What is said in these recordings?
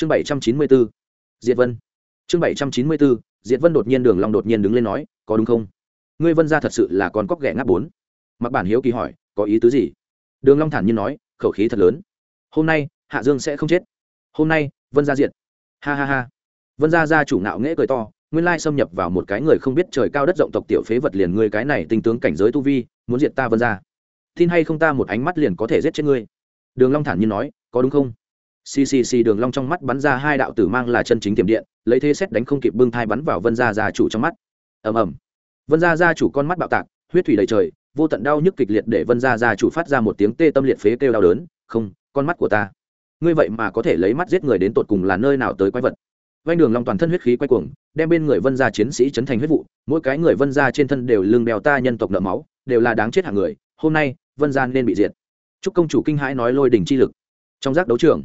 chương bảy trăm chín mươi bốn diệt vân. Chương bảy trăm chín mươi bốn diệt vân đột nhiên đường long đột nhiên đứng lên nói, có đúng không? Ngươi vân gia thật sự là con cóc ghẻ ngáp bốn. Mặc bản hiếu kỳ hỏi, có ý tứ gì? Đường long thản nhiên nói, khẩu khí thật lớn. Hôm nay, hạ dương sẽ không chết. Hôm nay, vân gia diệt. Ha ha ha. Vân gia gia chủ ngạo nghễ cười to, nguyên lai xâm nhập vào một cái người không biết trời cao đất rộng tộc tiểu phế vật liền ngươi cái này tinh tướng cảnh giới tu vi, muốn diệt ta vân gia. Tin hay không ta một ánh mắt liền có thể giết chết ngươi. Đường long thản nhiên nói, có đúng không? Ccc đường long trong mắt bắn ra hai đạo tử mang là chân chính tiềm điện, lấy thế xét đánh không kịp bưng thai bắn vào vân gia gia chủ trong mắt. Ầm ầm. Vân gia gia chủ con mắt bạo tạc, huyết thủy đầy trời, vô tận đau nhức kịch liệt để vân gia gia chủ phát ra một tiếng tê tâm liệt phế kêu đau đớn, không, con mắt của ta. Ngươi vậy mà có thể lấy mắt giết người đến tột cùng là nơi nào tới quái vật? Vanh đường long toàn thân huyết khí quay cuồng, đem bên người vân gia chiến sĩ chấn thành huyết vụ, mỗi cái người vân gia trên thân đều lưng bèo ta nhân tộc nợ máu, đều là đáng chết hạng người, hôm nay, vân gia nên bị diệt. Chúc công chủ kinh hãi nói lôi đỉnh chi lực. Trong giác đấu trường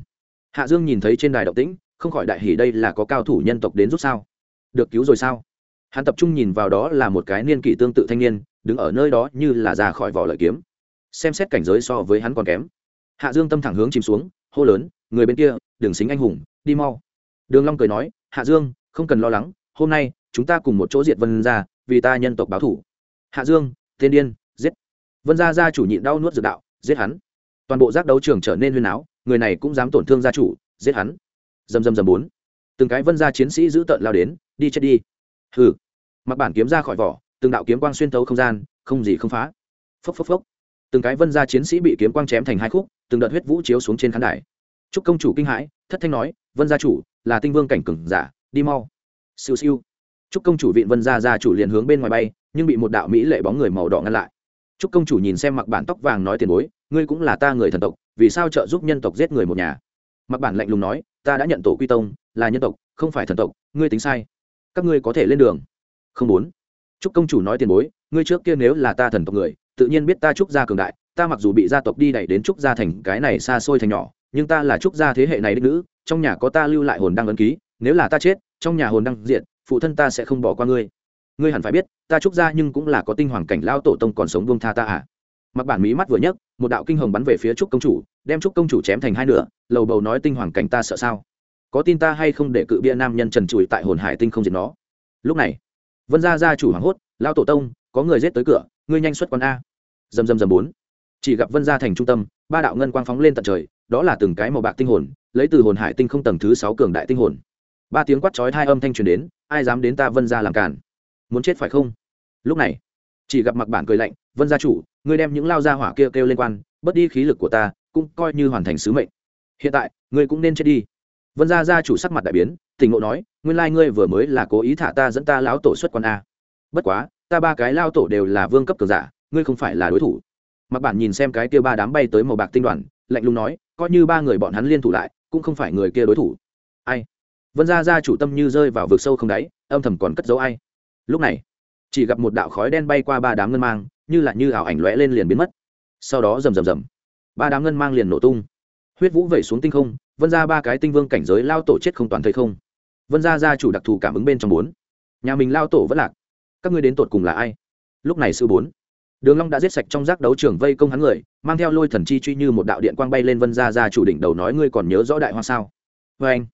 hạ dương nhìn thấy trên đài động tĩnh, không khỏi đại hỉ đây là có cao thủ nhân tộc đến rút sao? Được cứu rồi sao? Hắn tập trung nhìn vào đó là một cái niên kỷ tương tự thanh niên, đứng ở nơi đó như là ra khỏi vỏ lợi kiếm. Xem xét cảnh giới so với hắn còn kém. Hạ dương tâm thẳng hướng chìm xuống, hô lớn, người bên kia, đừng xính anh hùng, đi mau. Đường long cười nói, hạ dương, không cần lo lắng, hôm nay, chúng ta cùng một chỗ diệt vân gia, vì ta nhân tộc báo thủ. Hạ dương, tên điên, giết. Vân gia gia chủ nhịn đau nuốt dược đạo, giết hắn. Toàn bộ giác đấu trường trở nên huyên áo người này cũng dám tổn thương gia chủ, giết hắn. Dầm dầm dầm bốn. Từng cái vân gia chiến sĩ giữ tợn lao đến, đi chết đi. Hừ. Mặc bản kiếm ra khỏi vỏ, từng đạo kiếm quang xuyên thấu không gian, không gì không phá. Phốc phốc phốc. Từng cái vân gia chiến sĩ bị kiếm quang chém thành hai khúc, từng đợt huyết vũ chiếu xuống trên khán đài. Chúc công chủ kinh hãi, thất thanh nói, vân gia chủ, là tinh vương cảnh cừng giả, đi mau. Siêu siêu. Chúc công chủ viện vân gia gia chủ liền hướng bên ngoài bay, nhưng bị một đạo mỹ lệ bóng người màu đỏ ngăn lại chúc công chủ nhìn xem mặc bản tóc vàng nói tiền bối, ngươi cũng là ta người thần tộc, vì sao trợ giúp nhân tộc giết người một nhà? Mặc bản lạnh lùng nói, ta đã nhận tổ quy tông, là nhân tộc, không phải thần tộc, ngươi tính sai. Các ngươi có thể lên đường. Không bốn chúc công chủ nói tiền bối, ngươi trước kia nếu là ta thần tộc người, tự nhiên biết ta trúc gia cường đại, ta mặc dù bị gia tộc đi đẩy đến trúc gia thành cái này xa xôi thành nhỏ, nhưng ta là trúc gia thế hệ này đích nữ, trong nhà có ta lưu lại hồn đăng ấn ký, nếu là ta chết, trong nhà hồn đăng diện phụ thân ta sẽ không bỏ qua ngươi ngươi hẳn phải biết, ta trúc gia nhưng cũng là có tinh hoàng cảnh lao tổ tông còn sống buông tha ta à. Mặc bản mỹ mắt vừa nhấc, một đạo kinh hồng bắn về phía trúc công chủ, đem trúc công chủ chém thành hai nửa, lầu bầu nói tinh hoàng cảnh ta sợ sao? Có tin ta hay không để cự bia nam nhân trần trụi tại hồn hải tinh không diệt nó? Lúc này, vân gia gia chủ hoảng hốt lao tổ tông, có người giết tới cửa, ngươi nhanh xuất quán a. Dầm dầm dầm bốn. Chỉ gặp vân gia thành trung tâm, ba đạo ngân quang phóng lên tận trời, đó là từng cái màu bạc tinh hồn, lấy từ hồn hải tinh không tầng thứ sáu cường đại tinh hồn. Ba tiếng quát chói hai âm thanh truyền đến, ai dám đến ta vân gia làm cản muốn chết phải không? Lúc này chỉ gặp mặc bản cười lạnh vân gia chủ ngươi đem những lao gia hỏa kia kêu, lên quan bớt đi khí lực của ta cũng coi như hoàn thành sứ mệnh. Hiện tại ngươi cũng nên chết đi. Vân gia gia chủ sắc mặt đại biến tỉnh ngộ nói nguyên lai ngươi vừa mới là cố ý thả ta dẫn ta lão tổ xuất quan a. Bất quá ta ba cái lao tổ đều là vương cấp cường giả ngươi không phải là đối thủ. Mặc bản nhìn xem cái kia ba đám bay tới màu bạc tinh đoàn lạnh lùng nói coi như ba người bọn hắn liên thủ lại cũng không phải người kia đối thủ. Ai? Vân gia gia chủ tâm như rơi vào vực sâu không đáy âm thầm còn cất giấu ai lúc này, chỉ gặp một đạo khói đen bay qua ba đám ngân mang, như là như ảo ảnh lóe lên liền biến mất. Sau đó rầm rầm rầm, ba đám ngân mang liền nổ tung. Huyết vũ vẩy xuống tinh không, vân ra ba cái tinh vương cảnh giới lao tổ chết không toàn thấy không. Vân ra gia chủ đặc thù cảm ứng bên trong bốn. Nhà mình lao tổ vẫn lạc. Các ngươi đến tột cùng là ai? Lúc này sư bốn. Đường long đã giết sạch trong giác đấu trường vây công hắn người, mang theo lôi thần chi truy như một đạo điện quang bay lên vân ra gia chủ đỉnh đầu nói ngươi còn nhớ rõ đại hoa sao? Vê anh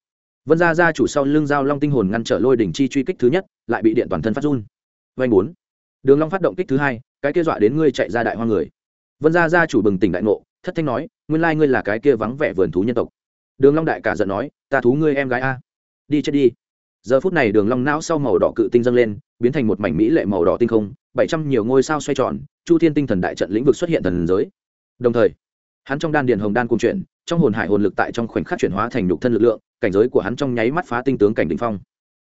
vân gia gia chủ sau lưng giao long tinh hồn ngăn trở lôi đỉnh chi truy kích thứ nhất, lại bị điện toàn thân phát run. Vanh anh bốn. Đường long phát động kích thứ hai, cái kia dọa đến ngươi chạy ra đại hoa người. Vân gia gia chủ bừng tỉnh đại ngộ, thất thanh nói, nguyên lai ngươi là cái kia vắng vẻ vườn thú nhân tộc. Đường long đại cả giận nói, ta thú ngươi em gái a. Đi chết đi. Giờ phút này đường long não sau màu đỏ cự tinh dâng lên, biến thành một mảnh mỹ lệ màu đỏ tinh không, bảy trăm nhiều ngôi sao xoay tròn, chu thiên tinh thần đại trận lĩnh vực xuất hiện thần giới. Đồng thời, hắn trong đan điền hồng đan cung chuyển trong hồn hải hồn lực tại trong khoảnh khắc chuyển hóa thành nhục thân lực lượng, cảnh giới của hắn trong nháy mắt phá tinh tướng cảnh đỉnh phong.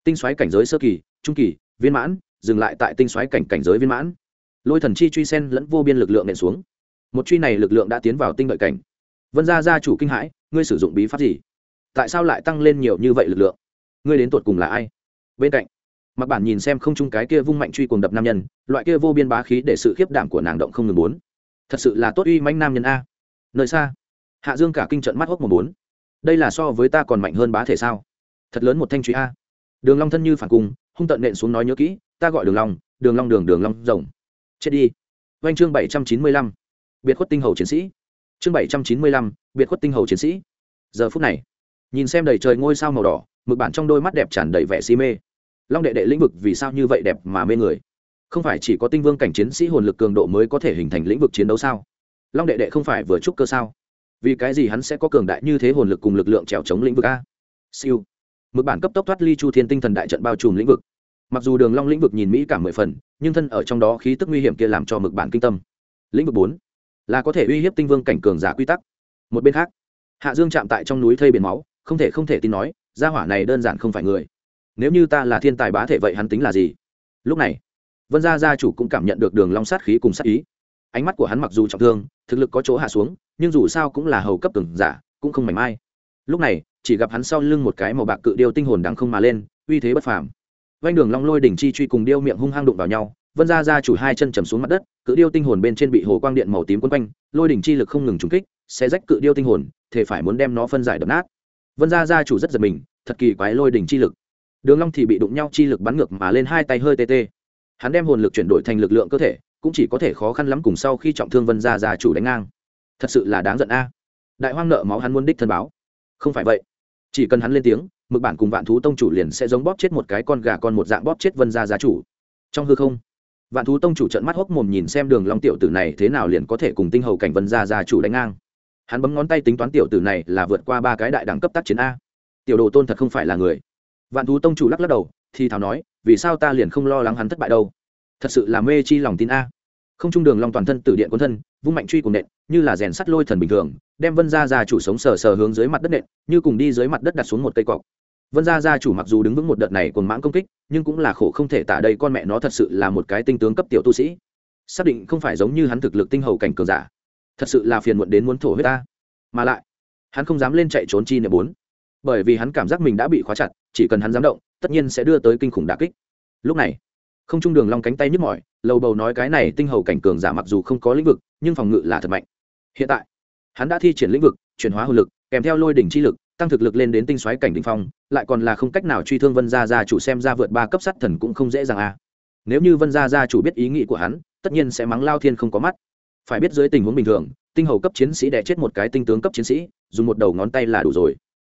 Tinh xoáy cảnh giới sơ kỳ, trung kỳ, viên mãn, dừng lại tại tinh xoáy cảnh cảnh giới viên mãn. Lôi thần chi truy sen lẫn vô biên lực lượng nện xuống. Một truy này lực lượng đã tiến vào tinh đợi cảnh. Vân gia gia chủ kinh hãi, ngươi sử dụng bí pháp gì? Tại sao lại tăng lên nhiều như vậy lực lượng? Ngươi đến tột cùng là ai? Bên cạnh mặc bản nhìn xem không chung cái kia vung mạnh truy cùng đập nam nhân, loại kia vô biên bá khí để sự khiếp đảm của nàng động không ngừng muốn. Thật sự là tốt uy mãnh nam nhân a. Nơi xa hạ dương cả kinh trận mắt hốc một bốn. Đây là so với ta còn mạnh hơn bá thể sao? Thật lớn một thanh truy a. Đường long thân như phản cung hung tận nện xuống nói nhớ kỹ, ta gọi đường long đường long đường đường long rồng. Chết đi. Doanh chương bảy trăm chín mươi lăm. Biệt khuất tinh hầu chiến sĩ. Chương bảy trăm chín mươi lăm, biệt khuất tinh hầu chiến sĩ. Giờ phút này, nhìn xem đầy trời ngôi sao màu đỏ, mực bản trong đôi mắt đẹp tràn đầy vẻ si mê. Long đệ đệ lĩnh vực vì sao như vậy đẹp mà mê người? Không phải chỉ có tinh vương cảnh chiến sĩ hồn lực cường độ mới có thể hình thành lĩnh vực chiến đấu sao? Long đệ đệ không phải vừa trúc cơ sao? Vì cái gì hắn sẽ có cường đại như thế hồn lực cùng lực lượng trèo chống lĩnh vực a? Siêu. Mực bản cấp tốc thoát ly chu thiên tinh thần đại trận bao trùm lĩnh vực. Mặc dù đường long lĩnh vực nhìn mỹ cả mười phần, nhưng thân ở trong đó khí tức nguy hiểm kia làm cho mực bản kinh tâm. Lĩnh vực bốn, là có thể uy hiếp tinh vương cảnh cường giả quy tắc. Một bên khác, hạ dương chạm tại trong núi thây biển máu, không thể không thể tin nói, gia hỏa này đơn giản không phải người. Nếu như ta là thiên tài bá thể vậy hắn tính là gì? Lúc này, vân gia gia chủ cũng cảm nhận được đường long sát khí cùng sát ý ánh mắt của hắn mặc dù trọng thương, thực lực có chỗ hạ xuống, nhưng dù sao cũng là hầu cấp cường giả, cũng không mảnh mai lúc này, chỉ gặp hắn sau lưng một cái màu bạc cự điêu tinh hồn đằng không mà lên, uy thế bất phàm. Vanh đường long lôi đỉnh chi truy cùng điêu miệng hung hăng đụng vào nhau, vân gia gia chủ hai chân chầm xuống mặt đất, cự điêu tinh hồn bên trên bị hồ quang điện màu tím quấn quanh, lôi đỉnh chi lực không ngừng trúng kích sẽ rách cự điêu tinh hồn, thể phải muốn đem nó phân giải đập nát. Vân gia gia chủ rất giật mình, thật kỳ quái lôi đỉnh chi lực. Đường long thì bị đụng nhau chi lực bắn ngược mà lên hai tay hơi tê tê. Hắn đem hồn lực chuyển đổi thành lực lượng cơ thể cũng chỉ có thể khó khăn lắm cùng sau khi trọng thương vân gia gia chủ đánh ngang. Thật sự là đáng giận a. Đại hoang nợ máu hắn muốn đích thân báo. Không phải vậy. Chỉ cần hắn lên tiếng, mực bản cùng vạn thú tông chủ liền sẽ giống bóp chết một cái con gà con một dạng bóp chết vân gia gia chủ. Trong hư không, vạn thú tông chủ trận mắt hốc mồm nhìn xem đường long tiểu tử này thế nào liền có thể cùng tinh hầu cảnh vân gia gia chủ đánh ngang. Hắn bấm ngón tay tính toán tiểu tử này là vượt qua ba cái đại đẳng cấp tác chiến a. Tiểu đồ tôn thật không phải là người. Vạn thú tông chủ lắc lắc đầu, thì thào nói, vì sao ta liền không lo lắng hắn thất bại đâu? Thật sự là mê chi lòng tin a. Không trung đường long toàn thân tử điện cuốn thân, vung mạnh truy cùng nện, như là rèn sắt lôi thần bình thường, đem vân gia gia chủ sống sờ sờ hướng dưới mặt đất nện, như cùng đi dưới mặt đất đặt xuống một cây cọc. Vân gia gia chủ mặc dù đứng vững một đợt này cuồng mãng công kích, nhưng cũng là khổ không thể tả đây con mẹ nó thật sự là một cái tinh tướng cấp tiểu tu sĩ. Xác định không phải giống như hắn thực lực tinh hầu cảnh cường giả. Thật sự là phiền muộn đến muốn thổ huyết ta. Mà lại, hắn không dám lên chạy trốn chi niệm bốn. Bởi vì hắn cảm giác mình đã bị khóa chặt, chỉ cần hắn dám động, tất nhiên sẽ đưa tới kinh khủng đả kích. Lúc này không trung đường long cánh tay nhức mỏi, lầu bầu nói cái này tinh hầu cảnh cường giả mặc dù không có lĩnh vực, nhưng phòng ngự là thật mạnh. Hiện tại, hắn đã thi triển lĩnh vực, chuyển hóa hồn lực, kèm theo lôi đỉnh chi lực, tăng thực lực lên đến tinh xoáy cảnh đỉnh phong, lại còn là không cách nào truy thương vân gia gia chủ xem ra vượt ba cấp sắt thần cũng không dễ dàng à. Nếu như vân gia gia chủ biết ý nghĩ của hắn, tất nhiên sẽ mắng lao thiên không có mắt. Phải biết dưới tình huống bình thường, tinh hầu cấp chiến sĩ đè chết một cái tinh tướng cấp chiến sĩ, dùng một đầu ngón tay là đủ rồi.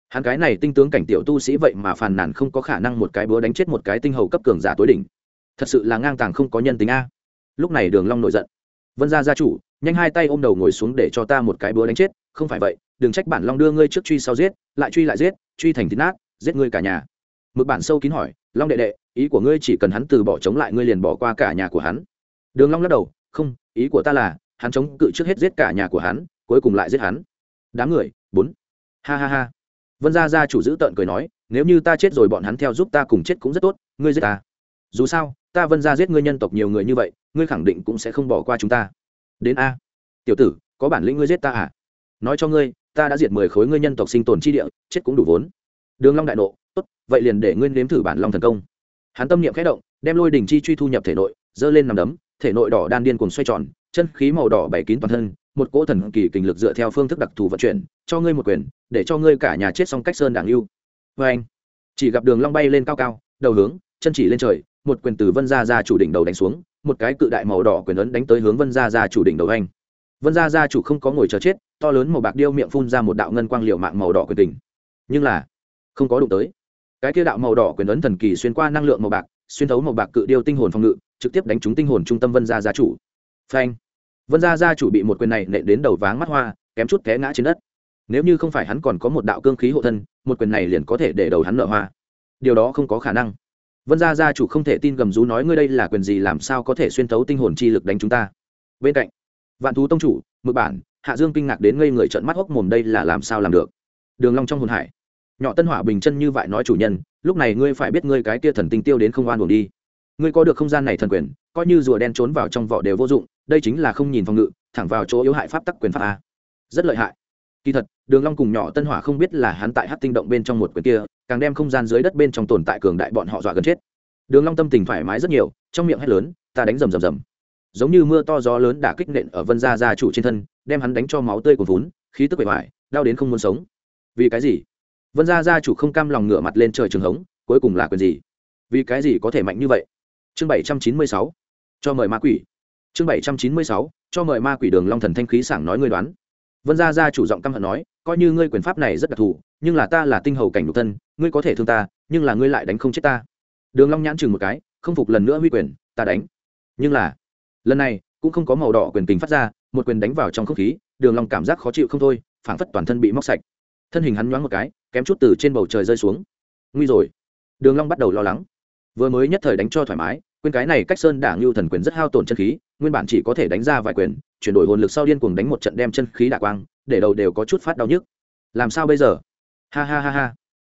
Hắn cái này tinh tướng cảnh tiểu tu sĩ vậy mà phàn nàn không có khả năng một cái búa đánh chết một cái tinh hầu cấp cường giả tối đỉnh thật sự là ngang tàng không có nhân tính a. Lúc này đường long nổi giận. Vân gia gia chủ, nhanh hai tay ôm đầu ngồi xuống để cho ta một cái búa đánh chết. Không phải vậy, đừng trách bản long đưa ngươi trước truy sau giết, lại truy lại giết, truy thành thịt nát, giết ngươi cả nhà. Mực bản sâu kín hỏi, long đệ đệ, ý của ngươi chỉ cần hắn từ bỏ chống lại ngươi liền bỏ qua cả nhà của hắn. Đường long lắc đầu, không, ý của ta là, hắn chống cự trước hết giết cả nhà của hắn, cuối cùng lại giết hắn. Đám người, bốn. Ha ha ha. Vân gia gia chủ giữ tợn cười nói, nếu như ta chết rồi bọn hắn theo giúp ta cùng chết cũng rất tốt, ngươi giết ta. Dù sao ta vân ra giết ngươi nhân tộc nhiều người như vậy, ngươi khẳng định cũng sẽ không bỏ qua chúng ta. Đến a. Tiểu tử, có bản lĩnh ngươi giết ta à? Nói cho ngươi, ta đã diệt mười khối ngươi nhân tộc sinh tồn chi địa, chết cũng đủ vốn. Đường long đại nộ, tốt, vậy liền để ngươi nếm thử bản long thần công. Hắn tâm niệm khẽ động, đem lôi đỉnh chi truy thu nhập thể nội dơ lên nằm đấm, thể nội đỏ đan điên cuồng xoay tròn, chân khí màu đỏ bảy kín toàn thân, một cỗ thần kỳ kình lực dựa theo phương thức đặc thù vận chuyển, cho ngươi một quyền, để cho ngươi cả nhà chết xong cách sơn đảng yêu với anh chỉ gặp đường long bay lên cao cao, đầu hướng, chân chỉ lên trời một quyền từ vân gia gia chủ đỉnh đầu đánh xuống, một cái cự đại màu đỏ quyền ấn đánh tới hướng vân gia gia chủ đỉnh đầu anh. Vân gia gia chủ không có ngồi chờ chết, to lớn màu bạc điêu miệng phun ra một đạo ngân quang liệu mạng màu đỏ quyền tình nhưng là, không có đụng tới. Cái kia đạo màu đỏ quyền ấn thần kỳ xuyên qua năng lượng màu bạc, xuyên thấu màu bạc cự điêu tinh hồn phòng ngự, trực tiếp đánh trúng tinh hồn trung tâm vân gia gia chủ. Phanh. Vân gia gia chủ bị một quyền này nện đến đầu váng mắt hoa, kém chút té ngã trên đất. Nếu như không phải hắn còn có một đạo cương khí hộ thân, một quyền này liền có thể để đầu hắn nợ hoa. Điều đó không có khả năng vân gia gia chủ không thể tin gầm rú nói ngươi đây là quyền gì làm sao có thể xuyên thấu tinh hồn chi lực đánh chúng ta. Bên cạnh, vạn thú tông chủ mực bản, hạ dương kinh ngạc đến ngây người trợn mắt hốc mồm đây là làm sao làm được? Đường long trong hồn hải, nhỏ tân hỏa bình chân như vậy nói chủ nhân, lúc này ngươi phải biết ngươi cái kia thần tinh tiêu đến không oan buồn đi. Ngươi có được không gian này thần quyền, coi như rùa đen trốn vào trong vỏ đều vô dụng, đây chính là không nhìn phòng ngự, thẳng vào chỗ yếu hại pháp tắc quyền pháp a. Rất lợi hại kỳ thật, đường long cùng nhỏ tân hỏa không biết là hắn tại hắc tinh động bên trong một quyền kia, càng đem không gian dưới đất bên trong tồn tại cường đại bọn họ dọa gần chết. Đường long tâm tình thoải mái rất nhiều, trong miệng hét lớn, ta đánh rầm rầm rầm. Giống như mưa to gió lớn đã kích nện ở vân gia gia chủ trên thân, đem hắn đánh cho máu tươi cuồn vốn khí tức bể bại, đau đến không muốn sống. Vì cái gì? Vân gia gia chủ không cam lòng ngửa mặt lên trời trường hống, cuối cùng là quyền gì? Vì cái gì có thể mạnh như vậy? Chương bảy trăm chín mươi sáu. Cho mời ma quỷ. Chương bảy trăm chín mươi sáu. Cho mời ma quỷ đường long thần thanh khí sảng nói ngươi đoán vân gia gia chủ giọng căm hận nói, coi như ngươi quyền pháp này rất đặc thù, nhưng là ta là tinh hầu cảnh nhục thân, ngươi có thể thương ta, nhưng là ngươi lại đánh không chết ta. Đường long nhãn chừng một cái, không phục lần nữa huy quyền, ta đánh. Nhưng là, lần này, cũng không có màu đỏ quyền kình phát ra, một quyền đánh vào trong không khí, đường long cảm giác khó chịu không thôi, phảng phất toàn thân bị móc sạch. Thân hình hắn nhoáng một cái, kém chút từ trên bầu trời rơi xuống. Nguy rồi. Đường long bắt đầu lo lắng. Vừa mới nhất thời đánh cho thoải mái quên cái này cách sơn đảng lưu thần quyền rất hao tổn chân khí, nguyên bản chỉ có thể đánh ra vài quyền, chuyển đổi hồn lực sau điên cuồng đánh một trận đem chân khí đả quang, để đầu đều có chút phát đau nhức. Làm sao bây giờ? Ha ha ha ha.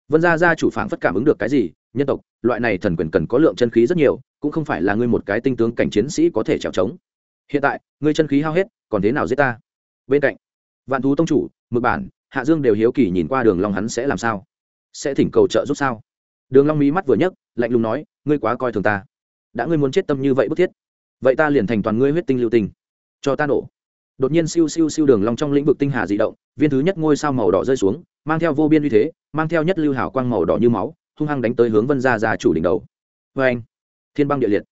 Vân gia gia chủ phảng phất cảm ứng được cái gì, nhân tộc, loại này thần quyền cần có lượng chân khí rất nhiều, cũng không phải là ngươi một cái tinh tướng cảnh chiến sĩ có thể trèo trống. Hiện tại, ngươi chân khí hao hết, còn thế nào giết ta? Bên cạnh, vạn thú tông chủ, mực bản, hạ dương đều hiếu kỳ nhìn qua đường long hắn sẽ làm sao? Sẽ thỉnh cầu trợ giúp sao? Đường long mí mắt vừa nhấc, lạnh lùng nói, ngươi quá coi thường ta đã ngươi muốn chết tâm như vậy bức thiết, vậy ta liền thành toàn ngươi huyết tinh lưu tình cho ta nổ. Đột nhiên siêu siêu siêu đường long trong lĩnh vực tinh hà dị động, viên thứ nhất ngôi sao màu đỏ rơi xuống, mang theo vô biên uy thế, mang theo nhất lưu hảo quang màu đỏ như máu, hung hăng đánh tới hướng vân gia gia chủ đỉnh đầu. Vê anh, thiên băng địa liệt.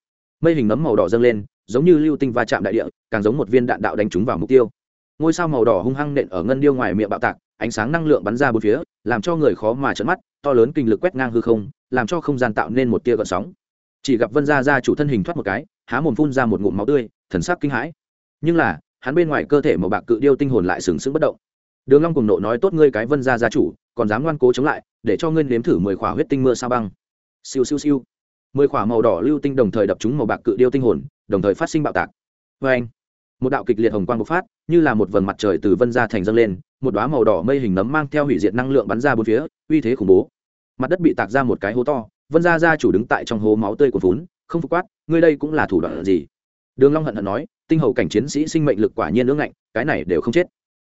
Mây hình nấm màu đỏ dâng lên, giống như lưu tinh va chạm đại địa, càng giống một viên đạn đạo đánh trúng vào mục tiêu. Ngôi sao màu đỏ hung hăng nện ở ngân điêu ngoài miệng bạo tạc, ánh sáng năng lượng bắn ra bốn phía, làm cho người khó mà trợn mắt, to lớn kinh lực quét ngang hư không, làm cho không gian tạo nên một tia gợn sóng chỉ gặp vân gia gia chủ thân hình thoát một cái, há mồm phun ra một ngụm máu tươi, thần sắc kinh hãi. Nhưng là, hắn bên ngoài cơ thể màu bạc cự điêu tinh hồn lại sừng sững bất động. Đường long cùng nộ nói tốt ngươi cái vân gia gia chủ, còn dám ngoan cố chống lại, để cho ngươi nếm thử mười khỏa huyết tinh mưa sao băng. Siêu siêu siêu. Mười khỏa màu đỏ lưu tinh đồng thời đập trúng màu bạc cự điêu tinh hồn, đồng thời phát sinh bạo tạc. Với anh, một đạo kịch liệt hồng quang bộc phát, như là một vầng mặt trời từ vân gia thành dâng lên, một đóa màu đỏ mây hình nấm mang theo hủy diệt năng lượng bắn ra bốn phía, uy thế khủng bố. Mặt đất bị tạc ra một cái hố to vân gia gia chủ đứng tại trong hố máu tươi của vốn không phục quát, ngươi đây cũng là thủ đoạn gì? Đường long hận hận nói, tinh hầu cảnh chiến sĩ sinh mệnh lực quả nhiên ương ngạnh, cái này đều không chết.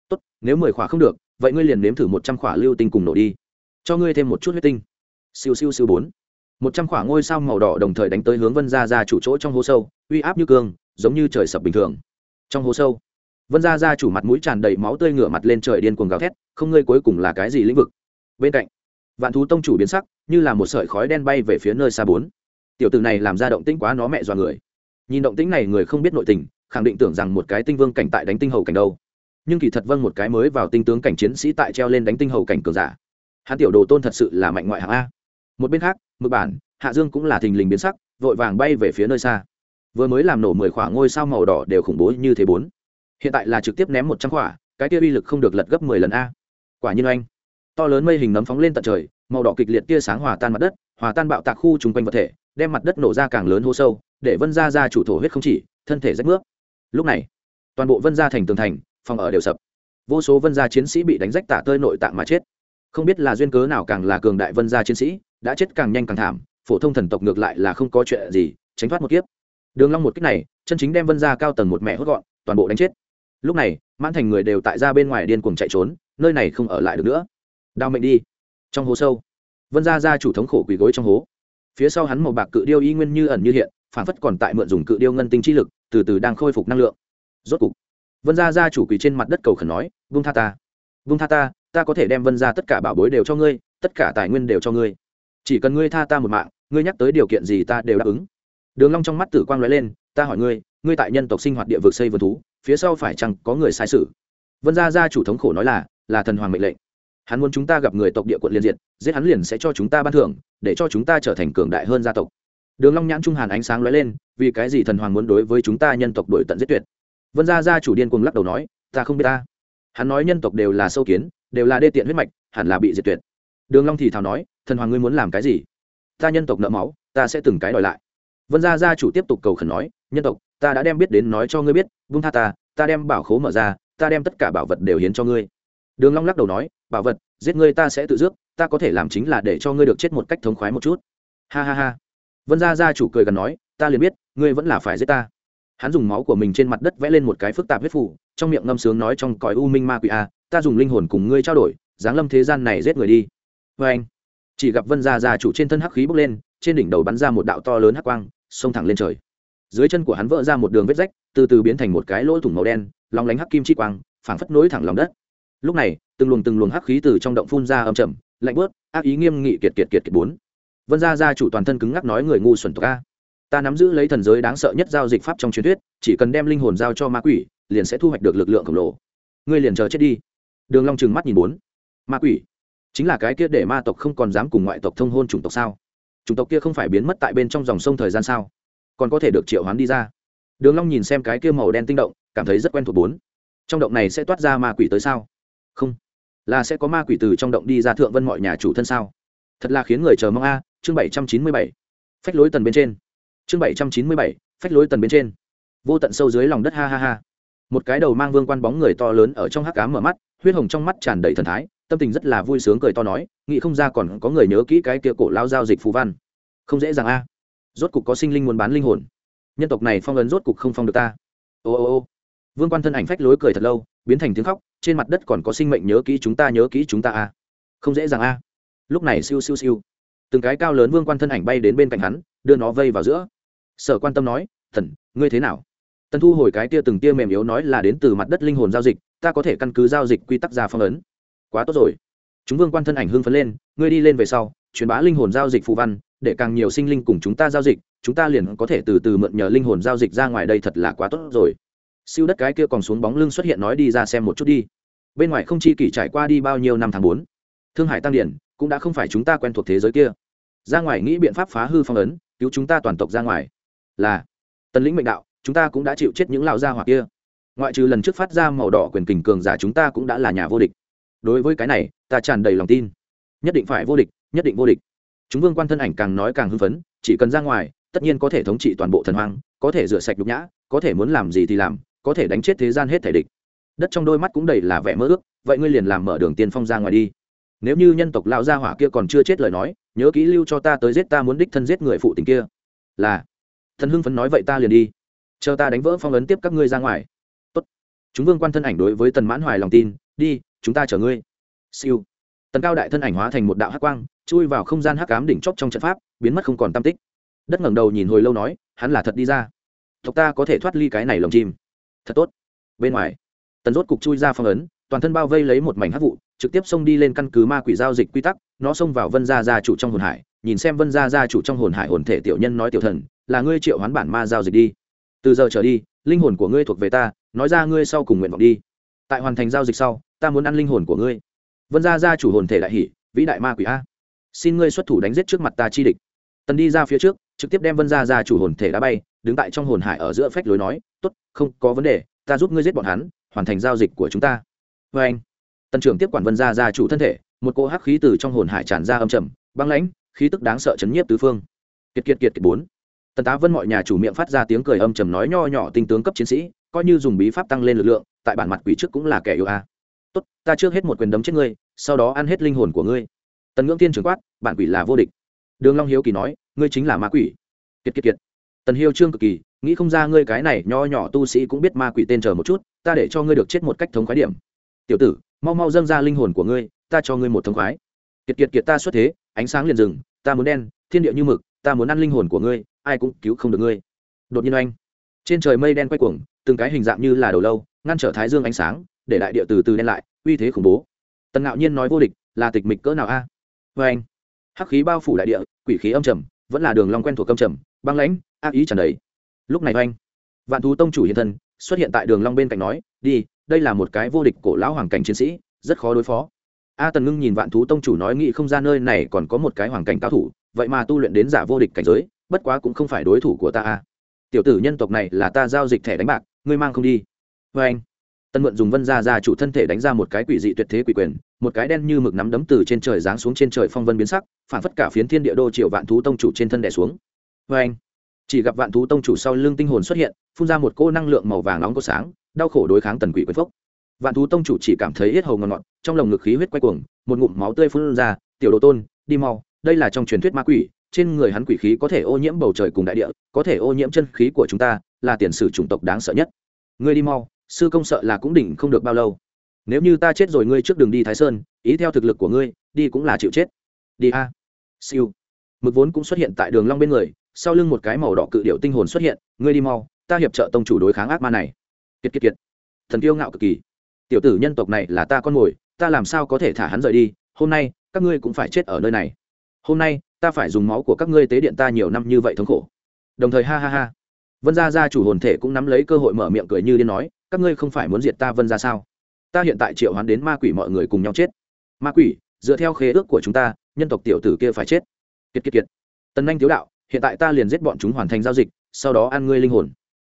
Tốt, nếu mười khỏa không được, vậy ngươi liền nếm thử một trăm khỏa lưu tinh cùng nổ đi. Cho ngươi thêm một chút huyết tinh. Siêu siêu siêu bốn. Một trăm khỏa ngôi sao màu đỏ đồng thời đánh tới hướng vân gia gia chủ chỗ trong hố sâu, uy áp như cương, giống như trời sập bình thường. Trong hố sâu, vân gia gia chủ mặt mũi tràn đầy máu tươi ngửa mặt lên trời điên cuồng gào thét, không, ngươi cuối cùng là cái gì lĩnh vực? Bên cạnh vạn thú tông chủ biến sắc, như là một sợi khói đen bay về phía nơi xa bốn. Tiểu tử này làm ra động tĩnh quá nó mẹ dọa người. Nhìn động tĩnh này người không biết nội tình, khẳng định tưởng rằng một cái tinh vương cảnh tại đánh tinh hầu cảnh đâu. Nhưng kỳ thật vâng một cái mới vào tinh tướng cảnh chiến sĩ tại treo lên đánh tinh hầu cảnh cường giả. Hắn tiểu đồ tôn thật sự là mạnh ngoại hạng a. Một bên khác, mực bản, hạ dương cũng là thình lình biến sắc, vội vàng bay về phía nơi xa. Vừa mới làm nổ mười khỏa ngôi sao màu đỏ đều khủng bố như thế bốn. Hiện tại là trực tiếp ném một trăm khỏa, cái kia uy lực không được lật gấp mười lần a. Quả nhiên anh to lớn mây hình nấm phóng lên tận trời, màu đỏ kịch liệt tia sáng hòa tan mặt đất, hòa tan bạo tạc khu chung quanh vật thể, đem mặt đất nổ ra càng lớn hô sâu, để vân ra ra chủ thổ huyết không chỉ, thân thể rách nước lúc này, toàn bộ vân gia thành tường thành, phòng ở đều sập. Vô số vân gia chiến sĩ bị đánh rách tả tơi nội tạng mà chết. Không biết là duyên cớ nào càng là cường đại vân gia chiến sĩ, đã chết càng nhanh càng thảm, phổ thông thần tộc ngược lại là không có chuyện gì, tránh thoát một kiếp. Đường long một kích này, chân chính đem vân gia cao tầng một mẹ hốt gọn, toàn bộ đánh chết. Lúc này, mãn thành người đều tại ra bên ngoài điên cuồng chạy trốn, nơi này không ở lại được nữa đao mệnh đi. Trong hố sâu, vân gia gia chủ thống khổ quỳ gối trong hố. Phía sau hắn màu bạc cự điêu y nguyên như ẩn như hiện phản phất còn tại mượn dùng cự điêu ngân tinh chi lực, từ từ đang khôi phục năng lượng. Rốt cục, vân gia gia chủ quỳ trên mặt đất cầu khẩn nói, vung tha ta, vung tha ta ta có thể đem vân gia tất cả bảo bối đều cho ngươi, tất cả tài nguyên đều cho ngươi. Chỉ cần ngươi tha ta một mạng, ngươi nhắc tới điều kiện gì ta đều đáp ứng. Đường long trong mắt tử quang lóe lên, ta hỏi ngươi ngươi tại nhân tộc sinh hoạt địa vực xây vườn thú, phía sau phải chăng có người sai sự? Vân gia gia chủ thống khổ nói là là thần hoàng mệnh lệnh hắn muốn chúng ta gặp người tộc địa quận liên diện, giết hắn liền sẽ cho chúng ta ban thưởng để cho chúng ta trở thành cường đại hơn gia tộc. Đường long nhãn trung hàn ánh sáng lóe lên vì cái gì thần hoàng muốn đối với chúng ta nhân tộc đổi tận giết tuyệt? Vân gia gia chủ điên cuồng lắc đầu nói ta không biết ta. Hắn nói nhân tộc đều là sâu kiến đều là đê tiện huyết mạch hẳn là bị diệt tuyệt. Đường long thì thào nói thần hoàng ngươi muốn làm cái gì? Ta nhân tộc nợ máu ta sẽ từng cái đòi lại. Vân gia gia chủ tiếp tục cầu khẩn nói nhân tộc ta đã đem biết đến nói cho ngươi biết vung tha ta ta đem bảo khố mở ra ta đem tất cả bảo vật đều hiến cho ngươi đường long lắc đầu nói, bảo vật, giết ngươi ta sẽ tự dước ta có thể làm chính là để cho ngươi được chết một cách thống khoái một chút. Ha ha ha. Vân gia gia chủ cười gần nói, ta liền biết, ngươi vẫn là phải giết ta. Hắn dùng máu của mình trên mặt đất vẽ lên một cái phức tạp huyết phủ, trong miệng ngâm sướng nói trong cõi u minh ma quỷ a, ta dùng linh hồn cùng ngươi trao đổi, giáng lâm thế gian này giết người đi. Vê anh. Chỉ gặp vân gia gia chủ trên thân hắc khí bốc lên, trên đỉnh đầu bắn ra một đạo to lớn hắc quang, xông thẳng lên trời. Dưới chân của hắn vỡ ra một đường vết rách, từ từ biến thành một cái lỗ thủng màu đen, long lánh hắc kim chi quang, phảng phất nối thẳng lòng đất lúc này, từng luồng từng luồng hắc khí từ trong động phun ra âm chầm lạnh bớt ác ý nghiêm nghị kiệt kiệt kiệt kiệt bốn. Vân gia gia chủ toàn thân cứng ngắc nói người ngu xuẩn tộc a. Ta nắm giữ lấy thần giới đáng sợ nhất giao dịch pháp trong truyền thuyết, chỉ cần đem linh hồn giao cho ma quỷ, liền sẽ thu hoạch được lực lượng khổng lồ. Ngươi liền chờ chết đi. Đường long trừng mắt nhìn bốn. Ma quỷ? Chính là cái kia để ma tộc không còn dám cùng ngoại tộc thông hôn chủng tộc sao? Chủng tộc kia không phải biến mất tại bên trong dòng sông thời gian sao? Còn có thể được triệu hoán đi ra. Đường long nhìn xem cái kia màu đen tinh động, cảm thấy rất quen thuộc bốn. Trong động này sẽ toát ra ma quỷ tới sao? Không. Là sẽ có ma quỷ từ trong động đi ra thượng vân mọi nhà chủ thân sao? Thật là khiến người chờ mong a, chương bảy trăm chín mươi bảy. Phách lối tần bên trên. Chương bảy trăm chín mươi bảy, phách lối tần bên trên. Vô tận sâu dưới lòng đất ha ha ha. Một cái đầu mang vương quan bóng người to lớn ở trong hắc cám mở mắt, huyết hồng trong mắt tràn đầy thần thái, tâm tình rất là vui sướng cười to nói, nghĩ không ra còn có người nhớ kỹ cái kia cổ lao giao dịch phú văn. Không dễ dàng a. Rốt cục có sinh linh muốn bán linh hồn. Nhân tộc này phong ấn rốt cục không phong được ta. Ô ô ô. Vương quan thân ảnh phách lối cười thật lâu, biến thành tiếng khóc trên mặt đất còn có sinh mệnh nhớ kỹ chúng ta nhớ kỹ chúng ta a không dễ dàng a lúc này siêu siêu siêu. Từng cái cao lớn vương quan thân ảnh bay đến bên cạnh hắn, đưa nó vây vào giữa. Sở quan tâm nói, thần, ngươi thế nào? Tần thu hồi cái tia từng tia mềm yếu nói là đến từ mặt đất linh hồn giao dịch, ta có thể căn cứ giao dịch quy tắc ra phong ấn. Quá tốt rồi. Chúng vương quan thân ảnh hưng phấn lên, ngươi đi lên về sau, truyền bá linh hồn giao dịch phù văn, để càng nhiều sinh linh cùng chúng ta giao dịch, chúng ta liền có thể từ từ mượn nhờ linh hồn giao dịch ra ngoài đây thật là quá tốt rồi siêu đất cái kia còn xuống bóng lưng xuất hiện nói đi ra xem một chút đi. Bên ngoài không chi kỷ trải qua đi bao nhiêu năm tháng bốn, thương hải tăng điển cũng đã không phải chúng ta quen thuộc thế giới kia. Ra ngoài nghĩ biện pháp phá hư phong ấn, cứu chúng ta toàn tộc ra ngoài. Là, tần lĩnh mệnh đạo, chúng ta cũng đã chịu chết những lão gia hỏa kia. Ngoại trừ lần trước phát ra màu đỏ quyền kình cường giả chúng ta cũng đã là nhà vô địch. Đối với cái này, ta tràn đầy lòng tin. Nhất định phải vô địch, nhất định vô địch. Chúng vương quan thân ảnh càng nói càng hưng phấn, chỉ cần ra ngoài, tất nhiên có thể thống trị toàn bộ thần hoang, có thể rửa sạch nhục nhã, có thể muốn làm gì thì làm có thể đánh chết thế gian hết thể địch. Đất trong đôi mắt cũng đầy là vẻ mơ ước, vậy ngươi liền làm mở đường tiên phong ra ngoài đi. Nếu như nhân tộc lão gia hỏa kia còn chưa chết lời nói, nhớ kỹ lưu cho ta tới giết ta muốn đích thân giết người phụ tình kia. Là. Thần hưng phấn nói vậy ta liền đi. Chờ ta đánh vỡ phong ấn tiếp các ngươi ra ngoài. Tốt. Chúng vương quan thân ảnh đối với tần mãn hoài lòng tin, đi, chúng ta chở ngươi. Siêu. Tần cao đại thân ảnh hóa thành một đạo hắc quang, chui vào không gian hắc ám đỉnh chóp trong trận pháp, biến mất không còn tam tích. Đất ngẩng đầu nhìn hồi lâu nói, hắn là thật đi ra. Tộc ta có thể thoát ly cái này lồng chim thật tốt. Bên ngoài, tần rốt cục chui ra phong ấn, toàn thân bao vây lấy một mảnh hắc vụ, trực tiếp xông đi lên căn cứ ma quỷ giao dịch quy tắc, nó xông vào vân gia gia chủ trong hồn hải, nhìn xem vân gia gia chủ trong hồn hải hồn thể tiểu nhân nói tiểu thần, là ngươi triệu hoán bản ma giao dịch đi. Từ giờ trở đi, linh hồn của ngươi thuộc về ta, nói ra ngươi sau cùng nguyện vọng đi. Tại hoàn thành giao dịch sau, ta muốn ăn linh hồn của ngươi. Vân gia gia chủ hồn thể đại hỷ vĩ đại ma quỷ a, xin ngươi xuất thủ đánh giết trước mặt ta chi địch. Tần đi ra phía trước, trực tiếp đem vân gia gia chủ hồn thể đá bay đứng tại trong hồn hải ở giữa phách lối nói, tốt, không có vấn đề, ta giúp ngươi giết bọn hắn, hoàn thành giao dịch của chúng ta. Vê anh, tần trưởng tiếp quản vân gia gia chủ thân thể, một cỗ hắc khí từ trong hồn hải tràn ra âm trầm, băng lãnh, khí tức đáng sợ chấn nhiếp tứ phương. Kiệt kiệt kiệt kiệt bốn. Tần tá vân mọi nhà chủ miệng phát ra tiếng cười âm trầm nói nho nhỏ tinh tướng cấp chiến sĩ, coi như dùng bí pháp tăng lên lực lượng, tại bản mặt quỷ trước cũng là kẻ yêu a. Tốt, ta trước hết một quyền đấm chết ngươi, sau đó ăn hết linh hồn của ngươi. Tần ngưỡng tiên trưởng quát, bản quỷ là vô địch. Đường long hiếu kỳ nói, ngươi chính là ma quỷ. Kiệt kiệt kiệt tần hiêu trương cực kỳ, nghĩ không ra ngươi cái này nho nhỏ tu sĩ cũng biết ma quỷ tên chờ một chút, ta để cho ngươi được chết một cách thống khoái điểm. Tiểu tử, mau mau dâng ra linh hồn của ngươi, ta cho ngươi một thống khoái. Kiệt kiệt kiệt ta xuất thế, ánh sáng liền rừng ta muốn đen, thiên địa như mực, ta muốn ăn linh hồn của ngươi, ai cũng cứu không được ngươi. Đột nhiên anh trên trời mây đen quay cuồng, từng cái hình dạng như là đầu lâu, ngăn trở thái dương ánh sáng, để đại địa từ từ đen lại, uy thế khủng bố. Tần ngạo nhiên nói vô địch, là tịch mịch cỡ nào a? À? vê anh hắc khí bao phủ đại địa, quỷ khí âm trầm, vẫn là đường long quen thuộc âm trầm, băng lãnh ác ý tràn đầy. Lúc này oanh, vạn thú tông chủ hiện thân, xuất hiện tại đường long bên cạnh nói, đi, đây là một cái vô địch cổ lão hoàng cảnh chiến sĩ, rất khó đối phó. A tần ngưng nhìn vạn thú tông chủ nói, nghĩ không ra nơi này còn có một cái hoàng cảnh cao thủ, vậy mà tu luyện đến giả vô địch cảnh giới, bất quá cũng không phải đối thủ của ta a tiểu tử nhân tộc này là ta giao dịch thẻ đánh bạc, ngươi mang không đi. Với anh tân mượn dùng vân ra ra chủ thân thể đánh ra một cái quỷ dị tuyệt thế quỷ quyền, một cái đen như mực nắm đấm từ trên trời giáng xuống trên trời phong vân biến sắc, phản phất cả phiến thiên địa đô triệu vạn thú tông chủ trên thân đẻ xuống. Với anh chỉ gặp vạn thú tông chủ sau lưng tinh hồn xuất hiện, phun ra một cô năng lượng màu vàng nóng có sáng, đau khổ đối kháng tần quỷ quyền phốc vạn thú tông chủ chỉ cảm thấy hết hầu ngọt ngọt trong lồng ngực khí huyết quay cuồng, một ngụm máu tươi phun ra, tiểu đồ tôn, đi mau, đây là trong truyền thuyết ma quỷ, trên người hắn quỷ khí có thể ô nhiễm bầu trời cùng đại địa, có thể ô nhiễm chân khí của chúng ta, là tiền sử chủng tộc đáng sợ nhất. Ngươi đi mau, sư công sợ là cũng đỉnh không được bao lâu. Nếu như ta chết rồi ngươi trước đường đi thái sơn, ý theo thực lực của ngươi, đi cũng là chịu chết. Đi a. Siêu. Mực vốn cũng xuất hiện tại đường long bên người sau lưng một cái màu đỏ cự điệu tinh hồn xuất hiện, ngươi đi mau, ta hiệp trợ tông chủ đối kháng ác ma này. Kiệt kiệt kiệt. Thần kiêu ngạo cực kỳ. Tiểu tử nhân tộc này là ta con mồi, ta làm sao có thể thả hắn rời đi? Hôm nay, các ngươi cũng phải chết ở nơi này. Hôm nay, ta phải dùng máu của các ngươi tế điện ta nhiều năm như vậy thống khổ. Đồng thời ha ha ha. Vân gia gia chủ hồn thể cũng nắm lấy cơ hội mở miệng cười như điên nói, các ngươi không phải muốn diệt ta vân gia sao? Ta hiện tại triệu hoán đến ma quỷ mọi người cùng nhau chết. Ma quỷ, dựa theo khế ước của chúng ta, nhân tộc tiểu tử kia phải chết. Kiệt kiệt kiệt. Tần anh thiếu đạo hiện tại ta liền giết bọn chúng hoàn thành giao dịch, sau đó ăn ngươi linh hồn.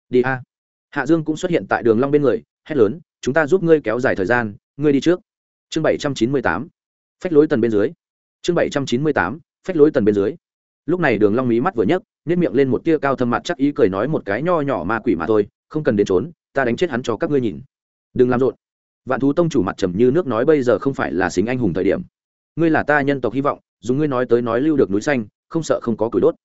Đi a. Hạ dương cũng xuất hiện tại đường long bên người, hét lớn, chúng ta giúp ngươi kéo dài thời gian, ngươi đi trước. Chương bảy trăm chín mươi tám. Phách lối tần bên dưới. Chương bảy trăm chín mươi tám, phách lối tần bên dưới. Lúc này đường long mí mắt vừa nhấc nét miệng lên một tia cao thâm mặt chắc ý cười nói một cái nho nhỏ ma quỷ mà thôi, không cần đến trốn, ta đánh chết hắn cho các ngươi nhìn. Đừng làm rộn. Vạn thú tông chủ mặt trầm như nước nói bây giờ không phải là xính anh hùng thời điểm. Ngươi là ta nhân tộc hy vọng, dùng ngươi nói tới nói lưu được núi xanh, không sợ không có củi đốt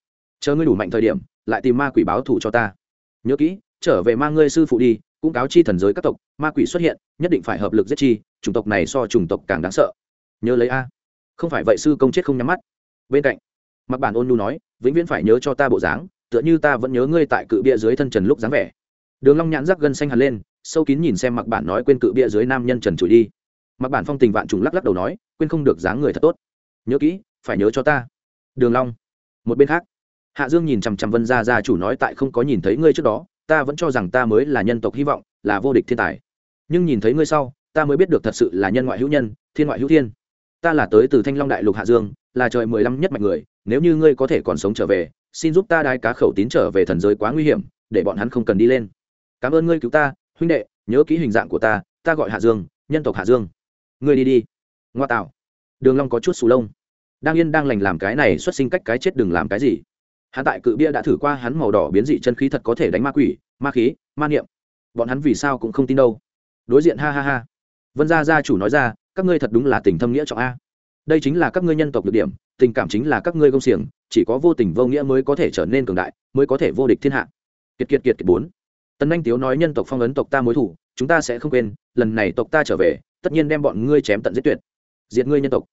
chờ ngươi đủ mạnh thời điểm, lại tìm ma quỷ báo thù cho ta. Nhớ kỹ, trở về mang ngươi sư phụ đi, cũng cáo chi thần giới các tộc, ma quỷ xuất hiện, nhất định phải hợp lực giết chi, chủng tộc này so chủng tộc càng đáng sợ. Nhớ lấy a. Không phải vậy sư công chết không nhắm mắt. Bên cạnh mặc bản ôn nhu nói, vĩnh viễn phải nhớ cho ta bộ dáng, tựa như ta vẫn nhớ ngươi tại cự bia dưới thân trần lúc dáng vẻ. Đường long nhãn rắc gân xanh hẳn lên, sâu kín nhìn xem mặc bản nói quên cự bia dưới nam nhân trần chửi đi. Mặc bản phong tình vạn trùng lắc lắc đầu nói, quên không được dáng người thật tốt. Nhớ kỹ, phải nhớ cho ta. Đường long, một bên khác hạ dương nhìn chằm chằm vân gia gia chủ nói tại không có nhìn thấy ngươi trước đó, ta vẫn cho rằng ta mới là nhân tộc hy vọng, là vô địch thiên tài. Nhưng nhìn thấy ngươi sau, ta mới biết được thật sự là nhân ngoại hữu nhân, thiên ngoại hữu thiên. Ta là tới từ thanh long đại lục hạ dương, là trời mười lăm nhất mạnh người, nếu như ngươi có thể còn sống trở về, xin giúp ta đai cá khẩu tín trở về thần giới quá nguy hiểm, để bọn hắn không cần đi lên. Cảm ơn ngươi cứu ta, huynh đệ, nhớ kỹ hình dạng của ta ta gọi hạ dương, nhân tộc hạ dương. Ngươi đi đi. Ngoa tạo. Đường long có chút sù lông. Đang yên đang lành làm cái này xuất sinh cách cái chết đừng làm cái gì hắn tại cự bia đã thử qua hắn màu đỏ biến dị chân khí thật có thể đánh ma quỷ, ma khí, ma niệm. Bọn hắn vì sao cũng không tin đâu. Đối diện ha ha ha. Vân gia gia chủ nói ra, các ngươi thật đúng là tình thâm nghĩa trọng a. Đây chính là các ngươi nhân tộc được điểm, tình cảm chính là các ngươi công xiềng, chỉ có vô tình vô nghĩa mới có thể trở nên cường đại, mới có thể vô địch thiên hạ. Kiệt kiệt kiệt kiệt bốn. Tần anh tiếu nói nhân tộc phong ấn tộc ta mối thủ, chúng ta sẽ không quên, lần này tộc ta trở về, tất nhiên đem bọn ngươi chém tận giết tuyệt. Diệt ngươi nhân tộc.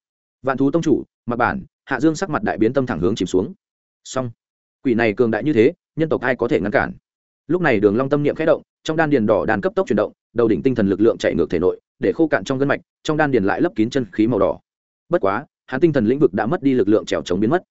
Vạn thú tông chủ, mặc bản, hạ dương sắc mặt đại biến tâm thẳng hướng chìm xuống. Xong quỷ này cường đại như thế, nhân tộc ai có thể ngăn cản? Lúc này đường long tâm niệm khẽ động, trong đan điền đỏ đàn cấp tốc chuyển động, đầu đỉnh tinh thần lực lượng chạy ngược thể nội, để khô cạn trong gân mạch, trong đan điền lại lấp kín chân khí màu đỏ. Bất quá, hắn tinh thần lĩnh vực đã mất đi lực lượng trèo chống biến mất.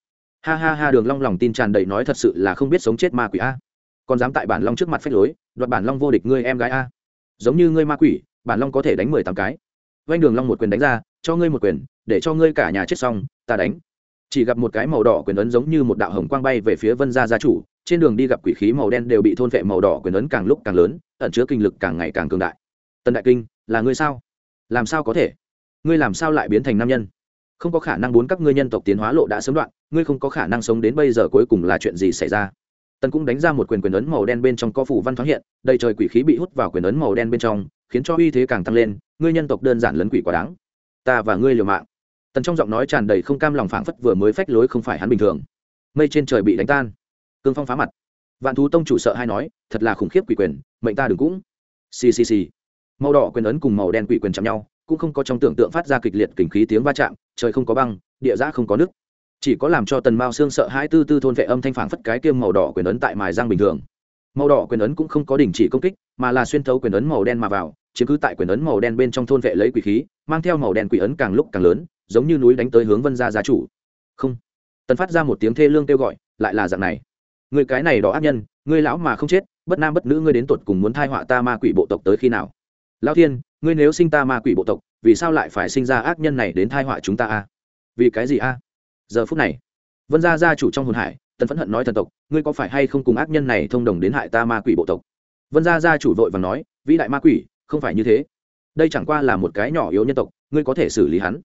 Ha ha ha, đường long lòng tin tràn đầy nói thật sự là không biết sống chết ma quỷ a. Còn dám tại bản long trước mặt phách lối, đoạt bản long vô địch ngươi em gái a. Giống như ngươi ma quỷ, bản long có thể đánh mười tám cái. Vanh đường long một quyền đánh ra, cho ngươi một quyền, để cho ngươi cả nhà chết xong, ta đánh chỉ gặp một cái màu đỏ quyền ấn giống như một đạo hồng quang bay về phía vân gia gia chủ, trên đường đi gặp quỷ khí màu đen đều bị thôn vệ màu đỏ quyền ấn càng lúc càng lớn, ẩn chứa kinh lực càng ngày càng cường đại. Tần đại kinh, là ngươi sao? Làm sao có thể? Ngươi làm sao lại biến thành nam nhân? Không có khả năng bốn các ngươi nhân tộc tiến hóa lộ đã sớm đoạn, ngươi không có khả năng sống đến bây giờ cuối cùng là chuyện gì xảy ra? Tần cũng đánh ra một quyền quyền ấn màu đen bên trong co phủ văn thoáng hiện, đầy trời quỷ khí bị hút vào quyền ấn màu đen bên trong, khiến cho uy thế càng tăng lên, ngươi nhân tộc đơn giản lấn quỷ quá đáng. Ta và ngươi liều mạng tần trong giọng nói tràn đầy không cam lòng phảng phất vừa mới phách lối không phải hắn bình thường. Mây trên trời bị đánh tan. Cương phong phá mặt. Vạn thú tông chủ sợ hay nói, thật là khủng khiếp quỷ quyền, mệnh ta đừng cũng. Ccc màu đỏ quyền ấn cùng màu đen quỷ quyền chạm nhau, cũng không có trong tưởng tượng phát ra kịch liệt kình khí tiếng va chạm, trời không có băng, địa giã không có nước chỉ có làm cho tần mao xương sợ hãi tư tư thôn vệ âm thanh phảng phất cái kiêm màu đỏ quyền ấn tại mài giang bình thường. Màu đỏ quyền ấn cũng không có đình chỉ công kích, mà là xuyên thấu quyền ấn màu đen mà vào chứng cứ tại quyền ấn màu đen bên trong thôn vệ lấy quỷ khí, mang theo màu đen quỷ ấn càng lúc càng lớn giống như núi đánh tới hướng vân gia gia chủ. Không. Tần phát ra một tiếng thê lương kêu gọi, lại là dạng này. Người cái này đó ác nhân ngươi lão mà không chết, bất nam bất nữ ngươi đến tột cùng muốn thai họa ta ma quỷ bộ tộc tới khi nào? Lao thiên, ngươi nếu sinh ta ma quỷ bộ tộc, vì sao lại phải sinh ra ác nhân này đến thai họa chúng ta a? Vì cái gì a? Giờ phút này, vân gia gia chủ trong hồn hải, tần phẫn hận nói thần tộc, ngươi có phải hay không cùng ác nhân này thông đồng đến hại ta ma quỷ bộ tộc? Vân gia gia chủ vội và nói, vĩ đại ma quỷ, không phải như thế. Đây chẳng qua là một cái nhỏ yếu nhân tộc, ngươi có thể xử lý hắn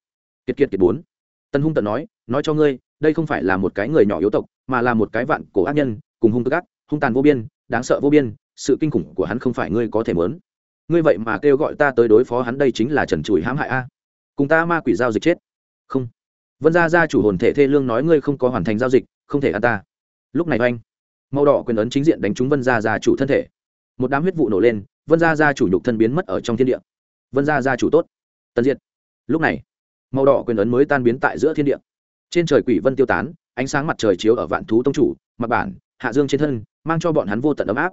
kiệt kiệt kiệt bốn. Tân hung tận nói nói cho ngươi, đây không phải là một cái người nhỏ yếu tộc, mà là một cái vạn cổ ác nhân, cùng hung tức ác, hung tàn vô biên, đáng sợ vô biên, sự kinh khủng của hắn không phải ngươi có thể mớn. Ngươi vậy mà kêu gọi ta tới đối phó hắn đây chính là trần trụi hãm hại a. Cùng ta ma quỷ giao dịch chết. Không. Vân gia gia chủ hồn thể thê lương nói, ngươi không có hoàn thành giao dịch, không thể ăn ta. Lúc này oanh, màu đỏ quyền ấn chính diện đánh trúng vân gia gia chủ thân thể. Một đám huyết vụ nổ lên, vân gia gia chủ nhục thân biến mất ở trong thiên địa. Vân gia gia chủ tốt. Tân diệt. Lúc này màu đỏ quyền ấn mới tan biến tại giữa thiên địa. Trên trời quỷ vân tiêu tán, ánh sáng mặt trời chiếu ở vạn thú tông chủ, mặt bản, hạ dương trên thân, mang cho bọn hắn vô tận ấm áp.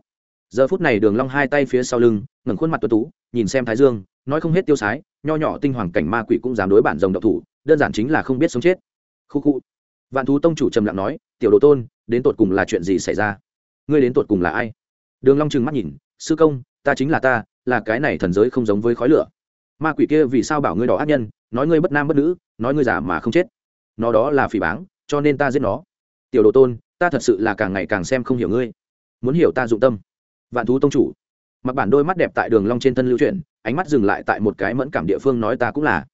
Giờ phút này đường long hai tay phía sau lưng, ngẩng khuôn mặt tuấn tú, nhìn xem thái dương, nói không hết tiêu sái, nho nhỏ tinh hoàng cảnh ma quỷ cũng dám đối bản rồng độc thủ, đơn giản chính là không biết sống chết. Khu khu. Vạn thú tông chủ trầm lặng nói, tiểu đồ tôn, đến tột cùng là chuyện gì xảy ra? Ngươi đến tột cùng là ai? Đường long trừng mắt nhìn, sư công, ta chính là ta, là cái này thần giới không giống với khói lửa. Ma quỷ kia vì sao bảo ngươi đỏ ác nhân nói ngươi bất nam bất nữ, nói ngươi giả mà không chết. Nó đó là phỉ báng, cho nên ta giết nó. Tiểu đồ tôn, ta thật sự là càng ngày càng xem không hiểu ngươi. Muốn hiểu ta dụng tâm. Vạn thú tông chủ. Mặc bản đôi mắt đẹp tại đường long trên thân lưu chuyển, ánh mắt dừng lại tại một cái mẫn cảm địa phương nói ta cũng là.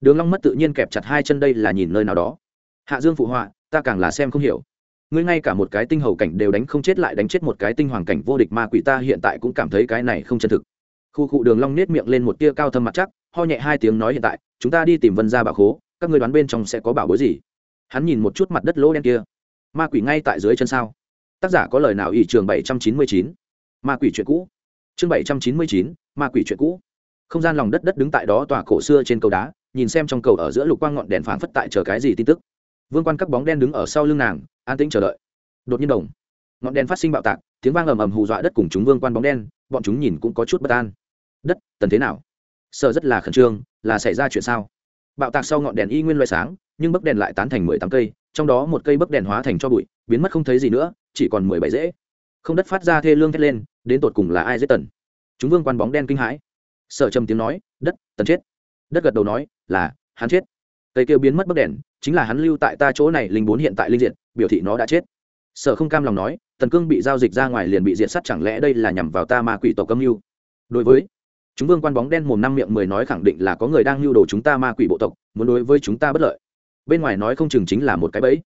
Đường long mất tự nhiên kẹp chặt hai chân đây là nhìn nơi nào đó. Hạ dương phụ họa, ta càng là xem không hiểu. Ngươi ngay cả một cái tinh hầu cảnh đều đánh không chết lại đánh chết một cái tinh hoàng cảnh vô địch ma quỷ ta hiện tại cũng cảm thấy cái này không chân thực. Khu cụ đường long nết miệng lên một tia cao thâm mặt chắc ho nhẹ hai tiếng nói hiện tại, chúng ta đi tìm vân gia bảo khố, các ngươi đoán bên trong sẽ có bảo bối gì? Hắn nhìn một chút mặt đất lỗ đen kia. Ma quỷ ngay tại dưới chân sao? Tác giả có lời nào ỷ trường bảy trăm chín mươi chín? Ma quỷ chuyện cũ. Chương bảy trăm chín mươi chín, ma quỷ chuyện cũ. Không gian lòng đất đất đứng tại đó tòa cổ xưa trên cầu đá, nhìn xem trong cầu ở giữa lục quang ngọn đèn phản phất tại chờ cái gì tin tức. Vương quan các bóng đen đứng ở sau lưng nàng, an tĩnh chờ đợi. Đột nhiên đồng, ngọn đèn phát sinh bạo tạc, tiếng vang ầm ầm hù dọa đất cùng chúng vương quan bóng đen, bọn chúng nhìn cũng có chút bất an. Đất, tần thế nào? Sợ rất là khẩn trương, là xảy ra chuyện sao? Bạo tạc sau ngọn đèn y nguyên loại sáng, nhưng bấc đèn lại tán thành mười tám cây, trong đó một cây bấc đèn hóa thành cho bụi, biến mất không thấy gì nữa, chỉ còn mười bảy dễ không đất phát ra thê lương thét lên, đến tột cùng là ai giết tần? Chúng vương quan bóng đen kinh hãi. Sợ trầm tiếng nói, đất, tần chết. Đất gật đầu nói, là, hắn chết. Cây kêu biến mất bấc đèn, chính là hắn lưu tại ta chỗ này linh bốn hiện tại linh diện biểu thị nó đã chết. Sở không cam lòng nói, tần cương bị giao dịch ra ngoài liền bị diệt sát chẳng lẽ đây là nhằm vào ta ma quỷ tộc âm mưu? Đối với chúng vương quan bóng đen mồm năm miệng mười nói khẳng định là có người đang lưu đồ chúng ta ma quỷ bộ tộc, muốn đối với chúng ta bất lợi. Bên ngoài nói không chừng chính là một cái bẫy.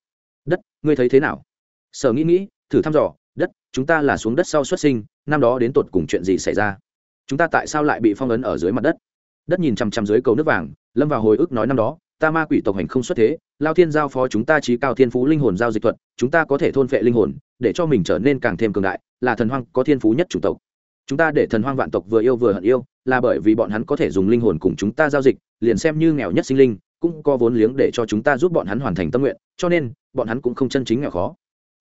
Đất, ngươi thấy thế nào? Sở nghĩ nghĩ, thử thăm dò, đất, chúng ta là xuống đất sau xuất sinh, năm đó đến tột cùng chuyện gì xảy ra? Chúng ta tại sao lại bị phong ấn ở dưới mặt đất? Đất nhìn chằm chằm dưới cầu nước vàng, lâm vào hồi ức nói năm đó, ta ma quỷ tộc hành không xuất thế, lao thiên giao phó chúng ta trí cao thiên phú linh hồn giao dịch thuật, chúng ta có thể thôn phệ linh hồn, để cho mình trở nên càng thêm cường đại, là thần hoang có thiên phú nhất chủng tộc chúng ta để thần hoang vạn tộc vừa yêu vừa hận yêu, là bởi vì bọn hắn có thể dùng linh hồn cùng chúng ta giao dịch, liền xem như nghèo nhất sinh linh, cũng có vốn liếng để cho chúng ta giúp bọn hắn hoàn thành tâm nguyện, cho nên, bọn hắn cũng không chân chính nghèo khó.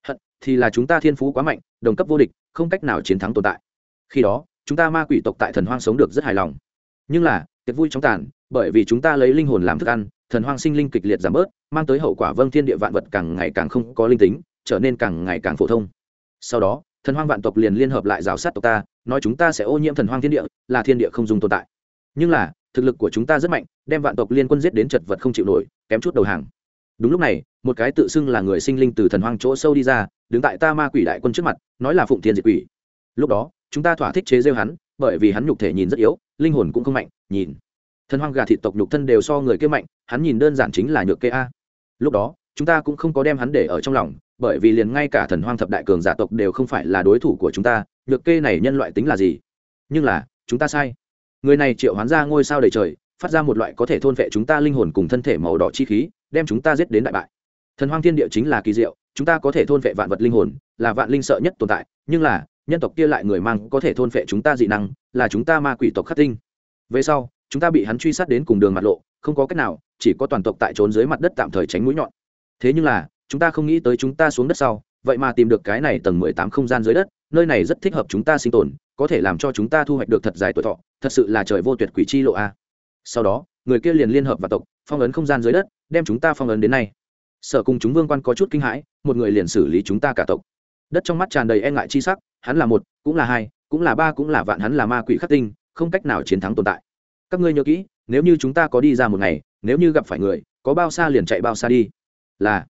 Hận thì là chúng ta thiên phú quá mạnh, đồng cấp vô địch, không cách nào chiến thắng tồn tại. Khi đó, chúng ta ma quỷ tộc tại thần hoang sống được rất hài lòng. Nhưng là, tiệc vui chóng tàn, bởi vì chúng ta lấy linh hồn làm thức ăn, thần hoang sinh linh kịch liệt giảm bớt, mang tới hậu quả vâng thiên địa vạn vật càng ngày càng không có linh tính, trở nên càng ngày càng phổ thông. Sau đó thần hoang vạn tộc liền liên hợp lại rào sát tộc ta, nói chúng ta sẽ ô nhiễm thần hoang thiên địa, là thiên địa không dùng tồn tại. Nhưng là, thực lực của chúng ta rất mạnh, đem vạn tộc liên quân giết đến chật vật không chịu nổi, kém chút đầu hàng. Đúng lúc này, một cái tự xưng là người sinh linh từ thần hoang chỗ sâu đi ra, đứng tại ta ma quỷ đại quân trước mặt, nói là phụng thiên diệt quỷ. Lúc đó, chúng ta thỏa thích chế rêu hắn, bởi vì hắn nhục thể nhìn rất yếu, linh hồn cũng không mạnh, nhìn. Thần hoang gà thị tộc nhục thân đều so người kia mạnh, hắn nhìn đơn giản chính là nhược kê a. Lúc đó chúng ta cũng không có đem hắn để ở trong lòng, bởi vì liền ngay cả thần hoang thập đại cường giả tộc đều không phải là đối thủ của chúng ta, nhược kê này nhân loại tính là gì? Nhưng là, chúng ta sai. Người này triệu hoán ra ngôi sao đầy trời, phát ra một loại có thể thôn vệ chúng ta linh hồn cùng thân thể màu đỏ chi khí, đem chúng ta giết đến đại bại. Thần hoang thiên địa chính là kỳ diệu, chúng ta có thể thôn vệ vạn vật linh hồn, là vạn linh sợ nhất tồn tại, nhưng là, nhân tộc kia lại người mang có thể thôn vệ chúng ta dị năng, là chúng ta ma quỷ tộc khắc tinh. Về sau, chúng ta bị hắn truy sát đến cùng đường mặt lộ, không có cách nào, chỉ có toàn tộc tại trốn dưới mặt đất tạm thời tránh mũi nhọn thế nhưng là, chúng ta không nghĩ tới chúng ta xuống đất sau, vậy mà tìm được cái này tầng mười tám không gian dưới đất, nơi này rất thích hợp chúng ta sinh tồn, có thể làm cho chúng ta thu hoạch được thật dài tuổi thọ, thật sự là trời vô tuyệt quỷ chi lộ a. Sau đó, người kia liền liên hợp và tộc, phong ấn không gian dưới đất, đem chúng ta phong ấn đến nay. Sở cùng chúng vương quan có chút kinh hãi, một người liền xử lý chúng ta cả tộc. Đất trong mắt tràn đầy e ngại chi sắc, hắn là một, cũng là hai, cũng là ba, cũng là vạn hắn là ma quỷ khắc tinh, không cách nào chiến thắng tồn tại. Các ngươi nhớ kỹ, nếu như chúng ta có đi ra một ngày, nếu như gặp phải người, có bao xa liền chạy bao xa đi là,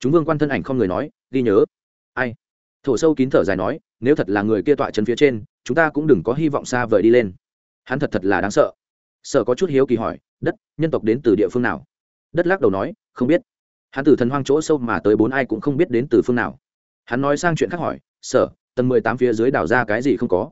chúng vương quan thân ảnh không người nói, ghi nhớ. Ai? Thổ sâu kín thở dài nói, nếu thật là người kia tọa chân phía trên, chúng ta cũng đừng có hy vọng xa vời đi lên. Hắn thật thật là đáng sợ. Sợ có chút hiếu kỳ hỏi, đất, nhân tộc đến từ địa phương nào? Đất lắc đầu nói, không biết. Hắn từ thần hoang chỗ sâu mà tới bốn ai cũng không biết đến từ phương nào. Hắn nói sang chuyện khác hỏi, sở, tầng mười tám phía dưới đào ra cái gì không có?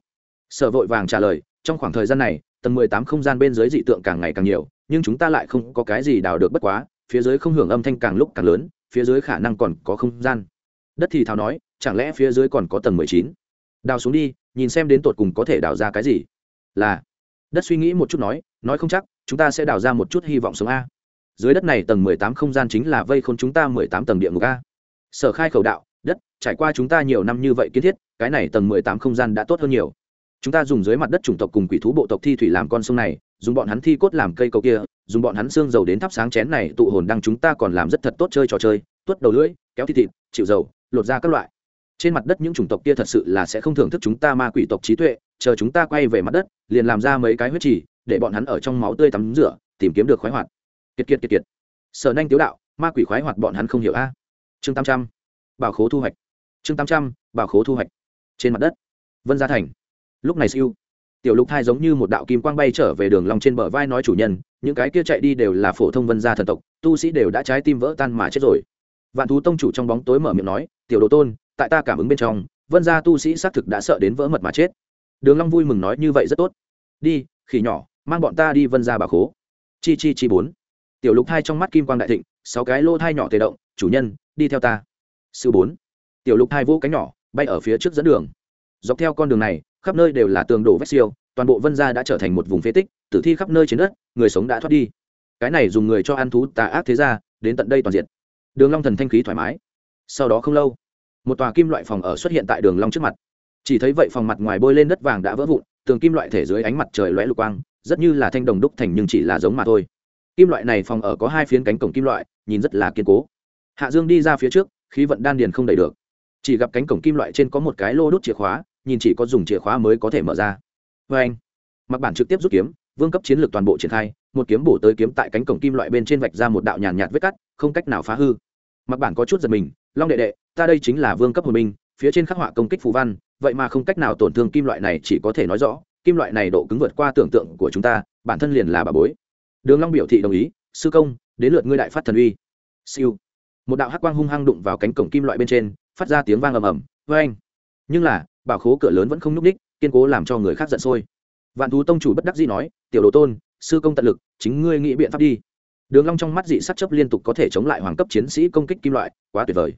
Sở vội vàng trả lời, trong khoảng thời gian này, tầng mười tám không gian bên dưới dị tượng càng ngày càng nhiều, nhưng chúng ta lại không có cái gì đào được bất quá phía dưới không hưởng âm thanh càng lúc càng lớn, phía dưới khả năng còn có không gian. Đất thì thào nói, chẳng lẽ phía dưới còn có tầng mười chín? Đào xuống đi, nhìn xem đến tột cùng có thể đào ra cái gì. Là, đất suy nghĩ một chút nói nói không chắc, chúng ta sẽ đào ra một chút hy vọng sống a. Dưới đất này tầng mười tám không gian chính là vây khôn chúng ta mười tám tầng địa ngục a. Sở khai khẩu đạo, đất, trải qua chúng ta nhiều năm như vậy kiến thiết, cái này tầng mười tám không gian đã tốt hơn nhiều chúng ta dùng dưới mặt đất chủng tộc cùng quỷ thú bộ tộc thi thủy làm con sông này, dùng bọn hắn thi cốt làm cây cầu kia, dùng bọn hắn xương dầu đến thắp sáng chén này tụ hồn đăng chúng ta còn làm rất thật tốt chơi trò chơi, tuốt đầu lưỡi, kéo thịt thịt, chịu dầu, lột ra các loại. Trên mặt đất những chủng tộc kia thật sự là sẽ không thưởng thức chúng ta ma quỷ tộc trí tuệ, chờ chúng ta quay về mặt đất, liền làm ra mấy cái huyết trì, để bọn hắn ở trong máu tươi tắm rửa, tìm kiếm được khoái hoạt. Kiệt kiệt kiệt kiệt. Sở nanh tiếu đạo, ma quỷ khoái hoạt bọn hắn không hiểu a. Chương tám trăm, bảo khố thu hoạch. Chương tám trăm, bảo khố thu hoạch. Trên mặt đất. Vân gia thành lúc này siêu, tiểu lục thai giống như một đạo kim quang bay trở về đường lòng trên bờ vai nói chủ nhân, những cái kia chạy đi đều là phổ thông vân gia thần tộc, tu sĩ đều đã trái tim vỡ tan mà chết rồi. Vạn thú tông chủ trong bóng tối mở miệng nói, tiểu đồ tôn, tại ta cảm ứng bên trong, vân gia tu sĩ xác thực đã sợ đến vỡ mật mà chết. Đường long vui mừng nói như vậy rất tốt. Đi, khỉ nhỏ, mang bọn ta đi vân gia bà khố. Chi chi chi bốn. Tiểu lục thai trong mắt kim quang đại thịnh, sáu cái lô thai nhỏ tề động, chủ nhân, đi theo ta. Sư bốn. Tiểu lục thai vỗ cánh nhỏ, bay ở phía trước dẫn đường. Dọc theo con đường này khắp nơi đều là tường đổ vách siêu, toàn bộ vân gia đã trở thành một vùng phế tích, tử thi khắp nơi trên đất, người sống đã thoát đi. Cái này dùng người cho ăn thú tà ác thế ra đến tận đây toàn diện. Đường long thần thanh khí thoải mái. Sau đó không lâu, một tòa kim loại phòng ở xuất hiện tại đường long trước mặt. Chỉ thấy vậy phòng mặt ngoài bôi lên đất vàng đã vỡ vụn, tường kim loại thể dưới ánh mặt trời lóe lục quang, rất như là thanh đồng đúc thành nhưng chỉ là giống mà thôi. Kim loại này phòng ở có hai phiến cánh cổng kim loại, nhìn rất là kiên cố. Hạ dương đi ra phía trước, khí vận đan điền không đẩy được. Chỉ gặp cánh cổng kim loại trên có một cái lô đốt chìa khóa nhìn chỉ có dùng chìa khóa mới có thể mở ra. Vê anh, mặc bản trực tiếp rút kiếm, vương cấp chiến lược toàn bộ triển khai, một kiếm bổ tới kiếm tại cánh cổng kim loại bên trên vạch ra một đạo nhàn nhạt vết cắt, không cách nào phá hư. Mặc bản có chút giật mình, long đệ đệ, ta đây chính là vương cấp hồn minh, phía trên khắc họa công kích phù văn, vậy mà không cách nào tổn thương kim loại này chỉ có thể nói rõ, kim loại này độ cứng vượt qua tưởng tượng của chúng ta, bản thân liền là bà bối. Đường long biểu thị đồng ý, sư công, đến lượt ngươi đại phát thần uy. Siêu. Một đạo hắc quang hung hăng đụng vào cánh cổng kim loại bên trên, phát ra tiếng vang ầm ầm. Với anh nhưng là bảo khố cửa lớn vẫn không nhúc ních kiên cố làm cho người khác giận sôi. Vạn thú tông chủ bất đắc dĩ nói, tiểu đồ tôn, sư công tận lực, chính ngươi nghĩ biện pháp đi. Đường long trong mắt dị sắc chấp liên tục có thể chống lại hoàng cấp chiến sĩ công kích kim loại, quá tuyệt vời.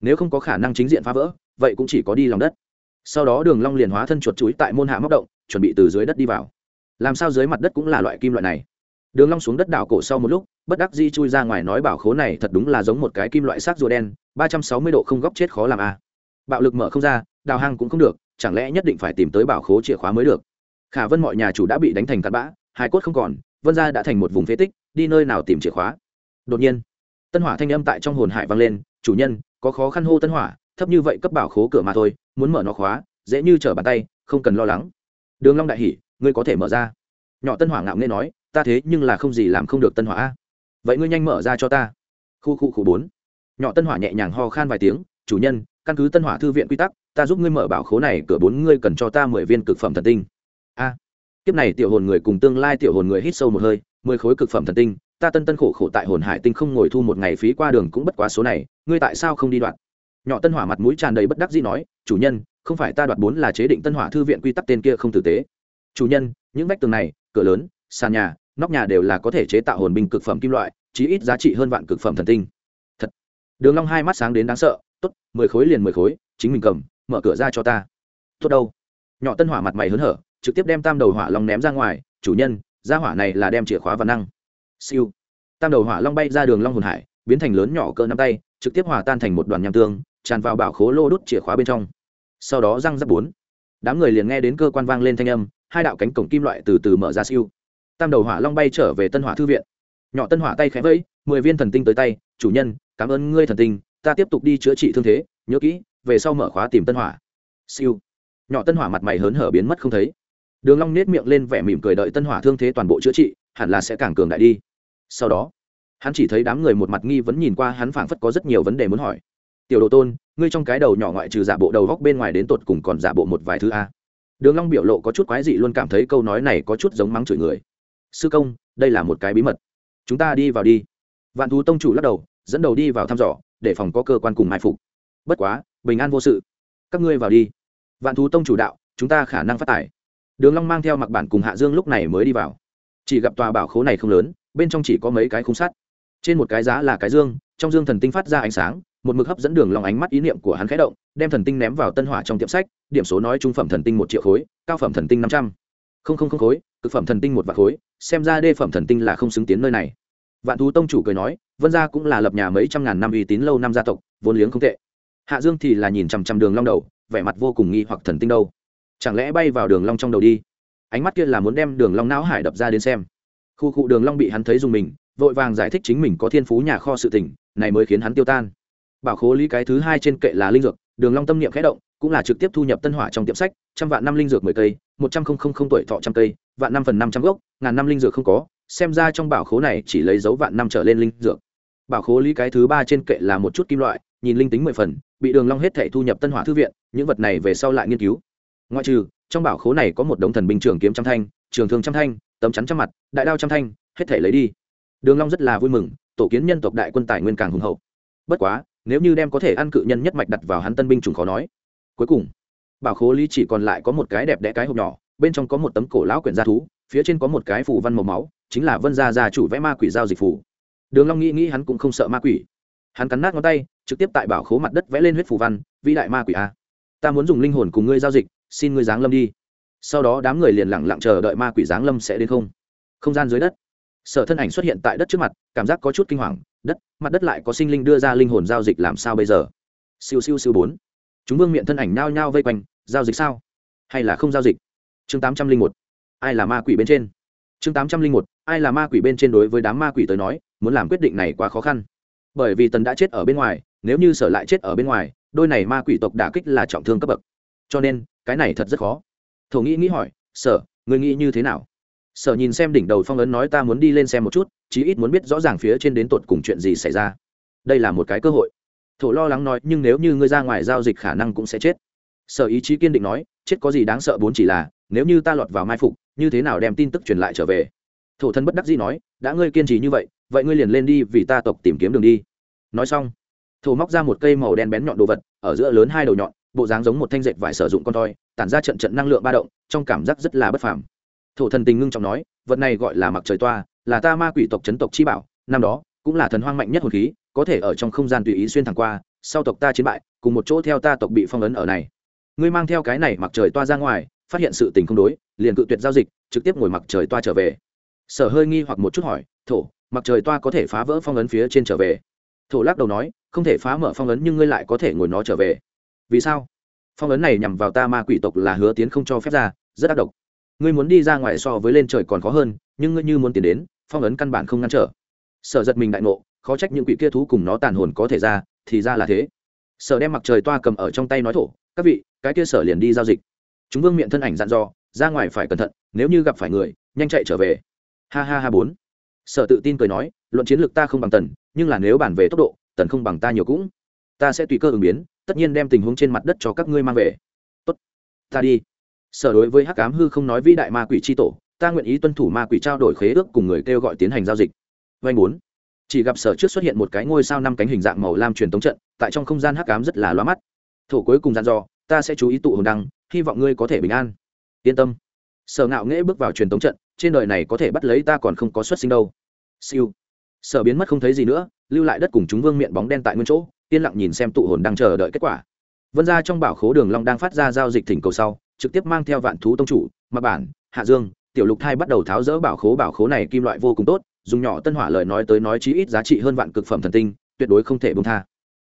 Nếu không có khả năng chính diện phá vỡ, vậy cũng chỉ có đi lòng đất. Sau đó đường long liền hóa thân chuột chuối tại môn hạ móc động, chuẩn bị từ dưới đất đi vào. Làm sao dưới mặt đất cũng là loại kim loại này? Đường long xuống đất đảo cổ sau một lúc, bất đắc dĩ chui ra ngoài nói bảo khố này thật đúng là giống một cái kim loại sắc rùa đen, ba trăm sáu mươi độ không góc chết khó làm a. À. bạo lực mở không ra đào hang cũng không được, chẳng lẽ nhất định phải tìm tới bảo khố chìa khóa mới được? Khả vân mọi nhà chủ đã bị đánh thành cát bã hai cốt không còn, vân gia đã thành một vùng phế tích, đi nơi nào tìm chìa khóa? Đột nhiên, tân hỏa thanh âm tại trong hồn hải vang lên, chủ nhân, có khó khăn hô tân hỏa, thấp như vậy cấp bảo khố cửa mà thôi, muốn mở nó khóa, dễ như trở bàn tay, không cần lo lắng. Đường long đại hỉ, ngươi có thể mở ra. Nhỏ tân hỏa ngạo nghễ nói, ta thế nhưng là không gì làm không được tân hỏa vậy ngươi nhanh mở ra cho ta. Khu khu khu bốn. Nhỏ tân hỏa nhẹ nhàng ho khan vài tiếng, chủ nhân căn cứ tân hỏa thư viện quy tắc ta giúp ngươi mở bảo khố này cửa bốn ngươi cần cho ta mười viên cực phẩm thần tinh. A. À, kiếp này tiểu hồn người cùng tương lai tiểu hồn người hít sâu một hơi mười khối cực phẩm thần tinh ta tân tân khổ khổ tại hồn hải tinh không ngồi thu một ngày phí qua đường cũng bất quá số này ngươi tại sao không đi đoạn? Nhỏ tân hỏa mặt mũi tràn đầy bất đắc dĩ nói chủ nhân không phải ta đoạt bốn là chế định tân hỏa thư viện quy tắc tên kia không tử tế. Chủ nhân những vách tường này cửa lớn sàn nhà nóc nhà đều là có thể chế tạo hồn binh cực phẩm kim loại chí ít giá trị hơn vạn cực phẩm thần tinh. Thật. Đường long hai mắt sáng đến đáng sợ tốt, mười khối liền mười khối, chính mình cầm, mở cửa ra cho ta. Tốt đâu? Nhỏ tân hỏa mặt mày hớn hở, trực tiếp đem tam đầu hỏa long ném ra ngoài, chủ nhân, ra hỏa này là đem chìa khóa và năng. Siêu. Tam đầu hỏa long bay ra đường long hồn hải, biến thành lớn nhỏ cỡ nắm tay, trực tiếp hòa tan thành một đoàn nham tương, tràn vào bảo khố lô đốt chìa khóa bên trong. Sau đó răng rắc bốn. Đám người liền nghe đến cơ quan vang lên thanh âm, hai đạo cánh cổng kim loại từ từ mở ra siêu. Tam đầu hỏa long bay trở về tân hỏa thư viện. Nhỏ tân hỏa tay khẽ vẫy, mười viên thần tinh tới tay, chủ nhân, cảm ơn ngươi thần tinh ta tiếp tục đi chữa trị thương thế, nhớ kỹ, về sau mở khóa tìm tân hỏa. Siêu. Nhỏ tân hỏa mặt mày hớn hở biến mất không thấy. Đường long nết miệng lên vẻ mỉm cười đợi tân hỏa thương thế toàn bộ chữa trị, hẳn là sẽ càng cường đại đi. Sau đó, hắn chỉ thấy đám người một mặt nghi vấn nhìn qua hắn phảng phất có rất nhiều vấn đề muốn hỏi. Tiểu đồ tôn, ngươi trong cái đầu nhỏ ngoại trừ giả bộ đầu góc bên ngoài đến tột cùng còn giả bộ một vài thứ a? Đường long biểu lộ có chút quái dị luôn cảm thấy câu nói này có chút giống mắng chửi người. Sư công, đây là một cái bí mật. Chúng ta đi vào đi. Vạn thú tông chủ lắc đầu, dẫn đầu đi vào thăm dò để phòng có cơ quan cùng mai phục. Bất quá, bình an vô sự. Các ngươi vào đi. Vạn thú tông chủ đạo, chúng ta khả năng phát tải. Đường long mang theo mặc bản cùng hạ dương lúc này mới đi vào. Chỉ gặp tòa bảo khố này không lớn, bên trong chỉ có mấy cái khung sắt. Trên một cái giá là cái dương, trong dương thần tinh phát ra ánh sáng, một mực hấp dẫn đường long ánh mắt ý niệm của hắn khẽ động, đem thần tinh ném vào tân hỏa trong tiệm sách, điểm số nói trung phẩm thần tinh một triệu khối, cao phẩm thần tinh năm trăm. Không không không khối, cực phẩm thần tinh một vạn khối, xem ra đê phẩm thần tinh là không xứng tiến nơi này vạn thú tông chủ cười nói, vân gia cũng là lập nhà mấy trăm ngàn năm uy tín lâu năm gia tộc, vốn liếng không tệ. Hạ dương thì là nhìn chằm chằm đường long đầu, vẻ mặt vô cùng nghi hoặc thần tinh đâu. Chẳng lẽ bay vào đường long trong đầu đi? Ánh mắt kia là muốn đem đường long não hải đập ra đến xem. Khu cụ đường long bị hắn thấy dùng mình, vội vàng giải thích chính mình có thiên phú nhà kho sự tình, này mới khiến hắn tiêu tan. Bảo khố lý cái thứ hai trên kệ là linh dược, đường long tâm niệm khẽ động, cũng là trực tiếp thu nhập tân hỏa trong tiệm sách, trăm vạn năm linh dược mười cây, một trăm không không không tuổi thọ trăm cây, vạn năm phần năm trăm gốc, ngàn năm linh dược không có xem ra trong bảo khố này chỉ lấy dấu vạn năm trở lên linh dược. Bảo khố lý cái thứ ba trên kệ là một chút kim loại, nhìn linh tính mười phần, bị đường long hết thể thu nhập tân hỏa thư viện, những vật này về sau lại nghiên cứu. Ngoại trừ, trong bảo khố này có một đống thần binh trường kiếm trăm thanh, trường thương trăm thanh, tấm chắn trăm mặt, đại đao trăm thanh, hết thể lấy đi. Đường long rất là vui mừng, tổ kiến nhân tộc đại quân tài nguyên càng hùng hậu. Bất quá, nếu như đem có thể ăn cự nhân nhất mạch đặt vào hắn tân binh trùng khó nói. Cuối cùng, bảo khố lý chỉ còn lại có một cái đẹp đẽ cái hộp nhỏ, bên trong có một tấm cổ lão quyển gia thú, phía trên có một cái phủ văn màu máu chính là vân gia gia chủ vẽ ma quỷ giao dịch phủ. Đường long nghĩ nghĩ hắn cũng không sợ ma quỷ. Hắn cắn nát ngón tay, trực tiếp tại bảo khố mặt đất vẽ lên huyết phù văn, vĩ đại ma quỷ a, ta muốn dùng linh hồn cùng ngươi giao dịch, xin ngươi giáng lâm đi. Sau đó đám người liền lặng lặng chờ đợi ma quỷ giáng lâm sẽ đến không. Không gian dưới đất. Sở thân ảnh xuất hiện tại đất trước mặt, cảm giác có chút kinh hoàng, đất, mặt đất lại có sinh linh đưa ra linh hồn giao dịch làm sao bây giờ? Siêu siêu siêu bốn. Chúng vương miệng thân ảnh nhao nhao vây quanh, giao dịch sao? Hay là không giao dịch? Chương tám trăm linh một. Ai là ma quỷ bên trên? Chương tám trăm linh một, ai là ma quỷ bên trên đối với đám ma quỷ tới nói, muốn làm quyết định này quá khó khăn. Bởi vì tần đã chết ở bên ngoài, nếu như sở lại chết ở bên ngoài, đôi này ma quỷ tộc đả kích là trọng thương cấp bậc. Cho nên, cái này thật rất khó. Thổ nghĩ nghĩ hỏi, sở người nghĩ như thế nào? Sở nhìn xem đỉnh đầu phong ấn nói, ta muốn đi lên xem một chút, chí ít muốn biết rõ ràng phía trên đến tột cùng chuyện gì xảy ra. Đây là một cái cơ hội. Thổ lo lắng nói, nhưng nếu như ngươi ra ngoài giao dịch khả năng cũng sẽ chết. Sở ý chí kiên định nói, chết có gì đáng sợ bốn chỉ là, nếu như ta lọt vào mai phục như thế nào đem tin tức truyền lại trở về? Thổ thân bất đắc dĩ nói, đã ngươi kiên trì như vậy vậy ngươi liền lên đi vì ta tộc tìm kiếm đường đi. Nói xong, thổ móc ra một cây màu đen bén nhọn đồ vật, ở giữa lớn hai đầu nhọn, bộ dáng giống một thanh dệt vải sử dụng con toi, tản ra trận trận năng lượng ba động, trong cảm giác rất là bất phàm. Thổ thần tình ngưng trọng nói, vật này gọi là mặc trời toa, là ta ma quỷ tộc chấn tộc chi bảo, năm đó, cũng là thần hoang mạnh nhất hồn khí, có thể ở trong không gian tùy ý xuyên thẳng qua, sau tộc ta chiến bại, cùng một chỗ theo ta tộc bị phong ấn ở này. Ngươi mang theo cái này mặc trời toa ra ngoài, phát hiện sự tình không đối liền cự tuyệt giao dịch, trực tiếp ngồi mặc trời toa trở về. Sở hơi nghi hoặc một chút hỏi, thổ, mặc trời toa có thể phá vỡ phong ấn phía trên trở về? Thổ lắc đầu nói, không thể phá mở phong ấn nhưng ngươi lại có thể ngồi nó trở về. Vì sao? Phong ấn này nhằm vào ta ma quỷ tộc là hứa tiến không cho phép ra, rất ác độc. Ngươi muốn đi ra ngoài so với lên trời còn khó hơn, nhưng ngươi như muốn tiến đến, phong ấn căn bản không ngăn trở. Sở giật mình đại ngộ, khó trách những quỷ kia thú cùng nó tàn hồn có thể ra, thì ra là thế. Sở đem mặc trời toa cầm ở trong tay nói thổ, các vị, cái kia sở liền đi giao dịch. Chúng vương miệng thân ảnh dặn dò ra ngoài phải cẩn thận, nếu như gặp phải người, nhanh chạy trở về. Ha ha ha bốn. Sở tự tin cười nói, luận chiến lược ta không bằng tần, nhưng là nếu bàn về tốc độ, tần không bằng ta nhiều cũng. Ta sẽ tùy cơ ứng biến, tất nhiên đem tình huống trên mặt đất cho các ngươi mang về. Tốt, ta đi. Sở đối với hắc cám hư không nói vĩ đại ma quỷ c h i tổ, ta nguyện ý tuân thủ ma quỷ trao đổi khế ước cùng người kêu gọi tiến hành giao dịch. Vanh bốn. Chỉ gặp sở trước xuất hiện một cái ngôi sao năm cánh hình dạng màu lam truyền tống trận, tại trong không gian hắc cám rất là loa mắt. Thổ cuối cùng dặn dò, ta sẽ chú ý tụ hồn đăng, hy vọng ngươi có thể bình an yên tâm. Sở ngạo nghễ bước vào truyền tống trận, trên đời này có thể bắt lấy ta còn không có xuất sinh đâu. Siêu. Sở biến mất không thấy gì nữa, lưu lại đất cùng chúng vương miệng bóng đen tại nguyên chỗ, yên lặng nhìn xem tụ hồn đang chờ đợi kết quả. Vân ra trong bảo khố đường long đang phát ra giao dịch thỉnh cầu sau, trực tiếp mang theo vạn thú tông chủ mặt bản, hạ dương, tiểu lục thai bắt đầu tháo rỡ bảo khố bảo khố này kim loại vô cùng tốt, dùng nhỏ tân hỏa lời nói tới nói chí ít giá trị hơn vạn cực phẩm thần tinh, tuyệt đối không thể buông tha.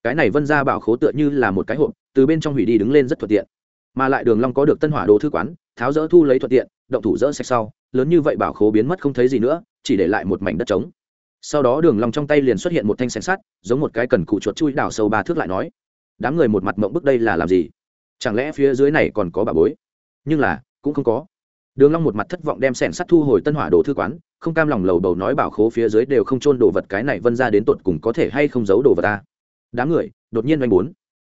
Cái này vân ra bảo khố tựa như là một cái hộp, từ bên trong hủy đi đứng lên rất thuận tiện mà lại đường long có được tân hỏa đồ thư quán, tháo rỡ thu lấy thuận tiện, động thủ rỡ sạch sau, lớn như vậy bảo khố biến mất không thấy gì nữa, chỉ để lại một mảnh đất trống. Sau đó đường long trong tay liền xuất hiện một thanh xẻng sắt, giống một cái cần cụ chuột chui đào sâu ba thước lại nói, đám người một mặt mộng bức đây là làm gì? Chẳng lẽ phía dưới này còn có bà bối? Nhưng là, cũng không có. Đường long một mặt thất vọng đem xẻng sắt thu hồi tân hỏa đồ thư quán, không cam lòng lầu bầu nói bảo khố phía dưới đều không trôn đồ vật cái này vân ra đến tột cùng có thể hay không giấu đồ vật ta. Đám người, đột nhiên oanh bốn.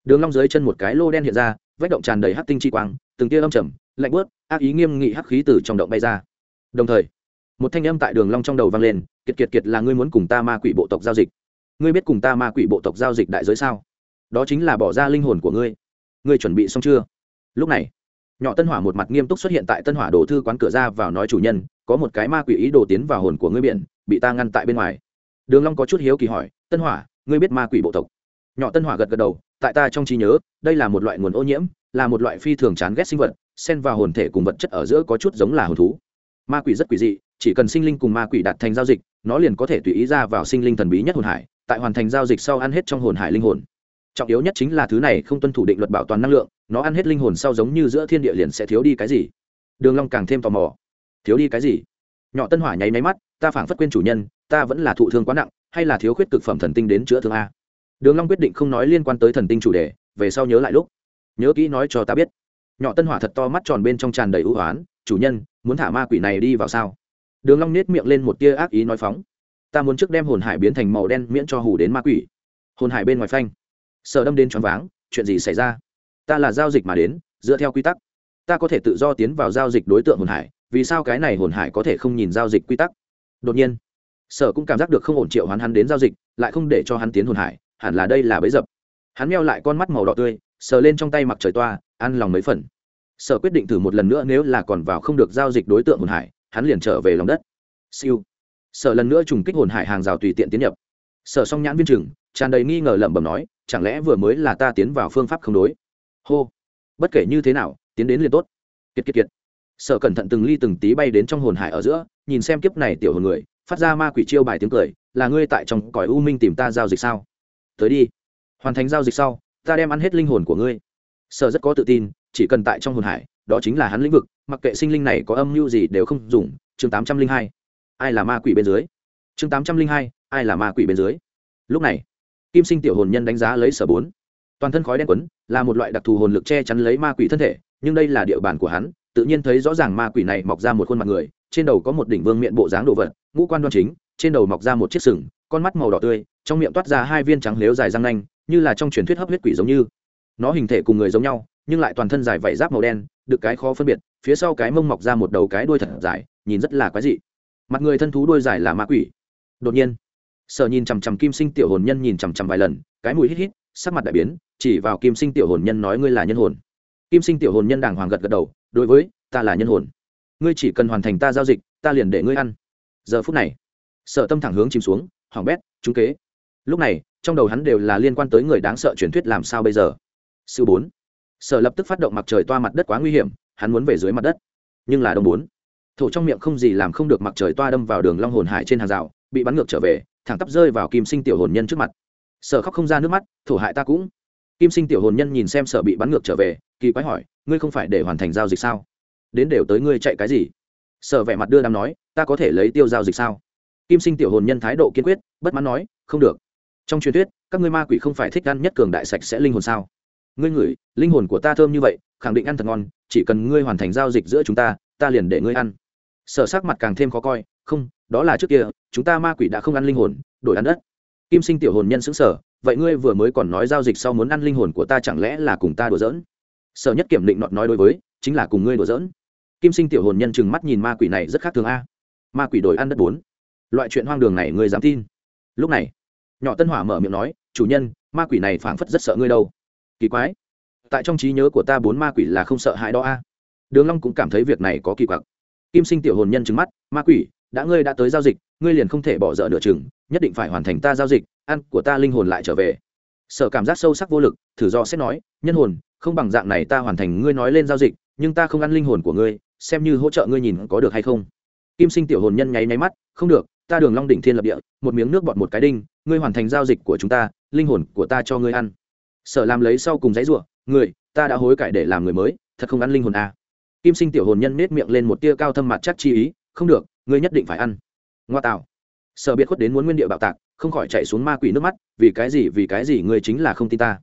Đường long dưới chân một cái lô đen hiện ra vách động tràn đầy hắc tinh chi quang, từng tia âm trầm, lạnh bớt ác ý nghiêm nghị hắc khí từ trong động bay ra. Đồng thời, một thanh âm tại đường long trong đầu vang lên, kiệt kiệt kiệt là ngươi muốn cùng ta ma quỷ bộ tộc giao dịch. Ngươi biết cùng ta ma quỷ bộ tộc giao dịch đại giới sao? Đó chính là bỏ ra linh hồn của ngươi. Ngươi chuẩn bị xong chưa? Lúc này, nhỏ tân hỏa một mặt nghiêm túc xuất hiện tại tân hỏa đồ thư quán cửa ra vào nói, chủ nhân, có một cái ma quỷ ý đồ tiến vào hồn của ngươi biển, bị ta ngăn tại bên ngoài. Đường long có chút hiếu kỳ hỏi, tân hỏa, ngươi biết ma quỷ bộ tộc? Nhỏ tân hỏa gật gật đầu tại ta trong trí nhớ, đây là một loại nguồn ô nhiễm, là một loại phi thường chán ghét sinh vật, xen vào hồn thể cùng vật chất ở giữa có chút giống là hồn thú. Ma quỷ rất quỷ dị, chỉ cần sinh linh cùng ma quỷ đạt thành giao dịch, nó liền có thể tùy ý ra vào sinh linh thần bí nhất hồn hải, tại hoàn thành giao dịch sau ăn hết trong hồn hải linh hồn. Trọng yếu nhất chính là thứ này không tuân thủ định luật bảo toàn năng lượng, nó ăn hết linh hồn sau giống như giữa thiên địa liền sẽ thiếu đi cái gì. Đường long càng thêm tò mò. Thiếu đi cái gì? Nhỏ tân hỏa nháy máy mắt, ta phảng phất quên chủ nhân, ta vẫn là thụ thương quá nặng, hay là thiếu khuyết cực phẩm thần tinh đến chữa thương a? Đường long quyết định không nói liên quan tới thần tinh chủ đề, về sau nhớ lại lúc. Nhớ kỹ nói cho ta biết. Nhỏ tân hỏa thật to mắt tròn bên trong tràn đầy ưu hoán chủ nhân, muốn thả ma quỷ này đi vào sao? Đường long nết miệng lên một tia ác ý nói phóng. Ta muốn trước đem hồn hải biến thành màu đen miễn cho hù đến ma quỷ. Hồn hải bên ngoài phanh. Sợ đâm đến choáng váng, chuyện gì xảy ra? Ta là giao dịch mà đến, dựa theo quy tắc. Ta có thể tự do tiến vào giao dịch đối tượng hồn hải, vì sao cái này hồn hải có thể không nhìn giao dịch quy tắc? Đột nhiên, sở cũng cảm giác được không ổn, triệu hắn hắn đến giao dịch, lại không để cho hắn tiến hồn hải hẳn là đây là bấy dập. Hắn meo lại con mắt màu đỏ tươi, sờ lên trong tay mặc trời toa ăn lòng mấy phần. Sở quyết định thử một lần nữa nếu là còn vào không được giao dịch đối tượng hồn hải, hắn liền trở về lòng đất. Siêu. Sở lần nữa trùng kích hồn hải hàng rào tùy tiện tiến nhập. Sở song nhãn viên chừng tràn đầy nghi ngờ lẩm bẩm nói, chẳng lẽ vừa mới là ta tiến vào phương pháp không đối? Hô. Bất kể như thế nào, tiến đến liền tốt. Kiệt kiệt kiệt. Sở cẩn thận từng ly từng tí bay đến trong hồn hải ở giữa, nhìn xem kiếp này tiểu hồn người, phát ra ma quỷ chiêu bài tiếng cười, là ngươi tại trong cõi u minh tìm ta giao dịch sao? Tới đi. Hoàn thành giao dịch sau, ta đem ăn hết linh hồn của ngươi. Sở rất có tự tin, chỉ cần tại trong hồn hải, đó chính là hắn lĩnh vực, mặc kệ sinh linh này có âm mưu gì đều không dùng. Chương tám trăm linh hai, ai là ma quỷ bên dưới? Chương tám trăm linh hai, ai là ma quỷ bên dưới? Lúc này, kim sinh tiểu hồn nhân đánh giá lấy sở bốn. Toàn thân khói đen quấn, là một loại đặc thù hồn lực che chắn lấy ma quỷ thân thể, nhưng đây là địa bàn của hắn, tự nhiên thấy rõ ràng ma quỷ này mọc ra một khuôn mặt người, trên đầu có một đỉnh vương miệng bộ dáng đồ vật, ngũ quan đoan chính, trên đầu mọc ra một chiếc sừng, con mắt màu đỏ tươi trong miệng toát ra hai viên trắng lếu dài răng nanh, như là trong truyền thuyết hấp huyết quỷ giống như. Nó hình thể cùng người giống nhau, nhưng lại toàn thân dài vảy giáp màu đen, được cái khó phân biệt, phía sau cái mông mọc ra một đầu cái đuôi thật dài, nhìn rất là quái dị. Mặt người thân thú đuôi dài là ma quỷ. Đột nhiên, sở nhìn chằm chằm kim sinh tiểu hồn nhân nhìn chằm chằm vài lần, cái mùi hít hít, sắc mặt đại biến, chỉ vào kim sinh tiểu hồn nhân nói ngươi là nhân hồn. Kim sinh tiểu hồn nhân đàng hoàng gật gật đầu, đối với, ta là nhân hồn. Ngươi chỉ cần hoàn thành ta giao dịch, ta liền để ngươi ăn. Giờ phút này, sở tâm thẳng hướng chìm xuống hỏng bét, trúng kế lúc này, trong đầu hắn đều là liên quan tới người đáng sợ truyền thuyết làm sao bây giờ? Sư bốn. Sở lập tức phát động mặt trời toa mặt đất quá nguy hiểm, hắn muốn về dưới mặt đất. Nhưng là đông bốn. Thổ trong miệng không gì làm không được mặt trời toa đâm vào đường long hồn hải trên hàng rào, bị bắn ngược trở về, thẳng tắp rơi vào kim sinh tiểu hồn nhân trước mặt. Sở khóc không ra nước mắt, thổ hại ta cũng. Kim sinh tiểu hồn nhân nhìn xem sở bị bắn ngược trở về, kỳ quái hỏi, ngươi không phải để hoàn thành giao dịch sao? Đến đều tới ngươi chạy cái gì? Sở vẻ mặt đưa đam nói, ta có thể lấy tiêu giao dịch sao? Kim sinh tiểu hồn nhân thái độ kiên quyết, bất mãn nói, không được trong truyền thuyết, các ngươi ma quỷ không phải thích ăn nhất cường đại sạch sẽ linh hồn sao? Ngươi ngửi, linh hồn của ta thơm như vậy, khẳng định ăn thật ngon, chỉ cần ngươi hoàn thành giao dịch giữa chúng ta ta liền để ngươi ăn. Sở sắc mặt càng thêm khó coi, không, đó là trước kia, chúng ta ma quỷ đã không ăn linh hồn, đổi ăn đất. Kim sinh tiểu hồn nhân xứng sở vậy ngươi vừa mới còn nói giao dịch sau muốn ăn linh hồn của ta chẳng lẽ là cùng ta đùa giỡn? Sở nhất kiểm định nọt nói đối với, chính là cùng ngươi đùa giỡn. Kim sinh tiểu hồn nhân chừng mắt nhìn ma quỷ này rất khác thường a. Ma quỷ đổi ăn đất bốn. Loại chuyện hoang đường này ngươi dám tin. Lúc này nhỏ tân hỏa mở miệng nói, chủ nhân, ma quỷ này phảng phất rất sợ ngươi đâu. Kỳ quái. Tại trong trí nhớ của ta bốn ma quỷ là không sợ hãi đó a. Đường long cũng cảm thấy việc này có kỳ quặc. Kim sinh tiểu hồn nhân trừng mắt, ma quỷ, đã ngươi đã tới giao dịch, ngươi liền không thể bỏ dở nửa chừng, nhất định phải hoàn thành ta giao dịch, ăn của ta linh hồn lại trở về. Sở cảm giác sâu sắc vô lực, thử do xét nói, nhân hồn, không bằng dạng này ta hoàn thành ngươi nói lên giao dịch, nhưng ta không ăn linh hồn của ngươi, xem như hỗ trợ ngươi nhìn có được hay không. Kim sinh tiểu hồn nhân nháy nháy mắt, không được ta đường long đỉnh thiên lập địa, một miếng nước bọt một cái đinh, ngươi hoàn thành giao dịch của chúng ta, linh hồn của ta cho ngươi ăn. Sở làm lấy sau cùng giấy rủa người ta đã hối cải để làm người mới, thật không ăn linh hồn à. kim sinh tiểu hồn nhân nết miệng lên một tia cao thâm mặt chắc chi ý, không được, ngươi nhất định phải ăn. Ngoa tạo. Sở biệt khuất đến muốn nguyên địa bạo tạc, không khỏi chạy xuống ma quỷ nước mắt, vì cái gì, vì cái gì ngươi chính là không tin ta?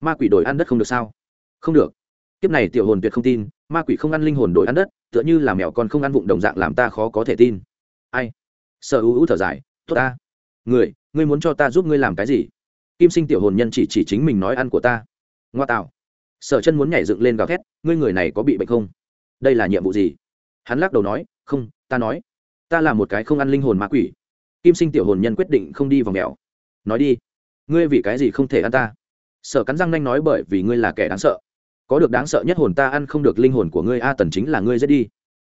Ma quỷ đổi ăn đất không được sao? Không được. Kiếp này tiểu hồn tuyệt không tin, ma quỷ không ăn linh hồn đổi ăn đất, tựa như là mèo con không ăn vụng đồng dạng làm ta khó có thể tin. Ai? Sợ ưu ưu thở dài, tốt ta. Người, ngươi muốn cho ta giúp ngươi làm cái gì? Kim sinh tiểu hồn nhân chỉ chỉ chính mình nói ăn của ta. Ngoa tạo. Sở chân muốn nhảy dựng lên gào thét, ngươi người này có bị bệnh không? Đây là nhiệm vụ gì? Hắn lắc đầu nói, không, ta nói. Ta là một cái không ăn linh hồn ma quỷ. Kim sinh tiểu hồn nhân quyết định không đi vào mèo. Nói đi. Ngươi vì cái gì không thể ăn ta? Sở cắn răng nhanh nói, bởi vì ngươi là kẻ đáng sợ. Có được đáng sợ nhất hồn ta ăn không được linh hồn của ngươi, a tần chính là ngươi giết đi.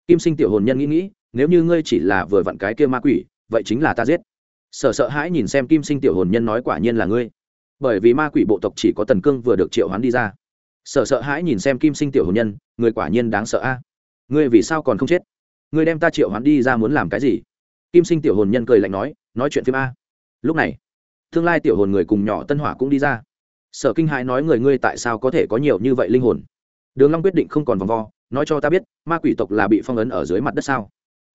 Kim sinh tiểu hồn nhân nghĩ nghĩ nếu như ngươi chỉ là vừa vặn cái kia ma quỷ, vậy chính là ta giết. Sở sợ hãi nhìn xem kim sinh tiểu hồn nhân nói quả nhiên là ngươi. Bởi vì ma quỷ bộ tộc chỉ có tần cương vừa được triệu hoán đi ra. Sở sợ hãi nhìn xem kim sinh tiểu hồn nhân, người quả nhiên đáng sợ a. Ngươi vì sao còn không chết? Ngươi đem ta triệu hoán đi ra muốn làm cái gì? Kim sinh tiểu hồn nhân cười lạnh nói nói chuyện phim a. Lúc này, tương lai tiểu hồn người cùng nhỏ tân hỏa cũng đi ra. Sở kinh hãi nói người ngươi tại sao có thể có nhiều như vậy linh hồn? Đường long quyết định không còn vòng vo, nói cho ta biết, ma quỷ tộc là bị phong ấn ở dưới mặt đất sao?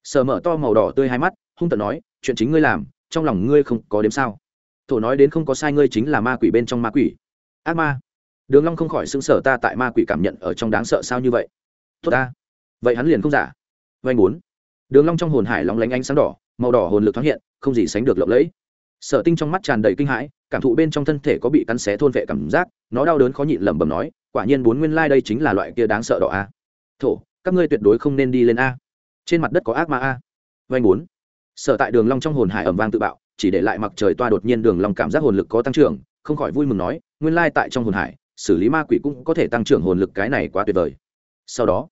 Sở mở to màu đỏ tươi hai mắt hung tợn nói chuyện chính ngươi làm trong lòng ngươi không có đếm sao? Thổ nói đến không có sai ngươi chính là ma quỷ bên trong ma quỷ. Ác ma. Đường long không khỏi sững sờ ta tại ma quỷ cảm nhận ở trong đáng sợ sao như vậy? Tốt ta. Vậy hắn liền không giả. Vanh muốn, đường long trong hồn hải lóng lánh ánh sáng đỏ màu đỏ hồn lực thoáng hiện không gì sánh được lộng lẫy. Sở tinh trong mắt tràn đầy kinh hãi cảm thụ bên trong thân thể có bị cắn xé thôn vệ cảm giác nó đau đớn khó nhịn lẩm bẩm nói quả nhiên bốn nguyên lai đây chính là loại kia đáng sợ đỏ a. Thổ các ngươi tuyệt đối không nên đi lên a trên mặt đất có ác ma a. Vanh bốn. Sở tại đường long trong hồn hải ẩm vang tự bạo, chỉ để lại mặc trời toa đột nhiên đường long cảm giác hồn lực có tăng trưởng, không khỏi vui mừng nói, nguyên lai tại trong hồn hải, xử lý ma quỷ cũng có thể tăng trưởng hồn lực cái này quá tuyệt vời. Sau đó,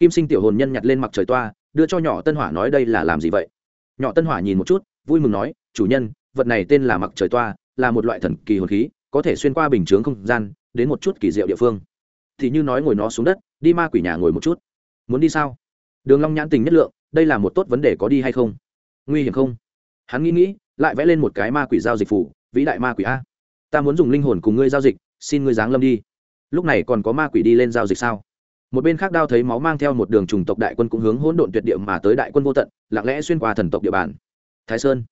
kim sinh tiểu hồn nhân nhặt lên mặc trời toa, đưa cho nhỏ tân hỏa nói đây là làm gì vậy? Nhỏ tân hỏa nhìn một chút, vui mừng nói, chủ nhân, vật này tên là mặc trời toa, là một loại thần kỳ hồn khí, có thể xuyên qua bình chướng không gian, đến một chút kỳ diệu địa phương. Thì như nói ngồi nó xuống đất, đi ma quỷ nhà ngồi một chút. Muốn đi sao? Đường long nhãn tình nhất lượng, đây là một tốt vấn đề có đi hay không? Nguy hiểm không? Hắn nghĩ nghĩ, lại vẽ lên một cái ma quỷ giao dịch phủ, vĩ đại ma quỷ a. Ta muốn dùng linh hồn cùng ngươi giao dịch, xin ngươi giáng lâm đi. Lúc này còn có ma quỷ đi lên giao dịch sao? Một bên khác đao thấy máu mang theo một đường trùng tộc đại quân cũng hướng hỗn độn tuyệt địa mà tới đại quân vô tận, lặng lẽ xuyên qua thần tộc địa bàn. Thái sơn.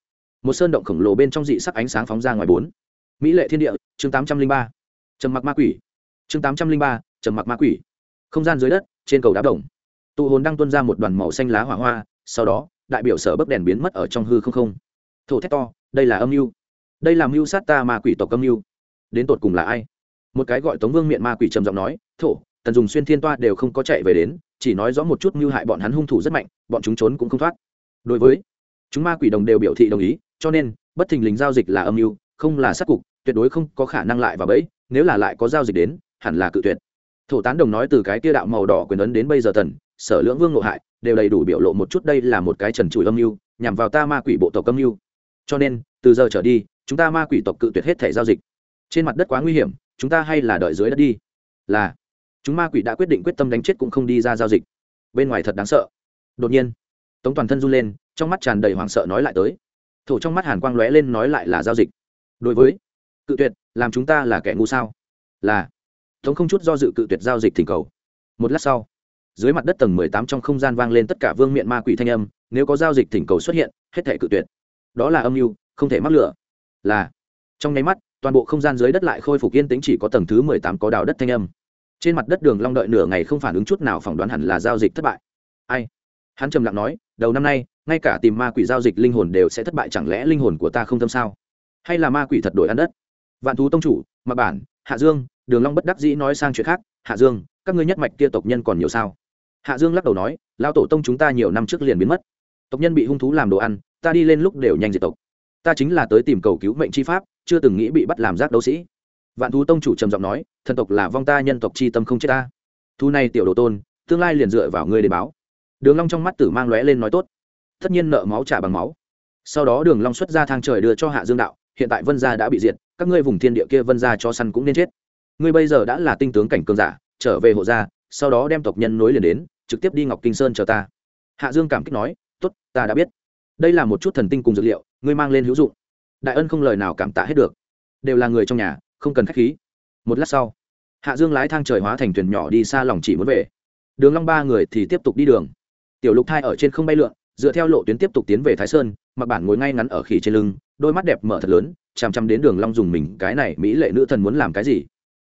Một sơn động khổng lồ bên trong dị sắc ánh sáng phóng ra ngoài bốn. Mỹ lệ thiên địa, chương tám trăm linh ba. Trầm mặc ma quỷ. Chương tám trăm linh ba, trầm mặc ma quỷ. Không gian dưới đất, trên cầu đá đồng tụ hồn đang tuân ra một đoàn màu xanh lá hỏa hoa, sau đó, đại biểu sở bấc đèn biến mất ở trong hư không không. Thổ thét to, đây là âm mưu. Đây là mưu sát ta ma quỷ tộc âm mưu. Đến tột cùng là ai? Một cái gọi tống vương miệng ma quỷ trầm giọng nói, thổ, tần dùng xuyên thiên toa đều không có chạy về đến, chỉ nói rõ một chút mưu hại bọn hắn hung thủ rất mạnh, bọn chúng trốn cũng không thoát. Đối với chúng ma quỷ đồng đều biểu thị đồng ý, cho nên, bất thình lình giao dịch là âm mưu, không là sát cục, tuyệt đối không có khả năng lại và bẫy, nếu là lại có giao dịch đến, hẳn là cự tuyệt. Thổ tán đồng nói từ cái tia đạo màu đỏ quyền ấn đến bây giờ tần sở lưỡng vương ngộ hại, đều đầy đủ biểu lộ một chút đây là một cái trần trụi âm mưu, nhằm vào ta ma quỷ bộ tộc âm mưu. Cho nên, từ giờ trở đi, chúng ta ma quỷ tộc cự tuyệt hết thể giao dịch. Trên mặt đất quá nguy hiểm, chúng ta hay là đợi dưới đất đi. Là, chúng ma quỷ đã quyết định quyết tâm đánh chết cũng không đi ra giao dịch. Bên ngoài thật đáng sợ. Đột nhiên, tống toàn thân run lên, trong mắt tràn đầy hoảng sợ nói lại tới. Thổ trong mắt hàn quang lóe lên nói lại là giao dịch. Đối với cự tuyệt, làm chúng ta là kẻ ngu sao? Là, tống không chút do dự cự tuyệt giao dịch thỉnh cầu. Một lát sau dưới mặt đất tầng mười tám trong không gian vang lên tất cả vương miện ma quỷ thanh âm, nếu có giao dịch thỉnh cầu xuất hiện, hết thể cự tuyệt. Đó là âm mưu, không thể mắc lửa. Là, trong nháy mắt, toàn bộ không gian dưới đất lại khôi phục yên tĩnh chỉ có tầng thứ mười tám có đào đất thanh âm. Trên mặt đất đường long đợi nửa ngày không phản ứng chút nào phỏng đoán hẳn là giao dịch thất bại. Ai? Hắn trầm lặng nói, đầu năm nay, ngay cả tìm ma quỷ giao dịch linh hồn đều sẽ thất bại chẳng lẽ linh hồn của ta không tâm sao? Hay là ma quỷ thật đổi ăn đất? Vạn thú tông chủ mặc bản, hạ dương, đường long bất đắc dĩ nói sang chuyện khác. Hạ dương, các ngươi nhất mạch kia tộc nhân còn nhiều sao? Hạ dương lắc đầu nói, lão tổ tông chúng ta nhiều năm trước liền biến mất. Tộc nhân bị hung thú làm đồ ăn, ta đi lên lúc đều nhanh diệt tộc. Ta chính là tới tìm cầu cứu mệnh chi pháp, chưa từng nghĩ bị bắt làm giác đấu sĩ. Vạn thú tông chủ trầm giọng nói, thần tộc là vong ta, nhân tộc chi tâm không chết ta. Thu này tiểu đồ tôn, tương lai liền dựa vào ngươi để báo. Đường long trong mắt tử mang lóe lên nói tốt. Tất nhiên nợ máu trả bằng máu. Sau đó đường long xuất ra thang trời đưa cho hạ dương đạo, hiện tại vân gia đã bị diệt, các ngươi vùng thiên địa kia vân gia cho săn cũng nên chết. Ngươi bây giờ đã là tinh tướng cảnh cường giả, trở về hộ gia sau đó đem tộc nhân nối liền đến, trực tiếp đi ngọc kinh sơn chờ ta. Hạ dương cảm kích nói, tốt, ta đã biết. Đây là một chút thần tinh cùng dược liệu, ngươi mang lên hữu dụng. Đại ân không lời nào cảm tạ hết được. Đều là người trong nhà, không cần khách khí. Một lát sau, hạ dương lái thang trời hóa thành thuyền nhỏ đi xa lòng chỉ muốn về. Đường long ba người thì tiếp tục đi đường. Tiểu lục thai ở trên không bay lượn, dựa theo lộ tuyến tiếp tục tiến về thái sơn, mặc bản ngồi ngay ngắn ở khỉ trên lưng, đôi mắt đẹp mở thật lớn, chằm chằm đến đường long dùng mình, cái này mỹ lệ nữ thần muốn làm cái gì?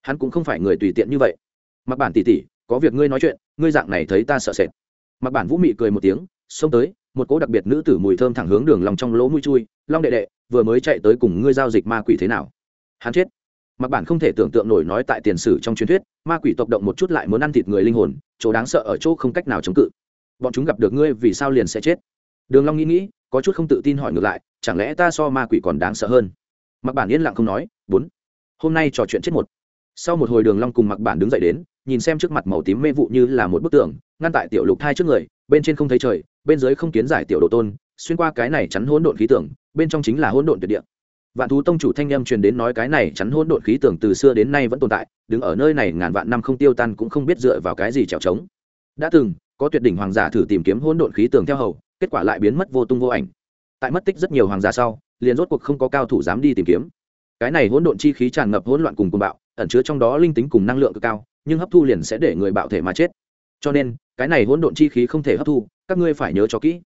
Hắn cũng không phải người tùy tiện như vậy. Mặc bản tỉ tỉ có việc ngươi nói chuyện, ngươi dạng này thấy ta sợ sệt. Mặc bản vũ mị cười một tiếng, xông tới, một cỗ đặc biệt nữ tử mùi thơm thẳng hướng đường lòng trong lỗ mũi chui, long đệ đệ, vừa mới chạy tới cùng ngươi giao dịch ma quỷ thế nào? Hắn chết. Mặc bản không thể tưởng tượng nổi nói tại tiền sử trong truyền thuyết, ma quỷ tộc động một chút lại muốn ăn thịt người linh hồn, chỗ đáng sợ ở chỗ không cách nào chống cự. Bọn chúng gặp được ngươi vì sao liền sẽ chết? Đường long nghĩ nghĩ, có chút không tự tin hỏi ngược lại, chẳng lẽ ta so ma quỷ còn đáng sợ hơn? Mặc bản yên lặng không nói, bốn, hôm nay trò chuyện chết một. Sau một hồi đường long cùng mặc bản đứng dậy đến nhìn xem trước mặt màu tím mê vụ như là một bức tường, ngăn tại tiểu lục thai trước người, bên trên không thấy trời, bên dưới không kiến giải tiểu đồ tôn, xuyên qua cái này chắn hỗn độn khí tưởng bên trong chính là hỗn độn tuyệt địa. Vạn thú tông chủ thanh â truyền đến nói cái này chắn hỗn độn khí tưởng từ xưa đến nay vẫn tồn tại, đứng ở nơi này ngàn vạn năm không tiêu tan cũng không biết dựa vào cái gì trèo trống. Đã từng, có tuyệt đỉnh hoàng giả thử tìm kiếm hỗn độn khí tưởng theo hầu, kết quả lại biến mất vô tung vô ảnh. Tại mất tích rất nhiều hoàng giả sau, liền rốt cuộc không có cao thủ dám đi tìm kiếm. Cái này hỗn độn chi khí tràn ngập hỗn loạn cùng cùng bạo ẩn chứa trong đó linh tính cùng năng lượng cực cao, nhưng hấp thu liền sẽ để người bạo thể mà chết. Cho nên, cái này hỗn độn chi khí không thể hấp thu, các ngươi phải nhớ cho kỹ.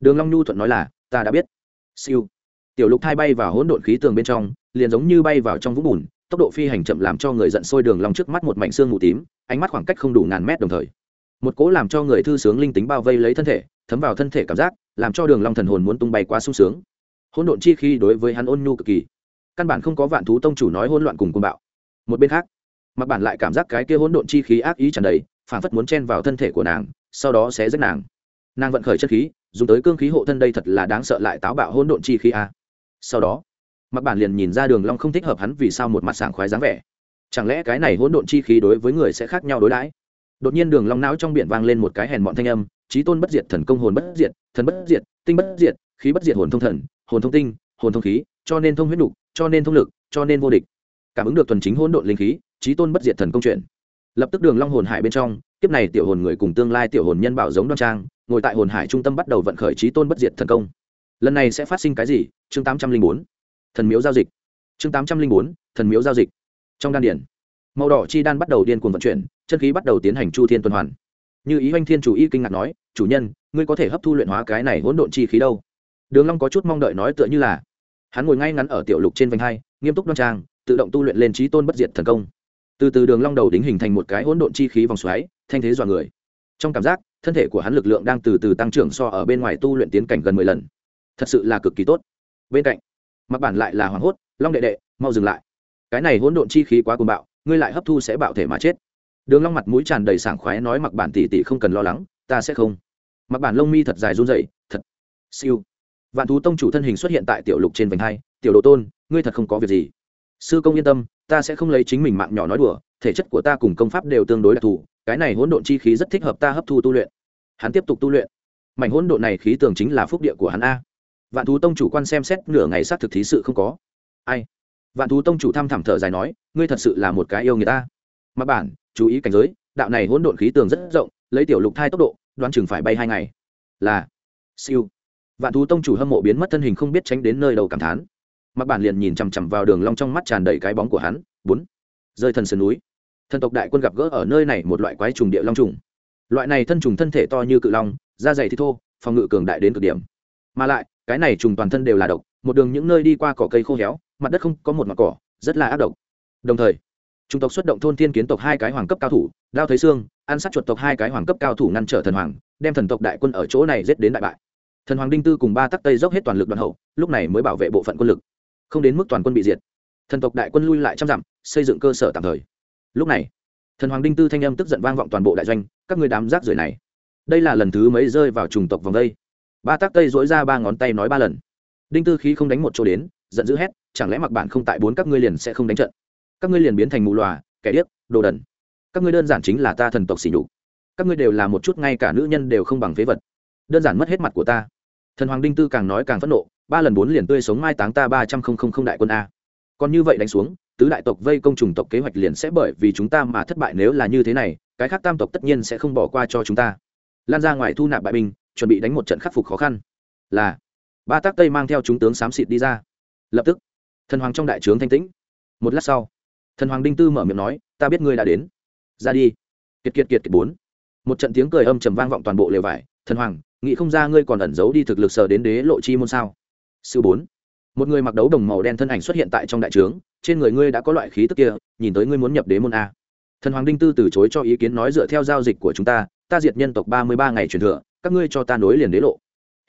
Đường long nhu thuận nói là, ta đã biết. Siêu. Tiểu lục thai bay vào hỗn độn khí tường bên trong, liền giống như bay vào trong vũng bùn, tốc độ phi hành chậm làm cho người giận sôi đường long trước mắt một mảnh xương mù tím, ánh mắt khoảng cách không đủ ngàn mét đồng thời. Một cố làm cho người thư sướng linh tính bao vây lấy thân thể, thấm vào thân thể cảm giác, làm cho đường long thần hồn muốn tung bay quá sung sướng. Hỗn độn chi khí đối với hắn ôn nhu cực kỳ. Căn bản không có vạn thú tông chủ nói hỗn loạn cùng cuồng bạo một bên khác, mặc bản lại cảm giác cái kia hỗn độn chi khí ác ý tràn đầy phản phất muốn chen vào thân thể của nàng, sau đó sẽ rách nàng. Nàng vận khởi chất khí, dùng tới cương khí hộ thân đây thật là đáng sợ lại táo bạo hỗn độn chi khí a. Sau đó, mặc bản liền nhìn ra đường long không thích hợp hắn vì sao một mặt sảng khoái dáng vẻ. Chẳng lẽ cái này hỗn độn chi khí đối với người sẽ khác nhau đối đãi? Đột nhiên đường long não trong biển vang lên một cái hèn mọn thanh âm trí tôn bất diệt, thần công hồn bất diệt, thần bất diệt, tinh bất diệt, khí bất diệt hồn thông thần, hồn thông tinh, hồn thông khí, cho nên thông huyết đục cho nên thông lực, cho nên vô địch cảm ứng được thuần chính hỗn độn linh khí trí tôn bất diệt thần công chuyện. Lập tức đường long hồn hải bên trong, kiếp này tiểu hồn người cùng tương lai tiểu hồn nhân bảo giống đoan trang, ngồi tại hồn hải trung tâm bắt đầu vận khởi trí tôn bất diệt thần công. Lần này sẽ phát sinh cái gì? Chương tám trăm linh bốn, thần miếu giao dịch. Chương tám trăm linh bốn, thần miếu giao dịch. Trong đan điển màu đỏ chi đan bắt đầu điên cuồng vận chuyển, chân khí bắt đầu tiến hành chu thiên tuần hoàn. Như ý oanh thiên chủ y kinh ngạc nói, chủ nhân, ngươi có thể hấp thu luyện hóa cái này hỗn độn chi khí đâu? Đường long có chút mong đợi nói tựa như là, hắn ngồi ngay ngắn ở tiểu lục trên vành hai, nghiêm túc đoan trang tự động tu luyện lên trí tôn bất diệt thần công. Từ từ đường long đầu đính hình thành một cái hỗn độn chi khí vòng xoáy, thanh thế dọa người. Trong cảm giác, thân thể của hắn lực lượng đang từ từ tăng trưởng so ở bên ngoài tu luyện tiến cảnh gần mười lần. Thật sự là cực kỳ tốt. Bên cạnh mặc bản lại là hoàng hốt, long đệ đệ, mau dừng lại. Cái này hỗn độn chi khí quá cuồng bạo, ngươi lại hấp thu sẽ bạo thể mà chết. Đường long mặt mũi tràn đầy sảng khoái nói mặc bản tỷ tỷ không cần lo lắng, ta sẽ không. Mặc bản lông mi thật dài run rẩy, thật, siêu. Vạn thú tông chủ thân hình xuất hiện tại tiểu lục trên vành hai, tiểu đồ tôn, ngươi thật không có việc gì sư công yên tâm, ta sẽ không lấy chính mình mạng nhỏ nói đùa, thể chất của ta cùng công pháp đều tương đối đặc thù, cái này hỗn độn chi khí rất thích hợp ta hấp thu tu luyện. Hắn tiếp tục tu luyện. Mảnh hỗn độn này khí tường chính là phúc địa của hắn a. Vạn thú tông chủ quan xem xét, nửa ngày xác thực thí sự không có. Ai? Vạn thú tông chủ thăm thẳm thở dài nói, ngươi thật sự là một cái yêu người ta. Mặc bản, chú ý cảnh giới, đạo này hỗn độn khí tường rất rộng, lấy tiểu lục thai tốc độ, đoán chừng phải bay hai ngày. Là, siêu. Vạn thú tông chủ hâm mộ biến mất thân hình không biết tránh đến nơi đầu cảm thán mặc bản liền nhìn chằm chằm vào đường long trong mắt tràn đầy cái bóng của hắn, bốn. Rơi thần sơn núi. Thần tộc đại quân gặp gỡ ở nơi này một loại quái trùng địa long trùng. Loại này thân trùng thân thể to như cự long, da dày thì thô, phòng ngự cường đại đến cực điểm. Mà lại, cái này trùng toàn thân đều là độc, một đường những nơi đi qua cỏ cây khô héo, mặt đất không có một mặt cỏ, rất là ác độc. Đồng thời trung tộc xuất động thôn thiên kiến tộc hai cái hoàng cấp cao thủ lao thấy xương ăn sát chuột tộc hai cái hoàng cấp cao thủ ngăn trở thần hoàng, đem thần tộc đại quân ở chỗ này giết đến đại bại. Thần hoàng đinh tư cùng ba tắc tây dốc hết toàn lực đoàn hậu, lúc này mới bảo vệ bộ phận quân lực không đến mức toàn quân bị diệt. Thần tộc đại quân lui lại trăm dặm, xây dựng cơ sở tạm thời. Lúc này, thần hoàng đinh tư thanh âm tức giận vang vọng toàn bộ đại doanh, các người đám rác rưởi này. Đây là lần thứ mấy rơi vào trùng tộc vòng đây? Ba tác tây dỗi ra ba ngón tay nói ba lần. Đinh tư khí không đánh một chỗ đến, giận dữ hét, chẳng lẽ mặc bạn không tại bốn các ngươi liền sẽ không đánh trận? Các ngươi liền biến thành mù lòa kẻ điếc, đồ đần. Các ngươi đơn giản chính là ta thần tộc xỉ nhục. Các ngươi đều là một chút, ngay cả nữ nhân đều không bằng phế vật. Đơn giản mất hết mặt của ta. Thần hoàng đinh tư càng nói càng phẫn nộ ba lần bốn liền tươi sống mai táng ta ba trăm không không không đại quân a. Còn như vậy đánh xuống, tứ đại tộc vây công trùng tộc kế hoạch liền sẽ bởi vì chúng ta mà thất bại nếu là như thế này, cái khác tam tộc tất nhiên sẽ không bỏ qua cho chúng ta. Lan ra ngoài thu nạp bại binh, chuẩn bị đánh một trận khắc phục khó khăn. Là, ba tác tây mang theo chúng tướng xám xịt đi ra. Lập tức, thần hoàng trong đại trướng thanh tĩnh. Một lát sau, thần hoàng đinh tư mở miệng nói, ta biết ngươi đã đến. Ra đi. Kiệt kiệt kiệt kiệt bốn. Một trận tiếng cười âm trầm vang vọng toàn bộ lều vải. Thần hoàng, nghĩ không ra ngươi còn ẩn giấu đi thực lực sờ đến đế lộ chi môn sao? Sư bốn. Một người mặc đấu đồng màu đen thân ảnh xuất hiện tại trong đại trướng, trên người ngươi đã có loại khí tức kia, nhìn tới ngươi muốn nhập đế môn a. Thần hoàng đinh tư từ chối cho ý kiến nói dựa theo giao dịch của chúng ta ta diệt nhân tộc ba mươi ba ngày truyền thừa, các ngươi cho ta nối liền đế lộ.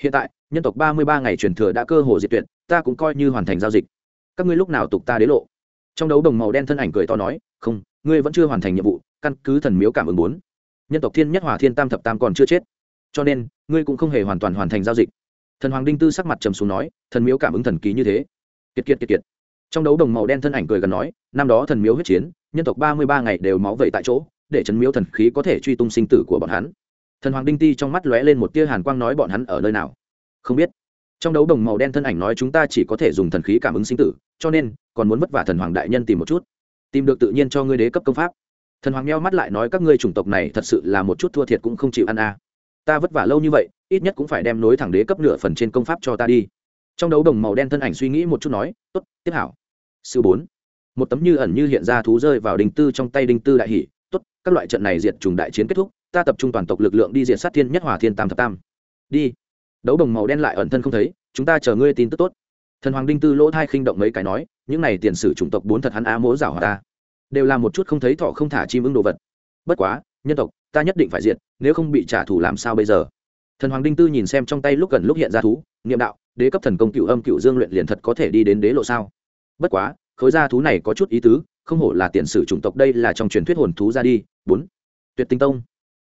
Hiện tại, nhân tộc ba mươi ba ngày truyền thừa đã cơ hồ diệt tuyệt, ta cũng coi như hoàn thành giao dịch. Các ngươi lúc nào tục ta đế lộ? Trong đấu đồng màu đen thân ảnh cười to nói, không, ngươi vẫn chưa hoàn thành nhiệm vụ, căn cứ thần miếu cảm ứng bốn. Nhân tộc thiên nhất hòa thiên tam thập tam còn chưa chết. Cho nên, ngươi cũng không hề hoàn toàn hoàn thành giao dịch thần hoàng đinh tư sắc mặt trầm xuống nói, thần miếu cảm ứng thần ký như thế. Kiệt kiệt kiệt kiệt. Trong đấu đồng màu đen thân ảnh cười gần nói, năm đó thần miếu huyết chiến, nhân tộc ba mươi ba ngày đều máu vẩy tại chỗ, để trấn miếu thần khí có thể truy tung sinh tử của bọn hắn. Thần hoàng đinh ti trong mắt lóe lên một tia hàn quang nói, bọn hắn ở nơi nào? Không biết. Trong đấu đồng màu đen thân ảnh nói, chúng ta chỉ có thể dùng thần khí cảm ứng sinh tử, cho nên còn muốn vất vả thần hoàng đại nhân tìm một chút, tìm được tự nhiên cho ngươi đế cấp công pháp. Thần hoàng meo mắt lại nói, các ngươi chủng tộc này thật sự là một chút thua thiệt cũng không chịu ăn a. Ta vất vả lâu như vậy ít nhất cũng phải đem nối thẳng đế cấp nửa phần trên công pháp cho ta đi. Trong đấu đồng màu đen thân ảnh suy nghĩ một chút nói, tốt, tiếp hảo. Sư bốn. Một tấm như ẩn như hiện ra thú rơi vào đình tư trong tay đình tư đại hỷ. Tốt, các loại trận này diệt trùng đại chiến kết thúc, ta tập trung toàn tộc lực lượng đi diệt sát thiên nhất hỏa thiên tam thập tam. Đi. Đấu đồng màu đen lại ẩn thân không thấy, chúng ta chờ ngươi tin tức tốt. Thần hoàng đinh tư lỗ thai khinh động mấy cái nói, những này tiền sử chủng tộc bốn thật hắn á mố rảo hòa ta. Đều là một chút không thấy thọ không thả chim ưng đồ vật. Bất quá, nhân tộc, ta nhất định phải diệt, nếu không bị trả thù làm sao bây giờ? Thần hoàng đinh tư nhìn xem trong tay lúc gần lúc hiện ra thú, niệm đạo, đế cấp thần công cựu âm cựu dương luyện liền thật có thể đi đến đế lộ sao? Bất quá, khối gia thú này có chút ý tứ, không hổ là tiền sử chủng tộc đây là trong truyền thuyết hồn thú ra đi. Bốn, tuyệt tình tông.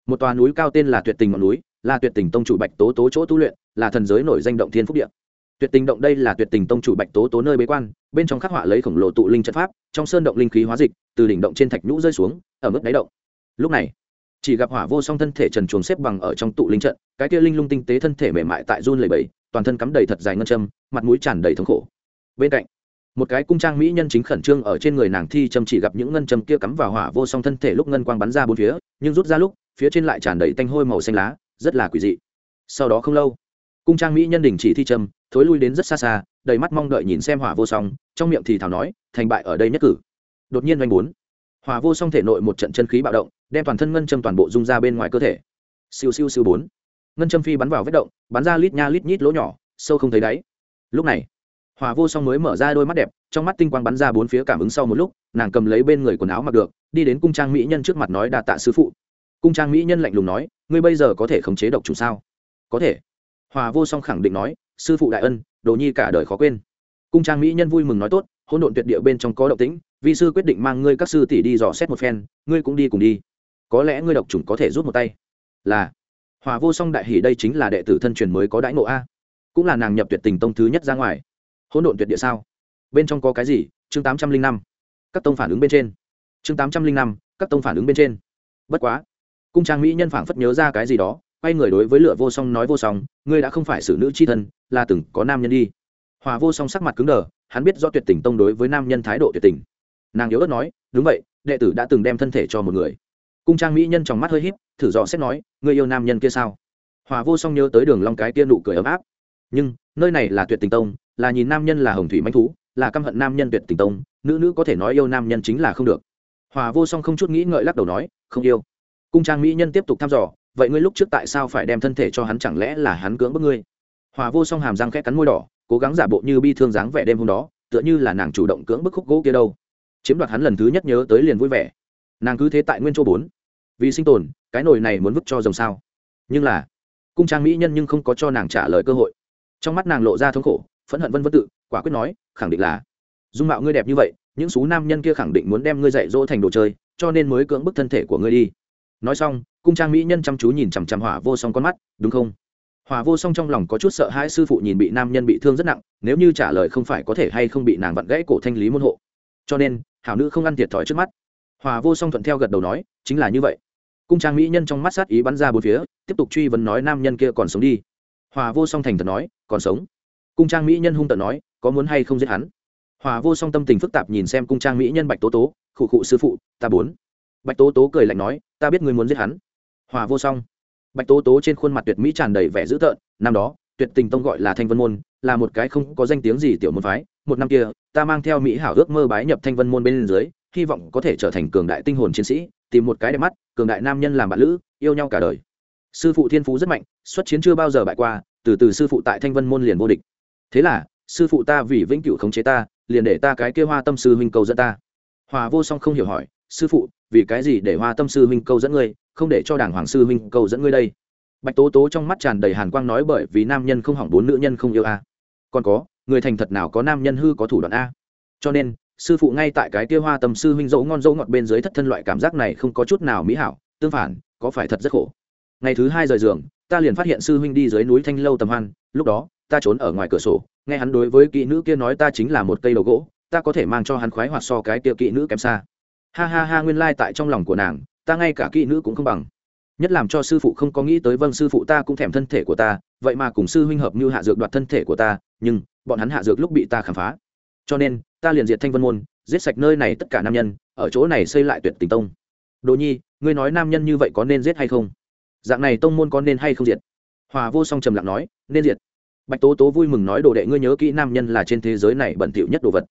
Một tòa núi cao tên là tuyệt tình ngọn núi, là tuyệt tình tông chủ bạch tố tố chỗ tu luyện, là thần giới nổi danh động thiên phúc địa. Tuyệt tình động đây là tuyệt tình tông chủ bạch tố tố nơi bế quan, bên trong khắc họa lấy khổng lồ tụ linh trận pháp, trong sơn động linh khí hóa dịch, từ đỉnh động trên thạch nhũ rơi xuống, ở mức đáy động. Lúc này chỉ gặp hỏa vô song thân thể trần chuồng xếp bằng ở trong tụ linh trận, cái kia linh lung tinh tế thân thể mềm mại tại run lầy bầy toàn thân cắm đầy thật dài ngân châm, mặt mũi tràn đầy thống khổ. Bên cạnh, một cái cung trang mỹ nhân chính khẩn trương ở trên người nàng thi châm chỉ gặp những ngân châm kia cắm vào hỏa vô song thân thể lúc ngân quang bắn ra bốn phía, nhưng rút ra lúc, phía trên lại tràn đầy tanh hôi màu xanh lá, rất là quỷ dị. Sau đó không lâu, cung trang mỹ nhân đình chỉ thi châm, thối lui đến rất xa xa, đầy mắt mong đợi nhìn xem hỏa vô song, trong miệng thì thảo nói, thành bại ở đây nhất cử. Đột nhiên oanh bốn hòa vô song thể nội một trận chân khí bạo động, đem toàn thân ngân châm toàn bộ rung ra bên ngoài cơ thể. Siêu siêu siêu bốn. Ngân châm phi bắn vào vết động, bắn ra lít nha lít nhít lỗ nhỏ, sâu không thấy đáy. Lúc này, hòa vô song mới mở ra đôi mắt đẹp, trong mắt tinh quang bắn ra bốn phía cảm ứng sau một lúc, nàng cầm lấy bên người quần áo mặc được, đi đến cung trang mỹ nhân trước mặt nói đà tạ sư phụ. Cung trang mỹ nhân lạnh lùng nói, ngươi bây giờ có thể khống chế độc chủ sao? Có thể. Hòa vô song khẳng định nói, sư phụ đại ân, đồ nhi cả đời khó quên. Cung trang mỹ nhân vui mừng nói tốt, hỗn độn tuyệt địa bên trong có động tĩnh vi sư quyết định mang ngươi các sư tỷ đi dò xét một phen, ngươi cũng đi cùng đi. Có lẽ ngươi độc chủng có thể rút một tay. Là. Hòa vô song đại hỷ đây chính là đệ tử thân truyền mới có đãi ngộ a. Cũng là nàng nhập tuyệt tình tông thứ nhất ra ngoài. Hỗn độn tuyệt địa sao? Bên trong có cái gì? Chương tám trăm linh năm. Các tông phản ứng bên trên. Chương tám trăm linh năm. Các tông phản ứng bên trên. Bất quá. Cung trang mỹ nhân phảng phất nhớ ra cái gì đó, quay người đối với lửa vô song nói vô song, ngươi đã không phải xử nữ c h i thân, là từng có nam nhân đi. Hòa vô song sắc mặt cứng đờ, hắn biết do tuyệt tình tông đối với nam nhân thái độ tuyệt tình nàng yếu ớt nói, đúng vậy, đệ tử đã từng đem thân thể cho một người. Cung trang mỹ nhân trong mắt hơi h í p thử dò xét nói ngươi yêu nam nhân kia sao? Hòa vô song nhớ tới đường long cái kia nụ cười ấm áp. Nhưng, nơi này là tuyệt tình tông, là nhìn nam nhân là hồng thủy manh thú, là căm hận nam nhân tuyệt tình tông, nữ nữ có thể nói yêu nam nhân chính là không được. Hòa vô song không chút nghĩ ngợi lắc đầu nói, không yêu. Cung trang mỹ nhân tiếp tục thăm dò, vậy ngươi lúc trước tại sao phải đem thân thể cho hắn chẳng lẽ là hắn cưỡng bức ngươi? Hòa vô song hàm răng khẽ cắn môi đỏ, cố gắng giả bộ như bi thương dáng vẻ đêm hôm đó, tựa như là nàng chủ động cưỡng bức khúc gỗ kia đâu chiếm đoạt hắn lần thứ nhất nhớ tới liền vui vẻ. Nàng cứ thế tại nguyên chỗ bốn. Vì sinh tồn, cái nồi này muốn vứt cho rồng sao? Nhưng là, cung trang mỹ nhân nhưng không có cho nàng trả lời cơ hội. Trong mắt nàng lộ ra thống khổ, phẫn hận vân vân tự, quả quyết nói, khẳng định là. Dung mạo ngươi đẹp như vậy, những số nam nhân kia khẳng định muốn đem ngươi dạy dỗ thành đồ chơi, cho nên mới cưỡng bức thân thể của ngươi đi. Nói xong, cung trang mỹ nhân chăm chú nhìn chằm chằm hỏa vô song con mắt, đúng không? Hỏa vô song trong lòng có chút sợ hãi sư phụ nhìn bị nam nhân bị thương rất nặng, nếu như trả lời không phải có thể hay không bị nàng vặn gãy cổ thanh lý môn hộ. Cho nên hảo nữ không ăn thiệt thòi trước mắt. Hòa vô song thuận theo gật đầu nói, chính là như vậy. Cung trang mỹ nhân trong mắt sát ý bắn ra bốn phía, tiếp tục truy vấn nói nam nhân kia còn sống đi. Hòa vô song thành thật nói, còn sống. Cung trang mỹ nhân hung tợn nói, có muốn hay không giết hắn? Hòa vô song tâm tình phức tạp nhìn xem cung trang mỹ nhân bạch tố tố, khụ khụ sư phụ, ta bốn. Bạch tố tố cười lạnh nói, ta biết ngươi muốn giết hắn. Hòa vô song. Bạch tố tố trên khuôn mặt tuyệt mỹ tràn đầy vẻ dữ tợn, năm đó, tuyệt tình tông gọi là thanh vân môn là một cái không có danh tiếng gì tiểu môn phái. Một năm kia, ta mang theo mỹ hảo ước mơ bái nhập thanh vân môn bên dưới, hy vọng có thể trở thành cường đại tinh hồn chiến sĩ, tìm một cái đẹp mắt, cường đại nam nhân làm bạn lữ, yêu nhau cả đời. Sư phụ thiên phú rất mạnh, xuất chiến chưa bao giờ bại qua, từ từ sư phụ tại thanh vân môn liền vô địch. Thế là, sư phụ ta vì vĩnh cửu khống chế ta, liền để ta cái kia hoa tâm sư huynh cầu dẫn ta. Hòa vô song không hiểu hỏi, sư phụ, vì cái gì để hoa tâm sư huynh cầu dẫn ngươi, không để cho đảng hoàng sư huynh cầu dẫn ngươi đây? Bạch tố tố trong mắt tràn đầy hàn quang nói bởi vì nam nhân không hỏng bốn nữ nhân không yêu a còn có, người thành thật nào có nam nhân hư có thủ đoạn a? Cho nên, sư phụ ngay tại cái kia hoa tâm sư huynh dỗ ngon dỗ ngọt bên dưới thất thân loại cảm giác này không có chút nào mỹ hảo, tương phản, có phải thật rất khổ. Ngày thứ hai rời giường, ta liền phát hiện sư huynh đi dưới núi thanh lâu tầm hoan, lúc đó, ta trốn ở ngoài cửa sổ, nghe hắn đối với kỹ nữ kia nói ta chính là một cây đầu gỗ, ta có thể mang cho hắn khoái hoạt so cái kia kỹ nữ kém xa. Ha ha ha, nguyên lai tại trong lòng của nàng, ta ngay cả kỹ nữ cũng không bằng nhất làm cho sư phụ không có nghĩ tới vâng sư phụ ta cũng thèm thân thể của ta, vậy mà cùng sư huynh hợp như hạ dược đoạt thân thể của ta, nhưng bọn hắn hạ dược lúc bị ta khám phá. Cho nên, ta liền diệt thanh vân môn, giết sạch nơi này tất cả nam nhân, ở chỗ này xây lại tuyệt tình tông. Đồ nhi, ngươi nói nam nhân như vậy có nên giết hay không? Dạng này tông môn có nên hay không diệt? Hòa vô song trầm lặng nói, nên diệt. Bạch tố tố vui mừng nói, đồ đệ ngươi nhớ kỹ nam nhân là trên thế giới này bẩn thỉu nhất đồ vật.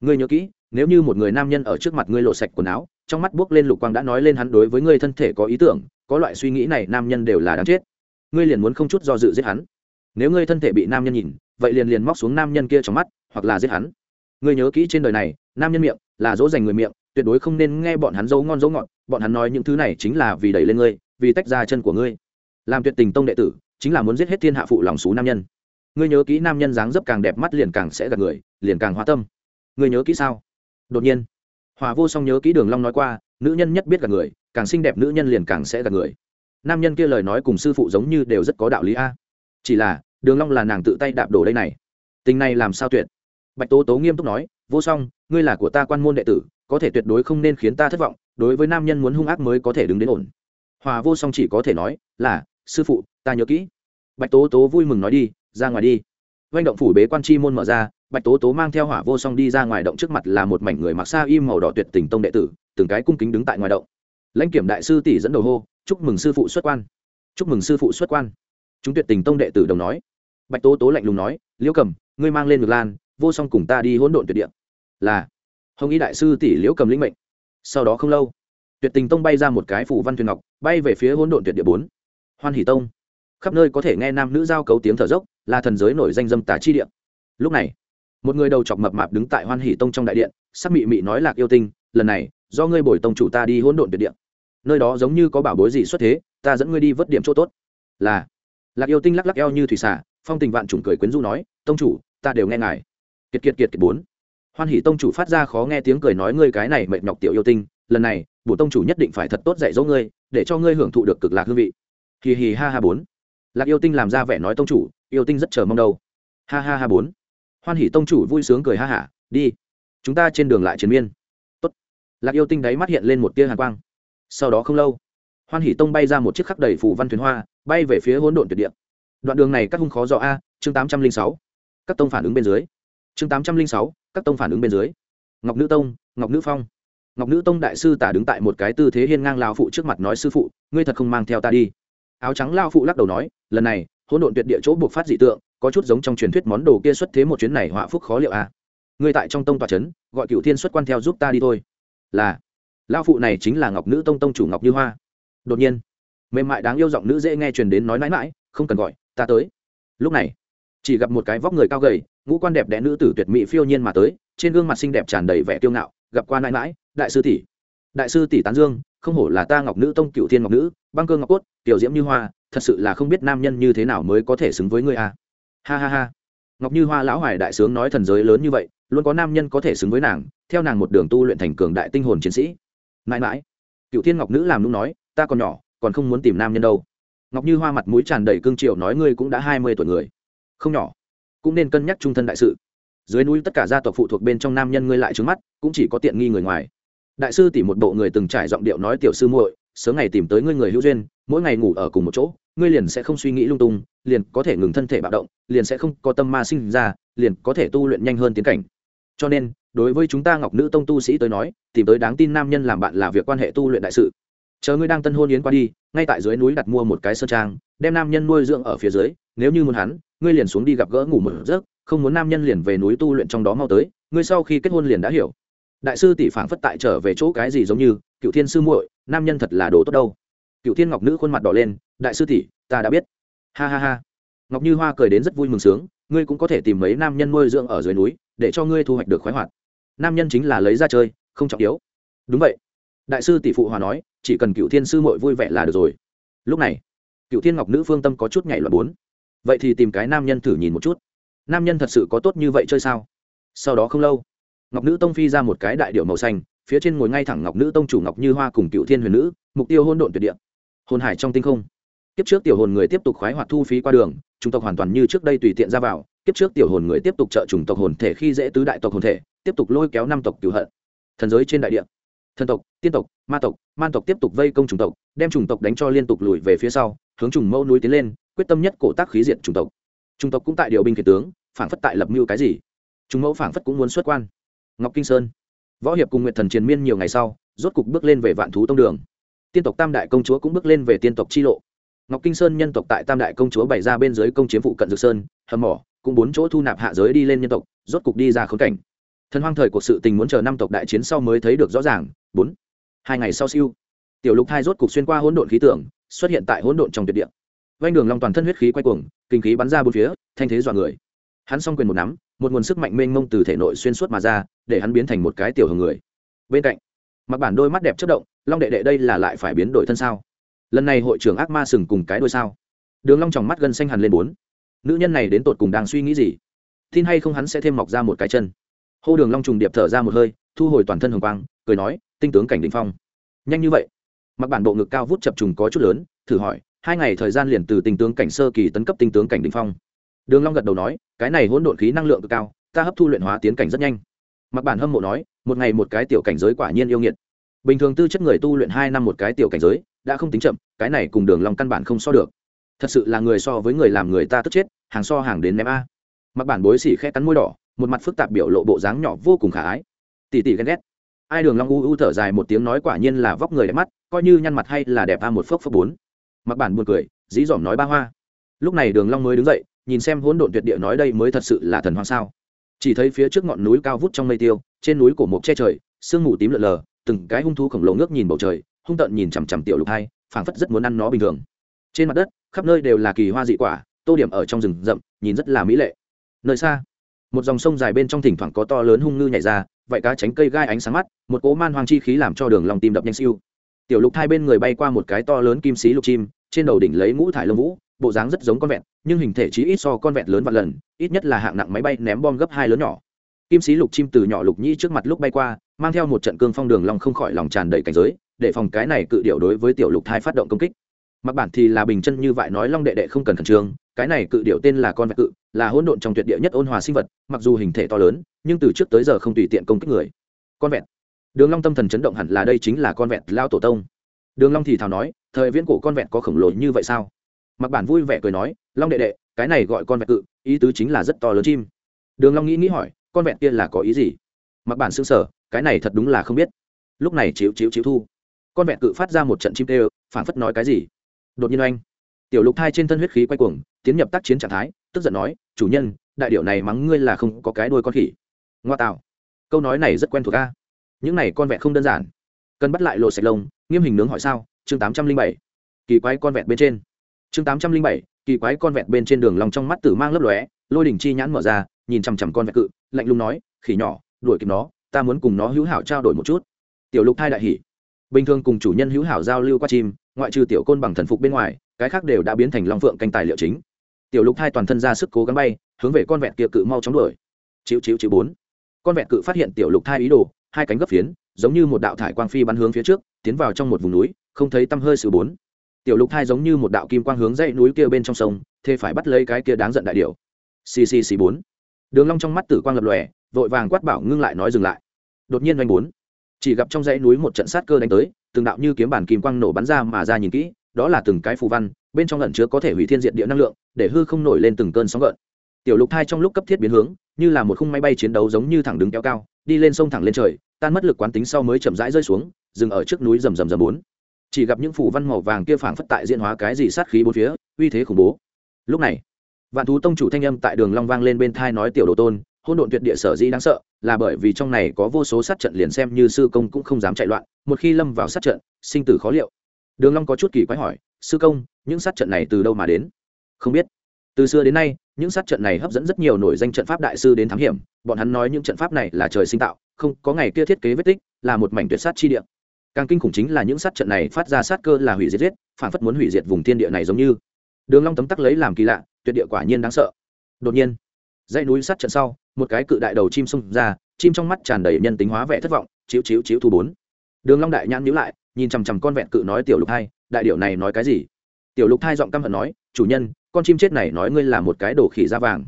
Ngươi nhớ kỹ, nếu như một người nam nhân ở trước mặt ngươi lộ sạch quần áo trong mắt buốc lên lục quang đã nói lên hắn đối với ngươi thân thể có ý tưởng, có loại suy nghĩ này nam nhân đều là đáng chết. Ngươi liền muốn không chút do dự giết hắn. Nếu ngươi thân thể bị nam nhân nhìn, vậy liền liền móc xuống nam nhân kia trong mắt, hoặc là giết hắn. Ngươi nhớ kỹ trên đời này, nam nhân miệng là dỗ dành người miệng, tuyệt đối không nên nghe bọn hắn dấu ngon dấu ngọt, bọn hắn nói những thứ này chính là vì đẩy lên ngươi, vì tách ra chân của ngươi. Làm tuyệt tình tông đệ tử, chính là muốn giết hết thiên hạ phụ lòng xú nam nhân. Ngươi nhớ kỹ nam nhân dáng dấp càng đẹp mắt liền càng sẽ gạt người, liền càng hóa tâm. Ngươi nhớ kỹ sao? Đột nhiên hòa vô song nhớ kỹ đường long nói qua, nữ nhân nhất biết gạt người, càng xinh đẹp nữ nhân liền càng sẽ gạt người. Nam nhân kia lời nói cùng sư phụ giống như đều rất có đạo lý a. Chỉ là, đường long là nàng tự tay đạp đổ đây này. Tình này làm sao tuyệt? Bạch tố tố nghiêm túc nói, vô song, ngươi là của ta quan môn đệ tử, có thể tuyệt đối không nên khiến ta thất vọng, đối với nam nhân muốn hung ác mới có thể đứng đến ổn. Hòa vô song chỉ có thể nói, là, sư phụ, ta nhớ kỹ. Bạch tố tố vui mừng nói đi, ra ngoài đi. Doanh động phủ bế quan chi môn mở ra bạch tố tố mang theo hỏa vô song đi ra ngoài động trước mặt là một mảnh người mặc xa im màu đỏ tuyệt tình tông đệ tử, từng cái cung kính đứng tại ngoài động. Lãnh kiểm đại sư tỷ dẫn đầu hô, chúc mừng sư phụ xuất quan! Chúc mừng sư phụ xuất quan! Chúng tuyệt tình tông đệ tử đồng nói. Bạch tố tố lạnh lùng nói, liễu cầm, ngươi mang lên ngược lan, vô song cùng ta đi hỗn độn tuyệt địa. Là, hồng y đại sư tỷ liễu cầm lĩnh mệnh. Sau đó không lâu, tuyệt tình tông bay ra một cái phủ văn thuyền ngọc, bay về phía hỗn độn tuyệt địa bốn. Hoan hỷ tông. Khắp nơi có thể nghe nam nữ giao cấu tiếng thở dốc, là thần giới nổi danh dâm tà chi địa. lúc này một người đầu chọc mập mạp đứng tại hoan hỷ tông trong đại điện, sắc mị mị nói lạc yêu tinh, lần này, do ngươi bồi tông chủ ta đi hỗn độn tuyệt điện nơi đó giống như có bảo bối gì xuất thế, ta dẫn ngươi đi vớt điểm chỗ tốt. Là. Lạc yêu tinh lắc lắc eo như thủy xả phong tình vạn trùng cười quyến rũ nói, tông chủ, ta đều nghe ngài. Kiệt kiệt kiệt kiệt bốn. Hoan hỷ tông chủ phát ra khó nghe tiếng cười nói, ngươi cái này mệt nhọc tiểu yêu tinh, lần này, bổ tông chủ nhất định phải thật tốt dạy dỗ ngươi, để cho ngươi hưởng thụ được cực lạc hương vị. Hì hì ha ha bốn. Lạc yêu tinh làm ra vẻ nói, tông chủ, yêu tinh rất chờ mong đâu. Ha ha ha bốn hoan hỷ tông chủ vui sướng cười ha hả, đi, chúng ta trên đường lại chiến miên. Tốt. Lạc yêu tinh đáy mắt hiện lên một tia hàn quang. Sau đó không lâu, hoan hỷ tông bay ra một chiếc khắc đầy phủ văn thuyền hoa, bay về phía hỗn độn tuyệt địa. Đoạn đường này các hung khó dò a, chương tám trăm linh sáu. Các tông phản ứng bên dưới. Chương tám trăm linh sáu, các tông phản ứng bên dưới. Ngọc nữ tông, ngọc nữ phong. Ngọc nữ tông đại sư tả đứng tại một cái tư thế hiên ngang lao phụ trước mặt nói, sư phụ, ngươi thật không mang theo ta đi. Áo trắng lao phụ lắc đầu nói, lần này hỗn độn tuyệt địa chỗ buộc phát dị tượng, có chút giống trong truyền thuyết món đồ kia xuất thế một chuyến này họa phúc khó liệu à? người tại trong tông tòa trấn gọi cựu thiên xuất quan theo giúp ta đi thôi. Là lao phụ này chính là ngọc nữ tông tông chủ ngọc như hoa. Đột nhiên, mềm mại đáng yêu giọng nữ dễ nghe truyền đến nói mãi mãi, không cần gọi, ta tới. Lúc này, chỉ gặp một cái vóc người cao gầy, ngũ quan đẹp đẽ nữ tử tuyệt mỹ phiêu nhiên mà tới, trên gương mặt xinh đẹp tràn đầy vẻ kiêu ngạo, gặp qua mãi mãi, đại sư tỷ. Đại sư tỷ tán dương, không hổ là ta ngọc nữ tông cựu thiên ngọc nữ băng cơ ngọc cốt, tiểu diễm như hoa, thật sự là không biết nam nhân như thế nào mới có thể xứng với ngươi à. ha ha ha. Ngọc như hoa lão hoài đại sướng nói thần giới lớn như vậy, luôn có nam nhân có thể xứng với nàng, theo nàng một đường tu luyện thành cường đại tinh hồn chiến sĩ. Mãi mãi. Cựu thiên ngọc nữ làm lúc nói, ta còn nhỏ, còn không muốn tìm nam nhân đâu. Ngọc như hoa mặt mũi tràn đầy cương triều nói ngươi cũng đã hai mươi tuổi người. Không nhỏ. Cũng nên cân nhắc trung thân đại sự. Dưới núi tất cả gia tộc phụ thuộc bên trong nam nhân ngươi lại trứng mắt, cũng chỉ có tiện nghi người ngoài. Đại sư tỷ một bộ người từng trải giọng điệu nói tiểu sư muội sớm ngày tìm tới ngươi người hữu duyên, mỗi ngày ngủ ở cùng một chỗ, ngươi liền sẽ không suy nghĩ lung tung, liền có thể ngừng thân thể bạo động, liền sẽ không có tâm ma sinh ra, liền có thể tu luyện nhanh hơn tiến cảnh. Cho nên, đối với chúng ta ngọc nữ tông tu sĩ tới nói, tìm tới đáng tin nam nhân làm bạn là việc quan hệ tu luyện đại sự. Chờ ngươi đang tân hôn yến qua đi, ngay tại dưới núi đặt mua một cái sơn trang, đem nam nhân nuôi dưỡng ở phía dưới, nếu như muốn hắn, ngươi liền xuống đi gặp gỡ ngủ một giấc, không muốn nam nhân liền về núi tu luyện trong đó mau tới, ngươi sau khi kết hôn liền đã hiểu. Đại sư tỷ phảng phất tại trở về chỗ cái gì giống như cựu thiên sư muội, nam nhân thật là đồ tốt đâu. Cựu thiên ngọc nữ khuôn mặt đỏ lên, đại sư tỷ, ta đã biết. Ha ha ha. Ngọc như hoa cười đến rất vui mừng sướng, ngươi cũng có thể tìm mấy nam nhân nuôi dưỡng ở dưới núi, để cho ngươi thu hoạch được khoái hoạt. Nam nhân chính là lấy ra chơi, không trọng yếu. Đúng vậy. Đại sư tỷ phụ hòa nói, chỉ cần cựu thiên sư muội vui vẻ là được rồi. Lúc này, cựu thiên ngọc nữ phương tâm có chút nhảy loạn bốn. Vậy thì tìm cái nam nhân thử nhìn một chút. Nam nhân thật sự có tốt như vậy chơi sao? Sau đó không lâu, ngọc nữ tông phi ra một cái đại điệu màu xanh phía trên ngồi ngay thẳng ngọc nữ tông chủ ngọc như hoa cùng cựu thiên huyền nữ, mục tiêu hôn độn tuyệt địa. Hồn hải trong tinh không. Kiếp trước tiểu hồn người tiếp tục khoái hoạt thu phí qua đường chủng tộc hoàn toàn như trước đây tùy tiện ra vào, kiếp trước tiểu hồn người tiếp tục trợ chủng tộc hồn thể khi dễ tứ đại tộc hồn thể, tiếp tục lôi kéo năm tộc cửu hận. Thần giới trên đại địa. Thần tộc, tiên tộc, ma tộc, man tộc tiếp tục vây công chủng tộc, đem chủng tộc đánh cho liên tục lùi về phía sau, hướng trùng mẫu núi tiến lên, quyết tâm nhất cổ tác khí diện chủng tộc. Chủng tộc cũng tại điều binh kể tướng phản phất tại lập mưu cái gì. Chúng mẫu phản phất cũng muốn xuất quan. Ngọc kinh sơn võ hiệp cùng nguyện thần triền miên nhiều ngày sau, rốt cục bước lên về vạn thú tông đường. Tiên tộc tam đại công chúa cũng bước lên về tiên tộc chi lộ. Ngọc kinh sơn nhân tộc tại tam đại công chúa bày ra bên dưới công chiếm phụ cận dược sơn, hầm mỏ, cũng bốn chỗ thu nạp hạ giới đi lên nhân tộc, rốt cục đi ra khốn cảnh. Thần hoang thời cuộc sự tình muốn chờ năm tộc đại chiến sau mới thấy được rõ ràng. Bốn, hai ngày sau siêu. Tiểu lục thai rốt cục xuyên qua hỗn độn khí tượng, xuất hiện tại hỗn độn trong tuyệt địa. Vanh đường long toàn thân huyết khí quay cuồng, kinh khí bắn ra bốn phía, thanh thế dọa người hắn song quyền một nắm, một nguồn sức mạnh mênh mông từ thể nội xuyên suốt mà ra, để hắn biến thành một cái tiểu hồng người. Bên cạnh, mặc bản đôi mắt đẹp chất động, long đệ đệ đây là lại phải biến đổi thân sao? Lần này hội trưởng ác ma sừng cùng cái đôi sao? Đường long tròng mắt gần xanh hẳn lên bốn. Nữ nhân này đến tột cùng đang suy nghĩ gì? Tin hay không hắn sẽ thêm mọc ra một cái chân? Hô đường long trùng điệp thở ra một hơi, thu hồi toàn thân hồng quang, cười nói, tinh tướng cảnh đỉnh phong. Nhanh như vậy? Mặc bản bộ ngực cao vút chập trùng có chút lớn, thử hỏi, hai ngày thời gian liền từ tinh tướng cảnh sơ kỳ tấn cấp tinh tướng cảnh đỉnh phong đường long gật đầu nói, cái này hỗn độn khí năng lượng cực cao, ta hấp thu luyện hóa tiến cảnh rất nhanh. Mặc bản hâm mộ nói, một ngày một cái tiểu cảnh giới quả nhiên yêu nghiệt. Bình thường tư chất người tu luyện hai năm một cái tiểu cảnh giới, đã không tính chậm, cái này cùng đường long căn bản không so được. Thật sự là người so với người làm người ta tức chết, hàng so hàng đến ném a. Mặc bản bối xỉ khẽ cắn môi đỏ, một mặt phức tạp biểu lộ bộ dáng nhỏ vô cùng khả ái. Tỉ tỉ ghen ghét. Ai đường long u u thở dài một tiếng nói quả nhiên là vóc người đẹp mắt, coi như nhăn mặt hay là đẹp a một phốc phốc bốn. Mặc bản buồn cười, dí dỏm nói ba hoa. Lúc này đường long mới đứng dậy nhìn xem hỗn độn tuyệt địa nói đây mới thật sự là thần hoang sao. Chỉ thấy phía trước ngọn núi cao vút trong mây tiêu, trên núi cổ mộc che trời, sương mù tím lợn lờ, từng cái hung thú khổng lồ ngước nhìn bầu trời, hung tợn nhìn chằm chằm tiểu lục hai, phảng phất rất muốn ăn nó bình thường. Trên mặt đất, khắp nơi đều là kỳ hoa dị quả, tô điểm ở trong rừng rậm, nhìn rất là mỹ lệ. Nơi xa, một dòng sông dài bên trong thỉnh thoảng có to lớn hung ngư nhảy ra vậy cá tránh cây gai ánh sáng mắt, một cỗ man hoang chi khí làm cho đường lòng tim đập nhanh siêu. Tiểu lục hai bên người bay qua một cái to lớn kim sĩ lục chim, trên đầu đỉnh lấy ngũ thải lông vũ bộ dáng rất giống con vẹn nhưng hình thể chỉ ít so con vẹn lớn vạn lần, ít nhất là hạng nặng máy bay ném bom gấp hai lớn nhỏ. Kim sĩ lục chim từ nhỏ lục nhĩ trước mặt lúc bay qua, mang theo một trận cương phong đường long không khỏi lòng tràn đầy cảnh giới, để phòng cái này cự điệu đối với tiểu lục thai phát động công kích. Mặc bản thì là bình chân như vậy nói long đệ đệ không cần khẩn trương, cái này cự điệu tên là con vẹn cự, là hỗn độn trong tuyệt địa nhất ôn hòa sinh vật, mặc dù hình thể to lớn, nhưng từ trước tới giờ không tùy tiện công kích người. Con vẹn đường long tâm thần chấn động hẳn là đây chính là con vẹn lao tổ tông. Đường long thì thào nói, thời viễn cổ con vẹn có khổng lồ như vậy sao? Mặc bản vui vẻ cười nói, long đệ đệ, cái này gọi con vẹt cự, ý tứ chính là rất to lớn chim. Đường long nghĩ nghĩ hỏi, con vẹt kia là có ý gì? Mặc bản sững sờ, cái này thật đúng là không biết. Lúc này chiếu chiếu chiếu thu, con vẹt cự phát ra một trận chim kêu, phảng phất nói cái gì. Đột nhiên oanh, tiểu lục thai trên thân huyết khí quay cuồng, tiến nhập tác chiến trạng thái, tức giận nói, chủ nhân, đại điệu này mắng ngươi là không có cái đuôi con khỉ. Ngoa tạo. Câu nói này rất quen thuộc a. Những này con vẹt không đơn giản. Cần bắt lại lộ sạch lông, nghiêm hình nướng hỏi sao? Chương tám trăm linh bảy. Kỳ quái con vẹt bên trên chương tám trăm linh bảy, kỳ quái con vẹt bên trên đường lòng trong mắt tử mang lấp lóe, lôi đỉnh chi nhãn mở ra, nhìn chằm chằm con vẹt cự, lạnh lùng nói, khỉ nhỏ, đuổi kịp nó, ta muốn cùng nó hữu hảo trao đổi một chút. Tiểu lục thai đại hỉ. Bình thường cùng chủ nhân hữu hảo giao lưu qua chim, ngoại trừ tiểu côn bằng thần phục bên ngoài, cái khác đều đã biến thành long phượng canh tài liệu chính. Tiểu lục thai toàn thân ra sức cố gắng bay, hướng về con vẹt kia cự mau chóng đuổi. Chịu chịu chịu bốn. Con vẹt cự phát hiện tiểu lục thai ý đồ, hai cánh gấp phiến, giống như một đạo thải quang phi bắn hướng phía trước, tiến vào trong một vùng núi, không thấy tăm hơi sự bốn tiểu lục thai giống như một đạo kim quang hướng dãy núi kia bên trong sông thế phải bắt lấy cái kia đáng giận đại điệu ccc bốn. Đường long trong mắt tử quang lập lòe, vội vàng quát bảo ngưng lại nói dừng lại. Đột nhiên anh bốn. Chỉ gặp trong dãy núi một trận sát cơ đánh tới, từng đạo như kiếm bản kim quang nổ bắn ra mà ra nhìn kỹ, đó là từng cái phù văn, bên trong lẩn chứa có thể hủy thiên diệt địa năng lượng, để hư không nổi lên từng cơn sóng gợn. Tiểu lục thai trong lúc cấp thiết biến hướng, như là một khung máy bay chiến đấu giống như thẳng đứng kéo cao, đi lên sông thẳng lên trời, tan mất lực quán tính sau mới chậm rãi rơi xuống, dừng ở trước núi rầm rầm rầm bốn chỉ gặp những phủ văn màu vàng kia phảng phất tại diễn hóa cái gì sát khí bốn phía, uy thế khủng bố. Lúc này, vạn thú tông chủ thanh âm tại đường long vang lên bên thai nói tiểu đồ tôn, hỗn độn tuyệt địa sở dĩ đáng sợ, là bởi vì trong này có vô số sát trận liền xem như sư công cũng không dám chạy loạn, một khi lâm vào sát trận, sinh tử khó liệu. Đường long có chút kỳ quái hỏi, sư công, những sát trận này từ đâu mà đến? Không biết. Từ xưa đến nay, những sát trận này hấp dẫn rất nhiều nổi danh trận pháp đại sư đến thám hiểm, bọn hắn nói những trận pháp này là trời sinh tạo, không có ngày kia thiết kế vết tích, là một mảnh tuyệt sát chi địa càng kinh khủng chính là những sát trận này phát ra sát cơ là hủy diệt giết, phản phất muốn hủy diệt vùng thiên địa này giống như. Đường long tấm tắc lấy làm kỳ lạ, tuyệt địa quả nhiên đáng sợ. Đột nhiên, dãy núi sát trận sau, một cái cự đại đầu chim xông ra, chim trong mắt tràn đầy nhân tính hóa vẻ thất vọng chiếu chiếu chiếu thu bốn. Đường long đại nhãn nhíu lại, nhìn chằm chằm con vẹn cự nói tiểu lục hai đại điệu này nói cái gì? Tiểu lục hai giọng căm hận nói, chủ nhân, con chim chết này nói ngươi là một cái đồ khỉ da vàng.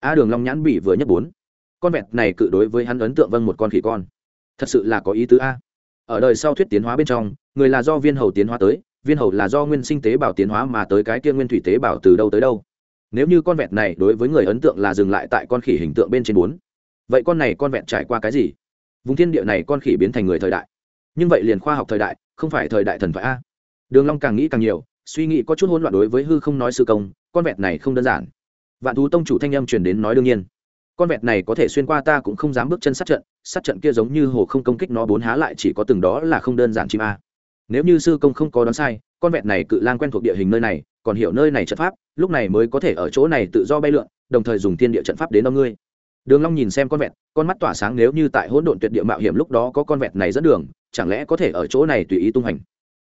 A đường long nhãn bỉ vừa nhất bốn. Con vẹn này cự đối với hắn ấn tượng vâng một con khỉ con. Thật sự là có ý tứ a ở đời sau thuyết tiến hóa bên trong, người là do viên hầu tiến hóa tới, viên hầu là do nguyên sinh tế bào tiến hóa mà tới cái kia nguyên thủy tế bào từ đâu tới đâu. Nếu như con vẹn này đối với người ấn tượng là dừng lại tại con khỉ hình tượng bên trên bốn, vậy con này con vẹn trải qua cái gì? Vùng thiên địa này con khỉ biến thành người thời đại. Nhưng vậy liền khoa học thời đại, không phải thời đại thần thoại a. Đường long càng nghĩ càng nhiều, suy nghĩ có chút hỗn loạn đối với hư không nói sự công, con vẹt này không đơn giản. Vạn thú tông chủ thanh âm truyền đến nói đương nhiên con vẹt này có thể xuyên qua ta cũng không dám bước chân sát trận sát trận kia giống như hồ không công kích nó bốn há lại chỉ có từng đó là không đơn giản chim a. Nếu như sư công không có đoán sai, con vẹt này cự lang quen thuộc địa hình nơi này, còn hiểu nơi này trận pháp, lúc này mới có thể ở chỗ này tự do bay lượn, đồng thời dùng thiên địa trận pháp đến đông ngươi. Đường long nhìn xem con vẹt, con mắt tỏa sáng nếu như tại hỗn độn tuyệt địa mạo hiểm lúc đó có con vẹt này dẫn đường, chẳng lẽ có thể ở chỗ này tùy ý tung hành?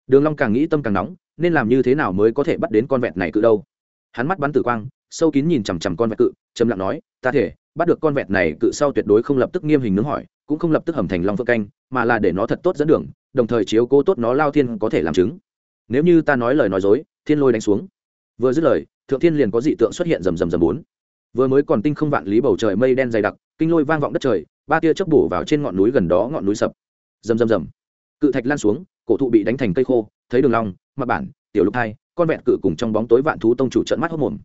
Đường long càng nghĩ tâm càng nóng, nên làm như thế nào mới có thể bắt đến con vẹt này cự đâu? Hắn mắt bắn tử quang, sâu kín nhìn chằm chằm con vẹt cự, trầm lặng nói, ta thể bắt được con vẹt này cự sau tuyệt đối không lập tức nghiêm hình nướng hỏi, cũng không lập tức hầm thành long phượng canh, mà là để nó thật tốt dẫn đường, đồng thời chiếu cố tốt nó lao thiên có thể làm chứng. Nếu như ta nói lời nói dối, thiên lôi đánh xuống. Vừa dứt lời, thượng thiên liền có dị tượng xuất hiện rầm rầm rầm bốn. Vừa mới còn tinh không vạn lý bầu trời mây đen dày đặc, kinh lôi vang vọng đất trời, ba tia chớp bổ vào trên ngọn núi gần đó ngọn núi sập. Rầm rầm rầm. Cự thạch lan xuống, cổ thụ bị đánh thành cây khô, thấy đường long, mặt bản, tiểu lục hai, con vẹn cự cùng trong bóng tối vạn thú tông chủ trận mắt hốt mồm.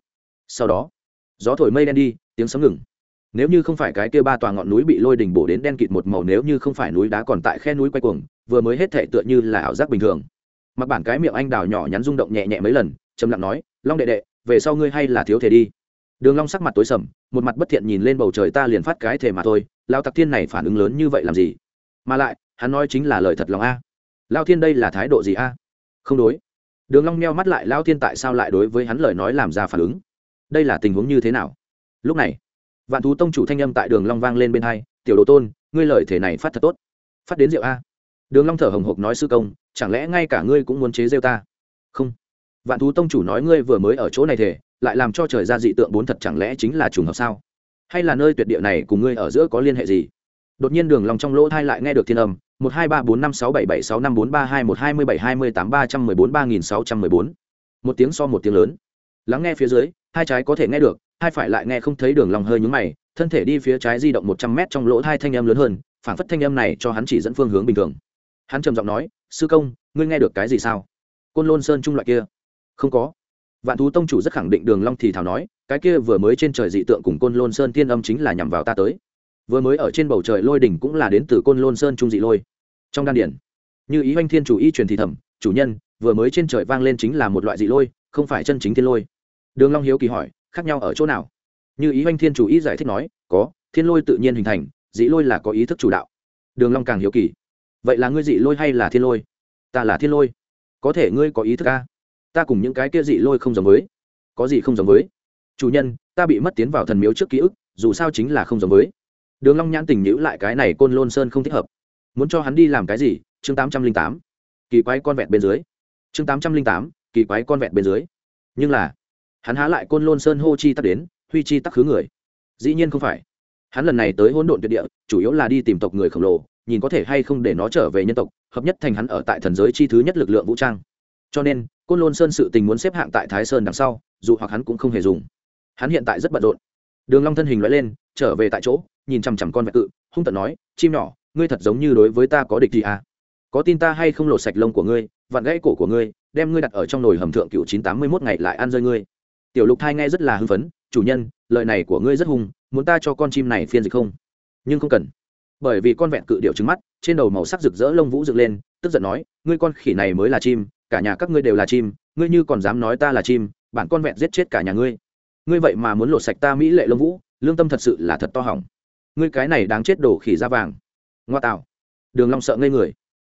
Sau đó, gió thổi mây đen đi, tiếng sấm ngừng nếu như không phải cái kia ba tòa ngọn núi bị lôi đỉnh bổ đến đen kịt một màu, nếu như không phải núi đá còn tại khe núi quay cuồng, vừa mới hết thể tựa như là ảo giác bình thường. Mặc bản cái miệng anh đào nhỏ nhắn rung động nhẹ nhẹ mấy lần, trầm lặng nói, long đệ đệ, về sau ngươi hay là thiếu thể đi. Đường long sắc mặt tối sầm, một mặt bất thiện nhìn lên bầu trời ta liền phát cái thể mà thôi, lao tặc thiên này phản ứng lớn như vậy làm gì? Mà lại, hắn nói chính là lời thật lòng a. Lao thiên đây là thái độ gì a? Không đối. Đường long meo mắt lại, lao thiên tại sao lại đối với hắn lời nói làm ra phản ứng? Đây là tình huống như thế nào? Lúc này vạn thú tông chủ thanh âm tại đường long vang lên bên hai, tiểu đồ tôn, ngươi lời thể này phát thật tốt. Phát đến rượu a. Đường long thở hồng hộc nói, sư công, chẳng lẽ ngay cả ngươi cũng muốn chế rêu ta? Không. Vạn thú tông chủ nói, ngươi vừa mới ở chỗ này thể lại làm cho trời ra dị tượng bốn thật chẳng lẽ chính là trùng hợp sao? Hay là nơi tuyệt địa này cùng ngươi ở giữa có liên hệ gì? Đột nhiên đường lòng trong lỗ thai lại nghe được thiên âm, một hai ba bốn năm sáu bảy bảy sáu năm bốn ba hai một hai mươi bảy hai mươi tám ba trăm mười bốn ba nghìn sáu trăm mười bốn. Một tiếng so một tiếng lớn. Lắng nghe phía dưới, hai trái có thể nghe được hai phải lại nghe không thấy đường lòng hơi nhúng mày, thân thể đi phía trái di động một trăm mét trong lỗ hai thanh âm lớn hơn phản phất thanh âm này cho hắn chỉ dẫn phương hướng bình thường. Hắn trầm giọng nói, sư công, ngươi nghe được cái gì sao? Côn lôn sơn trung loại kia. Không có. Vạn thú tông chủ rất khẳng định đường long thì thảo nói, cái kia vừa mới trên trời dị tượng cùng côn lôn sơn tiên âm chính là nhằm vào ta tới. Vừa mới ở trên bầu trời lôi đỉnh cũng là đến từ côn lôn sơn trung dị lôi. Trong đan điển, như ý oanh thiên chủ y truyền thì thẩm chủ nhân, vừa mới trên trời vang lên chính là một loại dị lôi, không phải chân chính thiên lôi. Đường long hiếu kỳ hỏi khác nhau ở chỗ nào? Như ý oanh thiên chủ ý giải thích nói, có, thiên lôi tự nhiên hình thành, dị lôi là có ý thức chủ đạo. Đường long càng hiếu kỳ. Vậy là ngươi dị lôi hay là thiên lôi? Ta là thiên lôi. Có thể ngươi có ý thức a ta cùng những cái kia dị lôi không giống với. Có gì không giống với? Chủ nhân, ta bị mất tiến vào thần miếu trước ký ức, dù sao chính là không giống với. Đường long nhãn tình nhữ lại cái này côn lôn sơn không thích hợp. Muốn cho hắn đi làm cái gì? Chương tám trăm linh tám. Kỳ quái con vẹn bên dưới. Chương tám trăm linh tám. Kỳ quái con vẹn bên dưới. Nhưng là hắn há lại côn lôn sơn hô chi tắc đến, huy chi tắc khứ người. Dĩ nhiên không phải. Hắn lần này tới hỗn độn tuyệt địa, chủ yếu là đi tìm tộc người khổng lồ, nhìn có thể hay không để nó trở về nhân tộc, hợp nhất thành hắn ở tại thần giới chi thứ nhất lực lượng vũ trang. Cho nên, côn lôn sơn sự tình muốn xếp hạng tại thái sơn đằng sau, dù hoặc hắn cũng không hề dùng. Hắn hiện tại rất bận rộn. Đường long thân hình loại lên, trở về tại chỗ, nhìn chằm chằm con vẹt cự, hung tận nói, chim nhỏ, ngươi thật giống như đối với ta có địch gì à? Có tin ta hay không lột sạch lông của ngươi, vặn gãy cổ của ngươi, đem ngươi đặt ở trong nồi hầm thượng cựu chín tám mươi mốt ngày lại ăn rơi ngươi tiểu lục thai nghe rất là hưng phấn, chủ nhân, lời này của ngươi rất hung, muốn ta cho con chim này phiên dịch không? Nhưng không cần. Bởi vì con vẹn cự điệu trứng mắt, trên đầu màu sắc rực rỡ lông vũ dựng lên, tức giận nói, ngươi con khỉ này mới là chim, cả nhà các ngươi đều là chim, ngươi như còn dám nói ta là chim, bản con vẹn giết chết cả nhà ngươi. Ngươi vậy mà muốn lột sạch ta mỹ lệ lông vũ, lương tâm thật sự là thật to hỏng. Ngươi cái này đáng chết đổ khỉ da vàng. Ngoa tạo. Đường long sợ ngây người.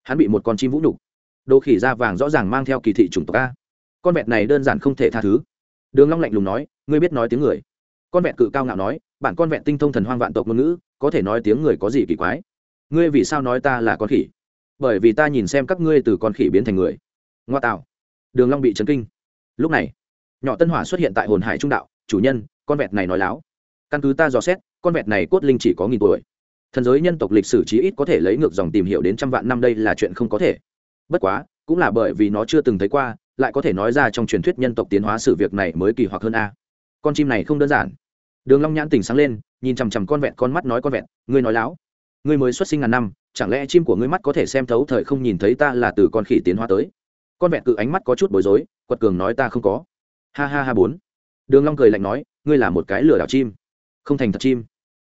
Hắn bị một con chim vũ nhục. Đồ khỉ da vàng rõ ràng mang theo kỳ thị chủng tộc a. Con vẹn này đơn giản không thể tha thứ đường long lạnh lùng nói, ngươi biết nói tiếng người. Con vẹn cự cao ngạo nói, bản con vẹn tinh thông thần hoang vạn tộc ngôn ngữ, có thể nói tiếng người có gì kỳ quái? Ngươi vì sao nói ta là con khỉ? Bởi vì ta nhìn xem các ngươi từ con khỉ biến thành người. Ngoa tạo. Đường long bị chấn kinh. Lúc này, nhỏ tân hỏa xuất hiện tại hồn hải trung đạo, chủ nhân, con vẹt này nói láo. Căn cứ ta dò xét, con vẹt này cốt linh chỉ có nghìn tuổi. Thần giới nhân tộc lịch sử chí ít có thể lấy ngược dòng tìm hiểu đến trăm vạn năm đây là chuyện không có thể. Bất quá, cũng là bởi vì nó chưa từng thấy qua lại có thể nói ra trong truyền thuyết nhân tộc tiến hóa sự việc này mới kỳ hoặc hơn a. Con chim này không đơn giản. Đường long nhãn tỉnh sáng lên, nhìn chằm chằm con vẹn con mắt nói con vẹn ngươi nói láo. Ngươi mới xuất sinh ngàn năm, chẳng lẽ chim của ngươi mắt có thể xem thấu thời không nhìn thấy ta là từ con khỉ tiến hóa tới? Con vẹn cự ánh mắt có chút bối rối, quật cường nói, ta không có. Ha ha ha bốn. Đường long cười lạnh nói, ngươi là một cái lừa đảo chim. Không thành thật chim.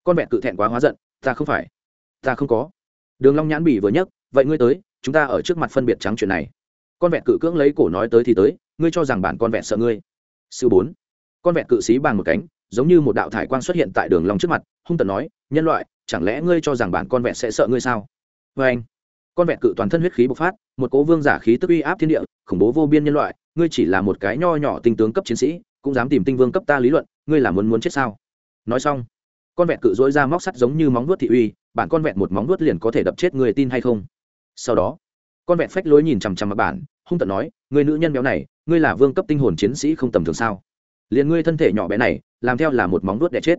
Con vẹn cự thẹn quá hóa giận, ta không phải. Ta không có. Đường long nhãn bỉ vừa nhấc, vậy ngươi tới, chúng ta ở trước mặt phân biệt trắng chuyện này con vẹn cự cưỡng lấy cổ nói tới thì tới, ngươi cho rằng bản con vẹn sợ ngươi. Sư bốn. Con vẹn cự xí bằng một cánh, giống như một đạo thải quang xuất hiện tại đường long trước mặt, hung tợn nói, nhân loại, chẳng lẽ ngươi cho rằng bản con vẹn sẽ sợ ngươi sao? Với anh, con vẹn cự toàn thân huyết khí bộc phát, một cố vương giả khí tức uy áp thiên địa, khủng bố vô biên nhân loại, ngươi chỉ là một cái nho nhỏ tinh tướng cấp chiến sĩ, cũng dám tìm tinh vương cấp ta lý luận, ngươi là muốn muốn chết sao? Nói xong, con vẹn cự dối ra móc sắt giống như móng vuốt thị uy, bản con vẹn một móng vuốt liền có thể đập chết người tin hay không? Sau đó con vẹn phách lối nhìn chằm chằm mặt bản, hung tận nói người nữ nhân béo này, ngươi là vương cấp tinh hồn chiến sĩ không tầm thường sao? Liền ngươi thân thể nhỏ bé này, làm theo là một móng đuốt đẻ chết.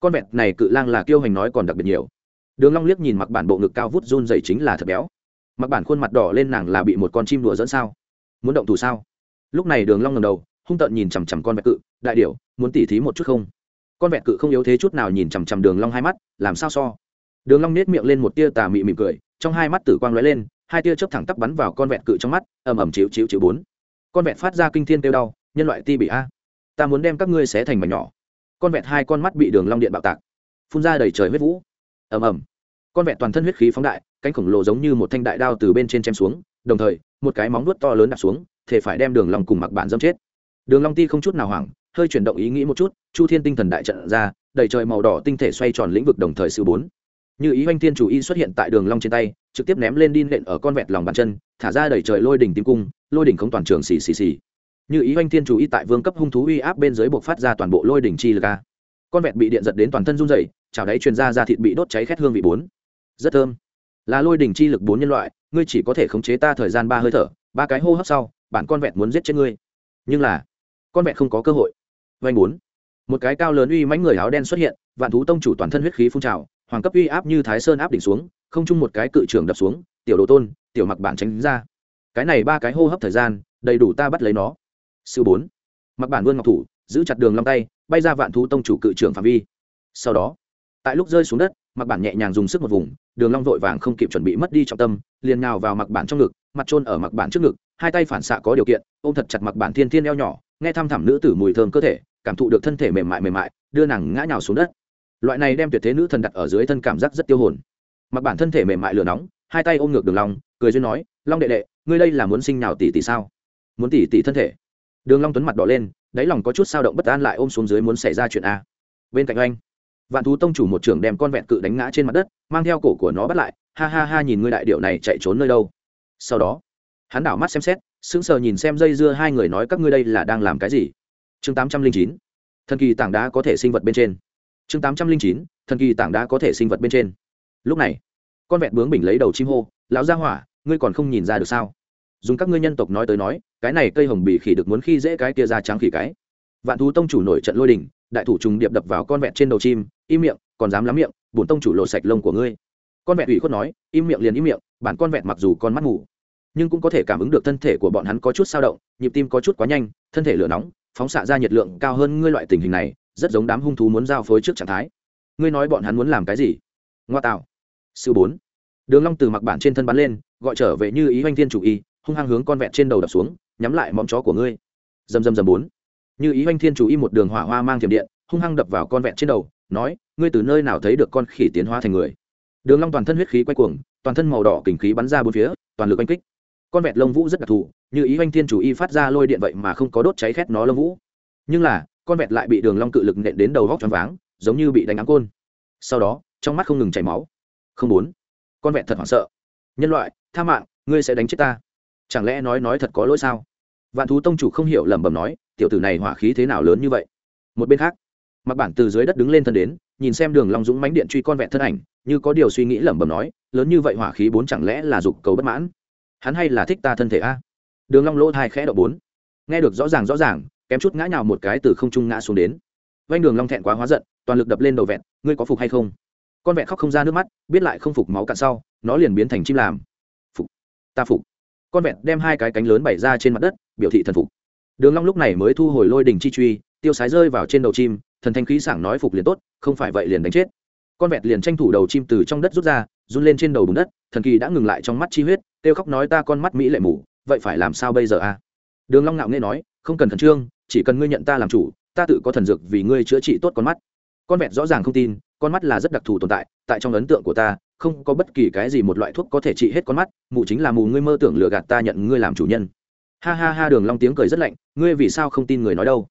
Con vẹt này cự lang là kiêu hành nói còn đặc biệt nhiều. Đường long liếc nhìn mặc bản bộ ngực cao vút run dày chính là thật béo. Mặc bản khuôn mặt đỏ lên nàng là bị một con chim đùa dẫn sao? Muốn động thủ sao? Lúc này đường long ngẩng đầu, hung tợn nhìn chằm chằm con vẹt cự, đại điểu, muốn tỉ thí một chút không? Con vẹt cự không yếu thế chút nào nhìn chằm chằm đường long hai mắt, làm sao so? Đường long nét miệng lên một tia tà mị mỉm cười, trong hai mắt tử quang lóe lên hai tia chớp thẳng tắp bắn vào con vẹt cự trong mắt, ầm ầm chiếu chiếu chiếu bốn. Con vẹt phát ra kinh thiên kêu đau, nhân loại ti bị a. Ta muốn đem các ngươi xé thành mảnh nhỏ. Con vẹt hai con mắt bị đường long điện bạo tạc, phun ra đầy trời huyết vũ. Ầm ầm. Con vẹt toàn thân huyết khí phóng đại, cánh khổng lồ giống như một thanh đại đao từ bên trên chém xuống, đồng thời, một cái móng vuốt to lớn đặt xuống, thể phải đem đường long cùng mặc bản dâm chết. Đường long ti không chút nào hoảng, hơi chuyển động ý nghĩ một chút, chu thiên tinh thần đại trận ra, đầy trời màu đỏ tinh thể xoay tròn lĩnh vực đồng thời sự bốn như ý oanh thiên chủ y xuất hiện tại đường long trên tay, trực tiếp ném lên đi nện ở con vẹt lòng bàn chân, thả ra đẩy trời lôi đỉnh tím cung, lôi đỉnh không toàn trường xì xì xì. Như ý oanh thiên chủ y tại vương cấp hung thú uy áp bên dưới buộc phát ra toàn bộ lôi đỉnh chi lực a. Con vẹt bị điện giật đến toàn thân run rẩy, chảo đáy truyền ra ra thịt bị đốt cháy khét hương vị bốn. Rất thơm. Là lôi đỉnh chi lực bốn nhân loại, ngươi chỉ có thể khống chế ta thời gian ba hơi thở, ba cái hô hấp sau, bản con vẹt muốn giết chết ngươi. Nhưng là, con vẹt không có cơ hội. Vanh bốn. Một cái cao lớn uy mãnh người áo đen xuất hiện, vạn thú tông chủ toàn thân huyết khí phun trào hoàng cấp uy áp như thái sơn áp đỉnh xuống, không chung một cái cự trưởng đập xuống, tiểu đồ tôn, tiểu mặc bản tránh ra. Cái này ba cái hô hấp thời gian, đầy đủ ta bắt lấy nó. Sư bốn. Mặc bản vươn ngọc thủ, giữ chặt đường long tay, bay ra vạn thú tông chủ cự trưởng phạm vi. Sau đó, tại lúc rơi xuống đất, mặc bản nhẹ nhàng dùng sức một vùng, đường long vội vàng không kịp chuẩn bị mất đi trọng tâm, liền nào vào mặc bản trong ngực, mặt trôn ở mặc bản trước ngực, hai tay phản xạ có điều kiện, ôm thật chặt mặc bản thiên thiên eo nhỏ, nghe thăm thẳm nữ tử mùi thơm cơ thể, cảm thụ được thân thể mềm mại mềm mại, đưa nàng ngã nhào xuống đất loại này đem tuyệt thế nữ thần đặt ở dưới thân cảm giác rất tiêu hồn. Mặc bản thân thể mềm mại lửa nóng, hai tay ôm ngược đường long, cười duyên nói, long đệ đệ, ngươi đây là muốn sinh nào tỷ tỷ sao? Muốn tỷ tỷ thân thể. Đường long tuấn mặt đỏ lên, đáy lòng có chút sao động bất an lại ôm xuống dưới muốn xảy ra chuyện a. Bên cạnh anh, vạn thú tông chủ một trưởng đem con vẹn cự đánh ngã trên mặt đất, mang theo cổ của nó bắt lại, ha ha ha, nhìn ngươi đại điệu này chạy trốn nơi đâu. Sau đó, hắn đảo mắt xem xét, sững sờ nhìn xem dây dưa hai người nói, các ngươi đây là đang làm cái gì? Chương tám trăm linh chín, thần kỳ tảng đá có thể sinh vật bên trên chương tám trăm linh chín, thần kỳ tảng đá có thể sinh vật bên trên. Lúc này, con vẹn bướng bình lấy đầu chim hô, lão gia hỏa, ngươi còn không nhìn ra được sao? Dùng các ngươi nhân tộc nói tới nói, cái này cây hồng bì khỉ được muốn khi dễ cái kia ra trắng khỉ cái. Vạn thú tông chủ nổi trận lôi đình, đại thủ trùng điệp đập vào con vẹn trên đầu chim, im miệng, còn dám lắm miệng, bổn tông chủ lộ sạch lông của ngươi. Con vẹn ủy khuất nói, im miệng liền im miệng, bản con vẹn mặc dù con mắt ngủ nhưng cũng có thể cảm ứng được thân thể của bọn hắn có chút sao động, nhịp tim có chút quá nhanh, thân thể lửa nóng, phóng xạ ra nhiệt lượng cao hơn ngươi loại tình hình này rất giống đám hung thú muốn giao phối trước trạng thái. Ngươi nói bọn hắn muốn làm cái gì? Ngoa tạo. Sư bốn. Đường long từ mặc bản trên thân bắn lên, gọi trở về như ý hoanh thiên chủ y, hung hăng hướng con vẹn trên đầu đập xuống, nhắm lại móng chó của ngươi. Dầm dầm dầm bốn. Như ý hoanh thiên chủ y một đường hỏa hoa mang thiểm điện, hung hăng đập vào con vẹn trên đầu, nói, ngươi từ nơi nào thấy được con khỉ tiến hóa thành người? Đường long toàn thân huyết khí quay cuồng, toàn thân màu đỏ kình khí bắn ra bốn phía, toàn lực oanh kích. Con vẹt lông vũ rất đặc thù, như ý hoanh thiên chủ y phát ra lôi điện vậy mà không có đốt cháy khét nó lông vũ. Nhưng là con vẹt lại bị đường long cự lực nện đến đầu góc choáng váng, giống như bị đánh áng côn. Sau đó, trong mắt không ngừng chảy máu. Không muốn. Con vẹt thật hoảng sợ. Nhân loại, tha mạng, ngươi sẽ đánh chết ta. Chẳng lẽ nói nói thật có lỗi sao? Vạn thú tông chủ không hiểu lẩm bẩm nói, tiểu tử này hỏa khí thế nào lớn như vậy? Một bên khác, mặc bản từ dưới đất đứng lên thân đến, nhìn xem đường long dũng mãnh điện truy con vẹn thân ảnh, như có điều suy nghĩ lẩm bẩm nói, lớn như vậy hỏa khí bốn chẳng lẽ là dục cầu bất mãn? Hắn hay là thích ta thân thể a? Đường long lỗ thai khẽ độ bốn. Nghe được rõ ràng rõ ràng kém chút ngã nhào một cái từ không trung ngã xuống đến. Vanh đường long thẹn quá hóa giận, toàn lực đập lên đầu vẹn, ngươi có phục hay không? Con vẹn khóc không ra nước mắt, biết lại không phục máu cạn sau, nó liền biến thành chim làm. Phục, ta phục. Con vẹn đem hai cái cánh lớn bày ra trên mặt đất, biểu thị thần phục. Đường long lúc này mới thu hồi lôi đỉnh chi truy, tiêu sái rơi vào trên đầu chim, thần thanh khí sảng nói phục liền tốt, không phải vậy liền đánh chết. Con vẹn liền tranh thủ đầu chim từ trong đất rút ra, run lên trên đầu bùn đất, thần kỳ đã ngừng lại trong mắt chi huyết tiêu khóc nói ta con mắt mỹ lệ mù, vậy phải làm sao bây giờ a đường long ngạo nghễ nói, không cần khẩn trương chỉ cần ngươi nhận ta làm chủ, ta tự có thần dược vì ngươi chữa trị tốt con mắt. Con vẹn rõ ràng không tin, con mắt là rất đặc thù tồn tại tại trong ấn tượng của ta, không có bất kỳ cái gì một loại thuốc có thể trị hết con mắt, mù chính là mù ngươi mơ tưởng lừa gạt ta nhận ngươi làm chủ nhân. Ha ha ha, đường long tiếng cười rất lạnh, ngươi vì sao không tin người nói đâu?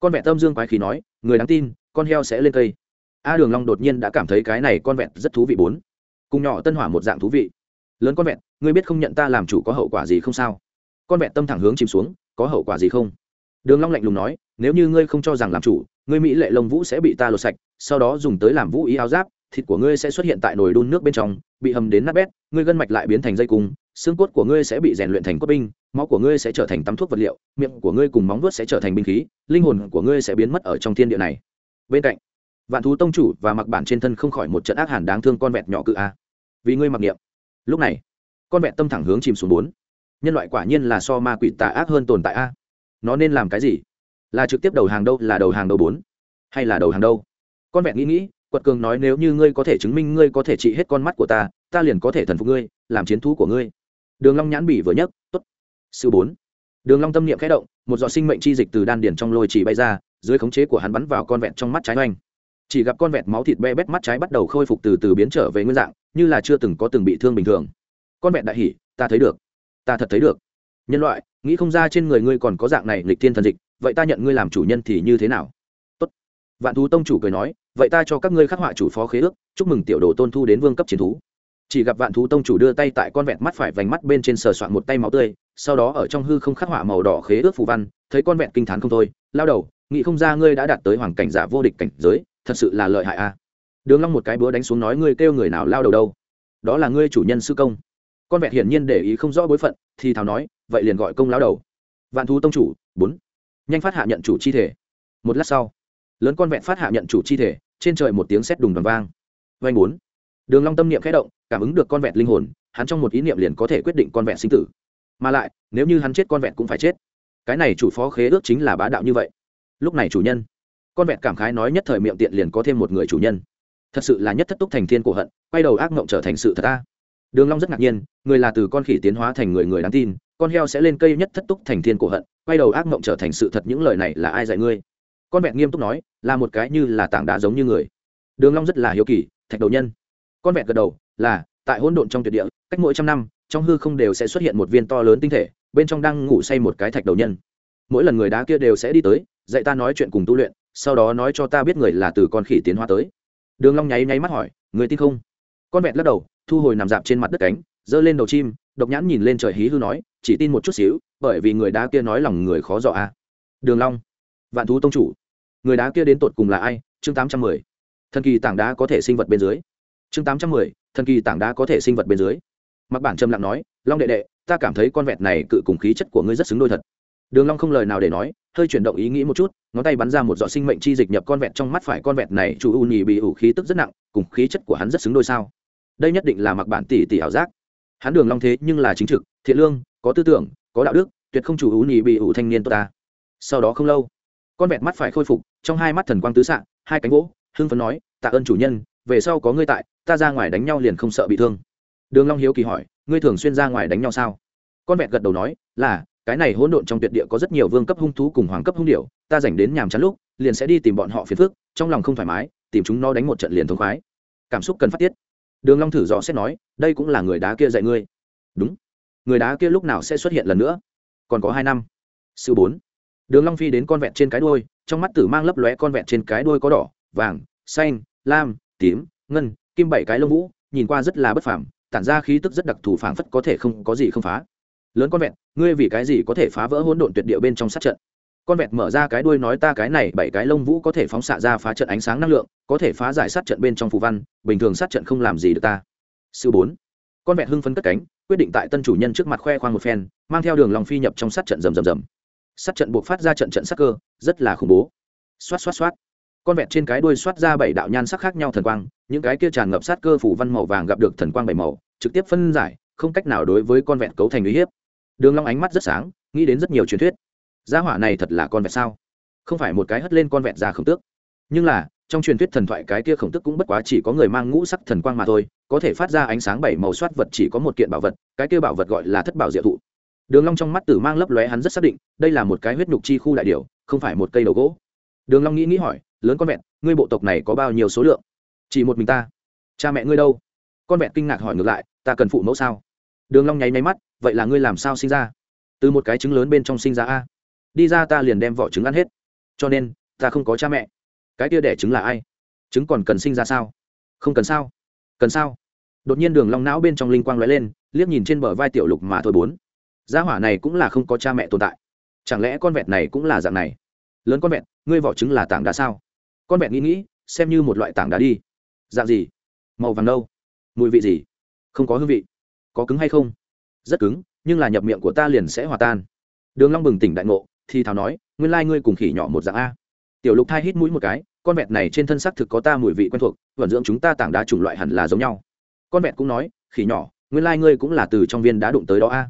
Con vẹn tâm dương quái khí nói, người đáng tin, con heo sẽ lên cây. A đường long đột nhiên đã cảm thấy cái này con vẹn rất thú vị bốn. Cùng nhỏ tân hỏa một dạng thú vị. Lớn con vẹn ngươi biết không nhận ta làm chủ có hậu quả gì không sao? Con vẹn tâm thẳng hướng chìm xuống, có hậu quả gì không? Đường long lạnh lùng nói, nếu như ngươi không cho rằng làm chủ, ngươi mỹ lệ lông vũ sẽ bị ta lột sạch, sau đó dùng tới làm vũ ý áo giáp, thịt của ngươi sẽ xuất hiện tại nồi đun nước bên trong, bị hầm đến nát bét, ngươi gân mạch lại biến thành dây cung, xương cốt của ngươi sẽ bị rèn luyện thành cốt binh, máu của ngươi sẽ trở thành tắm thuốc vật liệu, miệng của ngươi cùng móng vuốt sẽ trở thành binh khí, linh hồn của ngươi sẽ biến mất ở trong thiên địa này. Bên cạnh, vạn thú tông chủ và mặc bản trên thân không khỏi một trận ác hàn đáng thương con vẹt nhỏ cự a. Vì ngươi mặc niệm. Lúc này, con vẹt tâm thẳng hướng chìm xuống bốn. Nhân loại quả nhiên là so ma quỷ tà ác hơn tồn tại a nó nên làm cái gì? Là trực tiếp đầu hàng đâu, là đầu hàng đâu bốn? Hay là đầu hàng đâu? Con vẹn nghĩ nghĩ, quật cường nói nếu như ngươi có thể chứng minh ngươi có thể trị hết con mắt của ta ta liền có thể thần phục ngươi, làm chiến thú của ngươi. Đường long nhãn bỉ vừa nhấc, tốt. Sư bốn. Đường long tâm niệm khẽ động, một giọt sinh mệnh chi dịch từ đan điển trong lôi chỉ bay ra, dưới khống chế của hắn bắn vào con vẹn trong mắt trái oanh. Chỉ gặp con vẹn máu thịt be bét mắt trái bắt đầu khôi phục từ từ biến trở về nguyên dạng, như là chưa từng có từng bị thương bình thường. Con vẹn đại hỉ, ta thấy được. Ta thật thấy được. Nhân loại nghĩ không ra trên người ngươi còn có dạng này lịch thiên thần dịch, vậy ta nhận ngươi làm chủ nhân thì như thế nào? Tốt. Vạn thú tông chủ cười nói, vậy ta cho các ngươi khắc họa chủ phó khế ước, chúc mừng tiểu đồ tôn thu đến vương cấp chiến thú. Chỉ gặp vạn thú tông chủ đưa tay tại con vẹt mắt phải vành mắt bên trên sờ soạn một tay máu tươi, sau đó ở trong hư không khắc họa màu đỏ khế ước phù văn, thấy con vẹt kinh t h á n không thôi, lao đầu, nghĩ không ra ngươi đã đạt tới hoàng cảnh giả vô địch cảnh giới, thật sự là lợi hại a. Đường long một cái búa đánh xuống nói, ngươi kêu người nào, lao đầu đâu? Đó là ngươi chủ nhân sư công con vẹt hiển nhiên để ý không rõ bối phận, thì thào nói, vậy liền gọi công lao đầu. Vạn thú tông chủ, bốn. Nhanh phát hạ nhận chủ chi thể. Một lát sau, lớn con vẹt phát hạ nhận chủ chi thể, trên trời một tiếng sét đùng đoàn vang. Vanh bốn. Đường long tâm niệm khẽ động, cảm ứng được con vẹt linh hồn, hắn trong một ý niệm liền có thể quyết định con vẹt sinh tử. Mà lại, nếu như hắn chết con vẹt cũng phải chết. Cái này chủ phó khế ước chính là bá đạo như vậy. Lúc này chủ nhân, con vẹt cảm khái nói nhất thời miệng tiện liền có thêm một người chủ nhân. Thật sự là nhất thất túc thành thiên cổ hận, quay đầu ác mộng trở thành sự thật ta đường long rất ngạc nhiên, người là từ con khỉ tiến hóa thành người người đáng tin, con heo sẽ lên cây nhất thất túc thành thiên cổ hận, quay đầu ác mộng trở thành sự thật, những lời này là ai dạy ngươi? Con vẹt nghiêm túc nói, là một cái như là tảng đá giống như người. Đường long rất là hiếu kỳ, thạch đầu nhân. Con vẹt gật đầu, là, tại hỗn độn trong tuyệt địa, cách mỗi trăm năm, trong hư không đều sẽ xuất hiện một viên to lớn tinh thể, bên trong đang ngủ say một cái thạch đầu nhân. Mỗi lần người đá kia đều sẽ đi tới, dạy ta nói chuyện cùng tu luyện, sau đó nói cho ta biết người là từ con khỉ tiến hóa tới. Đường long nháy nháy mắt hỏi, người tin không? Con vẹt lắc đầu, thu hồi nằm dạp trên mặt đất cánh, giơ lên đầu chim, độc nhãn nhìn lên trời hí hư nói, chỉ tin một chút xíu, bởi vì người đá kia nói lòng người khó dọa a. À. đường long, vạn thú tông chủ, người đá kia đến tột cùng là ai? Chương tám trăm mười, thần kỳ tảng đá có thể sinh vật bên dưới. Chương tám trăm mười, thần kỳ tảng đá có thể sinh vật bên dưới. Mặc bản trầm lặng nói, long đệ đệ, ta cảm thấy con vẹt này cự cùng khí chất của ngươi rất xứng đôi thật đường long không lời nào để nói, hơi chuyển động ý nghĩ một chút, ngón tay bắn ra một giọt sinh mệnh chi dịch nhập con vẹt trong mắt phải con vẹt này, chủ u nhì bị ủ khí tức rất nặng, cùng khí chất của hắn rất xứng đôi sao. Đây nhất định là mặc bản tỷ tỷ ảo giác. Hắn đường long thế nhưng là chính trực, thiện lương, có tư tưởng, có đạo đức, tuyệt không chủ u nhì bị ủ thanh niên tốt ta. Sau đó không lâu, con vẹt mắt phải khôi phục, trong hai mắt thần quang tứ xạ, hai cánh gỗ, hưng phấn nói, tạ ơn chủ nhân, về sau có ngươi tại, ta ra ngoài đánh nhau liền không sợ bị thương. Đường long hiếu kỳ hỏi, ngươi thường xuyên ra ngoài đánh nhau sao? Con vẹt gật đầu nói, là cái này hỗn độn trong tuyệt địa có rất nhiều vương cấp hung thú cùng hoàng cấp hung điểu, ta dành đến nhàm chán lúc, liền sẽ đi tìm bọn họ phiền phức, trong lòng không thoải mái, tìm chúng nó đánh một trận liền thống khoái. Cảm xúc cần phát tiết. Đường long thử dò xét nói, đây cũng là người đá kia dạy ngươi. Đúng. Người đá kia lúc nào sẽ xuất hiện lần nữa? Còn có hai năm. Sư bốn. Đường long phi đến con vẹt trên cái đuôi, trong mắt tử mang lấp lóe con vẹt trên cái đuôi có đỏ, vàng, xanh, lam, tím, ngân, kim bảy cái lông vũ, nhìn qua rất là bất phàm, tản ra khí tức rất đặc thù phảng phất có thể không, có gì không phá. Lớn con vẹn ngươi vì cái gì có thể phá vỡ hỗn độn tuyệt địa bên trong sát trận? Con vẹt mở ra cái đuôi nói ta cái này bảy cái lông vũ có thể phóng xạ ra phá trận ánh sáng năng lượng, có thể phá giải sát trận bên trong phù văn, bình thường sát trận không làm gì được ta. Sư bốn. Con vẹt hưng phấn cất cánh, quyết định tại tân chủ nhân trước mặt khoe khoang một phen, mang theo đường lòng phi nhập trong sát trận rầm rầm rầm. Sát trận buộc phát ra trận trận sắc cơ, rất là khủng bố. Xoát xoát xoát. Con vẹt trên cái đuôi xoát ra bảy đạo nhan sắc khác nhau thần quang, những cái kia tràn ngập sát cơ phủ văn màu vàng gặp được thần quang bảy màu, trực tiếp phân giải, không cách nào đối với con vẹt cấu thành uy hiếp đường long ánh mắt rất sáng, nghĩ đến rất nhiều truyền thuyết. Gia hỏa này thật là con vẹt sao? Không phải một cái hất lên con vẹt ra khổng tước. Nhưng là, trong truyền thuyết thần thoại cái kia khổng tước cũng bất quá chỉ có người mang ngũ sắc thần quang mà thôi, có thể phát ra ánh sáng bảy màu soát vật chỉ có một kiện bảo vật, cái kia bảo vật gọi là thất bảo diệu thụ. Đường long trong mắt tử mang lấp lóe hắn rất xác định, đây là một cái huyết nhục chi khu đại điểu, không phải một cây đầu gỗ. Đường long nghĩ nghĩ hỏi, lớn con vẹn ngươi bộ tộc này có bao nhiêu số lượng? Chỉ một mình ta. Cha mẹ ngươi đâu? Con vẹn kinh ngạc hỏi ngược lại, ta cần phụ mẫu sao? Đường long nháy nháy mắt vậy là ngươi làm sao sinh ra? Từ một cái trứng lớn bên trong sinh ra a. Đi ra ta liền đem vỏ trứng ăn hết. Cho nên, ta không có cha mẹ. Cái kia đẻ trứng là ai? Trứng còn cần sinh ra sao? Không cần sao? Cần sao? Đột nhiên đường long não bên trong linh quang lóe lên, liếc nhìn trên bờ vai tiểu lục mà thôi bốn. Gia hỏa này cũng là không có cha mẹ tồn tại. Chẳng lẽ con vẹt này cũng là dạng này? Lớn con vẹt, ngươi vỏ trứng là tảng đá sao? Con vẹt nghĩ nghĩ, xem như một loại tảng đá đi. Dạng gì? Màu vàng đâu? Mùi vị gì? Không có hương vị. Có cứng hay không? Rất cứng, nhưng là nhập miệng của ta liền sẽ hòa tan. Đường long bừng tỉnh đại ngộ, thì thào nói, nguyên lai ngươi cùng khỉ nhỏ một dạng a. Tiểu lục thai hít mũi một cái, con vẹt này trên thân xác thực có ta mùi vị quen thuộc, vận dưỡng chúng ta tảng đá chủng loại hẳn là giống nhau. Con vẹt cũng nói, khỉ nhỏ, nguyên lai ngươi cũng là từ trong viên đá đụng tới đó a.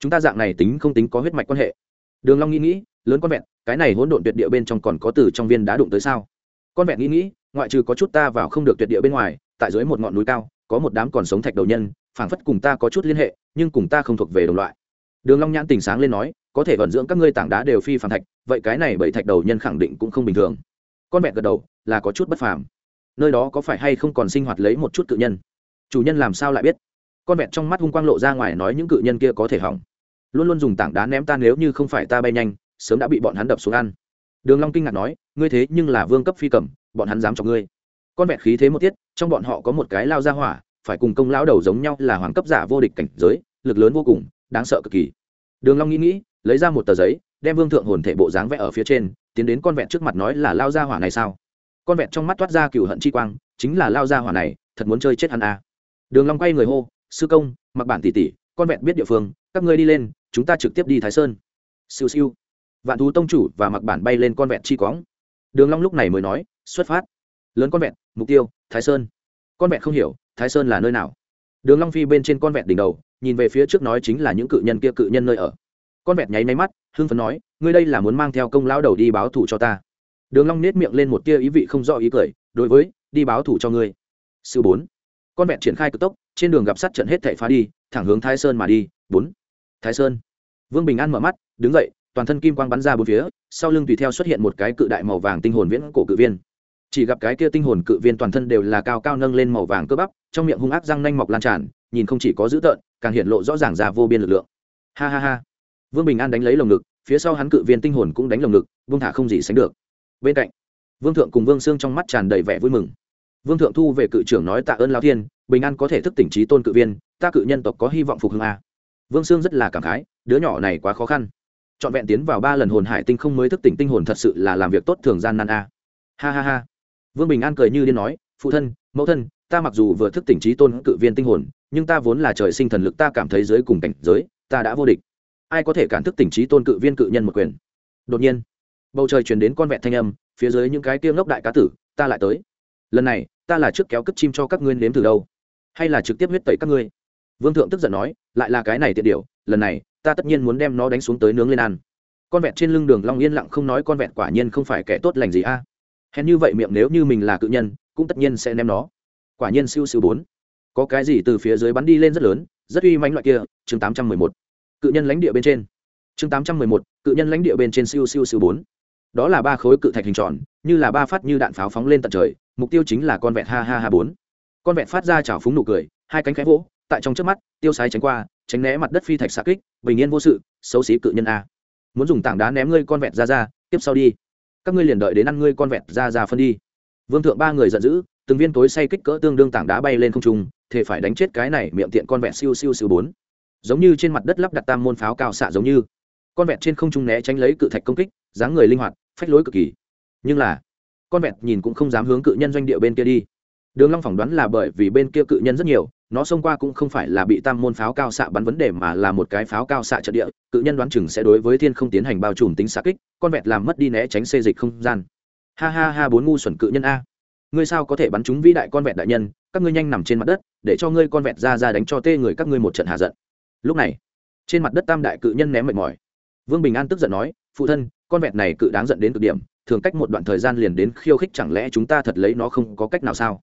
Chúng ta dạng này tính không tính có huyết mạch quan hệ. Đường long nghĩ nghĩ, lớn con vẹt, cái này hỗn độn tuyệt địa bên trong còn có từ trong viên đá đụng tới sao? Con vẹt nghĩ nghĩ, ngoại trừ có chút ta vào không được tuyệt địa bên ngoài, tại dưới một ngọn núi cao, có một đám còn sống thạch đầu nhân phảng phất cùng ta có chút liên hệ, nhưng cùng ta không thuộc về đồng loại. Đường long nhãn tình sáng lên nói, có thể vận dưỡng các ngươi tảng đá đều phi phàm thạch, vậy cái này bảy thạch đầu nhân khẳng định cũng không bình thường. Con mẹ gật đầu, là có chút bất phàm. Nơi đó có phải hay không còn sinh hoạt lấy một chút cự nhân? Chủ nhân làm sao lại biết? Con vẹt trong mắt hung quang lộ ra ngoài nói những cự nhân kia có thể hỏng. Luôn luôn dùng tảng đá ném ta nếu như không phải ta bay nhanh, sớm đã bị bọn hắn đập xuống ăn. Đường long kinh ngạc nói, ngươi thế nhưng là vương cấp phi cầm, bọn hắn dám cho ngươi. Con vẹt khí thế một tiết, trong bọn họ có một cái lao ra hỏa phải cùng công lão đầu giống nhau là hoàng cấp giả vô địch cảnh giới, lực lớn vô cùng, đáng sợ cực kỳ. Đường long nghĩ nghĩ, lấy ra một tờ giấy, đem vương thượng hồn thể bộ dáng vẽ ở phía trên, tiến đến con vẹt trước mặt nói là lao gia hỏa này sao? Con vẹt trong mắt toát ra cựu hận chi quang, chính là lao gia hỏa này, thật muốn chơi chết hắn à. đường long quay người hô, sư công, mặc bản tỷ tỷ, con vẹt biết địa phương, các ngươi đi lên, chúng ta trực tiếp đi thái sơn. Siêu siêu. Vạn thú tông chủ và mặc bản bay lên con vẹt chi quáng đường long lúc này mới nói, xuất phát. Lớn con vẹt mục tiêu, thái sơn. Con vẹt không hiểu thái sơn là nơi nào? Đường long phi bên trên con vẹt đỉnh đầu, nhìn về phía trước nói chính là những cự nhân kia cự nhân nơi ở. Con vẹt nháy máy mắt, hưng phấn nói, ngươi đây là muốn mang theo công lão đầu đi báo thù cho ta? Đường long nét miệng lên một tia ý vị không rõ ý cười, đối với, đi báo thù cho ngươi. Sư bốn. Con vẹt triển khai cực tốc, trên đường gặp sát trận hết thảy phá đi, thẳng hướng thái sơn mà đi. Bốn. Thái sơn. Vương bình an mở mắt, đứng dậy, toàn thân kim quang bắn ra bốn phía, sau lưng tùy theo xuất hiện một cái cự đại màu vàng tinh hồn viễn cổ cự viên chỉ gặp cái kia tinh hồn cự viên toàn thân đều là cao cao nâng lên màu vàng cơ bắp, trong miệng hung ác răng nanh mọc lan tràn, nhìn không chỉ có dữ tợn, càng hiện lộ rõ ràng ra vô biên lực lượng. Ha ha ha. Vương bình an đánh lấy lồng ngực, phía sau hắn cự viên tinh hồn cũng đánh lồng ngực, vương thả không gì sánh được. Bên cạnh, vương thượng cùng vương sương trong mắt tràn đầy vẻ vui mừng. Vương thượng thu về cự trưởng nói tạ ơn lao thiên, bình an có thể thức tỉnh trí tôn cự viên, ta cự nhân tộc có hy vọng phục hưng a. Vương sương rất là cảm khái, đứa nhỏ này quá khó khăn. Trọn vẹn tiến vào ba lần hồn hải tinh không mới thức tỉnh tinh hồn thật sự là làm việc tốt thường gian nan a. Ha ha ha vương bình an cười như điên nói, phụ thân, mẫu thân, ta mặc dù vừa thức tỉnh trí tôn cự viên tinh hồn, nhưng ta vốn là trời sinh thần lực ta cảm thấy giới cùng cảnh giới, ta đã vô địch. Ai có thể cản thức tỉnh trí tôn cự viên cự nhân một quyền? Đột nhiên, bầu trời truyền đến con vẹn thanh âm, phía dưới những cái tiêm ngốc đại cá tử, ta lại tới. Lần này, ta là trước kéo cất chim cho các ngươi nếm từ đâu. Hay là trực tiếp huyết tẩy các ngươi? Vương thượng tức giận nói, lại là cái này tiện điệu lần này, ta tất nhiên muốn đem nó đánh xuống tới nướng lên ăn. Con vẹn trên lưng đường long yên lặng không nói con vẹn quả nhiên không phải kẻ tốt lành gì a hèn như vậy miệng nếu như mình là cự nhân, cũng tất nhiên sẽ ném nó. Quả nhiên siêu siêu bốn. Có cái gì từ phía dưới bắn đi lên rất lớn, rất uy mãnh loại kia, chương tám trăm mười một. Cự nhân lãnh địa bên trên. Chương tám trăm mười một, cự nhân lãnh địa bên trên siêu siêu siêu bốn. Đó là ba khối cự thạch hình tròn, như là ba phát như đạn pháo phóng lên tận trời, mục tiêu chính là con vẹt ha ha ha bốn. Con vẹt phát ra chảo phúng nụ cười, hai cánh khẽ vỗ, tại trong trước mắt, tiêu sái tránh qua, tránh né mặt đất phi thạch xạ kích, bình yên vô sự, xấu xí cự nhân a. Muốn dùng tảng đá ném ngươi con vẹt ra ra, tiếp sau đi các ngươi liền đợi đến ăn ngươi con vẹt ra ra phân đi. Vương thượng ba người giận dữ, từng viên tối say kích cỡ tương đương tảng đá bay lên không trung thể phải đánh chết cái này miệng tiện con vẹt siêu siêu siêu bốn. Giống như trên mặt đất lắp đặt tam môn pháo cao xạ giống như. Con vẹt trên không trung né tránh lấy cự thạch công kích, dáng người linh hoạt, phách lối cực kỳ. Nhưng là, con vẹt nhìn cũng không dám hướng cự nhân doanh địa bên kia đi. Đường long phỏng đoán là bởi vì bên kia cự nhân rất nhiều nó xông qua cũng không phải là bị tam môn pháo cao xạ bắn vấn đề mà là một cái pháo cao xạ trận địa, cự nhân đoán chừng sẽ đối với thiên không tiến hành bao trùm tính xạ kích, con vẹt làm mất đi né tránh xê dịch không gian. Ha ha ha, bốn ngu xuẩn cự nhân a. Ngươi sao có thể bắn chúng vĩ đại con vẹt đại nhân, các ngươi nhanh nằm trên mặt đất, để cho ngươi con vẹt ra ra đánh cho tê người các ngươi một trận hạ giận. Lúc này, trên mặt đất tam đại cự nhân ném mệt mỏi. Vương bình an tức giận nói, phụ thân, con vẹt này cự đáng giận đến cực điểm, thường cách một đoạn thời gian liền đến khiêu khích chẳng lẽ chúng ta thật lấy nó không có cách nào sao?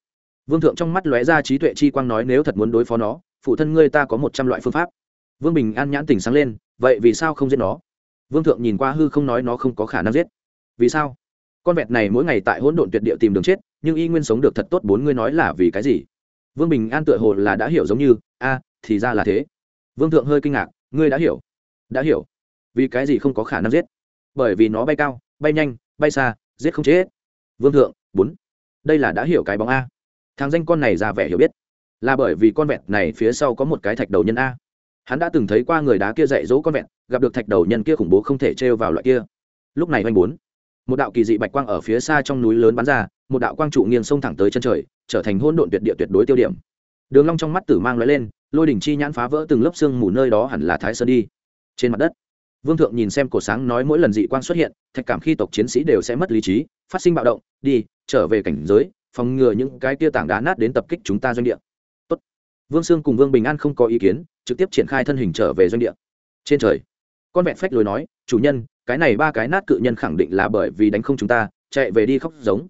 Vương thượng trong mắt lóe ra trí tuệ chi quang nói nếu thật muốn đối phó nó, phụ thân ngươi ta có một trăm loại phương pháp. Vương bình an nhãn tỉnh sáng lên, vậy vì sao không giết nó? Vương thượng nhìn qua hư không nói nó không có khả năng giết. Vì sao? Con vẹt này mỗi ngày tại hỗn độn tuyệt địa tìm đường chết, nhưng y nguyên sống được thật tốt bốn ngươi nói là vì cái gì? Vương bình an tựa hồ là đã hiểu giống như, a, thì ra là thế. Vương thượng hơi kinh ngạc, ngươi đã hiểu. Đã hiểu. Vì cái gì không có khả năng giết? Bởi vì nó bay cao, bay nhanh, bay xa, giết không chết. Vương thượng, bốn. Đây là đã hiểu cái bóng a thằng danh con này ra vẻ hiểu biết. Là bởi vì con vẹt này phía sau có một cái thạch đầu nhân a. Hắn đã từng thấy qua người đá kia dạy dỗ con vẹt, gặp được thạch đầu nhân kia khủng bố không thể trêu vào loại kia. Lúc này oanh bốn, một đạo kỳ dị bạch quang ở phía xa trong núi lớn bắn ra, một đạo quang trụ nghiêng sông thẳng tới chân trời, trở thành hôn độn tuyệt địa tuyệt đối tiêu điểm. Đường long trong mắt tử mang lóe lên, lôi đỉnh chi nhãn phá vỡ từng lớp xương mù nơi đó hẳn là thái sơn đi. Trên mặt đất, vương thượng nhìn xem cổ sáng nói mỗi lần dị quang xuất hiện, thạch cảm khi tộc chiến sĩ đều sẽ mất lý trí, phát sinh bạo động, đi, trở về cảnh giới phòng ngừa những cái tia tảng đá nát đến tập kích chúng ta doanh địa. Tốt. vương sương cùng vương bình an không có ý kiến, trực tiếp triển khai thân hình trở về doanh địa. Trên trời, con vẹn phách lối nói, chủ nhân, cái này ba cái nát cự nhân khẳng định là bởi vì đánh không chúng ta, chạy về đi khóc giống.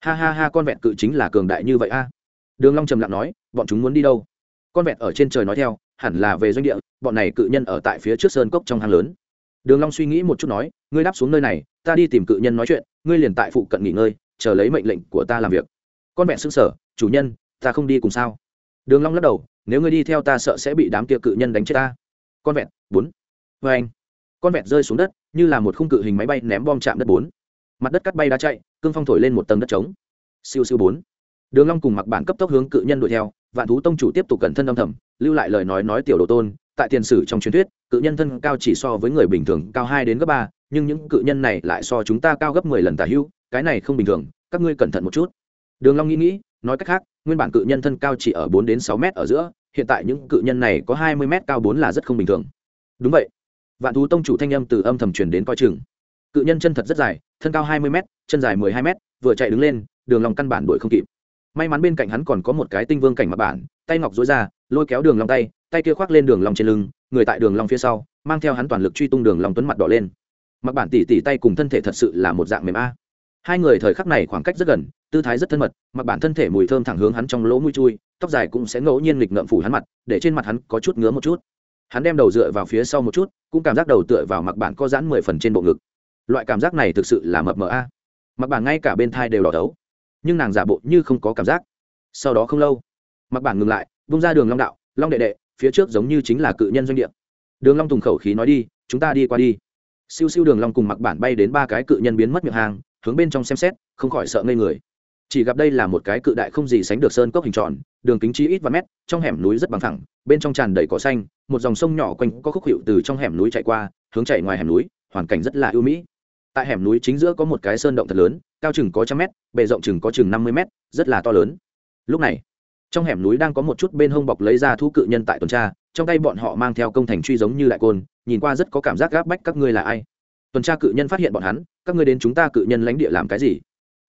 Ha ha ha, con vẹn cự chính là cường đại như vậy a. Đường long trầm lặng nói, bọn chúng muốn đi đâu? Con vẹn ở trên trời nói theo, hẳn là về doanh địa, bọn này cự nhân ở tại phía trước sơn cốc trong hang lớn. Đường long suy nghĩ một chút nói, ngươi đáp xuống nơi này, ta đi tìm cự nhân nói chuyện, ngươi liền tại phụ cận nghỉ ngơi, chờ lấy mệnh lệnh của ta làm việc con vẹn sững sờ chủ nhân, ta không đi cùng sao? Đường long lắc đầu, nếu ngươi đi theo ta sợ sẽ bị đám kia cự nhân đánh chết ta. Con vẹn, bốn. Với anh, con vẹn rơi xuống đất, như là một khung cự hình máy bay ném bom chạm đất bốn. Mặt đất cắt bay đá chạy, cương phong thổi lên một tầng đất trống. Siêu siêu bốn. Đường long cùng mặc bản cấp tốc hướng cự nhân đuổi theo, vạn thú tông chủ tiếp tục cẩn thân âm thầm, lưu lại lời nói nói tiểu đồ tôn, tại tiền sử trong truyền thuyết, cự nhân thân cao chỉ so với người bình thường cao hai đến gấp ba, nhưng những cự nhân này lại so chúng ta cao gấp mười lần tả hữu cái này không bình thường, các ngươi cẩn thận một chút đường long nghĩ nghĩ, nói cách khác, nguyên bản cự nhân thân cao chỉ ở bốn đến sáu mét ở giữa, hiện tại những cự nhân này có hai mươi mét cao bốn là rất không bình thường. Đúng vậy. Vạn thú tông chủ thanh âm từ âm thầm truyền đến coi chừng. Cự nhân chân thật rất dài, thân cao hai mươi mét, chân dài mười hai mét, vừa chạy đứng lên, đường long căn bản đuổi không kịp. May mắn bên cạnh hắn còn có một cái tinh vương cảnh mặt bản, tay ngọc dối ra, lôi kéo đường long tay tay kia khoác lên đường long trên lưng, người tại đường long phía sau, mang theo hắn toàn lực truy tung đường long tuấn mặt đỏ lên. Mặc bản tỉ tỉ tay cùng thân thể thật sự là một dạng mềm a hai người thời khắc này khoảng cách rất gần, tư thái rất thân mật, mặc bản thân thể mùi thơm thẳng hướng hắn trong lỗ mũi chui, tóc dài cũng sẽ ngẫu nhiên nghịch ngợm phủ hắn mặt, để trên mặt hắn có chút ngứa một chút. Hắn đem đầu dựa vào phía sau một chút, cũng cảm giác đầu tựa vào mặc bản có giãn mười phần trên bộ ngực. Loại cảm giác này thực sự là mập mờ a. Mặc bản ngay cả bên thai đều đỏ đấu nhưng nàng giả bộ như không có cảm giác. Sau đó không lâu, mặc bản ngừng lại bung ra đường long đạo, long đệ đệ, phía trước giống như chính là cự nhân doanh địa. Đường long tùng khẩu khí nói đi, chúng ta đi qua đi. Siêu siêu đường long cùng mặc bản bay đến ba cái cự nhân biến mất miệng hàng hướng bên trong xem xét, không khỏi sợ ngây người. Chỉ gặp đây là một cái cự đại không gì sánh được sơn cốc hình tròn, đường kính chi ít và mét, trong hẻm núi rất bằng thẳng bên trong tràn đầy cỏ xanh, một dòng sông nhỏ quanh có khúc hiệu từ trong hẻm núi chạy qua, hướng chạy ngoài hẻm núi, hoàn cảnh rất là ưu mỹ. Tại hẻm núi chính giữa có một cái sơn động thật lớn, cao chừng có trăm mét, bề rộng chừng có chừng năm mươi mét, rất là to lớn. Lúc này, trong hẻm núi đang có một chút bên hông bọc lấy ra thu cự nhân tại tuần tra, trong tay bọn họ mang theo công thành truy giống như đại côn, nhìn qua rất có cảm giác gáp bách các ngươi là ai. Tuần tra cự nhân phát hiện bọn hắn các ngươi đến chúng ta cự nhân lãnh địa làm cái gì?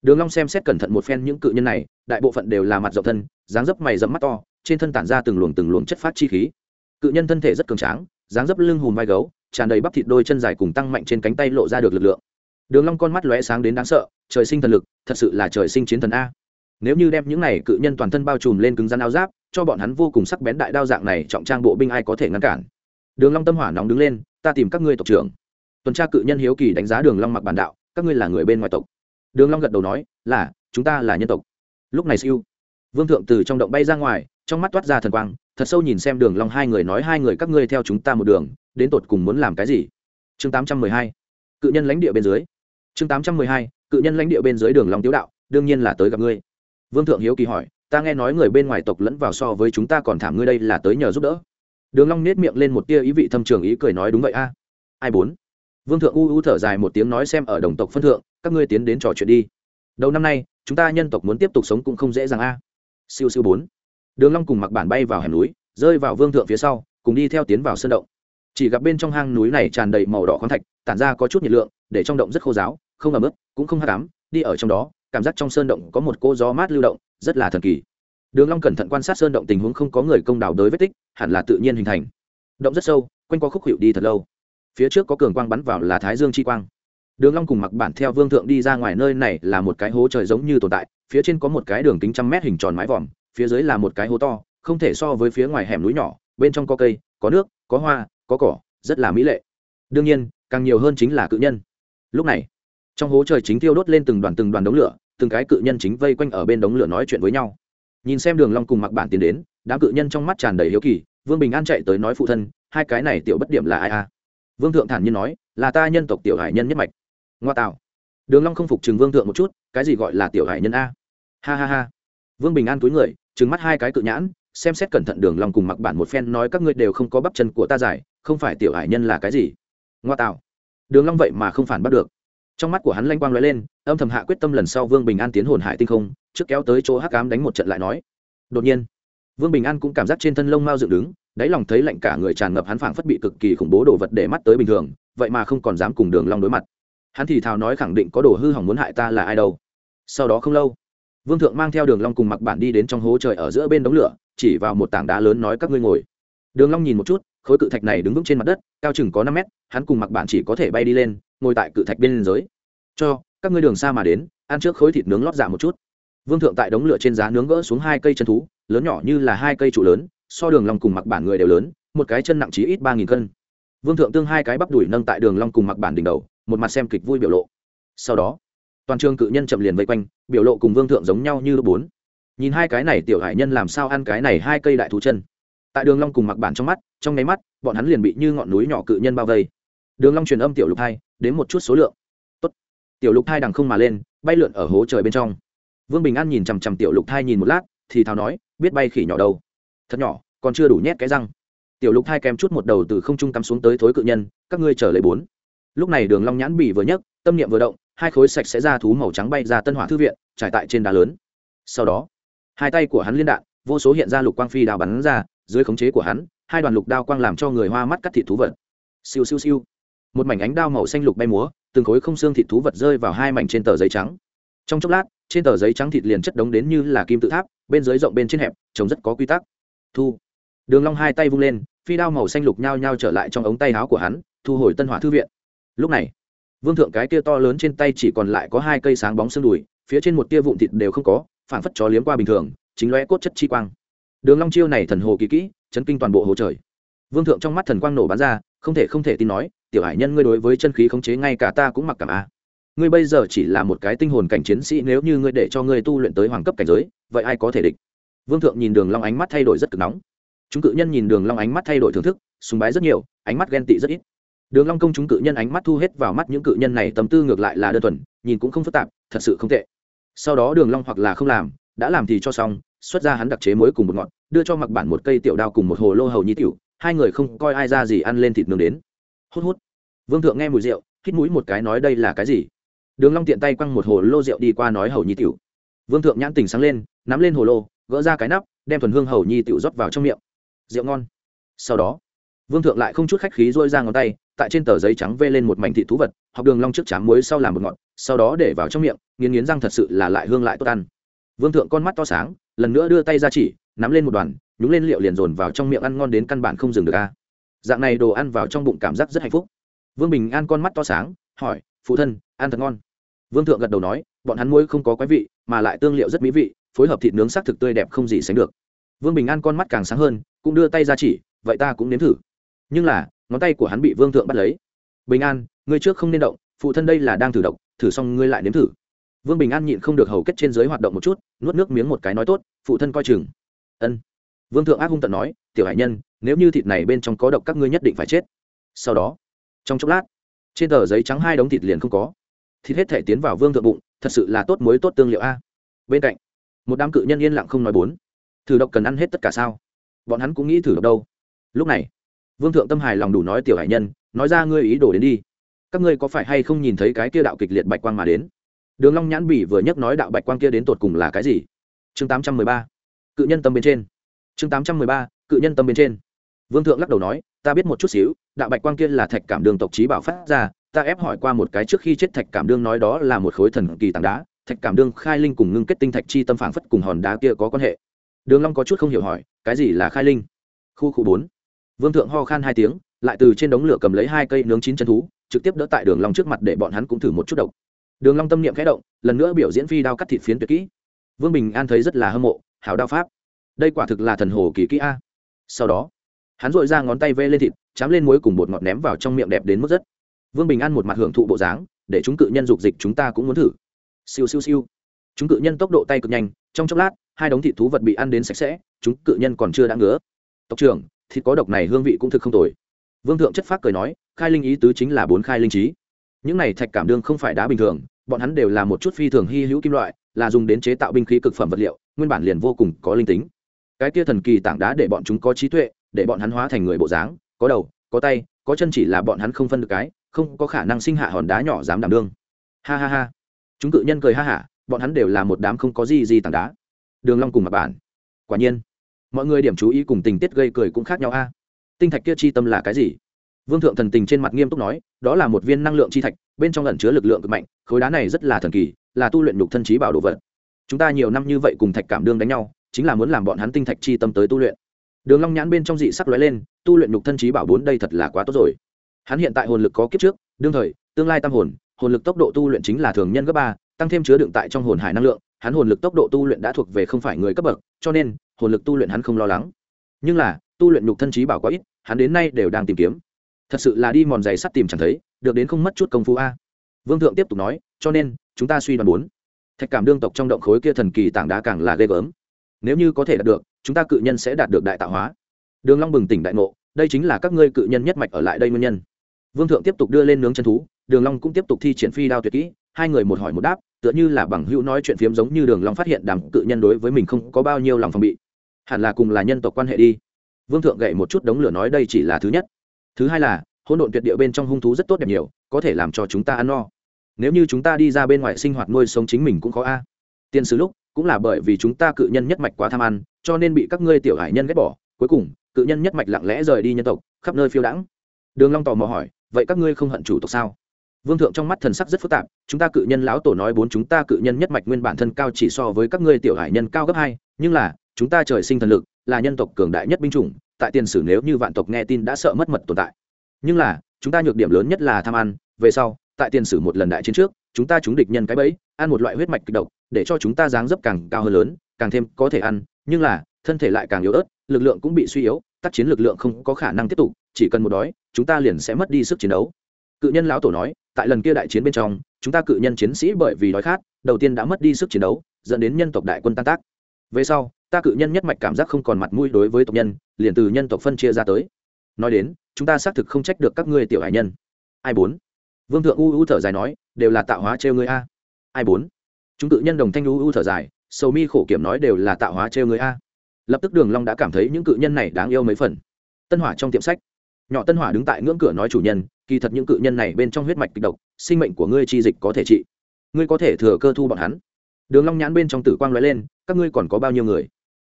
Đường long xem xét cẩn thận một phen những cự nhân này, đại bộ phận đều là mặt rộng thân, dáng dấp mày rậm mắt to, trên thân tản ra từng luồng từng luồng chất phát chi khí. Cự nhân thân thể rất cường tráng, dáng dấp lưng hùm vai gấu, tràn đầy bắp thịt đôi chân dài cùng tăng mạnh trên cánh tay lộ ra được lực lượng. Đường long con mắt lóe sáng đến đáng sợ, trời sinh thần lực, thật sự là trời sinh chiến thần a. Nếu như đem những này cự nhân toàn thân bao trùm lên cứng rắn áo giáp, cho bọn hắn vô cùng sắc bén đại đao dạng này trọng trang bộ binh ai có thể ngăn cản? Đường long tâm hỏa nóng đứng lên, ta tìm các ngươi tộc trưởng tuần tra cự nhân hiếu kỳ đánh giá đường long mặc bản đạo, các ngươi là người bên ngoài tộc. Đường long gật đầu nói, là, chúng ta là nhân tộc. Lúc này siêu, vương thượng từ trong động bay ra ngoài, trong mắt toát ra thần quang, thật sâu nhìn xem đường long hai người nói, hai người các ngươi theo chúng ta một đường, đến tột cùng muốn làm cái gì? Chương 812 cự nhân lãnh địa bên dưới. Chương 812 cự nhân lãnh địa bên dưới đường long tiếu đạo, đương nhiên là tới gặp ngươi. Vương thượng hiếu kỳ hỏi, ta nghe nói người bên ngoài tộc lẫn vào so với chúng ta còn thảm ngươi đây là tới nhờ giúp đỡ. Đường long nét miệng lên một tia ý vị thâm trường ý cười nói, đúng vậy a. Ai bốn? Vương thượng u u thở dài một tiếng nói xem ở đồng tộc phân thượng, các ngươi tiến đến trò chuyện đi. Đầu năm nay, chúng ta nhân tộc muốn tiếp tục sống cũng không dễ dàng a. Siêu siêu bốn. Đường long cùng mặc bản bay vào hẻm núi, rơi vào vương thượng phía sau, cùng đi theo tiến vào sơn động. Chỉ gặp bên trong hang núi này tràn đầy màu đỏ khoáng thạch, tản ra có chút nhiệt lượng, để trong động rất khô giáo không ẩm ướt, cũng không hắc ám, đi ở trong đó, cảm giác trong sơn động có một cô gió mát lưu động, rất là thần kỳ. Đường long cẩn thận quan sát sơn động tình huống không có người công đào đới vết tích, hẳn là tự nhiên hình thành. Động rất sâu, quanh qua khúc hiệu đi thật lâu phía trước có cường quang bắn vào là thái dương chi quang. Đường long cùng mặc bản theo vương thượng đi ra ngoài nơi này là một cái hố trời giống như tồn tại, phía trên có một cái đường kính trăm mét hình tròn mái vòm, phía dưới là một cái hố to, không thể so với phía ngoài hẻm núi nhỏ, bên trong có cây, có nước, có hoa, có cỏ, rất là mỹ lệ. Đương nhiên, càng nhiều hơn chính là cự nhân. Lúc này, trong hố trời chính thiêu đốt lên từng đoàn từng đoàn đống lửa, từng cái cự nhân chính vây quanh ở bên đống lửa nói chuyện với nhau. Nhìn xem đường long cùng mặc bản tiến đến, đám cự nhân trong mắt tràn đầy hiếu kỳ, vương bình an chạy tới nói phụ thân, hai cái này tiểu bất điểm là ai a? Vương thượng thản nhiên nói, là ta nhân tộc tiểu hải nhân nhất mạch. Ngoa tạo. Đường long không phục chừng vương thượng một chút, cái gì gọi là tiểu hải nhân a? Ha ha ha. Vương bình an túi người, trừng mắt hai cái cự nhãn, xem xét cẩn thận đường long cùng mặc bản một phen nói, các ngươi đều không có bắp chân của ta dài không phải tiểu hải nhân là cái gì? Ngoa tạo. Đường long vậy mà không phản bắt được. Trong mắt của hắn lanh quang lóe lên, âm thầm hạ quyết tâm lần sau vương bình an tiến hồn hải tinh không, trước kéo tới chỗ hắc ám đánh một trận lại nói. Đột nhiên, vương bình an cũng cảm giác trên thân lông mao dựng đứng đáy lòng thấy lạnh cả người tràn ngập hắn phảng phất bị cực kỳ khủng bố đồ vật để mắt tới bình thường, vậy mà không còn dám cùng đường long đối mặt. Hắn thì thào nói khẳng định có đồ hư hỏng muốn hại ta là ai đâu. Sau đó không lâu, vương thượng mang theo đường long cùng mặc bản đi đến trong hố trời ở giữa bên đống lửa, chỉ vào một tảng đá lớn nói các ngươi ngồi. Đường long nhìn một chút, khối cự thạch này đứng vững trên mặt đất, cao chừng có năm mét, hắn cùng mặc bản chỉ có thể bay đi lên, ngồi tại cự thạch bên dưới. Cho, các ngươi đường xa mà đến, ăn trước khối thịt nướng lót dạ một chút. Vương thượng tại đống lửa trên giá nướng gỡ xuống hai cây chân thú, lớn nhỏ như là hai cây trụ lớn so đường long cùng mặc bản người đều lớn, một cái chân nặng chí ít ba nghìn cân. Vương thượng tương hai cái bắp đùi nâng tại đường long cùng mặc bản đỉnh đầu, một mặt xem kịch vui biểu lộ. Sau đó, toàn trường cự nhân chậm liền vây quanh, biểu lộ cùng vương thượng giống nhau như bốn. Nhìn hai cái này tiểu hải nhân làm sao ăn cái này hai cây đại thú chân. Tại đường long cùng mặc bản trong mắt, trong nháy mắt, bọn hắn liền bị như ngọn núi nhỏ cự nhân bao vây. Đường long truyền âm tiểu lục hai đến một chút số lượng. Tốt. Tiểu lục hai đằng không mà lên, bay lượn ở hố trời bên trong. Vương bình an nhìn chằm chằm tiểu lục thai nhìn một lát, thì thào nói, biết bay khỉ nhỏ đâu? Thật nhỏ, còn chưa đủ nhét cái răng. Tiểu lục hai kèm chút một đầu từ không trung cắm xuống tới thối cự nhân, các ngươi chờ lấy bốn. Lúc này đường long nhãn bỉ vừa nhấc, tâm niệm vừa động, hai khối sạch sẽ ra thú màu trắng bay ra tân hỏa thư viện, trải tại trên đá lớn. Sau đó, hai tay của hắn liên đạn, vô số hiện ra lục quang phi đào bắn ra, dưới khống chế của hắn, hai đoàn lục đao quang làm cho người hoa mắt cắt thịt thú vật. Siêu siêu siêu. Một mảnh ánh đao màu xanh lục bay múa, từng khối không xương thịt thú vật rơi vào hai mảnh trên tờ giấy trắng. Trong chốc lát, trên tờ giấy trắng thịt liền chất đống đến như là kim tự tháp, bên dưới rộng bên trên hẹp, trông rất có quy tắc thu. Đường long hai tay vung lên, phi đao màu xanh lục nhao nhao trở lại trong ống tay áo của hắn, thu hồi tân hỏa thư viện. Lúc này, vương thượng cái kia to lớn trên tay chỉ còn lại có hai cây sáng bóng xương đùi, phía trên một tia vụn thịt đều không có phản phất chó liếm qua bình thường, chính lóe cốt chất chi quang. Đường long chiêu này thần hồ kỳ kỹ, chấn kinh toàn bộ hồ trời. Vương thượng trong mắt thần quang nổ bắn ra, không thể không thể tin nói, tiểu hải nhân ngươi đối với chân khí khống chế ngay cả ta cũng mặc cảm a. Ngươi bây giờ chỉ là một cái tinh hồn cảnh chiến sĩ, nếu như ngươi để cho ngươi tu luyện tới hoàng cấp cảnh giới, vậy ai có thể địch? Vương thượng nhìn đường long ánh mắt thay đổi rất cực nóng. Chúng cự nhân nhìn đường long ánh mắt thay đổi thưởng thức, sùng bái rất nhiều, ánh mắt ghen tị rất ít. Đường long công chúng cự nhân ánh mắt thu hết vào mắt những cự nhân này, tâm tư ngược lại là đơn thuần, nhìn cũng không phức tạp, thật sự không tệ. Sau đó đường long hoặc là không làm, đã làm thì cho xong, xuất ra hắn đặc chế muối cùng một ngọn đưa cho mặc bản một cây tiểu đao cùng một hồ lô hầu nhi tiểu, hai người không coi ai ra gì ăn lên thịt nướng đến. Hút hút. Vương thượng nghe mùi rượu, hít mũi một cái nói đây là cái gì? Đường long tiện tay quăng một hồ lô rượu đi qua nói hầu nhi tiểu. Vương thượng nhãn tình sáng lên, nắm lên hồ lô gỡ ra cái nắp, đem thuần hương hầu nhi tiểu rót vào trong miệng. Rượu ngon. Sau đó, vương thượng lại không chút khách khí dôi ra ngón tay, tại trên tờ giấy trắng vê lên một mảnh thịt thú vật, học đường long trước chám muối sau làm một ngọn, sau đó để vào trong miệng, nghiến nghiến răng thật sự là lại hương lại tốt ăn. Vương thượng con mắt to sáng, lần nữa đưa tay ra chỉ, nắm lên một đoàn, nhúng lên liệu liền dồn vào trong miệng ăn ngon đến căn bản không dừng được a. Dạng này đồ ăn vào trong bụng cảm giác rất hạnh phúc. Vương bình an con mắt to sáng, hỏi, phụ thân, ăn thật ngon? Vương thượng gật đầu nói, bọn hắn muối không có quái vị, mà lại tương liệu rất mỹ vị phối hợp thịt nướng sắc thực tươi đẹp không gì sánh được. Vương bình an con mắt càng sáng hơn, cũng đưa tay ra chỉ, vậy ta cũng nếm thử. Nhưng là, ngón tay của hắn bị vương thượng bắt lấy. Bình an, ngươi trước không nên động, phụ thân đây là đang thử độc, thử xong ngươi lại nếm thử. Vương bình an nhịn không được hầu kết trên giới hoạt động một chút, nuốt nước miếng một cái nói tốt, phụ thân coi chừng. Ân. Vương thượng ác hung tận nói, tiểu hải nhân, nếu như thịt này bên trong có độc các ngươi nhất định phải chết. Sau đó, trong chốc lát, trên tờ giấy trắng hai đống thịt liền không có. Thịt hết thể tiến vào vương thượng bụng, thật sự là tốt muối tốt tương liệu a. Bên cạnh một đám cự nhân yên lặng không nói bốn. Thử độc cần ăn hết tất cả sao? Bọn hắn cũng nghĩ thử độc đâu. Lúc này, vương thượng tâm hài lòng đủ nói tiểu hải nhân, nói ra ngươi ý đồ đến đi. Các ngươi có phải hay không nhìn thấy cái kia đạo kịch liệt bạch quang mà đến? Đường long nhãn bỉ vừa nhắc nói đạo bạch quang kia đến tột cùng là cái gì? Chương tám trăm mười ba, cự nhân tâm bên trên. Chương tám trăm mười ba, cự nhân tâm bên trên. Vương thượng lắc đầu nói, ta biết một chút xíu, đạo bạch quang kia là thạch cảm đường tộc trí bảo phát ra, ta ép hỏi qua một cái trước khi chết thạch cảm đương nói đó là một khối thần kỳ tảng đá thạch cảm đương khai linh cùng ngưng kết tinh thạch chi tâm phảng phất cùng hòn đá kia có quan hệ. Đường long có chút không hiểu hỏi, cái gì là khai linh? Khu khu bốn. Vương thượng ho khan hai tiếng, lại từ trên đống lửa cầm lấy hai cây nướng chín chân thú, trực tiếp đỡ tại đường long trước mặt để bọn hắn cũng thử một chút độc. Đường long tâm niệm khẽ động, lần nữa biểu diễn phi đao cắt thịt phiến tuyệt kỹ. Vương bình an thấy rất là hâm mộ, hảo đao pháp. Đây quả thực là thần hồ kỳ kỹ a. Sau đó, hắn dội ra ngón tay vê lên thịt, chám lên muối cùng bột ngọt ném vào trong miệng đẹp đến mức rất. Vương bình an một mặt hưởng thụ bộ dáng, để chúng cự nhân dục dịch chúng ta cũng muốn thử siêu siêu siêu. Chúng cự nhân tốc độ tay cực nhanh, trong chốc lát, hai đống thịt thú vật bị ăn đến sạch sẽ, chúng cự nhân còn chưa đã ngứa. Tộc trưởng, thịt có độc này hương vị cũng thực không tồi. Vương thượng chất phác cười nói, khai linh ý tứ chính là bốn khai linh trí. Những này thạch cảm đương không phải đá bình thường, bọn hắn đều là một chút phi thường hy hữu kim loại, là dùng đến chế tạo binh khí cực phẩm vật liệu, nguyên bản liền vô cùng có linh tính. Cái kia thần kỳ tảng đá để bọn chúng có trí tuệ, để bọn hắn hóa thành người bộ dáng, có đầu, có tay, có chân chỉ là bọn hắn không phân được cái, không có khả năng sinh hạ hòn đá nhỏ dám đảm đương. Ha ha ha chúng cự nhân cười ha hả, bọn hắn đều là một đám không có gì gì tảng đá. Đường long cùng mặt bản. Quả nhiên, mọi người điểm chú ý cùng tình tiết gây cười cũng khác nhau a. Tinh thạch kia chi tâm là cái gì? Vương thượng thần tình trên mặt nghiêm túc nói, đó là một viên năng lượng chi thạch, bên trong ẩn chứa lực lượng cực mạnh, khối đá này rất là thần kỳ, là tu luyện nhục thân trí bảo đồ vật. Chúng ta nhiều năm như vậy cùng thạch cảm đương đánh nhau, chính là muốn làm bọn hắn tinh thạch chi tâm tới tu luyện. Đường long nhãn bên trong dị sắc lóe lên, tu luyện nhục thân trí bảo bốn đây thật là quá tốt rồi. Hắn hiện tại hồn lực có kiếp trước, đương thời, tương lai tam hồn hồn lực tốc độ tu luyện chính là thường nhân gấp ba, tăng thêm chứa đựng tại trong hồn hải năng lượng, hắn hồn lực tốc độ tu luyện đã thuộc về không phải người cấp bậc, cho nên, hồn lực tu luyện hắn không lo lắng. Nhưng là, tu luyện nhục thân trí bảo quá ít, hắn đến nay đều đang tìm kiếm. Thật sự là đi mòn giày sắt tìm chẳng thấy, được đến không mất chút công phu a. Vương thượng tiếp tục nói, cho nên, chúng ta suy đoán bốn. Thạch cảm đương tộc trong động khối kia thần kỳ tảng đá càng là ghê gớm. Nếu như có thể đạt được, chúng ta cự nhân sẽ đạt được đại tạo hóa. Đường long bừng tỉnh đại ngộ, đây chính là các ngươi cự nhân nhất mạch ở lại đây nguyên nhân. Vương thượng tiếp tục đưa lên nướng chân thú đường long cũng tiếp tục thi triển phi đao tuyệt kỹ, hai người một hỏi một đáp, tựa như là bằng hữu nói chuyện phiếm giống như đường long phát hiện đám cự nhân đối với mình không có bao nhiêu lòng phòng bị. Hẳn là cùng là nhân tộc quan hệ đi. Vương thượng gậy một chút đống lửa nói đây chỉ là thứ nhất. Thứ hai là, hỗn độn tuyệt địa bên trong hung thú rất tốt đẹp nhiều, có thể làm cho chúng ta ăn no. Nếu như chúng ta đi ra bên ngoài sinh hoạt nuôi sống chính mình cũng khó a. Tiên sứ lúc, cũng là bởi vì chúng ta cự nhân nhất mạch quá tham ăn, cho nên bị các ngươi tiểu hải nhân ghét bỏ. Cuối cùng, cự nhân nhất mạch lặng lẽ rời đi nhân tộc, khắp nơi phiêu đãng. Đường long tò mò hỏi, vậy các ngươi không hận chủ tộc sao? Vương thượng trong mắt thần sắc rất phức tạp, chúng ta cự nhân lão tổ nói bốn chúng ta cự nhân nhất mạch nguyên bản thân cao chỉ so với các ngươi tiểu hải nhân cao gấp hai, nhưng là, chúng ta trời sinh thần lực, là nhân tộc cường đại nhất binh chủng, tại tiền sử nếu như vạn tộc nghe tin đã sợ mất mật tồn tại. Nhưng là, chúng ta nhược điểm lớn nhất là tham ăn, về sau, tại tiền sử một lần đại chiến trước, chúng ta chúng địch nhân cái bẫy, ăn một loại huyết mạch kịch độc, để cho chúng ta dáng dấp càng cao hơn lớn, càng thêm có thể ăn, nhưng là, thân thể lại càng yếu ớt, lực lượng cũng bị suy yếu, tác chiến lực lượng không có khả năng tiếp tục, chỉ cần một đói, chúng ta liền sẽ mất đi sức chiến đấu cự nhân lão tổ nói, tại lần kia đại chiến bên trong, chúng ta cự nhân chiến sĩ bởi vì đói khát, đầu tiên đã mất đi sức chiến đấu, dẫn đến nhân tộc đại quân tan tác. Về sau, ta cự nhân nhất mạch cảm giác không còn mặt mũi đối với tộc nhân, liền từ nhân tộc phân chia ra tới. Nói đến, chúng ta xác thực không trách được các ngươi tiểu hải nhân. Ai bốn? Vương thượng u u thở dài nói, đều là tạo hóa trêu người a. Ai bốn? Chúng cự nhân đồng thanh u u thở dài, sầu mi khổ kiểm nói đều là tạo hóa trêu người a. Lập tức đường long đã cảm thấy những cự nhân này đáng yêu mấy phần. Tân hỏa trong tiệm sách. Nhỏ tân hỏa đứng tại ngưỡng cửa nói chủ nhân kỳ thật những cự nhân này bên trong huyết mạch kịch độc, sinh mệnh của ngươi chi dịch có thể trị. Ngươi có thể thừa cơ thu bọn hắn. Đường long nhãn bên trong tử quang lóe lên, các ngươi còn có bao nhiêu người?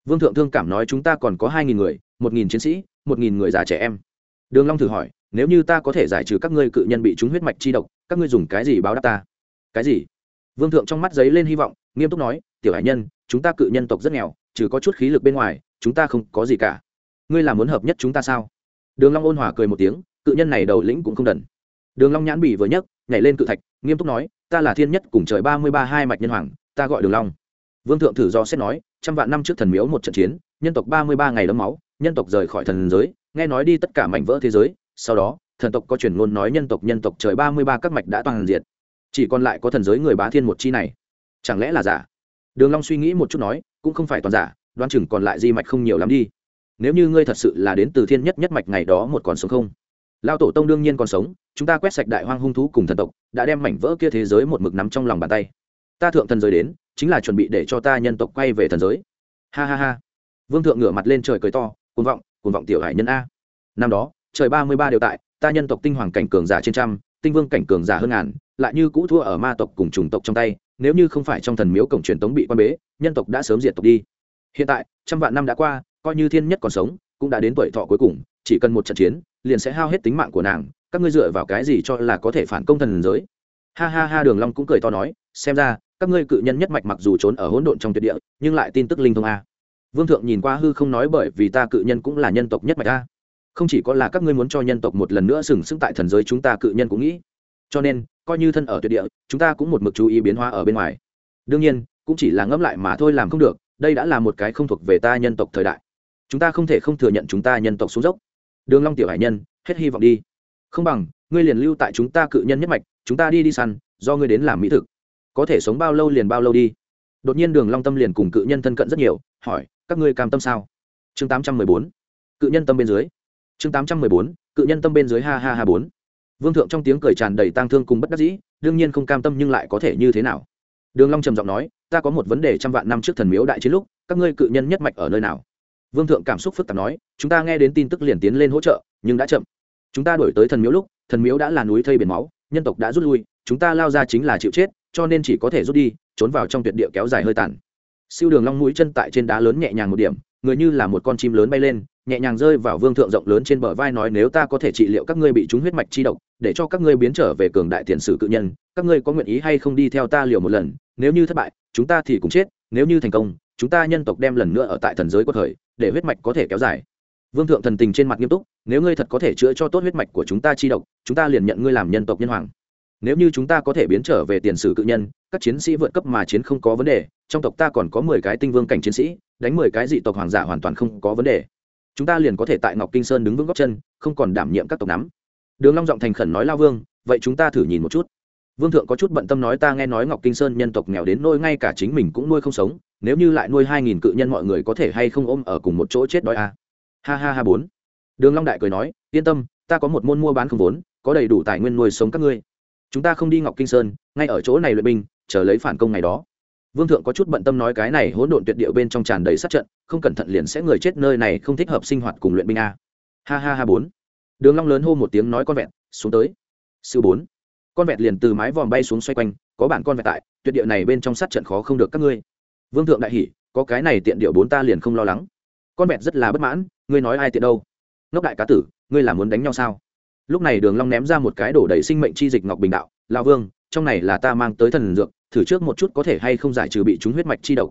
Vương thượng thương cảm nói chúng ta còn có hai nghìn người, một nghìn chiến sĩ, một nghìn người già trẻ em. Đường long thử hỏi, nếu như ta có thể giải trừ các ngươi cự nhân bị trúng huyết mạch chi độc, các ngươi dùng cái gì báo đáp ta? Cái gì? Vương thượng trong mắt giấy lên hy vọng, nghiêm túc nói, tiểu hải nhân, chúng ta cự nhân tộc rất nghèo, trừ có chút khí lực bên ngoài, chúng ta không có gì cả. Ngươi là muốn hợp nhất chúng ta sao? Đường long ôn hòa cười một tiếng cự nhân này đầu lĩnh cũng không đần. Đường long nhãn bỉ vừa nhấc, nhảy lên cự thạch, nghiêm túc nói, ta là thiên nhất cùng trời ba mươi ba hai mạch nhân hoàng, ta gọi đường long. Vương thượng thử do xét nói, trăm vạn năm trước thần miếu một trận chiến, nhân tộc ba mươi ba ngày đấm máu, nhân tộc rời khỏi thần giới, nghe nói đi tất cả mảnh vỡ thế giới, sau đó, thần tộc có truyền ngôn nói nhân tộc nhân tộc trời ba mươi ba các mạch đã toàn diệt. Chỉ còn lại có thần giới người bá thiên một chi này. Chẳng lẽ là giả? Đường long suy nghĩ một chút nói, cũng không phải toàn giả, đoán chừng còn lại di mạch không nhiều lắm đi. Nếu như ngươi thật sự là đến từ thiên nhất nhất mạch ngày đó một còn sống không? Lao tổ tông đương nhiên còn sống, chúng ta quét sạch đại hoang hung thú cùng thần tộc, đã đem mảnh vỡ kia thế giới một mực nắm trong lòng bàn tay. Ta thượng thần giới đến, chính là chuẩn bị để cho ta nhân tộc quay về thần giới. Ha ha ha. Vương thượng ngửa mặt lên trời cười to cuồn vọng cuồn vọng tiểu hải nhân a. Năm đó, trời ba mươi ba đều tại, ta nhân tộc tinh hoàng cảnh cường giả trên trăm, tinh vương cảnh cường giả hơn ngàn, lại như cũ thua ở ma tộc cùng chủng tộc trong tay, nếu như không phải trong thần miếu cổng truyền tống bị quan bế, nhân tộc đã sớm diệt tộc đi. Hiện tại, trăm vạn năm đã qua, coi như thiên nhất còn sống, cũng đã đến tuổi thọ cuối cùng, chỉ cần một trận chiến liền sẽ hao hết tính mạng của nàng, các ngươi dựa vào cái gì cho là có thể phản công thần giới? Ha ha ha, đường long cũng cười to nói, xem ra, các ngươi cự nhân nhất mạch mặc dù trốn ở hỗn độn trong tuyệt địa, nhưng lại tin tức linh thông a. Vương thượng nhìn qua hư không nói bởi vì ta cự nhân cũng là nhân tộc nhất mạch a. Không chỉ có là các ngươi muốn cho nhân tộc một lần nữa sừng sững tại thần giới chúng ta cự nhân cũng nghĩ. Cho nên, coi như thân ở tuyệt địa, chúng ta cũng một mực chú ý biến hóa ở bên ngoài. Đương nhiên, cũng chỉ là ngẫm lại mà thôi làm không được, đây đã là một cái không thuộc về ta nhân tộc thời đại. Chúng ta không thể không thừa nhận chúng ta nhân tộc xuống dốc đường long tiểu hải nhân, hết hy vọng đi. Không bằng, ngươi liền lưu tại chúng ta cự nhân nhất mạch, chúng ta đi đi săn, do ngươi đến làm mỹ thực. Có thể sống bao lâu liền bao lâu đi. Đột nhiên đường long tâm liền cùng cự nhân thân cận rất nhiều, hỏi, các ngươi cam tâm sao? Chương tám trăm mười bốn, cự nhân tâm bên dưới. Chương tám trăm mười bốn, cự nhân tâm bên dưới, ha ha ha bốn. Vương thượng trong tiếng cười tràn đầy tang thương cùng bất đắc dĩ, đương nhiên không cam tâm nhưng lại có thể như thế nào? Đường long trầm giọng nói, ta có một vấn đề trăm vạn năm trước thần miếu đại chiến lúc, các ngươi cự nhân nhất mạch ở nơi nào? Vương thượng cảm xúc phức tạp nói, chúng ta nghe đến tin tức liền tiến lên hỗ trợ, nhưng đã chậm. Chúng ta đổi tới thần miếu lúc, thần miếu đã là núi thây biển máu, nhân tộc đã rút lui, chúng ta lao ra chính là chịu chết, cho nên chỉ có thể rút đi, trốn vào trong tuyệt địa kéo dài hơi tàn. Siêu đường long mũi chân tại trên đá lớn nhẹ nhàng một điểm, người như là một con chim lớn bay lên, nhẹ nhàng rơi vào vương thượng rộng lớn trên bờ vai nói, nếu ta có thể trị liệu các ngươi bị trúng huyết mạch chi độc, để cho các ngươi biến trở về cường đại tiền sử cự nhân, các ngươi có nguyện ý hay không đi theo ta liều một lần, nếu như thất bại, chúng ta thì cũng chết, nếu như thành công chúng ta nhân tộc đem lần nữa ở tại thần giới của thời, để huyết mạch có thể kéo dài. Vương thượng thần tình trên mặt nghiêm túc, nếu ngươi thật có thể chữa cho tốt huyết mạch của chúng ta chi độc, chúng ta liền nhận ngươi làm nhân tộc nhân hoàng. Nếu như chúng ta có thể biến trở về tiền sử cự nhân, các chiến sĩ vượt cấp mà chiến không có vấn đề, trong tộc ta còn có mười cái tinh vương cảnh chiến sĩ, đánh mười cái dị tộc hoàng giả hoàn toàn không có vấn đề. Chúng ta liền có thể tại ngọc kinh sơn đứng vững góc chân, không còn đảm nhiệm các tộc nắm. Đường long giọng thành khẩn nói, lao vương, vậy chúng ta thử nhìn một chút. Vương thượng có chút bận tâm nói, ta nghe nói ngọc kinh sơn nhân tộc nghèo đến nôi ngay cả chính mình cũng nuôi không sống nếu như lại nuôi hai nghìn cự nhân mọi người có thể hay không ôm ở cùng một chỗ chết đói à. ha ha ha bốn. Đường long đại cười nói, yên tâm, ta có một môn mua bán không vốn, có đầy đủ tài nguyên nuôi sống các ngươi. Chúng ta không đi ngọc kinh sơn, ngay ở chỗ này luyện binh, chờ lấy phản công ngày đó. Vương thượng có chút bận tâm nói cái này hỗn độn tuyệt địa bên trong tràn đầy sát trận, không cẩn thận liền sẽ người chết nơi này không thích hợp sinh hoạt cùng luyện binh a ha ha ha bốn. Đường long lớn hô một tiếng nói con vẹn xuống tới. Sư bốn. Con vẹt liền từ mái vòm bay xuống xoay quanh, có bản con vẹt tại, tuyệt địa này bên trong sát trận khó không được các ngươi vương thượng đại hỉ, có cái này tiện điệu bốn ta liền không lo lắng. Con vẹt rất là bất mãn, ngươi nói ai tiện đâu? Ngốc đại cá tử, ngươi là muốn đánh nhau sao? Lúc này đường long ném ra một cái đổ đầy sinh mệnh chi dịch ngọc bình đạo, lão vương, trong này là ta mang tới thần dược, thử trước một chút có thể hay không giải trừ bị chúng huyết mạch chi độc.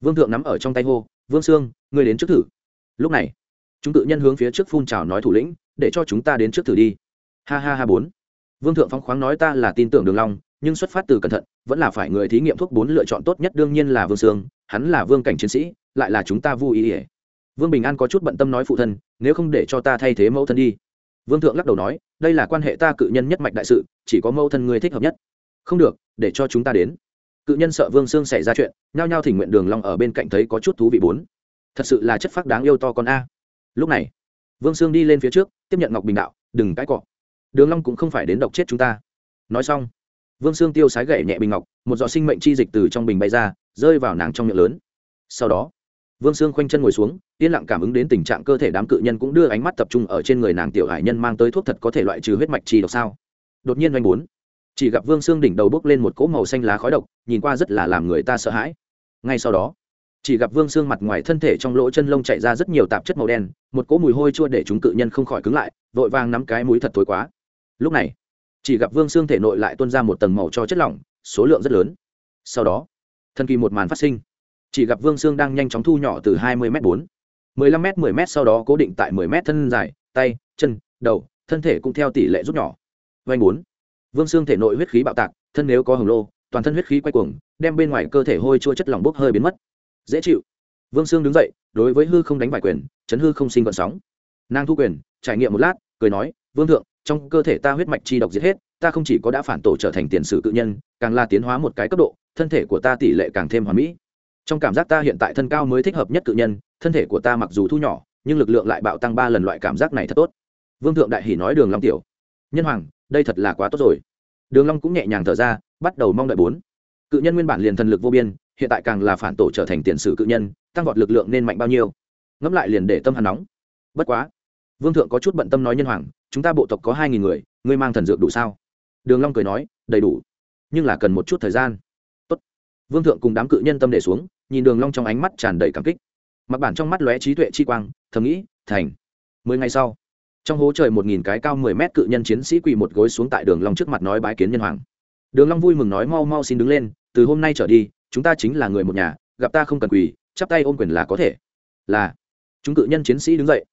Vương thượng nắm ở trong tay hô, vương sương, ngươi đến trước thử. Lúc này, chúng tự nhân hướng phía trước phun trào nói thủ lĩnh, để cho chúng ta đến trước thử đi. Ha ha ha bốn. Vương thượng phong khoáng nói, ta là tin tưởng đường long nhưng xuất phát từ cẩn thận, vẫn là phải người thí nghiệm thuốc bốn lựa chọn tốt nhất, đương nhiên là vương sương, hắn là vương cảnh chiến sĩ, lại là chúng ta vui ý ỉa vương bình an có chút bận tâm nói phụ thân, nếu không để cho ta thay thế mẫu thân đi. Vương thượng lắc đầu nói, đây là quan hệ ta cự nhân nhất mạch đại sự, chỉ có mẫu thân người thích hợp nhất. Không được, để cho chúng ta đến. Cự nhân sợ vương sương xảy ra chuyện, nhao nhao thỉnh nguyện đường long ở bên cạnh thấy có chút thú vị bốn. Thật sự là chất phác đáng yêu to con a. Lúc này, vương sương đi lên phía trước, tiếp nhận ngọc bình đạo, đừng cãi cọ. Đường long cũng không phải đến độc chết chúng ta. Nói xong vương xương tiêu sái gậy nhẹ bình ngọc, một giọt sinh mệnh chi dịch từ trong bình bay ra, rơi vào nàng trong miệng lớn. Sau đó, vương xương khoanh chân ngồi xuống, yên lặng cảm ứng đến tình trạng cơ thể đám cự nhân cũng đưa ánh mắt tập trung ở trên người nàng tiểu hải nhân mang tới thuốc thật có thể loại trừ huyết mạch chi độc sao. Đột nhiên oanh bốn, chỉ gặp vương xương đỉnh đầu bốc lên một cỗ màu xanh lá khói độc, nhìn qua rất là làm người ta sợ hãi. Ngay sau đó, chỉ gặp vương xương mặt ngoài thân thể trong lỗ chân lông chạy ra rất nhiều tạp chất màu đen, một cỗ mùi hôi chua để chúng cự nhân không khỏi cứng lại, vội vàng nắm cái mũi thật thối quá. Lúc này chỉ gặp vương xương thể nội lại tuôn ra một tầng màu cho chất lỏng, số lượng rất lớn. Sau đó thân kỳ một màn phát sinh. Chỉ gặp vương xương đang nhanh chóng thu nhỏ từ hai mươi m bốn. mười lăm m mười m sau đó cố định tại mười m thân dài, tay, chân, đầu, thân thể cũng theo tỷ lệ rút nhỏ. Vanh bốn. Vương xương thể nội huyết khí bạo tạc, thân nếu có hồng lô, toàn thân huyết khí quay cuồng, đem bên ngoài cơ thể hôi chua chất lỏng bốc hơi biến mất. Dễ chịu. Vương xương đứng dậy, đối với hư không đánh bại quyền, chấn hư không sinh vận sóng. Nàng thu quyền, trải nghiệm một lát, cười nói, vương thượng trong cơ thể ta huyết mạch chi độc giết hết, ta không chỉ có đã phản tổ trở thành tiền sử cự nhân, càng là tiến hóa một cái cấp độ, thân thể của ta tỷ lệ càng thêm hoàn mỹ. Trong cảm giác ta hiện tại thân cao mới thích hợp nhất cự nhân, thân thể của ta mặc dù thu nhỏ, nhưng lực lượng lại bạo tăng ba lần loại cảm giác này thật tốt. Vương thượng đại hỷ nói đường long tiểu, nhân hoàng, đây thật là quá tốt rồi. Đường long cũng nhẹ nhàng thở ra, bắt đầu mong đợi bốn. Cự nhân nguyên bản liền thần lực vô biên, hiện tại càng là phản tổ trở thành tiền sử cự nhân, tăng vọt lực lượng nên mạnh bao nhiêu? Ngẫm lại liền để tâm hắn nóng. Bất quá vương thượng có chút bận tâm nói nhân hoàng, chúng ta bộ tộc có hai nghìn người, ngươi mang thần dược đủ sao? Đường long cười nói, đầy đủ. Nhưng là cần một chút thời gian. Tốt. vương thượng cùng đám cự nhân tâm để xuống, nhìn đường long trong ánh mắt tràn đầy cảm kích. Mặc bản trong mắt lóe trí tuệ chi quang, thầm nghĩ, thành. Mười ngày sau, trong hố trời một nghìn cái cao mười mét cự nhân chiến sĩ quỳ một gối xuống tại đường long trước mặt nói bái kiến nhân hoàng. Đường long vui mừng nói, mau mau xin đứng lên, từ hôm nay trở đi, chúng ta chính là người một nhà, gặp ta không cần quỳ, chắp tay ôm quyền là có thể. Là. Chúng cự nhân chiến sĩ đứng dậy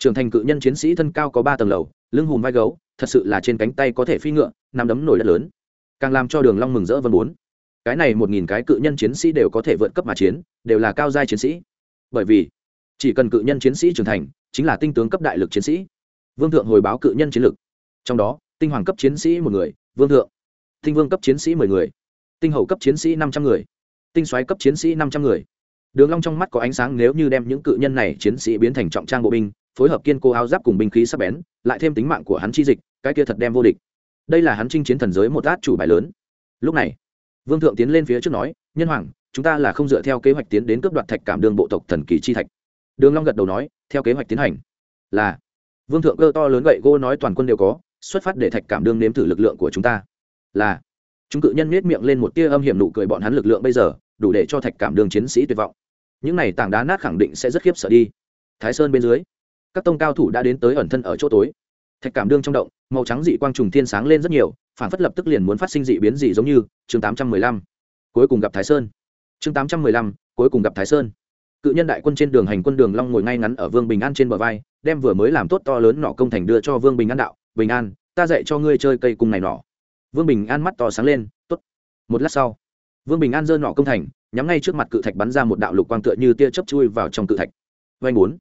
trưởng thành cự nhân chiến sĩ thân cao có ba tầng lầu, lưng hùm vai gấu, thật sự là trên cánh tay có thể phi ngựa nằm đấm nổi đất lớn. Càng làm cho đường long mừng rỡ vân bốn. Cái này một nghìn cái cự nhân chiến sĩ đều có thể vượt cấp mà chiến, đều là cao giai chiến sĩ. Bởi vì, chỉ cần cự nhân chiến sĩ trưởng thành, chính là tinh tướng cấp đại lực chiến sĩ. Vương thượng hồi báo cự nhân chiến lực. Trong đó, tinh hoàng cấp chiến sĩ một người, vương thượng. Tinh vương cấp chiến sĩ mười người. Tinh hậu cấp chiến sĩ năm trăm người. Tinh xoáy cấp chiến sĩ năm trăm người. Đường long trong mắt có ánh sáng nếu như đem những cự nhân này chiến sĩ biến thành trọng trang bộ binh phối hợp kiên cố áo giáp cùng binh khí sắc bén, lại thêm tính mạng của hắn chi dịch, cái kia thật đem vô địch. Đây là hắn chinh chiến thần giới một át chủ bài lớn. Lúc này, vương thượng tiến lên phía trước nói, nhân hoàng, chúng ta là không dựa theo kế hoạch tiến đến cướp đoạt thạch cảm đường bộ tộc thần kỳ chi thạch. Đường long gật đầu nói, theo kế hoạch tiến hành. Là, vương thượng cơ to lớn gậy gô nói toàn quân đều có, xuất phát để thạch cảm đương nếm thử lực lượng của chúng ta. Là, chúng cự nhân nhếch miệng lên một tia âm hiểm nụ cười bọn hắn lực lượng bây giờ, đủ để cho thạch cảm đường chiến sĩ tuyệt vọng. Những này tảng đá nát khẳng định sẽ rất khiếp sợ đi. Thái sơn bên dưới các tông cao thủ đã đến tới ẩn thân ở chỗ tối. Thạch cảm đương trong động, màu trắng dị quang trùng thiên sáng lên rất nhiều, phản phất lập tức liền muốn phát sinh dị biến dị giống như, chương tám trăm mười lăm. Cuối cùng gặp thái sơn. Chương tám trăm mười lăm, cuối cùng gặp thái sơn. Cự nhân đại quân trên đường hành quân đường long ngồi ngay ngắn ở vương bình an trên bờ vai, đem vừa mới làm tốt to lớn nọ công thành đưa cho vương bình an đạo, bình an, ta dạy cho ngươi chơi cây cung này nọ vương bình an mắt to sáng lên, tốt. Một lát sau, vương bình an giơ nọ công thành, nhắm ngay trước mặt cự thạch bắn ra một đạo lục quang tựa như tia chớp chui vào trong cự thạch. Vanh bốn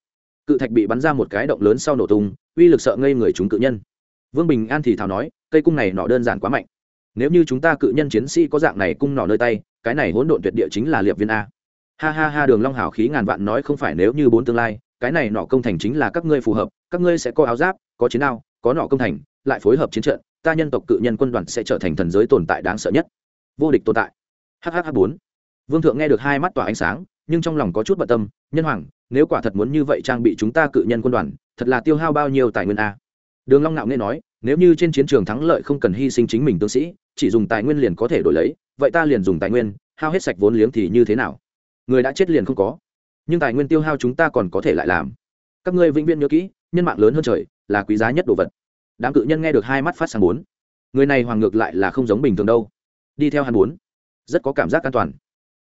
cự thạch bị bắn ra một cái động lớn sau nổ tung uy lực sợ ngây người chúng cự nhân. Vương bình an thì thào nói cây cung này nọ đơn giản quá mạnh. Nếu như chúng ta cự nhân chiến sĩ có dạng này cung nọ nơi tay cái này hỗn độn tuyệt địa chính là liệp viên a. Ha ha ha đường long hảo khí ngàn vạn nói không phải nếu như bốn tương lai cái này nọ công thành chính là các ngươi phù hợp các ngươi sẽ có áo giáp có chiến ao, có nọ công thành lại phối hợp chiến trận ta nhân tộc cự nhân quân đoàn sẽ trở thành thần giới tồn tại đáng sợ nhất. Vô địch tồn tại. Hhh bốn. Vương thượng nghe được hai mắt tỏa ánh sáng nhưng trong lòng có chút bận tâm nhân hoàng nếu quả thật muốn như vậy trang bị chúng ta cự nhân quân đoàn, thật là tiêu hao bao nhiêu tài nguyên a? Đường long nạo nghe nói, nếu như trên chiến trường thắng lợi không cần hy sinh chính mình tướng sĩ, chỉ dùng tài nguyên liền có thể đổi lấy, vậy ta liền dùng tài nguyên, hao hết sạch vốn liếng thì như thế nào? Người đã chết liền không có. Nhưng tài nguyên tiêu hao chúng ta còn có thể lại làm. Các ngươi vĩnh viễn nhớ kỹ, nhân mạng lớn hơn trời, là quý giá nhất đồ vật. Đám cự nhân nghe được hai mắt phát sáng bốn. Người này hoàng ngược lại là không giống bình thường đâu. Đi theo hắn bốn. Rất có cảm giác an toàn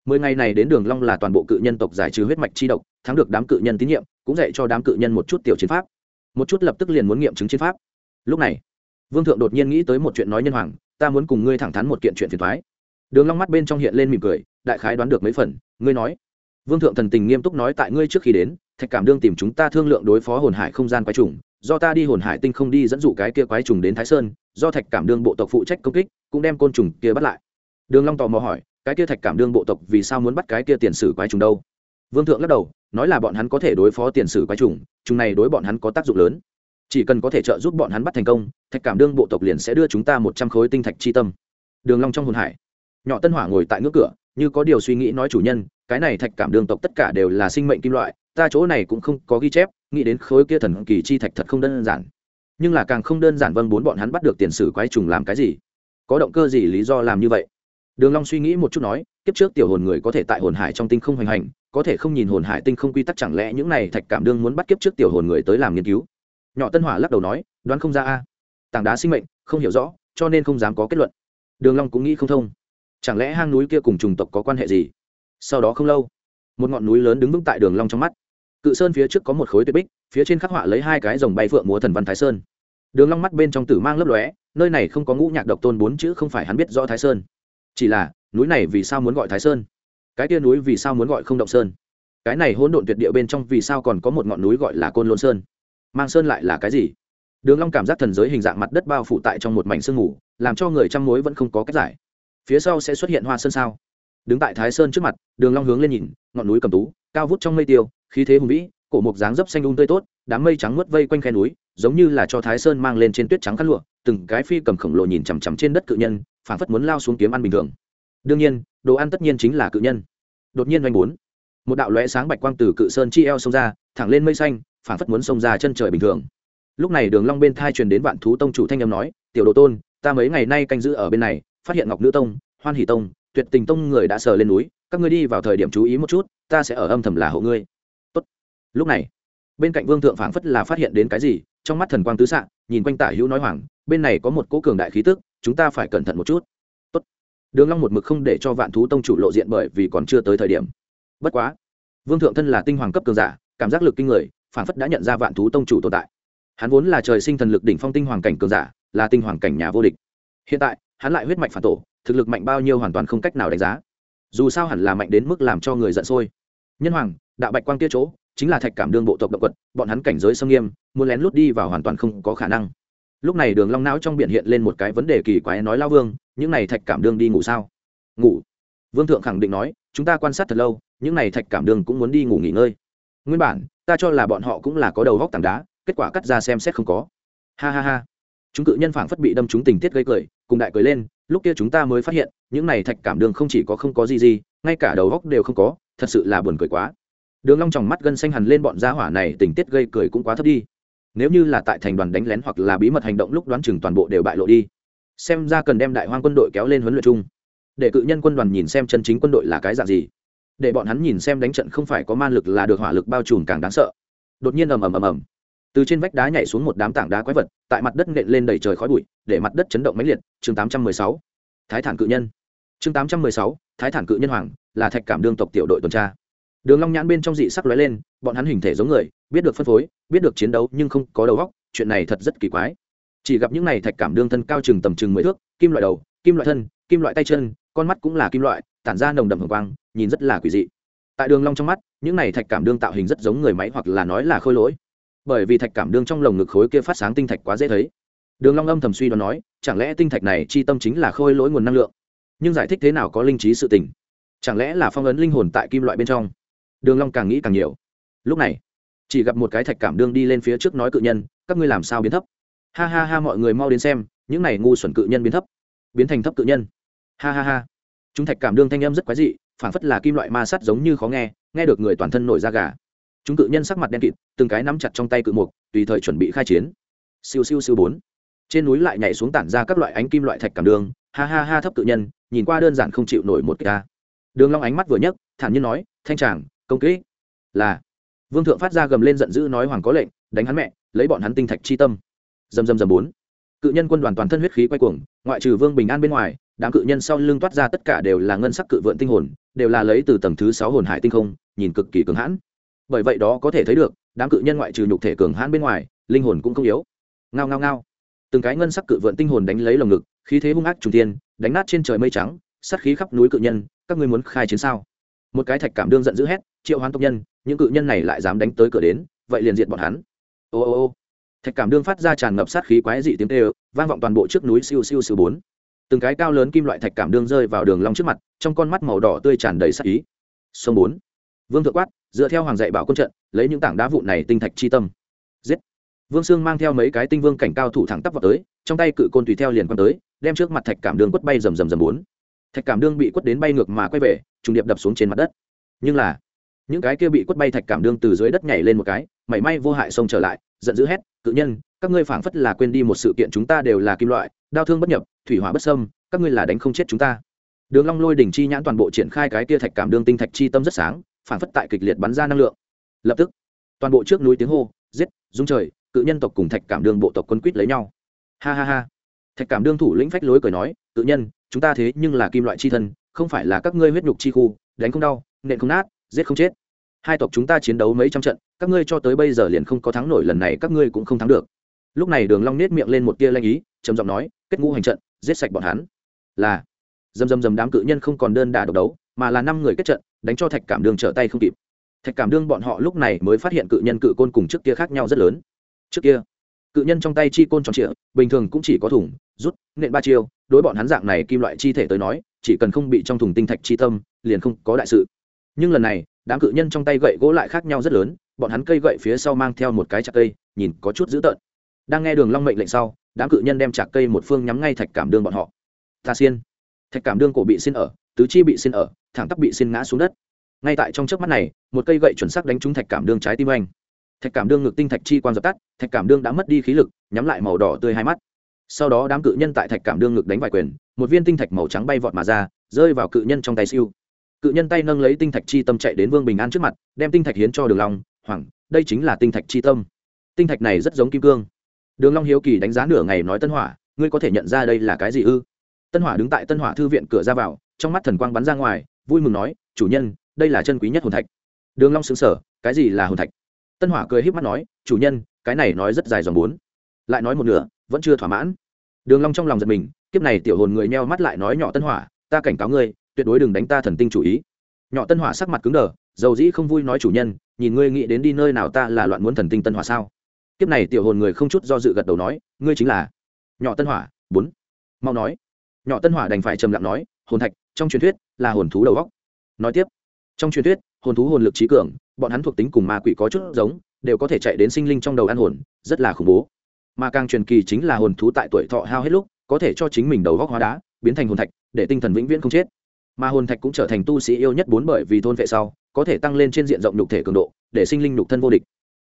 mười ngày này đến đường long là toàn bộ cự nhân tộc giải trừ huyết mạch chi độc, thắng được đám cự nhân tín nhiệm, cũng dạy cho đám cự nhân một chút tiểu chiến pháp. Một chút lập tức liền muốn nghiệm chứng chiến pháp. Lúc này, vương thượng đột nhiên nghĩ tới một chuyện nói nhân hoàng, ta muốn cùng ngươi thẳng thắn một kiện chuyện phiền toái. Đường long mắt bên trong hiện lên mỉm cười, đại khái đoán được mấy phần, ngươi nói. Vương thượng thần tình nghiêm túc nói tại ngươi trước khi đến, thạch cảm đương tìm chúng ta thương lượng đối phó hồn hải không gian quái trùng, do ta đi hồn hải tinh không đi dẫn dụ cái kia quái trùng đến thái sơn, do thạch cảm đương bộ tộc phụ trách công kích, cũng đem côn trùng kia bắt lại. Đường long tò mò hỏi cái kia thạch cảm đương bộ tộc vì sao muốn bắt cái kia tiền sử quái trùng đâu? Vương thượng lắc đầu, nói là bọn hắn có thể đối phó tiền sử quái trùng chúng này đối bọn hắn có tác dụng lớn. Chỉ cần có thể trợ giúp bọn hắn bắt thành công, thạch cảm đương bộ tộc liền sẽ đưa chúng ta một trăm khối tinh thạch chi tâm. Đường long trong hồn hải. Nhỏ tân hỏa ngồi tại ngưỡng cửa, như có điều suy nghĩ nói chủ nhân, cái này thạch cảm đương tộc tất cả đều là sinh mệnh kim loại, ta chỗ này cũng không có ghi chép, nghĩ đến khối kia thần kỳ chi thạch thật không đơn giản. Nhưng là càng không đơn giản vâng bốn bọn hắn bắt được tiền sử quái trùng làm cái gì? Có động cơ gì lý do làm như vậy? Đường long suy nghĩ một chút nói, kiếp trước tiểu hồn người có thể tại hồn hải trong tinh không hoành hành, có thể không nhìn hồn hải tinh không quy tắc chẳng lẽ những này thạch cảm đương muốn bắt kiếp trước tiểu hồn người tới làm nghiên cứu? Nhỏ tân hỏa lắc đầu nói, đoán không ra a. Tảng đá sinh mệnh, không hiểu rõ, cho nên không dám có kết luận. Đường long cũng nghĩ không thông. Chẳng lẽ hang núi kia cùng trùng tộc có quan hệ gì? Sau đó không lâu, một ngọn núi lớn đứng vững tại đường long trong mắt. Cự sơn phía trước có một khối tuyệt bích, phía trên khắc họa lấy hai cái rồng bay phượng múa thần văn thái sơn. Đường long mắt bên trong tử mang lấp lóe, nơi này không có ngũ nhạc độc tôn bốn chữ không phải hắn biết rõ thái sơn chỉ là, núi này vì sao muốn gọi thái sơn? Cái kia núi vì sao muốn gọi không động sơn? Cái này hỗn độn tuyệt địa bên trong vì sao còn có một ngọn núi gọi là côn lôn sơn? Mang sơn lại là cái gì? Đường long cảm giác thần giới hình dạng mặt đất bao phủ tại trong một mảnh sương mù, làm cho người trăm mối vẫn không có cách giải. Phía sau sẽ xuất hiện hoa sơn sao? Đứng tại thái sơn trước mặt, đường long hướng lên nhìn, ngọn núi cầm tú, cao vút trong mây tiêu, khí thế hùng vĩ, cổ mục dáng dấp xanh um tươi tốt, đám mây trắng nuốt vây quanh khe núi, giống như là cho thái sơn mang lên trên tuyết trắng khăn lụa từng cái phi cầm khổng lồ nhìn chằm chằm trên đất cự nhân, phảng phất muốn lao xuống kiếm ăn bình thường. Đương nhiên, đồ ăn tất nhiên chính là cự nhân. Đột nhiên oanh bốn, một đạo lóe sáng bạch quang từ cự sơn chi eo xông ra, thẳng lên mây xanh, phảng phất muốn xông ra chân trời bình thường. Lúc này đường long bên thai truyền đến vạn thú tông chủ thanh âm nói, tiểu đồ tôn, ta mấy ngày nay canh giữ ở bên này, phát hiện ngọc nữ tông, hoan hỷ tông, tuyệt tình tông người đã sờ lên núi, các ngươi đi vào thời điểm chú ý một chút, ta sẽ ở âm thầm là hộ ngươi. Tốt. Lúc này, bên cạnh vương thượng phảng phất là phát hiện đến cái gì, trong mắt thần quang tứ xạ, nhìn quanh tả hữu nói hoàng bên này có một cỗ cường đại khí tức, chúng ta phải cẩn thận một chút. Tốt. Đường long một mực không để cho vạn thú tông chủ lộ diện bởi vì còn chưa tới thời điểm. Bất quá, vương thượng thân là tinh hoàng cấp cường giả, cảm giác lực kinh người phảng phất đã nhận ra vạn thú tông chủ tồn tại. Hắn vốn là trời sinh thần lực đỉnh phong tinh hoàng cảnh cường giả, là tinh hoàng cảnh nhà vô địch. Hiện tại, hắn lại huyết mạch phản tổ, thực lực mạnh bao nhiêu hoàn toàn không cách nào đánh giá. Dù sao hẳn là mạnh đến mức làm cho người giận sôi. Nhân hoàng, đạo bạch quang kia chỗ, chính là thạch cảm đương bộ tộc động quật, bọn hắn cảnh giới sâm nghiêm, muốn lén lút đi vào hoàn toàn không có khả năng lúc này đường long não trong biển hiện lên một cái vấn đề kỳ quái nói lao vương, những này thạch cảm đương đi ngủ sao? Ngủ. Vương thượng khẳng định nói, chúng ta quan sát thật lâu, những này thạch cảm đương cũng muốn đi ngủ nghỉ ngơi. Nguyên bản, ta cho là bọn họ cũng là có đầu góc tảng đá, kết quả cắt ra xem xét không có. Ha ha ha. Chúng cự nhân phảng phất bị đâm chúng tình tiết gây cười, cùng đại cười lên, lúc kia chúng ta mới phát hiện, những này thạch cảm đường không chỉ có không có gì gì, ngay cả đầu góc đều không có, thật sự là buồn cười quá. Đường long tròng mắt gân xanh hằn lên, bọn gia hỏa này tình tiết gây cười cũng quá thấp đi nếu như là tại thành đoàn đánh lén hoặc là bí mật hành động lúc đoán chừng toàn bộ đều bại lộ đi. Xem ra cần đem đại hoang quân đội kéo lên huấn luyện chung. Để cự nhân quân đoàn nhìn xem chân chính quân đội là cái dạng gì. Để bọn hắn nhìn xem đánh trận không phải có man lực là được hỏa lực bao trùm càng đáng sợ. Đột nhiên ầm ầm ầm ầm. Từ trên vách đá nhảy xuống một đám tảng đá quái vật tại mặt đất nện lên đầy trời khói bụi để mặt đất chấn động mãnh liệt. Chương 816. thái thản cự nhân. Chương 816, thái thản cự nhân hoàng là thạch cảm đương tộc tiểu đội tuần tra. Đường long nhãn bên trong dị sắc lóe lên bọn hắn hình thể giống người biết được phân phối, biết được chiến đấu nhưng không có đầu óc, chuyện này thật rất kỳ quái. Chỉ gặp những này thạch cảm đương thân cao chừng tầm chừng mười thước, kim loại đầu, kim loại thân, kim loại tay chân, con mắt cũng là kim loại, tản ra nồng đậm hồng quang, nhìn rất là quỷ dị. Tại đường long trong mắt, những này thạch cảm đương tạo hình rất giống người máy hoặc là nói là khôi lỗi. Bởi vì thạch cảm đương trong lồng ngực khối kia phát sáng tinh thạch quá dễ thấy. Đường long âm thầm suy đoán nói, chẳng lẽ tinh thạch này chi tâm chính là khôi lỗi nguồn năng lượng? Nhưng giải thích thế nào có linh trí sự tình? Chẳng lẽ là phong ấn linh hồn tại kim loại bên trong? Đường long càng nghĩ càng nhiều. Lúc này chỉ gặp một cái thạch cảm đương đi lên phía trước nói cự nhân, các ngươi làm sao biến thấp? Ha ha ha, mọi người mau đến xem, những này ngu xuẩn cự nhân biến thấp. Biến thành thấp cự nhân. Ha ha ha. Chúng thạch cảm đương thanh âm rất quái dị phản phất là kim loại ma sắt giống như khó nghe nghe được người toàn thân nổi da gà. Chúng cự nhân sắc mặt đen kịt, từng cái nắm chặt trong tay cự mục, tùy thời chuẩn bị khai chiến. Siêu siêu siêu bốn. Trên núi lại nhảy xuống tản ra các loại ánh kim loại thạch cảm đường ha ha ha, thấp cự nhân, nhìn qua đơn giản không chịu nổi một ca đường long ánh mắt vừa nhấc, thản nhiên nói, thanh tràng, công kỹ là vương thượng phát ra gầm lên giận dữ nói hoàng có lệnh, đánh hắn mẹ, lấy bọn hắn tinh thạch chi tâm. Dầm dầm dầm bốn. Cự nhân quân đoàn toàn thân huyết khí quay cuồng, ngoại trừ vương bình an bên ngoài, đám cự nhân sau lưng toát ra tất cả đều là ngân sắc cự vượn tinh hồn, đều là lấy từ tầng thứ sáu hồn hải tinh không, nhìn cực kỳ cường hãn. Bởi vậy đó có thể thấy được, đám cự nhân ngoại trừ nhục thể cường hãn bên ngoài, linh hồn cũng không yếu. Ngao ngao ngao. Từng cái ngân sắc cự vượn tinh hồn đánh lấy lồng ngực, khí thế hung ác trùng tiên đánh nát trên trời mây trắng, sát khí khắp núi cự nhân, các ngươi muốn khai chiến sao? Một cái thạch cảm đương giận dữ hét triệu hoán tộc nhân, những cự nhân này lại dám đánh tới cửa đến, vậy liền diệt bọn hắn. Ô ô ô. Thạch cảm đương phát ra tràn ngập sát khí quái dị tiếng tê vang vọng toàn bộ trước núi siêu siêu siêu bốn. Từng cái cao lớn kim loại thạch cảm đương rơi vào đường long trước mặt, trong con mắt màu đỏ tươi tràn đầy sát ý. Sông bốn. Vương thượng quát, dựa theo hoàng dạy bảo quân trận, lấy những tảng đá vụn này tinh thạch chi tâm. Giết. Vương sương mang theo mấy cái tinh vương cảnh cao thủ thẳng tắp vào tới, trong tay cự côn tùy theo liền quan tới, đem trước mặt thạch cảm đương quất bay rầm rầm rầm bốn. Thạch cảm đương bị quất đến bay ngược mà quay về, trùng điệp đập xuống trên mặt đất. Nhưng là những cái kia bị quất bay thạch cảm đương từ dưới đất nhảy lên một cái, mảy may vô hại xông trở lại, giận dữ hét, cự nhân, các ngươi phảng phất là quên đi một sự kiện chúng ta đều là kim loại đau thương bất nhập, thủy hỏa bất sâm các ngươi là đánh không chết chúng ta. Đường long lôi đỉnh chi nhãn toàn bộ triển khai cái kia thạch cảm đương tinh thạch chi tâm rất sáng, phảng phất tại kịch liệt bắn ra năng lượng. Lập tức, toàn bộ trước núi tiếng hô, giết dung trời, cự nhân tộc cùng thạch cảm đương bộ tộc quân quýt lấy nhau. Ha ha ha. Thạch cảm đương thủ lĩnh phách lối cười nói, cự nhân, chúng ta thế nhưng là kim loại chi thân, không phải là các ngươi huyết nhục chi khu, đánh không đau, nện không nát giết không chết. Hai tộc chúng ta chiến đấu mấy trăm trận, các ngươi cho tới bây giờ liền không có thắng nổi, lần này các ngươi cũng không thắng được. Lúc này đường long nết miệng lên một tia lanh ý, trầm giọng nói, kết ngũ hành trận, giết sạch bọn hắn. Là, dầm dầm dầm đám cự nhân không còn đơn đả độc đấu, mà là năm người kết trận, đánh cho thạch cảm đường trở tay không kịp. Thạch cảm đương bọn họ lúc này mới phát hiện cự nhân cự côn cùng trước kia khác nhau rất lớn. Trước kia, cự nhân trong tay chi côn tròn trịa, bình thường cũng chỉ có thủng, rút, nện ba chiêu, đối bọn hắn dạng này kim loại chi thể tới nói, chỉ cần không bị trong thùng tinh thạch chi tâm, liền không có đại sự nhưng lần này, đám cự nhân trong tay gậy gỗ lại khác nhau rất lớn, bọn hắn cây gậy phía sau mang theo một cái chặt cây, nhìn có chút dữ tợn. Đang nghe đường long mệnh lệnh sau, đám cự nhân đem chặt cây một phương nhắm ngay thạch cảm đương bọn họ. Ta xiên thạch cảm đương cổ bị xin ở, tứ chi bị xin ở, thẳng tắp bị xin ngã xuống đất. Ngay tại trong chớp mắt này, một cây gậy chuẩn xác đánh trúng thạch cảm đương trái tim anh. Thạch cảm đương ngực tinh thạch chi quan dập tắt, thạch cảm đương đã mất đi khí lực, nhắm lại màu đỏ tươi hai mắt. Sau đó đám cự nhân tại thạch cảm đương ngực đánh vài quyền, một viên tinh thạch màu trắng bay vọt mà ra, rơi vào cự nhân trong tay siêu cự nhân tay nâng lấy tinh thạch chi tâm chạy đến vương bình an trước mặt, đem tinh thạch hiến cho đường long, hoàng, đây chính là tinh thạch chi tâm. Tinh thạch này rất giống kim cương. Đường long hiếu kỳ đánh giá nửa ngày nói tân hỏa, ngươi có thể nhận ra đây là cái gì ư? Tân hỏa đứng tại tân hỏa thư viện cửa ra vào, trong mắt thần quang bắn ra ngoài, vui mừng nói, chủ nhân, đây là chân quý nhất hồn thạch. Đường long sững sờ, cái gì là hồn thạch? Tân hỏa cười híp mắt nói, chủ nhân, cái này nói rất dài dòng bốn. Lại nói một nửa, vẫn chưa thỏa mãn. Đường long trong lòng giật mình, kiếp này tiểu hồn người nheo mắt lại nói nhỏ tân hỏa, ta cảnh cáo ngươi tuyệt đối đừng đánh ta thần tinh chủ ý. Nhỏ tân hỏa sắc mặt cứng đờ, dầu dĩ không vui nói chủ nhân, nhìn ngươi nghĩ đến đi nơi nào ta là loạn muốn thần tinh tân hỏa sao? Kiếp này tiểu hồn người không chút do dự gật đầu nói, ngươi chính là nhỏ tân hỏa, bốn. Mau nói. Nhỏ tân hỏa đành phải trầm lặng nói, hồn thạch, trong truyền thuyết là hồn thú đầu góc nói tiếp, trong truyền thuyết, hồn thú hồn lực trí cường, bọn hắn thuộc tính cùng ma quỷ có chút giống, đều có thể chạy đến sinh linh trong đầu ăn hồn, rất là khủng bố. Mà càng truyền kỳ chính là hồn thú tại tuổi thọ hao hết lúc, có thể cho chính mình đầu góc hóa đá, biến thành hồn thạch, để tinh thần vĩnh viễn không chết mà hồn thạch cũng trở thành tu sĩ yêu nhất bốn bởi vì thôn vệ sau, có thể tăng lên trên diện rộng nhục thể cường độ, để sinh linh nhục thân vô địch.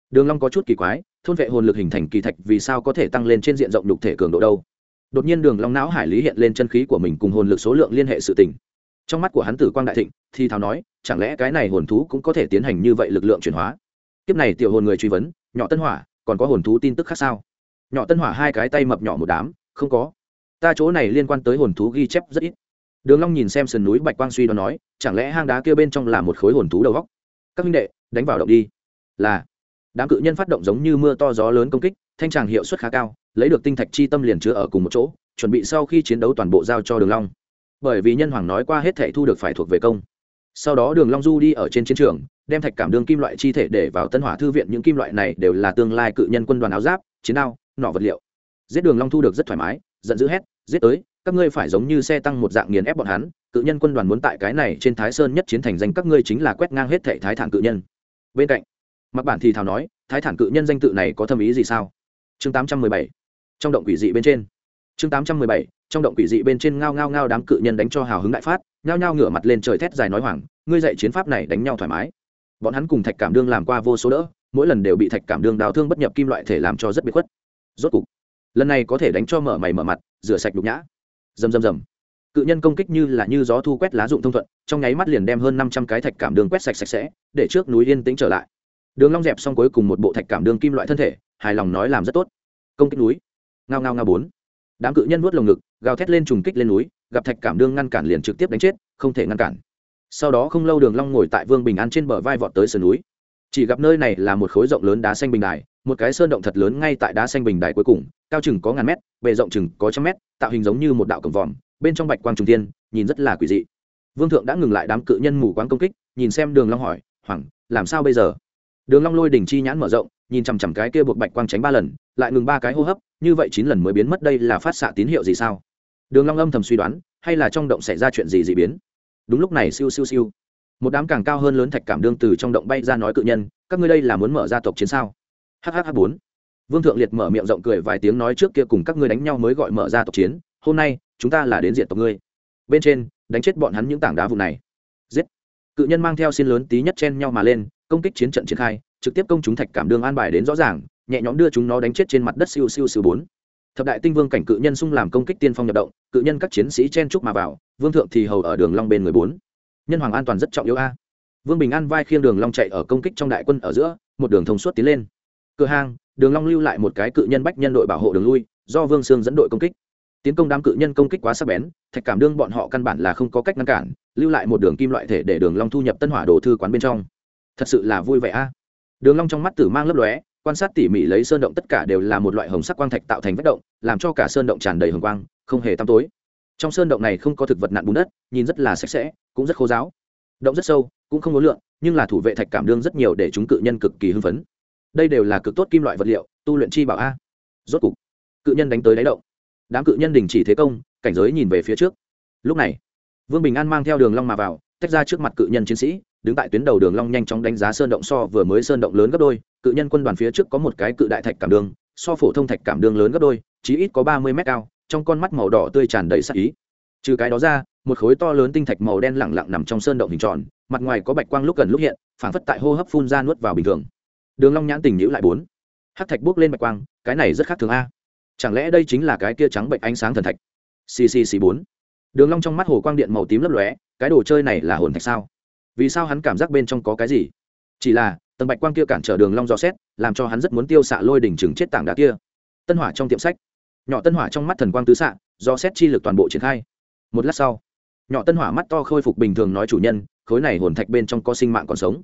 Đường long có chút kỳ quái, thôn vệ hồn lực hình thành kỳ thạch vì sao có thể tăng lên trên diện rộng nhục thể cường độ đâu? Đột nhiên đường long não hải lý hiện lên chân khí của mình cùng hồn lực số lượng liên hệ sự tình. Trong mắt của hắn tử quang đại thịnh, thì thào nói, chẳng lẽ cái này hồn thú cũng có thể tiến hành như vậy lực lượng chuyển hóa? Kiếp này tiểu hồn người truy vấn, nhỏ tân hỏa, còn có hồn thú tin tức khác sao? Nhỏ tân hỏa hai cái tay mập nhỏ một đám, không có. Ta chỗ này liên quan tới hồn thú ghi chép rất ít đường long nhìn xem sườn núi bạch quang suy đoán nói, chẳng lẽ hang đá kia bên trong là một khối hồn thú đầu góc? Các huynh đệ, đánh vào động đi. Là. Đám cự nhân phát động giống như mưa to gió lớn công kích, thanh tràng hiệu suất khá cao, lấy được tinh thạch chi tâm liền chứa ở cùng một chỗ, chuẩn bị sau khi chiến đấu toàn bộ giao cho đường long. Bởi vì nhân hoàng nói qua hết thảy thu được phải thuộc về công. Sau đó đường long du đi ở trên chiến trường, đem thạch cảm đường kim loại chi thể để vào tân hỏa thư viện, những kim loại này đều là tương lai cự nhân quân đoàn áo giáp, chiến đao, nọ vật liệu. Giết đường long thu được rất thoải mái, giận dữ hét, giết tới các ngươi phải giống như xe tăng một dạng nghiền ép bọn hắn, cự nhân quân đoàn muốn tại cái này trên thái sơn nhất chiến thành danh các ngươi chính là quét ngang hết thệ thái thản cự nhân. Bên cạnh mặc bản thì thào nói, thái thản cự nhân danh tự này có thâm ý gì sao? Chương 817 trong động quỷ dị bên trên. Chương 817 trong động quỷ dị bên trên ngao ngao ngao đám cự nhân đánh cho hào hứng đại phát, nhao nhao ngửa mặt lên trời thét dài nói hoảng, ngươi dạy chiến pháp này đánh nhau thoải mái. Bọn hắn cùng thạch cảm đương làm qua vô số đỡ, mỗi lần đều bị thạch cảm đương đào thương bất nhập kim loại thể làm cho rất bị khuất. Rốt cục, lần này có thể đánh cho mở mày mở mặt, rửa sạch đục nhã rầm rầm rầm. Cự nhân công kích như là như gió thu quét lá dụng thông thuận, trong nháy mắt liền đem hơn năm trăm cái thạch cảm đường quét sạch sạch sẽ, để trước núi yên tĩnh trở lại. Đường long dẹp xong cuối cùng một bộ thạch cảm đường kim loại thân thể, hài lòng nói làm rất tốt. Công kích núi. Ngao ngao ngao bốn. Đám cự nhân vuốt lồng ngực, gào thét lên trùng kích lên núi, gặp thạch cảm đường ngăn cản liền trực tiếp đánh chết, không thể ngăn cản. Sau đó không lâu đường long ngồi tại vương bình an trên bờ vai vọt tới sườn núi chỉ gặp nơi này là một khối rộng lớn đá xanh bình đài, một cái sơn động thật lớn ngay tại đá xanh bình đài cuối cùng, cao chừng có ngàn mét, bề rộng chừng có trăm mét, tạo hình giống như một đạo cổng vòm, bên trong bạch quang trung tiên nhìn rất là quỷ dị. Vương thượng đã ngừng lại đám cự nhân mù quáng công kích, nhìn xem đường long hỏi, hoàng, làm sao bây giờ? Đường long lôi đỉnh chi nhãn mở rộng, nhìn chằm chằm cái kia buộc bạch quang tránh ba lần, lại ngừng ba cái hô hấp, như vậy chín lần mới biến mất đây là phát xạ tín hiệu gì sao? Đường long âm thầm suy đoán, hay là trong động xảy ra chuyện gì dị biến. Đúng lúc này siêu siêu siêu một đám càng cao hơn lớn thạch cảm đương từ trong động bay ra nói cự nhân, các ngươi đây là muốn mở ra tộc chiến sao? Hhh bốn. Vương thượng liệt mở miệng rộng cười vài tiếng nói trước kia cùng các ngươi đánh nhau mới gọi mở ra tộc chiến, hôm nay, chúng ta là đến diện tộc ngươi. Bên trên, đánh chết bọn hắn những tảng đá vụ này. Giết. Cự nhân mang theo xin lớn tí nhất chen nhau mà lên, công kích chiến trận triển khai, trực tiếp công chúng thạch cảm đường an bài đến rõ ràng, nhẹ nhõm đưa chúng nó đánh chết trên mặt đất siêu siêu siêu bốn. Thập đại tinh vương cảnh cự nhân xung làm công kích tiên phong nhập động, cự nhân các chiến sĩ chen trúc mà vào, vương thượng thì hầu ở đường long bên người bốn nhân hoàng an toàn rất trọng yếu a. Vương bình an vai khiêng đường long chạy ở công kích trong đại quân ở giữa một đường thông suốt tiến lên. Cửa hàng, đường long lưu lại một cái cự nhân bách nhân đội bảo hộ đường lui do vương sương dẫn đội công kích. Tiến công đám cự nhân công kích quá sắc bén thạch cảm đương bọn họ căn bản là không có cách ngăn cản lưu lại một đường kim loại thể để đường long thu nhập tân hỏa đồ thư quán bên trong. Thật sự là vui vẻ a. Đường long trong mắt tử mang lấp lóe quan sát tỉ mỉ lấy sơn động tất cả đều là một loại hồng sắc quang thạch tạo thành vách động làm cho cả sơn động tràn đầy hồng quang không hề tăm tối trong sơn động này không có thực vật nặn bùn đất, nhìn rất là sạch sẽ, cũng rất khô giáo động rất sâu, cũng không có lượng, nhưng là thủ vệ thạch cảm đương rất nhiều để chúng cự nhân cực kỳ hưng phấn. Đây đều là cực tốt kim loại vật liệu, tu luyện chi bảo a. Rốt cục, cự nhân đánh tới đáy động. Đám cự nhân đình chỉ thế công, cảnh giới nhìn về phía trước. Lúc này, vương bình an mang theo đường long mà vào, tách ra trước mặt cự nhân chiến sĩ, đứng tại tuyến đầu đường long nhanh chóng đánh giá sơn động so vừa mới sơn động lớn gấp đôi. Cự nhân quân đoàn phía trước có một cái cự đại thạch cảm đường so phổ thông thạch cảm đường lớn gấp đôi, chí ít có ba mươi mét cao trong con mắt màu đỏ tươi tràn đầy sắc ý. Trừ cái đó ra, một khối to lớn tinh thạch màu đen lẳng lặng nằm trong sơn động hình tròn, mặt ngoài có bạch quang lúc gần lúc hiện, phảng phất tại hô hấp phun ra nuốt vào bình thường. Đường long nhãn tình nhữ lại bốn. Hắc thạch bước lên bạch quang, cái này rất khác thường a. Chẳng lẽ đây chính là cái kia trắng bệnh ánh sáng thần thạch? Ccc bốn. Đường long trong mắt hồ quang điện màu tím lấp lóe, cái đồ chơi này là hồn thạch sao? Vì sao hắn cảm giác bên trong có cái gì? Chỉ là, tầng bạch quang kia cản trở đường long dò xét, làm cho hắn rất muốn tiêu xạ lôi đỉnh chừng chết tảng đá kia. Tân hỏa trong tiệm sách nhỏ tân hỏa trong mắt thần quang tứ xạ, do xét chi lực toàn bộ triển khai. Một lát sau, nhỏ tân hỏa mắt to khôi phục bình thường nói chủ nhân, khối này hồn thạch bên trong có sinh mạng còn sống.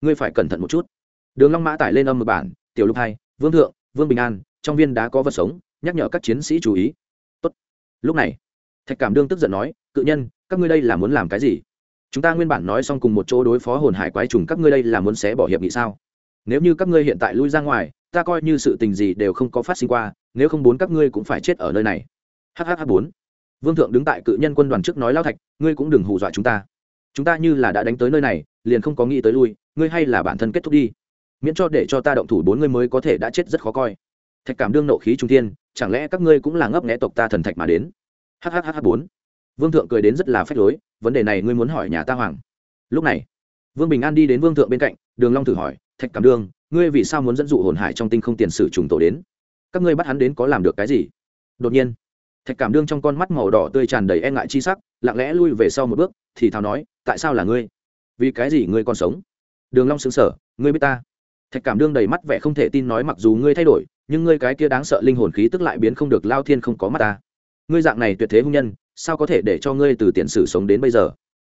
Ngươi phải cẩn thận một chút. Đường long mã tải lên âm mực bản, tiểu lục hai, vương thượng, vương bình an, trong viên đá có vật sống, nhắc nhở các chiến sĩ chú ý. Tốt. lúc này, thạch cảm đương tức giận nói, cự nhân, các ngươi đây là muốn làm cái gì? Chúng ta nguyên bản nói xong cùng một chỗ đối phó hồn hải quái trùng, các ngươi đây là muốn xé bỏ hiệp nghị sao? Nếu như các ngươi hiện tại lui ra ngoài ta coi như sự tình gì đều không có phát sinh qua, nếu không bốn các ngươi cũng phải chết ở nơi này. Hhh bốn. Vương thượng đứng tại cự nhân quân đoàn trước nói lao thạch, ngươi cũng đừng hù dọa chúng ta. Chúng ta như là đã đánh tới nơi này, liền không có nghĩ tới lui, ngươi hay là bản thân kết thúc đi. Miễn cho để cho ta động thủ bốn ngươi mới có thể đã chết rất khó coi. Thạch cảm đương nộ khí trung thiên, chẳng lẽ các ngươi cũng là ngấp nghẽ tộc ta thần thạch mà đến? Hhh bốn. Vương thượng cười đến rất là phách lối, vấn đề này ngươi muốn hỏi nhà ta hoàng. Lúc này, vương bình an đi đến vương thượng bên cạnh, đường long thử hỏi, thạch cảm đương ngươi vì sao muốn dẫn dụ hồn hải trong tinh không tiền sử trùng tổ đến? Các ngươi bắt hắn đến có làm được cái gì? Đột nhiên, thạch cảm đương trong con mắt màu đỏ tươi tràn đầy e ngại chi sắc, lặng lẽ lui về sau một bước, thì thào nói, tại sao là ngươi? Vì cái gì ngươi còn sống? Đường long sững sờ, ngươi biết ta? Thạch cảm đương đầy mắt vẻ không thể tin nói, mặc dù ngươi thay đổi, nhưng ngươi cái kia đáng sợ linh hồn khí tức lại biến không được, lao thiên không có mắt ta. Ngươi dạng này tuyệt thế hung nhân, sao có thể để cho ngươi từ tiền sử sống đến bây giờ?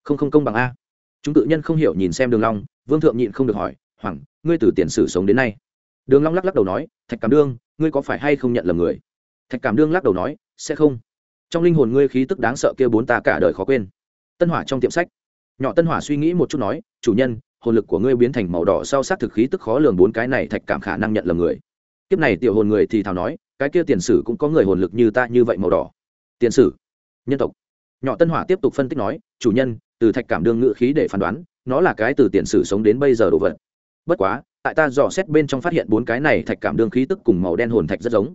Không không công bằng a. Chúng tự nhân không hiểu nhìn xem đường long, vương thượng nhịn không được hỏi, hoàng ngươi từ tiền sử sống đến nay. Đường long lắc lắc đầu nói, thạch cảm đương, ngươi có phải hay không nhận lầm người? Thạch cảm đương lắc đầu nói, sẽ không. Trong linh hồn ngươi khí tức đáng sợ kia bốn ta cả đời khó quên. Tân hỏa trong tiệm sách. Nhỏ tân hỏa suy nghĩ một chút nói, chủ nhân, hồn lực của ngươi biến thành màu đỏ sau sát thực khí tức khó lường bốn cái này, thạch cảm khả năng nhận lầm người. Kiếp này tiểu hồn người thì thào nói, cái kia tiền sử cũng có người hồn lực như ta như vậy màu đỏ. Tiền sử? Nhân tộc. Nhỏ tân hỏa tiếp tục phân tích nói, chủ nhân, từ thạch cảm đương ngữ khí để phán đoán, nó là cái từ tiền sử sống đến bây giờ đồ vật bất quá, tại ta dò xét bên trong phát hiện bốn cái này thạch cảm đương khí tức cùng màu đen hồn thạch rất giống.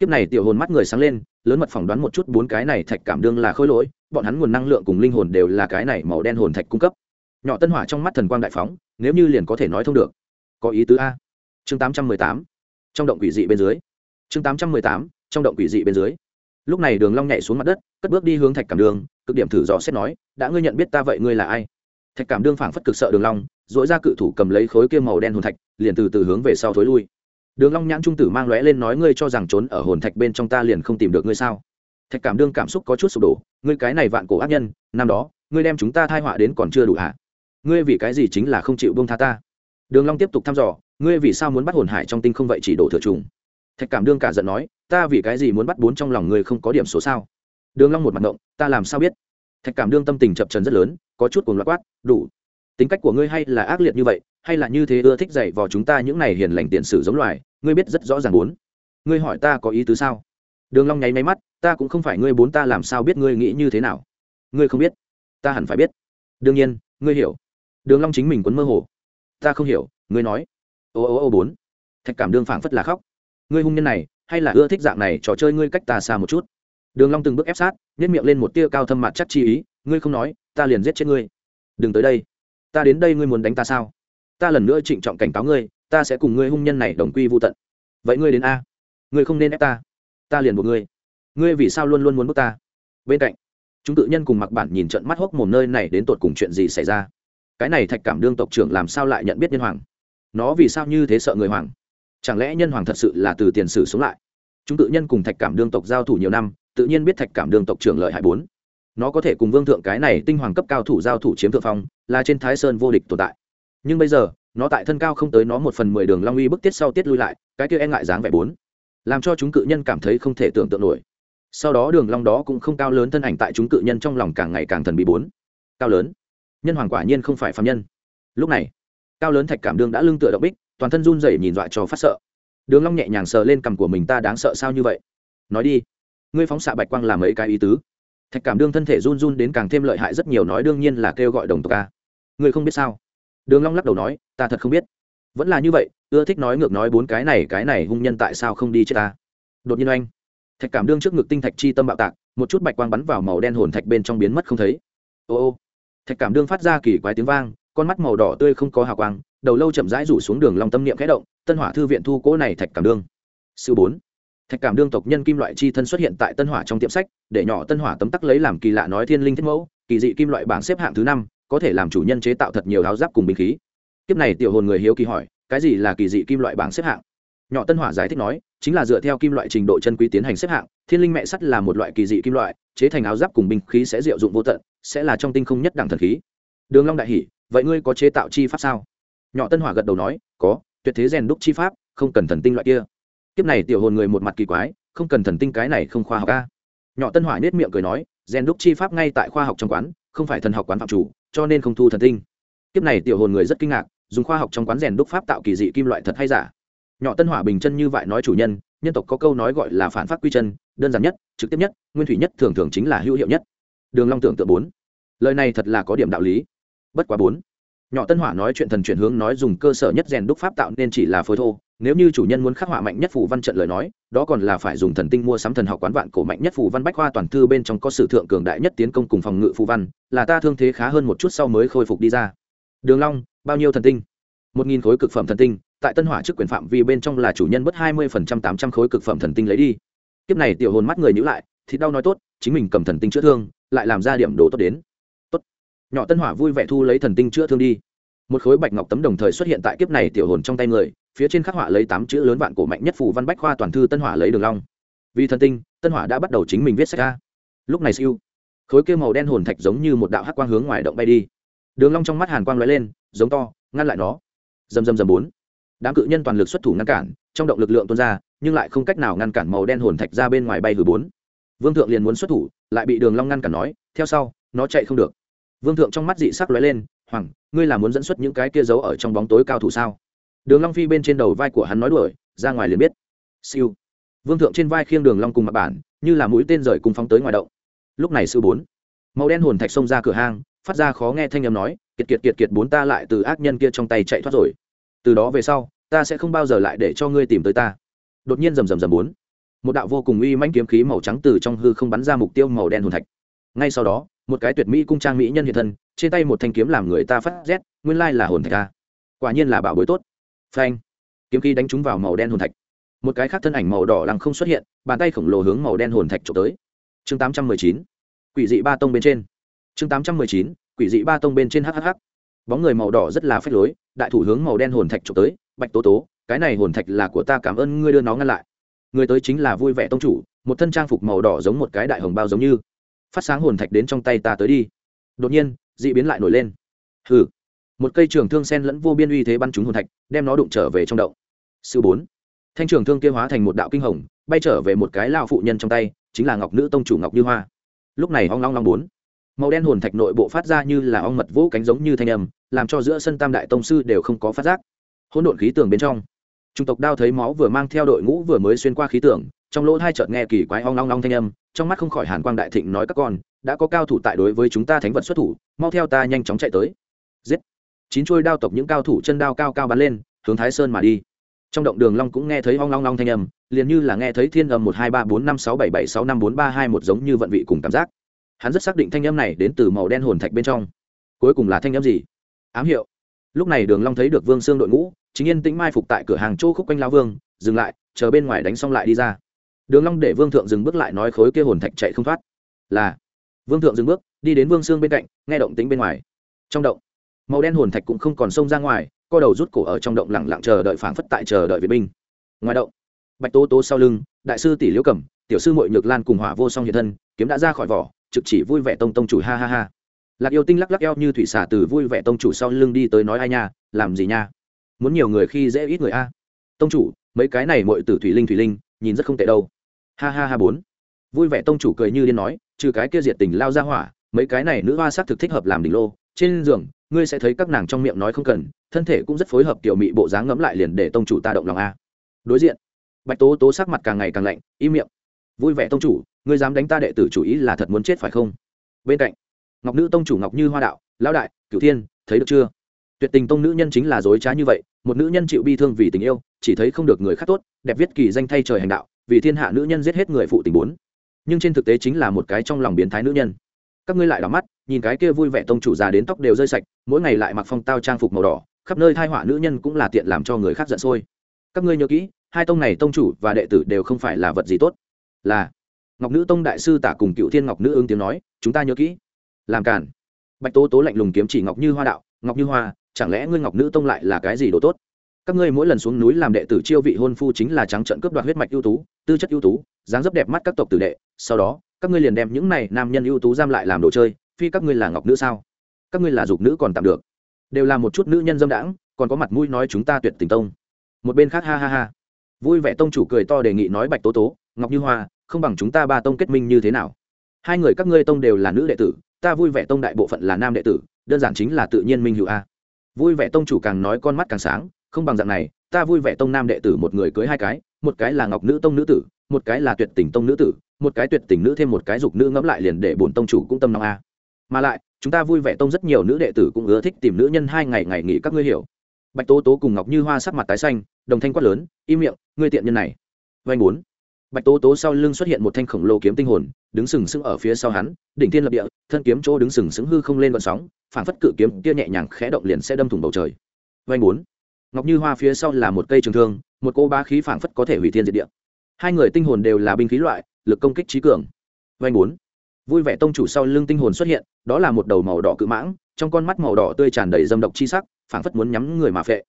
Kiếp này tiểu hồn mắt người sáng lên, lớn mật phỏng đoán một chút bốn cái này thạch cảm đương là khôi lỗi, bọn hắn nguồn năng lượng cùng linh hồn đều là cái này màu đen hồn thạch cung cấp. Nhỏ tân hỏa trong mắt thần quang đại phóng, nếu như liền có thể nói thông được. Có ý tứ a. Chương tám trăm mười tám. Trong động quỷ dị bên dưới. Chương tám trăm mười tám. Trong động quỷ dị bên dưới. Lúc này đường long nhảy xuống mặt đất, cất bước đi hướng thạch cảm đường, cực điểm thử dò xét nói, đã ngươi nhận biết ta vậy ngươi là ai? Thạch cảm đương phảng phất cực sợ đường long dỗi ra cự thủ cầm lấy khối kia màu đen hồn thạch, liền từ từ hướng về sau thối lui. Đường long nhãn trung tử mang lóe lên nói, ngươi cho rằng trốn ở hồn thạch bên trong ta liền không tìm được ngươi sao? Thạch cảm đương cảm xúc có chút sụp đổ, ngươi cái này vạn cổ ác nhân, năm đó, ngươi đem chúng ta thai họa đến còn chưa đủ hả? Ngươi vì cái gì chính là không chịu buông tha ta? Đường long tiếp tục thăm dò, ngươi vì sao muốn bắt hồn hải trong tinh không vậy chỉ đổ thừa trùng? Thạch cảm đương cả giận nói, ta vì cái gì muốn bắt bốn trong lòng ngươi không có điểm số sao? Đường long một mặt động ta làm sao biết? Thạch cảm đương tâm tình chập chập rất lớn, có chút cuồng loạn quát, đủ tính cách của ngươi hay là ác liệt như vậy, hay là như thế ưa thích dạy vào chúng ta những này hiền lành tiền sử giống loài, ngươi biết rất rõ ràng muốn ngươi hỏi ta có ý tứ sao? Đường long nháy máy mắt, ta cũng không phải ngươi bốn ta làm sao biết ngươi nghĩ như thế nào? Ngươi không biết, ta hẳn phải biết. Đương nhiên, ngươi hiểu. Đường long chính mình quấn mơ hồ. Ta không hiểu, ngươi nói. Ô ô ô, bốn. Thạch cảm đương phảng phất là khóc. Ngươi hung nhân này, hay là ưa thích dạng này trò chơi ngươi cách ta xa một chút? Đường long từng bước ép sát, nhếch miệng lên một tia cao thâm mặt chắc chi ý, ngươi không nói, ta liền giết chết ngươi. Đừng tới đây ta đến đây ngươi muốn đánh ta sao? Ta lần nữa trịnh trọng cảnh cáo ngươi, ta sẽ cùng ngươi hung nhân này đồng quy vu tận. Vậy ngươi đến a. Ngươi không nên ép ta. Ta liền buộc ngươi. Ngươi vì sao luôn luôn muốn bước ta? Bên cạnh, chúng tự nhân cùng mặc bản nhìn trận mắt hốc mồm nơi này đến tột cùng chuyện gì xảy ra? Cái này thạch cảm đương tộc trưởng làm sao lại nhận biết nhân hoàng? Nó vì sao như thế sợ người hoàng? Chẳng lẽ nhân hoàng thật sự là từ tiền sử sống lại? Chúng tự nhân cùng thạch cảm đương tộc giao thủ nhiều năm, tự nhiên biết thạch cảm đương tộc trưởng lợi hại bốn. Nó có thể cùng vương thượng cái này tinh hoàng cấp cao thủ giao thủ chiếm thượng phong là trên thái sơn vô địch tồn tại. Nhưng bây giờ, nó tại thân cao không tới nó một phần mười đường long uy bức tiết sau tiết lui lại, cái kia e ngại dáng vẻ bốn, làm cho chúng cự nhân cảm thấy không thể tưởng tượng nổi. Sau đó đường long đó cũng không cao lớn thân ảnh tại chúng cự nhân trong lòng càng ngày càng thần bí bốn. Cao lớn. Nhân hoàng quả nhiên không phải phàm nhân. Lúc này, cao lớn thạch cảm đương đã lưng tựa động bích, toàn thân run rẩy nhìn dọa cho phát sợ. Đường long nhẹ nhàng sờ lên cằm của mình ta đáng sợ sao như vậy? Nói đi, ngươi phóng xạ bạch quang làm mấy cái ý tứ? Thạch cảm đương thân thể run run đến càng thêm lợi hại rất nhiều, nói đương nhiên là kêu gọi đồng tộc a ngươi không biết sao? Đường long lắc đầu nói, ta thật không biết. Vẫn là như vậy, ưa thích nói ngược nói bốn cái này cái này hung nhân tại sao không đi chết ta? Đột nhiên anh, thạch cảm đương trước ngực tinh thạch chi tâm bạo tạc, một chút bạch quang bắn vào màu đen hồn thạch bên trong biến mất không thấy. Ô ô, thạch cảm đương phát ra kỳ quái tiếng vang, con mắt màu đỏ tươi không có hào quang, đầu lâu chậm rãi rủ xuống đường long tâm niệm khẽ động, tân hỏa thư viện thu cỗ này thạch cảm đương. Sư bốn, thạch cảm đương tộc nhân kim loại chi thân xuất hiện tại tân hỏa trong tiệm sách, để nhỏ tân hỏa tấm tắc lấy làm kỳ lạ nói thiên linh thiết mẫu, kỳ dị kim loại bảng xếp hạng thứ năm có thể làm chủ nhân chế tạo thật nhiều áo giáp cùng binh khí. Kiếp này tiểu hồn người hiếu kỳ hỏi, cái gì là kỳ dị kim loại bảng xếp hạng? Nhỏ tân hỏa giải thích nói, chính là dựa theo kim loại trình độ chân quý tiến hành xếp hạng, thiên linh mẹ sắt là một loại kỳ dị kim loại, chế thành áo giáp cùng binh khí sẽ diệu dụng vô tận, sẽ là trong tinh không nhất đẳng thần khí. Đường long đại hỉ, vậy ngươi có chế tạo chi pháp sao? Nhỏ tân hỏa gật đầu nói, có, tuyệt thế rèn đúc chi pháp, không cần thần tinh loại kia. Kiếp này tiểu hồn người một mặt kỳ quái, không cần thần tinh cái này không khoa học ca nhỏ tân hỏa nết miệng cười nói, rèn đúc chi pháp ngay tại khoa học trong quán, không phải thần học quán phạm chủ cho nên không thu thần tinh. Kiếp này tiểu hồn người rất kinh ngạc, dùng khoa học trong quán rèn đúc pháp tạo kỳ dị kim loại thật hay giả. Nhỏ tân hỏa bình chân như vậy nói chủ nhân nhân tộc có câu nói gọi là phản phát quy chân, đơn giản nhất, trực tiếp nhất, nguyên thủy nhất thường thường chính là hữu hiệu nhất. Đường long tưởng tượng bốn. Lời này thật là có điểm đạo lý. Bất quá bốn. Nhỏ tân hỏa nói chuyện thần chuyển hướng nói dùng cơ sở nhất rèn đúc pháp tạo nên chỉ là phối thô nếu như chủ nhân muốn khắc họa mạnh nhất phù văn trận lời nói, đó còn là phải dùng thần tinh mua sắm thần học quán vạn cổ mạnh nhất phù văn bách khoa toàn thư bên trong có sử thượng cường đại nhất tiến công cùng phòng ngự phù văn, là ta thương thế khá hơn một chút sau mới khôi phục đi ra. Đường long, bao nhiêu thần tinh? Một nghìn khối cực phẩm thần tinh, tại tân hỏa trước quyền phạm vi bên trong là chủ nhân mất hai mươi phần trăm tám trăm khối cực phẩm thần tinh lấy đi. Kiếp này tiểu hồn mắt người nhíu lại, thì đau nói tốt, chính mình cầm thần tinh chữa thương, lại làm ra điểm đồ tốt đến. Tốt. Nhỏ tân hỏa vui vẻ thu lấy thần tinh chữa thương đi. Một khối bạch ngọc tấm đồng thời xuất hiện tại kiếp này tiểu hồn trong tay người phía trên khắc họa lấy tám chữ lớn vạn cổ mạnh nhất phủ văn bách khoa toàn thư tân hỏa lấy đường long. Vì thần tinh, tân hỏa đã bắt đầu chính mình viết sách ra. Lúc này siêu, khối kia màu đen hồn thạch giống như một đạo hắc quang hướng ngoài động bay đi. Đường long trong mắt hàn quang lóe lên, giống to, ngăn lại nó. Dầm dầm dầm bốn. Đám cự nhân toàn lực xuất thủ ngăn cản, trong động lực lượng tuôn ra, nhưng lại không cách nào ngăn cản màu đen hồn thạch ra bên ngoài bay hử bốn. Vương thượng liền muốn xuất thủ, lại bị đường long ngăn cản nói, theo sau, nó chạy không được. Vương thượng trong mắt dị sắc lóe lên, hoàng, ngươi là muốn dẫn xuất những cái kia giấu ở trong bóng tối cao thủ sao? Đường long phi bên trên đầu vai của hắn nói đuổi, ra ngoài liền biết. Siêu. Vương thượng trên vai khiêng đường long cùng mặt bản, như là mũi tên rời cùng phóng tới ngoài động. Lúc này sư bốn, màu đen hồn thạch xông ra cửa hang, phát ra khó nghe thanh âm nói, kiệt kiệt kiệt kiệt, bốn ta lại từ ác nhân kia trong tay chạy thoát rồi. Từ đó về sau, ta sẽ không bao giờ lại để cho ngươi tìm tới ta. Đột nhiên rầm rầm rầm bốn, một đạo vô cùng uy mãnh kiếm khí màu trắng từ trong hư không bắn ra mục tiêu màu đen hồn thạch. Ngay sau đó, một cái tuyệt mỹ cung trang mỹ nhân hiện thân, trên tay một thanh kiếm làm người ta phát rét, nguyên lai là hồn thạch a. Quả nhiên là bảo bối tốt phanh. Kiếm khí đánh trúng vào màu đen hồn thạch. Một cái khác thân ảnh màu đỏ lăng không xuất hiện, bàn tay khổng lồ hướng màu đen hồn thạch trộm tới. Chương tám trăm mười chín. Quỷ dị ba tông bên trên. Chương tám trăm mười chín. Quỷ dị ba tông bên trên hhh bóng người màu đỏ rất là phách lối, đại thủ hướng màu đen hồn thạch trộm tới. Bạch tố tố, cái này hồn thạch là của ta, cảm ơn ngươi đưa nó ngăn lại. Người tới chính là vui vẻ tông chủ, một thân trang phục màu đỏ giống một cái đại hồng bao giống như. Phát sáng hồn thạch đến trong tay ta tới đi. Đột nhiên d ị biến lại nổi lên. Hừ một cây trường thương sen lẫn vô biên uy thế bắn trúng hồn thạch, đem nó đụng trở về trong động. Sư bốn. Thanh trường thương kia hóa thành một đạo kinh hồng, bay trở về một cái lao phụ nhân trong tay, chính là ngọc nữ tông chủ ngọc như hoa. Lúc này hoang long long bốn. Màu đen hồn thạch nội bộ phát ra như là ong mật vũ cánh giống như thanh âm, làm cho giữa sân tam đại tông sư đều không có phát giác. Hỗn độn khí tường bên trong. Trung tộc đao thấy máu vừa mang theo đội ngũ vừa mới xuyên qua khí tường, trong lỗ hai chợt nghe kỳ quái ong long long thanh âm, trong mắt không khỏi hàn quang đại thịnh nói các con, đã có cao thủ tại đối với chúng ta thánh vật xuất thủ, mau theo ta nhanh chóng chạy tới. Giết chín chuôi đao tộc những cao thủ chân đao cao cao bắn lên, hướng thái sơn mà đi. Trong động đường long cũng nghe thấy ong long long thanh âm, liền như là nghe thấy thiên âm một hai ba bốn năm sáu bảy bảy sáu năm bốn ba hai một giống như vận vị cùng cảm giác. Hắn rất xác định thanh âm này đến từ màu đen hồn thạch bên trong. Cuối cùng là thanh âm gì? Ám hiệu. Lúc này đường long thấy được vương xương đội ngũ, chính yên tĩnh mai phục tại cửa hàng chỗ khúc quanh lao vương, dừng lại, chờ bên ngoài đánh xong lại đi ra. Đường long để vương thượng dừng bước lại nói khối kia hồn thạch chạy không thoát. Là, vương thượng dừng bước, đi đến vương xương bên cạnh, nghe động tĩnh bên ngoài. Trong động màu đen hồn thạch cũng không còn xông ra ngoài, co đầu rút cổ ở trong động lặng lặng chờ đợi phảng phất tại chờ đợi viện binh. Ngoài động, bạch tố tố sau lưng, đại sư tỷ liễu cẩm, tiểu sư muội nhược lan cùng hỏa vô song hiện thân, kiếm đã ra khỏi vỏ, trực chỉ vui vẻ tông tông chủ, ha ha ha. Lạc yêu tinh lắc lắc eo như thủy xả từ vui vẻ tông chủ sau lưng đi tới nói ai nha, làm gì nha? Muốn nhiều người khi dễ ít người a. Tông chủ, mấy cái này muội tử thủy linh thủy linh, nhìn rất không tệ đâu. Ha ha ha bốn. Vui vẻ tông chủ cười như điên nói, trừ cái kia diệt tình lao ra hỏa, mấy cái này nữ hoa sắc thực thích hợp làm đỉnh lô trên giường, ngươi sẽ thấy các nàng trong miệng nói không cần, thân thể cũng rất phối hợp, tiểu mị bộ dáng ngẫm lại liền để tông chủ ta động lòng a. Đối diện, bạch tố tố sắc mặt càng ngày càng lạnh, im miệng. Vui vẻ tông chủ, ngươi dám đánh ta đệ tử chủ ý là thật muốn chết phải không? Bên cạnh, ngọc nữ tông chủ ngọc như hoa đạo, lão đại, cửu thiên, thấy được chưa? Tuyệt tình tông nữ nhân chính là dối trá như vậy, một nữ nhân chịu bi thương vì tình yêu, chỉ thấy không được người khác tốt, đẹp viết kỳ danh thay trời hành đạo, vì thiên hạ nữ nhân giết hết người phụ tình bốn. Nhưng trên thực tế chính là một cái trong lòng biến thái nữ nhân các ngươi lại đỏ mắt, nhìn cái kia vui vẻ tông chủ già đến tóc đều rơi sạch, mỗi ngày lại mặc phong tao trang phục màu đỏ, khắp nơi thai họa nữ nhân cũng là tiện làm cho người khác giận sôi. Các ngươi nhớ kỹ, hai tông này tông chủ và đệ tử đều không phải là vật gì tốt. Là, ngọc nữ tông đại sư tả cùng cựu thiên ngọc nữ ứng tiếng nói, chúng ta nhớ kỹ. Làm cản bạch tố tố lạnh lùng kiếm chỉ ngọc như hoa đạo, ngọc như hoa, chẳng lẽ ngươi ngọc nữ tông lại là cái gì đồ tốt? Các ngươi mỗi lần xuống núi làm đệ tử chiêu vị hôn phu chính là trắng trận cướp đoạt huyết mạch ưu tú, tư chất ưu tú, dáng dấp đẹp mắt các tộc tử đệ, sau đó các ngươi liền đem những này nam nhân ưu tú giam lại làm đồ chơi, phi các ngươi là ngọc nữ sao? Các ngươi là dục nữ còn tạm được. Đều là một chút nữ nhân dâm đãng, còn có mặt mũi nói chúng ta tuyệt tình tông. Một bên khác ha ha ha. Vui vẻ tông chủ cười to đề nghị nói bạch tố tố, ngọc như hoa, không bằng chúng ta ba tông kết minh như thế nào? Hai người các ngươi tông đều là nữ đệ tử, ta vui vẻ tông đại bộ phận là nam đệ tử, đơn giản chính là tự nhiên minh hữu a. Vui vẻ tông chủ càng nói con mắt càng sáng, không bằng dạng này, ta vui vẻ tông nam đệ tử một người cưới hai cái, một cái là ngọc nữ tông nữ tử, một cái là tuyệt tình tông nữ tử một cái tuyệt tình nữ thêm một cái dục nữ ngẫm lại liền để bổn tông chủ cũng tâm nóng a. Mà lại, chúng ta vui vẻ tông rất nhiều nữ đệ tử cũng ưa thích tìm nữ nhân hai ngày ngày nghỉ các ngươi hiểu. Bạch tố tố cùng ngọc như hoa sắc mặt tái xanh, đồng thanh quát lớn, im miệng, ngươi tiện nhân này. Vanh bốn. Bạch tố tố sau lưng xuất hiện một thanh khổng lồ kiếm tinh hồn, đứng sừng sững ở phía sau hắn, đỉnh thiên lập địa, thân kiếm chỗ đứng sừng sững hư không lên vận sóng phản phất cự kiếm kia nhẹ nhàng khẽ động liền sẽ đâm thủng bầu trời. Vanh bốn. Ngọc như hoa phía sau là một cây trường thương, một cô ba khí phản phất có thể hủy thiên diệt địa. Hai người tinh hồn đều là binh khí loại lực công kích trí cường. Vanh bốn. Vui vẻ tông chủ sau lưng tinh hồn xuất hiện, đó là một đầu màu đỏ cự mãng, trong con mắt màu đỏ tươi tràn đầy dâm độc chi sắc, phảng phất muốn nhắm người mà phệ.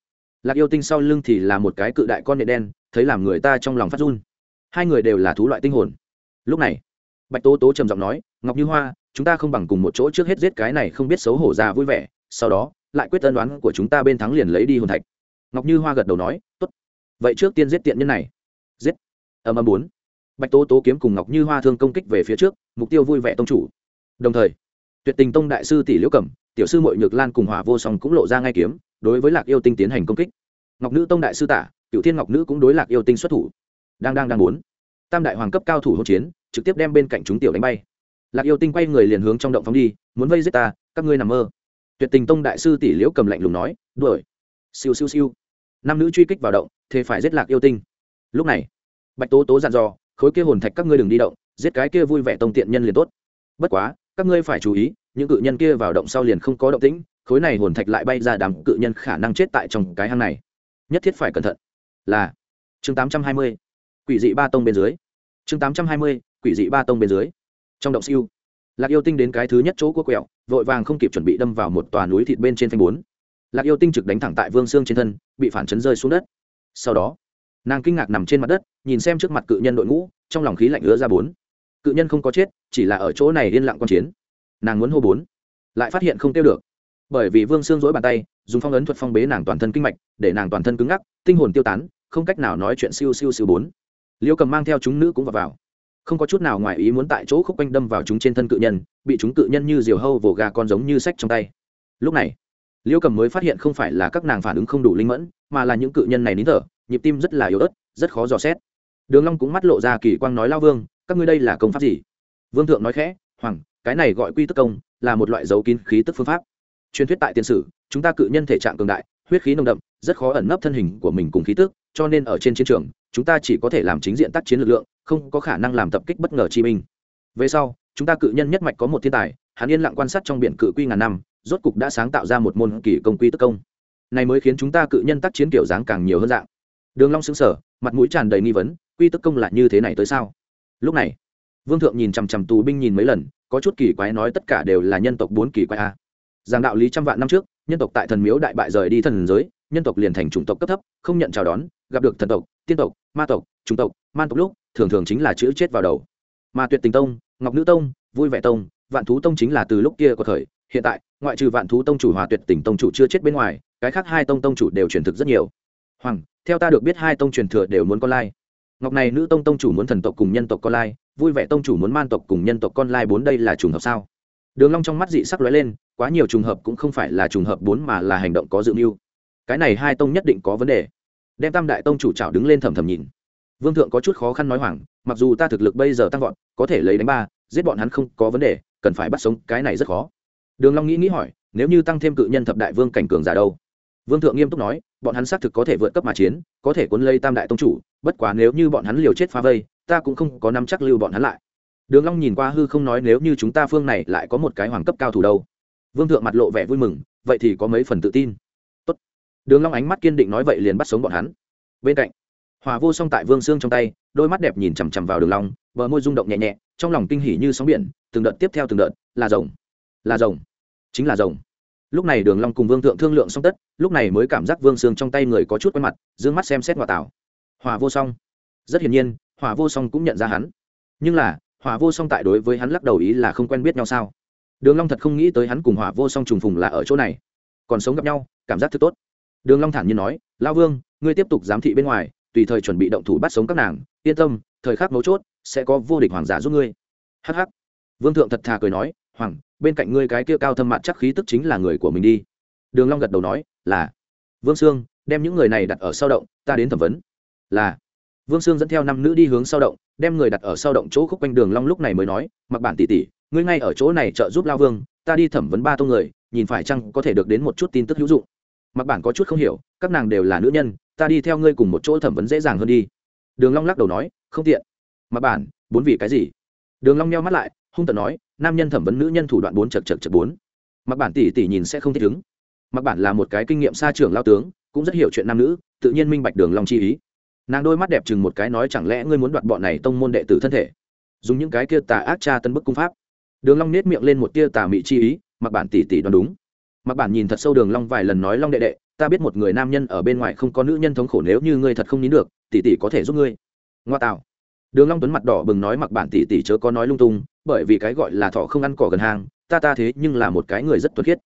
Lạc yêu tinh sau lưng thì là một cái cự đại con nhện đen, thấy làm người ta trong lòng phát run. Hai người đều là thú loại tinh hồn. Lúc này, bạch tố tố trầm giọng nói, ngọc như hoa, chúng ta không bằng cùng một chỗ trước hết giết cái này không biết xấu hổ ra vui vẻ, sau đó, lại quyết tân đoán của chúng ta bên thắng liền lấy đi hồn thạch. Ngọc như hoa gật đầu nói, tốt. Vậy trước tiên giết tiện nhân này. Giết. Ầm ầm bốn bạch tố tố kiếm cùng ngọc như hoa thương công kích về phía trước, mục tiêu vui vẻ tông chủ. Đồng thời, tuyệt tình tông đại sư tỷ liễu cẩm, tiểu sư mội nhược lan cùng hỏa vô song cũng lộ ra ngay kiếm, đối với lạc yêu tinh tiến hành công kích. Ngọc nữ tông đại sư tả cựu thiên ngọc nữ cũng đối lạc yêu tinh xuất thủ. Đang đang đang muốn, tam đại hoàng cấp cao thủ hỗn chiến, trực tiếp đem bên cạnh chúng tiểu đánh bay. Lạc yêu tinh quay người liền hướng trong động phóng đi, muốn vây giết ta, các ngươi nằm mơ. Tuyệt tình tông đại sư tỷ liễu cầm lạnh lùng nói, đuổi. Siêu siêu siêu. Nam nữ truy kích vào động, thế phải giết lạc yêu tinh. Lúc này, bạch tố tố dặn dò khối kia hồn thạch các ngươi đừng đi động giết cái kia vui vẻ tông tiện nhân liền tốt. Bất quá các ngươi phải chú ý những cự nhân kia vào động sau liền không có động tĩnh khối này hồn thạch lại bay ra đám cự nhân khả năng chết tại trong cái hang này. Nhất thiết phải cẩn thận. Là. Chương 820, quỷ dị ba tông bên dưới. Chương 820, quỷ dị ba tông bên dưới. Trong động siêu lạc yêu tinh đến cái thứ nhất chỗ của quẹo vội vàng không kịp chuẩn bị đâm vào một tòa núi thịt bên trên phanh bốn. Lạc yêu tinh trực đánh thẳng tại vương xương trên thân bị phản chấn rơi xuống đất. Sau đó nàng kinh ngạc nằm trên mặt đất nhìn xem trước mặt cự nhân đội ngũ trong lòng khí lạnh ứa ra bốn. Cự nhân không có chết chỉ là ở chỗ này yên lặng q chiến. Nàng muốn hô bốn lại phát hiện không tiêu được. Bởi vì vương xương dối bàn tay dùng phong ấn thuật phong bế nàng toàn thân kinh mạch để nàng toàn thân cứng ngắc tinh hồn tiêu tán không cách nào nói chuyện siêu siêu siêu bốn. Liêu cầm mang theo chúng nữ cũng vào, vào. Không có chút nào ngoài ý muốn tại chỗ khúc quanh đâm vào chúng trên thân cự nhân bị chúng cự nhân như diều hâu vồ gà con giống như sách trong tay. Lúc này liêu cầm mới phát hiện không phải là các nàng phản ứng không đủ linh mẫn mà là những cự nhân này nín thở nhịp tim rất là yếu ớt, rất khó dò xét. Đường long cũng mắt lộ ra kỳ quang nói, lao vương, các ngươi đây là công pháp gì? Vương thượng nói khẽ, hoàng, cái này gọi quy tức công, là một loại dấu kín khí tức phương pháp. Truyền thuyết tại tiền sử, chúng ta cự nhân thể trạng cường đại, huyết khí nồng đậm, rất khó ẩn nấp thân hình của mình cùng khí tức, cho nên ở trên chiến trường, chúng ta chỉ có thể làm chính diện tác chiến lực lượng, không có khả năng làm tập kích bất ngờ chi minh về sau, chúng ta cự nhân nhất mạch có một thiên tài, hắn yên lặng quan sát trong biển cự quy ngàn năm, rốt cục đã sáng tạo ra một môn kỳ công quy tức công. Này mới khiến chúng ta cự nhân tác chiến kiểu dáng càng nhiều hơn dạng đường long sững sờ, mặt mũi tràn đầy nghi vấn, quy tức công là như thế này tới sao? Lúc này, vương thượng nhìn chằm chằm tù binh nhìn mấy lần, có chút kỳ quái nói tất cả đều là nhân tộc bốn kỳ quái a. Giảng đạo lý trăm vạn năm trước, nhân tộc tại thần miếu đại bại rời đi thần giới, nhân tộc liền thành chủng tộc cấp thấp, không nhận chào đón, gặp được thần tộc, tiên tộc, ma tộc, chủng tộc, man tộc lúc, thường thường chính là chữ chết vào đầu. Mà tuyệt tình tông, ngọc nữ tông, vui vẻ tông, vạn thú tông chính là từ lúc kia của thời, hiện tại, ngoại trừ vạn thú tông chủ hòa tuyệt tình tông chủ chưa chết bên ngoài, cái khác hai tông tông chủ đều truyền thực rất nhiều hoàng, theo ta được biết hai tông truyền thừa đều muốn con lai. Ngọc này nữ tông tông chủ muốn thần tộc cùng nhân tộc con lai, vui vẻ tông chủ muốn man tộc cùng nhân tộc con lai bốn đây là trùng hợp sao? Đường long trong mắt dị sắc lóe lên, quá nhiều trùng hợp cũng không phải là trùng hợp bốn mà là hành động có dự mưu. Cái này hai tông nhất định có vấn đề. Đem tam đại tông chủ chảo đứng lên thầm thầm nhìn. Vương thượng có chút khó khăn nói hoảng mặc dù ta thực lực bây giờ tăng vọt, có thể lấy đánh ba, giết bọn hắn không có vấn đề, cần phải bắt sống cái này rất khó. Đường long nghĩ nghĩ hỏi, nếu như tăng thêm cự nhân thập đại vương cảnh cường giả đâu? Vương thượng nghiêm túc nói, bọn hắn xác thực có thể vượt cấp mà chiến, có thể cuốn lấy tam đại tông chủ, bất quá nếu như bọn hắn liều chết phá vây, ta cũng không có nắm chắc lưu bọn hắn lại. Đường long nhìn qua hư không nói nếu như chúng ta phương này lại có một cái hoàng cấp cao thủ đâu. Vương thượng mặt lộ vẻ vui mừng, vậy thì có mấy phần tự tin. Tốt. Đường long ánh mắt kiên định nói vậy liền bắt sống bọn hắn. Bên cạnh, hòa vô song tại vương xương trong tay, đôi mắt đẹp nhìn chằm chằm vào đường long, bờ môi rung động nhẹ nhẹ, trong lòng kinh hỉ như sóng biển, từng đợt tiếp theo từng đợt, là rồng là rồng, chính là rồng lúc này đường long cùng vương thượng thương lượng xong tất, lúc này mới cảm giác vương sương trong tay người có chút quen mặt, dương mắt xem xét hòa tảo. Hòa vô song. Rất hiển nhiên hòa vô song cũng nhận ra hắn. Nhưng là hòa vô song tại đối với hắn lắc đầu ý là không quen biết nhau sao? Đường long thật không nghĩ tới hắn cùng hòa vô song trùng phùng là ở chỗ này. Còn sống gặp nhau, cảm giác thật tốt. Đường long thản nhiên nói, lão vương, ngươi tiếp tục giám thị bên ngoài, tùy thời chuẩn bị động thủ bắt sống các nàng, yên tâm, thời khắc mấu chốt, sẽ có vô địch hoàng giả giúp ngươi. Hắc hắc. Vương thượng thật thà cười nói, hoàng bên cạnh ngươi cái kia cao thâm mặt chắc khí tức chính là người của mình đi. Đường long gật đầu nói, là. Vương sương, đem những người này đặt ở sau động, ta đến thẩm vấn. Là. Vương sương dẫn theo năm nữ đi hướng sau động, đem người đặt ở sau động chỗ khúc quanh đường long lúc này mới nói, mặc bản tỷ tỷ, ngươi ngay ở chỗ này trợ giúp lao vương, ta đi thẩm vấn ba tông người, nhìn phải chăng có thể được đến một chút tin tức hữu dụng. Mặc bản có chút không hiểu, các nàng đều là nữ nhân, ta đi theo ngươi cùng một chỗ thẩm vấn dễ dàng hơn đi. Đường long lắc đầu nói, không tiện. Mặc bản bốn vị cái gì? Đường long nheo mắt lại, hung tợn nói nam nhân thẩm vấn nữ nhân thủ đoạn bốn chật chật chật bốn. Mặc bản tỷ tỷ nhìn sẽ không thích ứng. Mặc bản là một cái kinh nghiệm xa trưởng lao tướng, cũng rất hiểu chuyện nam nữ, tự nhiên minh bạch đường long chi ý. Nàng đôi mắt đẹp chừng một cái nói chẳng lẽ ngươi muốn đoạt bọn này tông môn đệ tử thân thể? Dùng những cái kia tà ác cha tân bức cung pháp. Đường long nết miệng lên một tia tà mị chi ý, mặc bản tỷ tỷ đoán đúng. Mặc bản nhìn thật sâu đường long vài lần nói long đệ đệ, ta biết một người nam nhân ở bên ngoài không có nữ nhân thống khổ nếu như ngươi thật không nín được, tỷ tỷ có thể giúp ngươi. Ngoa tạo. Đường long tuấn mặt đỏ bừng nói mặc bản tỷ tỷ chớ có nói lung tung bởi vì cái gọi là thọ không ăn cỏ gần hàng, ta ta thế nhưng là một cái người rất tuân khiết.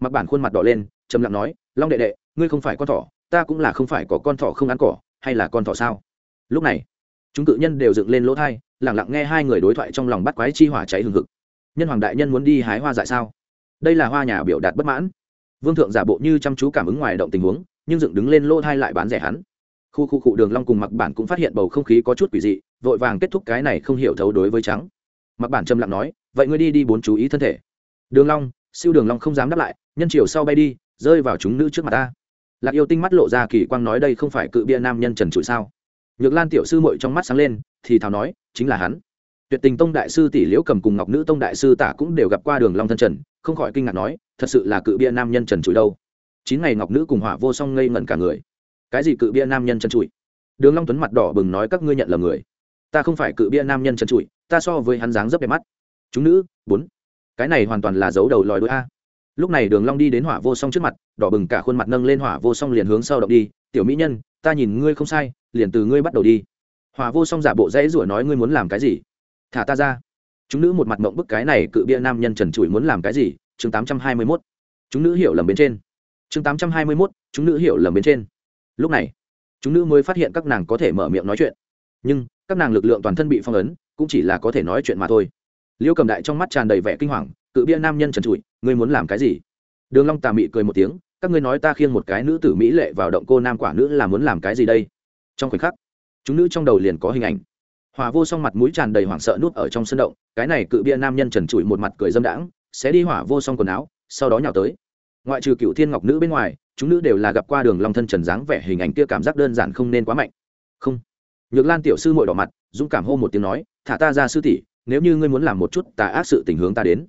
Mặc bản khuôn mặt đỏ lên, trầm lặng nói, long đệ đệ, ngươi không phải con thỏ, ta cũng là không phải có con thỏ không ăn cỏ, hay là con thỏ sao? Lúc này, chúng cự nhân đều dựng lên lỗ thai, lặng lặng nghe hai người đối thoại trong lòng bắt quái chi hỏa cháy hừng hực. Nhân hoàng đại nhân muốn đi hái hoa dại sao? Đây là hoa nhà biểu đạt bất mãn. Vương thượng giả bộ như chăm chú cảm ứng ngoài động tình huống, nhưng dựng đứng lên lỗ thai lại bán rẻ hắn. Khu khu cụ đường long cùng mặc bản cũng phát hiện bầu không khí có chút quỷ dị, vội vàng kết thúc cái này không hiểu thấu đối với trắng mặc bản trầm lặng nói, vậy ngươi đi đi bốn chú ý thân thể. Đường long, siêu đường long không dám đáp lại, nhân chiều sau bay đi, rơi vào chúng nữ trước mặt ta. Lạc yêu tinh mắt lộ ra kỳ quang nói đây không phải cự bia nam nhân trần trụi sao? Nhược lan tiểu sư muội trong mắt sáng lên, thì thào nói, chính là hắn. Tuyệt tình tông đại sư tỷ liễu cầm cùng ngọc nữ tông đại sư tả cũng đều gặp qua đường long thân trần, không khỏi kinh ngạc nói, thật sự là cự bia nam nhân trần trụi đâu? Chín ngày ngọc nữ cùng hỏa vô song ngây ngẩn cả người. Cái gì cự bia nam nhân trần trụi? Đường long tuấn mặt đỏ bừng nói, các ngươi nhận là người. Ta không phải cự bia nam nhân trần trụi ta so với hắn dáng rất đẹp mắt. Chúng nữ bốn. Cái này hoàn toàn là dấu đầu lòi đuôi a. Lúc này đường long đi đến hỏa vô song trước mặt đỏ bừng cả khuôn mặt nâng lên hỏa vô song liền hướng sau động đi. Tiểu mỹ nhân ta nhìn ngươi không sai liền từ ngươi bắt đầu đi. Hỏa vô song giả bộ dễ rủa nói ngươi muốn làm cái gì? Thả ta ra. Chúng nữ một mặt mộng bức cái này cự bia nam nhân trần trụi muốn làm cái gì? Chương tám trăm hai mươi 821. chúng nữ hiểu lầm bên trên. Chương tám trăm hai mươi 821, chúng nữ hiểu lầm bên trên. Lúc này chúng nữ mới phát hiện các nàng có thể mở miệng nói chuyện. Nhưng các nàng lực lượng toàn thân bị phong ấn cũng chỉ là có thể nói chuyện mà thôi. Liêu cầm đại trong mắt tràn đầy vẻ kinh hoàng, cự bia nam nhân trần trụi, ngươi muốn làm cái gì? Đường long tà mị cười một tiếng, các ngươi nói ta khiêng một cái nữ tử mỹ lệ vào động cô nam quả nữ là muốn làm cái gì đây? Trong khoảnh khắc, chúng nữ trong đầu liền có hình ảnh. Hòa vô song mặt mũi tràn đầy hoảng sợ nuốt ở trong sân động, cái này cự bia nam nhân trần trụi một mặt cười dâm đãng sẽ đi hỏa vô song quần áo, sau đó nhào tới. Ngoại trừ cựu thiên ngọc nữ bên ngoài, chúng nữ đều là gặp qua đường long thân trần dáng vẻ hình ảnh kia cảm giác đơn giản không nên quá mạnh. Không nhược lan tiểu sư muội đỏ mặt, dũng cảm hô một tiếng nói, thả ta ra sư tỷ, nếu như ngươi muốn làm một chút tà ác sự tình hướng ta đến.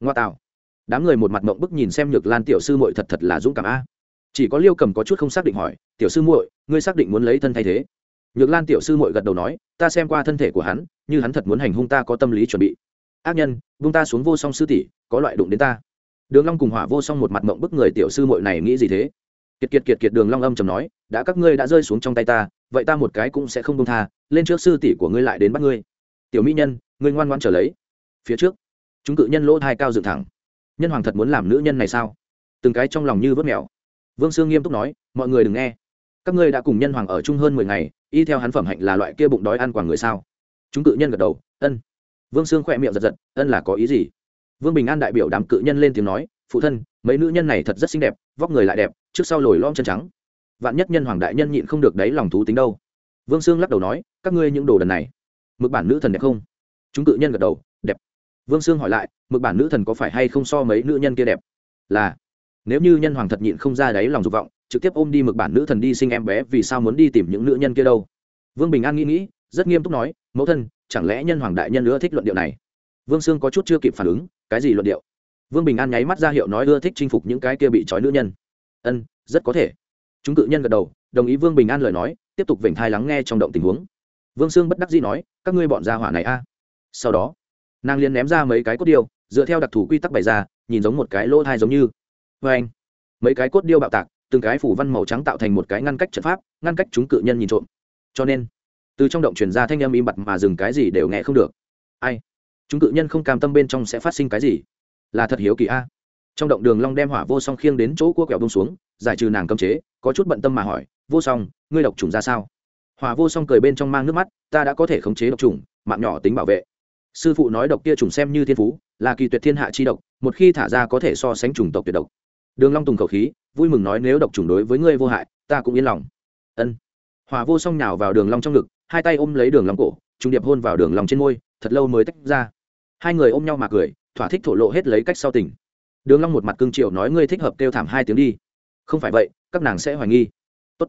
Ngoa tạo. Đám người một mặt mộng bức nhìn xem nhược lan tiểu sư muội thật thật là dũng cảm a. Chỉ có liêu cầm có chút không xác định hỏi, tiểu sư muội, ngươi xác định muốn lấy thân thay thế? Nhược lan tiểu sư muội gật đầu nói, ta xem qua thân thể của hắn, như hắn thật muốn hành hung ta có tâm lý chuẩn bị. Ác nhân vung ta xuống vô song sư tỷ, có loại đụng đến ta. Đường long cùng hỏa vô song một mặt mộng bức người tiểu sư muội này nghĩ gì thế? Kiệt kiệt kiệt kiệt đường long âm trầm nói, đã các ngươi đã rơi xuống trong tay ta vậy ta một cái cũng sẽ không công tha, lên trước sư tỷ của ngươi lại đến bắt ngươi. Tiểu mỹ nhân, ngươi ngoan ngoãn trở lấy. Phía trước, chúng cự nhân lỗ thai cao dựng thẳng. Nhân hoàng thật muốn làm nữ nhân này sao? Từng cái trong lòng như vớt mèo. Vương sương nghiêm túc nói, mọi người đừng nghe. Các ngươi đã cùng nhân hoàng ở chung hơn mười ngày, y theo hắn phẩm hạnh là loại kia bụng đói ăn quả người sao? Chúng cự nhân gật đầu, ân. Vương sương khỏe miệng giật giật, ân là có ý gì? Vương bình an đại biểu đám cự nhân lên tiếng nói, phụ thân, mấy nữ nhân này thật rất xinh đẹp, vóc người lại đẹp, trước sau lồi lom chân trắng vạn nhất nhân hoàng đại nhân nhịn không được đấy lòng thú tính đâu. Vương sương lắc đầu nói, các ngươi những đồ đần này, mực bản nữ thần đẹp không? Chúng cự nhân gật đầu, đẹp. Vương sương hỏi lại, mực bản nữ thần có phải hay không so mấy nữ nhân kia đẹp? Là. Nếu như nhân hoàng thật nhịn không ra đáy lòng dục vọng, trực tiếp ôm đi mực bản nữ thần đi sinh em bé, vì sao muốn đi tìm những nữ nhân kia đâu? Vương bình an nghĩ nghĩ, rất nghiêm túc nói, mẫu thân, chẳng lẽ nhân hoàng đại nhân nữa thích luận điệu này? Vương sương có chút chưa kịp phản ứng, cái gì luận điệu? Vương bình an nháy mắt ra hiệu nói ưa thích chinh phục những cái kia bị trói nữ nhân. Ân, rất có thể chúng cự nhân gật đầu, đồng ý vương bình an lời nói, tiếp tục vểnh thai lắng nghe trong động tình huống. Vương sương bất đắc dĩ nói, các ngươi bọn gia hỏa này a. Sau đó, nàng liền ném ra mấy cái cốt điêu, dựa theo đặc thù quy tắc bày ra, nhìn giống một cái lỗ thai giống như. Vê anh, mấy cái cốt điêu bạo tạc, từng cái phủ văn màu trắng tạo thành một cái ngăn cách trận pháp, ngăn cách chúng cự nhân nhìn trộm. Cho nên, từ trong động truyền ra thanh âm im bặt mà dừng cái gì đều nghe không được. Ai? Chúng cự nhân không cam tâm bên trong sẽ phát sinh cái gì? Là thật hiếu kỳ a trong động đường long đem hỏa vô song khiêng đến chỗ cua quẹo bông xuống, giải trừ nàng cấm chế, có chút bận tâm mà hỏi, vô song, ngươi độc trùng ra sao? Hỏa vô song cười bên trong mang nước mắt, ta đã có thể khống chế độc trùng mạng nhỏ tính bảo vệ. Sư phụ nói độc kia trùng xem như thiên phú, là kỳ tuyệt thiên hạ chi độc, một khi thả ra có thể so sánh trùng tộc tuyệt độc. Đường long tùng khẩu khí, vui mừng nói, nếu độc trùng đối với ngươi vô hại, ta cũng yên lòng. Ân. Hỏa vô song nhào vào đường long trong ngực, hai tay ôm lấy đường long cổ, trùng điệp hôn vào đường long trên môi, thật lâu mới tách ra. Hai người ôm nhau mà cười, thỏa thích thổ lộ hết lấy cách sau tỉnh đường long một mặt cương triệu nói ngươi thích hợp kêu thảm hai tiếng đi. Không phải vậy, các nàng sẽ hoài nghi. Tốt.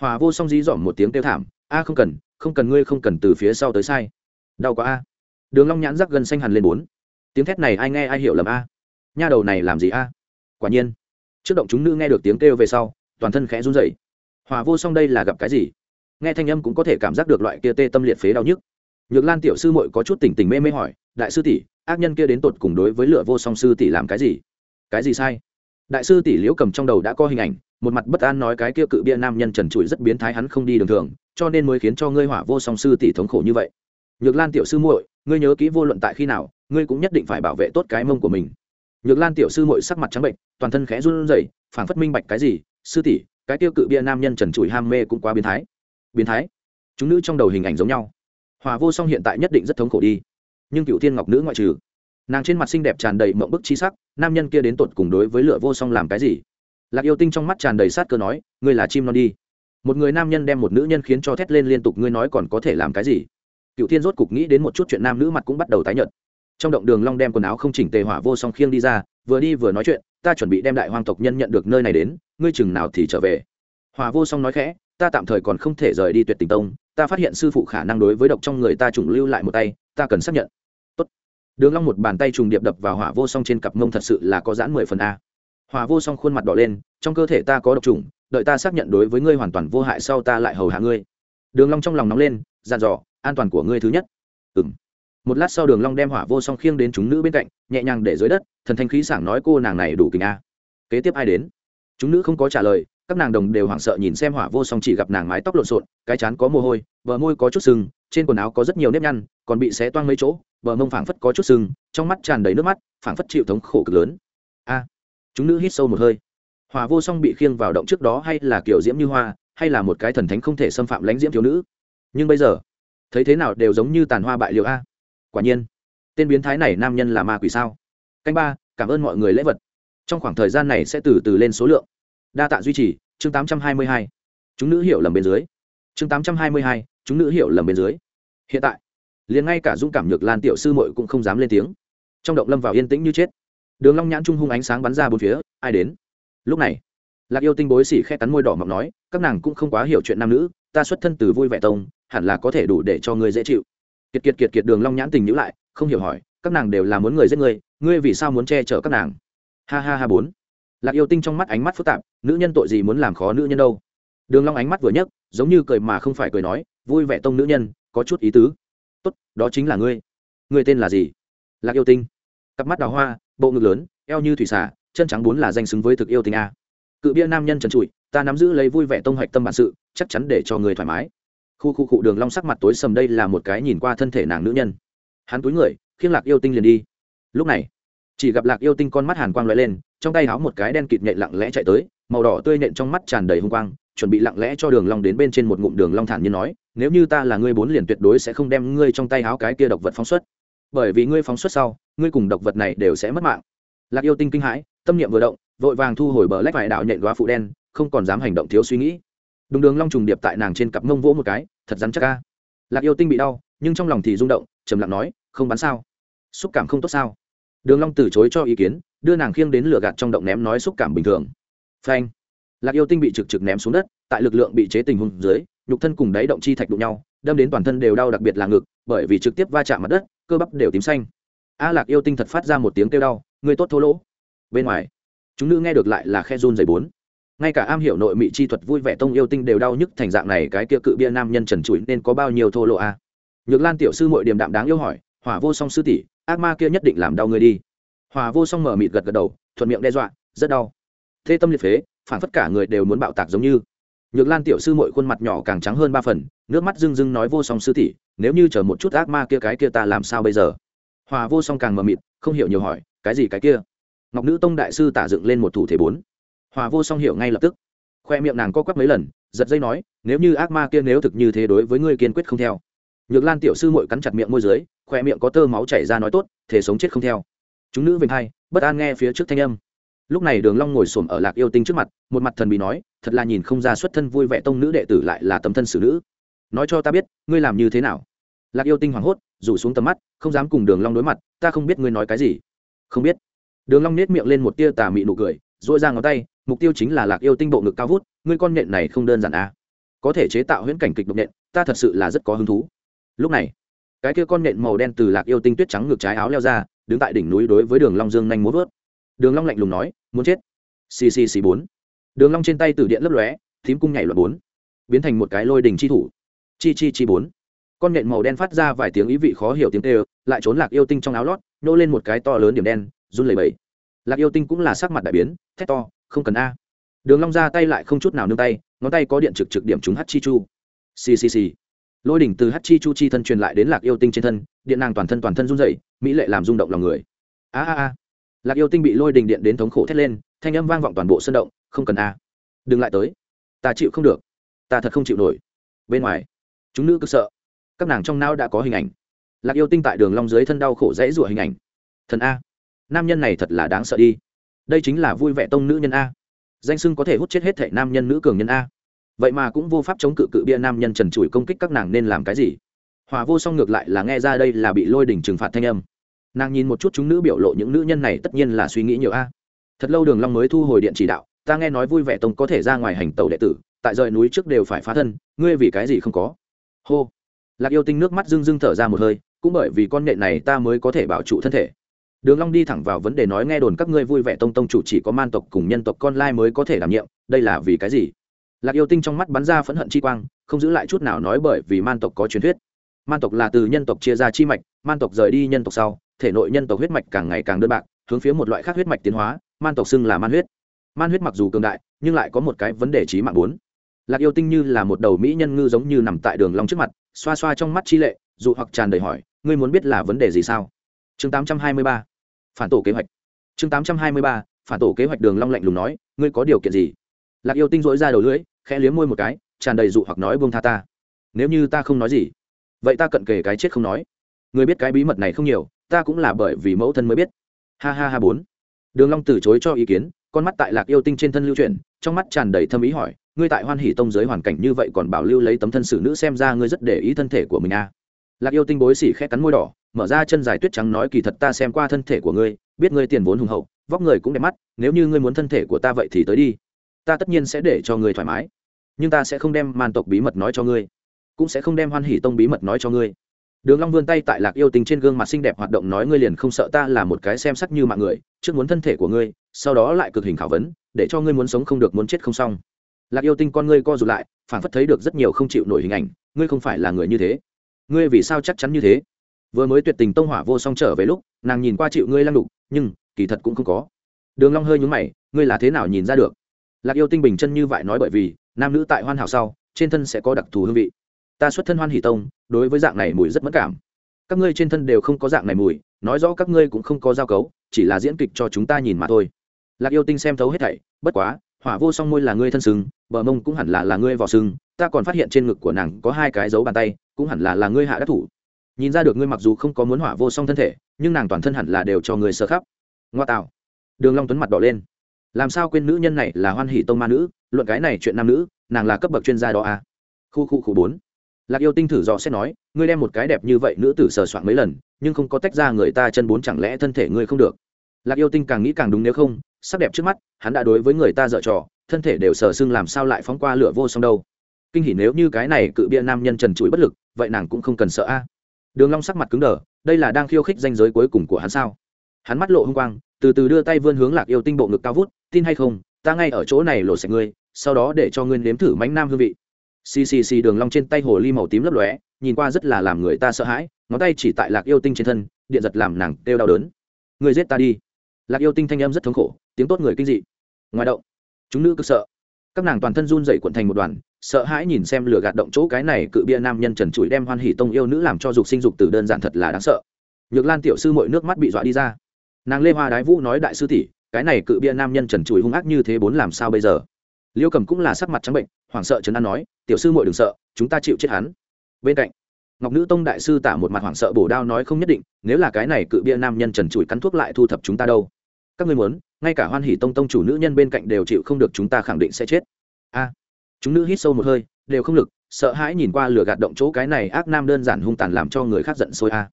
Hòa vô song dí dỏm một tiếng kêu thảm, a, không cần không cần ngươi không cần từ phía sau tới sai. Đau quá a. Đường long nhãn rắc gần xanh hằn lên bốn. Tiếng thét này ai nghe ai hiểu lầm a? Nha đầu này làm gì a? Quả nhiên. Trước động chúng nữ nghe được tiếng kêu về sau, toàn thân khẽ run rẩy. Hòa vô song đây là gặp cái gì? Nghe thanh âm cũng có thể cảm giác được loại kia tê tâm liệt phế đau nhức. Nhược lan tiểu sư muội có chút tỉnh tỉnh mê mê hỏi, đại sư tỷ, ác nhân kia đến tột cùng đối với lựa vô song sư tỷ làm cái gì? Cái gì sai? Đại sư tỷ liễu cầm trong đầu đã có hình ảnh, một mặt bất an nói cái kia cự bia nam nhân trần trụi rất biến thái hắn không đi đường thường, cho nên mới khiến cho ngươi hỏa vô song sư tỷ thống khổ như vậy. Nhược lan tiểu sư muội, ngươi nhớ kỹ vô luận tại khi nào, ngươi cũng nhất định phải bảo vệ tốt cái mông của mình. Nhược lan tiểu sư muội sắc mặt trắng bệnh, toàn thân khẽ run rẩy, phảng phất minh bạch cái gì, sư tỷ, cái tiêu cự bia nam nhân trần trụi ham mê cũng quá biến thái. Biến thái? Chúng nữ trong đầu hình ảnh giống nhau. Hòa vô song hiện tại nhất định rất thống khổ đi. Nhưng cựu thiên ngọc nữ ngoại trừ, nàng trên mặt xinh đẹp tràn đầy mộng bức chi sắc nam nhân kia đến tột cùng đối với lửa vô song làm cái gì? Lạc yêu tinh trong mắt tràn đầy sát cơ nói, ngươi là chim non đi. Một người nam nhân đem một nữ nhân khiến cho thét lên liên tục, ngươi nói còn có thể làm cái gì? Cựu thiên rốt cục nghĩ đến một chút chuyện nam nữ mặt cũng bắt đầu tái nhợt. Trong động đường long đem quần áo không chỉnh tề hỏa vô song khiêng đi ra, vừa đi vừa nói chuyện, ta chuẩn bị đem đại hoàng tộc nhân nhận được nơi này đến, ngươi chừng nào thì trở về. Hỏa vô song nói khẽ, ta tạm thời còn không thể rời đi tuyệt tình tông, ta phát hiện sư phụ khả năng đối với độc trong người ta trùng lưu lại một tay, ta cần xác nhận đường long một bàn tay trùng điệp đập vào hỏa vô song trên cặp mông thật sự là có giãn mười phần a. Hỏa vô song khuôn mặt đỏ lên, trong cơ thể ta có độc trùng, đợi ta xác nhận đối với ngươi hoàn toàn vô hại sau ta lại hầu hạ ngươi. Đường long trong lòng nóng lên, dặn dò, an toàn của ngươi thứ nhất. Ừm. Một lát sau đường long đem hỏa vô song khiêng đến chúng nữ bên cạnh, nhẹ nhàng để dưới đất, thần thanh khí sảng nói, cô nàng này đủ kinh a. Kế tiếp ai đến? Chúng nữ không có trả lời, các nàng đồng đều hoảng sợ nhìn xem hỏa vô song chỉ gặp nàng mái tóc lộn xộn, cái chán có mồ hôi, bờ môi có chút sưng trên quần áo có rất nhiều nếp nhăn, còn bị xé toang mấy chỗ, bờ mông phảng phất có chút sưng, trong mắt tràn đầy nước mắt, phảng phất chịu thống khổ cực lớn. A, chúng nữ hít sâu một hơi. Hòa vô song bị khiêng vào động trước đó hay là kiểu diễm như hoa, hay là một cái thần thánh không thể xâm phạm lãnh diễm thiếu nữ? Nhưng bây giờ, thấy thế nào đều giống như tàn hoa bại liệu a. Quả nhiên, tên biến thái này nam nhân là ma quỷ sao? Canh ba, cảm ơn mọi người lễ vật. Trong khoảng thời gian này sẽ từ từ lên số lượng. Đa tạ duy trì, chương tám trăm hai mươi hai. Chúng nữ hiểu lầm bên dưới chương tám trăm hai mươi hai, chúng nữ hiểu lầm bên dưới. Hiện tại, liền ngay cả dũng cảm nhược lan tiểu sư mội cũng không dám lên tiếng. Trong động lâm vào yên tĩnh như chết. Đường long nhãn trung hung ánh sáng bắn ra bốn phía, ai đến? Lúc này, lạc yêu tinh bối xỉ khe cắn môi đỏ mọc nói, các nàng cũng không quá hiểu chuyện nam nữ, ta xuất thân từ vui vẻ tông, hẳn là có thể đủ để cho ngươi dễ chịu. Kiệt kiệt kiệt kiệt đường long nhãn tình nhữ lại, không hiểu hỏi, các nàng đều là muốn người giết ngươi ngươi vì sao muốn che chở các nàng? Ha ha ha bốn. Lạc yêu tinh trong mắt ánh mắt phức tạp, nữ nhân tội gì muốn làm khó nữ nhân đâu? Đường long ánh mắt vừa nhấc, giống như cười mà không phải cười nói, vui vẻ tông nữ nhân, có chút ý tứ. Tốt, đó chính là ngươi. Ngươi tên là gì? Lạc yêu tinh. Cặp mắt đào hoa, bộ ngực lớn, eo như thủy xả chân trắng bốn là danh xứng với thực yêu tinh a. Cự bia nam nhân trần trụi, ta nắm giữ lấy vui vẻ tông hoạch tâm bản sự, chắc chắn để cho người thoải mái. Khu khu cụ đường long sắc mặt tối sầm đây là một cái nhìn qua thân thể nàng nữ nhân. Hắn túi người, khiêng lạc yêu tinh liền đi. Lúc này, chỉ gặp lạc yêu tinh con mắt hàn quang lóe lên, trong tay háo một cái đen kịt nhện lặng lẽ chạy tới, màu đỏ tươi nhện trong mắt tràn đầy hung quang chuẩn bị lặng lẽ cho đường long đến bên trên một ngụm đường long thản nhiên nói, nếu như ta là ngươi bốn liền tuyệt đối sẽ không đem ngươi trong tay háo cái kia độc vật phóng xuất. Bởi vì ngươi phóng xuất sau, ngươi cùng độc vật này đều sẽ mất mạng. Lạc yêu tinh kinh hãi, tâm niệm vừa động, vội vàng thu hồi bờ lách vải đạo nhện góa phụ đen, không còn dám hành động thiếu suy nghĩ. Đùng đường long trùng điệp tại nàng trên cặp mông vỗ một cái, thật rắn chắc ca lạc yêu tinh bị đau, nhưng trong lòng thì rung động, trầm lặng nói, không bắn sao? Xúc cảm không tốt sao? Đường long từ chối cho ý kiến, đưa nàng khiêng đến lửa gạt trong động ném nói xúc cảm bình thường. Phanh lạc yêu tinh bị trực trực ném xuống đất, tại lực lượng bị chế tình hùng dưới, nhục thân cùng đáy động chi thạch đụng nhau, đâm đến toàn thân đều đau đặc biệt là ngực, bởi vì trực tiếp va chạm mặt đất, cơ bắp đều tím xanh. A lạc yêu tinh thật phát ra một tiếng kêu đau, người tốt thô lỗ. Bên ngoài, chúng nữ nghe được lại là khe run dày bốn. Ngay cả am hiểu nội mị chi thuật vui vẻ tông yêu tinh đều đau nhức thành dạng này cái kia cự bia nam nhân trần trụi nên có bao nhiêu thô lỗ a? Nhược lan tiểu sư mội điềm đạm đáng yêu hỏi, hỏa vô song sư tỷ, ác ma kia nhất định làm đau người đi. Hòa vô song mở mịt gật gật đầu, thuận miệng đe dọa, rất đau. Thê tâm liệt phế phản phất cả người đều muốn bạo tạc giống như. Nhược lan tiểu sư mội khuôn mặt nhỏ càng trắng hơn ba phần, nước mắt rưng rưng nói vô song sư tỷ, nếu như chờ một chút ác ma kia cái kia ta làm sao bây giờ? Hòa vô song càng mờ mịt, không hiểu nhiều hỏi, cái gì cái kia? Ngọc nữ tông đại sư tả dựng lên một thủ thể bốn. Hòa vô song hiểu ngay lập tức. Khoe miệng nàng co quắp mấy lần, giật dây nói, nếu như ác ma kia nếu thực như thế đối với ngươi kiên quyết không theo. Nhược lan tiểu sư mội cắn chặt miệng môi dưới, khoe miệng có tơ máu chảy ra nói tốt, thể sống chết không theo. Chúng nữ vinh hai, bất an nghe phía trước thanh âm lúc này đường long ngồi xổm ở lạc yêu tinh trước mặt một mặt thần bí nói thật là nhìn không ra xuất thân vui vẻ tông nữ đệ tử lại là tấm thân xử nữ. Nói cho ta biết ngươi làm như thế nào? Lạc yêu tinh hoảng hốt rủ xuống tầm mắt không dám cùng đường long đối mặt ta không biết ngươi nói cái gì. Không biết. Đường long nét miệng lên một tia tà mị nụ cười duỗi ra ngón tay mục tiêu chính là lạc yêu tinh bộ ngực cao vút ngươi con nện này không đơn giản à. Có thể chế tạo huyễn cảnh kịch độc nện, ta thật sự là rất có hứng thú. Lúc này cái kia con nện màu đen từ lạc yêu tinh tuyết trắng ngược trái áo leo ra đứng tại đỉnh núi đối với đường long dương nhanh muốn vớt đường long lạnh lùng nói, muốn chết. Xì xì xì bốn. Đường long trên tay tử điện lấp lóe, thím cung nhảy loạn bốn. Biến thành một cái lôi đỉnh chi thủ. Chi chi chi bốn. Con nhện màu đen phát ra vài tiếng ý vị khó hiểu tiếng kêu, lại trốn lạc yêu tinh trong áo lót, nô lên một cái to lớn điểm đen, run lẩy bẩy. Lạc yêu tinh cũng là sắc mặt đại biến, thét to, không cần a. Đường long ra tay lại không chút nào nương tay, ngón tay có điện trực trực điểm trúng hắt chi chu. Xì xì xì. Lôi đỉnh từ hắt chi chu chi thân truyền lại đến lạc yêu tinh trên thân, điện nàng toàn thân toàn thân run rẩy, mỹ lệ làm rung động lòng người. A a a lạc yêu tinh bị lôi đình điện đến thống khổ thét lên, thanh âm vang vọng toàn bộ sân động, không cần a. Đừng lại tới. Ta chịu không được. Ta thật không chịu nổi. Bên ngoài, chúng nữ cực sợ. Các nàng trong não đã có hình ảnh. Lạc yêu tinh tại đường long dưới thân đau khổ dãy rủa hình ảnh. Thần a. Nam nhân này thật là đáng sợ đi. Đây chính là vui vẻ tông nữ nhân a. Danh sưng có thể hút chết hết thể nam nhân nữ cường nhân a. Vậy mà cũng vô pháp chống cự cự bia nam nhân trần trụi công kích các nàng nên làm cái gì? Hòa vô song ngược lại là nghe ra đây là bị lôi đỉnh trừng phạt thanh âm nàng nhìn một chút chúng nữ biểu lộ những nữ nhân này tất nhiên là suy nghĩ nhiều a. Thật lâu đường long mới thu hồi điện chỉ đạo, ta nghe nói vui vẻ tông có thể ra ngoài hành tàu đệ tử, tại rời núi trước đều phải phá thân, ngươi vì cái gì không có? Hô. Lạc yêu tinh nước mắt rưng rưng thở ra một hơi, cũng bởi vì con nện này ta mới có thể bảo trụ thân thể. Đường long đi thẳng vào vấn đề nói nghe đồn các ngươi vui vẻ tông tông chủ chỉ có man tộc cùng nhân tộc con lai mới có thể đảm nhiệm, đây là vì cái gì? Lạc yêu tinh trong mắt bắn ra phẫn hận chi quang, không giữ lại chút nào nói bởi vì man tộc có truyền thuyết. Man tộc là từ nhân tộc chia ra chi mạch, man tộc rời đi nhân tộc sau thể nội nhân tộc huyết mạch càng ngày càng đơn bạc, hướng phía một loại khác huyết mạch tiến hóa, man tộc xưng là man huyết. Man huyết mặc dù cường đại, nhưng lại có một cái vấn đề trí mạng bốn. Lạc yêu tinh như là một đầu mỹ nhân ngư giống như nằm tại đường long trước mặt, xoa xoa trong mắt chi lệ, dụ hoặc tràn đầy hỏi, ngươi muốn biết là vấn đề gì sao? Chương 823 phản tổ kế hoạch. Chương 823 phản tổ kế hoạch đường long lạnh lùng nói, ngươi có điều kiện gì? Lạc yêu tinh dỗi ra đầu lưỡi, khẽ liếm môi một cái, tràn đầy dụ hoặc nói buông tha ta. Nếu như ta không nói gì, vậy ta cận kề cái chết không nói. Ngươi biết cái bí mật này không nhiều ta cũng là bởi vì mẫu thân mới biết. Ha ha ha bốn. Đường long từ chối cho ý kiến, con mắt tại lạc yêu tinh trên thân lưu chuyển, trong mắt tràn đầy thâm ý hỏi, ngươi tại hoan hỉ tông dưới hoàn cảnh như vậy còn bảo lưu lấy tấm thân xử nữ xem ra ngươi rất để ý thân thể của mình à. lạc yêu tinh bối xỉ khẽ cắn môi đỏ, mở ra chân dài tuyết trắng nói kỳ thật ta xem qua thân thể của ngươi, biết ngươi tiền vốn hùng hậu, vóc người cũng đẹp mắt, nếu như ngươi muốn thân thể của ta vậy thì tới đi. Ta tất nhiên sẽ để cho ngươi thoải mái, nhưng ta sẽ không đem man tộc bí mật nói cho ngươi, cũng sẽ không đem hoan hỉ tông bí mật nói cho ngươi đường long vươn tay tại lạc yêu tinh trên gương mặt xinh đẹp hoạt động nói, ngươi liền không sợ ta là một cái xem sắc như mạng người, trước muốn thân thể của ngươi, sau đó lại cực hình khảo vấn, để cho ngươi muốn sống không được muốn chết không xong. Lạc yêu tinh con ngươi co rụt lại phản phất thấy được rất nhiều không chịu nổi hình ảnh, ngươi không phải là người như thế. Ngươi vì sao chắc chắn như thế? Vừa mới tuyệt tình tông hỏa vô song trở về lúc, nàng nhìn qua chịu ngươi lăng đục nhưng, kỳ thật cũng không có. Đường long hơi nhún mày, ngươi là thế nào nhìn ra được? Lạc yêu tinh bình chân như vậy nói bởi vì, nam nữ tại hoan hảo sau, trên thân sẽ có đặc thù hương vị ta xuất thân hoan hỷ tông, đối với dạng này mùi rất mất cảm. Các ngươi trên thân đều không có dạng này mùi, nói rõ các ngươi cũng không có giao cấu, chỉ là diễn kịch cho chúng ta nhìn mà thôi. Lạc yêu tinh xem thấu hết thảy, bất quá, hỏa vô song môi là ngươi thân sừng bờ mông cũng hẳn là là ngươi vỏ sừng ta còn phát hiện trên ngực của nàng có hai cái dấu bàn tay, cũng hẳn là là ngươi hạ đắc thủ. Nhìn ra được ngươi mặc dù không có muốn hỏa vô song thân thể, nhưng nàng toàn thân hẳn là đều cho người sơ khắp. Ngoa tạo. Đường long tuấn mặt đỏ lên. Làm sao quên nữ nhân này là hoan hỷ tông ma nữ, luận cái này chuyện nam nữ, nàng là cấp bậc chuyên gia đó à? Khu khu khu bốn lạc yêu tinh thử dò xét nói, ngươi đem một cái đẹp như vậy nữ tử sờ soạn mấy lần, nhưng không có tách ra người ta chân bốn chẳng lẽ thân thể ngươi không được? Lạc yêu tinh càng nghĩ càng đúng nếu không, sắc đẹp trước mắt, hắn đã đối với người ta dở trò, thân thể đều sờ sưng làm sao lại phóng qua lửa vô song đâu. Kinh hỉ nếu như cái này cự bia nam nhân trần trụi bất lực, vậy nàng cũng không cần sợ a. Đường long sắc mặt cứng đờ, đây là đang khiêu khích danh giới cuối cùng của hắn sao? Hắn mắt lộ hung quang, từ từ đưa tay vươn hướng lạc yêu tinh bộ ngực cao vút, tin hay không, ta ngay ở chỗ này lộ sạch ngươi, sau đó để cho ngươi nếm thử mánh nam hương vị xì xì xì đường long trên tay hồ ly màu tím lấp lóe, nhìn qua rất là làm người ta sợ hãi, ngón tay chỉ tại lạc yêu tinh trên thân, điện giật làm nàng đều đau đớn. Người giết ta đi. Lạc yêu tinh thanh âm rất thống khổ, tiếng tốt người kinh dị. Ngoài động, chúng nữ cực sợ. Các nàng toàn thân run rẩy cuộn thành một đoàn, sợ hãi nhìn xem lửa gạt động chỗ cái này cự bia nam nhân trần trụi đem hoan hỉ tông yêu nữ làm cho dục sinh dục từ đơn giản thật là đáng sợ. Nhược lan tiểu sư mọi nước mắt bị dọa đi ra. Nàng lê hoa đái vũ nói đại sư tỷ, cái này cự bia nam nhân trần trụi hung ác như thế bốn làm sao bây giờ? Liêu cầm cũng là sắc mặt trắng bệnh, hoảng sợ trấn an nói tiểu sư muội đừng sợ, chúng ta chịu chết hắn. Bên cạnh, ngọc nữ tông đại sư tả một mặt hoảng sợ bổ đao nói không nhất định, nếu là cái này cự bia nam nhân trần trụi cắn thuốc lại thu thập chúng ta đâu. Các ngươi muốn, ngay cả hoan hỷ tông tông chủ nữ nhân bên cạnh đều chịu không được chúng ta khẳng định sẽ chết. A à, chúng nữ hít sâu một hơi, đều không lực, sợ hãi nhìn qua lửa gạt động chỗ cái này ác nam đơn giản hung tàn làm cho người khác giận sôi a. À.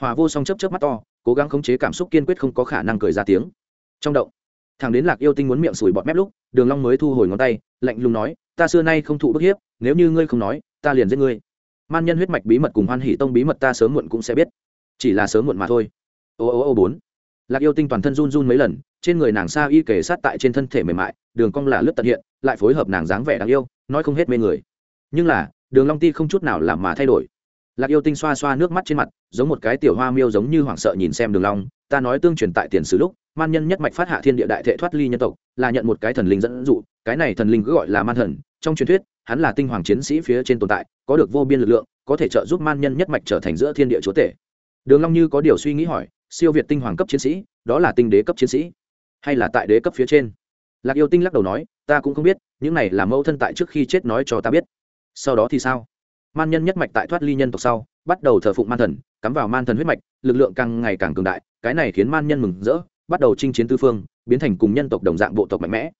Hòa vô song chấp chớp mắt to, cố gắng khống chế cảm xúc kiên quyết không có khả năng cười ra tiếng. Trong động, thằng đến lạc yêu tinh muốn miệng sùi bọt mép lúc, đường long mới thu hồi ngón tay, lạnh lùng nói ta xưa nay không thụ bức hiếp, nếu như ngươi không nói, ta liền giết ngươi. Man nhân huyết mạch bí mật cùng hoan hỷ tông bí mật ta sớm muộn cũng sẽ biết. Chỉ là sớm muộn mà thôi. Ô ô ô, bốn. Lạc yêu tinh toàn thân run run mấy lần, trên người nàng sa y kề sát tại trên thân thể mềm mại, đường cong là lướt tận hiện, lại phối hợp nàng dáng vẻ đáng yêu, nói không hết mê người. Nhưng là, đường long ti không chút nào làm mà thay đổi lạc yêu tinh xoa xoa nước mắt trên mặt, giống một cái tiểu hoa miêu giống như hoảng sợ nhìn xem đường long. Ta nói tương truyền tại tiền sử lúc, man nhân nhất mạch phát hạ thiên địa đại thệ thoát ly nhân tộc, là nhận một cái thần linh dẫn dụ. Cái này thần linh cứ gọi là man thần. Trong truyền thuyết, hắn là tinh hoàng chiến sĩ phía trên tồn tại, có được vô biên lực lượng, có thể trợ giúp man nhân nhất mạch trở thành giữa thiên địa chúa tể. Đường long như có điều suy nghĩ hỏi, siêu việt tinh hoàng cấp chiến sĩ, đó là tinh đế cấp chiến sĩ hay là tại đế cấp phía trên? Lạc yêu tinh lắc đầu nói, ta cũng không biết, những này là mẫu thân tại trước khi chết nói cho ta biết. Sau đó thì sao? Man nhân nhất mạch tại thoát ly nhân tộc sau, bắt đầu thờ phụng man thần, cắm vào man thần huyết mạch, lực lượng càng ngày càng cường đại, cái này khiến man nhân mừng rỡ, bắt đầu chinh chiến tư phương, biến thành cùng nhân tộc đồng dạng bộ tộc mạnh mẽ.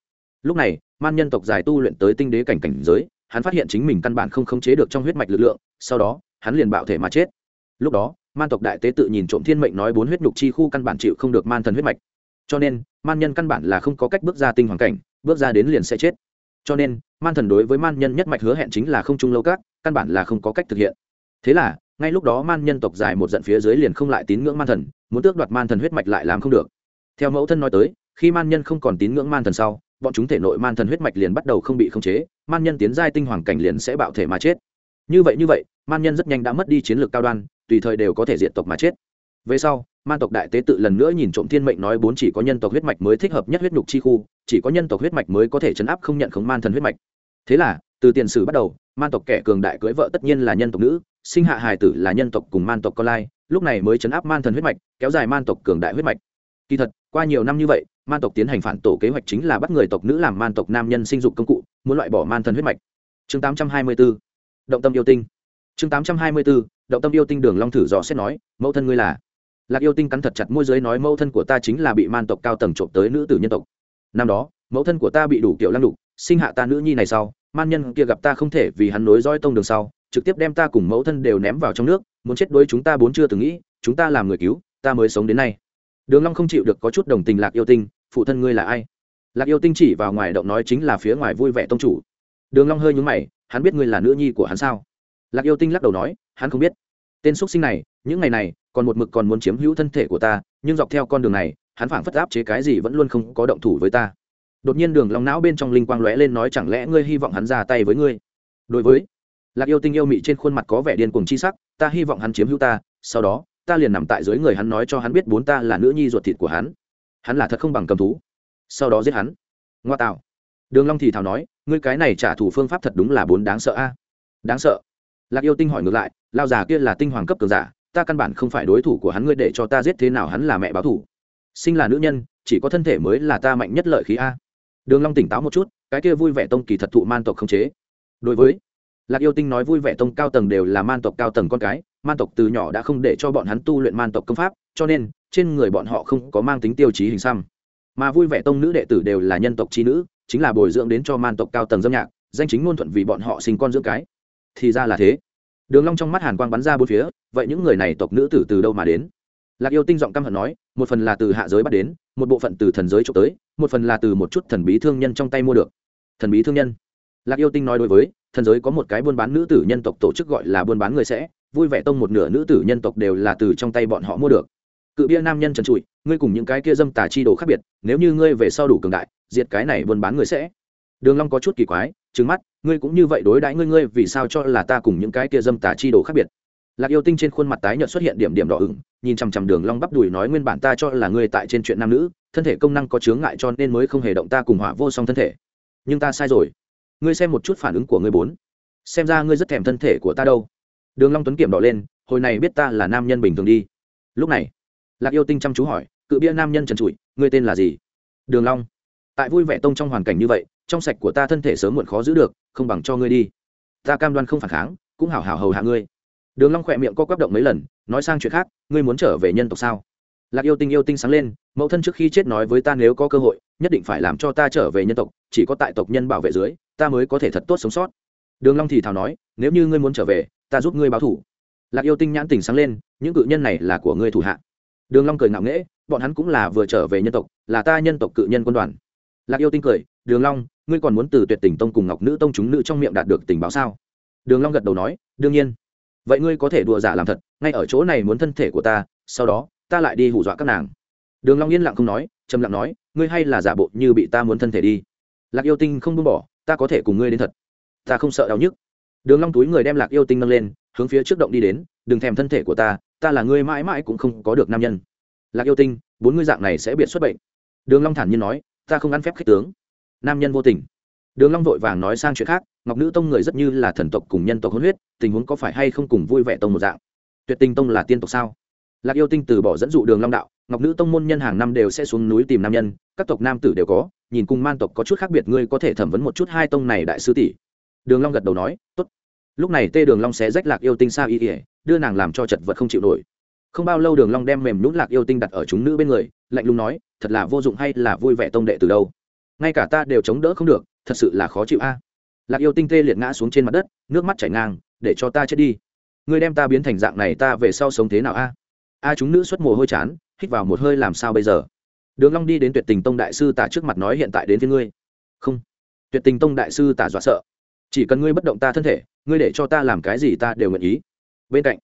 Lúc này, man nhân tộc giải tu luyện tới tinh đế cảnh cảnh giới, hắn phát hiện chính mình căn bản không khống chế được trong huyết mạch lực lượng, sau đó, hắn liền bạo thể mà chết. Lúc đó, man tộc đại tế tự nhìn trộm thiên mệnh nói bốn huyết nhục chi khu căn bản chịu không được man thần huyết mạch. Cho nên, man nhân căn bản là không có cách bước ra tinh hoàng cảnh, bước ra đến liền sẽ chết. Cho nên, man thần đối với man nhân nhất mạch hứa hẹn chính là không trung lâu các căn bản là không có cách thực hiện. Thế là, ngay lúc đó man nhân tộc dài một giận phía dưới liền không lại tín ngưỡng man thần, muốn tước đoạt man thần huyết mạch lại làm không được. Theo mẫu thân nói tới, khi man nhân không còn tín ngưỡng man thần sau, bọn chúng thể nội man thần huyết mạch liền bắt đầu không bị khống chế, man nhân tiến giai tinh hoàng cảnh liền sẽ bạo thể mà chết. Như vậy như vậy, man nhân rất nhanh đã mất đi chiến lược cao đoan, tùy thời đều có thể diệt tộc mà chết. Về sau, man tộc đại tế tự lần nữa nhìn trộm thiên mệnh nói bốn chỉ có nhân tộc huyết mạch mới thích hợp nhất huyết nhục chi khu, chỉ có nhân tộc huyết mạch mới có thể chấn áp không nhận khống man thần huyết mạch. Thế là từ tiền sử bắt đầu, man tộc kẻ cường đại cưỡi vợ tất nhiên là nhân tộc nữ, sinh hạ hài tử là nhân tộc cùng man tộc con lai, lúc này mới chấn áp man thần huyết mạch, kéo dài man tộc cường đại huyết mạch. Kỳ thật, qua nhiều năm như vậy, man tộc tiến hành phản tổ kế hoạch chính là bắt người tộc nữ làm man tộc nam nhân sinh dục công cụ, muốn loại bỏ man thần huyết mạch. Chương 824 động tâm yêu tinh. Chương 824 động tâm yêu tinh đường long thử dò xét nói, mẫu thân ngươi là? Lạc yêu tinh cắn thật chặt môi giới nói, mẫu thân của ta chính là bị man tộc cao tầng trộm tới nữ tử nhân tộc. Năm đó, mẫu thân của ta bị đủ kiểu lăng đục sinh hạ ta nữ nhi này sau, man nhân kia gặp ta không thể vì hắn nối roi tông đường sau, trực tiếp đem ta cùng mẫu thân đều ném vào trong nước, muốn chết đuối chúng ta bốn chưa từng nghĩ, chúng ta làm người cứu, ta mới sống đến nay. Đường long không chịu được có chút đồng tình lạc yêu tinh, phụ thân ngươi là ai? Lạc yêu tinh chỉ vào ngoài động nói chính là phía ngoài vui vẻ tông chủ. Đường long hơi nhướng mày, hắn biết ngươi là nữ nhi của hắn sao? Lạc yêu tinh lắc đầu nói, hắn không biết. Tên xuất sinh này, những ngày này, còn một mực còn muốn chiếm hữu thân thể của ta, nhưng dọc theo con đường này, hắn phảng phất áp chế cái gì vẫn luôn không có động thủ với ta đột nhiên đường long não bên trong linh quang lóe lên nói chẳng lẽ ngươi hy vọng hắn ra tay với ngươi? Đối với, lạc yêu tinh yêu mị trên khuôn mặt có vẻ điên cuồng chi sắc, ta hy vọng hắn chiếm hữu ta, sau đó, ta liền nằm tại dưới người hắn nói cho hắn biết bốn ta là nữ nhi ruột thịt của hắn. Hắn là thật không bằng cầm thú. Sau đó giết hắn. Ngoa tạo. Đường long thì thào nói, ngươi cái này trả thù phương pháp thật đúng là bốn đáng sợ a. Đáng sợ. Lạc yêu tinh hỏi ngược lại, lao già kia là tinh hoàng cấp cường giả, ta căn bản không phải đối thủ của hắn, ngươi để cho ta giết thế nào hắn là mẹ báo thủ sinh là nữ nhân, chỉ có thân thể mới là ta mạnh nhất lợi khí a đường long tỉnh táo một chút, cái kia vui vẻ tông kỳ thật thụ man tộc không chế. Đối với lạc yêu tinh nói vui vẻ tông cao tầng đều là man tộc cao tầng con cái, man tộc từ nhỏ đã không để cho bọn hắn tu luyện man tộc công pháp, cho nên trên người bọn họ không có mang tính tiêu chí hình xăm. Mà vui vẻ tông nữ đệ tử đều là nhân tộc trí nữ, chính là bồi dưỡng đến cho man tộc cao tầng dâm nhạc, danh chính ngôn thuận vì bọn họ sinh con dưỡng cái. Thì ra là thế. Đường long trong mắt hàn quang bắn ra bốn phía, vậy những người này tộc nữ tử từ đâu mà đến? Lạc yêu tinh giọng căm hận nói, một phần là từ hạ giới bắt đến, một bộ phận từ thần giới trộm tới, một phần là từ một chút thần bí thương nhân trong tay mua được. Thần bí thương nhân? Lạc yêu tinh nói đối với, thần giới có một cái buôn bán nữ tử nhân tộc tổ chức gọi là buôn bán người sẽ, vui vẻ tông một nửa nữ tử nhân tộc đều là từ trong tay bọn họ mua được. Cự bia nam nhân trần trụi, ngươi cùng những cái kia dâm tà chi đồ khác biệt, nếu như ngươi về sau đủ cường đại, diệt cái này buôn bán người sẽ. Đường long có chút kỳ quái, trừng mắt, ngươi cũng như vậy đối đãi ngươi ngươi vì sao cho là ta cùng những cái kia dâm tà chi đồ khác biệt? Lạc yêu tinh trên khuôn mặt tái nhợt xuất hiện điểm điểm đỏ ửng, nhìn chằm chằm đường long bắp đùi nói nguyên bản ta cho là ngươi tại trên chuyện nam nữ, thân thể công năng có chướng ngại cho nên mới không hề động ta cùng hỏa vô song thân thể. Nhưng ta sai rồi. Ngươi xem một chút phản ứng của ngươi bốn. Xem ra ngươi rất thèm thân thể của ta đâu. Đường long tuấn kiểm đỏ lên, hồi này biết ta là nam nhân bình thường đi. Lúc này, lạc yêu tinh chăm chú hỏi, cự bia nam nhân trần trụi, ngươi tên là gì? Đường long. Tại vui vẻ tông trong hoàn cảnh như vậy, trong sạch của ta thân thể sớm muộn khó giữ được, không bằng cho ngươi đi. Ta cam đoan không phản kháng, cũng hảo hảo hầu hạ ngươi đường long khỏe miệng co quắp động mấy lần, nói sang chuyện khác, ngươi muốn trở về nhân tộc sao? Lạc yêu tinh yêu tinh sáng lên, mẫu thân trước khi chết nói với ta nếu có cơ hội, nhất định phải làm cho ta trở về nhân tộc, chỉ có tại tộc nhân bảo vệ dưới, ta mới có thể thật tốt sống sót. Đường long thì thào nói, nếu như ngươi muốn trở về, ta giúp ngươi báo thủ. Lạc yêu tinh nhãn tình sáng lên, những cự nhân này là của ngươi thủ hạ. Đường long cười ngạo nghễ, bọn hắn cũng là vừa trở về nhân tộc, là ta nhân tộc cự nhân quân đoàn. Lạc yêu tinh cười, đường long, ngươi còn muốn từ tuyệt tình tông cùng ngọc nữ tông chúng nữ trong miệng đạt được tình báo sao? Đường long gật đầu nói, đương nhiên vậy ngươi có thể đùa giả làm thật, ngay ở chỗ này muốn thân thể của ta, sau đó, ta lại đi hù dọa các nàng. Đường long yên lặng không nói, trầm lặng nói, ngươi hay là giả bộ như bị ta muốn thân thể đi. Lạc yêu tinh không buông bỏ, ta có thể cùng ngươi đến thật. Ta không sợ đau nhức. Đường long túi người đem lạc yêu tinh nâng lên, hướng phía trước động đi đến, đừng thèm thân thể của ta ta là ngươi mãi mãi cũng không có được nam nhân. Lạc yêu tinh, bốn ngươi dạng này sẽ bị xuất bệnh. Đường long thản nhiên nói, ta không ăn phép khích tướng. Nam nhân vô tình. Đường long vội vàng nói sang chuyện khác ngọc nữ tông người rất như là thần tộc cùng nhân tộc hôn huyết, tình huống có phải hay không cùng vui vẻ tông một dạng? Tuyệt tình tông là tiên tộc sao? Lạc yêu tinh từ bỏ dẫn dụ đường long đạo, ngọc nữ tông môn nhân hàng năm đều sẽ xuống núi tìm nam nhân, các tộc nam tử đều có, nhìn cùng man tộc có chút khác biệt, ngươi có thể thẩm vấn một chút hai tông này đại sư tỷ. Đường long gật đầu nói, tốt. Lúc này tê đường long xé rách lạc yêu tinh sao y ỉa đưa nàng làm cho chật vật không chịu nổi. Không bao lâu đường long đem mềm nhũn lạc yêu tinh đặt ở chúng nữ bên người, lạnh lùng nói, thật là vô dụng hay là vui vẻ tông đệ từ đâu? Ngay cả ta đều chống đỡ không được, thật sự là khó chịu a lạc yêu tinh tê liệt ngã xuống trên mặt đất, nước mắt chảy ngang, để cho ta chết đi. Ngươi đem ta biến thành dạng này ta về sau sống thế nào a? A chúng nữ xuất mồ hôi chán, hít vào một hơi làm sao bây giờ? Đường long đi đến tuyệt tình tông đại sư tả trước mặt nói, hiện tại đến với ngươi. Không. Tuyệt tình tông đại sư tả dọa sợ. Chỉ cần ngươi bất động ta thân thể, ngươi để cho ta làm cái gì ta đều nguyện ý. Bên cạnh,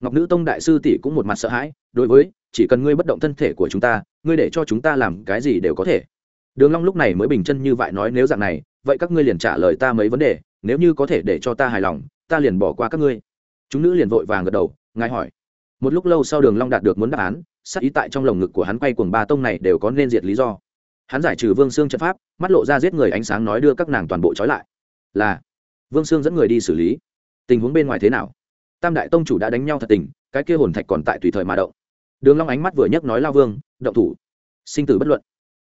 ngọc nữ tông đại sư tỷ cũng một mặt sợ hãi, đối với, chỉ cần ngươi bất động thân thể của chúng ta, ngươi để cho chúng ta làm cái gì đều có thể đường long lúc này mới bình chân như vậy nói nếu dạng này, vậy các ngươi liền trả lời ta mấy vấn đề, nếu như có thể để cho ta hài lòng, ta liền bỏ qua các ngươi. Chúng nữ liền vội vàng gật đầu, ngài hỏi. Một lúc lâu sau đường long đạt được muốn đáp án, sắc ý tại trong lồng ngực của hắn quay cuồng ba tông này đều có nên diệt lý do. Hắn giải trừ vương xương trận pháp, mắt lộ ra giết người ánh sáng nói đưa các nàng toàn bộ trói lại. Là, vương xương dẫn người đi xử lý. Tình huống bên ngoài thế nào? Tam đại tông chủ đã đánh nhau thật tình, cái kia hồn thạch còn tại tùy thời mà động. Đường long ánh mắt vừa nhấc nói lao vương, động thủ. Sinh tử bất luận.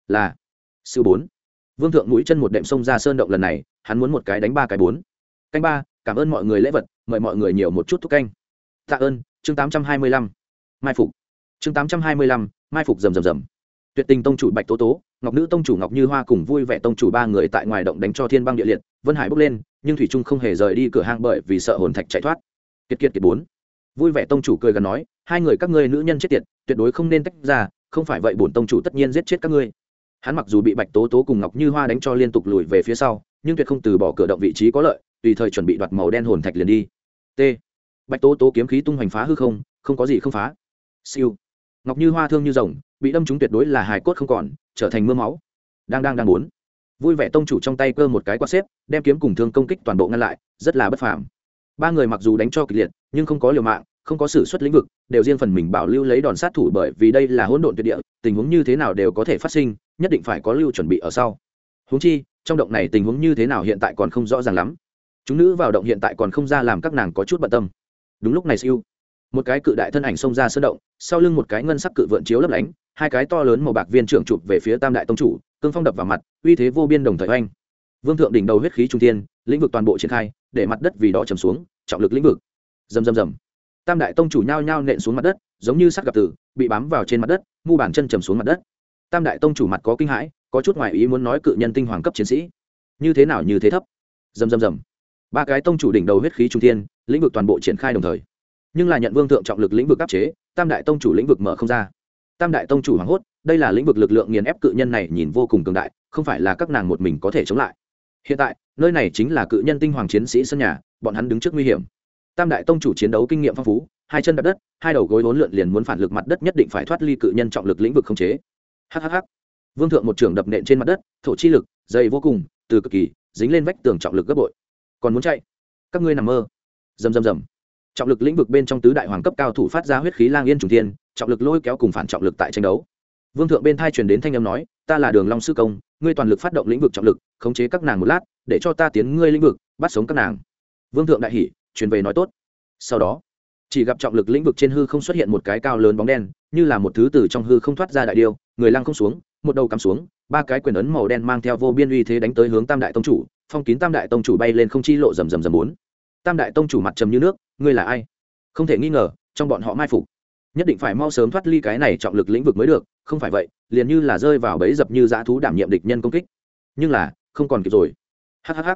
Là sư bốn. Vương thượng mũi chân một đệm sông ra sơn động lần này, hắn muốn một cái đánh ba cái bốn. Canh ba, cảm ơn mọi người lễ vật, mời mọi người nhiều một chút thúc canh. Tạ ơn, chương tám trăm hai mươi lăm. Mai phục. Chương tám trăm hai mươi lăm, mai phục rầm rầm rầm. Tuyệt tình tông chủ bạch tố tố, ngọc nữ tông chủ ngọc như hoa cùng vui vẻ tông chủ ba người tại ngoài động đánh cho thiên băng địa liệt, vân hải bốc lên, nhưng thủy trung không hề rời đi cửa hang bởi vì sợ hồn thạch chạy thoát. Kiệt kiệt kiệt bốn. Vui vẻ tông chủ cười gần nói, hai người các ngươi nữ nhân chết tiệt, tuyệt đối không nên tách ra, không phải vậy bổn tông chủ tất nhiên giết chết các ngươi hắn mặc dù bị bạch tố tố cùng ngọc như hoa đánh cho liên tục lùi về phía sau, nhưng tuyệt không từ bỏ cửa động vị trí có lợi, tùy thời chuẩn bị đoạt màu đen hồn thạch liền đi. T. Bạch tố tố kiếm khí tung hoành phá hư không không có gì không phá. Siêu. Ngọc như hoa thương như rồng, bị đâm chúng tuyệt đối là hài cốt không còn, trở thành mưa máu. Đang đang đang muốn. Vui vẻ tông chủ trong tay cơ một cái quạt xếp, đem kiếm cùng thương công kích toàn bộ ngăn lại, rất là bất phàm. Ba người mặc dù đánh cho kịch liệt, nhưng không có liều mạng, không có sử xuất lĩnh vực, đều riêng phần mình bảo lưu lấy đòn sát thủ bởi vì đây là hỗn độn tuyệt địa, tình huống như thế nào đều có thể phát sinh nhất định phải có lưu chuẩn bị ở sau. Huống chi, trong động này tình huống như thế nào hiện tại còn không rõ ràng lắm. Chúng nữ vào động hiện tại còn không ra làm các nàng có chút bận tâm. Đúng lúc này siêu, một cái cự đại thân ảnh xông ra sơn động, sau lưng một cái ngân sắc cự vượn chiếu lấp lánh, hai cái to lớn màu bạc viên trưởng chụp về phía tam đại tông chủ, cương phong đập vào mặt, uy thế vô biên đồng thời oanh. Vương thượng đỉnh đầu huyết khí trung tiên lĩnh vực toàn bộ triển khai, để mặt đất vì đó trầm xuống, trọng lực lĩnh vực. Rầm rầm rầm. Tam đại tông chủ nhao nhao nện xuống mặt đất, giống như sắt gặp tử, bị bám vào trên mặt đất, mu bàn chân trầm xuống mặt đất tam đại tông chủ mặt có kinh hãi, có chút ngoài ý muốn nói cự nhân tinh hoàng cấp chiến sĩ. Như thế nào, như thế thấp? Rầm rầm rầm. Ba cái tông chủ đỉnh đầu huyết khí trung thiên, lĩnh vực toàn bộ triển khai đồng thời. Nhưng là nhận vương thượng trọng lực lĩnh vực áp chế, tam đại tông chủ lĩnh vực mở không ra. Tam đại tông chủ hoảng hốt, đây là lĩnh vực lực lượng nghiền ép cự nhân này nhìn vô cùng cường đại, không phải là các nàng một mình có thể chống lại. Hiện tại, nơi này chính là cự nhân tinh hoàng chiến sĩ sân nhà, bọn hắn đứng trước nguy hiểm. Tam đại tông chủ chiến đấu kinh nghiệm phong phú, hai chân đập đất, hai đầu gối vốn lượn liền muốn phản lực mặt đất nhất định phải thoát ly cự nhân trọng lực lĩnh vực không chế hhh vương thượng một trường đập nện trên mặt đất, thổ chi lực, dày vô cùng, từ cực kỳ, dính lên vách tường trọng lực gấp bội. Còn muốn chạy? Các ngươi nằm mơ. Rầm rầm rầm. Trọng lực lĩnh vực bên trong tứ đại hoàng cấp cao thủ phát ra huyết khí lang yên trùng thiên, trọng lực lôi kéo cùng phản trọng lực tại tranh đấu. Vương thượng bên thai truyền đến thanh âm nói, ta là đường long sư công, ngươi toàn lực phát động lĩnh vực trọng lực, khống chế các nàng một lát, để cho ta tiến ngươi lĩnh vực, bắt sống các nàng. Vương thượng đại hỉ, truyền về nói tốt. Sau đó chỉ gặp trọng lực lĩnh vực trên hư không xuất hiện một cái cao lớn bóng đen, như là một thứ từ trong hư không thoát ra đại điêu, người lăng không xuống, một đầu cắm xuống, ba cái quyền ấn màu đen mang theo vô biên uy thế đánh tới hướng tam đại tông chủ, phong kín tam đại tông chủ bay lên không chi lộ rầm rầm rầm bốn. Tam đại tông chủ mặt trầm như nước, ngươi là ai? Không thể nghi ngờ, trong bọn họ mai phục. Nhất định phải mau sớm thoát ly cái này trọng lực lĩnh vực mới được, không phải vậy, liền như là rơi vào bẫy dập như dã thú đảm nhiệm địch nhân công kích. Nhưng là, không còn kịp rồi. Hhh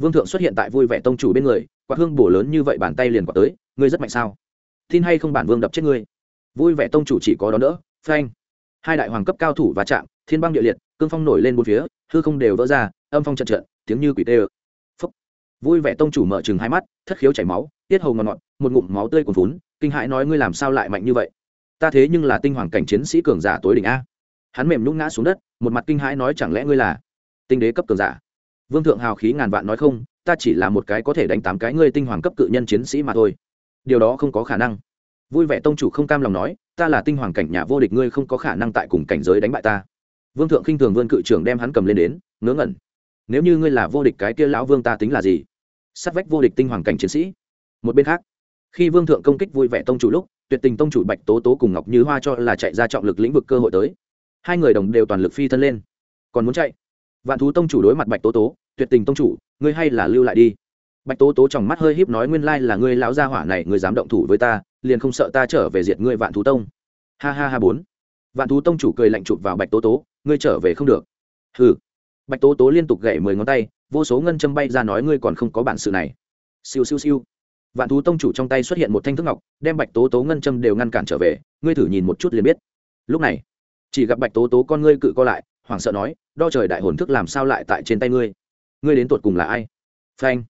vương thượng xuất hiện tại vui vẻ tông chủ bên người, quạt hương bổ lớn như vậy bàn tay liền quạt tới, ngươi rất mạnh sao? Tin hay không bản vương đập chết ngươi? Vui vẻ tông chủ chỉ có đó nữa phanh. Hai đại hoàng cấp cao thủ và chạm, thiên băng địa liệt, cương phong nổi lên bốn phía, hư không đều vỡ ra, âm phong trận trận, tiếng như quỷ tê ơ. Phúc. Vui vẻ tông chủ mở chừng hai mắt, thất khiếu chảy máu, tiết hầu ngọt ngọt, một ngụm máu tươi cuồn vốn kinh hãi nói ngươi làm sao lại mạnh như vậy? Ta thế nhưng là tinh hoàng cảnh chiến sĩ cường giả tối đỉnh a. Hắn mềm nhũng ngã xuống đất, một mặt kinh hãi nói chẳng lẽ ngươi là tinh đế cấp cường giả? Vương thượng hào khí ngàn vạn nói không, ta chỉ là một cái có thể đánh tám cái ngươi tinh hoàng cấp cự nhân chiến sĩ mà thôi. Điều đó không có khả năng. Vui vẻ tông chủ không cam lòng nói, ta là tinh hoàng cảnh nhà vô địch ngươi không có khả năng tại cùng cảnh giới đánh bại ta. Vương thượng khinh thường vươn cự trưởng đem hắn cầm lên đến, ngớ ngẩn. Nếu như ngươi là vô địch cái kia lão vương ta tính là gì? Sát vách vô địch tinh hoàng cảnh chiến sĩ. Một bên khác, khi vương thượng công kích vui vẻ tông chủ lúc, tuyệt tình tông chủ bạch tố tố cùng ngọc như hoa cho là chạy ra trọng lực lĩnh vực cơ hội tới. Hai người đồng đều toàn lực phi thân lên. Còn muốn chạy? Vạn thú tông chủ đối mặt bạch tố tố, tuyệt tình tông chủ, ngươi hay là lưu lại đi. Bạch tố tố trong mắt hơi híp nói nguyên lai là ngươi lão gia hỏa này, ngươi dám động thủ với ta, liền không sợ ta trở về diệt ngươi vạn thú tông. Ha ha ha bốn. Vạn thú tông chủ cười lạnh chụp vào bạch tố tố, ngươi trở về không được. Hừ. Bạch tố tố liên tục gậy mười ngón tay, vô số ngân châm bay ra nói ngươi còn không có bản sự này. Siêu siêu siêu. Vạn thú tông chủ trong tay xuất hiện một thanh thức ngọc, đem bạch tố tố ngân châm đều ngăn cản trở về, ngươi thử nhìn một chút liền biết. Lúc này, chỉ gặp bạch tố tố con ngươi cự co lại hoảng sợ nói, đo trời đại hồn thức làm sao lại tại trên tay ngươi? Ngươi đến tột cùng là ai? Phanh.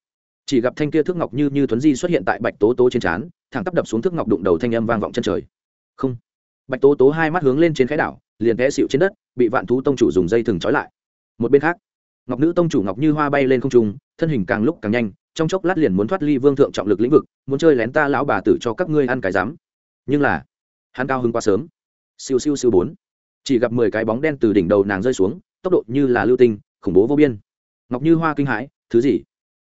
Chỉ gặp thanh kia thước ngọc như như tuấn di xuất hiện tại bạch tố tố trên trán, thẳng tắp đập xuống thước ngọc đụng đầu thanh âm vang vọng chân trời. Không. Bạch tố tố hai mắt hướng lên trên khái đảo, liền té xịu trên đất, bị vạn thú tông chủ dùng dây thừng trói lại. Một bên khác, ngọc nữ tông chủ ngọc như hoa bay lên không trung, thân hình càng lúc càng nhanh, trong chốc lát liền muốn thoát ly vương thượng trọng lực lĩnh vực, muốn chơi lén ta lão bà tử cho các ngươi ăn cái dám. nhưng là, hắn cao hứng quá sớm. Siêu siêu siêu bốn chỉ gặp mười cái bóng đen từ đỉnh đầu nàng rơi xuống, tốc độ như là lưu tinh, khủng bố vô biên. Ngọc như hoa kinh hãi, thứ gì?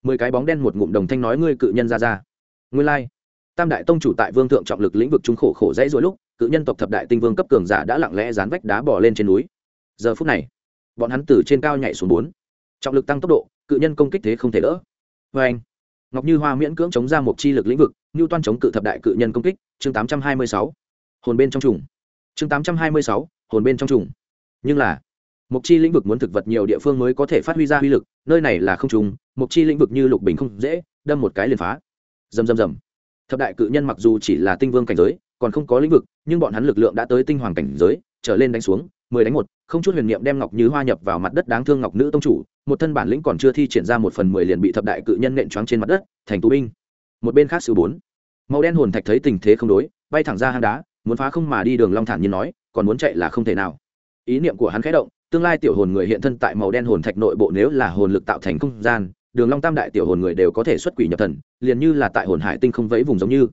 Mười cái bóng đen một ngụm đồng thanh nói, ngươi cự nhân ra ra. Ngươi lai、like. tam đại tông chủ tại vương thượng trọng lực lĩnh vực trung khổ khổ dãy dỗi lúc, cự nhân tộc thập đại tinh vương cấp cường giả đã lặng lẽ dán vách đá bỏ lên trên núi. Giờ phút này, bọn hắn từ trên cao nhảy xuống bốn. Trọng lực tăng tốc độ, cự nhân công kích thế không thể đỡ. Vê anh, ngọc như hoa miễn cưỡng chống ra một chi lực lĩnh vực như toan chống cự thập đại cự nhân công kích, chương tám trăm hai mươi sáu. Hồn bên trong trùng. Chương tám trăm hai mươi sáu hồn bên trong trùng. Nhưng là mục chi lĩnh vực muốn thực vật nhiều địa phương mới có thể phát huy ra uy lực, nơi này là không trùng mục chi lĩnh vực như lục bình không dễ, đâm một cái liền phá. Dầm dầm dầm thập đại cự nhân mặc dù chỉ là tinh vương cảnh giới, còn không có lĩnh vực, nhưng bọn hắn lực lượng đã tới tinh hoàng cảnh giới, trở lên đánh xuống, mười đánh một, không chút huyền niệm đem ngọc như hoa nhập vào mặt đất đáng thương ngọc nữ tông chủ, một thân bản lĩnh còn chưa thi triển ra một phần mười liền bị thập đại cự nhân nện choáng trên mặt đất, thành tù binh. Một bên khác sự bốn, màu đen hồn thạch thấy tình thế không đối, bay thẳng ra hang đá, muốn phá không mà đi đường long thản nhiên nói còn muốn chạy là không thể nào. Ý niệm của hắn khẽ động, tương lai tiểu hồn người hiện thân tại màu đen hồn thạch nội bộ nếu là hồn lực tạo thành không gian, đường long tam đại tiểu hồn người đều có thể xuất quỷ nhập thần, liền như là tại hồn hải tinh không vẫy vùng giống như.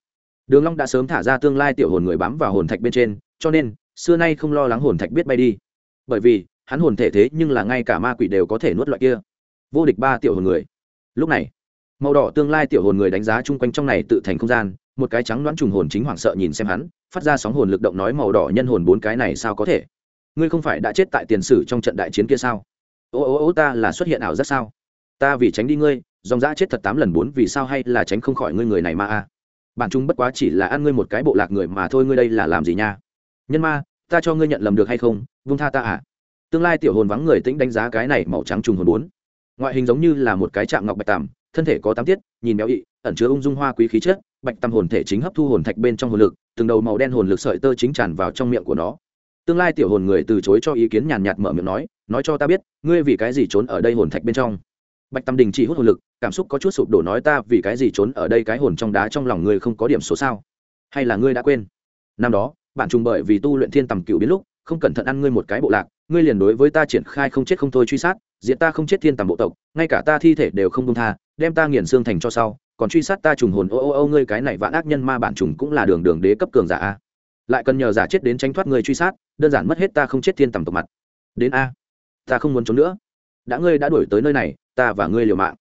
Đường long đã sớm thả ra tương lai tiểu hồn người bám vào hồn thạch bên trên, cho nên, xưa nay không lo lắng hồn thạch biết bay đi. Bởi vì, hắn hồn thể thế nhưng là ngay cả ma quỷ đều có thể nuốt loại kia. Vô địch ba tiểu hồn người. Lúc này, màu đỏ tương lai tiểu hồn người đánh giá chung quanh trong này tự thành không gian, một cái trắng đoán trùng hồn chính hoảng sợ nhìn xem hắn phát ra sóng hồn lực động nói màu đỏ nhân hồn bốn cái này sao có thể? Ngươi không phải đã chết tại tiền sử trong trận đại chiến kia sao? Ô ô ô, ta là xuất hiện ảo rất sao? Ta vì tránh đi ngươi, dòng dã chết thật tám lần bốn vì sao hay là tránh không khỏi ngươi người này ma a? Bản chúng bất quá chỉ là ăn ngươi một cái bộ lạc người mà thôi, ngươi đây là làm gì nha? Nhân ma, ta cho ngươi nhận lầm được hay không? Vung tha ta à? Tương lai tiểu hồn vắng người tĩnh đánh giá cái này màu trắng trùng hồn bốn. Ngoại hình giống như là một cái chạm ngọc bạch tằm, thân thể có tám tiết, nhìn béo ị, ẩn chứa ung dung hoa quý khí chất, bạch tằm hồn thể chính hấp thu hồn thạch bên trong hồn lực từng đầu màu đen hồn lực sợi tơ chính tràn vào trong miệng của nó. Tương lai tiểu hồn người từ chối cho ý kiến nhàn nhạt mở miệng nói nói cho ta biết, ngươi vì cái gì trốn ở đây hồn thạch bên trong? Bạch tâm đình chỉ hút hồn lực, cảm xúc có chút sụp đổ nói, ta vì cái gì trốn ở đây cái hồn trong đá trong lòng ngươi không có điểm số sao? Hay là ngươi đã quên? Năm đó, bạn trùng bởi vì tu luyện thiên tầm cựu biến lúc, không cẩn thận ăn ngươi một cái bộ lạc, ngươi liền đối với ta triển khai không chết không thôi truy sát diện ta không chết thiên tầm bộ tộc, ngay cả ta thi thể đều không công tha, đem ta nghiền xương thành cho sau còn truy sát ta trùng hồn, ô ô ô, ngươi cái này vạn ác nhân ma bản trùng cũng là đường đường đế cấp cường giả a. Lại cần nhờ giả chết đến tránh thoát người truy sát, đơn giản mất hết ta không chết thiên tầm tộc mặt. Đến a, ta không muốn trốn nữa. Đã ngươi đã đuổi tới nơi này, ta và ngươi liều mạng.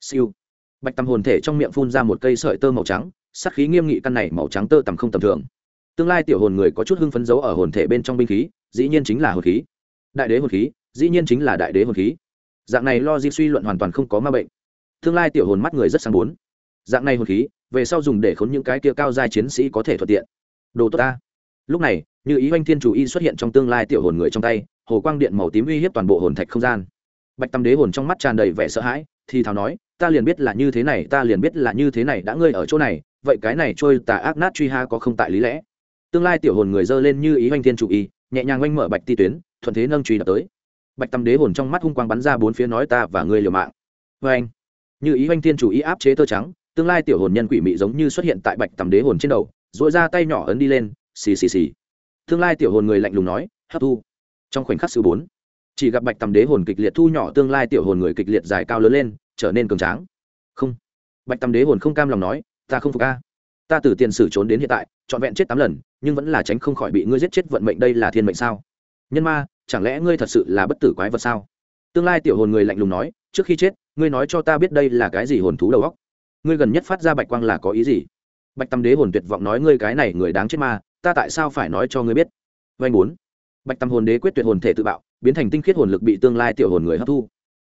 Siêu. Bạch tầm hồn thể trong miệng phun ra một cây sợi tơ màu trắng sắc khí nghiêm nghị căn này màu trắng tơ tầm không tầm thường. Tương lai tiểu hồn người có chút hưng phấn dấu ở hồn thể bên trong binh khí, dĩ nhiên chính là hồn khí. Đại đế hồn khí, dĩ nhiên chính là đại đế hồn khí. Dạng này lo di suy luận hoàn toàn không có ma bệnh. Tương lai tiểu hồn mắt người rất sáng bốn dạng này hồn khí, về sau dùng để khốn những cái kia cao giai chiến sĩ có thể thuận tiện. Đồ tốt ta. Lúc này, như ý oanh thiên chủ y xuất hiện trong tương lai tiểu hồn người trong tay, hồ quang điện màu tím uy hiếp toàn bộ hồn thạch không gian. Bạch tâm đế hồn trong mắt tràn đầy vẻ sợ hãi, thì thào nói, ta liền biết là như thế này, ta liền biết là như thế này đã ngươi ở chỗ này, vậy cái này trôi tà ác nát truy ha có không tại lý lẽ? Tương lai tiểu hồn người dơ lên như ý oanh thiên chủ y, nhẹ nhàng oanh mở bạch ti tuyến, thuận thế nâng truy đập tới. Bạch tâm đế hồn trong mắt hung quang bắn ra bốn phía nói, ta và ngươi liều mạng. Vê anh như ý oanh thiên chủ y áp chế tơ trắng tương lai tiểu hồn nhân quỷ mị giống như xuất hiện tại bạch tầm đế hồn trên đầu dội ra tay nhỏ ấn đi lên, xì xì xì. Tương lai tiểu hồn người lạnh lùng nói, hấp thu. Trong khoảnh khắc sự bốn, chỉ gặp bạch tầm đế hồn kịch liệt thu nhỏ tương lai tiểu hồn người kịch liệt dài cao lớn lên, trở nên cường tráng. Không. Bạch tầm đế hồn không cam lòng nói, ta không phục a. Ta từ tiền sử trốn đến hiện tại, trọn vẹn chết tám lần, nhưng vẫn là tránh không khỏi bị ngươi giết chết vận mệnh đây là thiên mệnh sao? Nhân ma, chẳng lẽ ngươi thật sự là bất tử quái vật sao? Tương lai tiểu hồn người lạnh lùng nói, trước khi chết, ngươi nói cho ta biết đây là cái gì hồn thú đầu óc? Ngươi gần nhất phát ra bạch quang là có ý gì? Bạch tâm đế hồn tuyệt vọng nói ngươi cái này người đáng chết ma, ta tại sao phải nói cho ngươi biết? Vanh bốn. Bạch tâm hồn đế quyết tuyệt hồn thể tự bạo, biến thành tinh khiết hồn lực bị tương lai tiểu hồn người hấp thu.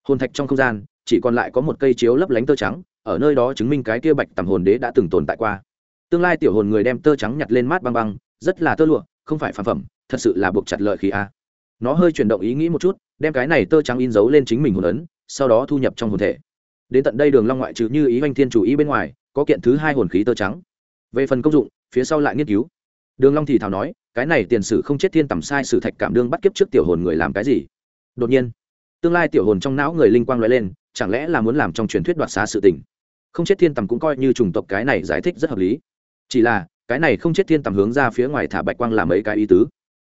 Hồn thạch trong không gian, chỉ còn lại có một cây chiếu lấp lánh tơ trắng, ở nơi đó chứng minh cái kia bạch tầm hồn đế đã từng tồn tại qua. Tương lai tiểu hồn người đem tơ trắng nhặt lên mát băng băng, rất là tơ lụa, không phải phản phẩm, thật sự là buộc chặt lợi khí a. Nó hơi chuyển động ý nghĩ một chút, đem cái này tơ trắng in dấu lên chính mình hồn ấn, sau đó thu nhập trong hồn thể đến tận đây đường long ngoại trừ như ý anh thiên chủ ý bên ngoài, có kiện thứ hai hồn khí tơ trắng. Về phần công dụng, phía sau lại nghiên cứu. Đường long thì thào nói, cái này tiền sử không chết thiên tầm sai sử thạch cảm đương bắt kiếp trước tiểu hồn người làm cái gì? Đột nhiên, tương lai tiểu hồn trong não người linh quang lóe lên, chẳng lẽ là muốn làm trong truyền thuyết đoạt xá sự tình? Không chết thiên tầm cũng coi như trùng tộc cái này giải thích rất hợp lý. Chỉ là, cái này không chết thiên tầm hướng ra phía ngoài thả bạch quang làm mấy cái ý tứ?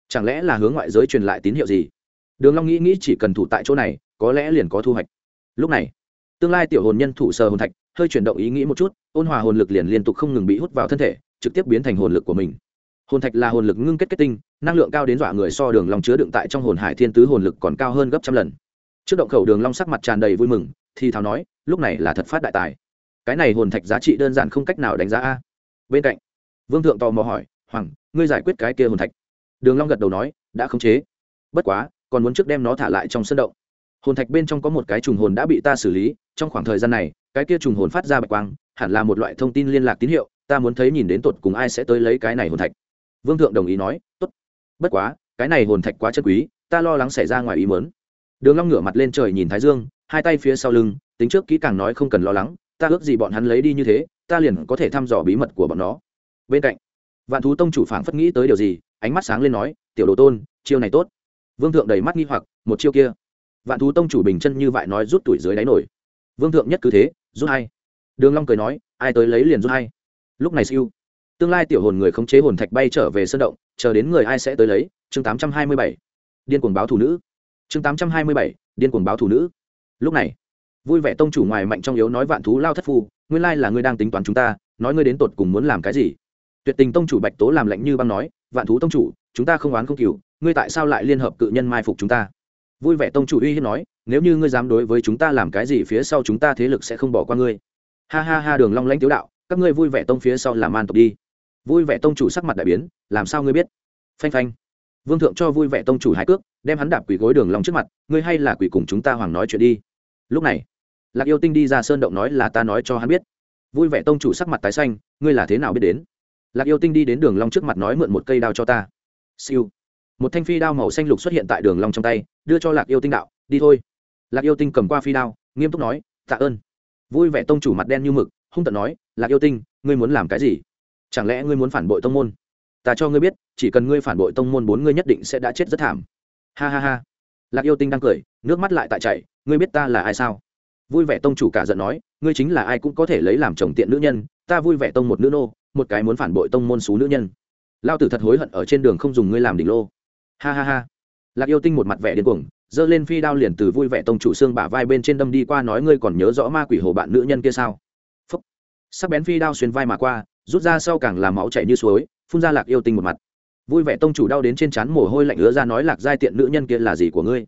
Chẳng lẽ là hướng ngoại giới truyền lại tín hiệu gì? Đường long nghĩ nghĩ chỉ cần thủ tại chỗ này, có lẽ liền có thu hoạch. Lúc này tương lai tiểu hồn nhân thủ sờ hồn thạch, hơi chuyển động ý nghĩ một chút, ôn hòa hồn lực liền liên tục không ngừng bị hút vào thân thể, trực tiếp biến thành hồn lực của mình. Hồn thạch là hồn lực ngưng kết kết tinh, năng lượng cao đến dọa người so đường long chứa đựng tại trong hồn hải thiên tứ hồn lực còn cao hơn gấp trăm lần. Trước động khẩu đường long sắc mặt tràn đầy vui mừng, thì thào nói, lúc này là thật phát đại tài. Cái này hồn thạch giá trị đơn giản không cách nào đánh giá a. Bên cạnh, vương thượng tò mò hỏi, hoàng, ngươi giải quyết cái kia hồn thạch? Đường long gật đầu nói, đã khống chế. Bất quá, còn muốn trước đem nó thả lại trong sân động hồn thạch bên trong có một cái trùng hồn đã bị ta xử lý, trong khoảng thời gian này, cái kia trùng hồn phát ra bạch quang, hẳn là một loại thông tin liên lạc tín hiệu, ta muốn thấy nhìn đến tột cùng ai sẽ tới lấy cái này hồn thạch. Vương thượng đồng ý nói, tốt. Bất quá, cái này hồn thạch quá chân quý, ta lo lắng xảy ra ngoài ý mớn đường long ngửa mặt lên trời nhìn thái dương, hai tay phía sau lưng, tính trước kỹ càng nói không cần lo lắng, ta ước gì bọn hắn lấy đi như thế, ta liền có thể thăm dò bí mật của bọn nó. Bên cạnh, vạn thú tông chủ phảng phất nghĩ tới điều gì, ánh mắt sáng lên nói, tiểu đồ tôn, chiêu này tốt. Vương thượng đầy mắt nghi hoặc, một chiêu kia vạn thú tông chủ bình chân như vậy nói rút tuổi dưới đáy nổi. Vương thượng nhất cứ thế, rút hay đường long cười nói, ai tới lấy liền rút hay lúc này siêu. Tương lai tiểu hồn người khống chế hồn thạch bay trở về sơn động, chờ đến người ai sẽ tới lấy, chương 827 điên cuồng báo thủ nữ. Chương 827 điên cuồng báo thủ nữ. Lúc này, vui vẻ tông chủ ngoài mạnh trong yếu nói vạn thú lao thất phu, nguyên lai là ngươi đang tính toán chúng ta, nói ngươi đến tột cùng muốn làm cái gì? Tuyệt tình tông chủ bạch tố làm lạnh như băng nói, vạn thú tông chủ, chúng ta không oán không cừu, ngươi tại sao lại liên hợp cự nhân mai phục chúng ta? Vui vẻ tông chủ uy hiếp nói, nếu như ngươi dám đối với chúng ta làm cái gì, phía sau chúng ta thế lực sẽ không bỏ qua ngươi. Ha ha ha, đường long lãnh tiếu đạo, các ngươi vui vẻ tông phía sau làm an tộc đi. Vui vẻ tông chủ sắc mặt đại biến, làm sao ngươi biết? Phanh phanh. Vương thượng cho vui vẻ tông chủ hải cước, đem hắn đạp quỷ gối đường long trước mặt, ngươi hay là quỷ cùng chúng ta hoàng nói chuyện đi. Lúc này, lạc yêu tinh đi ra sơn động nói là ta nói cho hắn biết. Vui vẻ tông chủ sắc mặt tái xanh, ngươi là thế nào biết đến? Lạc yêu tinh đi đến đường long trước mặt nói mượn một cây đao cho ta. Siêu. Một thanh phi đao màu xanh lục xuất hiện tại đường long trong tay đưa cho lạc yêu tinh đạo, đi thôi. Lạc yêu tinh cầm qua phi đao, nghiêm túc nói, tạ ơn. Vui vẻ tông chủ mặt đen như mực, hung tận nói, lạc yêu tinh, ngươi muốn làm cái gì? Chẳng lẽ ngươi muốn phản bội tông môn? Ta cho ngươi biết, chỉ cần ngươi phản bội tông môn bốn ngươi nhất định sẽ đã chết rất thảm. Ha ha ha. Lạc yêu tinh đang cười, nước mắt lại tại chảy, ngươi biết ta là ai sao? Vui vẻ tông chủ cả giận nói, ngươi chính là ai cũng có thể lấy làm chồng tiện nữ nhân, ta vui vẻ tông một nữ nô, một cái muốn phản bội tông môn xú nữ nhân. Lao tử thật hối hận ở trên đường không dùng ngươi làm đỉnh lô. Ha ha ha lạc yêu tinh một mặt vẻ điên cuồng, giơ lên phi đao liền từ vui vẻ tông chủ xương bả vai bên trên đâm đi qua nói, ngươi còn nhớ rõ ma quỷ hồ bạn nữ nhân kia sao? Phúc. Sắc bén phi đao xuyên vai mà qua, rút ra sau càng làm máu chảy như suối, phun ra lạc yêu tinh một mặt. Vui vẻ tông chủ đau đến trên trán mồ hôi lạnh ứa ra nói, lạc giai tiện nữ nhân kia là gì của ngươi?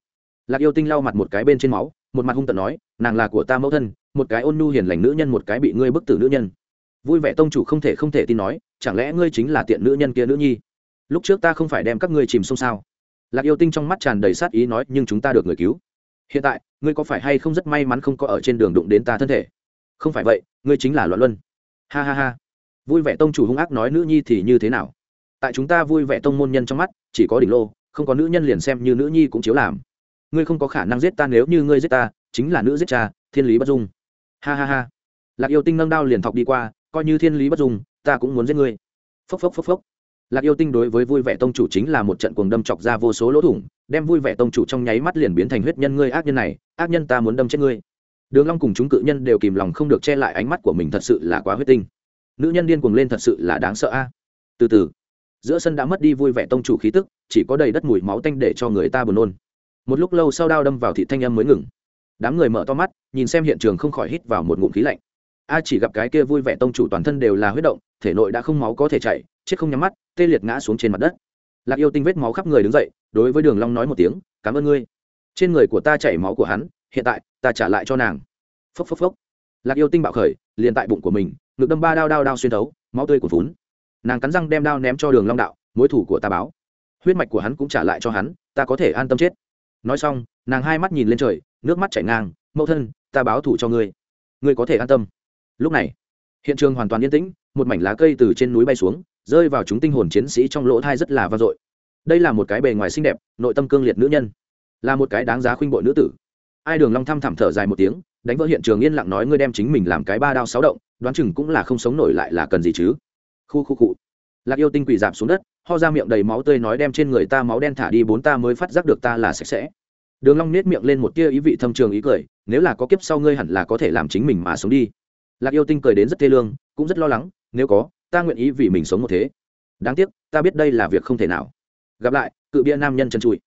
Lạc yêu tinh lau mặt một cái bên trên máu, một mặt hung tận nói, nàng là của ta mẫu thân, một cái ôn nhu hiền lành nữ nhân, một cái bị ngươi bức tử nữ nhân. Vui vẻ tông chủ không thể không thể tin nói, chẳng lẽ ngươi chính là tiện nữ nhân kia nữ nhi? Lúc trước ta không phải đem các ngươi chìm sông sao? Lạc yêu tinh trong mắt tràn đầy sát ý nói, nhưng chúng ta được người cứu. Hiện tại, ngươi có phải hay không rất may mắn không có ở trên đường đụng đến ta thân thể? Không phải vậy, ngươi chính là loạn luân. Ha ha ha. Vui vẻ tông chủ hung ác nói, nữ nhi thì như thế nào? Tại chúng ta vui vẻ tông môn nhân trong mắt, chỉ có đỉnh lô, không có nữ nhân liền xem như nữ nhi cũng chiếu làm. Ngươi không có khả năng giết ta nếu như ngươi giết ta, chính là nữ giết cha, thiên lý bất dung. Ha ha ha. Lạc yêu tinh nâng đao liền thọc đi qua, coi như thiên lý bất dung, ta cũng muốn giết ngươi. Phốc phốc phốc phốc lạc yêu tinh đối với vui vẻ tông chủ chính là một trận cuồng đâm chọc ra vô số lỗ thủng, đem vui vẻ tông chủ trong nháy mắt liền biến thành huyết nhân ngươi ác nhân này, ác nhân ta muốn đâm chết ngươi. Đường long cùng chúng cự nhân đều kìm lòng không được che lại ánh mắt của mình thật sự là quá huyết tinh. Nữ nhân điên cuồng lên thật sự là đáng sợ a. Từ từ, giữa sân đã mất đi vui vẻ tông chủ khí tức, chỉ có đầy đất mùi máu tanh để cho người ta buồn nôn. Một lúc lâu sau đao đâm vào thị thanh âm mới ngừng. Đám người mở to mắt, nhìn xem hiện trường không khỏi hít vào một ngụm khí lạnh a chỉ gặp cái kia vui vẻ tông chủ toàn thân đều là huyết động, thể nội đã không máu có thể chảy, chết không nhắm mắt, tê liệt ngã xuống trên mặt đất. Lạc yêu tinh vết máu khắp người đứng dậy, đối với đường long nói một tiếng, cảm ơn ngươi. Trên người của ta chảy máu của hắn, hiện tại, ta trả lại cho nàng. Phốc phốc phốc. Lạc yêu tinh bạo khởi, liền tại bụng của mình, ngực đâm ba đao đao đao xuyên thấu, máu tươi của vốn nàng cắn răng đem đao ném cho đường long đạo, mối thủ của ta báo. Huyết mạch của hắn cũng trả lại cho hắn, ta có thể an tâm chết. Nói xong, nàng hai mắt nhìn lên trời, nước mắt chảy ngang, mẫu thân, ta báo thủ cho ngươi. Ngươi có thể an tâm lúc này, hiện trường hoàn toàn yên tĩnh, một mảnh lá cây từ trên núi bay xuống, rơi vào chúng tinh hồn chiến sĩ trong lỗ thai rất là vang dội. Đây là một cái bề ngoài xinh đẹp, nội tâm cương liệt nữ nhân, là một cái đáng giá khuynh bội nữ tử. Ai đường long thăm thẳm thở dài một tiếng, đánh vỡ hiện trường yên lặng nói ngươi đem chính mình làm cái ba đao sáu động, đoán chừng cũng là không sống nổi lại là cần gì chứ. Khu khu cụ lạc yêu tinh quỳ dạp xuống đất, ho ra miệng đầy máu tươi nói đem trên người ta máu đen thả đi bốn ta mới phát giác được ta là sạch sẽ. Đường long nết miệng lên một tia ý vị thâm trường ý cười, nếu là có kiếp sau ngươi hẳn là có thể làm chính mình mà sống đi lạc yêu tinh cười đến rất thê lương, cũng rất lo lắng, nếu có, ta nguyện ý vì mình sống một thế. Đáng tiếc, ta biết đây là việc không thể nào. Gặp lại, cự bia nam nhân chân trụi.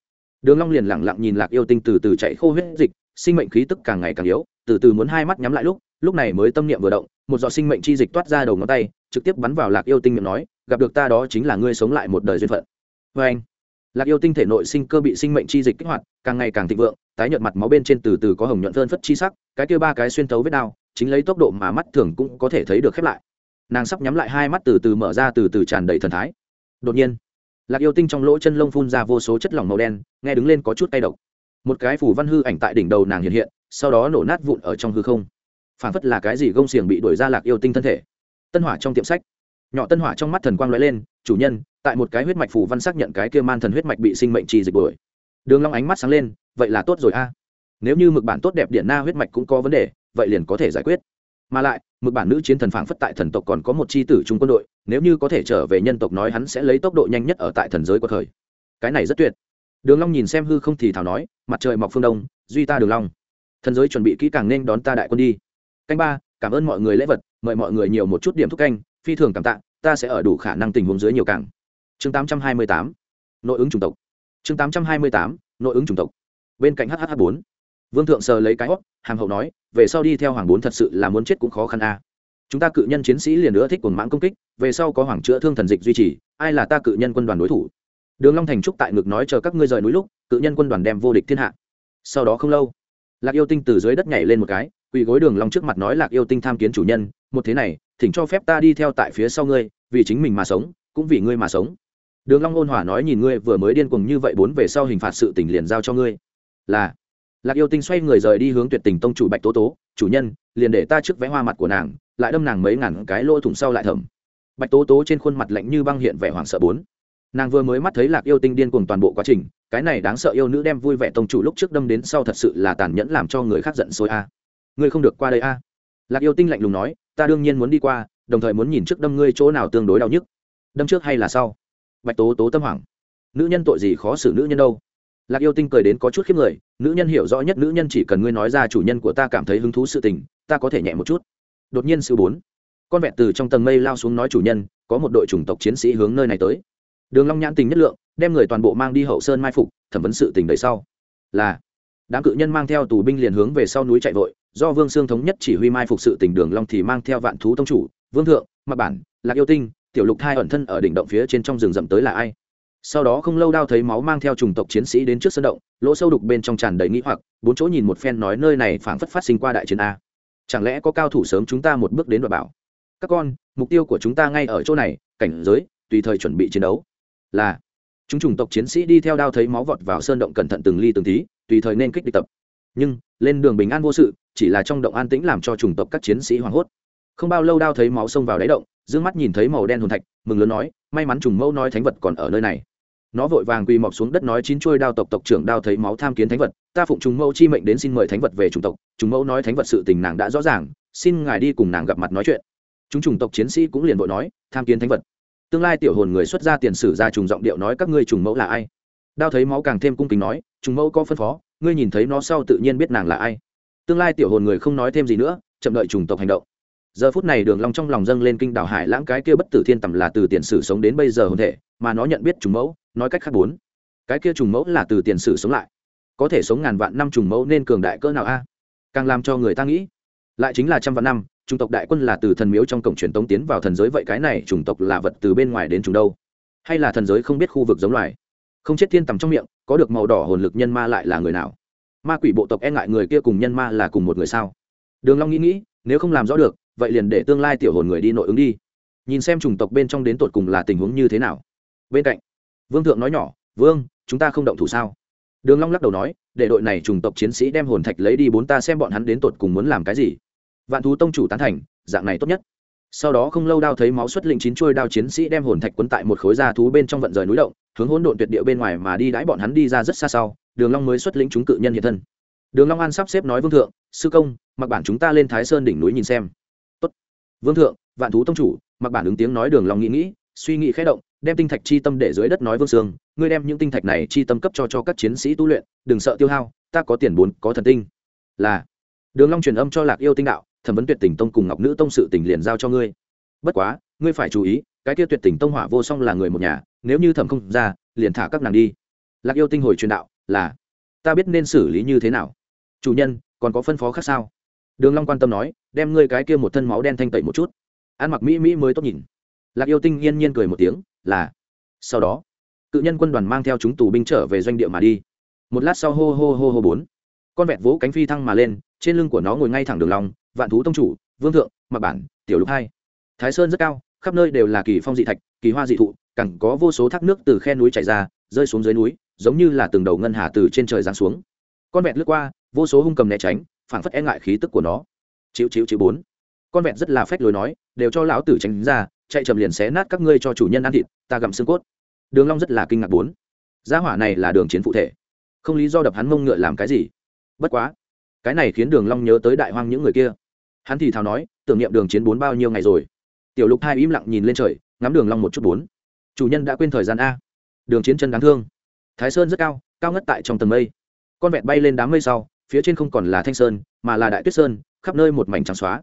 Đường long liền lặng lặng nhìn lạc yêu tinh từ từ chạy khô huyết dịch, sinh mệnh khí tức càng ngày càng yếu, từ từ muốn hai mắt nhắm lại lúc lúc này mới tâm niệm vừa động, một giọt sinh mệnh chi dịch toát ra đầu ngón tay, trực tiếp bắn vào lạc yêu tinh miệng nói, gặp được ta đó chính là ngươi sống lại một đời duyên phận. Với anh, lạc yêu tinh thể nội sinh cơ bị sinh mệnh chi dịch kích hoạt, càng ngày càng thịnh vượng, tái nhợt mặt máu bên trên từ từ có hồng nhuận vơn phất chi sắc, cái kia ba cái xuyên tấu vết đao chính lấy tốc độ mà mắt thường cũng có thể thấy được khép lại. Nàng sắp nhắm lại hai mắt từ từ mở ra từ từ tràn đầy thần thái. Đột nhiên, lạc yêu tinh trong lỗ chân lông phun ra vô số chất lỏng màu đen, nghe đứng lên có chút tay độc. Một cái phủ văn hư ảnh tại đỉnh đầu nàng hiện hiện, sau đó nổ nát vụn ở trong hư không. Phản phất là cái gì gông xiềng bị đuổi ra lạc yêu tinh thân thể. Tân hỏa trong tiệm sách. Nhỏ tân hỏa trong mắt thần quang lóe lên, chủ nhân, tại một cái huyết mạch phủ văn xác nhận cái kia man thần huyết mạch bị sinh mệnh trì dịch đuổi. Đường long ánh mắt sáng lên, vậy là tốt rồi a. Nếu như mực bản tốt đẹp điện na huyết mạch cũng có vấn đề vậy liền có thể giải quyết. Mà lại mực bản nữ chiến thần phảng phất tại thần tộc còn có một chi tử trung quân đội, nếu như có thể trở về nhân tộc nói hắn sẽ lấy tốc độ nhanh nhất ở tại thần giới của thời. Cái này rất tuyệt. Đường long nhìn xem hư không thì thảo nói, mặt trời mọc phương đông, duy ta đường long. Thần giới chuẩn bị kỹ càng nên đón ta đại quân đi. Canh ba, cảm ơn mọi người lễ vật, mời mọi người nhiều một chút điểm thúc canh, phi thường cảm tạ, ta sẽ ở đủ khả năng tình huống dưới nhiều càng. Chương 828 nội ứng chủng tộc. Chương 828 nội ứng chủng tộc. Bên cạnh hh bốn vương thượng sờ lấy cái hót hàm hậu nói, về sau đi theo hoàng bốn thật sự là muốn chết cũng khó khăn a. Chúng ta cự nhân chiến sĩ liền nữa thích cuồng mãng công kích, về sau có hoàng chữa thương thần dịch duy trì, ai là ta cự nhân quân đoàn đối thủ? Đường long thành trúc tại ngực nói chờ các ngươi rời núi lúc, cự nhân quân đoàn đem vô địch thiên hạ. Sau đó không lâu, lạc yêu tinh từ dưới đất nhảy lên một cái, quỳ gối đường long trước mặt nói lạc yêu tinh tham kiến chủ nhân, một thế này, thỉnh cho phép ta đi theo tại phía sau ngươi, vì chính mình mà sống, cũng vì ngươi mà sống. Đường long ôn hòa nói nhìn ngươi vừa mới điên cuồng như vậy bốn về sau hình phạt sự tình liền giao cho ngươi. Là lạc yêu tinh xoay người rời đi hướng tuyệt tình tông chủ bạch tố tố, chủ nhân, liền để ta trước vẽ hoa mặt của nàng, lại đâm nàng mấy ngàn cái lỗ thủng sau lại thầm bạch tố tố trên khuôn mặt lạnh như băng hiện vẻ hoảng sợ bốn. Nàng vừa mới mắt thấy lạc yêu tinh điên cuồng toàn bộ quá trình, cái này đáng sợ yêu nữ đem vui vẻ tông chủ lúc trước đâm đến sau thật sự là tàn nhẫn làm cho người khác giận sôi a. Ngươi không được qua đây a. Lạc yêu tinh lạnh lùng nói, ta đương nhiên muốn đi qua, đồng thời muốn nhìn trước đâm ngươi chỗ nào tương đối đau nhức. Đâm trước hay là sau? Bạch tố tố tâm hoảng. Nữ nhân tội gì khó xử nữ nhân đâu? Lạc yêu tinh cười đến có chút khiếp người, nữ nhân hiểu rõ nhất nữ nhân chỉ cần ngươi nói ra chủ nhân của ta cảm thấy hứng thú sự tình, ta có thể nhẹ một chút. Đột nhiên sự bốn, con vẹn từ trong tầng mây lao xuống nói chủ nhân, có một đội chủng tộc chiến sĩ hướng nơi này tới. Đường long nhãn tình nhất lượng, đem người toàn bộ mang đi hậu sơn mai phục, thẩm vấn sự tình đời sau. Là, đám cự nhân mang theo tù binh liền hướng về sau núi chạy vội, do vương xương thống nhất chỉ huy mai phục sự tình đường long thì mang theo vạn thú tông chủ, vương thượng mặc bản, lạc yêu tinh, tiểu lục thai ẩn thân ở đỉnh động phía trên trong rừng rậm tới là ai? Sau đó không lâu đao thấy máu mang theo chủng tộc chiến sĩ đến trước sân động, lỗ sâu đục bên trong tràn đầy nghĩ hoặc, bốn chỗ nhìn một phen nói nơi này phảng phất phát sinh qua đại chiến a. Chẳng lẽ có cao thủ sớm chúng ta một bước đến đoạt bảo? Các con, mục tiêu của chúng ta ngay ở chỗ này, cảnh giới, tùy thời chuẩn bị chiến đấu. Là. Chúng chủng tộc chiến sĩ đi theo đao thấy máu vọt vào sơn động cẩn thận từng ly từng tí, tùy thời nên kích địch tập. Nhưng, lên đường bình an vô sự, chỉ là trong động an tĩnh làm cho chủng tộc các chiến sĩ hoảng hốt. Không bao lâu đao thấy máu xông vào đáy động d mắt nhìn thấy màu đen hồn thạch, mừng lớn nói, may mắn trùng mẫu nói thánh vật còn ở nơi này nó vội vàng quỳ mọc xuống đất nói chín chuôi đao tộc tộc trưởng đao thấy máu tham kiến thánh vật, ta phụng trùng mẫu chi mệnh đến xin mời thánh vật về chủng tộc. Chúng mẫu nói thánh vật sự tình nàng đã rõ ràng, xin ngài đi cùng nàng gặp mặt nói chuyện. Chúng chủng tộc chiến sĩ cũng liền vội nói, tham kiến thánh vật. Tương lai tiểu hồn người xuất ra tiền sử ra trùng giọng điệu nói, các ngươi trùng mẫu là ai? Đao thấy máu càng thêm cung kính nói, trùng mẫu có phân phó, ngươi nhìn thấy nó sau tự nhiên biết nàng là ai. Tương lai tiểu hồn người không nói thêm gì nữa, chậm đợi trùng tộc hành động. Giờ phút này đường long trong lòng dâng lên kinh đảo hải lãng cái kia bất tử thiên tầm là từ tiền sử sống đến bây giờ hồn thể, mà nó nhận biết trùng mẫu nói cách khác bốn. Cái kia trùng mẫu là từ tiền sử sống lại. Có thể sống ngàn vạn năm trùng mẫu nên cường đại cỡ nào a? Càng làm cho người ta nghĩ, lại chính là trăm vạn năm, chủng tộc đại quân là từ thần miếu trong cổng truyền tống tiến vào thần giới vậy cái này chủng tộc là vật từ bên ngoài đến chúng đâu? Hay là thần giới không biết khu vực giống loài? Không chết thiên tầm trong miệng, có được màu đỏ hồn lực nhân ma lại là người nào? Ma quỷ bộ tộc e ngại người kia cùng nhân ma là cùng một người sao? Đường long nghĩ nghĩ, nếu không làm rõ được, vậy liền để tương lai tiểu hồn người đi nội ứng đi. Nhìn xem chủng tộc bên trong đến tột cùng là tình huống như thế nào. Bên cạnh vương thượng nói nhỏ, vương, chúng ta không động thủ sao? Đường long lắc đầu nói, để đội này trùng tộc chiến sĩ đem hồn thạch lấy đi bốn ta xem bọn hắn đến tột cùng muốn làm cái gì. Vạn thú tông chủ tán thành, dạng này tốt nhất. Sau đó không lâu đao thấy máu xuất lĩnh chín chuôi đao chiến sĩ đem hồn thạch quấn tại một khối da thú bên trong vận rời núi động, hướng hỗn độn tuyệt địa bên ngoài mà đi đãi bọn hắn đi ra rất xa sau, đường long mới xuất lĩnh chúng cự nhân hiện thân. Đường long an sắp xếp nói, vương thượng, sư công, mặc bản chúng ta lên thái sơn đỉnh núi nhìn xem. Tốt. Vương thượng, vạn thú tông chủ, mặc bản ứng tiếng nói, đường long nghĩ nghĩ, suy nghĩ khẽ động đem tinh thạch chi tâm để dưới đất nói vương sương, ngươi đem những tinh thạch này chi tâm cấp cho cho các chiến sĩ tu luyện, đừng sợ tiêu hao, ta có tiền bốn, có thần tinh. Là, đường long truyền âm cho lạc yêu tinh đạo, thẩm vấn tuyệt tình tông cùng ngọc nữ tông sự tình liền giao cho ngươi. Bất quá, ngươi phải chú ý, cái kia tuyệt tình tông hỏa vô song là người một nhà, nếu như thẩm không ra, liền thả các nàng đi. Lạc yêu tinh hồi truyền đạo, là, ta biết nên xử lý như thế nào. Chủ nhân, còn có phân phó khác sao? Đường long quan tâm nói, đem ngươi cái kia một thân máu đen thanh tẩy một chút. Ăn mặc mỹ mỹ mới tốt nhìn. Lạc yêu tinh yên nhiên cười một tiếng là sau đó, cự nhân quân đoàn mang theo chúng tù binh trở về doanh địa mà đi. Một lát sau hô hô hô hô bốn, con vẹt vỗ cánh phi thăng mà lên, trên lưng của nó ngồi ngay thẳng đường lòng vạn thú tông chủ, vương thượng mặc bản, tiểu lục hai. Thái sơn rất cao, khắp nơi đều là kỳ phong dị thạch, kỳ hoa dị thụ cẳng có vô số thác nước từ khe núi chảy ra, rơi xuống dưới núi, giống như là từng đầu ngân hà từ trên trời giáng xuống. Con vẹt lướt qua, vô số hung cầm né tránh, phảng phất e ngại khí tức của nó. Chịu chịu chịu bốn. Con vẹt rất là phách lối nói, đều cho lão tử tránh ra chạy chậm liền xé nát các ngươi cho chủ nhân ăn thịt, ta gặm xương cốt. Đường long rất là kinh ngạc bốn. Gia hỏa này là đường chiến phụ thể. Không lý do đập hắn mông ngựa làm cái gì. Bất quá, cái này khiến đường long nhớ tới đại hoang những người kia. Hắn thì thào nói, tưởng niệm đường chiến bốn bao nhiêu ngày rồi? Tiểu lục hai im lặng nhìn lên trời, ngắm đường long một chút bốn. Chủ nhân đã quên thời gian a. Đường chiến chân đáng thương. Thái sơn rất cao cao ngất tại trong tầng mây. Con vẹt bay lên đám mây sau, phía trên không còn là thanh sơn, mà là đại tuyết sơn, khắp nơi một mảnh trắng xóa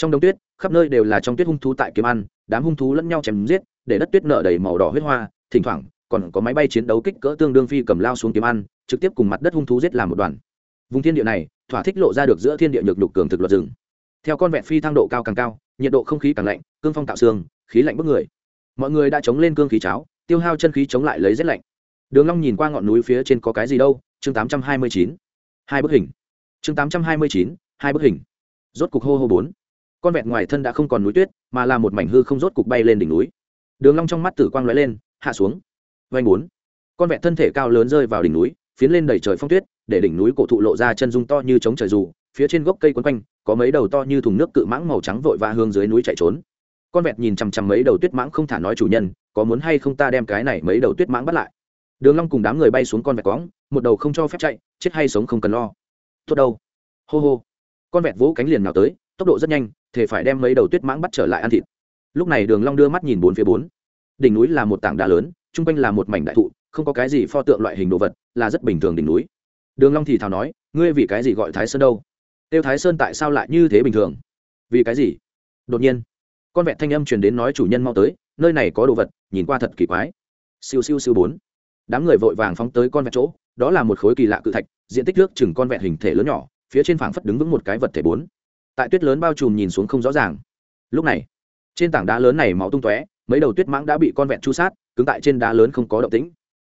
trong đống tuyết khắp nơi đều là trong tuyết hung thú tại kiếm ăn đám hung thú lẫn nhau chém giết để đất tuyết nở đầy màu đỏ huyết hoa thỉnh thoảng còn có máy bay chiến đấu kích cỡ tương đương phi cầm lao xuống kiếm ăn trực tiếp cùng mặt đất hung thú giết làm một đoàn. Vùng thiên địa này thỏa thích lộ ra được giữa thiên địa nhược nhục cường thực luật rừng. Theo con vẹn phi thang độ cao càng cao nhiệt độ không khí càng lạnh cương phong tạo xương khí lạnh bức người. Mọi người đã chống lên cương khí cháo tiêu hao chân khí chống lại lấy rét lạnh. Đường long nhìn qua ngọn núi phía trên có cái gì đâu chương 829. hai bức hình. Chương 829, hai bức hình. Rốt cục hô hô bốn con vẹt ngoài thân đã không còn núi tuyết, mà là một mảnh hư không rốt cục bay lên đỉnh núi. Đường long trong mắt tử quang lóe lên, hạ xuống. Vanh bốn. Con vẹt thân thể cao lớn rơi vào đỉnh núi, phiến lên đầy trời phong tuyết, để đỉnh núi cổ thụ lộ ra chân dung to như chống trời dù, phía trên gốc cây quấn quanh, có mấy đầu to như thùng nước cự mãng màu trắng vội vã hướng dưới núi chạy trốn. Con vẹt nhìn chằm chằm mấy đầu tuyết mãng không thả nói chủ nhân, có muốn hay không ta đem cái này mấy đầu tuyết mãng bắt lại. Đường long cùng đám người bay xuống con vẹt cóng một đầu không cho phép chạy, chết hay sống không cần lo. Tốt đâu. Hô hô. Con vẹt vỗ cánh liền nào tới tốc độ rất nhanh, thể phải đem mấy đầu tuyết mãng bắt trở lại ăn thịt. Lúc này đường long đưa mắt nhìn bốn phía bốn. Đỉnh núi là một tảng đá lớn trung quanh là một mảnh đại thụ, không có cái gì pho tượng loại hình đồ vật, là rất bình thường đỉnh núi. Đường long thì thào nói, ngươi vì cái gì gọi thái sơn đâu? Tiêu thái sơn tại sao lại như thế bình thường? Vì cái gì? Đột nhiên, con vẹn thanh âm truyền đến nói chủ nhân mau tới, nơi này có đồ vật, nhìn qua thật kỳ quái. Siêu siêu siêu bốn. Đám người vội vàng phóng tới con vẹn chỗ, đó là một khối kỳ lạ cự thạch, diện tích nước chừng con vẹn hình thể lớn nhỏ, phía trên phảng phất đứng vững một cái vật thể bốn tại tuyết lớn bao trùm nhìn xuống không rõ ràng. Lúc này, trên tảng đá lớn này máu tung tóe, mấy đầu tuyết mãng đã bị con vẹn chu sát, cứng tại trên đá lớn không có động tĩnh.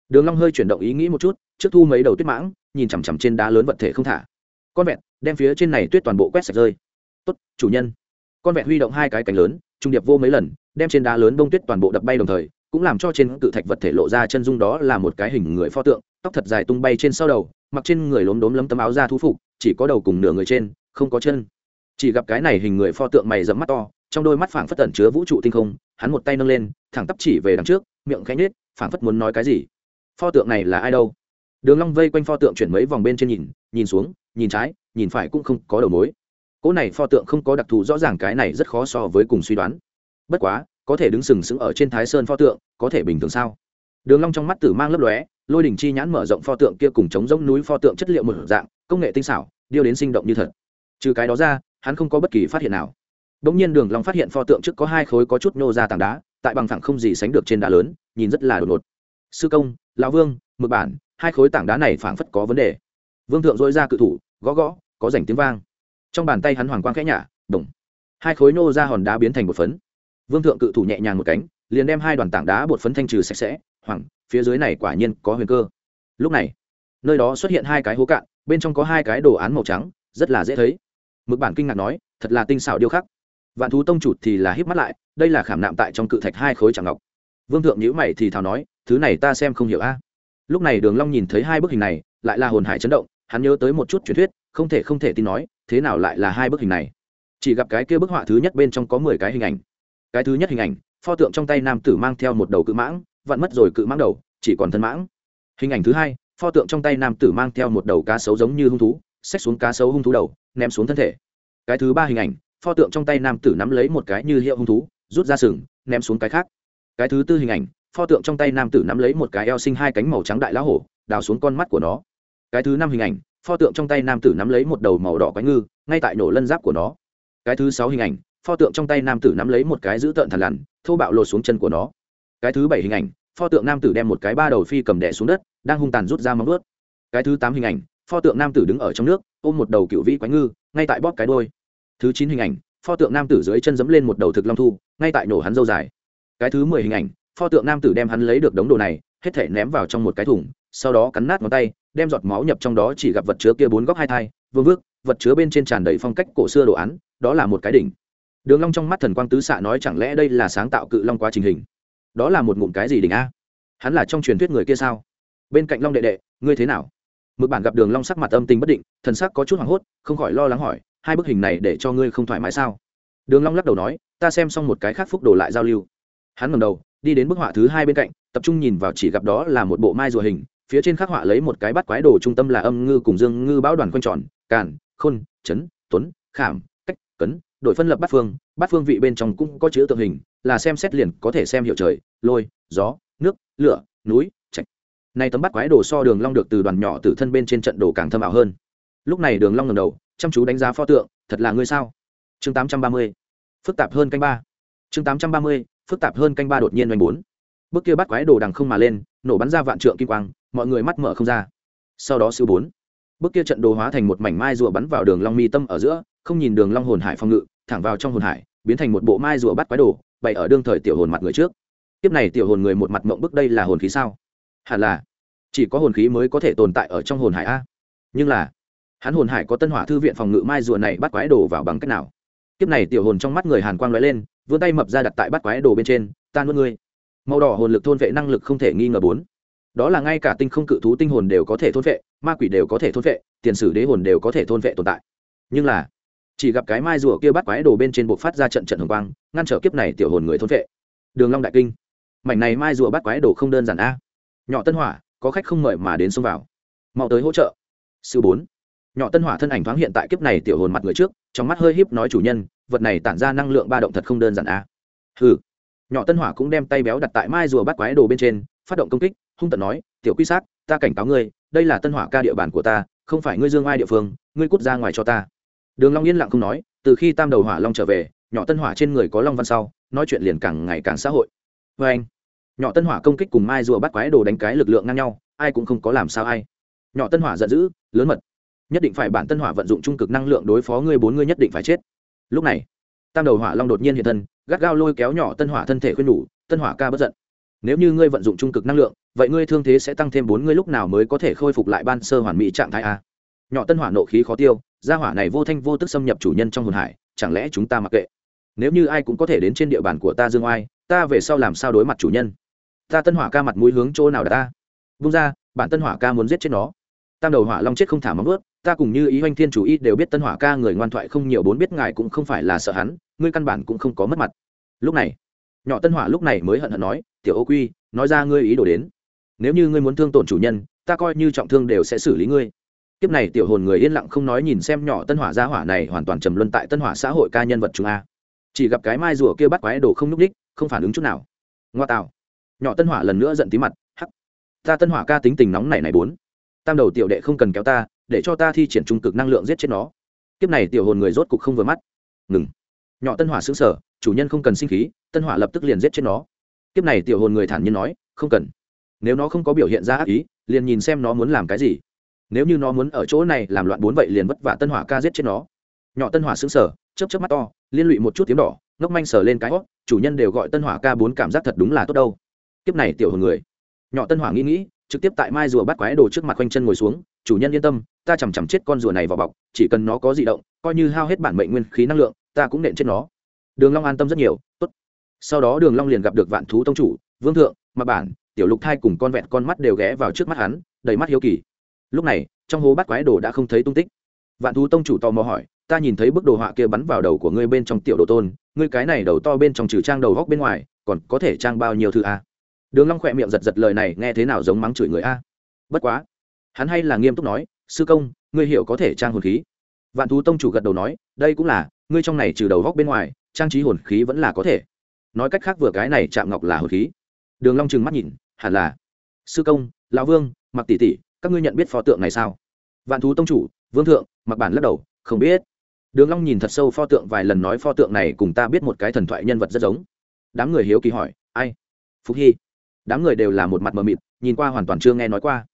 Đường long hơi chuyển động ý nghĩ một chút, trước thu mấy đầu tuyết mãng, nhìn chằm chằm trên đá lớn vật thể không thả. Con vẹn đem phía trên này tuyết toàn bộ quét sạch rơi. Tốt, chủ nhân. Con vẹn huy động hai cái cánh lớn, trung điệp vô mấy lần, đem trên đá lớn bông tuyết toàn bộ đập bay đồng thời, cũng làm cho trên cự thạch vật thể lộ ra chân dung đó là một cái hình người pho tượng, tóc thật dài tung bay trên sau đầu, mặc trên người lốm đốm lấm tấm áo da thú phục, chỉ có đầu cùng nửa người trên, không có chân chỉ gặp cái này hình người pho tượng mày dẫm mắt to, trong đôi mắt phảng phất tẩn chứa vũ trụ tinh không, hắn một tay nâng lên, thẳng tắp chỉ về đằng trước, miệng khẽ nhếch, phảng phất muốn nói cái gì. Pho tượng này là ai đâu? Đường long vây quanh pho tượng chuyển mấy vòng bên trên nhìn nhìn xuống, nhìn trái, nhìn phải cũng không có đầu mối. Cỗ này pho tượng không có đặc thù rõ ràng cái này rất khó so với cùng suy đoán. Bất quá, có thể đứng sừng sững ở trên thái sơn pho tượng, có thể bình thường sao? Đường long trong mắt tử mang lấp lóe, lôi đỉnh chi nhãn mở rộng pho tượng kia cùng chống giống núi pho tượng chất liệu một dạng, công nghệ tinh xảo, điêu đến sinh động như thật. Trừ cái đó ra hắn không có bất kỳ phát hiện nào. Đống nhiên đường long phát hiện pho tượng trước có hai khối có chút nô ra tảng đá, tại bằng thẳng không gì sánh được trên đá lớn, nhìn rất là đột ngột. Sư công, lão vương, mực bản, hai khối tảng đá này phảng phất có vấn đề. Vương thượng dỗi ra cự thủ, gõ gõ, có rảnh tiếng vang. Trong bàn tay hắn hoàng quang khẽ nhả đổng hai khối nô ra hòn đá biến thành một phấn. Vương thượng cự thủ nhẹ nhàng một cánh, liền đem hai đoàn tảng đá bột phấn thanh trừ sạch sẽ, hoảng, phía dưới này quả nhiên có huyền cơ. Lúc này, nơi đó xuất hiện hai cái hố cạn, bên trong có hai cái đồ án màu trắng, rất là dễ thấy mực bản kinh ngạc nói, thật là tinh xảo điêu khắc. Vạn thú tông chủ thì là híp mắt lại, đây là khảm nạm tại trong cự thạch hai khối tràng ngọc. Vương thượng nhữ mày thì thào nói, thứ này ta xem không hiểu a. Lúc này đường long nhìn thấy hai bức hình này, lại là hồn hải chấn động, hắn nhớ tới một chút truyền thuyết, không thể không thể tin nói, thế nào lại là hai bức hình này? Chỉ gặp cái kia bức họa thứ nhất bên trong có mười cái hình ảnh. Cái thứ nhất hình ảnh, pho tượng trong tay nam tử mang theo một đầu cự mãng, vặn mất rồi cự mãng đầu, chỉ còn thân mãng. Hình ảnh thứ hai, pho tượng trong tay nam tử mang theo một đầu cá sấu giống như hung thú xách xuống cá sấu hung thú đầu, ném xuống thân thể. Cái thứ ba hình ảnh, pho tượng trong tay nam tử nắm lấy một cái như hiệu hung thú, rút ra sừng, ném xuống cái khác. Cái thứ tư hình ảnh, pho tượng trong tay nam tử nắm lấy một cái eo sinh hai cánh màu trắng đại lá hổ, đào xuống con mắt của nó. Cái thứ năm hình ảnh, pho tượng trong tay nam tử nắm lấy một đầu màu đỏ quái ngư, ngay tại nổ lân giáp của nó. Cái thứ sáu hình ảnh, pho tượng trong tay nam tử nắm lấy một cái giữ tợn thằn lằn, thô bạo lột xuống chân của nó. Cái thứ bảy hình ảnh, pho tượng nam tử đem một cái ba đầu phi cầm đẻ xuống đất, đang hung tàn rút ra móng ướt cái thứ tám hình ảnh pho tượng nam tử đứng ở trong nước, ôm một đầu cựu vĩ quái ngư, ngay tại bóp cái đôi thứ chín hình ảnh, pho tượng nam tử dưới chân dẫm lên một đầu thực long thu, ngay tại nổ hắn dâu dài. Cái thứ mười hình ảnh, pho tượng nam tử đem hắn lấy được đống đồ này, hết thể ném vào trong một cái thùng, sau đó cắn nát ngón tay, đem giọt máu nhập trong đó chỉ gặp vật chứa kia bốn góc hai thai, vương vước, vật chứa bên trên tràn đầy phong cách cổ xưa đồ án, đó là một cái đỉnh. Đường long trong mắt thần quang tứ xạ nói chẳng lẽ đây là sáng tạo cự long quá trình hình? Đó là một ngụm cái gì đỉnh a? Hắn là trong truyền thuyết người kia sao? Bên cạnh long đệ đệ, ngươi thế nào? Mực bản gặp đường long sắc mặt âm tình bất định, thần sắc có chút hoảng hốt, không khỏi lo lắng hỏi, hai bức hình này để cho ngươi không thoải mái sao? Đường long lắc đầu nói, ta xem xong một cái khác phúc đồ lại giao lưu. Hắn ngẩng đầu, đi đến bức họa thứ hai bên cạnh, tập trung nhìn vào chỉ gặp đó là một bộ mai rùa hình, phía trên khắc họa lấy một cái bắt quái đồ trung tâm là âm ngư cùng dương ngư bão đoàn quanh tròn, càn, khôn, chấn, tuấn, khảm, cách, cấn đội phân lập bát phương bát phương vị bên trong cũng có chữ tượng hình, là xem xét liền có thể xem hiệu trời, lôi, gió, nước, lửa, núi nay tấm bắt quái đồ so đường long được từ đoàn nhỏ từ thân bên trên trận đồ càng thâm ảo hơn. Lúc này đường long ngẩng đầu, chăm chú đánh giá pho tượng, thật là ngươi sao? Chương 830 phức tạp hơn canh ba. Chương 830 phức tạp hơn canh ba đột nhiên oanh bốn. Bước kia bắt quái đồ đằng không mà lên, nổ bắn ra vạn trượng kim quang, mọi người mắt mở không ra. Sau đó siêu bốn. Bước kia trận đồ hóa thành một mảnh mai rùa bắn vào đường long mi tâm ở giữa, không nhìn đường long hồn hải phong ngự, thẳng vào trong hồn hải, biến thành một bộ mai rùa bắt quái đồ, bày ở đương thời tiểu hồn mặt người trước. Tiếp này tiểu hồn người một mặt mộng bức đây là hồn khí sao? Hẳn là chỉ có hồn khí mới có thể tồn tại ở trong hồn hải a. Nhưng là, hắn hồn hải có tân hỏa thư viện phòng ngự mai rùa này bắt quái đồ vào bằng cách nào? Kiếp này tiểu hồn trong mắt người hàn quang lóe lên, vươn tay mập ra đặt tại bắt quái đồ bên trên, ta nuốt ngươi. Màu đỏ hồn lực thôn vệ năng lực không thể nghi ngờ bốn. Đó là ngay cả tinh không cự thú tinh hồn đều có thể thôn vệ, ma quỷ đều có thể thôn vệ, tiền sử đế hồn đều có thể thôn vệ tồn tại. Nhưng là, chỉ gặp cái mai rùa kia bắt quái đồ bên trên buộc phát ra trận trận hồng quang, ngăn trở kiếp này tiểu hồn người thôn vệ. Đường long đại kinh. Mảnh này mai rùa bắt quái đồ không đơn giản a nhỏ tân hỏa, có khách không mời mà đến xông vào. Mau tới hỗ trợ. Sư bốn. Nhỏ tân hỏa thân ảnh thoáng hiện tại kiếp này tiểu hồn mặt người trước, trong mắt hơi híp nói chủ nhân, vật này tản ra năng lượng ba động thật không đơn giản a hừ. Nhỏ tân hỏa cũng đem tay béo đặt tại mai rùa bắt quái đồ bên trên, phát động công kích, hung tận nói, tiểu quy sát, ta cảnh cáo ngươi, đây là tân hỏa ca địa bàn của ta, không phải ngươi dương ai địa phương, ngươi cút ra ngoài cho ta. Đường long yên lặng không nói, từ khi tam đầu hỏa long trở về, nhỏ tân hỏa trên người có long văn sau, nói chuyện liền càng ngày càng xã hội. Với anh nhỏ tân hỏa công kích cùng mai rùa bắt quái đồ đánh cái lực lượng ngang nhau, ai cũng không có làm sao ai. Nhỏ tân hỏa giận dữ, lớn mật. Nhất định phải bản tân hỏa vận dụng trung cực năng lượng đối phó ngươi bốn ngươi nhất định phải chết. Lúc này, tam đầu hỏa long đột nhiên hiện thân, gắt gao lôi kéo nhỏ tân hỏa thân thể khuyên nhủ, tân hỏa ca bất giận. Nếu như ngươi vận dụng trung cực năng lượng, vậy ngươi thương thế sẽ tăng thêm bốn ngươi lúc nào mới có thể khôi phục lại ban sơ hoàn mỹ trạng thái a? Nhỏ tân hỏa nộ khí khó tiêu, gia hỏa này vô thanh vô tức xâm nhập chủ nhân trong hồn hải, chẳng lẽ chúng ta mặc kệ? Nếu như ai cũng có thể đến trên địa bàn của ta dương oai, ta về sau làm sao đối mặt chủ nhân? Ta tân hỏa ca mặt mũi hướng chỗ nào đã ta? Vung ra, bản tân hỏa ca muốn giết chết nó. Tam đầu hỏa long chết không thả móng ướt ta cùng như ý oanh thiên chủ y đều biết tân hỏa ca người ngoan thoại không nhiều bốn biết ngài cũng không phải là sợ hắn, ngươi căn bản cũng không có mất mặt. Lúc này, nhỏ tân hỏa lúc này mới hận hận nói, tiểu ô quy, nói ra ngươi ý đồ đến. Nếu như ngươi muốn thương tổn chủ nhân, ta coi như trọng thương đều sẽ xử lý ngươi. Kiếp này tiểu hồn người yên lặng không nói nhìn xem nhỏ tân hỏa gia hỏa này hoàn toàn trầm luân tại tân hỏa xã hội ca nhân vật chúng a. Chỉ gặp cái mai rùa kia bắt quái đồ không nhúc đích không phản ứng chút nào. Ngoa tạo nhỏ tân hỏa lần nữa giận tí mặt, hắc, ta tân hỏa ca tính tình nóng này này bốn, tam đầu tiểu đệ không cần kéo ta, để cho ta thi triển trung cực năng lượng giết chết nó. Kiếp này tiểu hồn người rốt cục không vừa mắt. Ngừng. Nhỏ tân hỏa xứng sở chủ nhân không cần sinh khí, tân hỏa lập tức liền giết chết nó. Kiếp này tiểu hồn người thản nhiên nói, không cần. Nếu nó không có biểu hiện ra ác ý, liền nhìn xem nó muốn làm cái gì. Nếu như nó muốn ở chỗ này làm loạn bốn vậy liền vất vả tân hỏa ca giết chết nó. Nhỏ tân hỏa xứng sở chấp chấp mắt to, liên lụy một chút tiếng đỏ, ngốc manh sờ lên cái hót chủ nhân đều gọi tân hỏa ca bốn cảm giác thật đúng là tốt đâu kiếp này tiểu hồn người. Nhỏ tân hỏa nghĩ nghĩ, trực tiếp tại mai rùa bắt quái đồ trước mặt quanh chân ngồi xuống, chủ nhân yên tâm, ta chằm chằm chết con rùa này vào bọc, chỉ cần nó có di động, coi như hao hết bản mệnh nguyên khí năng lượng, ta cũng nện chết nó. Đường long an tâm rất nhiều, tốt. Sau đó đường long liền gặp được vạn thú tông chủ, vương thượng, mà bản, tiểu lục thai cùng con vẹn con mắt đều ghé vào trước mắt hắn, đầy mắt hiếu kỳ. Lúc này, trong hố bắt quái đồ đã không thấy tung tích. Vạn thú tông chủ tò mò hỏi, ta nhìn thấy bức đồ họa kia bắn vào đầu của ngươi bên trong tiểu đồ tôn, ngươi cái này đầu to bên trong trừ trang đầu góc bên ngoài, còn có thể trang bao nhiêu thứ à? Đường long khỏe miệng giật giật lời này nghe thế nào giống mắng chửi người a? Bất quá, hắn hay là nghiêm túc nói, sư công, ngươi hiểu có thể trang hồn khí. Vạn thú tông chủ gật đầu nói, đây cũng là, ngươi trong này trừ đầu góc bên ngoài, trang trí hồn khí vẫn là có thể. Nói cách khác vừa cái này chạm ngọc là hồn khí. Đường long trừng mắt nhìn, hẳn là, sư công, lão vương, mặc tỷ tỷ, các ngươi nhận biết pho tượng này sao? Vạn thú tông chủ, vương thượng, mặc bản lắc đầu, không biết. Đường long nhìn thật sâu pho tượng vài lần nói pho tượng này cùng ta biết một cái thần thoại nhân vật rất giống. Đám người hiếu kỳ hỏi, ai? Phúc hy đám người đều là một mặt mờ mịt, nhìn qua hoàn toàn chưa nghe nói qua.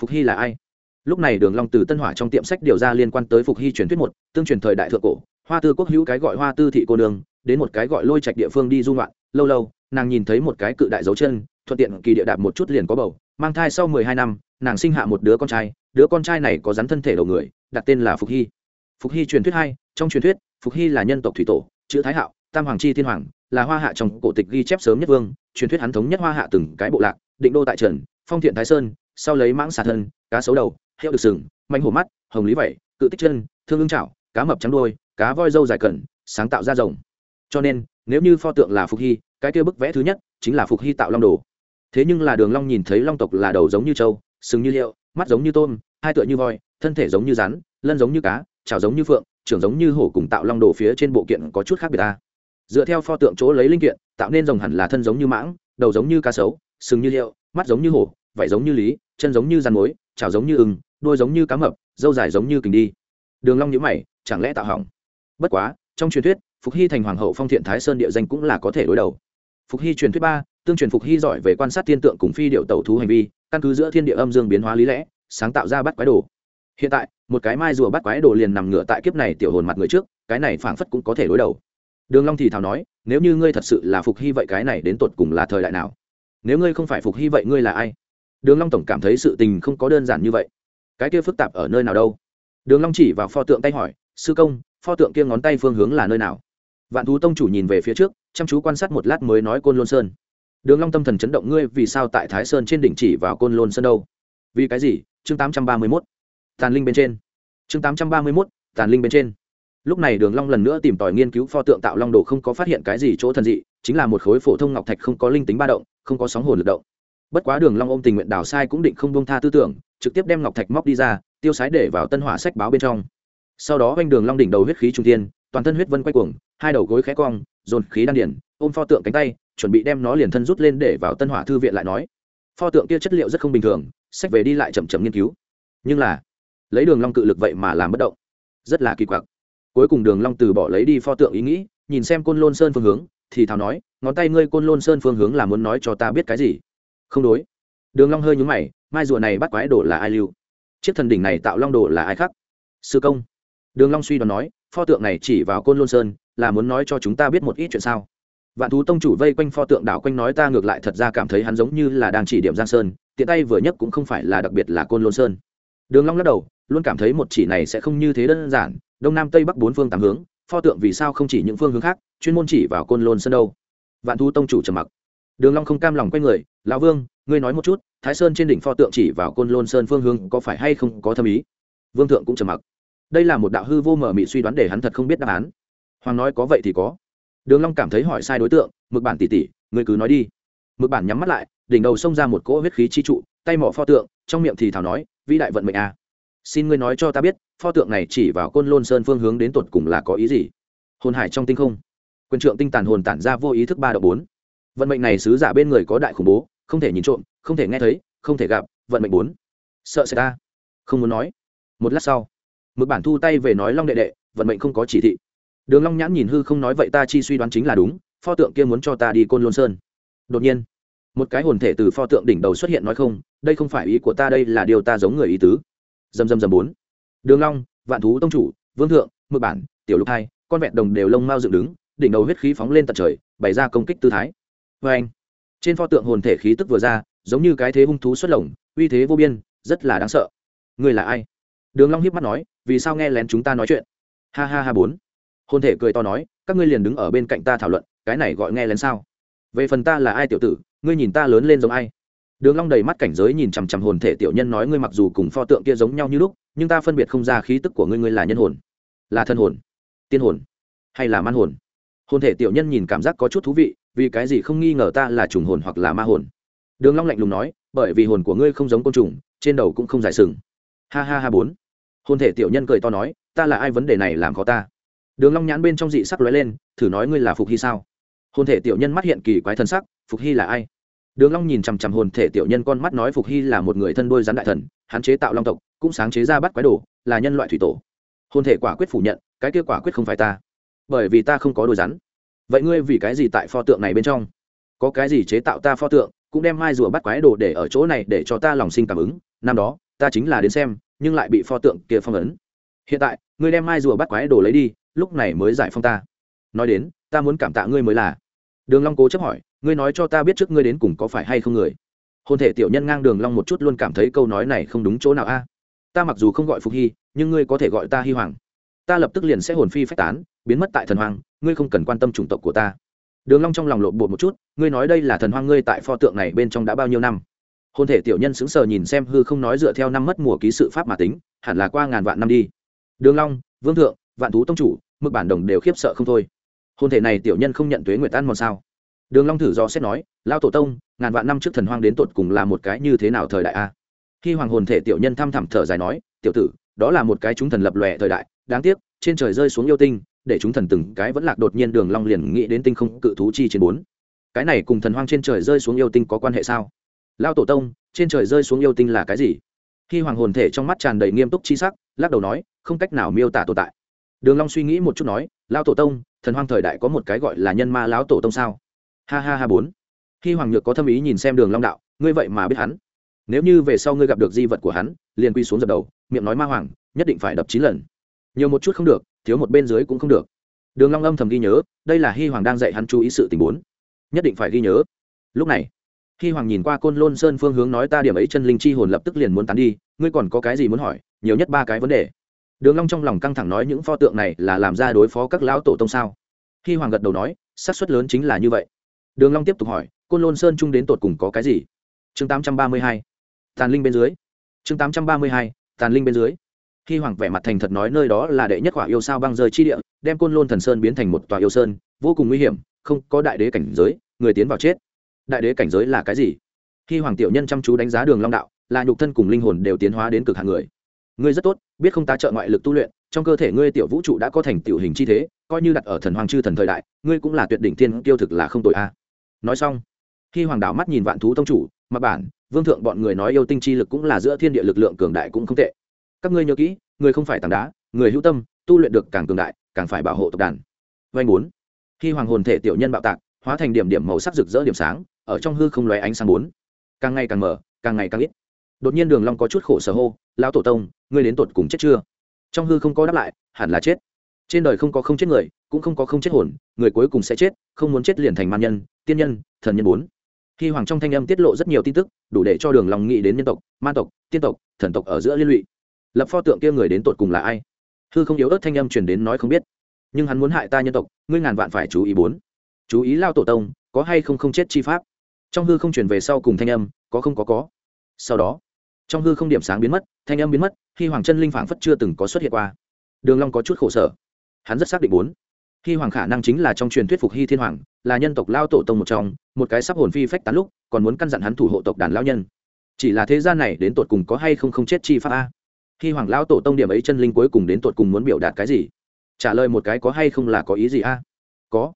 Phục hy là ai? Lúc này đường long từ tân hỏa trong tiệm sách điều ra liên quan tới phục hy truyền thuyết một, tương truyền thời đại thượng cổ, hoa tư quốc hữu cái gọi hoa tư thị cô đường đến một cái gọi lôi trạch địa phương đi du ngoạn, lâu lâu, nàng nhìn thấy một cái cự đại dấu chân, thuận tiện kỳ địa đạp một chút liền có bầu, mang thai sau mười hai năm, nàng sinh hạ một đứa con trai, đứa con trai này có rắn thân thể đầu người, đặt tên là phục hy. Phục hy truyền thuyết hai, trong truyền thuyết, phục hy là nhân tộc thủy tổ, chữ thái hạo, tam hoàng chi thiên hoàng là hoa hạ trong cổ tịch ghi chép sớm nhất vương, truyền thuyết hắn thống nhất hoa hạ từng cái bộ lạc, định đô tại trần, phong thiện thái sơn, sau lấy mãng xà thân, cá sấu đầu, hiệu được sừng manh hổ mắt, hồng lý vẩy cự tích chân, thương ưng chảo cá mập trắng đôi cá voi dâu dài cẩn, sáng tạo ra rồng. Cho nên, nếu như pho tượng là phục hy, cái kia bức vẽ thứ nhất chính là phục hy tạo long đồ. Thế nhưng là đường long nhìn thấy long tộc là đầu giống như trâu, sừng như liệu, mắt giống như tôm, hai tựa như voi, thân thể giống như rắn, lân giống như cá, chảo giống như phượng, trưởng giống như hổ cùng tạo long đồ phía trên bộ kiện có chút khác biệt ta dựa theo pho tượng chỗ lấy linh kiện, tạo nên rồng hẳn là thân giống như mãng, đầu giống như cá sấu, sừng như hiệu mắt giống như hổ, vảy giống như lý, chân giống như răn mối chảo giống như ưng, đuôi giống như cá mập, dâu dài giống như kình đi. Đường long nhíu mày, chẳng lẽ tạo hỏng? Bất quá, trong truyền thuyết, phục hy thành hoàng hậu phong thiện thái sơn địa danh cũng là có thể đối đầu. Phục hy truyền thuyết ba, tương truyền phục hy giỏi về quan sát thiên tượng cùng phi điệu tẩu thú hành vi, căn cứ giữa thiên địa âm dương biến hóa lý lẽ, sáng tạo ra bắt quái đồ. Hiện tại, một cái mai rùa bắt quái đồ liền nằm ngửa tại kiếp này tiểu hồn mặt người trước, cái này phảng phất cũng có thể đối đầu đường long thì thào nói, nếu như ngươi thật sự là phục hy vậy cái này đến tột cùng là thời đại nào? Nếu ngươi không phải phục hy vậy ngươi là ai? Đường long tổng cảm thấy sự tình không có đơn giản như vậy. Cái kia phức tạp ở nơi nào đâu? Đường long chỉ vào pho tượng tay hỏi, sư công, pho tượng kia ngón tay phương hướng là nơi nào? Vạn thú tông chủ nhìn về phía trước, chăm chú quan sát một lát mới nói côn lôn sơn. Đường long tâm thần chấn động, ngươi vì sao tại thái sơn trên đỉnh chỉ vào côn lôn sơn đâu? Vì cái gì? Chương 831 tàn linh bên trên. Chương 831 tàn linh bên trên lúc này đường long lần nữa tìm tòi nghiên cứu pho tượng tạo long đồ không có phát hiện cái gì chỗ thần dị, chính là một khối phổ thông ngọc thạch không có linh tính ba động, không có sóng hồn lực động. Bất quá đường long ôm tình nguyện đào sai cũng định không buông tha tư tưởng, trực tiếp đem ngọc thạch móc đi ra, tiêu sái để vào tân hỏa sách báo bên trong. Sau đó quanh đường long đỉnh đầu huyết khí trung thiên, toàn thân huyết vân quay cuồng, hai đầu gối khẽ cong, dồn khí đan điển, ôm pho tượng cánh tay, chuẩn bị đem nó liền thân rút lên để vào tân hỏa thư viện lại nói. Pho tượng kia chất liệu rất không bình thường, sách về đi lại chậm chậm nghiên cứu. Nhưng là, lấy đường long cự lực vậy mà làm bất động. Rất là kỳ quặc cuối cùng đường long từ bỏ lấy đi pho tượng ý nghĩ, nhìn xem côn lôn sơn phương hướng, thì thào nói, ngón tay ngươi côn lôn sơn phương hướng là muốn nói cho ta biết cái gì? Không đối. Đường long hơi nhướng mày, mai rùa này bắt quái đồ là ai lưu? Chiếc thần đỉnh này tạo long đồ là ai khác? Sư công. Đường long suy đoán nói, pho tượng này chỉ vào côn lôn sơn, là muốn nói cho chúng ta biết một ít chuyện sao? Vạn thú tông chủ vây quanh pho tượng đảo quanh nói ta ngược lại thật ra cảm thấy hắn giống như là đang chỉ điểm giang sơn, tiện tay vừa nhất cũng không phải là đặc biệt là côn lôn sơn. Đường long lắc đầu, luôn cảm thấy một chỉ này sẽ không như thế đơn giản đông nam tây bắc bốn phương tám hướng, pho tượng vì sao không chỉ những phương hướng khác, chuyên môn chỉ vào côn lôn sơn đâu. Vạn thu tông chủ trầm mặc. Đường long không cam lòng quay người, lão vương, ngươi nói một chút, thái sơn trên đỉnh pho tượng chỉ vào côn lôn sơn phương hướng có phải hay không có thâm ý? Vương thượng cũng trầm mặc. Đây là một đạo hư vô mở mị suy đoán để hắn thật không biết đáp án. Hoàng nói, có vậy thì có. Đường long cảm thấy hỏi sai đối tượng, mực bản tỷ tỷ, ngươi cứ nói đi. Mực bản nhắm mắt lại, đỉnh đầu xông ra một cỗ huyết khí chi trụ, tay mỏ pho tượng, trong miệng thì thảo nói, vĩ đại vận mệnh a à xin ngươi nói cho ta biết, pho tượng này chỉ vào côn lôn sơn phương hướng đến tột cùng là có ý gì? Hồn hải trong tinh không. Quân trượng tinh tàn hồn tản ra vô ý thức ba độ bốn. Vận mệnh này sứ giả bên người có đại khủng bố, không thể nhìn trộm, không thể nghe thấy, không thể gặp, vận mệnh bốn. Sợ sẽ ta. Không muốn nói. Một lát sau, mực bản thu tay về nói long đệ đệ, vận mệnh không có chỉ thị. Đường long nhãn nhìn hư không nói vậy ta chi suy đoán chính là đúng, pho tượng kia muốn cho ta đi côn lôn sơn. Đột nhiên, một cái hồn thể từ pho tượng đỉnh đầu xuất hiện nói không, đây không phải ý của ta, đây là điều ta giống người ý tứ dầm dầm dầm bốn. Đường long, vạn thú tông chủ, vương thượng, mực bản, tiểu lục hai, con vẹn đồng đều lông mau dựng đứng, đỉnh đầu huyết khí phóng lên tận trời, bày ra công kích tư thái. Vê anh, trên pho tượng hồn thể khí tức vừa ra, giống như cái thế hung thú xuất lồng, uy thế vô biên, rất là đáng sợ. Người là ai? Đường long hiếp mắt nói, vì sao nghe lén chúng ta nói chuyện? Ha ha ha bốn. Hồn thể cười to nói, các ngươi liền đứng ở bên cạnh ta thảo luận, cái này gọi nghe lén sao? Về phần ta là ai tiểu tử, ngươi nhìn ta lớn lên giống ai? Đường long đầy mắt cảnh giới nhìn chằm chằm hồn thể tiểu nhân nói ngươi mặc dù cùng pho tượng kia giống nhau như lúc, nhưng ta phân biệt không ra khí tức của ngươi ngươi là nhân hồn, là thân hồn, tiên hồn, hay là man hồn. Hồn thể tiểu nhân nhìn cảm giác có chút thú vị, vì cái gì không nghi ngờ ta là trùng hồn hoặc là ma hồn? Đường long lạnh lùng nói, bởi vì hồn của ngươi không giống côn trùng, trên đầu cũng không dài sừng. Ha ha ha bốn. Hồn thể tiểu nhân cười to nói, ta là ai, vấn đề này làm khó ta? Đường long nhãn bên trong dị sắc lóe lên, thử nói ngươi là phục hy sao? Hồn thể tiểu nhân mắt hiện kỳ quái thần sắc, phục hy là ai? Đường long nhìn chằm chằm hồn thể tiểu nhân con mắt nói phục hy là một người thân đôi rắn đại thần, hắn chế tạo long tộc, cũng sáng chế ra bắt quái đồ, là nhân loại thủy tổ. Hồn thể quả quyết phủ nhận, cái kia quả quyết không phải ta. Bởi vì ta không có đôi rắn vậy ngươi vì cái gì tại pho tượng này bên trong? Có cái gì chế tạo ta pho tượng, cũng đem mai rùa bắt quái đồ để ở chỗ này để cho ta lòng sinh cảm ứng. Năm đó, ta chính là đến xem, nhưng lại bị pho tượng kia phong ấn. Hiện tại, ngươi đem mai rùa bắt quái đồ lấy đi, lúc này mới giải phong ta. Nói đến, ta muốn cảm tạ ngươi mới là. Đường long cố chấp hỏi ngươi nói cho ta biết trước ngươi đến cùng có phải hay không người? Hôn thể tiểu nhân ngang đường long một chút luôn cảm thấy câu nói này không đúng chỗ nào a. À? Ta mặc dù không gọi phục hy, nhưng ngươi có thể gọi ta hy hoàng. Ta lập tức liền sẽ hồn phi phách tán, biến mất tại thần hoàng ngươi không cần quan tâm chủng tộc của ta. Đường long trong lòng lộn bột một chút, ngươi nói đây là thần Hoàng ngươi tại pho tượng này bên trong đã bao nhiêu năm? Hôn thể tiểu nhân sững sờ nhìn xem hư không nói dựa theo năm mất mùa ký sự pháp mà tính, hẳn là qua ngàn vạn năm đi. Đường long, vương thượng, vạn thú tông chủ, mực bản đồng đều khiếp sợ không thôi. Hôn thể này tiểu nhân không nhận tuế nguyệt tan mòn sao? Đường long thử do xét nói lao tổ tông, ngàn vạn năm trước thần hoang đến tột cùng là một cái như thế nào thời đại a? Khi hoàng hồn thể tiểu nhân thăm thẳm thở dài nói, tiểu tử, đó là một cái chúng thần lập lòe thời đại, đáng tiếc, trên trời rơi xuống yêu tinh, để chúng thần từng cái vẫn lạc đột nhiên đường long liền nghĩ đến tinh không cự thú chi trên bốn. Cái này cùng thần hoang trên trời rơi xuống yêu tinh có quan hệ sao? Lao tổ tông, trên trời rơi xuống yêu tinh là cái gì? Khi hoàng hồn thể trong mắt tràn đầy nghiêm túc chi sắc, lắc đầu nói, không cách nào miêu tả tồn tại. Đường long suy nghĩ một chút nói lao tổ tông, thần hoang thời đại có một cái gọi là nhân ma lão tổ tông sao? Ha ha ha bốn. Khi hoàng nhược có thâm ý nhìn xem đường long đạo, ngươi vậy mà biết hắn. Nếu như về sau ngươi gặp được di vật của hắn, liền quy xuống dập đầu, miệng nói ma hoàng, nhất định phải đập chín lần. Nhiều một chút không được, thiếu một bên dưới cũng không được. Đường long âm thầm ghi nhớ, đây là hi hoàng đang dạy hắn chú ý sự tình bốn. Nhất định phải ghi nhớ. Lúc này, hi hoàng nhìn qua côn lôn sơn phương hướng nói ta điểm ấy chân linh chi hồn lập tức liền muốn tán đi, ngươi còn có cái gì muốn hỏi, nhiều nhất ba cái vấn đề. Đường long trong lòng căng thẳng nói những pho tượng này là làm ra đối phó các lão tổ tông sao? Hi hoàng gật đầu nói, xác suất lớn chính là như vậy đường long tiếp tục hỏi, côn lôn sơn Trung đến tột cùng có cái gì? Chương 832 tàn linh bên dưới. Chương 832 tàn linh bên dưới. Khi hoàng vẻ mặt thành thật nói nơi đó là đệ nhất quả yêu sao băng rơi chi địa, đem côn lôn thần sơn biến thành một tòa yêu sơn, vô cùng nguy hiểm, không có đại đế cảnh giới, người tiến vào chết. Đại đế cảnh giới là cái gì? Khi hoàng tiểu nhân chăm chú đánh giá đường long đạo, là nhục thân cùng linh hồn đều tiến hóa đến cực hạng người. Ngươi rất tốt, biết không tá trợ ngoại lực tu luyện, trong cơ thể ngươi tiểu vũ trụ đã có thành tiểu hình chi thế, coi như đặt ở thần hoàng chư thần thời đại, ngươi cũng là tuyệt đỉnh thiên tiêu thực là không tội a nói xong, khi hoàng đảo mắt nhìn vạn thú tông chủ mặc bản, vương thượng bọn người nói yêu tinh chi lực cũng là giữa thiên địa lực lượng cường đại cũng không tệ. Các ngươi nhớ kỹ, người không phải tảng đá, người hữu tâm, tu luyện được càng cường đại, càng phải bảo hộ tộc đàn. Vanh bốn, khi hoàng hồn thể tiểu nhân bạo tạc, hóa thành điểm điểm màu sắc rực rỡ điểm sáng, ở trong hư không lóe ánh sáng bốn. Càng ngày càng mở, càng ngày càng ít. Đột nhiên đường long có chút khổ sở hô, lão tổ tông, ngươi đến tột cùng chết chưa? Trong hư không có đáp lại, hẳn là chết trên đời không có không chết người, cũng không có không chết hồn, người cuối cùng sẽ chết, không muốn chết liền thành man nhân, tiên nhân, thần nhân bốn. Khi hoàng trong thanh âm tiết lộ rất nhiều tin tức, đủ để cho đường long nghĩ đến nhân tộc, man tộc, tiên tộc, thần tộc ở giữa liên lụy. Lập pho tượng kia người đến tột cùng là ai? Hư không yếu ớt thanh âm truyền đến nói không biết. Nhưng hắn muốn hại ta nhân tộc, ngươi ngàn vạn phải chú ý bốn. Chú ý lao tổ tông, có hay không không chết chi pháp? Trong hư không truyền về sau cùng thanh âm, có không có có. Sau đó, trong hư không điểm sáng biến mất, thanh âm biến mất, khi hoàng chân linh phảng phất chưa từng có xuất hiện qua. Đường long có chút khổ sở hắn rất xác định bốn. Hy hoàng khả năng chính là trong truyền thuyết phục hy thiên hoàng, là nhân tộc lao tổ tông một trong, một cái sắp hồn phi phách tán lúc, còn muốn căn dặn hắn thủ hộ tộc đàn lao nhân. Chỉ là thế gian này đến tột cùng có hay không không chết chi pháp a? Hy hoàng lao tổ tông điểm ấy chân linh cuối cùng đến tột cùng muốn biểu đạt cái gì? Trả lời một cái có hay không là có ý gì a? Có.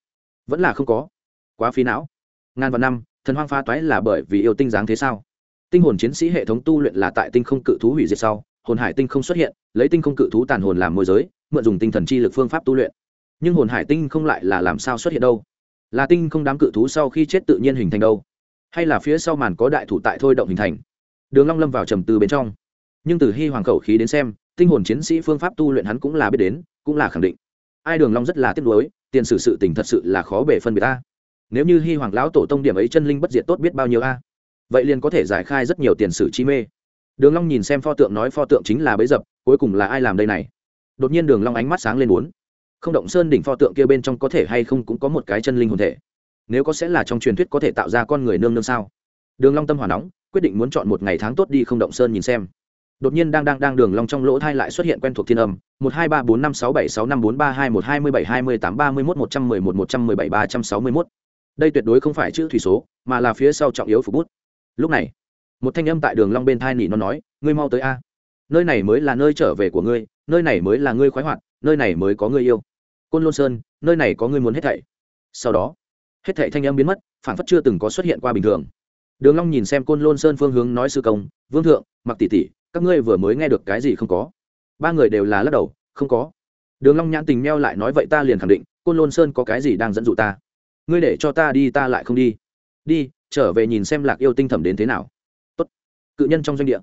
Vẫn là không có. Quá phí não. Ngàn vạn năm, thần hoang pha toái là bởi vì yêu tinh dáng thế sao? Tinh hồn chiến sĩ hệ thống tu luyện là tại tinh không cự thú hủy diệt sau, hồn hải tinh không xuất hiện, lấy tinh không cự thú tàn hồn làm môi giới mượn dùng tinh thần chi lực phương pháp tu luyện. Nhưng hồn hải tinh không lại là làm sao xuất hiện đâu? Là tinh không đám cự thú sau khi chết tự nhiên hình thành đâu? Hay là phía sau màn có đại thủ tại thôi động hình thành? Đường long lâm vào trầm tư bên trong. Nhưng từ hy hoàng khẩu khí đến xem, tinh hồn chiến sĩ phương pháp tu luyện hắn cũng là biết đến, cũng là khẳng định. Ai đường long rất là tiếc nuối, tiền sử sự tình thật sự là khó bề phân biệt ta nếu như hy hoàng lão tổ tông điểm ấy chân linh bất diệt tốt biết bao nhiêu a, vậy liền có thể giải khai rất nhiều tiền sử chi mê. Đường long nhìn xem pho tượng nói pho tượng chính là bấy dập, cuối cùng là ai làm đây này? Đột nhiên đường long ánh mắt sáng lên muốn không động sơn đỉnh pho tượng kia bên trong có thể hay không cũng có một cái chân linh hồn thể. Nếu có sẽ là trong truyền thuyết có thể tạo ra con người nương nương sao? Đường long tâm hỏa nóng, quyết định muốn chọn một ngày tháng tốt đi không động sơn nhìn xem. Đột nhiên đang đang đang đường long trong lỗ thai lại xuất hiện quen thuộc thiên âm, một hai ba bốn năm sáu bảy sáu năm bốn ba hai một hai mươi bảy hai mươi tám ba mươi một một trăm mười một một trăm mười bảy ba trăm sáu mươi một đây tuyệt đối không phải chữ thủy số, mà là phía sau trọng yếu phục bút. Lúc này, một thanh âm tại đường long bên thai nỉ nó nói, ngươi mau tới a nơi này mới là nơi trở về của ngươi, nơi này mới là ngươi khoái hoạt, nơi này mới có ngươi yêu. Côn lôn sơn, nơi này có ngươi muốn hết thảy. Sau đó, hết thảy thanh âm biến mất phản phất chưa từng có xuất hiện qua bình thường. Đường long nhìn xem côn lôn sơn phương hướng nói sư công, vương thượng mặc tỷ tỷ, các ngươi vừa mới nghe được cái gì không có? Ba người đều là lắc đầu, không có. Đường long nhãn tình meo lại nói, vậy ta liền khẳng định, côn lôn sơn có cái gì đang dẫn dụ ta? Ngươi để cho ta đi, ta lại không đi. Đi, trở về nhìn xem lạc yêu tinh thẩm đến thế nào. Tốt. Cự nhân trong doanh địa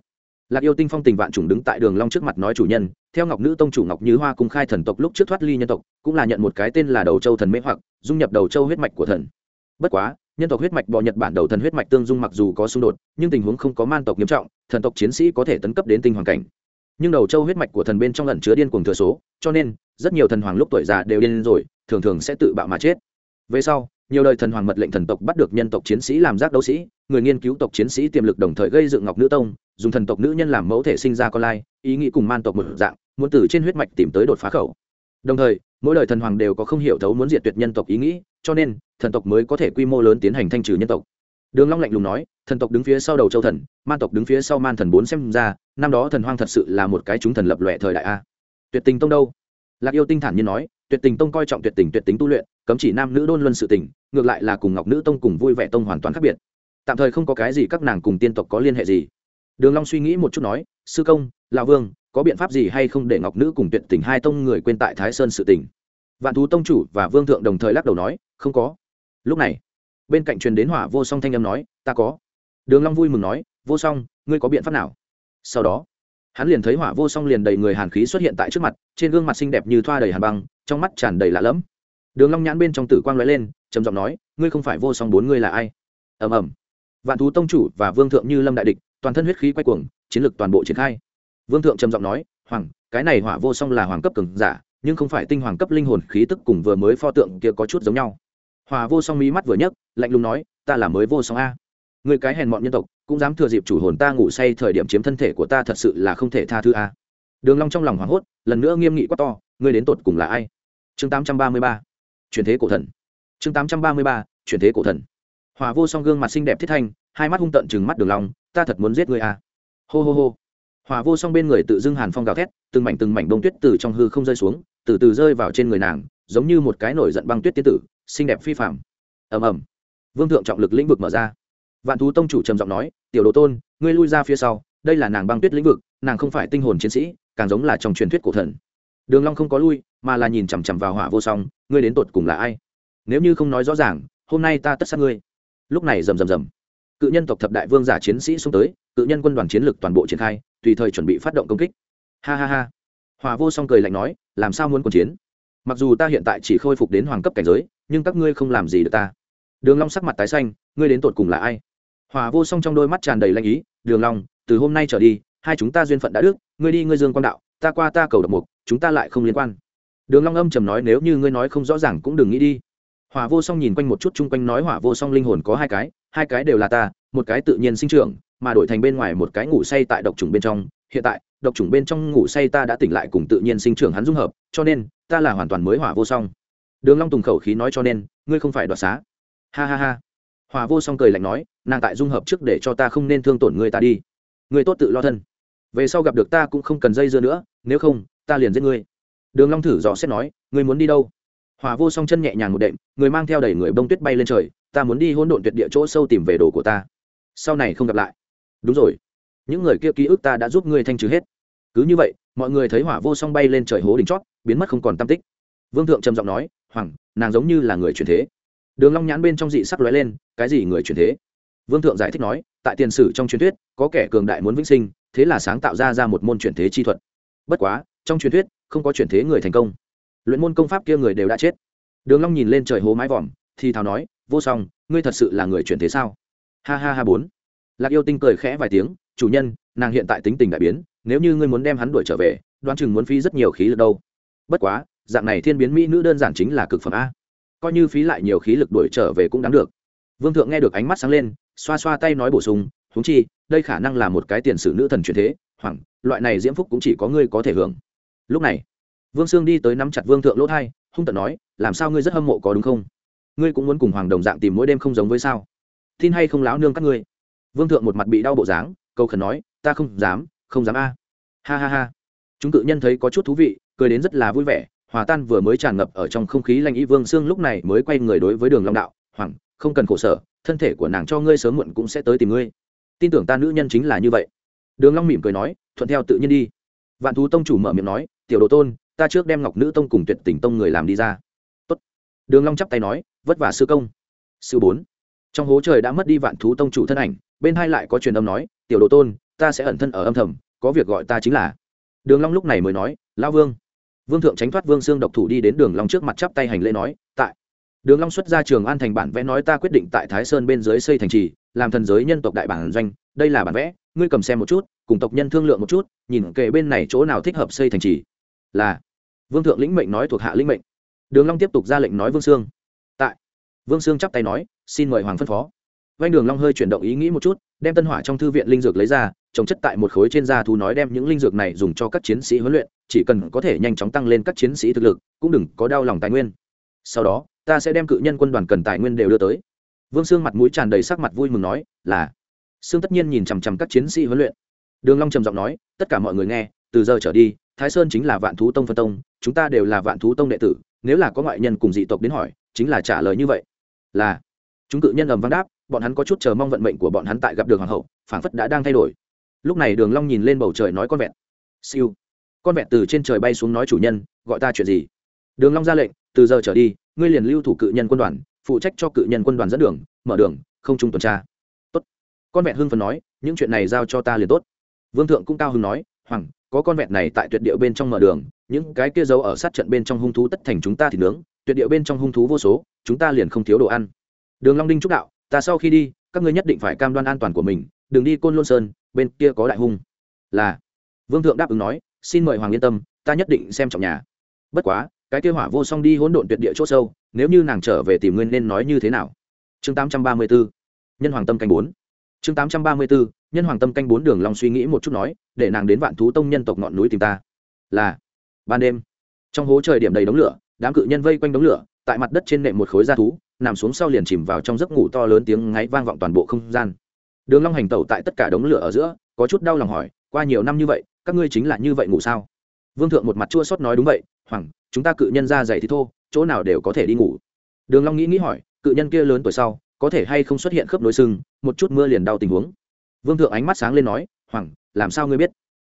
lạc yêu tinh phong tình vạn trùng đứng tại đường long trước mặt nói chủ nhân, theo ngọc nữ tông chủ ngọc như hoa cung khai thần tộc lúc trước thoát ly nhân tộc, cũng là nhận một cái tên là đầu châu thần mỹ hoặc, dung nhập đầu châu huyết mạch của thần. Bất quá, nhân tộc huyết mạch bọ nhật bản đầu thần huyết mạch tương dung mặc dù có xung đột, nhưng tình huống không có man tộc nghiêm trọng, thần tộc chiến sĩ có thể tấn cấp đến tinh hoàng cảnh. Nhưng đầu châu huyết mạch của thần bên trong lần chứa điên cuồng thừa số, cho nên, rất nhiều thần hoàng lúc tuổi già đều điên rồi, thường thường sẽ tự bạo mà chết. Về sau, nhiều đời thần hoàng mật lệnh thần tộc bắt được nhân tộc chiến sĩ làm giác đấu sĩ, người nghiên cứu tộc chiến sĩ tiềm lực đồng thời gây dựng ngọc nữ tông dùng thần tộc nữ nhân làm mẫu thể sinh ra con lai, ý nghĩ cùng man tộc một dạng, muốn từ trên huyết mạch tìm tới đột phá khẩu. Đồng thời, mỗi đời thần hoàng đều có không hiểu thấu muốn diệt tuyệt nhân tộc ý nghĩ, cho nên, thần tộc mới có thể quy mô lớn tiến hành thanh trừ nhân tộc. Đường long lạnh lùng nói, thần tộc đứng phía sau đầu châu thần, man tộc đứng phía sau man thần bốn xem ra, năm đó thần hoang thật sự là một cái chúng thần lập loè thời đại a. Tuyệt tình tông đâu? Lạc yêu tinh thản nhiên nói, tuyệt tình tông coi trọng tuyệt tình, tuyệt tính tu luyện, cấm chỉ nam nữ đôn luân sự tình, ngược lại là cùng ngọc nữ tông cùng vui vẻ tông hoàn toàn khác biệt. Tạm thời không có cái gì các nàng cùng tiên tộc có liên hệ gì đường long suy nghĩ một chút nói, sư công, lão vương, có biện pháp gì hay không để ngọc nữ cùng tuyệt tình hai tông người quên tại thái sơn sự tình? Vạn thú tông chủ và vương thượng đồng thời lắc đầu nói, không có. Lúc này, bên cạnh truyền đến hỏa vô song thanh âm nói, ta có. Đường long vui mừng nói, vô song, ngươi có biện pháp nào? Sau đó, hắn liền thấy hỏa vô song liền đầy người hàn khí xuất hiện tại trước mặt, trên gương mặt xinh đẹp như thoa đầy hàn băng, trong mắt tràn đầy lạ lẫm. Đường long nhãn bên trong tử quang lóe lên, trầm giọng nói, ngươi không phải vô song bốn ngươi là ai? Ầm ầm. Vạn thú tông chủ và vương thượng như lâm đại địch toàn thân huyết khí quay cuồng, chiến lực toàn bộ triển khai. Vương thượng trầm giọng nói, hoàng, cái này hỏa vô song là hoàng cấp cường giả, nhưng không phải tinh hoàng cấp linh hồn khí tức cùng vừa mới pho tượng kia có chút giống nhau. Hòa vô song mí mắt vừa nhấc, lạnh lùng nói, ta là mới vô song a. Người cái hèn mọn nhân tộc, cũng dám thừa dịp chủ hồn ta ngủ say thời điểm chiếm thân thể của ta thật sự là không thể tha thứ a. Đường long trong lòng hoảng hốt, lần nữa nghiêm nghị quát to, ngươi đến tột cùng là ai? Chương 833 chuyển thế cổ thần. Chương 833 chuyển thế cổ thần. Hòa vô song gương mặt xinh đẹp thiết thanh, hai mắt hung tận trừng mắt đường long ta thật muốn giết ngươi a hô hô hô. Hòa vô song bên người tự dưng hàn phong gào thét, từng mảnh từng mảnh bông tuyết từ trong hư không rơi xuống, từ từ rơi vào trên người nàng, giống như một cái nổi giận băng tuyết tiên tử, xinh đẹp phi phạm ầm ầm. Vương thượng trọng lực lĩnh vực mở ra. Vạn thú tông chủ trầm giọng nói, tiểu đồ tôn, ngươi lui ra phía sau, đây là nàng băng tuyết lĩnh vực, nàng không phải tinh hồn chiến sĩ, càng giống là trong truyền thuyết cổ thần. Đường long không có lui, mà là nhìn chằm chằm vào hỏa vô song, ngươi đến tột cùng là ai? Nếu như không nói rõ ràng, hôm nay ta tất sát ngươi. Lúc này rầm rầm rầm cự nhân tộc thập đại vương giả chiến sĩ xuống tới, cự nhân quân đoàn chiến lực toàn bộ triển khai, tùy thời chuẩn bị phát động công kích. Ha ha ha. Hòa vô song cười lạnh nói, làm sao muốn quân chiến? Mặc dù ta hiện tại chỉ khôi phục đến hoàng cấp cảnh giới, nhưng các ngươi không làm gì được ta. Đường long sắc mặt tái xanh, ngươi đến tột cùng là ai? Hòa vô song trong đôi mắt tràn đầy lanh ý, đường long, từ hôm nay trở đi, hai chúng ta duyên phận đã đức, ngươi đi ngươi dương quan đạo, ta qua ta cầu độc mục, chúng ta lại không liên quan. Đường long âm trầm nói, nếu như ngươi nói không rõ ràng cũng đừng nghĩ đi hỏa vô song nhìn quanh một chút, chung quanh nói hỏa vô song linh hồn có hai cái hai cái đều là ta, một cái tự nhiên sinh trưởng, mà đổi thành bên ngoài một cái ngủ say tại độc trùng bên trong. Hiện tại, độc trùng bên trong ngủ say ta đã tỉnh lại cùng tự nhiên sinh trưởng hắn dung hợp, cho nên, ta là hoàn toàn mới hỏa vô song. Đường long tùng khẩu khí nói cho nên, ngươi không phải đoạt xá. Ha ha ha. Hỏa vô song cười lạnh nói, nàng tại dung hợp trước để cho ta không nên thương tổn ngươi ta đi. Ngươi tốt tự lo thân. Về sau gặp được ta cũng không cần dây dưa nữa, nếu không, ta liền giết ngươi. Đường long thử dò xét nói, ngươi muốn đi đâu? Hỏa vô song chân nhẹ nhàng một đệm, người mang theo đầy người bông tuyết bay lên trời, ta muốn đi hỗn độn tuyệt địa chỗ sâu tìm về đồ của ta. Sau này không gặp lại. Đúng rồi. Những người kia ký ức ta đã giúp ngươi thanh trừ hết. Cứ như vậy, mọi người thấy hỏa vô song bay lên trời hố đỉnh chót, biến mất không còn tam tích. Vương thượng trầm giọng nói, hoàng, nàng giống như là người truyền thế. Đường long nhãn bên trong dị sắc lóe lên, cái gì người truyền thế? Vương thượng giải thích nói, tại tiền sử trong truyền thuyết, có kẻ cường đại muốn vĩnh sinh, thế là sáng tạo ra ra một môn truyền thế chi thuật. Bất quá, trong truyền thuyết, không có truyền thế người thành công luyện môn công pháp kia người đều đã chết. Đường long nhìn lên trời hố mái vòm, thì thào nói, vô song, ngươi thật sự là người chuyển thế sao? Ha ha ha bốn. Lạc yêu tinh cười khẽ vài tiếng, chủ nhân, nàng hiện tại tính tình đại biến, nếu như ngươi muốn đem hắn đuổi trở về, đoán chừng muốn phí rất nhiều khí lực đâu. Bất quá, dạng này thiên biến mỹ nữ đơn giản chính là cực phẩm a. Coi như phí lại nhiều khí lực đuổi trở về cũng đáng được. Vương thượng nghe được ánh mắt sáng lên, xoa xoa tay nói bổ sung, huống chi, đây khả năng là một cái tiền sử nữ thần truyền thế, hoảng, loại này diễm phúc cũng chỉ có ngươi có thể hưởng. Lúc này vương sương đi tới nắm chặt vương thượng lỗ thai, hung tận nói, làm sao ngươi rất hâm mộ có đúng không? Ngươi cũng muốn cùng hoàng đồng dạng tìm mỗi đêm không giống với sao? Tin hay không láo nương các ngươi? Vương thượng một mặt bị đau bộ dáng câu khẩn nói, ta không dám không dám a. Ha ha ha. Chúng cự nhân thấy có chút thú vị, cười đến rất là vui vẻ, hòa tan vừa mới tràn ngập ở trong không khí lanh ý vương sương lúc này mới quay người đối với đường long đạo, hoàng, không cần khổ sở, thân thể của nàng cho ngươi sớm muộn cũng sẽ tới tìm ngươi. Tin tưởng ta nữ nhân chính là như vậy. Đường long mỉm cười nói, thuận theo tự nhiên đi. Vạn thú tông chủ mở miệng nói, tiểu đồ tôn ta trước đem ngọc nữ tông cùng tuyệt tình tông người làm đi ra. Tốt. đường long chắp tay nói, vất vả sư công. Sư bốn. Trong hố trời đã mất đi vạn thú tông chủ thân ảnh, bên hai lại có truyền âm nói, tiểu đồ tôn, ta sẽ ẩn thân ở âm thầm, có việc gọi ta chính là. Đường long lúc này mới nói, lão vương. Vương thượng tránh thoát vương xương độc thủ đi đến đường long trước mặt chắp tay hành lễ nói, tại. Đường long xuất ra trường an thành bản vẽ nói ta quyết định tại thái sơn bên dưới xây thành trì, làm thần giới nhân tộc đại bản doanh, đây là bản vẽ, ngươi cầm xem một chút, cùng tộc nhân thương lượng một chút, nhìn kề bên này chỗ nào thích hợp xây thành trì. Là vương thượng lĩnh mệnh nói thuộc hạ lĩnh mệnh. Đường long tiếp tục ra lệnh nói vương sương. Tại, vương sương chắp tay nói, xin mời hoàng phân phó. Vanh đường long hơi chuyển động ý nghĩ một chút, đem tân hỏa trong thư viện linh dược lấy ra, trồng chất tại một khối trên da thú nói đem những linh dược này dùng cho các chiến sĩ huấn luyện, chỉ cần có thể nhanh chóng tăng lên các chiến sĩ thực lực, cũng đừng có đau lòng tài nguyên. Sau đó, ta sẽ đem cự nhân quân đoàn cần tài nguyên đều đưa tới. Vương sương mặt mũi tràn đầy sắc mặt vui mừng nói, là. Sương tất nhiên nhìn chằm chằm các chiến sĩ huấn luyện. Đường long trầm giọng nói, tất cả mọi người nghe, từ giờ trở đi thái sơn chính là vạn thú tông phân tông, chúng ta đều là vạn thú tông đệ tử, nếu là có ngoại nhân cùng dị tộc đến hỏi, chính là trả lời như vậy. Là. Chúng cự nhân ầm vang đáp, bọn hắn có chút chờ mong vận mệnh của bọn hắn tại gặp đường hoàng hậu, phảng phất đã đang thay đổi. Lúc này đường long nhìn lên bầu trời nói con vẹn. Siêu. Con vẹn từ trên trời bay xuống nói chủ nhân, gọi ta chuyện gì? Đường long ra lệnh, từ giờ trở đi, ngươi liền lưu thủ cự nhân quân đoàn, phụ trách cho cự nhân quân đoàn dẫn đường, mở đường, không trung tuần tra. Tốt. Con vẹn hưng phấn nói, những chuyện này giao cho ta liền tốt. Vương thượng cũng cao hứng nói, hoàng có con vẹn này tại tuyệt địa bên trong mở đường, những cái kia giấu ở sát trận bên trong hung thú tất thành chúng ta thì nướng, tuyệt địa bên trong hung thú vô số, chúng ta liền không thiếu đồ ăn. Đường long đinh trúc đạo, ta sau khi đi, các ngươi nhất định phải cam đoan an toàn của mình, đừng đi côn lôn sơn, bên kia có đại hung. Là. Vương thượng đáp ứng nói, xin mời hoàng yên tâm, ta nhất định xem trọng nhà. Bất quá, cái kia hỏa vô song đi hỗn độn tuyệt địa chỗ sâu, nếu như nàng trở về tìm nguyên nên nói như thế nào? Chương 834 nhân hoàng tâm canh bốn chương 834 nhân hoàng tâm canh bốn đường long suy nghĩ một chút nói, để nàng đến vạn thú tông nhân tộc ngọn núi tìm ta. Là, ban đêm, trong hố trời điểm đầy đống lửa, đám cự nhân vây quanh đống lửa, tại mặt đất trên nệm một khối da thú, nằm xuống sau liền chìm vào trong giấc ngủ to lớn tiếng ngáy vang vọng toàn bộ không gian. Đường long hành tẩu tại tất cả đống lửa ở giữa, có chút đau lòng hỏi, qua nhiều năm như vậy, các ngươi chính là như vậy ngủ sao? Vương thượng một mặt chua xót nói, đúng vậy, hoàng, chúng ta cự nhân ra dày thì thô, chỗ nào đều có thể đi ngủ. Đường long nghĩ nghĩ hỏi, cự nhân kia lớn tuổi sau có thể hay không xuất hiện khớp nối sưng một chút mưa liền đau tình huống. Vương thượng ánh mắt sáng lên nói, hoàng, làm sao ngươi biết?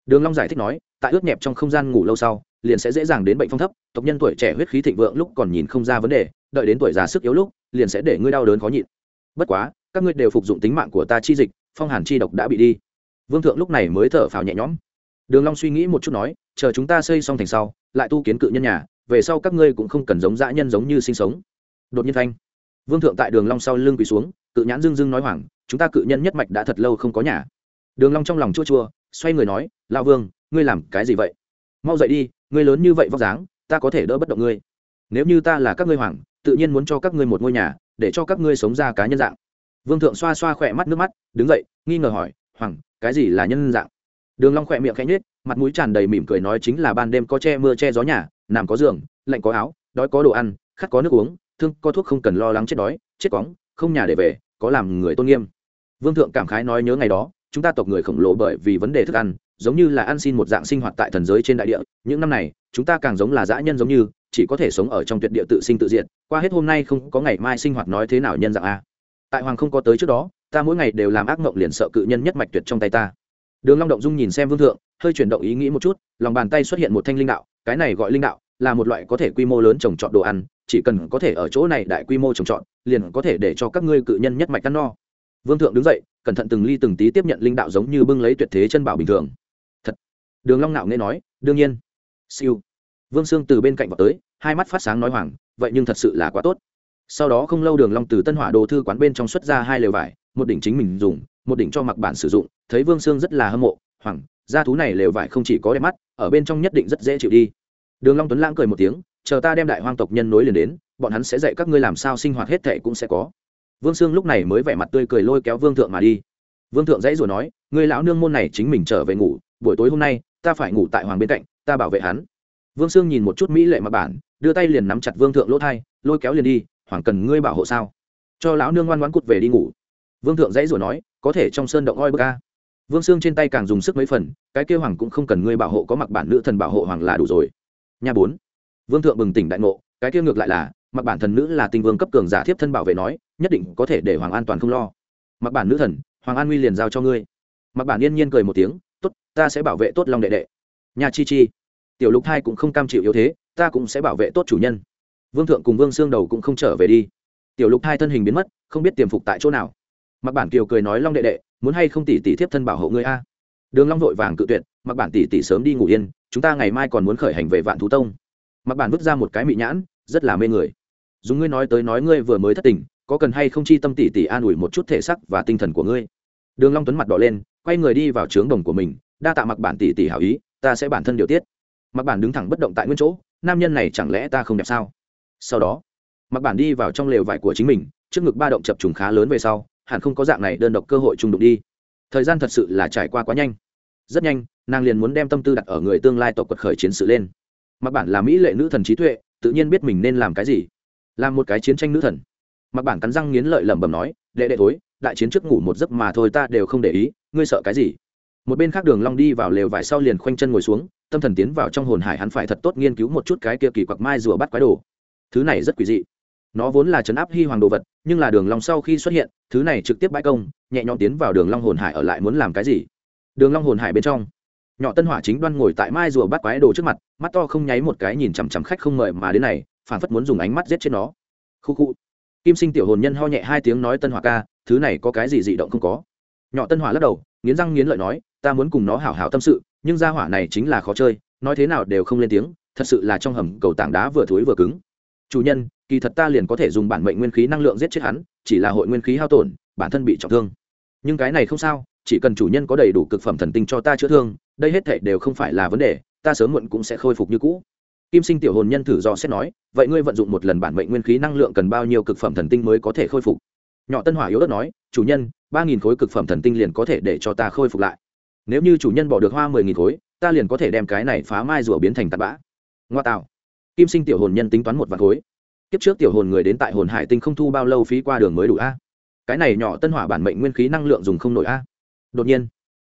Đường long giải thích nói, tại ướt nhẹp trong không gian ngủ lâu sau, liền sẽ dễ dàng đến bệnh phong thấp, tộc nhân tuổi trẻ huyết khí thịnh vượng lúc còn nhìn không ra vấn đề, đợi đến tuổi già sức yếu lúc, liền sẽ để ngươi đau đớn khó nhịn. Bất quá, các ngươi đều phục dụng tính mạng của ta chi dịch, phong hàn chi độc đã bị đi. Vương thượng lúc này mới thở phào nhẹ nhõm. Đường long suy nghĩ một chút nói, chờ chúng ta xây xong thành sau, lại tu kiến cự nhân nhà, về sau các ngươi cũng không cần giống dã nhân giống như sinh sống. Đột nhiên thanh vương thượng tại đường long sau lưng quỳ xuống, cự nhãn dưng dưng nói hoảng, chúng ta cự nhân nhất mạch đã thật lâu không có nhà. Đường long trong lòng chua chua, xoay người nói, lão vương, ngươi làm cái gì vậy? Mau dậy đi, ngươi lớn như vậy vóc dáng, ta có thể đỡ bất động ngươi. Nếu như ta là các ngươi hoàng tự nhiên muốn cho các ngươi một ngôi nhà, để cho các ngươi sống ra cá nhân dạng. Vương thượng xoa xoa khỏe mắt nước mắt, đứng dậy, nghi ngờ hỏi hoàng cái gì là nhân dạng? Đường long khỏe miệng khẽ nhếch, mặt mũi tràn đầy mỉm cười nói, chính là ban đêm có che mưa che gió nhà, nằm có giường, lạnh có áo, đói có đồ ăn, khát có nước uống thương có thuốc không cần lo lắng chết đói, chết cóng, không nhà để về, có làm người tôn nghiêm. Vương thượng cảm khái nói nhớ ngày đó, chúng ta tộc người khổng lồ bởi vì vấn đề thức ăn, giống như là ăn xin một dạng sinh hoạt tại thần giới trên đại địa, những năm này, chúng ta càng giống là dã nhân giống như, chỉ có thể sống ở trong tuyệt địa tự sinh tự diệt, qua hết hôm nay không có ngày mai sinh hoạt nói thế nào nhân dạng a. Tại hoàng không có tới trước đó, ta mỗi ngày đều làm ác mộng liền sợ cự nhân nhất mạch tuyệt trong tay ta. Đường long động dung nhìn xem vương thượng, hơi chuyển động ý nghĩ một chút, lòng bàn tay xuất hiện một thanh linh đạo, cái này gọi linh đạo là một loại có thể quy mô lớn trồng trọt đồ ăn chỉ cần có thể ở chỗ này đại quy mô trồng trọt, liền có thể để cho các ngươi cự nhân nhất mạch ăn no. Vương thượng đứng dậy, cẩn thận từng ly từng tí tiếp nhận linh đạo giống như bưng lấy tuyệt thế chân bảo bình thường. Thật. Đường long nạo nghe nói, đương nhiên. Siêu. Vương sương từ bên cạnh vào tới, hai mắt phát sáng nói hoàng vậy nhưng thật sự là quá tốt. Sau đó không lâu đường long từ tân hỏa đồ thư quán bên trong xuất ra hai lều vải, một đỉnh chính mình dùng, một đỉnh cho mặc bản sử dụng, thấy vương sương rất là hâm mộ hoàng gia thú này lều vải không chỉ có đẹp mắt, ở bên trong nhất định rất dễ chịu đi. Đường long tuấn lãng cười một tiếng chờ ta đem đại hoang tộc nhân nối liền đến, bọn hắn sẽ dạy các ngươi làm sao sinh hoạt hết thệ cũng sẽ có. Vương sương lúc này mới vẻ mặt tươi cười lôi kéo vương thượng mà đi. Vương thượng dãy rồi nói người lão nương môn này chính mình trở về ngủ, buổi tối hôm nay, ta phải ngủ tại hoàng bên cạnh, ta bảo vệ hắn. Vương sương nhìn một chút mỹ lệ mà bản, đưa tay liền nắm chặt vương thượng lỗ thai, lôi kéo liền đi, hoàng cần ngươi bảo hộ sao? Cho lão nương ngoan ngoãn cút về đi ngủ. Vương thượng dãy rồi nói, có thể trong sơn động oi bơ ca vương sương trên tay càng dùng sức mấy phần, cái kêu hoàng cũng không cần ngươi bảo hộ, có mặc bản nữ thần bảo hộ hoàng là đủ rồi. Nhà bốn vương thượng bừng tỉnh đại ngộ, cái kia ngược lại là, mặc bản thần nữ là tinh vương cấp cường giả thiếp thân bảo vệ nói, nhất định có thể để hoàng an toàn không lo. Mặc bản nữ thần, hoàng an nguy liền giao cho ngươi. Mặc bản yên nhiên cười một tiếng, tốt, ta sẽ bảo vệ tốt lòng đệ đệ. Nhà chi chi. Tiểu lục thai cũng không cam chịu yếu thế, ta cũng sẽ bảo vệ tốt chủ nhân. Vương thượng cùng vương xương đầu cũng không trở về đi. Tiểu lục thai thân hình biến mất, không biết tiềm phục tại chỗ nào. Mặc bản kiều cười nói, long đệ đệ, muốn hay không tỷ tỷ thiếp thân bảo hộ ngươi a? Đường long vội vàng cự tuyệt, mặc bản tỷ tỷ sớm đi ngủ yên, chúng ta ngày mai còn muốn khởi hành về vạn thú tông mặc bản vứt ra một cái mị nhãn, rất là mê người. Dùng ngươi nói tới nói ngươi vừa mới thất tình, có cần hay không chi tâm tỷ tỷ an ủi một chút thể sắc và tinh thần của ngươi? Đường long tuấn mặt đỏ lên, quay người đi vào trướng đồng của mình, đa tạ mặc bản tỷ tỷ hảo ý, ta sẽ bản thân điều tiết. Mặc bản đứng thẳng bất động tại nguyên chỗ, nam nhân này chẳng lẽ ta không đẹp sao? Sau đó, mặc bản đi vào trong lều vải của chính mình, trước ngực ba động chập trùng khá lớn về sau, hẳn không có dạng này đơn độc cơ hội trùng đụng đi. Thời gian thật sự là trải qua quá nhanh. Rất nhanh, nàng liền muốn đem tâm tư đặt ở người tương lai tộc quật khởi chiến sự lên mặc bản là mỹ lệ nữ thần trí tuệ, tự nhiên biết mình nên làm cái gì. Làm một cái chiến tranh nữ thần. Mặc bản cắn răng nghiến lợi lẩm bẩm nói, đệ đệ thối, đại chiến trước ngủ một giấc mà thôi, ta đều không để ý, ngươi sợ cái gì? Một bên khác đường long đi vào lều vải sau liền khoanh chân ngồi xuống, tâm thần tiến vào trong hồn hải hắn phải thật tốt nghiên cứu một chút cái kia kỳ quặc mai rùa bắt quái đồ. Thứ này rất quỷ dị. Nó vốn là chấn áp hy hoàng đồ vật, nhưng là đường long sau khi xuất hiện, thứ này trực tiếp bãi công, nhẹ nhõm tiến vào đường long hồn hải ở lại muốn làm cái gì? Đường long hồn hải bên trong nhỏ tân hỏa chính đoan ngồi tại mai rùa bắt quái đồ trước mặt, mắt to không nháy một cái nhìn chằm chằm khách không mời mà đến này phản phất muốn dùng ánh mắt giết chết nó. Khu khu. Kim sinh tiểu hồn nhân ho nhẹ hai tiếng nói tân hỏa ca, thứ này có cái gì dị động không có. Nhỏ tân hỏa lắc đầu, nghiến răng nghiến lợi nói, ta muốn cùng nó hảo hảo tâm sự, nhưng gia hỏa này chính là khó chơi, nói thế nào đều không lên tiếng, thật sự là trong hầm cầu tảng đá vừa thối vừa cứng. Chủ nhân, kỳ thật ta liền có thể dùng bản mệnh nguyên khí năng lượng giết chết hắn, chỉ là hội nguyên khí hao tổn, bản thân bị trọng thương. Nhưng cái này không sao chỉ cần chủ nhân có đầy đủ cực phẩm thần tinh cho ta chữa thương, đây hết thảy đều không phải là vấn đề, ta sớm muộn cũng sẽ khôi phục như cũ. Kim sinh tiểu hồn nhân thử do xét nói, vậy ngươi vận dụng một lần bản mệnh nguyên khí năng lượng cần bao nhiêu cực phẩm thần tinh mới có thể khôi phục? Nhỏ tân hỏa yếu đất nói, chủ nhân, ba nghìn khối cực phẩm thần tinh liền có thể để cho ta khôi phục lại. Nếu như chủ nhân bỏ được hoa mười nghìn khối, ta liền có thể đem cái này phá mai rùa biến thành tạt bã. Ngoa tạo. Kim sinh tiểu hồn nhân tính toán một vạn khối. Kiếp trước tiểu hồn người đến tại hồn hải tinh không thu bao lâu phí qua đường mới đủ a. Cái này nhỏ tân hỏa bản mệnh nguyên khí năng lượng dùng không nổi a đột nhiên,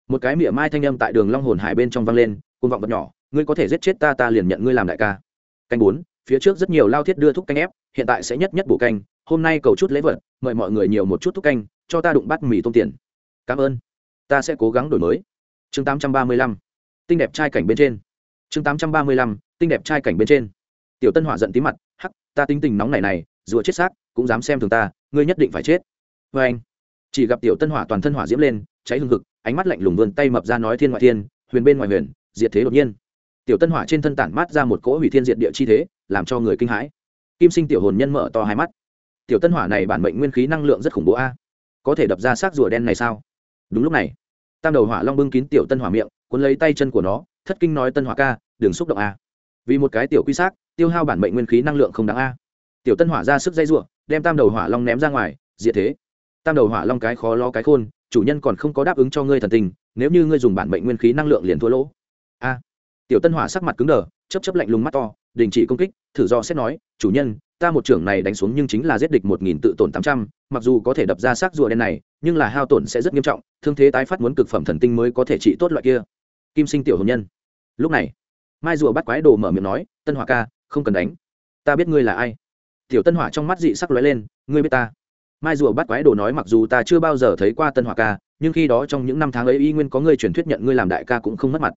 một cái mỉa mai thanh âm tại đường long hồn hải bên trong vang lên côn vọng vật nhỏ, ngươi có thể giết chết ta ta liền nhận ngươi làm đại ca. Canh bốn, phía trước rất nhiều lao thiết đưa thúc canh ép, hiện tại sẽ nhất nhất bổ canh, hôm nay cầu chút lễ vật, mời mọi người nhiều một chút thúc canh, cho ta đụng bát mì tôm tiền. Cảm ơn. Ta sẽ cố gắng đổi mới. Chương tám trăm ba mươi lăm, tinh đẹp trai cảnh bên trên. Chương tám trăm ba mươi lăm, tinh đẹp trai cảnh bên trên. Tiểu tân hỏa giận tí mặt, hắc, ta tính tình nóng này này, rùa chết xác, cũng dám xem thường ta, ngươi nhất định phải chết. Với anh chỉ gặp tiểu tân hỏa toàn thân hỏa diễm lên cháy hừng hực, ánh mắt lạnh lùng vươn tay mập ra nói thiên ngoại thiên, huyền bên ngoài huyền, diệt thế đột nhiên. Tiểu tân hỏa trên thân tản mát ra một cỗ hủy thiên diệt địa chi thế, làm cho người kinh hãi. Kim sinh tiểu hồn nhân mở to hai mắt. Tiểu tân hỏa này bản mệnh nguyên khí năng lượng rất khủng bố a. Có thể đập ra xác rùa đen này sao? Đúng lúc này, tam đầu hỏa long bưng kín tiểu tân hỏa miệng, cuốn lấy tay chân của nó, thất kinh nói tân hỏa ca, đừng xúc động a. Vì một cái tiểu quy xác, tiêu hao bản mệnh nguyên khí năng lượng không đáng a. Tiểu tân hỏa ra sức dây ruộng đem tam đầu hỏa long ném ra ngoài, diệt thế tam đầu hỏa long cái khó lo cái khôn, chủ nhân còn không có đáp ứng cho ngươi thần tình, nếu như ngươi dùng bản mệnh nguyên khí năng lượng liền thua lỗ. A. Tiểu tân hỏa sắc mặt cứng đờ chấp chấp lạnh lùng mắt to, đình chỉ công kích, thử do xét nói, chủ nhân, ta một trưởng này đánh xuống nhưng chính là giết địch một nghìn tự tổn tám trăm, mặc dù có thể đập ra xác rùa đen này, nhưng là hao tổn sẽ rất nghiêm trọng, thương thế tái phát muốn cực phẩm thần tinh mới có thể trị tốt loại kia. Kim sinh tiểu hồn nhân. Lúc này, mai rùa bắt quái đồ mở miệng nói, tân hỏa ca, không cần đánh. Ta biết ngươi là ai. Tiểu tân hỏa trong mắt dị sắc lóe lên, ngươi biết ta mai rùa bắt quái đồ nói mặc dù ta chưa bao giờ thấy qua tân hỏa ca, nhưng khi đó trong những năm tháng ấy y nguyên có ngươi truyền thuyết nhận ngươi làm đại ca cũng không mất mặt.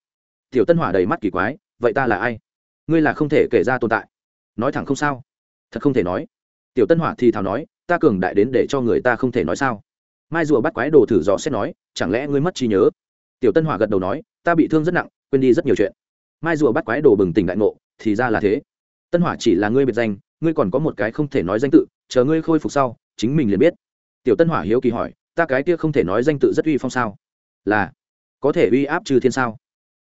Tiểu tân hỏa đầy mắt kỳ quái, vậy ta là ai? Ngươi là không thể kể ra tồn tại. Nói thẳng không sao. Thật không thể nói. Tiểu tân hỏa thì thào nói, ta cường đại đến để cho người ta không thể nói sao. Mai rùa bắt quái đồ thử dò xét nói, chẳng lẽ ngươi mất trí nhớ? Tiểu tân hỏa gật đầu nói, ta bị thương rất nặng, quên đi rất nhiều chuyện. Mai rùa bắt quái đồ bừng tỉnh đại ngộ, thì ra là thế. Tân hỏa chỉ là ngươi biệt danh, ngươi còn có một cái không thể nói danh tự, chờ ngươi khôi phục sau chính mình liền biết. Tiểu tân hỏa hiếu kỳ hỏi, ta cái kia không thể nói danh tự rất uy phong sao? Là. Có thể uy áp trừ thiên sao?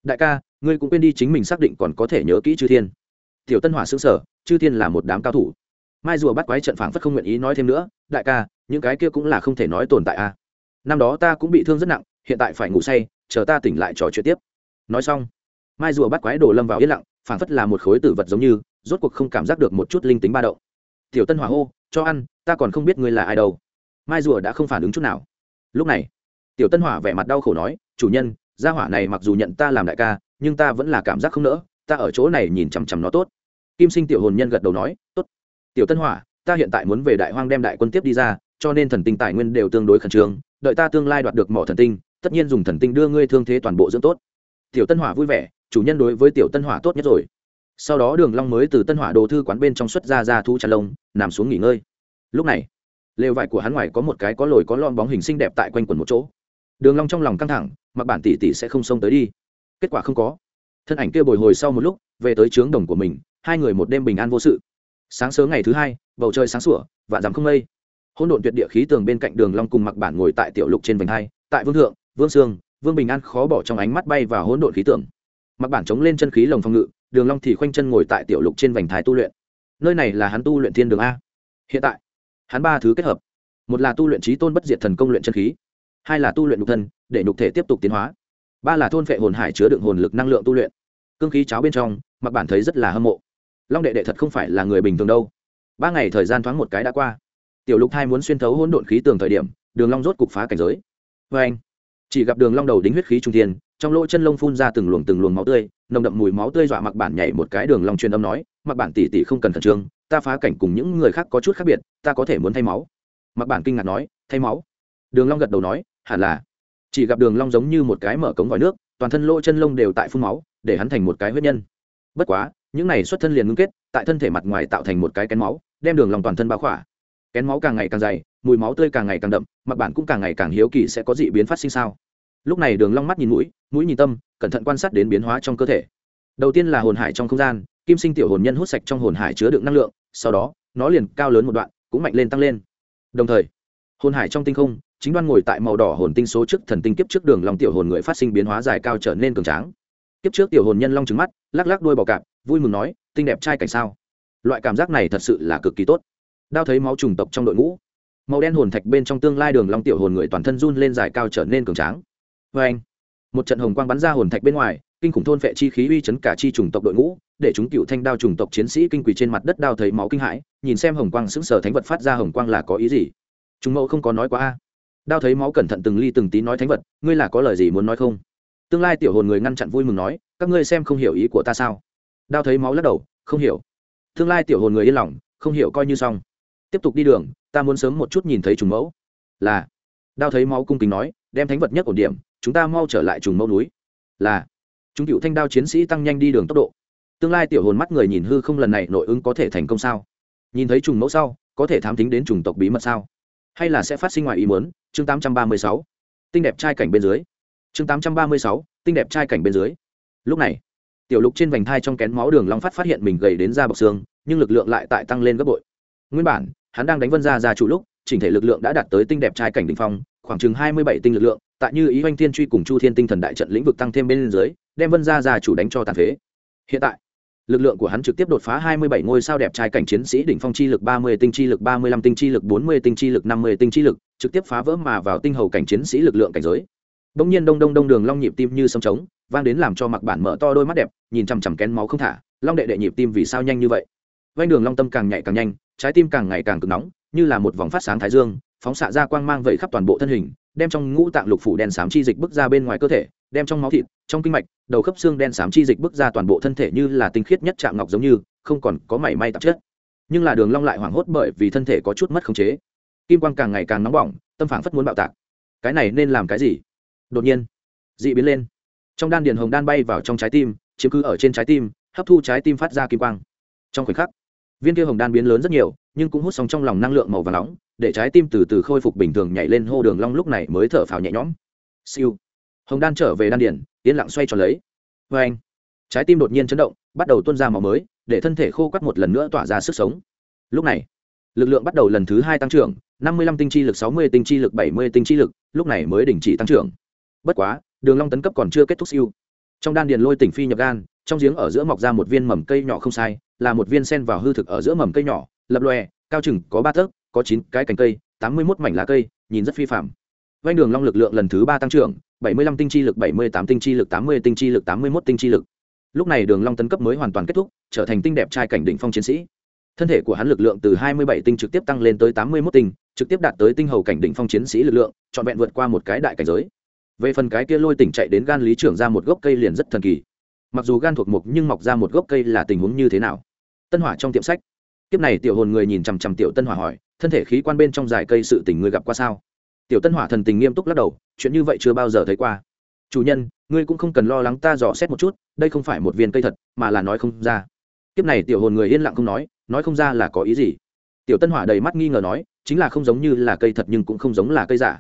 Đại ca, ngươi cũng quên đi chính mình xác định còn có thể nhớ kỹ chư thiên. Tiểu tân hỏa xứng sở chư thiên là một đám cao thủ. Mai rùa bắt quái trận phảng phất không nguyện ý nói thêm nữa, đại ca, những cái kia cũng là không thể nói tồn tại a à. năm đó ta cũng bị thương rất nặng, hiện tại phải ngủ say, chờ ta tỉnh lại trò chuyện tiếp. Nói xong, mai rùa bắt quái đổ lâm vào yên lặng, phảng phất là một khối tử vật giống như, rốt cuộc không cảm giác được một chút linh tính ba động tiểu tân hỏa hô, cho ăn, ta còn không biết ngươi là ai đâu. Mai rùa đã không phản ứng chút nào. Lúc này, tiểu tân hỏa vẻ mặt đau khổ nói, chủ nhân, gia hỏa này mặc dù nhận ta làm đại ca, nhưng ta vẫn là cảm giác không nỡ, ta ở chỗ này nhìn chằm chằm nó tốt. Kim sinh tiểu hồn nhân gật đầu nói, tốt. Tiểu tân hỏa, ta hiện tại muốn về đại hoang đem đại quân tiếp đi ra, cho nên thần tinh tài nguyên đều tương đối khẩn trương, đợi ta tương lai đoạt được mỏ thần tinh, tất nhiên dùng thần tinh đưa ngươi thương thế toàn bộ dưỡng tốt. Tiểu tân hỏa vui vẻ, chủ nhân đối với tiểu tân hỏa tốt nhất rồi sau đó đường long mới từ tân hỏa đồ thư quán bên trong xuất ra ra thu chăn lông, nằm xuống nghỉ ngơi. Lúc này, lều vải của hắn ngoài có một cái có lồi có lon bóng hình xinh đẹp tại quanh quần một chỗ. Đường long trong lòng căng thẳng, mặc bản tỷ tỷ sẽ không xông tới đi. Kết quả không có. Thân ảnh kia bồi hồi sau một lúc, về tới trướng đồng của mình, hai người một đêm bình an vô sự. Sáng sớm ngày thứ hai, bầu trời sáng sủa, vạn dặm không mây. Hỗn độn tuyệt địa khí tường bên cạnh đường long cùng mặc bản ngồi tại tiểu lục trên vành hai, tại vương thượng, vương sương, vương bình an khó bỏ trong ánh mắt bay vào hỗn độn khí tường. Mặc bản chống lên chân khí lồng phòng ngự đường long thì khoanh chân ngồi tại tiểu lục trên vành thái tu luyện. Nơi này là hắn tu luyện thiên đường a. Hiện tại, hắn ba thứ kết hợp. Một là tu luyện trí tôn bất diệt thần công luyện chân khí, hai là tu luyện nhục thân, để nhục thể tiếp tục tiến hóa. Ba là thôn phệ hồn hải chứa đựng hồn lực năng lượng tu luyện. Cương khí cháo bên trong, mặc bản thấy rất là hâm mộ. Long đệ đệ thật không phải là người bình thường đâu. Ba ngày thời gian thoáng một cái đã qua. Tiểu lục hai muốn xuyên thấu hỗn độn khí tường thời điểm, đường long rốt cục phá cảnh giới. Vê anh chỉ gặp đường long đầu đính huyết khí trung thiên, trong lỗ chân lông phun ra từng luồng từng luồng máu tươi, nồng đậm mùi máu tươi dọa mặc bản nhảy một cái đường long truyền âm nói, mặc bản tỷ tỷ không cần khẩn trương, ta phá cảnh cùng những người khác có chút khác biệt, ta có thể muốn thay máu. Mặc bản kinh ngạc nói, thay máu? Đường long gật đầu nói, hẳn là. Chỉ gặp đường long giống như một cái mở cống vòi nước, toàn thân lỗ chân lông đều tại phun máu, để hắn thành một cái huyết nhân. Bất quá, những này xuất thân liền ngưng kết, tại thân thể mặt ngoài tạo thành một cái kén máu, đem đường long toàn thân bao khỏa kén máu càng ngày càng dày, mùi máu tươi càng ngày càng đậm mặt bản cũng càng ngày càng hiếu kỳ sẽ có dị biến phát sinh sao. Lúc này đường long mắt nhìn mũi mũi nhìn tâm, cẩn thận quan sát đến biến hóa trong cơ thể. Đầu tiên là hồn hải trong không gian, kim sinh tiểu hồn nhân hút sạch trong hồn hải chứa đựng năng lượng, sau đó, nó liền cao lớn một đoạn, cũng mạnh lên tăng lên. Đồng thời, hồn hải trong tinh không, chính đoan ngồi tại màu đỏ hồn tinh số trước thần tinh kiếp trước đường long tiểu hồn người phát sinh biến hóa dài cao trở nên cường tráng. Kiếp trước tiểu hồn nhân long trừng mắt, lắc lắc đuôi bò cạp, vui mừng nói, tinh đẹp trai cảnh sao? Loại cảm giác này thật sự là cực kỳ tốt đao thấy máu trùng tộc trong đội ngũ. Màu đen hồn thạch bên trong tương lai đường long tiểu hồn người toàn thân run lên dài cao trở nên cường tráng. Với anh, một trận hồng quang bắn ra hồn thạch bên ngoài, kinh khủng thôn phệ chi khí uy chấn cả chi trùng tộc đội ngũ, để chúng cựu thanh đao trùng tộc chiến sĩ kinh quỳ trên mặt đất đao thấy máu kinh hãi, nhìn xem hồng quang sững sờ thánh vật phát ra hồng quang là có ý gì? Chúng mẫu không có nói quá a. Đao thấy máu cẩn thận từng ly từng tí nói thánh vật, ngươi là có lời gì muốn nói không? Tương lai tiểu hồn người ngăn chặn vui mừng nói, các ngươi xem không hiểu ý của ta sao? Đao thấy máu lắc đầu, không hiểu. Tương lai tiểu hồn người yên lòng, không hiểu coi như xong tiếp tục đi đường ta muốn sớm một chút nhìn thấy trùng mẫu. Là. Đao thấy máu cung kính nói đem thánh vật nhất ổn điểm chúng ta mau trở lại trùng mẫu núi. Là. Chúng cựu thanh đao chiến sĩ tăng nhanh đi đường tốc độ. Tương lai tiểu hồn mắt người nhìn hư không lần này nội ứng có thể thành công sao? Nhìn thấy trùng mẫu sau có thể thám tính đến trùng tộc bí mật sao? Hay là sẽ phát sinh ngoài ý muốn? Chương 836. tinh đẹp trai cảnh bên dưới. Chương 836, tinh đẹp trai cảnh bên dưới. Lúc này tiểu lục trên vành thai trong kén máu đường long phát phát hiện mình gầy đến da bọc xương nhưng lực lượng lại tại tăng lên gấp bội. Nguyên bản hắn đang đánh vân ra ra chủ lúc, chỉnh thể lực lượng đã đạt tới tinh đẹp trai cảnh đỉnh phong, khoảng chừng hai mươi bảy tinh lực lượng, tại như ý oanh thiên truy cùng chu thiên tinh thần đại trận lĩnh vực tăng thêm bên dưới, đem vân ra ra chủ đánh cho tàn phế. Hiện tại, lực lượng của hắn trực tiếp đột phá hai mươi bảy ngôi sao đẹp trai cảnh chiến sĩ đỉnh phong chi lực ba mươi, tinh chi lực ba mươi lăm, tinh chi lực bốn mươi, tinh chi lực năm mươi, tinh chi lực, trực tiếp phá vỡ mà vào tinh hầu cảnh chiến sĩ lực lượng cảnh giới. Bỗng nhiên đông đông đông đường long nhịp tim như sấm trống, vang đến làm cho mặc bản mở to đôi mắt đẹp, nhìn chằm chằm kén máu không thả. Long đệ đệ nhịp tim vì sao nhanh như vậy? Vanh đường long tâm càng nhạy càng nhanh, trái tim càng ngày càng cực nóng, như là một vòng phát sáng thái dương, phóng xạ ra quang mang vẩy khắp toàn bộ thân hình, đem trong ngũ tạng lục phủ đen xám chi dịch bước ra bên ngoài cơ thể, đem trong máu thịt, trong kinh mạch, đầu khớp xương đen xám chi dịch bước ra toàn bộ thân thể như là tinh khiết nhất chạm ngọc giống như, không còn có mảy may tạp chất. Nhưng là đường long lại hoảng hốt bởi vì thân thể có chút mất khống chế. Kim quang càng ngày càng nóng bỏng, tâm phảng phất muốn bạo tạc. Cái này nên làm cái gì? Đột nhiên, dị biến lên. Trong đan điền hồng đan bay vào trong trái tim, chiếm cứ ở trên trái tim, hấp thu trái tim phát ra kim quang. Trong khoảnh khắc viên kia hồng đan biến lớn rất nhiều, nhưng cũng hút xong trong lòng năng lượng màu và nóng, để trái tim từ từ khôi phục bình thường nhảy lên hô đường long lúc này mới thở phào nhẹ nhõm. Siêu. Hồng đan trở về đan điền, yên lặng xoay tròn lấy. Vê anh, trái tim đột nhiên chấn động, bắt đầu tuôn ra màu mới, để thân thể khô quắt một lần nữa tỏa ra sức sống. Lúc này, lực lượng bắt đầu lần thứ hai tăng trưởng, năm mươi lăm tinh chi lực, sáu mươi tinh chi lực, bảy mươi tinh chi lực, lúc này mới đình chỉ tăng trưởng. Bất quá, đường long tấn cấp còn chưa kết thúc siêu. Trong đan điền lôi tỉnh phi nhập gan, trong giếng ở giữa mọc ra một viên mầm cây nhỏ không sai là một viên sen vào hư thực ở giữa mầm cây nhỏ lập lòe cao chừng có ba thước, có chín cái cành cây tám mươi mốt mảnh lá cây nhìn rất phi phạm vanh đường long lực lượng lần thứ ba tăng trưởng bảy mươi lăm tinh chi lực bảy mươi tám tinh chi lực tám mươi tinh chi lực tám mươi mốt tinh chi lực. Lúc này đường long tấn cấp mới hoàn toàn kết thúc trở thành tinh đẹp trai cảnh đỉnh phong chiến sĩ. Thân thể của hắn lực lượng từ hai mươi bảy tinh trực tiếp tăng lên tới tám mươi mốt tinh trực tiếp đạt tới tinh hầu cảnh đỉnh phong chiến sĩ lực lượng trọn vẹn vượt qua một cái đại cảnh giới. Về phần cái kia lôi tỉnh chạy đến gan lý trưởng ra một gốc cây liền rất thần kỳ. Mặc dù gan thuộc mục nhưng mọc ra một gốc cây là tình huống như thế nào? Tân hỏa trong tiệm sách. Kiếp này tiểu hồn người nhìn chằm chằm tiểu tân hỏa hỏi, thân thể khí quan bên trong dài cây sự tình ngươi gặp qua sao? Tiểu tân hỏa thần tình nghiêm túc lắc đầu, chuyện như vậy chưa bao giờ thấy qua. Chủ nhân, ngươi cũng không cần lo lắng ta dò xét một chút, đây không phải một viên cây thật, mà là nói không ra. Kiếp này tiểu hồn người yên lặng không nói nói không ra là có ý gì. Tiểu tân hỏa đầy mắt nghi ngờ nói, chính là không giống như là cây thật nhưng cũng không giống là cây giả.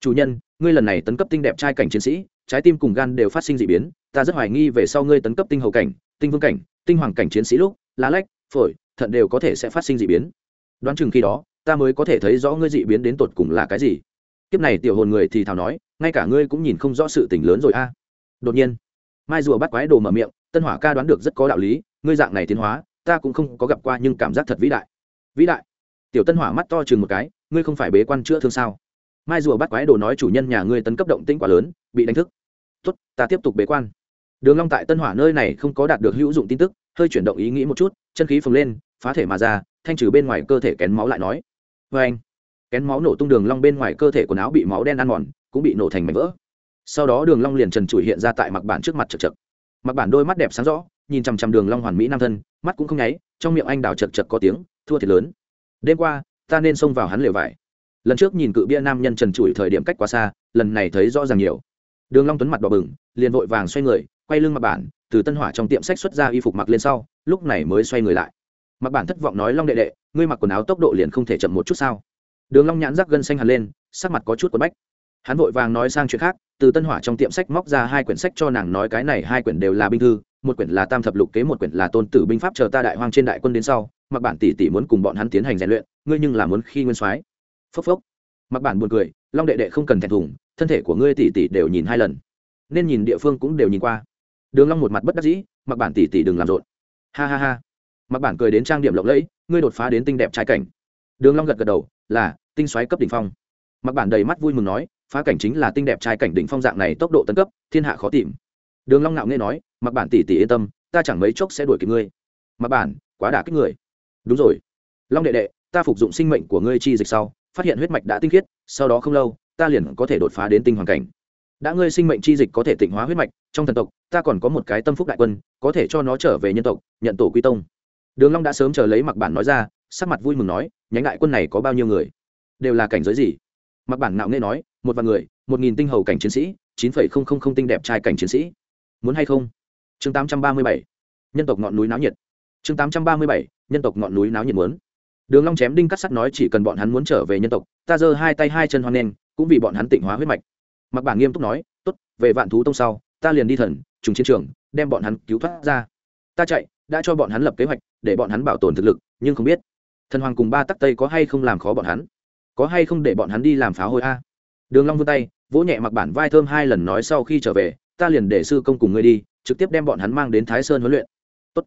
Chủ nhân, ngươi lần này tấn cấp tinh đẹp trai cảnh chiến sĩ, trái tim cùng gan đều phát sinh d ị biến, ta rất hoài nghi về sau ngươi tấn cấp tinh hậu cảnh, tinh vương cảnh, tinh hoàng cảnh chiến sĩ lúc, lá lách phổi, thận đều có thể sẽ phát sinh d ị biến. Đoán chừng khi đó, ta mới có thể thấy rõ ngươi d ị biến đến tột cùng là cái gì. Kiếp này tiểu hồn người thì thào nói, ngay cả ngươi cũng nhìn không rõ sự tình lớn rồi a. Đột nhiên, mai rùa bắt quái đồ mở miệng, tân hỏa ca đoán được rất có đạo lý, ngươi dạng này tiến hóa, ta cũng không có gặp qua nhưng cảm giác thật vĩ đại. Vĩ đại? Tiểu tân hỏa mắt to chừng một cái, ngươi không phải bế quan chữa thương sao? Mai rùa bắt quái đồ nói, chủ nhân nhà ngươi tấn cấp động tĩnh quá lớn, bị đánh thức. Tốt, ta tiếp tục bế quan. Đường long tại tân hỏa nơi này không có đạt được hữu dụng tin tức, hơi chuyển động ý nghĩ một chút chân khí phồng lên, phá thể mà ra, thanh trừ bên ngoài cơ thể kén máu lại nói. Với anh, kén máu nổ tung đường long bên ngoài cơ thể quần áo bị máu đen ăn mòn, cũng bị nổ thành mảnh vỡ. Sau đó đường long liền trần trụi hiện ra tại mặt bản trước mặt chật chật mặt bản đôi mắt đẹp sáng rõ, nhìn chăm chăm đường long hoàn mỹ nam thân, mắt cũng không nháy, trong miệng anh đào chật chật có tiếng, thua thiệt lớn. Đêm qua, ta nên xông vào hắn liều vải. Lần trước nhìn cự bia nam nhân trần trụi thời điểm cách quá xa, lần này thấy rõ ràng nhiều. Đường long tuấn mặt đỏ bừng, liền vội vàng xoay người, quay lưng mặt bản từ tân hỏa trong tiệm sách xuất ra y phục mặc lên sau, lúc này mới xoay người lại. Mặc bản thất vọng nói, long đệ đệ, ngươi mặc quần áo tốc độ liền không thể chậm một chút sao? Đường long nhãn rắc gân xanh hẳn lên, sắc mặt có chút quần bách. Hắn vội vàng nói sang chuyện khác, từ tân hỏa trong tiệm sách móc ra hai quyển sách cho nàng nói, cái này hai quyển đều là binh thư, một quyển là tam thập lục kế, một quyển là tôn tử binh pháp, chờ ta đại hoang trên đại quân đến sau, mặc bản tỷ tỷ muốn cùng bọn hắn tiến hành rèn luyện, ngươi nhưng là muốn khi nguyên soái. Phốc phốc. Mặc bản buồn cười, long đệ đệ không cần thẹn thùng, thân thể của ngươi tỷ tỷ đều nhìn hai lần, nên nhìn địa phương cũng đều nhìn qua đường long một mặt bất đắc dĩ, mặc bản tỷ tỷ đừng làm rộn. Ha ha ha. Mặc bản cười đến trang điểm lộng lẫy, ngươi đột phá đến tinh đẹp trái cảnh. Đường long gật gật đầu, là, tinh xoáy cấp đỉnh phong. Mặc bản đầy mắt vui mừng nói, phá cảnh chính là tinh đẹp trai cảnh đỉnh phong dạng này tốc độ tấn cấp, thiên hạ khó tìm. Đường long ngạo nghễ nói, mặc bản tỷ tỷ yên tâm, ta chẳng mấy chốc sẽ đuổi kịp ngươi. Mặc bản, quá đả kích người. Đúng rồi. Long đệ đệ, ta phục dụng sinh mệnh của ngươi chi dịch sau, phát hiện huyết mạch đã tinh khiết, sau đó không lâu, ta liền có thể đột phá đến tinh hoàn cảnh đã ngươi sinh mệnh chi dịch có thể tịnh hóa huyết mạch, trong thần tộc, ta còn có một cái tâm phúc đại quân, có thể cho nó trở về nhân tộc, nhận tổ quy tông. Đường long đã sớm chờ lấy mặc bản nói ra, sắc mặt vui mừng nói, nhánh đại quân này có bao nhiêu người? Đều là cảnh giới gì? Mặc bản nạo nghe nói, một vạn người, một nghìn tinh hầu cảnh chiến sĩ, chín phẩy không không không tinh đẹp trai cảnh chiến sĩ. Muốn hay không? Chương tám trăm ba mươi bảy. Nhân tộc ngọn núi náo nhiệt. Chương tám trăm ba mươi bảy, nhân tộc ngọn núi náo nhiệt muốn. Đường long chém đinh cắt sắt nói chỉ cần bọn hắn muốn trở về nhân tộc, ta giơ hai tay hai chân hoan nghênh, cũng vì bọn hắn tịnh hóa huyết mạch mặc bản nghiêm túc nói, tốt, về vạn thú tông sau, ta liền đi thần, trùng chiến trường, đem bọn hắn cứu thoát ra. Ta chạy, đã cho bọn hắn lập kế hoạch, để bọn hắn bảo tồn thực lực, nhưng không biết, thần hoàng cùng ba tắc tây có hay không làm khó bọn hắn? Có hay không để bọn hắn đi làm phá hôi a? Đường long vươn tay, vỗ nhẹ mặc bản vai thơm hai lần nói sau khi trở về, ta liền để sư công cùng ngươi đi, trực tiếp đem bọn hắn mang đến thái sơn huấn luyện. Tốt.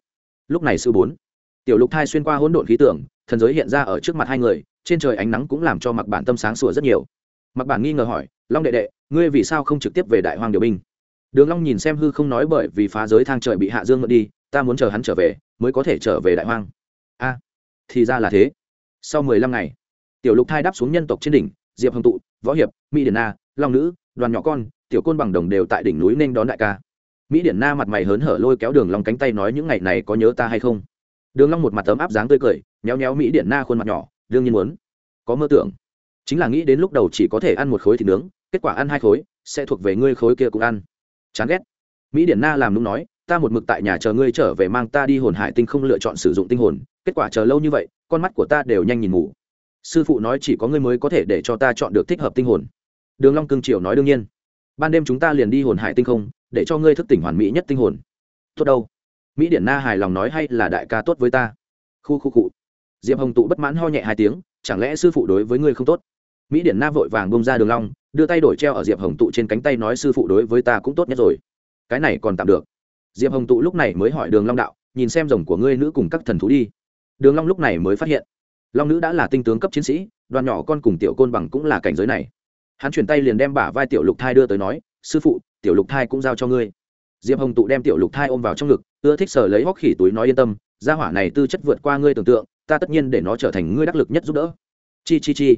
Lúc này sư bốn, tiểu lục thai xuyên qua hỗn độn khí tượng thần giới hiện ra ở trước mặt hai người, trên trời ánh nắng cũng làm cho mặc bản tâm sáng sủa rất nhiều mặc bản nghi ngờ hỏi, long đệ đệ, ngươi vì sao không trực tiếp về đại hoàng điều binh? Đường long nhìn xem hư không nói bởi vì phá giới thang trời bị hạ dương mượn đi, ta muốn chờ hắn trở về, mới có thể trở về đại hoang. A, thì ra là thế. Sau mười lăm ngày, tiểu lục thai đáp xuống nhân tộc trên đỉnh, diệp hồng tụ, võ hiệp, mỹ điển na, long nữ, đoàn nhỏ con, tiểu côn bằng đồng đều tại đỉnh núi nên đón đại ca. Mỹ điển na mặt mày hớn hở lôi kéo đường long cánh tay nói, những ngày này có nhớ ta hay không? Đường long một mặt tấm áp dáng tươi cười nhéo nhéo mỹ điển na khuôn mặt nhỏ, đương nhiên muốn. Có mơ tưởng chính là nghĩ đến lúc đầu chỉ có thể ăn một khối thịt nướng, kết quả ăn hai khối, sẽ thuộc về ngươi khối kia cũng ăn. Chán ghét. Mỹ điển na làm đúng nói, ta một mực tại nhà chờ ngươi trở về mang ta đi hồn hải tinh không lựa chọn sử dụng tinh hồn, kết quả chờ lâu như vậy, con mắt của ta đều nhanh nhìn ngủ sư phụ nói chỉ có ngươi mới có thể để cho ta chọn được thích hợp tinh hồn. Đường long cương triều nói đương nhiên. Ban đêm chúng ta liền đi hồn hải tinh không, để cho ngươi thức tỉnh hoàn mỹ nhất tinh hồn. Tốt đâu. Mỹ điển na hài lòng nói, hay là đại ca tốt với ta. Khu khu cụ diệp hồng tụ bất mãn ho nhẹ hai tiếng, chẳng lẽ sư phụ đối với ngươi không tốt? Mỹ điển na vội vàng bông ra đường long, đưa tay đổi treo ở diệp hồng tụ trên cánh tay nói, sư phụ đối với ta cũng tốt nhất rồi. Cái này còn tạm được. Diệp hồng tụ lúc này mới hỏi đường long đạo, nhìn xem rồng của ngươi nữ cùng các thần thú đi. Đường long lúc này mới phát hiện, long nữ đã là tinh tướng cấp chiến sĩ, đoàn nhỏ con cùng tiểu côn bằng cũng là cảnh giới này. Hắn chuyển tay liền đem bả vai tiểu lục thai đưa tới nói, sư phụ, tiểu lục thai cũng giao cho ngươi. Diệp hồng tụ đem tiểu lục thai ôm vào trong ngực, ưa thích sở lấy hóc khỉ túi nói, yên tâm, gia hỏa này tư chất vượt qua ngươi tưởng tượng, ta tất nhiên để nó trở thành ngươi đắc lực nhất giúp đỡ. Chi chi chi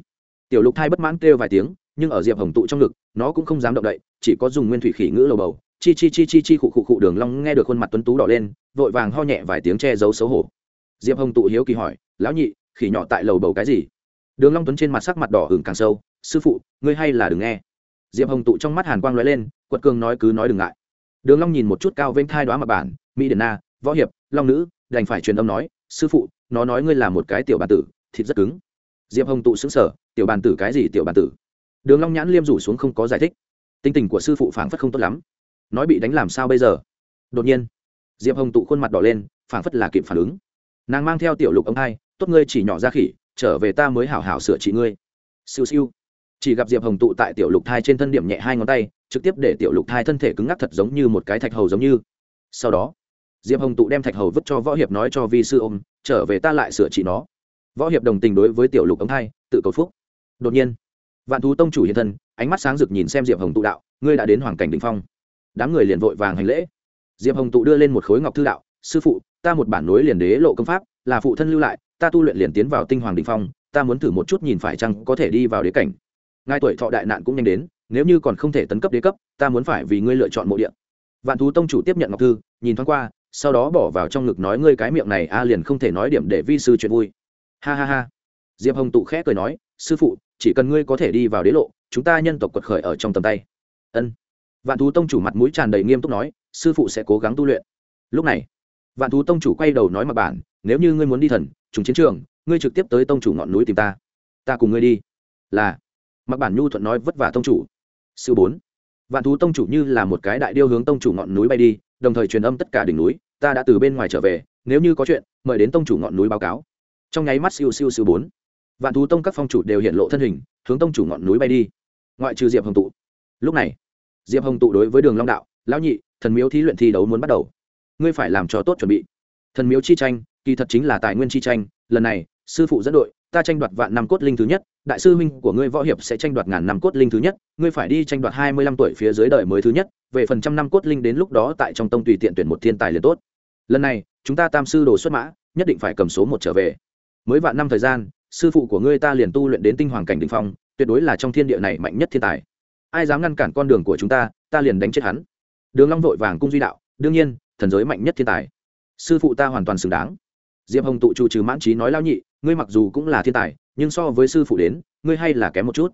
tiểu lục thai bất mãn kêu vài tiếng, nhưng ở diệp hồng tụ trong ngực, nó cũng không dám động đậy, chỉ có dùng nguyên thủy khỉ ngữ lầu bầu. Chi chi chi chi chi khụ khụ khụ đường long nghe được khuôn mặt tuấn tú đỏ lên, vội vàng ho nhẹ vài tiếng che giấu xấu hổ. Diệp hồng tụ hiếu kỳ hỏi, lão nhị, khỉ nhỏ tại lầu bầu cái gì? Đường long tuấn trên mặt sắc mặt đỏ hửng càng sâu, sư phụ, ngươi hay là đừng nghe. Diệp hồng tụ trong mắt hàn quang lóe lên, quật cường nói cứ nói đừng ngại. Đường long nhìn một chút cao vênh thai đoá mặt bản, mỹ điển na, võ hiệp, long nữ, đành phải truyền âm nói, sư phụ, nó nói ngươi là một cái tiểu bản tử, thịt rất cứng diệp hồng tụ sững sờ tiểu bàn tử cái gì tiểu bàn tử? Đường long nhãn liêm rủ xuống không có giải thích. Tinh tình của sư phụ phảng phất không tốt lắm. Nói bị đánh làm sao bây giờ? Đột nhiên, diệp hồng tụ khuôn mặt đỏ lên, phảng phất là kịp phản ứng. Nàng mang theo tiểu lục ông hai, tốt ngươi chỉ nhỏ ra khỉ, trở về ta mới hảo hảo sửa trị ngươi. Siêu siêu. Chỉ gặp diệp hồng tụ tại tiểu lục thai trên thân điểm nhẹ hai ngón tay, trực tiếp để tiểu lục thai thân thể cứng ngắc thật giống như một cái thạch hầu giống như. Sau đó, diệp hồng tụ đem thạch hầu vứt cho võ hiệp nói cho vi sư ôm, trở về ta lại sửa trị nó võ hiệp đồng tình đối với tiểu lục ống thai, tự cầu phúc. Đột nhiên, vạn thú tông chủ hiện thân, ánh mắt sáng rực nhìn xem diệp hồng tụ đạo, ngươi đã đến hoàng cảnh đình phong. Đám người liền vội vàng hành lễ. Diệp hồng tụ đưa lên một khối ngọc thư đạo, sư phụ, ta một bản nối liền đế lộ công pháp, là phụ thân lưu lại, ta tu luyện liền tiến vào tinh hoàng đình phong, ta muốn thử một chút nhìn phải chăng có thể đi vào đế cảnh. Ngay tuổi thọ đại nạn cũng nhanh đến, nếu như còn không thể tấn cấp đế cấp, ta muốn phải vì ngươi lựa chọn mộ điện vạn thú tông chủ tiếp nhận ngọc thư, nhìn thoáng qua, sau đó bỏ vào trong ngực nói, ngươi cái miệng này a liền không thể nói điểm để vi sư chuyện vui ha ha ha. Diệp hồng tụ khẽ cười nói, sư phụ, chỉ cần ngươi có thể đi vào đế lộ, chúng ta nhân tộc quật khởi ở trong tầm tay. Ân. Vạn thú tông chủ mặt mũi tràn đầy nghiêm túc nói, sư phụ sẽ cố gắng tu luyện. Lúc này, vạn thú tông chủ quay đầu nói mặt bản, nếu như ngươi muốn đi thần, trùng chiến trường, ngươi trực tiếp tới tông chủ ngọn núi tìm ta. Ta cùng ngươi đi. Là. Mặt bản nhu thuận nói vất vả tông chủ. Sư bốn. Vạn thú tông chủ như là một cái đại điêu hướng tông chủ ngọn núi bay đi, đồng thời truyền âm tất cả đỉnh núi, ta đã từ bên ngoài trở về, nếu như có chuyện, mời đến tông chủ ngọn núi báo cáo trong nháy mắt siêu siêu siêu bốn. Vạn thú tông các phong chủ đều hiện lộ thân hình, hướng tông chủ ngọn núi bay đi. Ngoại trừ diệp hồng tụ. Lúc này, diệp hồng tụ đối với đường long đạo, lão nhị, thần miếu thí luyện thi đấu muốn bắt đầu. Ngươi phải làm cho tốt chuẩn bị. Thần miếu chi tranh, kỳ thật chính là tài nguyên chi tranh, lần này, sư phụ dẫn đội, ta tranh đoạt vạn năm cốt linh thứ nhất, đại sư huynh của ngươi võ hiệp sẽ tranh đoạt ngàn năm cốt linh thứ nhất, ngươi phải đi tranh đoạt hai mươi lăm tuổi phía dưới đời mới thứ nhất, về phần trăm năm cốt linh đến lúc đó tại trong tông tùy tiện tuyển một thiên tài liền tốt. Lần này, chúng ta tam sư đồ xuất mã, nhất định phải cầm số một trở về mới vạn năm thời gian, sư phụ của ngươi ta liền tu luyện đến tinh hoàng cảnh đ ỉ n h phong, tuyệt đối là trong thiên địa này mạnh nhất thiên tài. Ai dám ngăn cản con đường của chúng ta ta liền đánh chết hắn. Đường long vội vàng cung duy đạo, đương nhiên, thần giới mạnh nhất thiên tài. Sư phụ ta hoàn toàn xứng đáng. Diệp hồng tụ chủ trừ mãn trí nói lao nhị, ngươi mặc dù cũng là thiên tài, nhưng so với sư phụ đến, ngươi hay là kém một chút.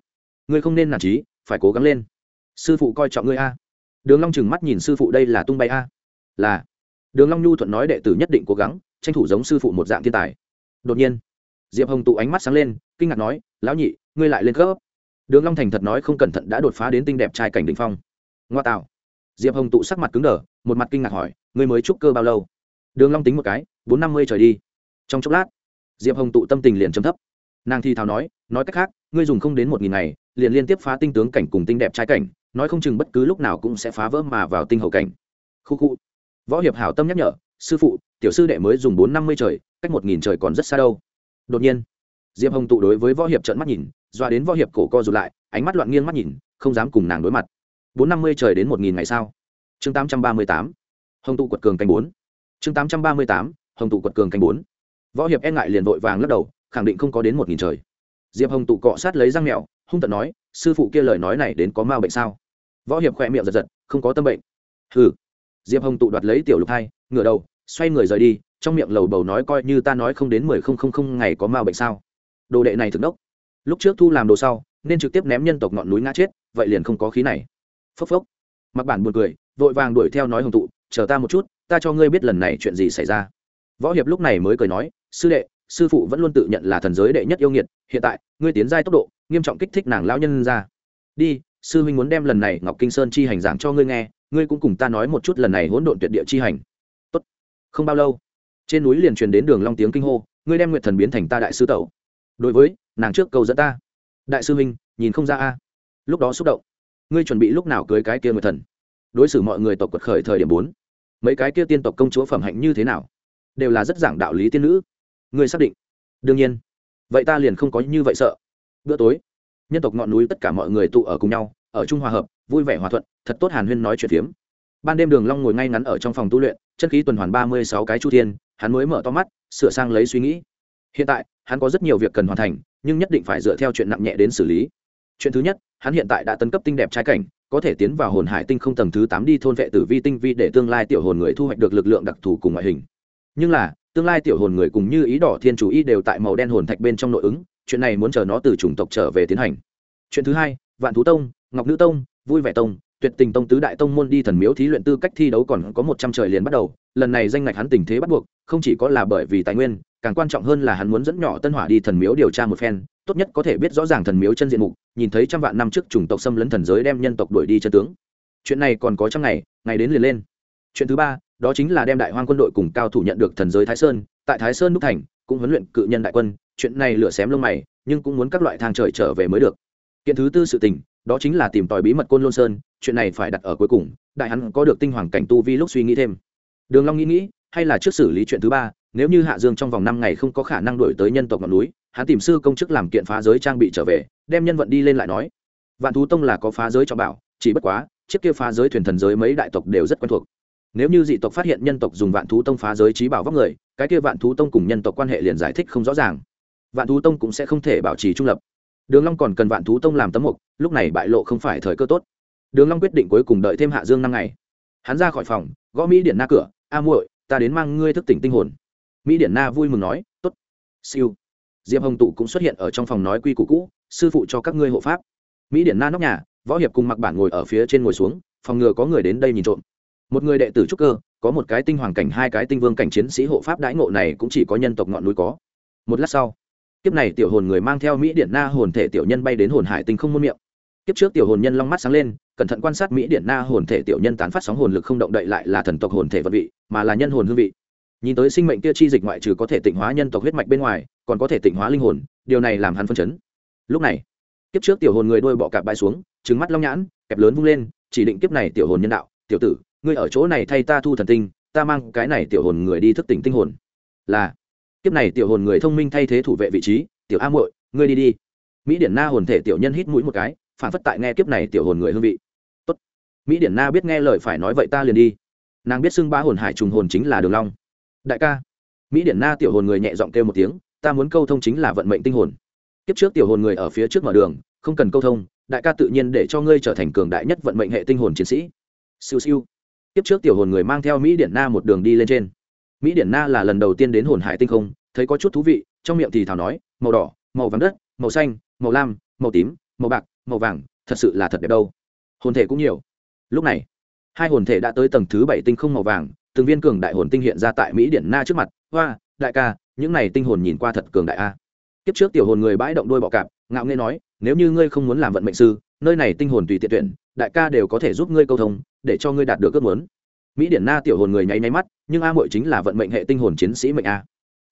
Ngươi không nên nản trí, phải cố gắng lên. Sư phụ coi trọng ngươi a. Đường long chừng mắt nhìn sư phụ đây là tung bay a. Là. Đường long nhu thuận nói đệ tử nhất định cố gắng, tranh thủ giống sư phụ một dạng thiên tài. Đột nhiên diệp hồng tụ ánh mắt sáng lên, kinh ngạc nói, lão nhị, ngươi lại lên cấp. Đường long thành thật nói không cẩn thận đã đột phá đến tinh đẹp trai cảnh đỉnh phong. Ngoa tạo. Diệp hồng tụ sắc mặt cứng đờ, một mặt kinh ngạc hỏi, ngươi mới trúc cơ bao lâu? Đường long tính một cái, bốn năm mươi trời đi. Trong chốc lát, diệp hồng tụ tâm tình liền trầm thấp. Nàng thi thào nói nói cách khác, ngươi dùng không đến một nghìn ngày, liền liên tiếp phá tinh tướng cảnh cùng tinh đẹp trai cảnh, nói không chừng bất cứ lúc nào cũng sẽ phá vỡ mà vào tinh hậu cảnh. Khu khu. Võ hiệp hảo tâm nhắc nhở, sư phụ, tiểu sư đệ mới dùng bốn năm mươi trời, cách một nghìn trời còn rất xa đâu đột nhiên, diệp hồng tụ đối với võ hiệp trợn mắt nhìn, doa đến võ hiệp cổ co rụt lại, ánh mắt loạn nghiêng mắt nhìn, không dám cùng nàng đối mặt. Bốn năm mươi trời đến một nghìn ngày sau. Chương tám trăm ba mươi tám. Hồng tụ quật cường canh bốn. Chương tám trăm ba mươi tám. Hồng tụ quật cường canh bốn. Võ hiệp e ngại liền vội vàng lắc đầu, khẳng định không có đến một nghìn trời. Diệp hồng tụ cọ sát lấy răng mẹo, hung tận nói, sư phụ kia lời nói này đến có ma bệnh sao? Võ hiệp khỏe miệng giật giật, không có tâm bệnh. Hừ. Diệp hồng tụ đoạt lấy tiểu lục hai, ngửa đầu xoay người rời đi, trong miệng lầu bầu nói coi như ta nói không đến mười không không không ngày có ma bệnh sao? Đồ đệ này thực đốc. Lúc trước thu làm đồ sau, nên trực tiếp ném nhân tộc ngọn núi ngã chết, vậy liền không có khí này. Phốc phốc. Mặc bản buồn cười, vội vàng đuổi theo nói hồng tụ, chờ ta một chút, ta cho ngươi biết lần này chuyện gì xảy ra. Võ hiệp lúc này mới cười nói, sư đệ, sư phụ vẫn luôn tự nhận là thần giới đệ nhất yêu nghiệt, hiện tại, ngươi tiến giai tốc độ, nghiêm trọng kích thích nàng lao nhân ra. Đi, sư huynh muốn đem lần này ngọc kinh sơn chi hành giảng cho ngươi nghe, ngươi cũng cùng ta nói một chút lần này hỗn độn tuyệt địa chi hành không bao lâu, trên núi liền truyền đến đường long tiếng kinh hô, ngươi đem nguyệt thần biến thành ta đại sư tẩu. Đối với, nàng trước cầu dẫn ta. Đại sư huynh, nhìn không ra a. Lúc đó xúc động. Ngươi chuẩn bị lúc nào cưới cái kia nguyệt thần? Đối xử mọi người tộc quật khởi thời điểm bốn. Mấy cái kia tiên tộc công chúa phẩm hạnh như thế nào? Đều là rất giảng đạo lý tiên nữ. Ngươi xác định? Đương nhiên. Vậy ta liền không có như vậy sợ. Bữa tối, nhân tộc ngọn núi tất cả mọi người tụ ở cùng nhau, ở chung hòa hợp, vui vẻ hòa thuận, thật tốt hàn huyên nói chuyện phiếm. Ban đêm đường long ngồi ngay ngắn ở trong phòng tu luyện chân khí tuần hoàn ba mươi sáu cái chu thiên, hắn mới mở to mắt, sửa sang lấy suy nghĩ. Hiện tại, hắn có rất nhiều việc cần hoàn thành, nhưng nhất định phải dựa theo chuyện nặng nhẹ đến xử lý. Chuyện thứ nhất, hắn hiện tại đã tấn cấp tinh đẹp trái cảnh, có thể tiến vào hồn hải tinh không tầng thứ tám đi thôn vệ tử vi tinh vi để tương lai tiểu hồn người thu hoạch được lực lượng đặc thù cùng ngoại hình. Nhưng là, tương lai tiểu hồn người cùng như ý đỏ thiên chủ y đều tại màu đen hồn thạch bên trong nội ứng, chuyện này muốn chờ nó từ chủng tộc trở về tiến hành. Chuyện thứ hai, vạn thú tông, ngọc nữ tông, vui vẻ tông tuyệt tình tông tứ đại tông môn đi thần miếu thí luyện tư cách thi đấu còn có một trăm trời liền bắt đầu, lần này danh ngạch hắn tình thế bắt buộc, không chỉ có là bởi vì tài nguyên, càng quan trọng hơn là hắn muốn dẫn nhỏ tân hỏa đi thần miếu điều tra một phen, tốt nhất có thể biết rõ ràng thần miếu chân diện mục, nhìn thấy trăm vạn năm trước chủng tộc xâm lấn thần giới đem nhân tộc đuổi đi chân tướng. Chuyện này còn có trăm ngày ngày đến liền lên. Chuyện thứ ba, đó chính là đem đại hoang quân đội cùng cao thủ nhận được thần giới thái sơn, tại thái sơn đúc thành, cũng huấn luyện cự nhân đại quân, chuyện này lửa xém lông mày, nhưng cũng muốn các loại thang trời trở về mới được. Kiện thứ tư sự tình đó chính là tìm tòi bí mật côn lôn sơn, chuyện này phải đặt ở cuối cùng, đại hắn có được tinh hoàng cảnh tu vi lúc suy nghĩ thêm. Đường long nghĩ nghĩ, hay là trước xử lý chuyện thứ ba, nếu như hạ dương trong vòng năm ngày không có khả năng đuổi tới nhân tộc ngọn núi, hắn tìm sư công chức làm kiện phá giới trang bị trở về, đem nhân vận đi lên lại nói. Vạn thú tông là có phá giới cho bảo, chỉ bất quá, chiếc kia phá giới thuyền thần giới mấy đại tộc đều rất quen thuộc. Nếu như dị tộc phát hiện nhân tộc dùng vạn thú tông phá giới trí bảo vóc người, cái kia vạn thú tông cùng nhân tộc quan hệ liền giải thích không rõ ràng. Vạn thú tông cũng sẽ không thể bảo trì trung lập. Đường long còn cần vạn thú tông làm tấm mục lúc này bại lộ không phải thời cơ tốt. Đường long quyết định cuối cùng đợi thêm hạ dương năm ngày. Hắn ra khỏi phòng, gõ mỹ điện na cửa, a muội, ta đến mang ngươi thức tỉnh tinh hồn. Mỹ điện na vui mừng nói, tốt, siêu. Diệp hồng tụ cũng xuất hiện ở trong phòng nói quy củ cũ, sư phụ cho các ngươi hộ pháp. Mỹ điện na nóc nhà, võ hiệp cùng mặc bản ngồi ở phía trên ngồi xuống, phòng ngừa có người đến đây nhìn trộm. Một người đệ tử trúc cơ, có một cái tinh hoàng cảnh, hai cái tinh vương cảnh chiến sĩ hộ pháp đãi ngộ này cũng chỉ có nhân tộc ngọn núi có. Một lát sau, kiếp này tiểu hồn người mang theo mỹ điện na hồn thể tiểu nhân bay đến hồn hải tinh không muôn miệng kiếp trước tiểu hồn nhân long mắt sáng lên, cẩn thận quan sát mỹ điện na hồn thể tiểu nhân tán phát sóng hồn lực không động đậy lại là thần tộc hồn thể vật vị, mà là nhân hồn hương vị. Nhìn tới sinh mệnh kia chi dịch ngoại trừ có thể tịnh hóa nhân tộc huyết mạch bên ngoài, còn có thể tịnh hóa linh hồn, điều này làm hắn phân chấn. Lúc này, kiếp trước tiểu hồn người đôi bọ cạp bãi xuống trứng mắt long nhãn, kẹp lớn vung lên, chỉ định kiếp này tiểu hồn nhân đạo, tiểu tử, ngươi ở chỗ này thay ta thu thần tinh, ta mang cái này tiểu hồn người đi thức tỉnh tinh hồn. Là, kiếp này tiểu hồn người thông minh thay thế thủ vệ vị trí, tiểu a muội, ngươi đi đi. Mỹ điển na hồn thể tiểu nhân hít mũi một cái phản phất tại nghe kiếp này tiểu hồn người hương vị. Tốt. mỹ điển na biết nghe lời phải nói vậy ta liền đi. Nàng biết xưng ba hồn hải trùng hồn chính là đường long. Đại ca. Mỹ điển na tiểu hồn người nhẹ giọng kêu một tiếng, ta muốn câu thông chính là vận mệnh tinh hồn. Kiếp trước tiểu hồn người ở phía trước mở đường, không cần câu thông, đại ca tự nhiên để cho ngươi trở thành cường đại nhất vận mệnh hệ tinh hồn chiến sĩ. Siêu siêu. Kiếp trước tiểu hồn người mang theo mỹ điển na một đường đi lên trên. Mỹ điển na là lần đầu tiên đến hồn hải tinh không, thấy có chút thú vị, trong miệng thì thảo nói, màu đỏ, màu vàng đất, màu xanh, màu lam, màu tím, màu bạc màu vàng, thật sự là thật đẹp đâu. Hồn thể cũng nhiều. Lúc này, hai hồn thể đã tới tầng thứ bảy tinh không màu vàng, từng viên cường đại hồn tinh hiện ra tại mỹ điển na trước mặt. Hoa, đại ca, những này tinh hồn nhìn qua thật cường đại a. Kiếp trước tiểu hồn người bãi động đôi bọ cạp, ngạo nghe nói, nếu như ngươi không muốn làm vận mệnh sư, nơi này tinh hồn tùy tiện tuyển, đại ca đều có thể giúp ngươi câu thông, để cho ngươi đạt được ước muốn. Mỹ điển na tiểu hồn người nháy nháy mắt, nhưng a mội chính là vận mệnh hệ tinh hồn chiến sĩ mệnh a.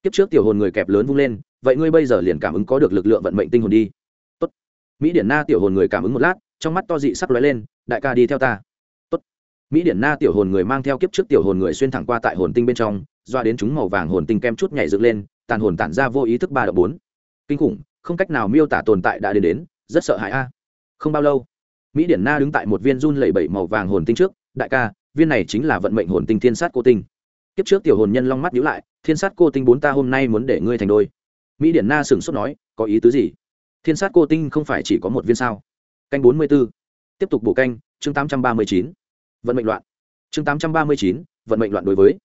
Kiếp trước tiểu hồn người kẹp lớn vung lên, vậy ngươi bây giờ liền cảm ứng có được lực lượng vận mệnh tinh hồn đi mỹ điển na tiểu hồn người cảm ứng một lát, trong mắt to dị sắc lóe lên, đại ca đi theo ta. Tốt. mỹ điển na tiểu hồn người mang theo kiếp trước tiểu hồn người xuyên thẳng qua tại hồn tinh bên trong, doa đến chúng màu vàng hồn tinh kem chút nhảy dựng lên, tàn hồn tản ra vô ý thức ba đ bốn. Kinh khủng, không cách nào miêu tả tồn tại đã đến đến, rất sợ hãi a. Không bao lâu, mỹ điển na đứng tại một viên run lẩy bẩy màu vàng hồn tinh trước, đại ca, viên này chính là vận mệnh hồn tinh thiên sát cô tinh. Kiếp trước tiểu hồn nhân long mắt nhíu lại, thiên sát cô tinh bốn ta hôm nay muốn để ngươi thành đôi. Mỹ điển na sửng sốt nói, có ý tứ gì? Thiên sát cô tinh không phải chỉ có một viên sao? Canh bốn mươi b ố tiếp tục bổ canh, chương tám trăm ba mươi chín. Vận mệnh loạn. Chương tám trăm ba mươi chín, vận mệnh loạn đối với.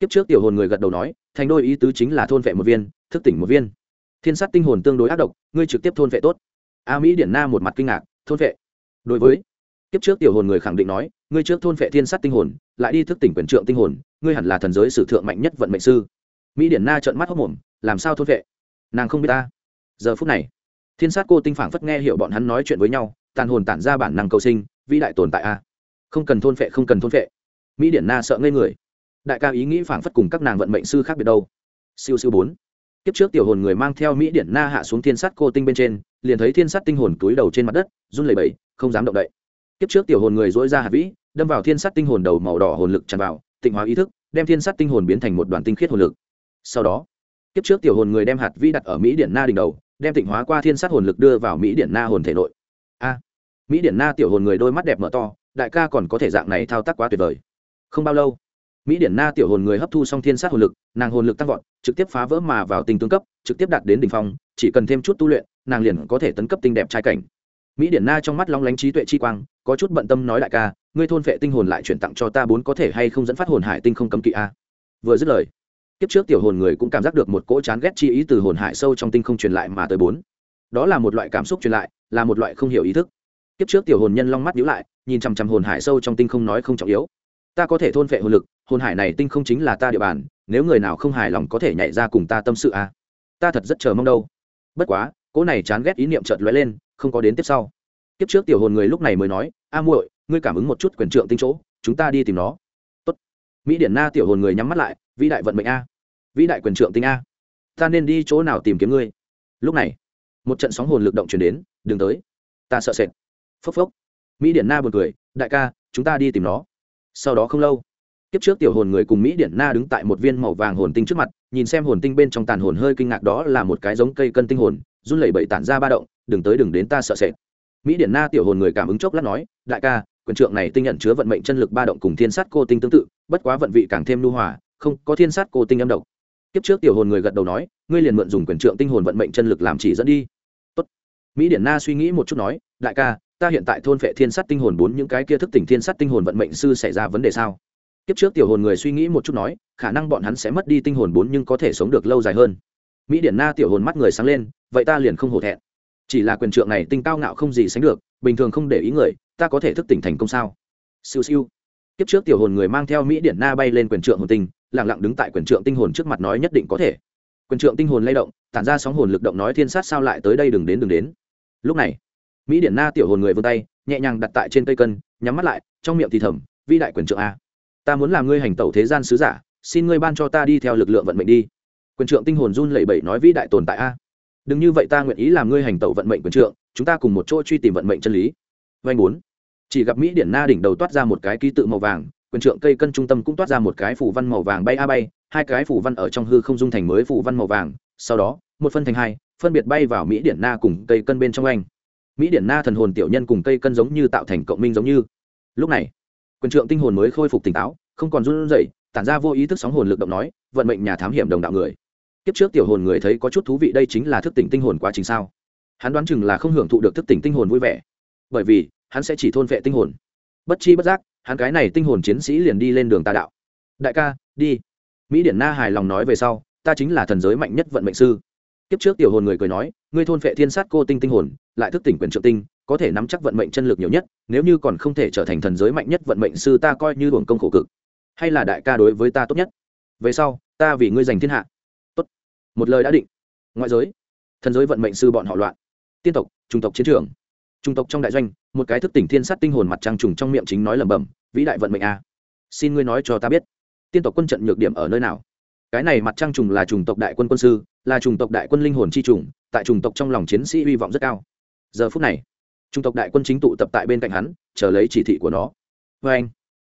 Kiếp trước tiểu hồn người gật đầu nói, thành đôi ý tứ chính là thôn vệ một viên, thức tỉnh một viên. Thiên sát tinh hồn tương đối ác độc, ngươi trực tiếp thôn vệ tốt. A mỹ điển na một mặt kinh ngạc, thôn vệ. Đối với. Kiếp trước tiểu hồn người khẳng định nói, ngươi trước thôn vệ thiên sát tinh hồn, lại đi thức tỉnh quyền trượng tinh hồn, ngươi hẳn là thần giới sử thượng mạnh nhất vận mệnh sư. Mỹ điển na trợn mắt hốc mồm, làm sao thôn vệ? Nàng không biết ta. Giờ phút này thiên sát cô tinh phảng phất nghe hiểu bọn hắn nói chuyện với nhau, tàn hồn tản ra bản năng cầu sinh, vĩ đại tồn tại a. Không cần thôn phệ, không cần thôn phệ. mỹ điển na sợ ngây người. Đại ca ý nghĩ phảng phất cùng các nàng vận mệnh sư khác biệt đâu. Siêu siêu bốn. Kiếp trước tiểu hồn người mang theo mỹ điển na hạ xuống thiên sát cô tinh bên trên, liền thấy thiên sát tinh hồn túi đầu trên mặt đất, run lẩy bẩy, không dám động đậy. Kiếp trước tiểu hồn người dỗi ra hạt vĩ, đâm vào thiên sát tinh hồn đầu màu đỏ hồn lực tràn vào, tịnh hóa ý thức, đem thiên sát tinh hồn biến thành một đoàn tinh khiết hồn lực. Sau đó, kiếp trước tiểu hồn người đem hạt vĩ đặt ở mỹ điển na đỉnh đầu đem tịnh hóa qua thiên sát hồn lực đưa vào mỹ điển na hồn thể nội. A, mỹ điển na tiểu hồn người đôi mắt đẹp mở to, đại ca còn có thể dạng này thao tác quá tuyệt vời. Không bao lâu, mỹ điển na tiểu hồn người hấp thu xong thiên sát hồn lực, nàng hồn lực tăng vọt, trực tiếp phá vỡ mà vào tình tương cấp, trực tiếp đạt đến đ ỉ n h phong, chỉ cần thêm chút tu luyện, nàng liền có thể tấn cấp tinh đẹp trai cảnh. Mỹ điển na trong mắt long lánh trí tuệ chi quang, có chút bận tâm nói đại ca, ngươi thôn vệ tinh hồn lại chuyển tặng cho ta bốn có thể hay không dẫn phát hồn hải tinh không cấm kỵ a? Vừa dứt lời kiếp trước tiểu hồn người cũng cảm giác được một cỗ chán ghét chi ý từ hồn hải sâu trong tinh không truyền lại mà tới bốn. Đó là một loại cảm xúc truyền lại, là một loại không hiểu ý thức. Kiếp trước tiểu hồn nhân long mắt nhíu lại, nhìn chằm chằm hồn hải sâu trong tinh không nói không trọng yếu. Ta có thể thôn phệ hồn lực, hồn hải này tinh không chính là ta địa bàn, nếu người nào không hài lòng có thể nhảy ra cùng ta tâm sự à. ta thật rất chờ mong đâu. Bất quá, cỗ này chán ghét ý niệm chợt lóe lên, không có đến tiếp sau. Kiếp trước tiểu hồn người lúc này mới nói, a muội, ngươi cảm ứng một chút quyền trượng tinh chỗ, chúng ta đi tìm nó mỹ điển na tiểu hồn người nhắm mắt lại, vĩ đại vận mệnh a, vĩ đại quyền trượng tinh a, ta nên đi chỗ nào tìm kiếm ngươi? Lúc này, một trận sóng hồn lực động chuyển đến, đừng tới, ta sợ sệt. Phốc phốc, mỹ điển na buồn cười, đại ca, chúng ta đi tìm nó. Sau đó không lâu tiếp trước tiểu hồn người cùng mỹ điển na đứng tại một viên màu vàng hồn tinh trước mặt, nhìn xem hồn tinh bên trong tàn hồn hơi kinh ngạc đó là một cái giống cây cân tinh hồn, run lẩy bẩy tản ra ba động, đừng tới, đừng đến, ta sợ sệt. Mỹ điển na tiểu hồn người cảm ứng chốc lát nói, đại ca quyền trượng này tinh nhận chứa vận mệnh chân lực ba động cùng thiên sát cô tinh tương tự, bất quá vận vị càng thêm lưu hòa, không có thiên sát cô tinh âm độc. Tiếp trước tiểu hồn người gật đầu nói, ngươi liền mượn dùng quyền trượng tinh hồn vận mệnh chân lực làm chỉ dẫn đi. Tốt. mỹ điển na suy nghĩ một chút nói, đại ca, ta hiện tại thôn phệ thiên sát tinh hồn bốn những cái kia thức tỉnh thiên sát tinh hồn vận mệnh sư xảy ra vấn đề sao? Kiếp trước tiểu hồn người suy nghĩ một chút nói, khả năng bọn hắn sẽ mất đi tinh hồn bốn nhưng có thể sống được lâu dài hơn. Mỹ điển na tiểu hồn mắt người sáng lên, vậy ta liền không hổ thẹn. Chỉ là quyền trượng này tinh cao ngạo không gì sánh được bình thường không để ý người, ta có thể thức tỉnh thành công sao? Siêu siêu. Kiếp trước tiểu hồn người mang theo mỹ điển na bay lên quyền trượng hồn tinh lẳng lặng đứng tại quyền trượng tinh hồn trước mặt nói nhất định có thể. Quyền trượng tinh hồn lay động, tản ra sóng hồn lực động nói thiên sát sao lại tới đây đừng đến đừng đến. Lúc này, mỹ điển na tiểu hồn người vươn tay, nhẹ nhàng đặt tại trên cây cân, nhắm mắt lại, trong miệng thì thầm vi đại quyền trượng a, ta muốn làm ngươi hành tẩu thế gian sứ giả, xin ngươi ban cho ta đi theo lực lượng vận mệnh đi. Quyền trượng tinh hồn run lẩy bẩy nói, vĩ đại tồn tại a, đừng như vậy ta nguyện ý làm ngươi hành tẩu vận mệnh quyền trượng chúng ta cùng một chỗ truy tìm vận mệnh chân lý. Vanh bốn. Chỉ gặp mỹ điển na đỉnh đầu toát ra một cái ký tự màu vàng, quyền trượng cây cân trung tâm cũng toát ra một cái phủ văn màu vàng bay a bay, hai cái phủ văn ở trong hư không dung thành mới phủ văn màu vàng, sau đó, một phân thành hai, phân biệt bay vào mỹ điển na cùng cây cân bên trong anh. Mỹ điển na thần hồn tiểu nhân cùng cây cân giống như tạo thành cộng minh giống như. Lúc này, quyền trượng tinh hồn mới khôi phục tỉnh táo, không còn run rẩy, tản ra vô ý thức sóng hồn lực động nói, vận mệnh nhà thám hiểm đồng đạo người. Kiếp trước tiểu hồn người thấy có chút thú vị đây chính là thức tỉnh tinh hồn quá trình sao? Hắn đoán chừng là không hưởng thụ được thức tỉnh tinh hồn vui vẻ. Bởi vì, hắn sẽ chỉ thôn vệ tinh hồn. Bất chi bất giác, hắn cái này tinh hồn chiến sĩ liền đi lên đường tà đạo. Đại ca, đi. Mỹ điển na hài lòng nói về sau, ta chính là thần giới mạnh nhất vận mệnh sư. Kiếp trước tiểu hồn người cười nói, ngươi thôn vệ thiên sát cô tinh tinh hồn, lại thức tỉnh quyền trợ tinh, có thể nắm chắc vận mệnh chân lực nhiều nhất, nếu như còn không thể trở thành thần giới mạnh nhất vận mệnh sư ta coi như luồng công khổ cực. Hay là đại ca đối với ta tốt nhất? Về sau, ta vì ngươi giành thiên hạ. Tốt. Một lời đã định. Ngoại giới. Thần giới vận mệnh sư bọn họ loạn tiên tộc trung tộc chiến trường. Trung tộc trong đại doanh, một cái thức tỉnh thiên sát tinh hồn mặt trăng trùng trong miệng chính nói lẩm bẩm, vĩ đại vận mệnh a, xin ngươi nói cho ta biết, tiên tộc quân trận nhược điểm ở nơi nào? Cái này mặt trăng trùng là trùng tộc đại quân quân sư, là trùng tộc đại quân linh hồn chi trùng, tại trùng tộc trong lòng chiến sĩ hy vọng rất cao. Giờ phút này trùng tộc đại quân chính tụ tập tại bên cạnh hắn, chờ lấy chỉ thị của nó. Vê anh,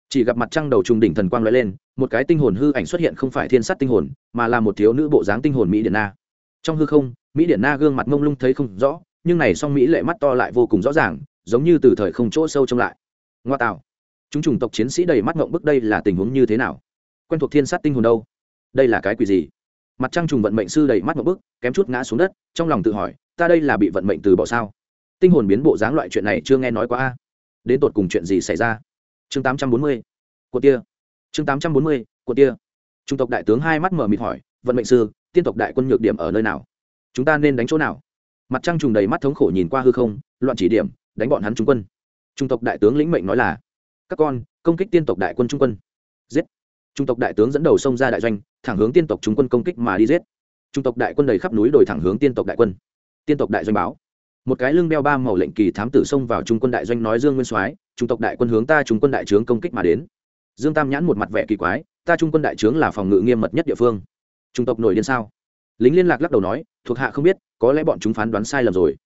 chỉ gặp mặt trăng đầu trùng đỉnh thần quang l lên, một cái tinh hồn hư ảnh xuất hiện không phải thiên sát tinh hồn, mà là một thiếu nữ bộ dáng tinh hồn mỹ điện na. Trong hư không, mỹ điện na gương mặt mông lung thấy không rõ nhưng này song mỹ lệ mắt to lại vô cùng rõ ràng, giống như từ thời không chỗ sâu trông lại. Ngoa tạo. Chúng chủng tộc chiến sĩ đầy mắt ngộng bức đây là tình huống như thế nào? Quen thuộc thiên sát tinh hồn đâu? Đây là cái quỷ gì? Mặt trăng trùng vận mệnh sư đầy mắt ngộng bức, kém chút ngã xuống đất, trong lòng tự hỏi, ta đây là bị vận mệnh từ bỏ sao? Tinh hồn biến bộ dáng loại chuyện này chưa nghe nói qua a. Đến tột cùng chuyện gì xảy ra? Chương tám trăm bốn mươi. Của tia. Chương tám trăm bốn mươi, của tia. Trung tộc đại tướng hai mắt mở mịt hỏi, vận mệnh sư, tiên tộc đại quân nhược điểm ở nơi nào? Chúng ta nên đánh chỗ nào? Mặt trăng trùng đầy mắt thống khổ nhìn qua hư không, loạn chỉ điểm, đánh bọn hắn trung quân. Trung tộc đại tướng lĩnh mệnh nói là, các con, công kích tiên tộc đại quân trung quân. Giết. Trung tộc đại tướng dẫn đầu xông ra đại doanh, thẳng hướng tiên tộc Trung quân công kích mà đi giết. Trung tộc đại quân đầy khắp núi đồi thẳng hướng tiên tộc đại quân. Tiên tộc đại doanh báo. Một cái lưng đeo ba màu lệnh kỳ thám tử xông vào trung quân đại doanh nói dương nguyên soái, trung tộc đại quân hướng ta trung quân đại trướng công kích mà đến. Dương tam nhãn một mặt vẻ kỳ quái, ta trung quân đại trướng là phòng ngự nghiêm mật nhất địa phương. Trung tộc nổi điên sao? Lính liên lạc lắc đầu nói, thuộc hạ không biết, có lẽ bọn chúng phán đoán sai lầm rồi.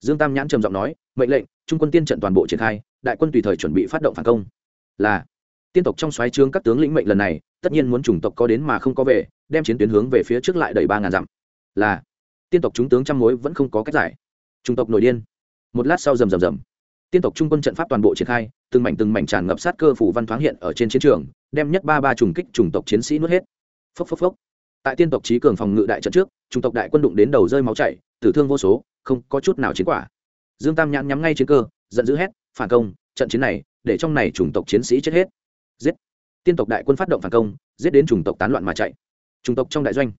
Dương tam nhãn trầm giọng nói, mệnh lệnh, trung quân tiên trận toàn bộ triển khai, đại quân tùy thời chuẩn bị phát động phản công. Là, tiên tộc trong xoáy trướng các tướng lĩnh mệnh lần này, tất nhiên muốn chủng tộc có đến mà không có về, đem chiến tuyến hướng về phía trước lại đầy ba ngàn dặm. Là, tiên tộc chúng tướng trăm mối vẫn không có cách giải. Chủng tộc nổi điên. Một lát sau rầm rầm rầm. Tiên tộc trung quân trận pháp toàn bộ triển khai, từng mảnh từng mảnh tràn ngập sát cơ phủ văn thoáng hiện ở trên chiến trường, đem nhất ba ba trùng kích chủng tộc chiến sĩ nuốt hết. Phốc phốc phốc tại tiên tộc trí cường phòng ngự đại trận trước, chủng tộc đại quân đụng đến đầu rơi máu chảy, tử thương vô số, không có chút nào chiến quả. Dương tam nhãn nhắm ngay chiến cơ, giận dữ hét, phản công, trận chiến này, để trong này chủng tộc chiến sĩ chết hết. Giết. Tiên tộc đại quân phát động phản công, giết đến chủng tộc tán loạn mà chạy. Chủng tộc trong đại doanh.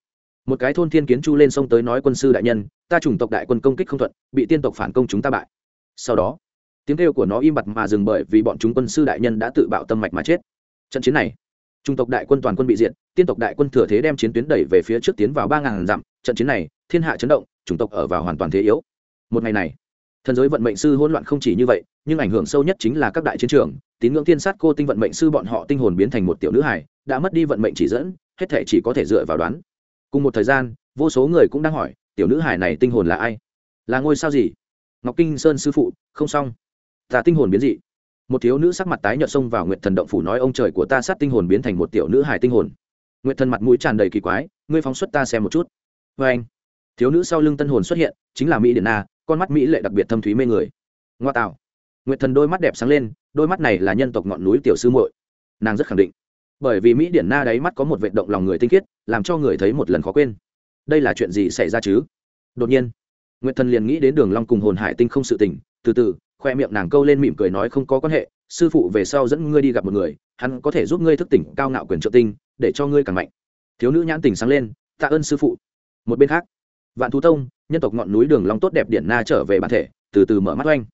Một cái thôn thiên kiến chu lên sông tới nói quân sư đại nhân, ta chủng tộc đại quân công kích không thuận, bị tiên tộc phản công chúng ta bại. Sau đó, tiếng kêu của nó im bặt mà dừng bởi vì bọn chúng quân sư đại nhân đã tự bạo tâm mạch mà chết. Trận chiến này trung tộc đại quân toàn quân bị diệt, tiên tộc đại quân thừa thế đem chiến tuyến đẩy về phía trước tiến vào ba ngàn dặm, trận chiến này, thiên hạ chấn động, chủng tộc ở vào hoàn toàn thế yếu. Một ngày này, thần giới vận mệnh sư hỗn loạn không chỉ như vậy, nhưng ảnh hưởng sâu nhất chính là các đại chiến trường, tín ngưỡng tiên sát cô tinh vận mệnh sư bọn họ tinh hồn biến thành một tiểu nữ hải đã mất đi vận mệnh chỉ dẫn, hết thể chỉ có thể dựa vào đoán. Cùng một thời gian, vô số người cũng đang hỏi, tiểu nữ hải này tinh hồn là ai? Là ngôi sao gì? Ngọc kinh sơn sư phụ, không xong. Ta tinh hồn biến dị một thiếu nữ sắc mặt tái nhợt xông vào nguyệt thần động phủ nói, ông trời của ta sát tinh hồn biến thành một tiểu nữ hài tinh hồn. Nguyệt thần mặt mũi tràn đầy kỳ quái, ngươi phóng xuất ta xem một chút. Vê anh. Thiếu nữ sau lưng tân hồn xuất hiện, chính là mỹ điện na, con mắt mỹ lệ đặc biệt thâm thúy mê người. Ngoa tạo. Nguyệt thần đôi mắt đẹp sáng lên, đôi mắt này là nhân tộc ngọn núi tiểu sư muội. Nàng rất khẳng định. Bởi vì mỹ điển na đáy mắt có một vệ động lòng người tinh khiết, làm cho người thấy một lần khó quên. Đây là chuyện gì xảy ra chứ? Đột nhiên, nguyệt thần liền nghĩ đến đường long cùng hồn hải tinh không sự tình, từ từ khoe miệng nàng câu lên mỉm cười nói không có quan hệ, sư phụ về sau dẫn ngươi đi gặp một người, hắn có thể giúp ngươi thức tỉnh cao ngạo quyền trợ tinh, để cho ngươi càng mạnh. Thiếu nữ nhãn tình sáng lên, tạ ơn sư phụ. Một bên khác, vạn thú tông, nhân tộc ngọn núi đường long tốt đẹp điện na trở về bản thể, từ từ mở mắt oanh.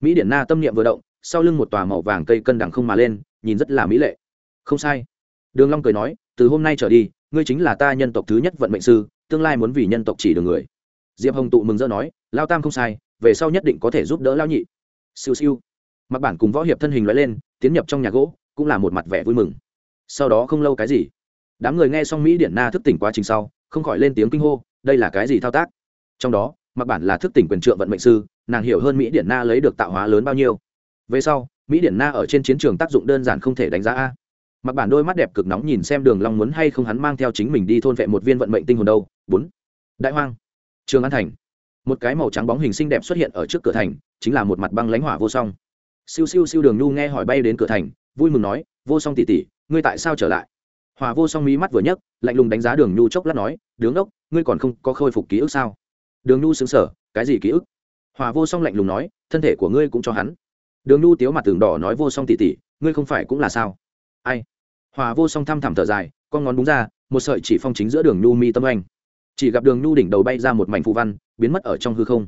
Mỹ điện na tâm niệm vừa động, sau lưng một tòa màu vàng cây cân đằng không mà lên, nhìn rất là mỹ lệ. Không sai. Đường long cười nói, từ hôm nay trở đi, ngươi chính là ta nhân tộc thứ nhất vận mệnh sư, tương lai muốn vì nhân tộc chỉ đường người. Diệp hồng tụ mừng rỡ nói, lao tam không sai, về sau nhất định có thể giúp đỡ lao nhị siêu siêu. Mặc bản cùng võ hiệp thân hình loại lên, tiến nhập trong nhà gỗ, cũng là một mặt vẻ vui mừng. Sau đó không lâu cái gì? Đám người nghe xong mỹ điển na thức tỉnh quá trình sau, không khỏi lên tiếng kinh hô, đây là cái gì thao tác? Trong đó, mặc bản là thức tỉnh quyền trượng vận mệnh sư, nàng hiểu hơn mỹ điển na lấy được tạo hóa lớn bao nhiêu. Về sau, mỹ điển na ở trên chiến trường tác dụng đơn giản không thể đánh giá a. Mặc bản đôi mắt đẹp cực nóng nhìn xem đường long muốn hay không hắn mang theo chính mình đi thôn vệ một viên vận mệnh tinh hồn đâu. Bốn. Đại hoang. Trường an thành. Một cái màu trắng bóng hình xinh đẹp xuất hiện ở trước cửa thành chính là một mặt băng lãnh hỏa vô song. Siêu siêu siêu đường nhu nghe hỏi bay đến cửa thành, vui mừng nói, vô song tỉ tỉ ngươi tại sao trở lại? Hòa vô song mí mắt vừa nhấc, lạnh lùng đánh giá đường nhu chốc lát nói đứng ốc ngươi còn không có khôi phục ký ức sao? Đường nhu xứng sở cái gì ký ức? Hòa vô song lạnh lùng nói, thân thể của ngươi cũng cho hắn. Đường nhu tiếu mặt tường đỏ nói, vô song tỉ tỉ ngươi không phải cũng là sao? Ai? Hòa vô song thăm thẳm thở dài, con ngón búng ra, một sợi chỉ phong chính giữa đường nhu mi tâm anh. Chỉ gặp đường nhu đỉnh đầu bay ra một mảnh phù văn, biến mất ở trong hư không.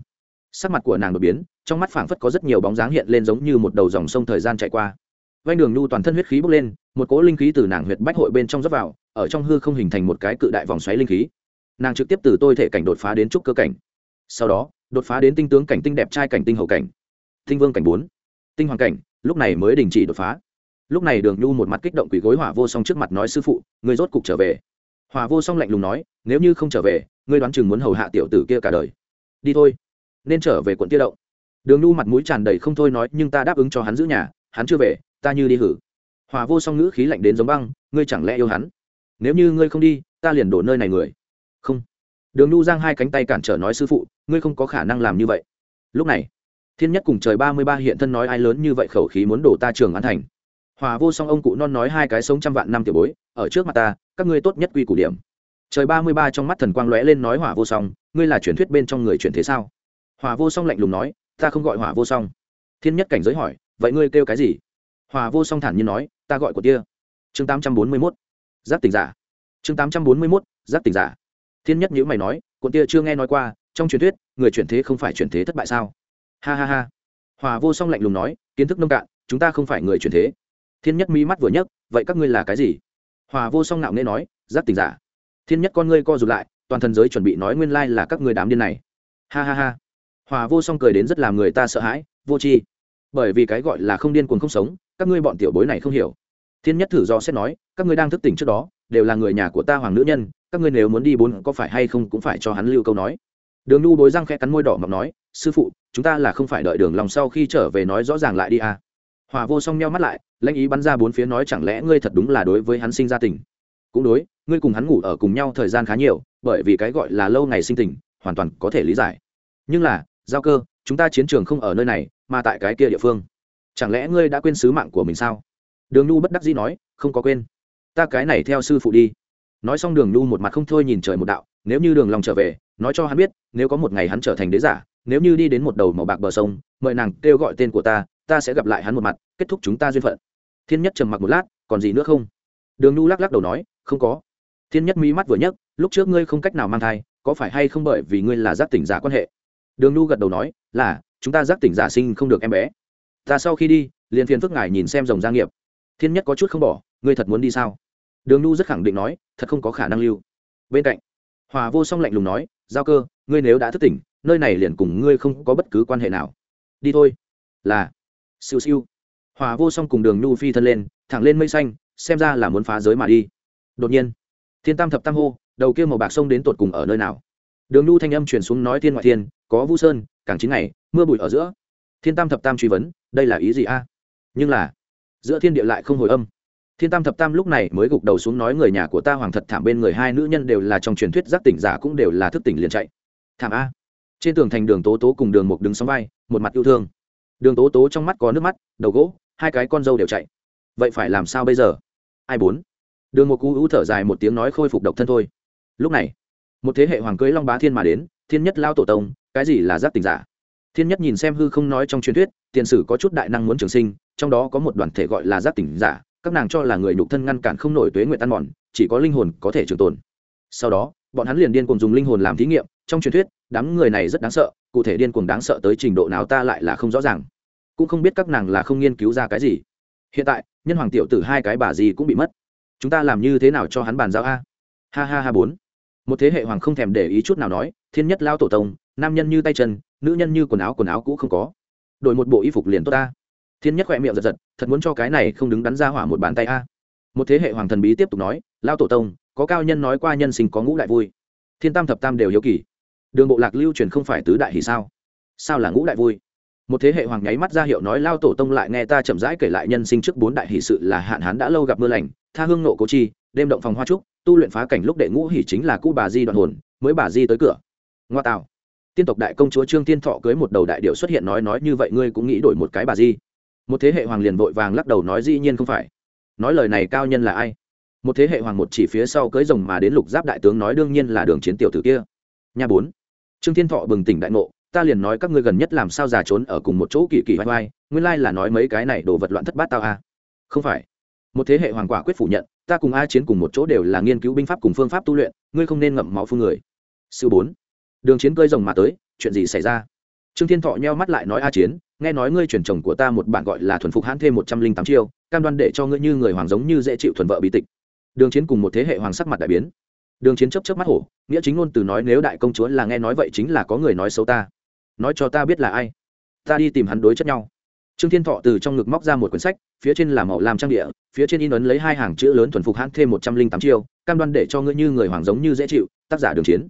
Sắc mặt của nàng đột biến trong mắt phảng phất có rất nhiều bóng dáng hiện lên giống như một đầu dòng sông thời gian chạy qua. Vanh đường nhu toàn thân huyết khí bốc lên, một cỗ linh khí từ nàng huyệt bách hội bên trong dốc vào, ở trong hư không hình thành một cái cự đại vòng xoáy linh khí. Nàng trực tiếp từ tôi thể cảnh đột phá đến trúc cơ cảnh. Sau đó, đột phá đến tinh tướng cảnh, tinh đẹp trai cảnh, tinh hậu cảnh. Tinh vương cảnh bốn, tinh hoàng cảnh, lúc này mới đình chỉ đột phá. Lúc này đường nhu một mặt kích động quỷ gối hỏa vô song trước mặt nói sư phụ, người rốt cục trở về. Hỏa vô song lạnh lùng nói, nếu như không trở về, ngươi đoán chừng muốn hầu hạ tiểu tử kia cả đời. Đi thôi, nên trở về quận kia động đường nhu mặt mũi tràn đầy không thôi nói, nhưng ta đáp ứng cho hắn giữ nhà, hắn chưa về, ta như đi hử. Hòa vô song ngữ khí lạnh đến giống băng, ngươi chẳng lẽ yêu hắn? Nếu như ngươi không đi, ta liền đổ nơi này người. Không. Đường nhu giang hai cánh tay cản trở nói, sư phụ, ngươi không có khả năng làm như vậy. Lúc này, thiên nhất cùng trời ba mươi ba hiện thân nói, ai lớn như vậy khẩu khí muốn đổ ta trường an thành? Hòa vô song ông cụ non nói, hai cái sống trăm vạn năm tiểu bối, ở trước mặt ta, các ngươi tốt nhất quy củ điểm. Trời ba mươi ba trong mắt thần quang lóe lên nói hỏa vô song, ngươi là truyền thuyết bên trong người truyền thế sao? Hỏa vô song lạnh lùng nói ta không gọi hỏa vô song. Thiên nhất cảnh giới hỏi, vậy ngươi kêu cái gì? Hòa vô song thản nhiên nói, ta gọi của tia chương tám trăm bốn mươi mốt. Giáp tỉnh giả. Chương tám trăm bốn mươi mốt, giáp tỉnh giả. Thiên nhất nhữ mày nói, cuộn tia chưa nghe nói qua, trong truyền thuyết, người chuyển thế không phải chuyển thế thất bại sao? Ha ha ha. Hòa vô song lạnh lùng nói, kiến thức nông cạn, chúng ta không phải người chuyển thế. Thiên nhất mi mắt vừa nhấc, vậy các ngươi là cái gì? Hòa vô song nạo nghe nói, giáp tỉnh giả. Thiên nhất con ngươi co rụt lại, toàn thần giới chuẩn bị nói nguyên lai là các ngươi đám điên này. Ha ha ha hòa vô song cười đến rất làm người ta sợ hãi, vô tri, bởi vì cái gọi là không điên cuồng không sống, các ngươi bọn tiểu bối này không hiểu. Thiên nhất thử do xét nói, các ngươi đang thức tỉnh trước đó, đều là người nhà của ta hoàng nữ nhân, các ngươi nếu muốn đi bốn có phải hay không cũng phải cho hắn lưu câu nói. Đường nhu bối răng khẽ cắn môi đỏ mọc nói, sư phụ, chúng ta là không phải đợi đường lòng sau khi trở về nói rõ ràng lại đi à. hòa vô song nheo mắt lại, lãnh ý bắn ra bốn phía nói, chẳng lẽ ngươi thật đúng là đối với hắn sinh ra tình? Cũng đối, ngươi cùng hắn ngủ ở cùng nhau thời gian khá nhiều, bởi vì cái gọi là lâu ngày sinh tình, hoàn toàn có thể lý giải. Nhưng là giao cơ, chúng ta chiến trường không ở nơi này, mà tại cái kia địa phương. Chẳng lẽ ngươi đã quên sứ mạng của mình sao? Đường nhu bất đắc dĩ nói, không có quên. Ta cái này theo sư phụ đi. Nói xong đường nhu một mặt không thôi nhìn trời một đạo, nếu như đường lòng trở về, nói cho hắn biết, nếu có một ngày hắn trở thành đế giả, nếu như đi đến một đầu màu bạc bờ sông, mời nàng kêu gọi tên của ta ta sẽ gặp lại hắn một mặt, kết thúc chúng ta duyên phận. Thiên nhất trầm mặc một lát, còn gì nữa không? Đường nhu lắc lắc đầu nói, không có. Thiên nhất mỹ mắt vừa nhấc, lúc trước ngươi không cách nào mang thai, có phải hay không bởi vì ngươi là giác tỉnh giả quan hệ? Đường nhu gật đầu nói, là, chúng ta giác tỉnh giả sinh không được em bé. Ta sau khi đi, liền phiền phức ngài nhìn xem dòng gia nghiệp. Thiên nhất có chút không bỏ, ngươi thật muốn đi sao? Đường nhu rất khẳng định nói, thật không có khả năng lưu. Bên cạnh, hòa vô song lạnh lùng nói, giao cơ, ngươi nếu đã thức tỉnh, nơi này liền cùng ngươi không có bất cứ quan hệ nào. Đi thôi. Là, siêu siêu. Hòa vô song cùng đường nhu phi thân lên, thẳng lên mây xanh, xem ra là muốn phá giới mà đi. Đột nhiên, thiên tam thập tam hô, đầu kia màu bạc sông đến tột cùng ở nơi nào? Đường nhu thanh âm truyền xuống nói thiên ngoại thiên, có vu sơn, càng chín ngày, mưa bụi ở giữa. Thiên tam thập tam truy vấn, đây là ý gì a? Nhưng là, giữa thiên địa lại không hồi âm. Thiên tam thập tam lúc này mới gục đầu xuống nói người nhà của ta hoàng thật thảm bên người hai nữ nhân đều là trong truyền thuyết giác tỉnh giả cũng đều là thức tỉnh liền chạy. Thảm a. Trên tường thành đường tố tố cùng đường mục đứng sóng vai, một mặt yêu thương. Đường tố tố trong mắt có nước mắt, đầu gỗ, hai cái con dâu đều chạy. Vậy phải làm sao bây giờ? Ai bốn đường một cú u thở dài một tiếng nói khôi phục độc thân thôi. Lúc này một thế hệ hoàng cưới long bá thiên mà đến, thiên nhất lao tổ tông, cái gì là giác tình giả? Thiên nhất nhìn xem hư không nói trong truyền thuyết, tiền sử có chút đại năng muốn trường sinh, trong đó có một đoàn thể gọi là giác tỉnh giả, các nàng cho là người nhục thân ngăn cản không nổi tuế nguyện tan mòn, chỉ có linh hồn có thể trường tồn. Sau đó, bọn hắn liền điên cuồng dùng linh hồn làm thí nghiệm, trong truyền thuyết, đám người này rất đáng sợ, cụ thể điên cuồng đáng sợ tới trình độ nào ta lại là không rõ ràng. Cũng không biết các nàng là không nghiên cứu ra cái gì. Hiện tại, nhân hoàng tiểu tử hai cái bà gì cũng bị mất. Chúng ta làm như thế nào cho hắn bàn giao a? Ha ha ha bốn một thế hệ hoàng không thèm để ý chút nào nói, thiên nhất lao tổ tông, nam nhân như tay chân, nữ nhân như quần áo quần áo cũ không có. Đổi một bộ y phục liền tốt ta. Thiên nhất khỏe miệng giật giật, thật muốn cho cái này không đứng đắn ra hỏa một bàn tay a. Một thế hệ hoàng thần bí tiếp tục nói, lao tổ tông, có cao nhân nói qua nhân sinh có ngũ đại vui. Thiên tam thập tam đều hiếu kỳ. Đường bộ lạc lưu truyền không phải tứ đại thì sao? Sao là ngũ đại vui? Một thế hệ hoàng nháy mắt ra hiệu nói, lao tổ tông lại nghe ta chậm rãi kể lại nhân sinh trước bốn đại hỷ sự là hạn hán đã lâu gặp mưa lành, tha hương nộ cố chi, đêm động phòng hoa trúc tu luyện phá cảnh lúc đệ ngũ hỉ chính là cũ bà di đoạn hồn, mới bà di tới cửa. Ngoa tạo. Tiên tộc đại công chúa trương tiên thọ cưới một đầu đại điệu xuất hiện nói nói như vậy ngươi cũng nghĩ đổi một cái bà di. Một thế hệ hoàng liền vội vàng lắc đầu nói dĩ nhiên không phải. Nói lời này cao nhân là ai? Một thế hệ hoàng một chỉ phía sau cưới rồng mà đến lục giáp đại tướng nói đương nhiên là đường chiến tiểu tử kia. Nhà bốn. Trương thiên thọ bừng tỉnh đại ngộ, ta liền nói các ngươi gần nhất làm sao già trốn ở cùng một chỗ kỳ kỳ vai vai nguyên lai là nói mấy cái này đồ vật loạn thất bát tao a à. không phải một thế hệ hoàng quả quyết phủ nhận, ta cùng a chiến cùng một chỗ đều là nghiên cứu binh pháp cùng phương pháp tu luyện, ngươi không nên ngậm máu phương người. Sư bốn, đường chiến cơi rồng mà tới, chuyện gì xảy ra? Trương thiên thọ nheo mắt lại nói a chiến, nghe nói ngươi chuyển chồng của ta một bạn gọi là thuần phục hãn thêm một trăm linh tám chiêu, cam đoan để cho ngươi như người hoàng giống như dễ chịu thuần vợ bị tịch. Đường chiến cùng một thế hệ hoàng sắc mặt đại biến. Đường chiến chấp chấp mắt hổ, nghĩa chính ngôn từ nói nếu đại công chúa là nghe nói vậy chính là có người nói xấu ta. Nói cho ta biết là ai. Ta đi tìm hắn đối chất nhau. Trương thiên thọ từ trong ngực móc ra một quyển sách phía trên là màu làm trang địa, phía trên in ấn lấy hai hàng chữ lớn thuần phục hãn thêm một trăm linh tám chiêu, cam đoan để cho ngươi như người hoàng giống như dễ chịu, tác giả đường chiến.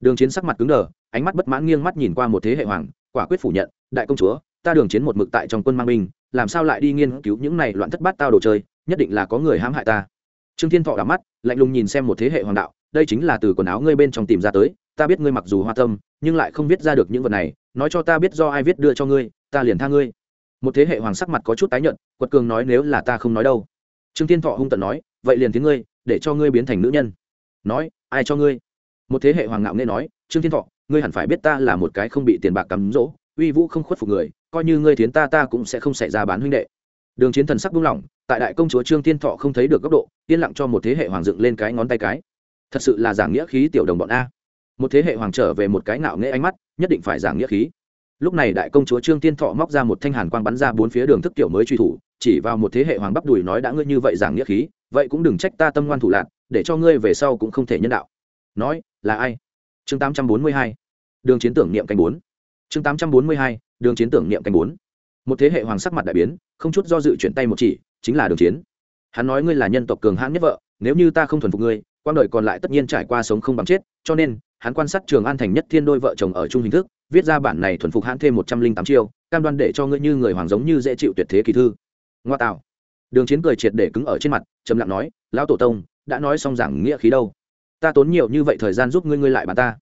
Đường chiến sắc mặt cứng đờ, ánh mắt bất mãn nghiêng mắt nhìn qua một thế hệ hoàng, quả quyết phủ nhận, đại công chúa, ta đường chiến một mực tại trong quân mang binh, làm sao lại đi nghiên cứu những này loạn thất bát tao đồ chơi, nhất định là có người hãm hại ta. Trương thiên thọ đắm mắt, lạnh lùng nhìn xem một thế hệ hoàng đạo, đây chính là từ quần áo ngươi bên trong tìm ra tới, ta biết ngươi mặc dù hoa tâm, nhưng lại không viết ra được những vật này, nói cho ta biết do ai viết đưa cho ngươi, ta liền tha ngươi một thế hệ hoàng sắc mặt có chút tái nhợt, quật cường nói nếu là ta không nói đâu. Trương thiên thọ hung tận nói, vậy liền tiếng ngươi, để cho ngươi biến thành nữ nhân. Nói, ai cho ngươi? Một thế hệ hoàng ngạo nghe nói, trương thiên thọ, ngươi hẳn phải biết ta là một cái không bị tiền bạc cắm rỗ, uy vũ không khuất phục người, coi như ngươi thiến ta ta cũng sẽ không xảy ra bán huynh đệ. Đường chiến thần sắc buông lỏng, tại đại công chúa trương thiên thọ không thấy được góc độ, yên lặng cho một thế hệ hoàng dựng lên cái ngón tay cái. Thật sự là giảng nghĩa khí tiểu đồng bọn a. Một thế hệ hoàng trở về một cái ngạo nghễ ánh mắt, nhất định phải giảng nghĩa khí lúc này đại công chúa trương tiên thọ móc ra một thanh hàn quang bắn ra bốn phía đường thức tiểu mới truy thủ, chỉ vào một thế hệ hoàng bắp đùi nói đã ngươi như vậy giảng nghĩa khí, vậy cũng đừng trách ta tâm ngoan thủ lạc để cho ngươi về sau cũng không thể nhân đạo. Nói, là ai? Chương tám trăm bốn mươi hai, đường chiến tưởng niệm canh bốn. Chương tám trăm bốn mươi hai, đường chiến tưởng niệm canh bốn. Một thế hệ hoàng sắc mặt đại biến, không chút do dự chuyển tay một chỉ, chính là đường chiến. Hắn nói ngươi là nhân tộc cường hãn nhất vợ, nếu như ta không thuần phục ngươi quan đời còn lại tất nhiên trải qua sống không bằng chết, cho nên, hắn quan sát trường an thành nhất thiên đôi vợ chồng ở chung hình thức viết ra bản này thuần phục hãn thêm một trăm linh tám chiêu cam đoan để cho ngươi như người hoàng giống như dễ chịu tuyệt thế kỳ thư. Ngoa tạo. Đường chiến cười triệt để cứng ở trên mặt trầm lặng nói lão tổ tông đã nói xong giảng nghĩa khí đâu? Ta tốn nhiều như vậy thời gian giúp ngươi ngươi lại bàn ta.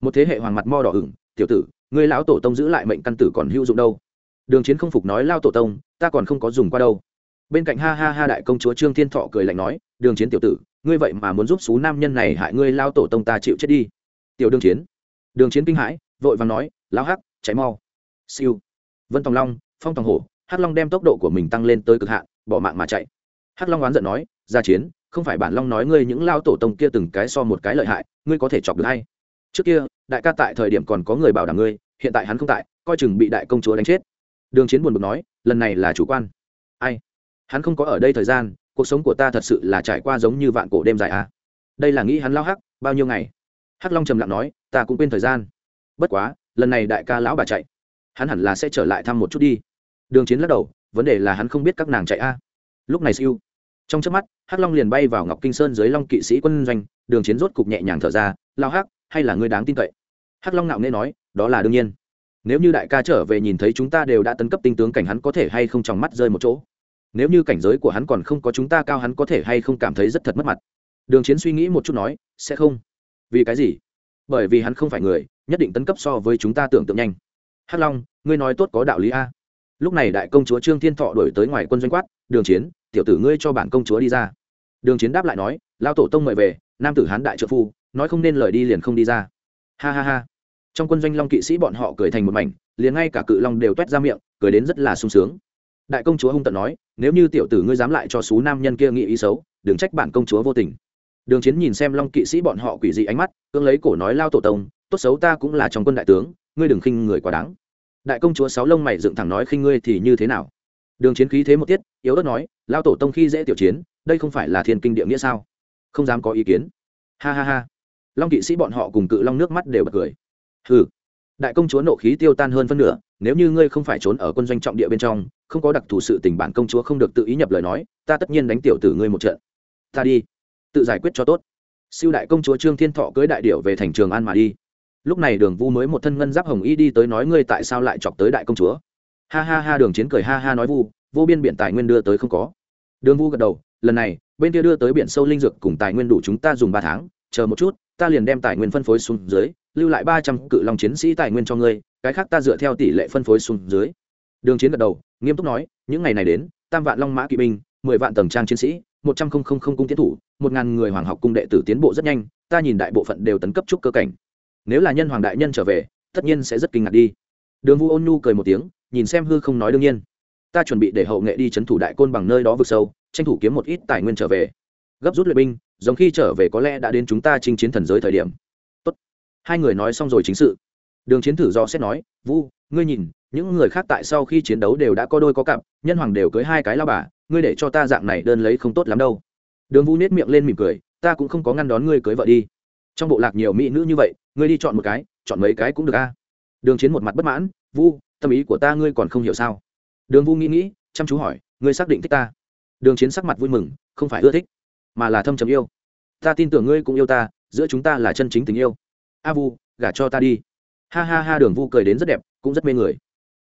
Một thế hệ hoàng mặt mo đỏ hửng, tiểu tử ngươi lão tổ tông giữ lại mệnh căn tử còn hữu dụng đâu? Đường chiến không phục nói lao tổ tông ta còn không có dùng qua đâu. Bên cạnh ha ha ha đại công chúa trương thiên thọ cười lạnh nói đường chiến tiểu tử ngươi vậy mà muốn giúp số nam nhân này hại ngươi lao tổ tông ta chịu chết đi. Tiểu đường chiến. Đường chiến kinh hãi vội vàng nói lao hắc, cháy mau. Siêu. Vân tòng long, phong tòng hổ, hắc long đem tốc độ của mình tăng lên tới cực hạn, bỏ mạng mà chạy. Hắc long oán giận nói ra chiến, không phải bản long nói ngươi những lao tổ tông kia từng cái so một cái lợi hại, ngươi có thể chọc được hay? Trước kia, đại ca tại thời điểm còn có người bảo đảm ngươi, hiện tại hắn không tại, coi chừng bị đại công chúa đánh chết. Đường chiến buồn bực nói, lần này là chủ quan. Ai? Hắn không có ở đây thời gian, cuộc sống của ta thật sự là trải qua giống như vạn cổ đêm dài à. đây là nghĩ hắn lao hắc, bao nhiêu ngày? Hắc long trầm lặng nói, ta cũng quên thời gian bất quá, lần này đại ca lão bà chạy, hắn hẳn là sẽ trở lại thăm một chút đi. Đường chiến lắc đầu, vấn đề là hắn không biết các nàng chạy a. À. lúc này siêu, trong trước mắt, hắc long liền bay vào ngọc kinh sơn dưới long kỵ sĩ quân doanh, đường chiến rốt cục nhẹ nhàng thở ra lao hắc, hay là người đáng tin cậy? Hắc long nạo nghe nói, đó là đương nhiên. Nếu như đại ca trở về nhìn thấy chúng ta đều đã tấn cấp tinh tướng cảnh hắn có thể hay không trong mắt rơi một chỗ? Nếu như cảnh giới của hắn còn không có chúng ta cao hắn có thể hay không cảm thấy rất thật mất mặt? Đường chiến suy nghĩ một chút nói, sẽ không. Vì cái gì? Bởi vì hắn không phải người, nhất định tấn cấp so với chúng ta tưởng tượng nhanh. Hắc long, ngươi nói tốt có đạo lý a. Lúc này đại công chúa trương thiên thọ đổi tới ngoài quân doanh quát, đường chiến, tiểu tử ngươi cho bản công chúa đi ra. Đường chiến đáp lại nói lao tổ tông mời về, nam tử hán đại trợ phu, nói không nên lời đi liền không đi ra. Ha ha ha. Trong quân doanh long kỵ sĩ bọn họ cười thành một mảnh, liền ngay cả cự long đều t u é t ra miệng, cười đến rất là sung sướng. Đại công chúa hung tận nói, nếu như tiểu tử ngươi dám lại cho xú nam nhân kia nghĩ ý xấu, đừng trách bản công chúa vô tình đường chiến nhìn xem long kỵ sĩ bọn họ quỷ dị ánh mắt, cưỡng lấy cổ nói lao tổ tông, tốt xấu ta cũng là trong quân đại tướng, ngươi đừng khinh người quá đáng. Đại công chúa sáu lông mày dựng thẳng nói, khinh ngươi thì như thế nào? Đường chiến khí thế một tiết, yếu ớt nói, lao tổ tông khi dễ tiểu chiến, đây không phải là thiên kinh địa nghĩa sao? Không dám có ý kiến. Ha ha ha. Long kỵ sĩ bọn họ cùng cự long nước mắt đều bật cười. Hừ. Đại công chúa nộ khí tiêu tan hơn phân nửa, nếu như ngươi không phải trốn ở quân doanh trọng địa bên trong, không có đặc thù sự tình bản công chúa không được tự ý nhập lời nói, ta tất nhiên đánh tiểu tử ngươi một trận. Ta đi tự giải quyết cho tốt. Siêu đại công chúa trương thiên thọ cưới đại điệu về thành trường an mà đi. Lúc này đường vu mới một thân ngân giáp hồng y đi tới nói ngươi tại sao lại chọc tới đại công chúa. Ha ha ha, đường chiến cười ha ha nói vu, vô biên biển tài nguyên đưa tới không có. Đường vu gật đầu, lần này, bên kia đưa tới biển sâu linh dược cùng tài nguyên đủ chúng ta dùng ba tháng, chờ một chút, ta liền đem tài nguyên phân phối xuống dưới, lưu lại ba trăm cự long chiến sĩ tài nguyên cho ngươi, cái khác ta dựa theo tỷ lệ phân phối xuống dưới. Đường chiến gật đầu, nghiêm túc nói, những ngày này đến, tam vạn long mã kỵ binh, mười vạn tầng trang chiến sĩ một trăm không không không cung tiến thủ, một ngàn người hoàng học cung đệ tử tiến bộ rất nhanh, ta nhìn đại bộ phận đều tấn cấp trúc cơ cảnh. Nếu là nhân hoàng đại nhân trở về, tất nhiên sẽ rất kinh ngạc đi. Đường vu ôn nhu cười một tiếng, nhìn xem hư không nói đương nhiên. Ta chuẩn bị để hậu nghệ đi c h ấ n thủ đại côn bằng nơi đó vực sâu, tranh thủ kiếm một ít tài nguyên trở về. Gấp rút luyện binh, giống khi trở về có lẽ đã đến chúng ta chinh chiến thần giới thời điểm. Tốt. hai người nói xong rồi chính sự. Đường chiến thử do xét nói, vu, ngươi nhìn, những người khác tại sau khi chiến đấu đều đã có đôi có cặp, nhân hoàng đều cưới hai cái lao bà ngươi để cho ta dạng này đơn lấy không tốt lắm đâu. Đường vu nết miệng lên mỉm cười, ta cũng không có ngăn đón ngươi cưới vợ đi. Trong bộ lạc nhiều mỹ nữ như vậy, ngươi đi chọn một cái, chọn mấy cái cũng được a. Đường chiến một mặt bất mãn vu tâm ý của ta ngươi còn không hiểu sao? Đường vu nghĩ nghĩ, chăm chú hỏi, ngươi xác định thích ta? Đường chiến sắc mặt vui mừng, không phải ưa thích, mà là thâm trầm yêu. Ta tin tưởng ngươi cũng yêu ta, giữa chúng ta là chân chính tình yêu. A vu, gả cho ta đi. Ha ha ha, đường vu cười đến rất đẹp, cũng rất mê người.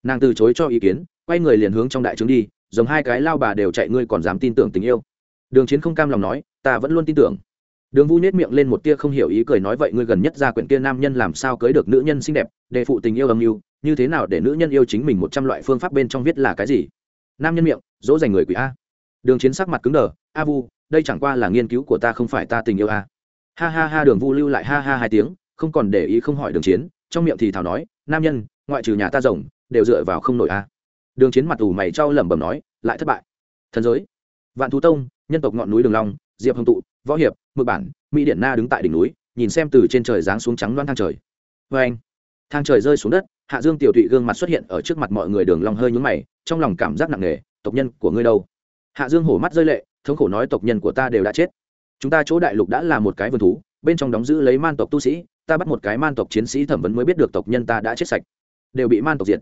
Nàng từ chối cho ý kiến, quay người liền hướng trong đại trướng đi giống hai cái lao bà đều chạy, ngươi còn dám tin tưởng tình yêu? Đường chiến không cam lòng nói, ta vẫn luôn tin tưởng. Đường vu nhét miệng lên một tia không hiểu ý cười nói, vậy ngươi gần nhất ra quyển kia nam nhân làm sao cưới được nữ nhân xinh đẹp, để phụ tình yêu âm mưu, như thế nào để nữ nhân yêu chính mình một trăm loại phương pháp bên trong viết là cái gì? Nam nhân miệng, dỗ dành người quỷ a. Đường chiến sắc mặt cứng đờ, a vu, đây chẳng qua là nghiên cứu của ta, không phải ta tình yêu a. Ha ha ha, đường vu lưu lại ha ha hai tiếng, không còn để ý không hỏi đường chiến, trong miệng thì thảo nói, nam nhân, ngoại trừ nhà ta rồng, đều dựa vào không nổi a đường chiến mặt ủ mày trao lẩm bẩm nói, lại thất bại. Thần giới. Vạn thú tông, nhân tộc ngọn núi đường long, diệp hồng tụ, võ hiệp mực bản, mỹ điển na đứng tại đỉnh núi, nhìn xem từ trên trời giáng xuống trắng loan thang trời. Vê anh, thang trời rơi xuống đất, hạ dương tiểu thụy gương mặt xuất hiện ở trước mặt mọi người đường long hơi nhún mày, trong lòng cảm giác nặng nề, tộc nhân của ngươi đâu? Hạ dương hổ mắt rơi lệ, thống khổ nói tộc nhân của ta đều đã chết. Chúng ta chỗ đại lục đã là một cái vườn thú, bên trong đóng giữ lấy man tộc tu sĩ, ta bắt một cái man tộc chiến sĩ thẩm vấn mới biết được tộc nhân ta đã chết sạch. Đều bị man tộc diệt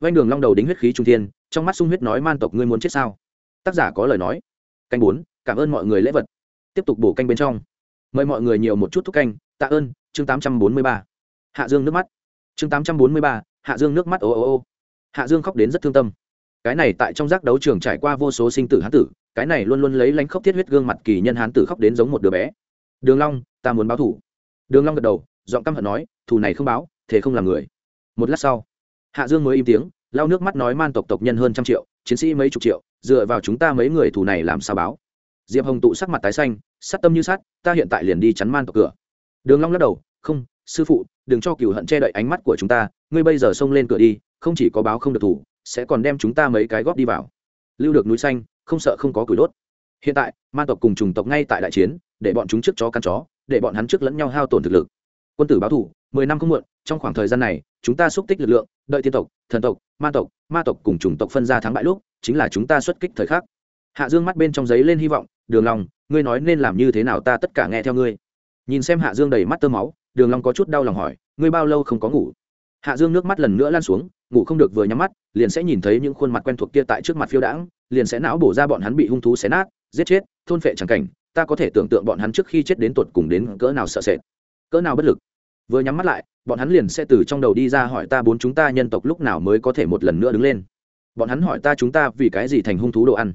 vanh đường long đầu đính huyết khí trung thiên, trong mắt sung huyết nói man tộc ngươi muốn chết sao? Tác giả có lời nói. Canh bốn, cảm ơn mọi người lễ vật. Tiếp tục bổ canh bên trong. Mời mọi người nhiều một chút thúc canh. Tạ ơn, chương tám trăm bốn mươi ba. Hạ dương nước mắt. Chương tám trăm bốn mươi ba, hạ dương nước mắt, ô ô ô. Hạ dương khóc đến rất thương tâm. Cái này tại trong giác đấu trường trải qua vô số sinh tử hán tử, cái này luôn luôn lấy lánh khóc thiết huyết gương mặt kỳ nhân hán tử khóc đến giống một đứa bé. Đường long, ta muốn báo thủ. Đường long gật đầu, giọng căm hận nói, thù này không báo thế không làm người. Một lát sau hạ dương mới im tiếng lao nước mắt nói man tộc tộc nhân hơn trăm triệu chiến sĩ mấy chục triệu dựa vào chúng ta mấy người thủ này làm sao báo? Diệp hồng tụ sắc mặt tái xanh sắt tâm như sắt, ta hiện tại liền đi chắn man tộc cửa. Đường long lắc đầu không sư phụ đừng cho cửu hận che đậy ánh mắt của chúng ta ngươi bây giờ xông lên cửa đi không chỉ có báo không được thủ sẽ còn đem chúng ta mấy cái góp đi vào. Lưu được núi xanh không sợ không có củi đốt. Hiện tại man tộc cùng trùng tộc ngay tại đại chiến để bọn chúng trước chó căn chó để bọn hắn trước lẫn nhau hao tổn thực lực. Quân tử báo thủ mười năm không muộn trong khoảng thời gian này chúng ta xúc tích lực lượng, đợi tiên tộc, thần tộc, ma tộc ma tộc cùng chủng tộc phân ra thắng bại lúc, chính là chúng ta xuất kích thời khắc. Hạ dương mắt bên trong giấy lên hy vọng, đường long, ngươi nói nên làm như thế nào ta tất cả nghe theo ngươi. Nhìn xem hạ dương đầy mắt tơ máu, đường long có chút đau lòng hỏi, ngươi bao lâu không có ngủ? Hạ dương nước mắt lần nữa lan xuống, ngủ không được vừa nhắm mắt, liền sẽ nhìn thấy những khuôn mặt quen thuộc kia tại trước mặt phiêu đãng, liền sẽ não bổ ra bọn hắn bị hung thú xé nát, giết chết, thôn phệ chẳng cảnh, ta có thể tưởng tượng bọn hắn trước khi chết đến tột cùng đến cỡ nào sợ sệt, cỡ nào bất lực vừa nhắm mắt lại, bọn hắn liền sẽ từ trong đầu đi ra hỏi ta bốn chúng ta nhân tộc lúc nào mới có thể một lần nữa đứng lên. Bọn hắn hỏi ta chúng ta vì cái gì thành hung thú đồ ăn.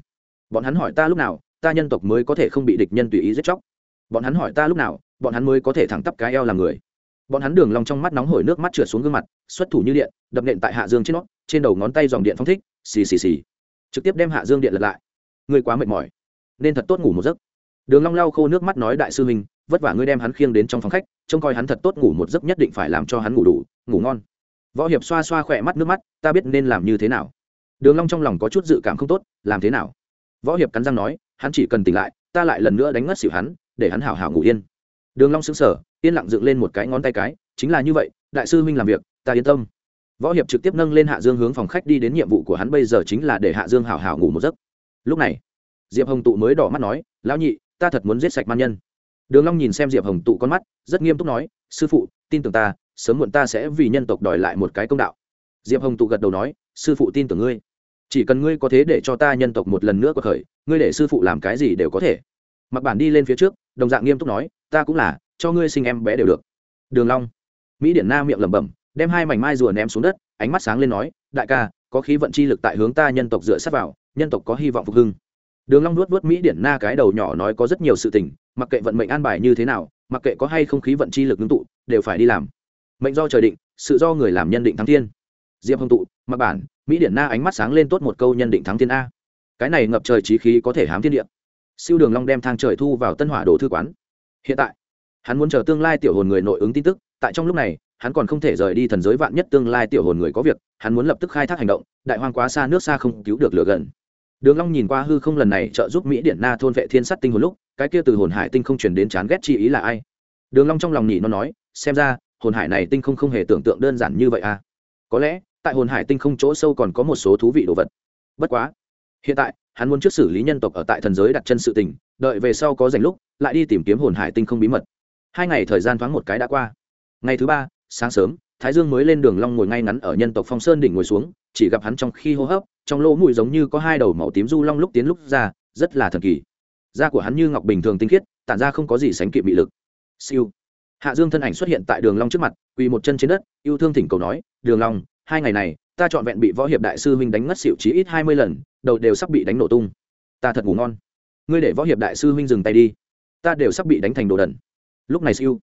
Bọn hắn hỏi ta lúc nào, ta nhân tộc mới có thể không bị địch nhân tùy ý giết chóc. Bọn hắn hỏi ta lúc nào, bọn hắn mới có thể thẳng tắp cái eo làm người. Bọn hắn đường lòng trong mắt nóng hổi nước mắt trượt xuống gương mặt, xuất thủ như điện, đập nện tại hạ dương trên nó, trên đầu ngón tay dòng điện phong thích, xì xì xì. Trực tiếp đem hạ dương điện lật lại. Ngươi quá mệt mỏi, nên thật tốt ngủ một giấc. Đường long lau khô nước mắt nói đại sư huynh vất vả ngươi đem hắn khiêng đến trong phòng khách, trông coi hắn thật tốt ngủ một giấc nhất định phải làm cho hắn ngủ đủ, ngủ ngon. Võ hiệp xoa xoa khỏe mắt nước mắt, ta biết nên làm như thế nào. Đường long trong lòng có chút dự cảm không tốt, làm thế nào? Võ hiệp cắn răng nói, hắn chỉ cần tỉnh lại, ta lại lần nữa đánh ngất xỉu hắn, để hắn hảo hảo ngủ yên. Đường long sững sờ, yên lặng dựng lên một cái ngón tay cái, chính là như vậy, đại sư huynh làm việc, ta yên tâm. Võ hiệp trực tiếp nâng lên hạ dương hướng phòng khách đi đến nhiệm vụ của hắn bây giờ chính là để hạ dương hảo hảo ngủ một giấc. Lúc này, diệp hồng tụ mới đỏ mắt nói, lão nhị, ta thật muốn giết sạch man nhân đường long nhìn xem diệp hồng tụ con mắt, rất nghiêm túc nói, sư phụ, tin tưởng ta, sớm muộn ta sẽ vì nhân tộc đòi lại một cái công đạo. Diệp hồng tụ gật đầu nói, sư phụ tin tưởng ngươi. Chỉ cần ngươi có thế để cho ta nhân tộc một lần nữa có khởi, ngươi để sư phụ làm cái gì đều có thể. Mặc bản đi lên phía trước, đồng dạng nghiêm túc nói, ta cũng là, cho ngươi sinh em bé đều được. Đường long, mỹ điển na miệng lẩm bẩm, đem hai mảnh mai rùa ném xuống đất, ánh mắt sáng lên nói, đại ca, có khí vận chi lực tại hướng ta nhân tộc dựa sát vào, nhân tộc có hy vọng phục hưng. Đường long nuốt nuốt mỹ điển na cái đầu nhỏ nói có rất nhiều sự tình mặc kệ vận mệnh an bài như thế nào, mặc kệ có hay không khí vận chi lực ngưng tụ, đều phải đi làm. Mệnh do trời định, sự do người làm nhân định thắng thiên. Diệp hồng tụ, mặc bản, mỹ điển na ánh mắt sáng lên tốt một câu nhân định thắng thiên a. Cái này ngập trời trí khí có thể hám thiên địa. Siêu đường long đem thang trời thu vào tân hỏa đồ thư quán. Hiện tại, hắn muốn chờ tương lai tiểu hồn người nội ứng tin tức, tại trong lúc này, hắn còn không thể rời đi thần giới vạn nhất tương lai tiểu hồn người có việc, hắn muốn lập tức khai thác hành động, đại hoang quá xa nước xa không cứu được lửa gần. Đường long nhìn qua hư không lần này trợ giúp mỹ điển na thôn vệ thiên sắt tinh hồn lúc cái kia từ hồn hải tinh không truyền đến chán ghét chi ý là ai? Đường long trong lòng nhỉ nó nói, xem ra, hồn hải này tinh không không hề tưởng tượng đơn giản như vậy à. Có lẽ, tại hồn hải tinh không chỗ sâu còn có một số thú vị đồ vật. Bất quá, hiện tại, hắn muốn trước xử lý nhân tộc ở tại thần giới đặt chân sự tình, đợi về sau có dành lúc, lại đi tìm kiếm hồn hải tinh không bí mật. Hai ngày thời gian thoáng một cái đã qua. Ngày thứ ba, sáng sớm, thái dương mới lên đường long ngồi ngay ngắn ở nhân tộc phong sơn đỉnh ngồi xuống, chỉ gặp hắn trong khi hô hấp, trong lỗ mũi giống như có hai đầu màu tím du long lúc tiến lúc ra, rất là thần kỳ da của hắn như ngọc bình thường tinh khiết, tản ra không có gì sánh kịp bị lực. Siêu. Hạ dương thân ảnh xuất hiện tại đường long trước mặt, quỳ một chân trên đất, yêu thương thỉnh cầu nói, đường long, hai ngày này, ta chọn vẹn bị võ hiệp đại sư huynh đánh ngất xỉu chí ít hai mươi lần, đầu đều sắp bị đánh nổ tung. Ta thật ngủ ngon. Ngươi để võ hiệp đại sư huynh dừng tay đi. Ta đều sắp bị đánh thành đồ đần. Lúc này siêu,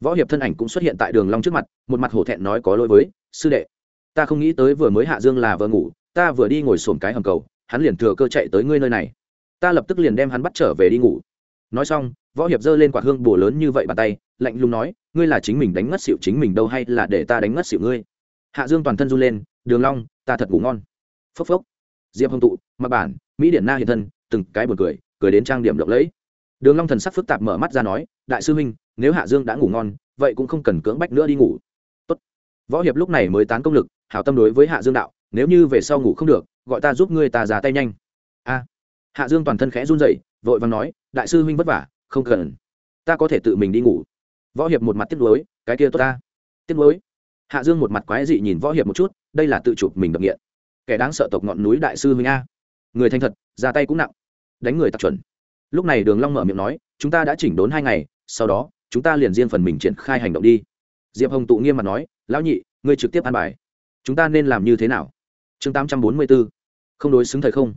võ hiệp thân ảnh cũng xuất hiện tại đường long trước mặt, một mặt hổ thẹn nói có lỗi với, sư đệ, ta không nghĩ tới vừa mới hạ dương là vừa ngủ, ta vừa đi ngồi sồn cái hầm cầu, hắn liền thừa cơ chạy tới ngươi nơi này ta lập tức liền đem hắn bắt trở về đi ngủ. Nói xong, võ hiệp giơ lên quả hương bùa lớn như vậy bàn tay, lạnh lùng nói, ngươi là chính mình đánh ngất xịu chính mình đâu hay là để ta đánh ngất xịu ngươi? Hạ dương toàn thân run lên, đường long, ta thật ngủ ngon. Phốc phốc. Diệp hồng tụ, mặc bản, mỹ điển na hiện thân, từng cái buồn cười cười đến trang điểm lộng lẫy. Đường long thần sắc phức tạp mở mắt ra nói, đại sư huynh, nếu hạ dương đã ngủ ngon, vậy cũng không cần cưỡng bách nữa đi ngủ. Tốt. võ hiệp lúc này mới tán công lực, hảo tâm đối với hạ dương đạo, nếu như về sau ngủ không được, gọi ta giúp ngươi ta ra tay nhanh hạ dương toàn thân khẽ run rẩy, vội vàng nói, đại sư huynh vất vả, không cần. Ta có thể tự mình đi ngủ. Võ hiệp một mặt tiếc nuối, cái kia tốt ta. Tiếc nuối. Hạ dương một mặt quái dị nhìn võ hiệp một chút, đây là tự chụp mình đập nghiện. Kẻ đáng sợ tộc ngọn núi đại sư huynh a. Người thành thật, ra tay cũng nặng. Đánh người tặc chuẩn. Lúc này đường long mở miệng nói, chúng ta đã chỉnh đốn hai ngày, sau đó, chúng ta liền riêng phần mình triển khai hành động đi. Diệp hồng tụ nghiêm mặt nói, lão nhị, ngươi trực tiếp an bài. Chúng ta nên làm như thế nào? Chương 844 không đối xứng thời không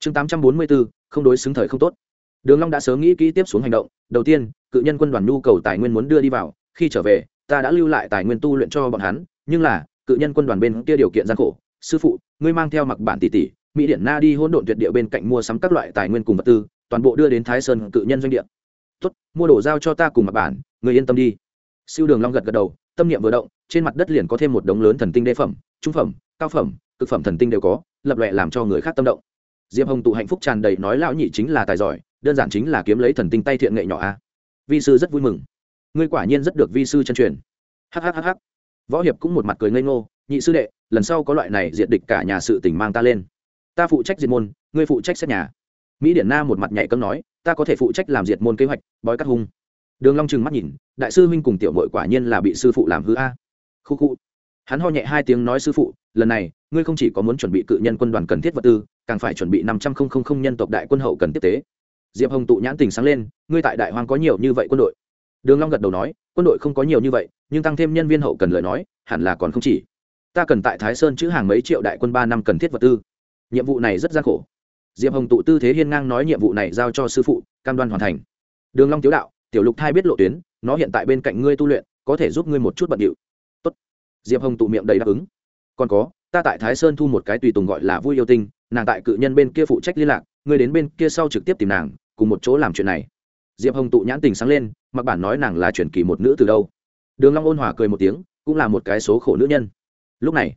chương 844 không đối xứng thời không tốt. Đường long đã sớm nghĩ kỹ tiếp xuống hành động. Đầu tiên, cự nhân quân đoàn nhu cầu tài nguyên muốn đưa đi vào. Khi trở về, ta đã lưu lại tài nguyên tu luyện cho bọn hắn. Nhưng là, cự nhân quân đoàn bên kia điều kiện gian khổ. Sư phụ, ngươi mang theo mặc bản tỷ tỷ, mỹ điển na đi hỗn độn tuyệt địa bên cạnh mua sắm các loại tài nguyên cùng vật tư, toàn bộ đưa đến thái sơn cự nhân doanh địa. Tốt, mua đồ giao cho ta cùng mặc bản người yên tâm đi. Siêu đường long gật gật đầu, tâm niệm vừa động, trên mặt đất liền có thêm một đống lớn thần tinh đế phẩm, trung phẩm, cao phẩm, cực phẩm thần tinh đều có, lập lệ làm cho người khác tâm động diệp hồng tụ hạnh phúc tràn đầy nói lão nhị chính là tài giỏi, đơn giản chính là kiếm lấy thần tinh tay thiện nghệ nhỏ a. Vi sư rất vui mừng. Ngươi quả nhiên rất được vi sư chân truyền. Hhhh võ hiệp cũng một mặt cười ngây ngô, nhị sư đệ, lần sau có loại này diện địch cả nhà sự tình mang ta lên. Ta phụ trách diệt môn, ngươi phụ trách xét nhà. Mỹ điển na một mặt nhảy cấm nói, ta có thể phụ trách làm diệt môn kế hoạch, bói cắt hung. Đường long trừng mắt nhìn, đại sư huynh cùng tiểu mội quả nhiên là bị sư phụ làm hư a. Khu khu. Hắn ho nhẹ hai tiếng nói sư phụ, lần này, ngươi không chỉ có muốn chuẩn bị cự nhân quân đoàn cần thiết vật tư càng phải chuẩn bị năm trăm linh nhân tộc đại quân hậu cần tiếp tế. Diệp hồng tụ nhãn tình sáng lên, ngươi tại đại hoang có nhiều như vậy quân đội? Đường long gật đầu nói, quân đội không có nhiều như vậy, nhưng tăng thêm nhân viên hậu cần lời nói, hẳn là còn không chỉ. Ta cần tại thái sơn chữ hàng mấy triệu đại quân ba năm cần thiết vật tư. Nhiệm vụ này rất gian khổ. Diệp hồng tụ tư thế hiên ngang nói nhiệm vụ này giao cho sư phụ, cam đoan hoàn thành. Đường long tiếu đạo, tiểu lục thai biết lộ tuyến, nó hiện tại bên cạnh ngươi tu luyện, có thể giúp ngươi một chút bận điệu. Tốt. Diệp hồng tụ miệng đầy đáp ứng. Còn có, ta tại thái sơn thu một cái tùy tùng gọi là vui yêu tinh nàng tại cự nhân bên kia phụ trách liên lạc, ngươi đến bên kia sau trực tiếp tìm nàng, cùng một chỗ làm chuyện này. Diệp hồng tụ nhãn tình sáng lên, mặc bản nói nàng là truyền kỳ một nữ từ đâu. Đường long ôn hòa cười một tiếng, cũng là một cái số khổ nữ nhân. Lúc này,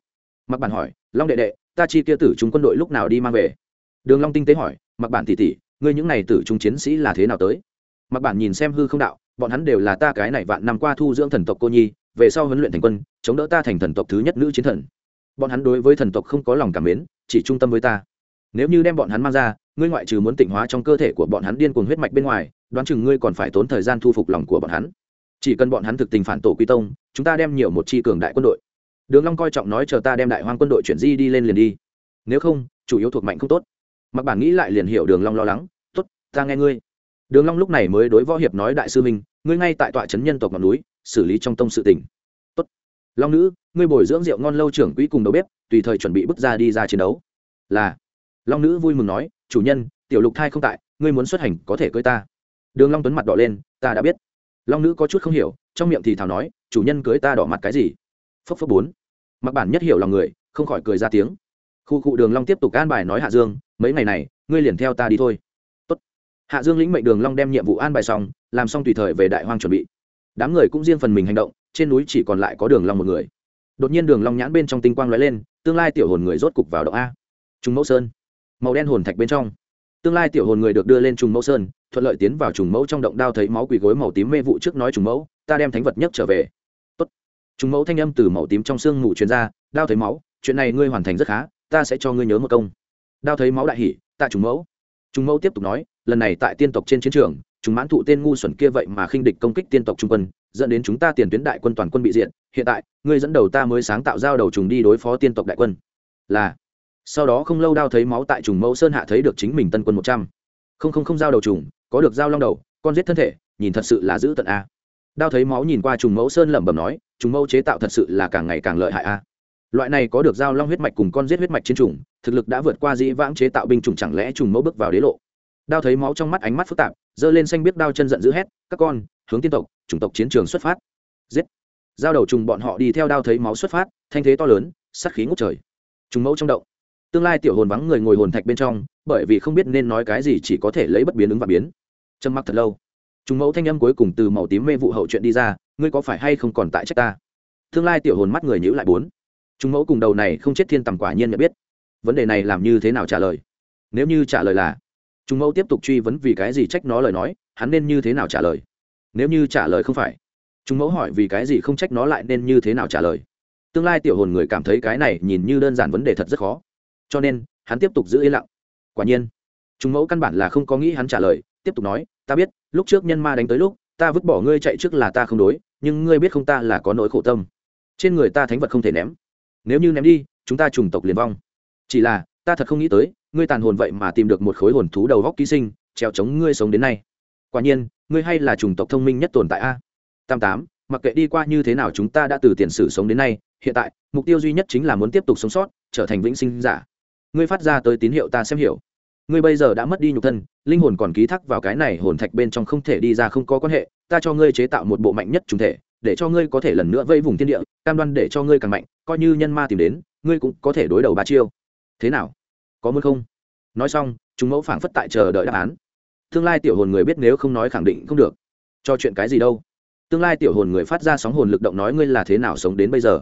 mặc bản hỏi, long đệ đệ, ta chi kia tử chúng quân đội lúc nào đi mang về? Đường long tinh tế hỏi, mặc bản tỷ tỷ, ngươi những này tử chúng chiến sĩ là thế nào tới? Mặc bản nhìn xem hư không đạo, bọn hắn đều là ta cái này vạn năm qua thu dưỡng thần tộc cô nhi, về sau huấn luyện thành quân, chống đỡ ta thành thần tộc thứ nhất nữ chiến thần bọn hắn đối với thần tộc không có lòng cảm mến, chỉ trung tâm với ta. Nếu như đem bọn hắn mang ra, ngươi ngoại trừ muốn tịnh hóa trong cơ thể của bọn hắn điên cuồng huyết mạch bên ngoài, đoán chừng ngươi còn phải tốn thời gian thu phục lòng của bọn hắn. Chỉ cần bọn hắn thực tình phản tổ quy tông, chúng ta đem nhiều một chi cường đại quân đội. Đường long coi trọng nói chờ ta đem đại hoang quân đội chuyển di đi lên liền đi. Nếu không, chủ yếu thuộc mạnh không tốt. Mặc bản nghĩ lại liền hiểu đường long lo lắng. Tốt, ta nghe ngươi. Đường long lúc này mới đối võ hiệp nói đại sư minh ngươi ngay tại tọa trấn nhân tộc ngọn núi, xử lý trong tông sự tình. Tốt. Long nữ ngươi bồi dưỡng rượu ngon lâu trưởng quỹ cùng đầu bếp, tùy thời chuẩn bị bước ra đi ra chiến đấu. Là. Long nữ vui mừng nói, chủ nhân, tiểu lục thai không tại, ngươi muốn xuất hành có thể cưới ta. Đường long tuấn mặt đỏ lên, ta đã biết. Long nữ có chút không hiểu, trong miệng thì thào nói, chủ nhân cưới ta đỏ mặt cái gì? Phấp phấp bốn. Mặc bản nhất hiểu lòng người, không khỏi cười ra tiếng. Khu cụ đường long tiếp tục an bài nói hạ dương, mấy ngày này, ngươi liền theo ta đi thôi. Tốt. hạ dương lĩnh mệnh đường long đem nhiệm vụ an bài xong, làm xong tùy thời về đại hoang chuẩn bị. Đám người cũng riêng phần mình hành động, trên núi chỉ còn lại có đường long một người đột nhiên đường long nhãn bên trong tinh quang lóe lên, tương lai tiểu hồn người rốt cục vào động a. Trùng mẫu sơn. Màu đen hồn thạch bên trong. Tương lai tiểu hồn người được đưa lên trùng mẫu sơn, thuận lợi tiến vào trùng mẫu trong động đao thấy máu quỳ gối màu tím mê vụ trước nói trùng mẫu, ta đem thánh vật nhất trở về. Tốt. Trùng mẫu thanh âm từ màu tím trong xương ngủ truyền ra, đao thấy máu, chuyện này ngươi hoàn thành rất khá, ta sẽ cho ngươi nhớ một công. Đao thấy máu đại hỉ tại trùng mẫu. Trùng mẫu tiếp tục nói, lần này tại tiên tộc trên chiến trường chúng mãn thụ tên ngu xuẩn kia vậy mà khinh địch công kích tiên tộc trung quân, dẫn đến chúng ta tiền tuyến đại quân toàn quân bị diện hiện tại, ngươi dẫn đầu ta mới sáng tạo giao đầu trùng đi đối phó tiên tộc đại quân. Là. Sau đó không lâu đao thấy máu tại trùng mẫu sơn hạ thấy được chính mình tân quân một trăm. Không không không giao đầu trùng, có được giao long đầu, con giết thân thể, nhìn thật sự là giữ tận a. Đao thấy máu nhìn qua trùng mẫu sơn lẩm bẩm nói, trùng mẫu chế tạo thật sự là càng ngày càng lợi hại a. Loại này có được giao long huyết mạch cùng con giết huyết mạch trên trùng, thực lực đã vượt qua dĩ vãng chế tạo binh chủng chẳng lẽ trùng mẫu bước vào đế lộ? Đao thấy máu trong mắt ánh mắt phức tạp, giơ lên xanh biết đao chân giận dữ hét, các con, hướng tiên tộc, chủng tộc chiến trường xuất phát. Giết! Giao đầu trùng bọn họ đi theo đao thấy máu xuất phát, thanh thế to lớn, sát khí ngút trời. Trùng mẫu trong động. Tương lai tiểu hồn vắng người ngồi hồn thạch bên trong, bởi vì không biết nên nói cái gì chỉ có thể lấy bất biến ứng và biến. Trầm mặc thật lâu. Trùng mẫu thanh âm cuối cùng từ màu tím mê vụ hậu chuyện đi ra, ngươi có phải hay không còn tại trách ta? Tương lai tiểu hồn mắt người nhữ lại bốn. Trùng mẫu cùng đầu này không chết thiên tầm quả nhiên nhận biết. Vấn đề này làm như thế nào trả lời? Nếu như trả lời là trùng mẫu tiếp tục truy vấn vì cái gì trách nó lời nói, hắn nên như thế nào trả lời? Nếu như trả lời không phải trùng mẫu hỏi vì cái gì không trách nó lại nên như thế nào trả lời? Tương lai tiểu hồn người cảm thấy cái này nhìn như đơn giản vấn đề thật rất khó. Cho nên, hắn tiếp tục giữ yên lặng. Quả nhiên trùng mẫu căn bản là không có nghĩ hắn trả lời, tiếp tục nói, ta biết, lúc trước nhân ma đánh tới lúc, ta vứt bỏ ngươi chạy trước là ta không đối, nhưng ngươi biết không ta là có nỗi khổ tâm. Trên người ta thánh vật không thể ném. Nếu như ném đi, chúng ta trùng tộc liền vong. Chỉ là, ta thật không nghĩ tới ngươi tàn hồn vậy mà tìm được một khối hồn thú đầu góc ký sinh, treo chống ngươi sống đến nay. Quả nhiên, ngươi hay là chủng tộc thông minh nhất tồn tại a. Tam tám, mặc kệ đi qua như thế nào chúng ta đã từ tiền sử sống đến nay, hiện tại, mục tiêu duy nhất chính là muốn tiếp tục sống sót, trở thành vĩnh sinh giả. Ngươi phát ra tới tín hiệu ta xem hiểu. Ngươi bây giờ đã mất đi nhục thân, linh hồn còn ký thác vào cái này hồn thạch bên trong không thể đi ra không có quan hệ, ta cho ngươi chế tạo một bộ mạnh nhất trùng thể, để cho ngươi có thể lần nữa vây vùng thiên địa, cam đoan để cho ngươi càng mạnh, coi như nhân ma tìm đến, ngươi cũng có thể đối đầu ba chiêu. Thế nào? Có muốn không? Nói xong, chúng mẫu phảng phất tại chờ đợi đáp án. Tương lai tiểu hồn người biết nếu không nói khẳng định không được. Cho chuyện cái gì đâu? Tương lai tiểu hồn người phát ra sóng hồn lực động nói ngươi là thế nào sống đến bây giờ?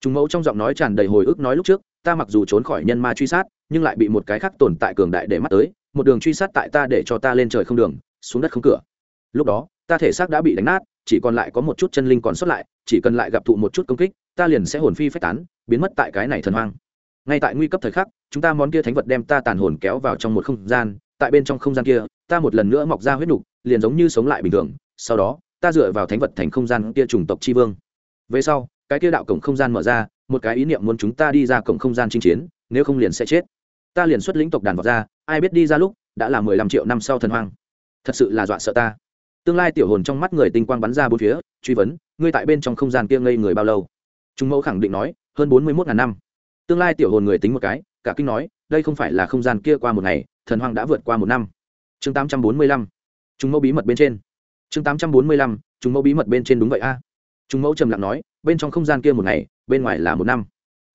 Chúng mẫu trong giọng nói tràn đầy hồi ức nói lúc trước, ta mặc dù trốn khỏi nhân ma truy sát, nhưng lại bị một cái khác tồn tại cường đại để mắt tới, một đường truy sát tại ta để cho ta lên trời không đường, xuống đất không cửa. Lúc đó, ta thể xác đã bị đánh nát, chỉ còn lại có một chút chân linh còn sót lại, chỉ cần lại gặp thụ một chút công kích, ta liền sẽ hồn phi phách tán, biến mất tại cái này thần hoang ngay tại nguy cấp thời khắc, chúng ta món kia thánh vật đem ta tàn hồn kéo vào trong một không gian, tại bên trong không gian kia, ta một lần nữa mọc ra huyết nục, liền giống như sống lại bình thường. Sau đó, ta dựa vào thánh vật thành không gian kia chủng tộc tri vương. Về sau, cái kia đạo cổng không gian mở ra, một cái ý niệm muốn chúng ta đi ra cổng không gian chinh chiến, nếu không liền sẽ chết. Ta liền xuất lĩnh tộc đàn vọt ra, ai biết đi ra lúc, đã là mười lăm triệu năm sau thần hoang. Thật sự là dọa sợ ta. Tương lai tiểu hồn trong mắt người tinh quang bắn ra bốn phía, truy vấn, ngươi tại bên trong không gian kia ngây người bao lâu? Trung mẫu khẳng định nói, hơn bốn mươi một ngàn năm tương lai tiểu hồn người tính một cái, cả kinh nói, đây không phải là không gian kia qua một ngày, thần hoang đã vượt qua một năm. Chương tám trăm bốn mươi lăm chúng mẫu bí mật bên trên. Chương tám trăm bốn mươi lăm chúng mẫu bí mật bên trên đúng vậy a. À. trung mẫu trầm lặng nói, bên trong không gian kia một ngày, bên ngoài là một năm.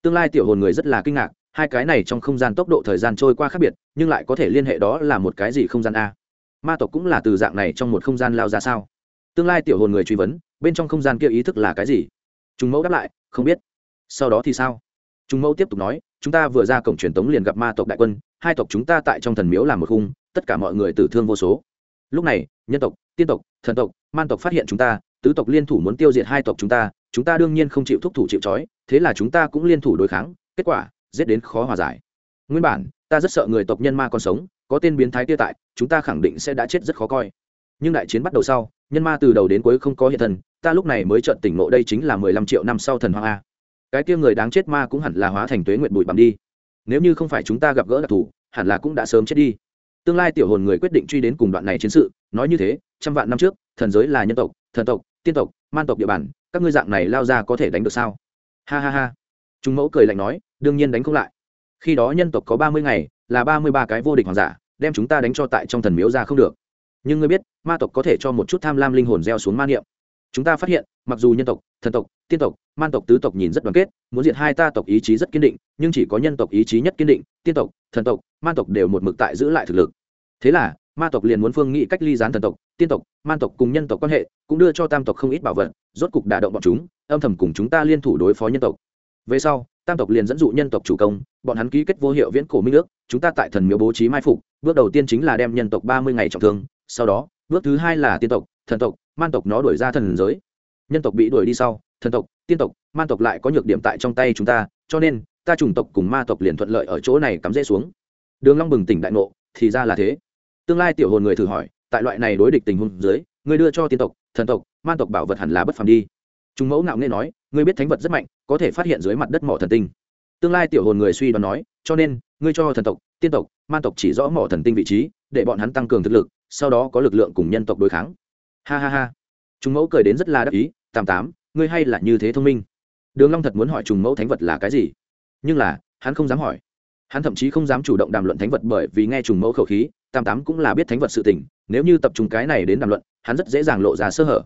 Tương lai tiểu hồn người rất là kinh ngạc, hai cái này trong không gian tốc độ thời gian trôi qua khác biệt, nhưng lại có thể liên hệ đó là một cái gì không gian a? Ma tộc cũng là từ dạng này trong một không gian lao ra sao? Tương lai tiểu hồn người truy vấn, bên trong không gian kia ý thức là cái gì? Chúng mẫu đáp lại, không biết. Sau đó thì sao? Chúng mẫu tiếp tục nói, chúng ta vừa ra cổng truyền tống liền gặp ma tộc đại quân, hai tộc chúng ta tại trong thần miếu làm một khung, tất cả mọi người tử thương vô số. Lúc này, nhân tộc, tiên tộc, thần tộc, man tộc phát hiện chúng ta, tứ tộc liên thủ muốn tiêu diệt hai tộc chúng ta chúng ta đương nhiên không chịu thúc thủ chịu trói, thế là chúng ta cũng liên thủ đối kháng, kết quả, giết đến khó hòa giải. Nguyên bản, ta rất sợ người tộc nhân ma còn sống, có tên biến thái kia tại, chúng ta khẳng định sẽ đã chết rất khó coi. Nhưng đại chiến bắt đầu sau, nhân ma từ đầu đến cuối không có hiện thần ta lúc này mới chợt tỉnh ngộ đây chính là mười lăm triệu năm sau thần hoang a cái kia người đáng chết ma cũng hẳn là hóa thành tuế nguyện bụi bặm đi. Nếu như không phải chúng ta gặp gỡ đặc thù, hẳn là cũng đã sớm chết đi. Tương lai tiểu hồn người quyết định truy đến cùng đoạn này chiến sự, nói như thế, trăm vạn năm trước, thần giới là nhân tộc, thần tộc, tiên tộc, man tộc địa bàn, các ngươi dạng này lao ra có thể đánh được sao? Ha ha ha. Chúng mẫu cười lạnh nói, đương nhiên đánh không lại. Khi đó nhân tộc có ba mươi ngày, là ba mươi ba cái vô địch hoàng giả, đem chúng ta đánh cho tại trong thần miếu ra không được. Nhưng ngươi biết, ma tộc có thể cho một chút tham lam linh hồn gieo xuống ma niệm. Chúng ta phát hiện, mặc dù nhân tộc, thần tộc tiên tộc, man tộc, tứ tộc nhìn rất đoàn kết, muốn diệt hai ta tộc ý chí rất kiên định, nhưng chỉ có nhân tộc ý chí nhất kiên định, tiên tộc, thần tộc, man tộc đều một mực tại giữ lại thực lực. Thế là, ma tộc liền muốn phương nghị cách ly gián thần tộc, tiên tộc, man tộc cùng nhân tộc quan hệ, cũng đưa cho tam tộc không ít bảo vật, rốt cục đả động bọn chúng, âm thầm cùng chúng ta liên thủ đối phó nhân tộc. Về sau, tam tộc liền dẫn dụ nhân tộc chủ công, bọn hắn ký kết vô hiệu viễn cổ minh ước, chúng ta tại thần miếu bố trí mai phục, bước đầu tiên chính là đem nhân tộc ba mươi ngày trọng thương, sau đó, bước thứ hai là tiên tộc, thần tộc, man tộc nó đuổi ra thần giới nhân tộc bị đuổi đi sau, thần tộc, tiên tộc man tộc lại có nhược điểm tại trong tay chúng ta, cho nên, ta chủng tộc cùng ma tộc liền thuận lợi ở chỗ này cắm rễ xuống. Đường long bừng tỉnh đại ngộ, thì ra là thế. Tương lai tiểu hồn người thử hỏi, tại loại này đối địch tình huống dưới người đưa cho tiên tộc, thần tộc man tộc bảo vật hẳn là bất phàm đi. Chúng mẫu ngạo nghễ nói, ngươi biết thánh vật rất mạnh, có thể phát hiện dưới mặt đất mỏ thần tinh. Tương lai tiểu hồn người suy đoán nói, cho nên, ngươi cho thần tộc, tiên tộc man tộc chỉ rõ mỏ thần tinh vị trí, để bọn hắn tăng cường thực lực, sau đó có lực lượng cùng nhân tộc đối kháng. Ha ha ha. Trùng mẫu cười đến rất là đắc ý tám tám, ngươi hay là như thế thông minh. Đường long thật muốn hỏi trùng mẫu thánh vật là cái gì, nhưng là, hắn không dám hỏi. Hắn thậm chí không dám chủ động đàm luận thánh vật bởi vì nghe trùng mẫu khẩu khí, tam tám cũng là biết thánh vật sự tình, nếu như tập trung cái này đến đàm luận, hắn rất dễ dàng lộ ra sơ hở.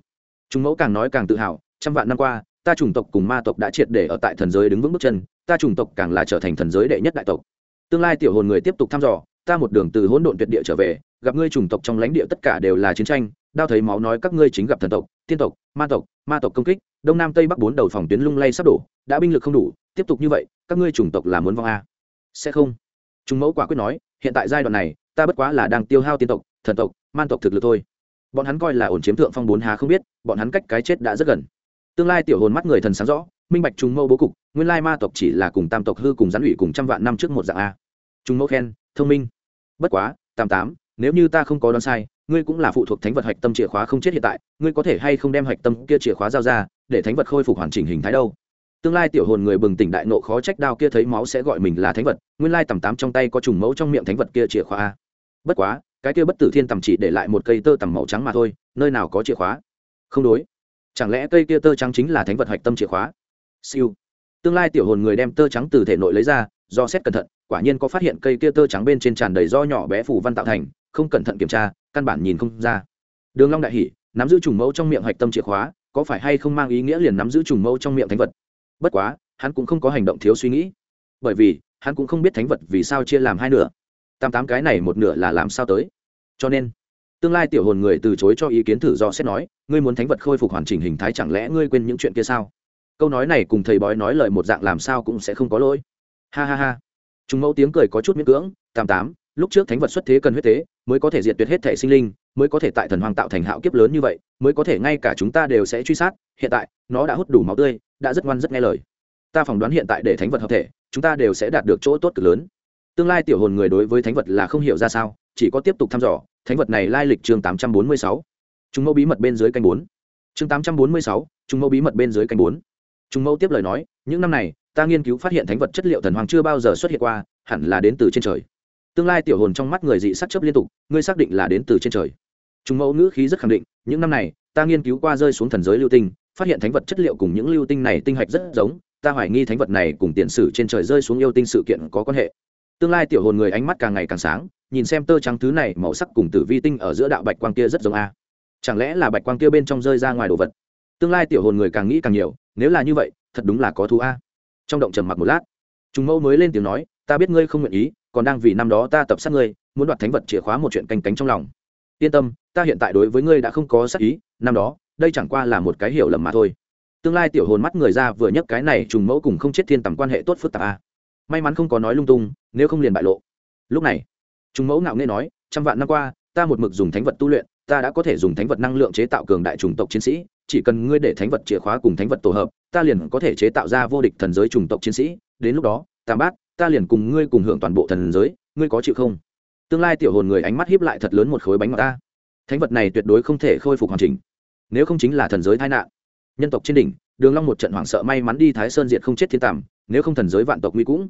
Trùng mẫu càng nói càng tự hào, trăm vạn năm qua, ta chủng tộc cùng ma tộc đã triệt để ở tại thần giới đứng vững bước chân, ta chủng tộc càng là trở thành thần giới đệ nhất đại tộc. Tương lai tiểu hồn người tiếp tục thăm dò, ta một đường từ hỗn độn tuyệt địa trở về, gặp ngươi chủng tộc trong lãnh địa tất cả đều là chiến tranh đao thấy máu nói các ngươi chính gặp thần tộc, tiên tộc, ma tộc ma tộc công kích, đông nam tây bắc bốn đầu phòng tuyến lung lay sắp đổ, đã binh lực không đủ, tiếp tục như vậy, các ngươi chủng tộc là muốn vong a. Sẽ không. Chúng mẫu quả quyết nói, hiện tại giai đoạn này, ta bất quá là đang tiêu hao tiên tộc, thần tộc, man tộc thực lực thôi. Bọn hắn coi là ổn chiếm thượng phong bốn hà không biết, bọn hắn cách cái chết đã rất gần. Tương lai tiểu hồn mắt người thần sáng rõ, minh bạch trùng mẫu bố cục, nguyên lai ma tộc chỉ là cùng tam tộc hư cùng gián ủy cùng trăm vạn năm trước một dạng a. Trùng mẫu khen, thông minh. Bất quá tám tám, nếu như ta không có đoán sai ngươi cũng là phụ thuộc thánh vật hạch tâm chìa khóa không chết hiện tại, ngươi có thể hay không đem hạch tâm kia chìa khóa giao ra, để thánh vật khôi phục hoàn chỉnh hình thái đâu? Tương lai tiểu hồn người bừng tỉnh đại nộ khó trách đao kia thấy máu sẽ gọi mình là thánh vật, nguyên lai tầm tám trong tay có trùng mẫu trong miệng thánh vật kia chìa khóa bất quá, cái kia bất tử thiên tầm chỉ để lại một cây tơ tầm màu trắng mà thôi, nơi nào có chìa khóa? Không đối. Chẳng lẽ cây kia tơ trắng chính là thánh vật hạch tâm chìa khóa? Siêu. Tương lai tiểu hồn người đem tơ trắng từ thể nội lấy ra, do xét cẩn thận, quả nhiên có phát hiện cây kia tơ trắng bên trên tràn đầy do nhỏ bé phủ văn tạo thành không cẩn thận kiểm tra, căn bản nhìn không ra. Đường long đại hỉ, nắm giữ trùng mẫu trong miệng hạch tâm chìa khóa, có phải hay không mang ý nghĩa liền nắm giữ trùng mẫu trong miệng thánh vật? Bất quá, hắn cũng không có hành động thiếu suy nghĩ. Bởi vì, hắn cũng không biết thánh vật vì sao chia làm hai nửa. Tam tám cái này một nửa là làm sao tới? Cho nên, tương lai tiểu hồn người từ chối cho ý kiến thử do xét nói, ngươi muốn thánh vật khôi phục hoàn chỉnh hình thái chẳng lẽ ngươi quên những chuyện kia sao? Câu nói này cùng thầy bói nói lời một dạng làm sao cũng sẽ không có lỗi. Ha ha ha. Chúng mẫu tiếng cười có chút miễn cưỡng, tam tám lúc trước thánh vật xuất thế cần huyết tế, mới có thể diệt tuyệt hết thể sinh linh, mới có thể tại thần hoàng tạo thành hạo kiếp lớn như vậy, mới có thể ngay cả chúng ta đều sẽ truy sát. Hiện tại, nó đã hút đủ máu tươi, đã rất ngoan rất nghe lời. Ta phỏng đoán hiện tại để thánh vật hợp thể, chúng ta đều sẽ đạt được chỗ tốt cực lớn. Tương lai tiểu hồn người đối với thánh vật là không hiểu ra sao, chỉ có tiếp tục thăm dò. Thánh vật này lai lịch chương tám trăm bốn mươi sáu. Chúng mẫu bí mật bên dưới canh bốn. Chương tám trăm bốn mươi sáu, chúng mẫu bí mật bên dưới canh bốn. Chúng mẫu tiếp lời nói, những năm này, ta nghiên cứu phát hiện thánh vật chất liệu thần hoàng chưa bao giờ xuất hiện qua, hẳn là đến từ trên trời tương lai tiểu hồn trong mắt người dị sắc chấp liên tục, ngươi xác định là đến từ trên trời. Chúng mẫu ngữ khí rất khẳng định, những năm này, ta nghiên cứu qua rơi xuống thần giới lưu tinh, phát hiện thánh vật chất liệu cùng những lưu tinh này tinh hạch rất giống, ta hoài nghi thánh vật này cùng tiền sử trên trời rơi xuống yêu tinh sự kiện có quan hệ. Tương lai tiểu hồn người ánh mắt càng ngày càng sáng, nhìn xem tơ trắng thứ này màu sắc cùng tử vi tinh ở giữa đạo bạch quang kia rất giống a. Chẳng lẽ là bạch quang kia bên trong rơi ra ngoài đồ vật? Tương lai tiểu hồn người càng nghĩ càng nhiều, nếu là như vậy, thật đúng là có thú a. Trong động trầm mặc một lát chúng mẫu mới lên tiếng nói, ta biết ngươi không nguyện ý còn đang vì năm đó ta tập sát ngươi, muốn đoạt thánh vật chìa khóa một chuyện canh cánh trong lòng. Yên tâm, ta hiện tại đối với ngươi đã không có sát ý, năm đó, đây chẳng qua là một cái hiểu lầm mà thôi. Tương lai tiểu hồn mắt người ra vừa nhấc cái này trùng mẫu cùng không chết thiên tầm quan hệ tốt phức tạp a may mắn không có nói lung tung, nếu không liền bại lộ. Lúc này, trùng mẫu ngạo nghe nói, trăm vạn năm qua, ta một mực dùng thánh vật tu luyện, ta đã có thể dùng thánh vật năng lượng chế tạo cường đại chủng tộc chiến sĩ, chỉ cần ngươi để thánh vật chìa khóa cùng thánh vật tổ hợp, ta liền có thể chế tạo ra vô địch thần giới chủng tộc chiến sĩ, đến lúc đó, tam bát ta liền cùng ngươi cùng hưởng toàn bộ thần giới, ngươi có chịu không? Tương lai tiểu hồn người ánh mắt hiếp lại thật lớn một khối bánh ngọt ta. Thánh vật này tuyệt đối không thể khôi phục hoàn chỉnh. Nếu không chính là thần giới tai nạn. Nhân tộc trên đỉnh, đường long một trận hoảng sợ may mắn đi thái sơn diệt không chết thiên tàm nếu không thần giới vạn tộc nguy cũng.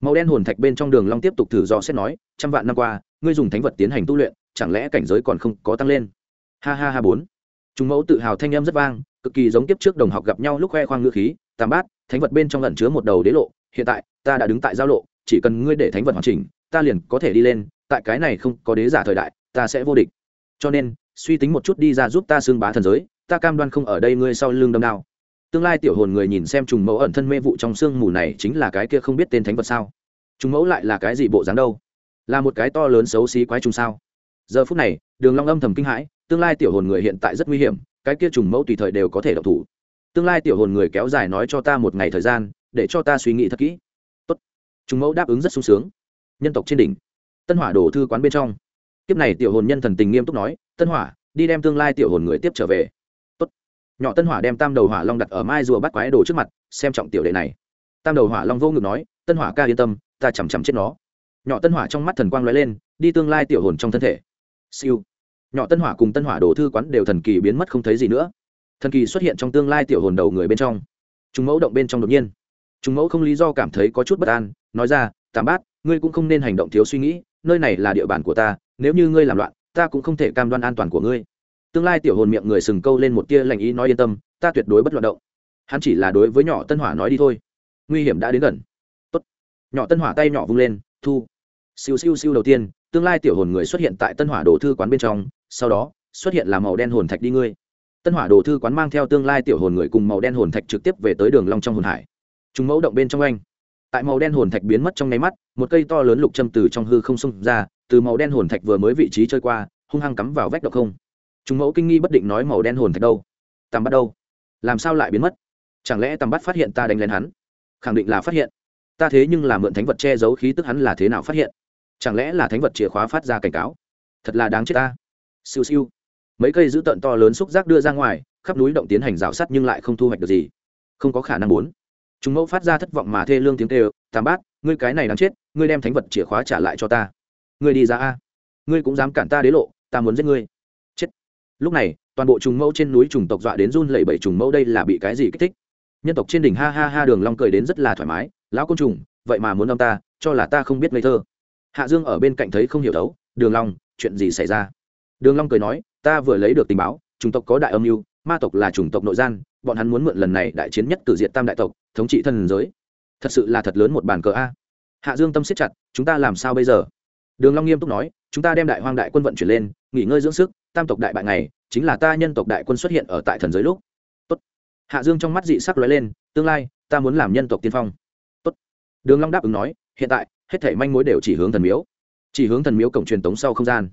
Màu đen hồn thạch bên trong đường long tiếp tục thử dò xét nói, trăm vạn năm qua, ngươi dùng thánh vật tiến hành tu luyện, chẳng lẽ cảnh giới còn không có tăng lên? Ha ha ha bốn. Chúng mẫu tự hào thanh âm rất vang, cực kỳ giống kiếp trước đồng học gặp nhau lúc khoe khoang ngữ khí tam bát, thánh vật bên trong ẩn chứa một đầu đế lộ hiện tại, ta đã đứng tại giao lộ, chỉ cần ngươi để thánh vật hoàn chỉnh, ta liền có thể đi lên, tại cái này không có đế giả thời đại, ta sẽ vô địch. Cho nên, suy tính một chút đi ra giúp ta xương bá thần giới, ta cam đoan không ở đây ngươi sau lưng đâm đao. Tương lai tiểu hồn người nhìn xem trùng mẫu ẩn thân mê vụ trong sương mù này chính là cái kia không biết tên thánh vật sao? Trùng mẫu lại là cái gì bộ dáng đâu? Là một cái to lớn xấu xí quái trùng sao? Giờ phút này, đường long âm thầm kinh hãi, tương lai tiểu hồn người hiện tại rất nguy hiểm, cái kia trùng mẫu tùy thời đều có thể độc thủ. Tương lai tiểu hồn người kéo dài nói cho ta một ngày thời gian để cho ta suy nghĩ thật kỹ. Tốt. Chúng mẫu đáp ứng rất sung sướng. Nhân tộc trên đỉnh. Tân hỏa đổ thư quán bên trong. Kiếp này tiểu hồn nhân thần tình nghiêm túc nói, tân hỏa, đi đem tương lai tiểu hồn người tiếp trở về. Tốt. nhỏ tân hỏa đem tam đầu hỏa long đặt ở mai rùa bắt quái đồ trước mặt, xem trọng tiểu đệ này. Tam đầu hỏa long vô ngực nói, tân hỏa ca yên tâm, ta chằm chằm chết nó. Nhỏ tân hỏa trong mắt thần quang lóe lên, đi tương lai tiểu hồn trong thân thể. Siêu. Nhỏ tân hỏa cùng tân hỏa đồ thư quán đều thần kỳ biến mất không thấy gì nữa. Thần kỳ xuất hiện trong tương lai tiểu hồn đầu người bên trong. Chúng mẫu động bên trong đột nhiên chúng mẫu không lý do cảm thấy có chút bất an, nói ra, tạm bát ngươi cũng không nên hành động thiếu suy nghĩ, nơi này là địa bàn của ta, nếu như ngươi làm loạn, ta cũng không thể cam đoan an toàn của ngươi. Tương lai tiểu hồn miệng người sừng câu lên một tia lành ý nói yên tâm, ta tuyệt đối bất loạn động. Hắn chỉ là đối với nhỏ tân hỏa nói đi thôi. Nguy hiểm đã đến gần. Tốt. nhỏ tân hỏa tay nhỏ vung lên, thu. Siêu siêu siêu đầu tiên, tương lai tiểu hồn người xuất hiện tại tân hỏa đồ thư quán bên trong, sau đó, xuất hiện là màu đen hồn thạch đi ngươi. Tân hỏa đồ thư quán mang theo tương lai tiểu hồn người cùng màu đen hồn thạch trực tiếp về tới đường long trong hồn hải chúng mẫu động bên trong anh. Tại màu đen hồn thạch biến mất trong nháy mắt, một cây to lớn lục châm từ trong hư không xông ra, từ màu đen hồn thạch vừa mới vị trí chơi qua, hung hăng cắm vào vách độc không. Chúng mẫu kinh nghi bất định nói màu đen hồn thạch đâu? Tầm bắt đâu? Làm sao lại biến mất? Chẳng lẽ tầm bắt phát hiện ta đánh lên hắn? Khẳng định là phát hiện. Ta thế nhưng là mượn thánh vật che giấu khí tức hắn là thế nào phát hiện? Chẳng lẽ là thánh vật chìa khóa phát ra cảnh cáo? Thật là đáng chết ta. Siêu siêu. Mấy cây dữ tợn to lớn xúc giác đưa ra ngoài, khắp núi động tiến hành rào sắt nhưng lại không thu hoạch được gì. Không có khả năng muốn chúng mẫu phát ra thất vọng mà thê lương tiếng tê tam bát, ngươi cái này đáng chết, ngươi đem thánh vật chìa khóa trả lại cho ta. Ngươi đi ra a. Ngươi cũng dám cản ta đế lộ, ta muốn giết ngươi. Chết. Lúc này, toàn bộ trùng mẫu trên núi trùng tộc dọa đến run lẩy bẩy trùng mẫu đây là bị cái gì kích thích? Nhân tộc trên đỉnh ha ha ha đường long cười đến rất là thoải mái, lão côn trùng, vậy mà muốn ông ta, cho là ta không biết ngây thơ. Hạ dương ở bên cạnh thấy không hiểu đấu đường long, chuyện gì xảy ra? Đường long cười nói, ta vừa lấy được tình báo, trùng tộc có đại âm mưu, ma tộc là chủng tộc nội gian bọn hắn muốn mượn lần này đại chiến nhất cử diện tam đại tộc, thống trị thần giới. Thật sự là thật lớn một bàn cờ a. Hạ dương tâm siết chặt, chúng ta làm sao bây giờ? Đường long nghiêm túc nói, chúng ta đem đại hoang đại quân vận chuyển lên, nghỉ ngơi dưỡng sức, tam tộc đại bại ngày, chính là ta nhân tộc đại quân xuất hiện ở tại thần giới lúc. Tốt. hạ dương trong mắt dị sắc lóe lên, tương lai, ta muốn làm nhân tộc tiên phong. Tốt. đường long đáp ứng nói, hiện tại, hết thảy manh mối đều chỉ hướng thần miếu. Chỉ hướng thần miếu cổng truyền tống sau không gian.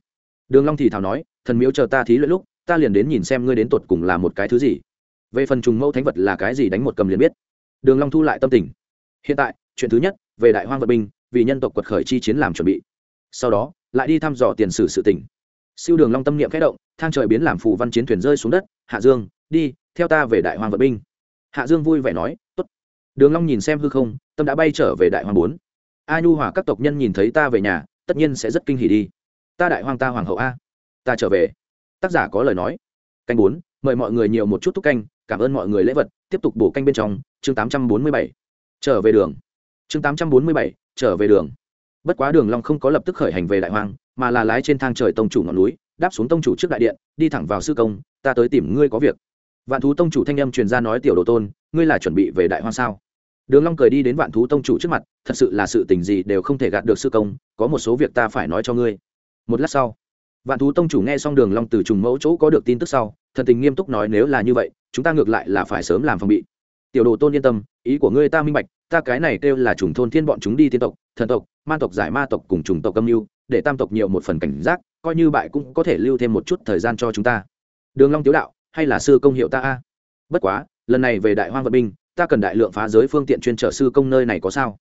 Đường long thì thào nói, thần miếu chờ ta thí luyện lúc, ta liền đến nhìn xem ngươi đến tột cùng là một cái thứ gì về phần trùng mẫu thánh vật là cái gì đánh một cầm liền biết. Đường long thu lại tâm tình. Hiện tại, chuyện thứ nhất, về đại hoang vật binh, vì nhân tộc quật khởi chi chiến làm chuẩn bị. Sau đó, lại đi thăm dò tiền sử sự tình. Siêu đường long tâm niệm khẽ động, thang trời biến làm phù văn chiến thuyền rơi xuống đất, hạ dương, đi, theo ta về đại hoang vận binh. Hạ dương vui vẻ nói, tốt. Đường long nhìn xem hư không, tâm đã bay trở về đại hoang bốn. A nhu hòa, các tộc nhân nhìn thấy ta về nhà, tất nhiên sẽ rất kinh hỉ đi. Ta đại hoang ta hoàng hậu a. Ta trở về. Tác giả có lời nói. Canh bốn, mời mọi người nhiều một chút thúc canh cảm ơn mọi người lễ vật, tiếp tục bổ canh bên trong, chương tám trăm bốn mươi bảy, trở về đường. Chương tám trăm bốn mươi bảy, trở về đường. Bất quá đường long không có lập tức khởi hành về đại hoang, mà là lái trên thang trời tông chủ ngọn núi, đáp xuống tông chủ trước đại điện, đi thẳng vào sư công, ta tới tìm ngươi có việc. Vạn thú tông chủ thanh âm truyền ra nói tiểu đồ tôn, ngươi là chuẩn bị về đại hoang sao? Đường long cười đi đến vạn thú tông chủ trước mặt, thật sự là sự tình gì đều không thể gạt được sư công, có một số việc ta phải nói cho ngươi. Một lát sau, vạn thú tông chủ nghe xong đường long từ trùng mẫu chỗ có được tin tức sau thần tình nghiêm túc nói nếu là như vậy, chúng ta ngược lại là phải sớm làm phòng bị. Tiểu đồ tôn yên tâm, ý của ngươi ta minh bạch, ta cái này kêu là trùng thôn thiên bọn chúng đi tiên tộc, thần tộc, ma tộc, giải ma tộc cùng trùng tộc âm mưu, để tam tộc nhiều một phần cảnh giác, coi như bại cũng có thể lưu thêm một chút thời gian cho chúng ta. Đường long tiếu đạo, hay là sư công hiệu ta a? Bất quá, lần này về đại hoang vận binh, ta cần đại lượng phá giới phương tiện chuyên trở sư công nơi này có sao?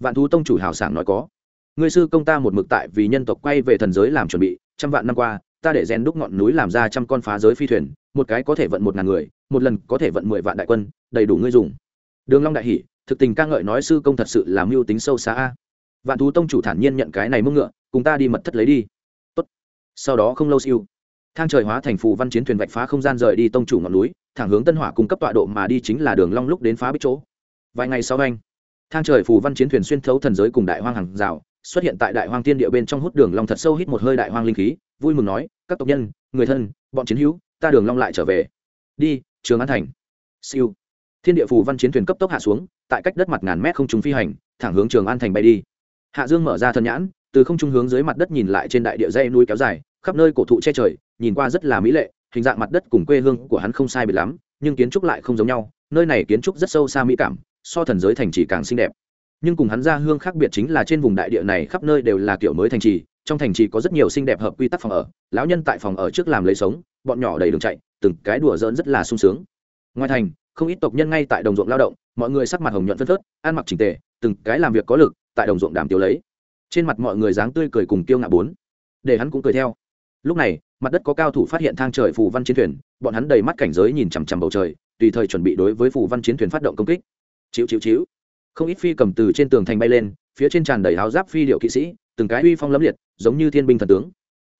Vạn thú tông chủ hào sảng nói có. Người sư công ta một mực tại vì nhân tộc quay về thần giới làm chuẩn bị, trăm vạn năm qua ta để rèn đúc ngọn núi làm ra trăm con phá giới phi thuyền, một cái có thể vận một ngàn người, một lần có thể vận mười vạn đại quân, đầy đủ ngươi dùng. Đường long đại hỉ, thực tình ca ngợi nói sư công thật sự là mưu tính sâu xa a. Vạn thú tông chủ thản nhiên nhận cái này mông ngựa, cùng ta đi mật thất lấy đi. Tốt. sau đó không lâu siêu, thang trời hóa thành phù văn chiến thuyền vạch phá không gian rời đi tông chủ ngọn núi, thẳng hướng tân hỏa cung cấp tọa độ mà đi chính là đường long lúc đến phá bích chỗ. Vài ngày sau anh, thang trời phù văn chiến thuyền xuyên thấu thần giới cùng đại hoang hàng rào xuất hiện tại đại hoang tiên địa bên trong hút đường long thật sâu hít một hơi đại hoang linh khí, vui mừng nói, các tộc nhân, người thân, bọn chiến hữu, ta đường long lại trở về. Đi, trường an thành. Siêu. Thiên địa phù văn chiến thuyền cấp tốc hạ xuống, tại cách đất mặt ngàn mét không trung phi hành, thẳng hướng trường an thành bay đi. Hạ dương mở ra thân nhãn, từ không trung hướng dưới mặt đất nhìn lại trên đại địa dây núi kéo dài, khắp nơi cổ thụ che trời, nhìn qua rất là mỹ lệ, hình dạng mặt đất cùng quê hương của hắn không sai biệt lắm, nhưng kiến trúc lại không giống nhau, nơi này kiến trúc rất sâu xa mỹ cảm, so thần giới thành trì càng xinh đẹp nhưng cùng hắn ra hương khác biệt chính là trên vùng đại địa này khắp nơi đều là kiểu mới thành trì, trong thành trì có rất nhiều xinh đẹp hợp quy tắc phòng ở, lão nhân tại phòng ở trước làm lấy sống, bọn nhỏ đầy đường chạy, từng cái đùa giỡn rất là sung sướng. Ngoài thành, không ít tộc nhân ngay tại đồng ruộng lao động, mọi người sắc mặt hồng nhuận phân phớt, ăn mặc trình tề, từng cái làm việc có lực, tại đồng ruộng đàm tiêu lấy. Trên mặt mọi người dáng tươi cười cùng kiêu ngạo bốn. Để hắn cũng cười theo. Lúc này, mặt đất có cao thủ phát hiện thang trời phù văn chiến thuyền, bọn hắn đầy mắt cảnh giới nhìn chằm chằm bầu trời, tùy thời chuẩn bị đối với phù văn chiến thuyền phát động công kích. Chịu chịu chịu không ít phi cầm từ trên tường thành bay lên, phía trên tràn đầy áo giáp phi điệu kỵ sĩ, từng cái uy phong lẫm liệt, giống như thiên binh thần tướng.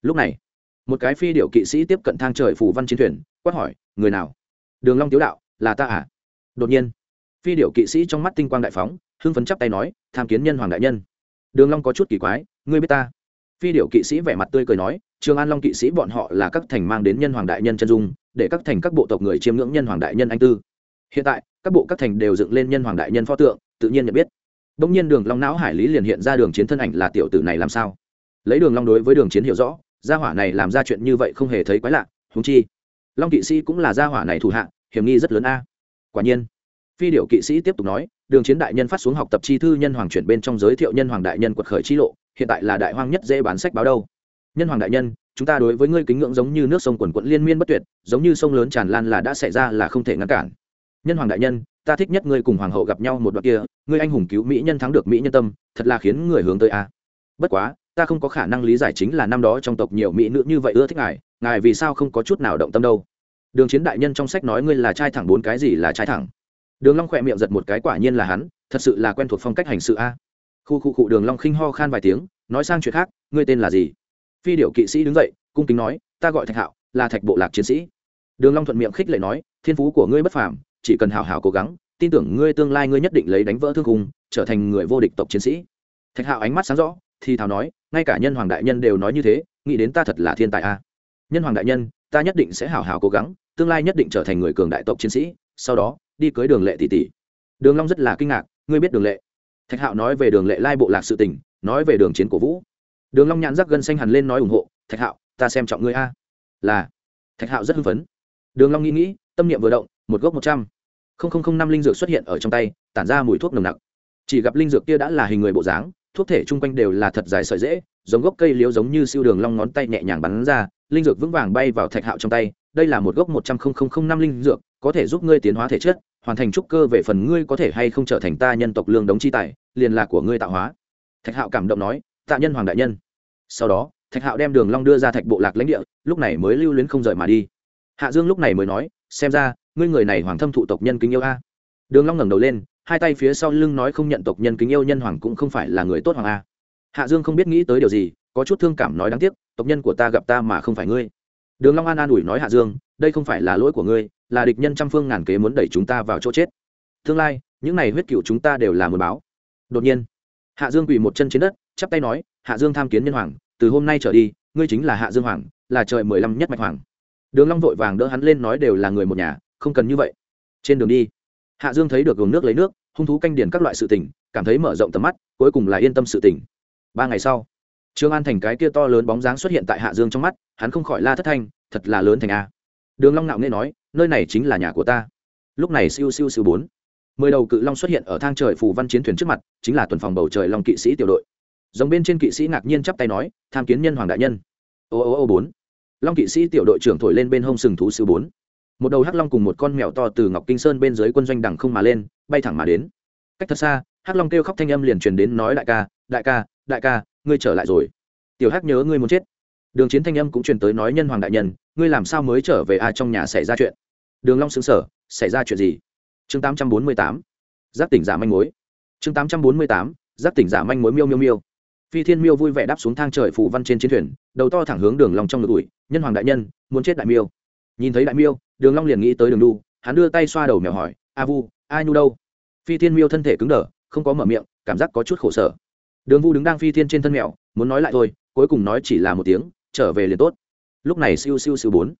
Lúc này, một cái phi điệu kỵ sĩ tiếp cận thang trời phủ văn chiến thuyền, quát hỏi, người nào? Đường long tiếu đạo, là ta à? Đột nhiên, phi điệu kỵ sĩ trong mắt tinh quang đại phóng, hưng phấn chắp tay nói, tham kiến nhân hoàng đại nhân. Đường long có chút kỳ quái, ngươi biết ta? Phi điệu kỵ sĩ vẻ mặt tươi cười nói, trường an long kỵ sĩ bọn họ là các thành mang đến nhân hoàng đại nhân chân dung, để các thành các bộ tộc người chiêm ngưỡng nhân hoàng đại nhân anh tư hiện tại các bộ các thành đều dựng lên nhân hoàng đại nhân pho tượng tự nhiên nhận biết Đông nhiên Đường Long não hải lý liền hiện ra Đường Chiến thân ảnh là tiểu tử này làm sao? Lấy Đường Long đối với Đường Chiến hiểu rõ, gia hỏa này làm ra chuyện như vậy không hề thấy quái lạ, húng chi, Long kỵ sĩ cũng là gia hỏa này thủ hạ, hiểm nghi rất lớn a. Quả nhiên, Phi điệu kỵ sĩ tiếp tục nói, Đường Chiến đại nhân phát xuống học tập chi thư nhân hoàng chuyển bên trong giới thiệu nhân hoàng đại nhân quật khởi chi lộ, hiện tại là đại hoang nhất dễ bán sách báo đâu. Nhân hoàng đại nhân, chúng ta đối với ngươi kính ngưỡng giống như nước sông quần quận liên miên bất tuyệt, giống như sông lớn tràn lan là đã xảy ra là không thể ngăn cản. Nhân hoàng đại nhân, ta thích nhất ngươi cùng hoàng hậu gặp nhau một đoạn kia ngươi anh hùng cứu mỹ nhân thắng được mỹ nhân tâm thật là khiến người hướng tới a. Bất quá ta không có khả năng lý giải chính là năm đó trong tộc nhiều mỹ nữ như vậy ưa thích ngài ngài vì sao không có chút nào động tâm đâu. Đường chiến đại nhân trong sách nói ngươi là trai thẳng bốn cái gì là trai thẳng. Đường long khỏe miệng giật một cái quả nhiên là hắn thật sự là quen thuộc phong cách hành sự a. Khu khu cụ đường long khinh ho khan vài tiếng nói sang chuyện khác ngươi tên là gì? Phi điệu kỵ sĩ đứng dậy cung kính nói ta gọi thạch hạo là thạch bộ lạc chiến sĩ. Đường long thuận miệng khích lệ nói thiên phú của ngươi bất phàm chỉ cần hào hào cố gắng, tin tưởng ngươi tương lai ngươi nhất định lấy đánh vỡ thương khung, trở thành người vô địch tộc chiến sĩ. Thạch hạo ánh mắt sáng rõ, thì thào nói, ngay cả nhân hoàng đại nhân đều nói như thế, nghĩ đến ta thật là thiên tài a. Nhân hoàng đại nhân, ta nhất định sẽ hảo hảo cố gắng, tương lai nhất định trở thành người cường đại tộc chiến sĩ, sau đó, đi cưới đường lệ tỷ tỷ. Đường long rất là kinh ngạc, ngươi biết đường lệ? Thạch hạo nói về đường lệ lai bộ lạc sự tình, nói về đường chiến cổ vũ. Đường long nhãn rắc gân xanh hẳn lên nói ủng hộ, thạch hạo, ta xem trọng ngươi a. Là. Thạch hạo rất hưng phấn. Đường long nghĩ nghĩ, tâm niệm vừa động một gốc một trăm. Không không không năm linh dược xuất hiện ở trong tay, tản ra mùi thuốc nồng nặc. Chỉ gặp linh dược kia đã là hình người bộ dáng, thuốc thể chung quanh đều là thật dài sợi dễ giống gốc cây liễu giống như siêu đường long ngón tay nhẹ nhàng bắn ra, linh dược vững vàng bay vào thạch hạo trong tay. Đây là một gốc một trăm linh năm linh dược, có thể giúp ngươi tiến hóa thể chất, hoàn thành trúc cơ về phần ngươi có thể hay không trở thành ta nhân tộc lương đống chi tài, liền là của ngươi tạo hóa. Thạch hạo cảm động nói, tạ nhân hoàng đại nhân. Sau đó, thạch hạo đem đường long đưa ra thạch bộ lạc lãnh địa, lúc này mới lưu luyến không rời mà đi. Hạ dương lúc này mới nói, xem ra ngươi người này hoàng thâm thụ tộc nhân kính yêu a. Đường long ngẩng đầu lên, hai tay phía sau lưng nói không nhận tộc nhân kính yêu nhân hoàng cũng không phải là người tốt hoàng a. Hạ dương không biết nghĩ tới điều gì, có chút thương cảm nói đáng tiếc, tộc nhân của ta gặp ta mà không phải ngươi. Đường long an an ủi nói hạ dương, đây không phải là lỗi của ngươi, là địch nhân trăm phương ngàn kế muốn đẩy chúng ta vào chỗ chết. Tương lai, những này huyết cựu chúng ta đều là muốn báo. Đột nhiên, hạ dương quỳ một chân trên đất, chắp tay nói, hạ dương tham kiến nhân hoàng, từ hôm nay trở đi, ngươi chính là hạ dương hoàng, là trời mười lăm nhất mạch hoàng. Đường long vội vàng đỡ hắn lên nói đều là người một nhà không cần như vậy. Trên đường đi hạ dương thấy được gồm nước lấy nước hung thú canh điển các loại sự tỉnh, cảm thấy mở rộng tầm mắt cuối cùng là yên tâm sự tỉnh. ba ngày sau trương an thành cái kia to lớn bóng dáng xuất hiện tại hạ dương trong mắt hắn không khỏi la thất thanh thật là lớn thành a. Đường long nạo nghe nói nơi này chính là nhà của ta. Lúc này siêu siêu siêu bốn. Mười đầu cự long xuất hiện ở thang trời phù văn chiến thuyền trước mặt chính là tuần phòng bầu trời long kỵ sĩ tiểu đội. Giống bên trên kỵ sĩ ngạc nhiên chắp tay nói tham kiến nhân hoàng đại nhân. Ô ô ô bốn. Long kỵ sĩ tiểu đội trưởng thổi lên bên hông sừng thú sư bốn một đầu hắc long cùng một con mèo to từ ngọc kinh sơn bên dưới quân doanh đằng không mà lên, bay thẳng mà đến. Cách thật xa, hắc long kêu khóc thanh âm liền truyền đến nói đại ca đại ca đại ca, ngươi trở lại rồi. Tiểu hắc nhớ ngươi muốn chết. Đường chiến thanh âm cũng truyền tới nói nhân hoàng đại nhân, ngươi làm sao mới trở về a trong nhà xảy ra chuyện. Đường long xứng sở xảy ra chuyện gì? Chương tám trăm bốn mươi tám tỉnh giả manh mối. Chương tám trăm bốn mươi tám tỉnh giả manh mối miêu miêu miêu. Phi thiên miêu vui vẻ đáp xuống thang trời phủ văn trên chiến thuyền, đầu to thẳng hướng đường long trong ngực ủi, nhân hoàng đại nhân, muốn chết đại miêu nhìn thấy đại miêu, đường long liền nghĩ tới đường đu hắn đưa tay xoa đầu mèo hỏi, a vu ai nu đâu? Phi thiên miêu thân thể cứng đờ, không có mở miệng, cảm giác có chút khổ sở. Đường vu đứng đang phi thiên trên thân mèo, muốn nói lại thôi, cuối cùng nói chỉ là một tiếng, trở về liền tốt. Lúc này siêu siêu siêu bốn.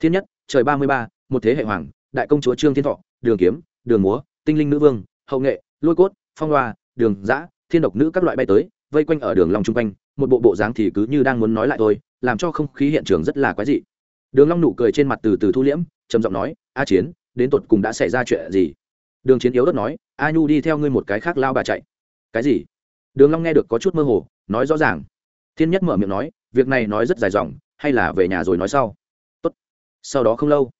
Thiên nhất, trời ba mươi ba, một thế hệ hoàng, đại công chúa trương thiên thọ, đường kiếm, đường múa, tinh linh nữ vương, hậu nghệ, lôi cốt, phong loa đường giã thiên độc nữ các loại bay tới, vây quanh ở đường long trung quanh, một bộ bộ dáng thì cứ như đang muốn nói lại thôi, làm cho không khí hiện trường rất là quái dị đường long nụ cười trên mặt từ từ thu liễm, trầm giọng nói, a chiến, đến tột cùng đã xảy ra chuyện gì? Đường chiến yếu đất nói, a nhu đi theo ngươi một cái khác lao bà chạy. Cái gì? Đường long nghe được có chút mơ hồ, nói rõ ràng. Thiên nhất mở miệng nói, việc này nói rất dài dòng, hay là về nhà rồi nói sau? Tốt. Sau đó không lâu,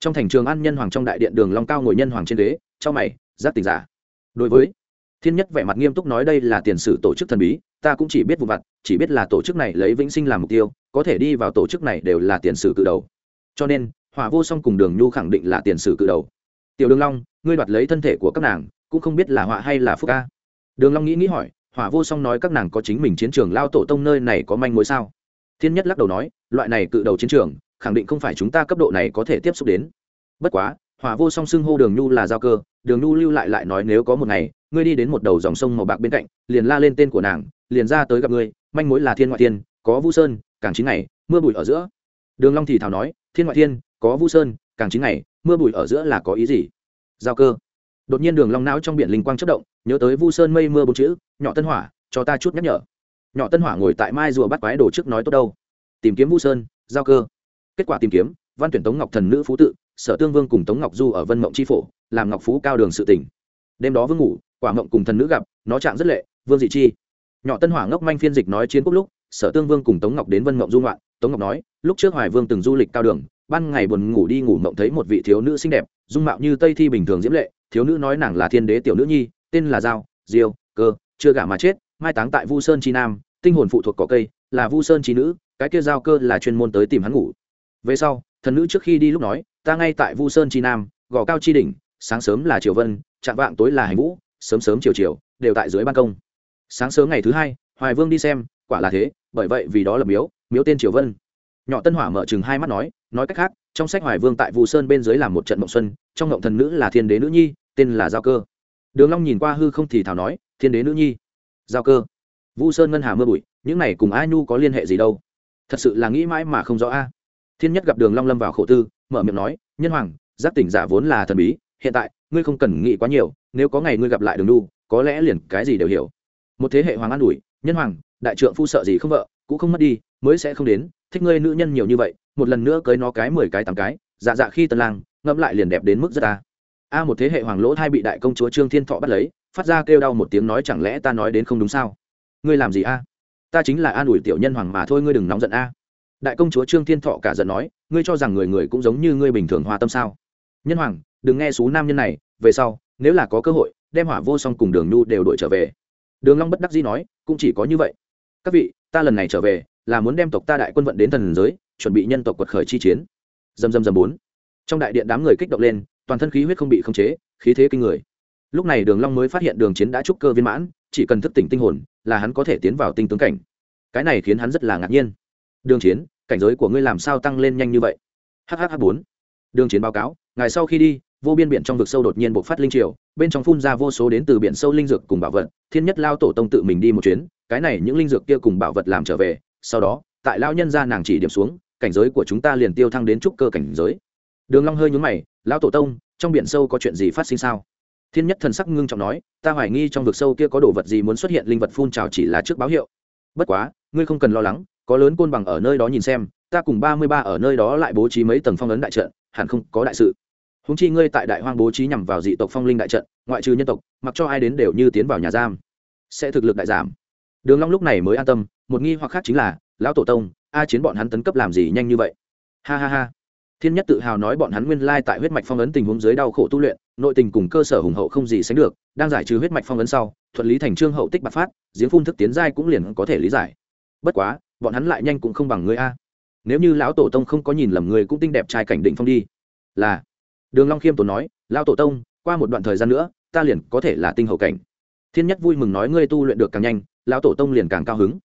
trong thành trường an nhân hoàng trong đại điện đường long cao ngồi nhân hoàng trên ghế cho mày giáp tình giả. Đối với thiên nhất vẻ mặt nghiêm túc nói đây là tiền sử tổ chức thần bí, ta cũng chỉ biết vụ vặt, chỉ biết là tổ chức này lấy vĩnh sinh làm mục tiêu, có thể đi vào tổ chức này đều là tiền sử cự đầu. Cho nên, hỏa vô song cùng đường nhu khẳng định là tiền sử cự đầu. Tiểu đường long, ngươi đoạt lấy thân thể của các nàng, cũng không biết là họa hay là phúc ca. Đường long nghĩ nghĩ hỏi, hỏa vô song nói các nàng có chính mình chiến trường lao tổ tông nơi này có manh mối sao? Thiên nhất lắc đầu nói, loại này cự đầu chiến trường, khẳng định không phải chúng ta cấp độ này có thể tiếp xúc đến. Bất quá hỏa vô song xưng hô đường nhu là giao cơ, đường nhu lưu lại lại nói nếu có một ngày, ngươi đi đến một đầu dòng sông màu bạc bên cạnh, liền la lên tên của nàng, liền ra tới gặp ngươi, manh mối là thiên ngoại thiên, có vu sơn, càng chín ngày, mưa bụi ở giữa. Đường long thì thào nói, thiên ngoại thiên, có vu sơn, càng chín ngày, mưa bụi ở giữa là có ý gì? Giao cơ. Đột nhiên đường long não trong biển linh quang chớp động, nhớ tới vu sơn mây mưa bốn chữ, nhỏ tân hỏa, cho ta chút nhắc nhở. Nhỏ tân hỏa ngồi tại mai rùa bắt quái đồ trước nói tốt đâu. Tìm kiếm vu sơn, giao cơ. Kết quả tìm kiếm, văn tuyển tống ngọc thần nữ phú tự sở tương vương cùng tống ngọc du ở vân mộng chi phổ, làm ngọc phú cao đường sự tỉnh. Đêm đó vương ngủ, quả mộng cùng thần nữ gặp, nó trạng rất lệ, vương dị chi. Nhỏ tân hỏa ngốc manh phiên dịch nói chiến quốc lúc, sở tương vương cùng tống ngọc đến vân mộng du ngoạn, tống ngọc nói, lúc trước hoài vương từng du lịch cao đường, ban ngày buồn ngủ đi ngủ mộng thấy một vị thiếu nữ xinh đẹp, dung mạo như tây thi bình thường diễm lệ, thiếu nữ nói nàng là thiên đế tiểu nữ nhi, tên là giao, diêu, cơ, chưa gả mà chết, mai táng tại vu sơn chi nam, tinh hồn phụ thuộc cỏ cây, là vu sơn chi nữ, cái kia giao cơ là chuyên môn tới tìm hắn ngủ. Về sau, thần nữ trước khi đi lúc nói ta ngay tại vu sơn chi nam, gò cao chi đỉnh, sáng sớm là triều vân, chạm vạng tối là hành vũ, sớm sớm chiều chiều, đều tại dưới ban công. Sáng sớm ngày thứ hai, hoài vương đi xem, quả là thế, bởi vậy vì đó là miếu miếu tên triều vân. Nhỏ tân hỏa mở chừng hai mắt nói nói cách khác, trong sách hoài vương tại vu sơn bên dưới làm một trận mộng xuân, trong mộng thần nữ là thiên đế nữ nhi, tên là giao cơ. Đường long nhìn qua hư không thì thảo nói, thiên đế nữ nhi, giao cơ. Vu sơn ngân hà mưa bụi, những này cùng a nhu có liên hệ gì đâu? Thật sự là nghĩ mãi mà không rõ a. Thiên nhất gặp đường long lâm vào khổ tư mở miệng nói, nhân hoàng giác tỉnh giả vốn là thần bí, hiện tại, ngươi không cần nghĩ quá nhiều, nếu có ngày ngươi gặp lại đường nu có lẽ liền cái gì đều hiểu. Một thế hệ hoàng an ủi, nhân hoàng, đại trượng phu sợ gì không vợ, cũng không mất đi, mới sẽ không đến, thích ngươi nữ nhân nhiều như vậy, một lần nữa cưới nó cái mười cái tám cái dạ dạ khi tân lang, ngẫm lại liền đẹp đến mức rất ta. A một thế hệ hoàng lỗ hai bị đại công chúa trương thiên thọ bắt lấy, phát ra kêu đau một tiếng nói, chẳng lẽ ta nói đến không đúng sao? Ngươi làm gì a? Ta chính là an ủi tiểu nhân hoàng mà thôi, ngươi đừng nóng giận a đại công chúa trương thiên thọ cả giận nói, ngươi cho rằng người người cũng giống như ngươi bình thường hoa tâm sao? Nhân hoàng, đừng nghe số nam nhân này, về sau, nếu là có cơ hội, đem hỏa vô song cùng đường nhu đều đổi trở về. Đường long bất đắc dĩ nói, cũng chỉ có như vậy. Các vị, ta lần này trở về, là muốn đem tộc ta đại quân vận đến thần giới, chuẩn bị nhân tộc quật khởi chi chiến. Dầm dầm dầm bốn. Trong đại điện đám người kích động lên, toàn thân khí huyết không bị khống chế, khí thế kinh người. Lúc này đường long mới phát hiện đường chiến đã trúc cơ viên mãn, chỉ cần thức tỉnh tinh hồn, là hắn có thể tiến vào tinh tướng cảnh. Cái này khiến hắn rất là ngạc nhiên đường chiến, cảnh giới của ngươi làm sao tăng lên nhanh như vậy? Hhh bốn. Đường chiến báo cáo ngày sau khi đi, vô biên biển trong vực sâu đột nhiên bộc phát linh triều, bên trong phun ra vô số đến từ biển sâu linh dược cùng bảo vật, thiên nhất lao tổ tông tự mình đi một chuyến, cái này những linh dược kia cùng bảo vật làm trở về, sau đó, tại lao nhân gia nàng chỉ điểm xuống, cảnh giới của chúng ta liền tiêu thăng đến trúc cơ cảnh giới. Đường long hơi nhún mày, lão tổ tông, trong biển sâu có chuyện gì phát sinh sao? Thiên nhất thần sắc ngưng trọng nói, ta hoài nghi trong vực sâu kia có đồ vật gì muốn xuất hiện linh vật phun trào chỉ là trước báo hiệu. Bất quá, ngươi không cần lo lắng có lớn côn bằng ở nơi đó nhìn xem, ta cùng ba mươi ba ở nơi đó lại bố trí mấy tầng phong ấn đại trận, hẳn không có đại sự. Húng chi ngươi tại đại hoang bố trí nhằm vào dị tộc phong linh đại trận, ngoại trừ nhân tộc, mặc cho ai đến đều như tiến vào nhà giam. Sẽ thực lực đại giảm. Đường long lúc này mới an tâm, một nghi hoặc khác chính là, lão tổ tông, a chiến bọn hắn tấn cấp làm gì nhanh như vậy? Ha ha ha. Thiên nhất tự hào nói bọn hắn nguyên lai tại huyết mạch phong ấn tình huống dưới đau khổ tu luyện, nội tình cùng cơ sở hùng hậu không gì sánh được, đang giải trừ huyết mạch phong ấn sau, thuận lý thành trương hậu tích bạc phát, giếng phun thức tiến giai cũng liền có thể lý giải. Bất quá bọn hắn lại nhanh cũng không bằng ngươi a. Nếu như lão tổ tông không có nhìn lầm người cũng tinh đẹp trai cảnh định phong đi. Là. Đường long khiêm tốn nói, lão tổ tông, qua một đoạn thời gian nữa, ta liền có thể là tinh hậu cảnh. Thiên nhất vui mừng nói, ngươi tu luyện được càng nhanh, lão tổ tông liền càng cao hứng.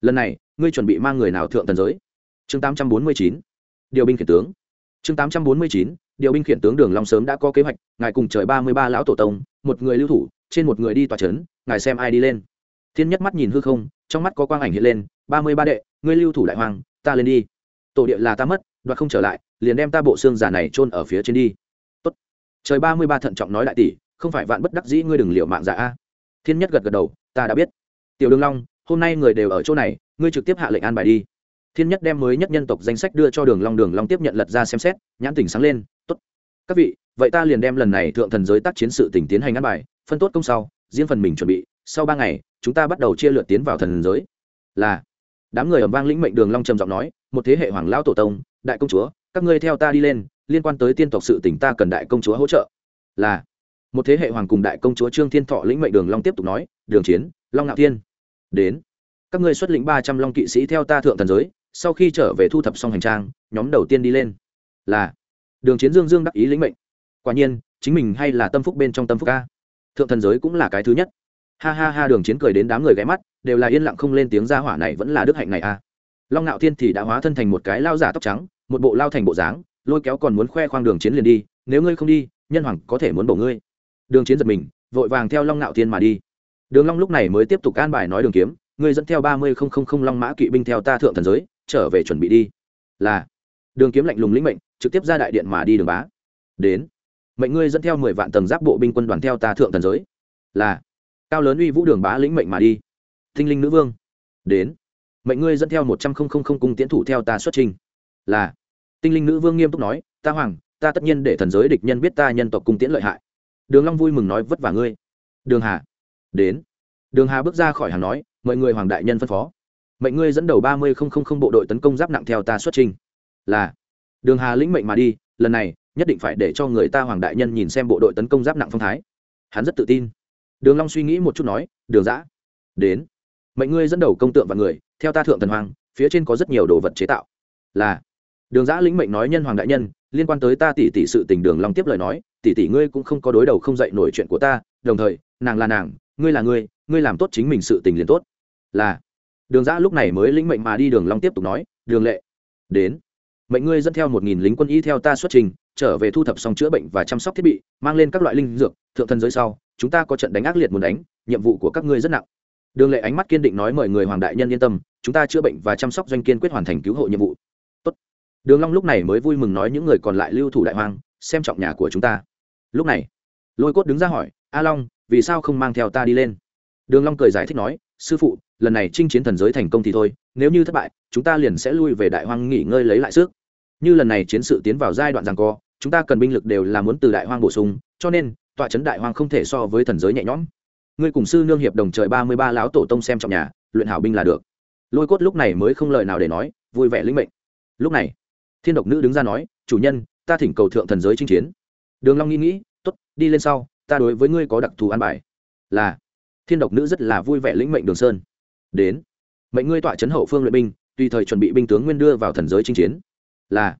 Lần này, ngươi chuẩn bị mang người nào thượng thần giới? Chương tám trăm bốn mươi chín, điều binh khiển tướng. Chương tám trăm bốn mươi chín, điều binh khiển tướng đường long sớm đã có kế hoạch, ngài cùng trời ba mươi ba lão tổ tông, một người lưu thủ, trên một người đi tòa chấn, ngài xem ai đi lên. Thiên nhất mắt nhìn hư không, trong mắt có quang ảnh hiện lên ba mươi ba đệ, ngươi lưu thủ đại hoàng ta lên đi. Tổ địa là ta mất, đoạt không trở lại, liền đem ta bộ xương giả này chôn ở phía trên đi. Tốt. Trời ba mươi ba thận trọng nói đại tỷ, không phải vạn bất đắc dĩ ngươi đừng liệu mạng giả a. Thiên nhất gật gật đầu, ta đã biết. Tiểu đường long, hôm nay người đều ở chỗ này, ngươi trực tiếp hạ lệnh an bài đi. Thiên nhất đem mới nhất nhân tộc danh sách đưa cho đường long đường long tiếp nhận lật ra xem xét, nhãn tỉnh sáng lên, tốt. Các vị, vậy ta liền đem lần này thượng thần giới tác chiến sự tỉnh tiến hành an bài, phân tốt công sau, riêng phần mình chuẩn bị, sau ba ngày, chúng ta bắt đầu chia lượt tiến vào thần giới. Là đám người ầm vang lĩnh mệnh đường long trầm giọng nói, một thế hệ hoàng lão tổ tông, đại công chúa, các ngươi theo ta đi lên, liên quan tới tiên tộc sự tỉnh ta cần đại công chúa hỗ trợ. Là, một thế hệ hoàng cùng đại công chúa trương thiên thọ lĩnh mệnh đường long tiếp tục nói, đường chiến, long ngạo thiên, đến. Các ngươi xuất lĩnh ba trăm long kỵ sĩ theo ta thượng thần giới, sau khi trở về thu thập xong hành trang, nhóm đầu tiên đi lên. Là, đường chiến dương dương đắc ý lĩnh mệnh. Quả nhiên, chính mình hay là tâm phúc bên trong tâm phúc ca thượng thần giới cũng là cái thứ nhất ha ha ha, đường chiến cười đến đám người ghé mắt, đều là yên lặng không lên tiếng ra hỏa này vẫn là đức hạnh này a à. long ngạo thiên thì đã hóa thân thành một cái lao giả tóc trắng, một bộ lao thành bộ dáng, lôi kéo còn muốn khoe khoang đường chiến liền đi, nếu ngươi không đi, nhân hoàng có thể muốn bổ ngươi. Đường chiến giật mình, vội vàng theo long ngạo thiên mà đi. Đường long lúc này mới tiếp tục an bài nói đường kiếm, ngươi dẫn theo ba mươi không không không long mã kỵ binh theo ta thượng thần giới, trở về chuẩn bị đi. Là. Đường kiếm lạnh lùng lĩnh mệnh, trực tiếp ra đại điện mà đi đường bá. Đến. Mệnh ngươi dẫn theo mười vạn tầng giáp bộ binh quân đoàn theo ta thượng thần giới. Là cao lớn uy vũ đường bá lĩnh mệnh mà đi. Tinh linh nữ vương, đến. Mệnh ngươi dẫn theo một trăm không không không cung tiến thủ theo ta xuất trình. Là. Tinh linh nữ vương nghiêm túc nói, ta hoàng, ta tất nhiên để thần giới địch nhân biết ta nhân tộc cung tiễn lợi hại. Đường long vui mừng nói, vất vả ngươi. Đường hà, đến. Đường hà bước ra khỏi hàng nói, mọi người hoàng đại nhân phân phó. Mệnh ngươi dẫn đầu ba mươi không không không bộ đội tấn công giáp nặng theo ta xuất trình. Là. Đường hà lĩnh mệnh mà đi, lần này, nhất định phải để cho người ta hoàng đại nhân nhìn xem bộ đội tấn công giáp nặng phong thái. Hắn rất tự tin đường long suy nghĩ một chút nói, đường giã đến. Mệnh ngươi dẫn đầu công tượng và người, theo ta thượng thần hoàng, phía trên có rất nhiều đồ vật chế tạo. Là. Đường giã lĩnh mệnh nói nhân hoàng đại nhân, liên quan tới ta tỷ tỷ sự tình đường long tiếp lời nói, tỷ tỷ ngươi cũng không có đối đầu không dậy nổi chuyện của ta, đồng thời, nàng là nàng, ngươi là ngươi ngươi làm tốt chính mình sự tình liền tốt. Là. Đường giã lúc này mới lĩnh mệnh mà đi, đường long tiếp tục nói, đường lệ, đến. Mệnh ngươi dẫn theo một nghìn lính quân y theo ta xuất trình, trở về thu thập xong chữa bệnh và chăm sóc thiết bị, mang lên các loại linh dược, thượng thần giới sau chúng ta có trận đánh ác liệt muốn đánh, nhiệm vụ của các ngươi rất nặng. Đường lệ ánh mắt kiên định nói mời người hoàng đại nhân yên tâm, chúng ta chữa bệnh và chăm sóc doanh kiên quyết hoàn thành cứu hộ nhiệm vụ. Tốt. đường long lúc này mới vui mừng nói những người còn lại lưu thủ đại hoang, xem trọng nhà của chúng ta. Lúc này, lôi cốt đứng ra hỏi, a long, vì sao không mang theo ta đi lên? Đường long cười giải thích nói, sư phụ, lần này chinh chiến thần giới thành công thì thôi, nếu như thất bại, chúng ta liền sẽ lui về đại hoang nghỉ ngơi lấy lại sức. Như lần này chiến sự tiến vào giai đoạn giằng co, chúng ta cần binh lực đều là muốn từ đại hoang bổ sung, cho nên tọa chấn đại hoang không thể so với thần giới nhẹ nhõm. Ngươi cùng sư nương hiệp đồng trời ba mươi ba lão tổ tông xem trong nhà, luyện hảo binh là được. Lôi cốt lúc này mới không lời nào để nói, vui vẻ linh mệnh. Lúc này, thiên độc nữ đứng ra nói, chủ nhân, ta thỉnh cầu thượng thần giới chinh chiến. Đường long nghĩ nghĩ, tốt, đi lên sau, ta đối với ngươi có đặc thù an bài. Là, thiên độc nữ rất là vui vẻ lĩnh mệnh đường sơn. Đến, mệnh ngươi tọa chấn hậu phương luyện binh, tùy thời chuẩn bị binh tướng nguyên đưa vào thần giới chinh chiến. Là,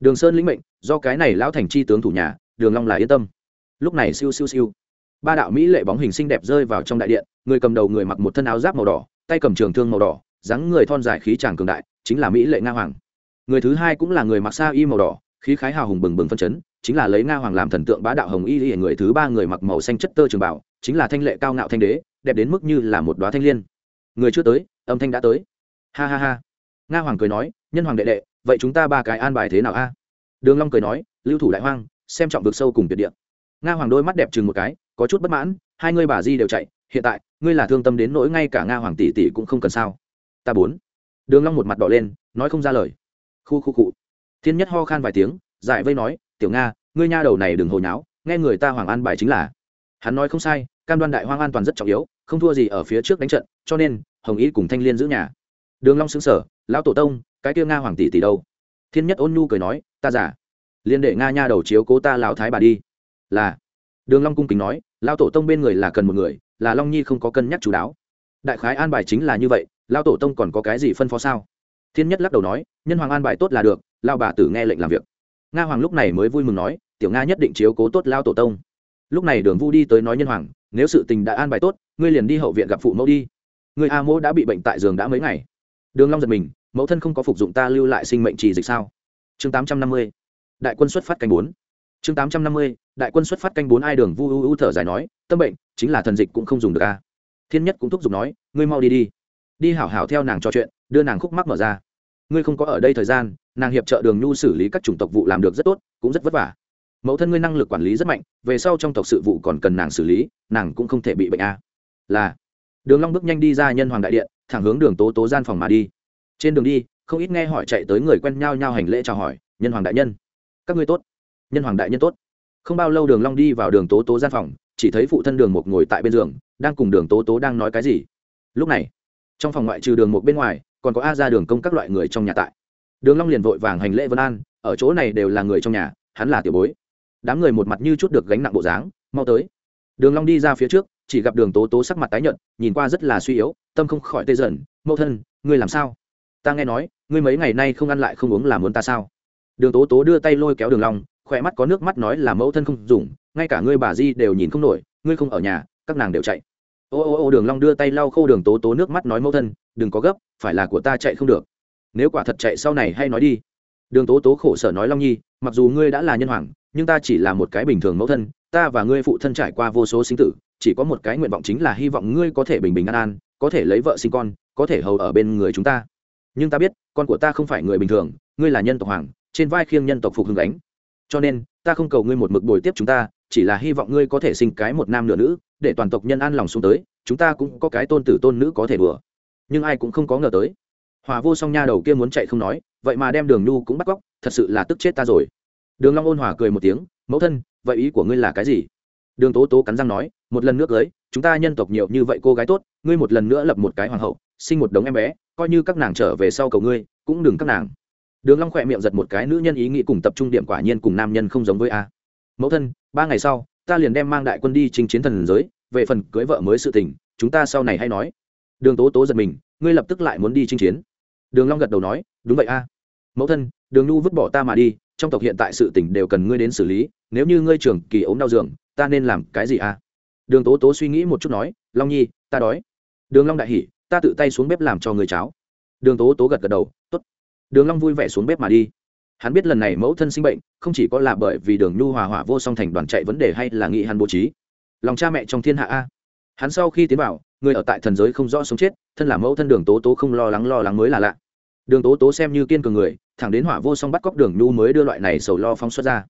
đường sơn lĩnh mệnh, do cái này lão thành chi tướng thủ nhà, đường long là yên tâm lúc này siêu siêu siêu. Ba đạo mỹ lệ bóng hình xinh đẹp rơi vào trong đại điện, người cầm đầu người mặc một thân áo giáp màu đỏ, tay cầm trường thương màu đỏ, dáng người thon dài khí tràng cường đại, chính là mỹ lệ nga hoàng. Người thứ hai cũng là người mặc sa y màu đỏ, khí khái hào hùng bừng bừng phân chấn, chính là lấy nga hoàng làm thần tượng bá đạo hồng y y người thứ ba người mặc màu xanh chất tơ trường bảo chính là thanh lệ cao ngạo thanh đế, đẹp đến mức như là một đoá thanh liên. Người chưa tới, âm thanh đã tới. Ha ha ha. Nga hoàng cười nói, nhân hoàng đệ đệ, vậy chúng ta ba cái an bài thế nào a? Đường long cười nói, lưu thủ đại hoang, xem trọng vực sâu cùng tuyệt địa nga hoàng đôi mắt đẹp chừng một cái có chút bất mãn hai ngươi bà di đều chạy hiện tại ngươi là thương tâm đến nỗi ngay cả nga hoàng tỷ tỷ cũng không cần sao. Ta bốn. Đường long một mặt đỏ lên nói không ra lời. Khu khu cụ thiên nhất ho khan vài tiếng giải vây nói tiểu nga ngươi nha đầu này đừng hồ nháo nghe người ta hoàng an bài chính là. Hắn nói không sai cam đoan đại hoang an toàn rất trọng yếu không thua gì ở phía trước đánh trận cho nên hồng ý cùng thanh liên giữ nhà. Đường long sững sờ, lão tổ tông cái kia nga hoàng tỷ tỷ đâu? Thiên nhất ôn nhu cười nói ta giả liên đệ nga nha đầu chiếu cố ta lão thái bà đi là đường long cung kính nói, lão tổ tông bên người là cần một người, là long nhi không có cân nhắc chủ đáo. đại khái an bài chính là như vậy, lão tổ tông còn có cái gì phân phó sao? thiên nhất lắc đầu nói, nhân hoàng an bài tốt là được, lão bà tử nghe lệnh làm việc. nga hoàng lúc này mới vui mừng nói, tiểu nga nhất định chiếu cố tốt lão tổ tông. lúc này đường vu đi tới nói nhân hoàng, nếu sự tình đã an bài tốt, ngươi liền đi hậu viện gặp phụ mẫu đi. người a mỗ đã bị bệnh tại giường đã mấy ngày. đường long giật mình, mẫu thân không có phục dụng ta lưu lại sinh mệnh trì dịch sao? chương tám trăm năm mươi, đại quân xuất phát canh bốn chương tám trăm năm mươi, đại quân xuất phát canh bốn ai đường vu u u thở dài nói, tâm bệnh, chính là thần dịch cũng không dùng được a. Thiên nhất cũng thúc giục nói, ngươi mau đi đi. Đi hảo hảo theo nàng trò chuyện, đưa nàng khúc mắc mở ra. Ngươi không có ở đây thời gian, nàng hiệp trợ đường nhu xử lý các chủng tộc vụ làm được rất tốt, cũng rất vất vả. Mẫu thân ngươi năng lực quản lý rất mạnh, về sau trong tộc sự vụ còn cần nàng xử lý, nàng cũng không thể bị bệnh a. Là. Đường long bước nhanh đi ra nhân hoàng đại điện, thẳng hướng đường tố tố gian phòng mà đi. Trên đường đi, không ít nghe hỏi chạy tới người quen nhau nhau hành lễ chào hỏi, nhân hoàng đại nhân, các ngươi tốt nhân hoàng đại nhân tốt. Không bao lâu đường long đi vào đường tố tố gian phòng, chỉ thấy phụ thân đường một ngồi tại bên giường, đang cùng đường tố tố đang nói cái gì. Lúc này, trong phòng ngoại trừ đường một bên ngoài, còn có a ra đường công các loại người trong nhà tại. Đường long liền vội vàng hành lễ vân an, ở chỗ này đều là người trong nhà, hắn là tiểu bối. Đám người một mặt như chút được gánh nặng bộ dáng, mau tới. Đường long đi ra phía trước, chỉ gặp đường tố tố sắc mặt tái nhợt, nhìn qua rất là suy yếu, tâm không khỏi tê dần, mẫu thân, ngươi làm sao? Ta nghe nói, ngươi mấy ngày nay không ăn lại không uống là muốn ta sao? Đường tố tố đưa tay lôi kéo đường long khỏe mắt có nước mắt nói là mẫu thân không dùng, ngay cả ngươi bà di đều nhìn không nổi, ngươi không ở nhà, các nàng đều chạy. Ô ô ô, đường long đưa tay lau khô đường tố tố nước mắt nói mẫu thân, đừng có gấp, phải là của ta chạy không được. Nếu quả thật chạy sau này hay nói đi. Đường tố tố khổ sở nói long nhi, mặc dù ngươi đã là nhân hoàng, nhưng ta chỉ là một cái bình thường mẫu thân, ta và ngươi phụ thân trải qua vô số sinh tử, chỉ có một cái nguyện vọng chính là hy vọng ngươi có thể bình bình an an, có thể lấy vợ sinh con, có thể hầu ở bên người chúng ta. Nhưng ta biết, con của ta không phải người bình thường, ngươi là nhân tộc hoàng, trên vai khiêng nhân tộc phục hưng đánh cho nên, ta không cầu ngươi một mực bồi tiếp chúng ta, chỉ là hy vọng ngươi có thể sinh cái một nam nửa nữ, để toàn tộc nhân an lòng xuống tới, chúng ta cũng có cái tôn tử tôn nữ có thể đùa. Nhưng ai cũng không có ngờ tới. Hòa vô song nha đầu kia muốn chạy không nói, vậy mà đem đường nhu cũng bắt cóc, thật sự là tức chết ta rồi. Đường long ôn hòa cười một tiếng, mẫu thân, vậy ý của ngươi là cái gì? Đường tố tố cắn răng nói, một lần nước cưới, chúng ta nhân tộc nhiều như vậy cô gái tốt, ngươi một lần nữa lập một cái hoàng hậu, sinh một đống em bé, coi như các nàng trở về sau cầu ngươi, cũng đừng các nàng đường long khỏe miệng giật một cái, nữ nhân ý nghĩ cùng tập trung điểm quả nhiên cùng nam nhân không giống với a. Mẫu thân, ba ngày sau, ta liền đem mang đại quân đi chinh chiến thần giới, về phần cưới vợ mới sự tình, chúng ta sau này hay nói. Đường tố tố giật mình, ngươi lập tức lại muốn đi chinh chiến. Đường long gật đầu nói, đúng vậy a. Mẫu thân, đường Nu vứt bỏ ta mà đi, trong tộc hiện tại sự tình đều cần ngươi đến xử lý, nếu như ngươi trưởng kỳ ốm đau giường, ta nên làm cái gì a? Đường tố tố suy nghĩ một chút nói, long nhi, ta đói. Đường long đại hỉ, ta tự tay xuống bếp làm cho người cháo. Đường tố tố gật gật đầu, tốt đường long vui vẻ xuống bếp mà đi. Hắn biết lần này mẫu thân sinh bệnh, không chỉ có là bởi vì đường nhu hòa hỏa vô song thành đoàn chạy vấn đề hay là nghị hắn bố trí. Lòng cha mẹ trong thiên hạ a. Hắn sau khi tiến vào, người ở tại thần giới không rõ sống chết, thân là mẫu thân đường tố tố không lo lắng lo lắng mới là lạ. Đường tố tố xem như kiên cường người, thẳng đến hỏa vô song bắt cóc đường nhu mới đưa loại này sầu lo phóng xuất ra.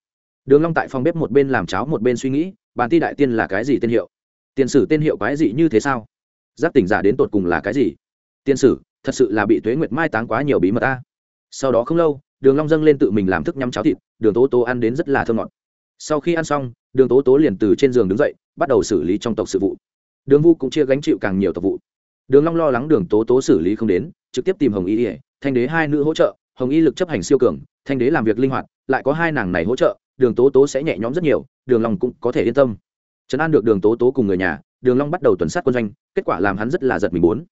Đường long tại phòng bếp một bên làm cháo một bên suy nghĩ, bản ti đại tiên là cái gì tên hiệu? Tiền sử tên hiệu cái gì như thế sao? Giáp tỉnh giả đến tột cùng là cái gì? Tiền sử, thật sự là bị tuế nguyệt mai táng quá nhiều bí mật ta sau đó không lâu, đường long dâng lên tự mình làm thức nhắm cháo thịt, đường tố tố ăn đến rất là thơm ngọt. Sau khi ăn xong, đường tố tố liền từ trên giường đứng dậy, bắt đầu xử lý trong tộc sự vụ. Đường vu cũng chia gánh chịu càng nhiều tộc vụ. Đường long lo lắng đường tố tố xử lý không đến, trực tiếp tìm hồng y ỉa thanh đế hai nữ hỗ trợ, hồng y lực chấp hành siêu cường, thanh đế làm việc linh hoạt, lại có hai nàng này hỗ trợ, đường tố tố sẽ nhẹ nhõm rất nhiều, đường long cũng có thể yên tâm. Trấn an được đường tố tố cùng người nhà, đường long bắt đầu tuần sát quân doanh, kết quả làm hắn rất là giật mình muốn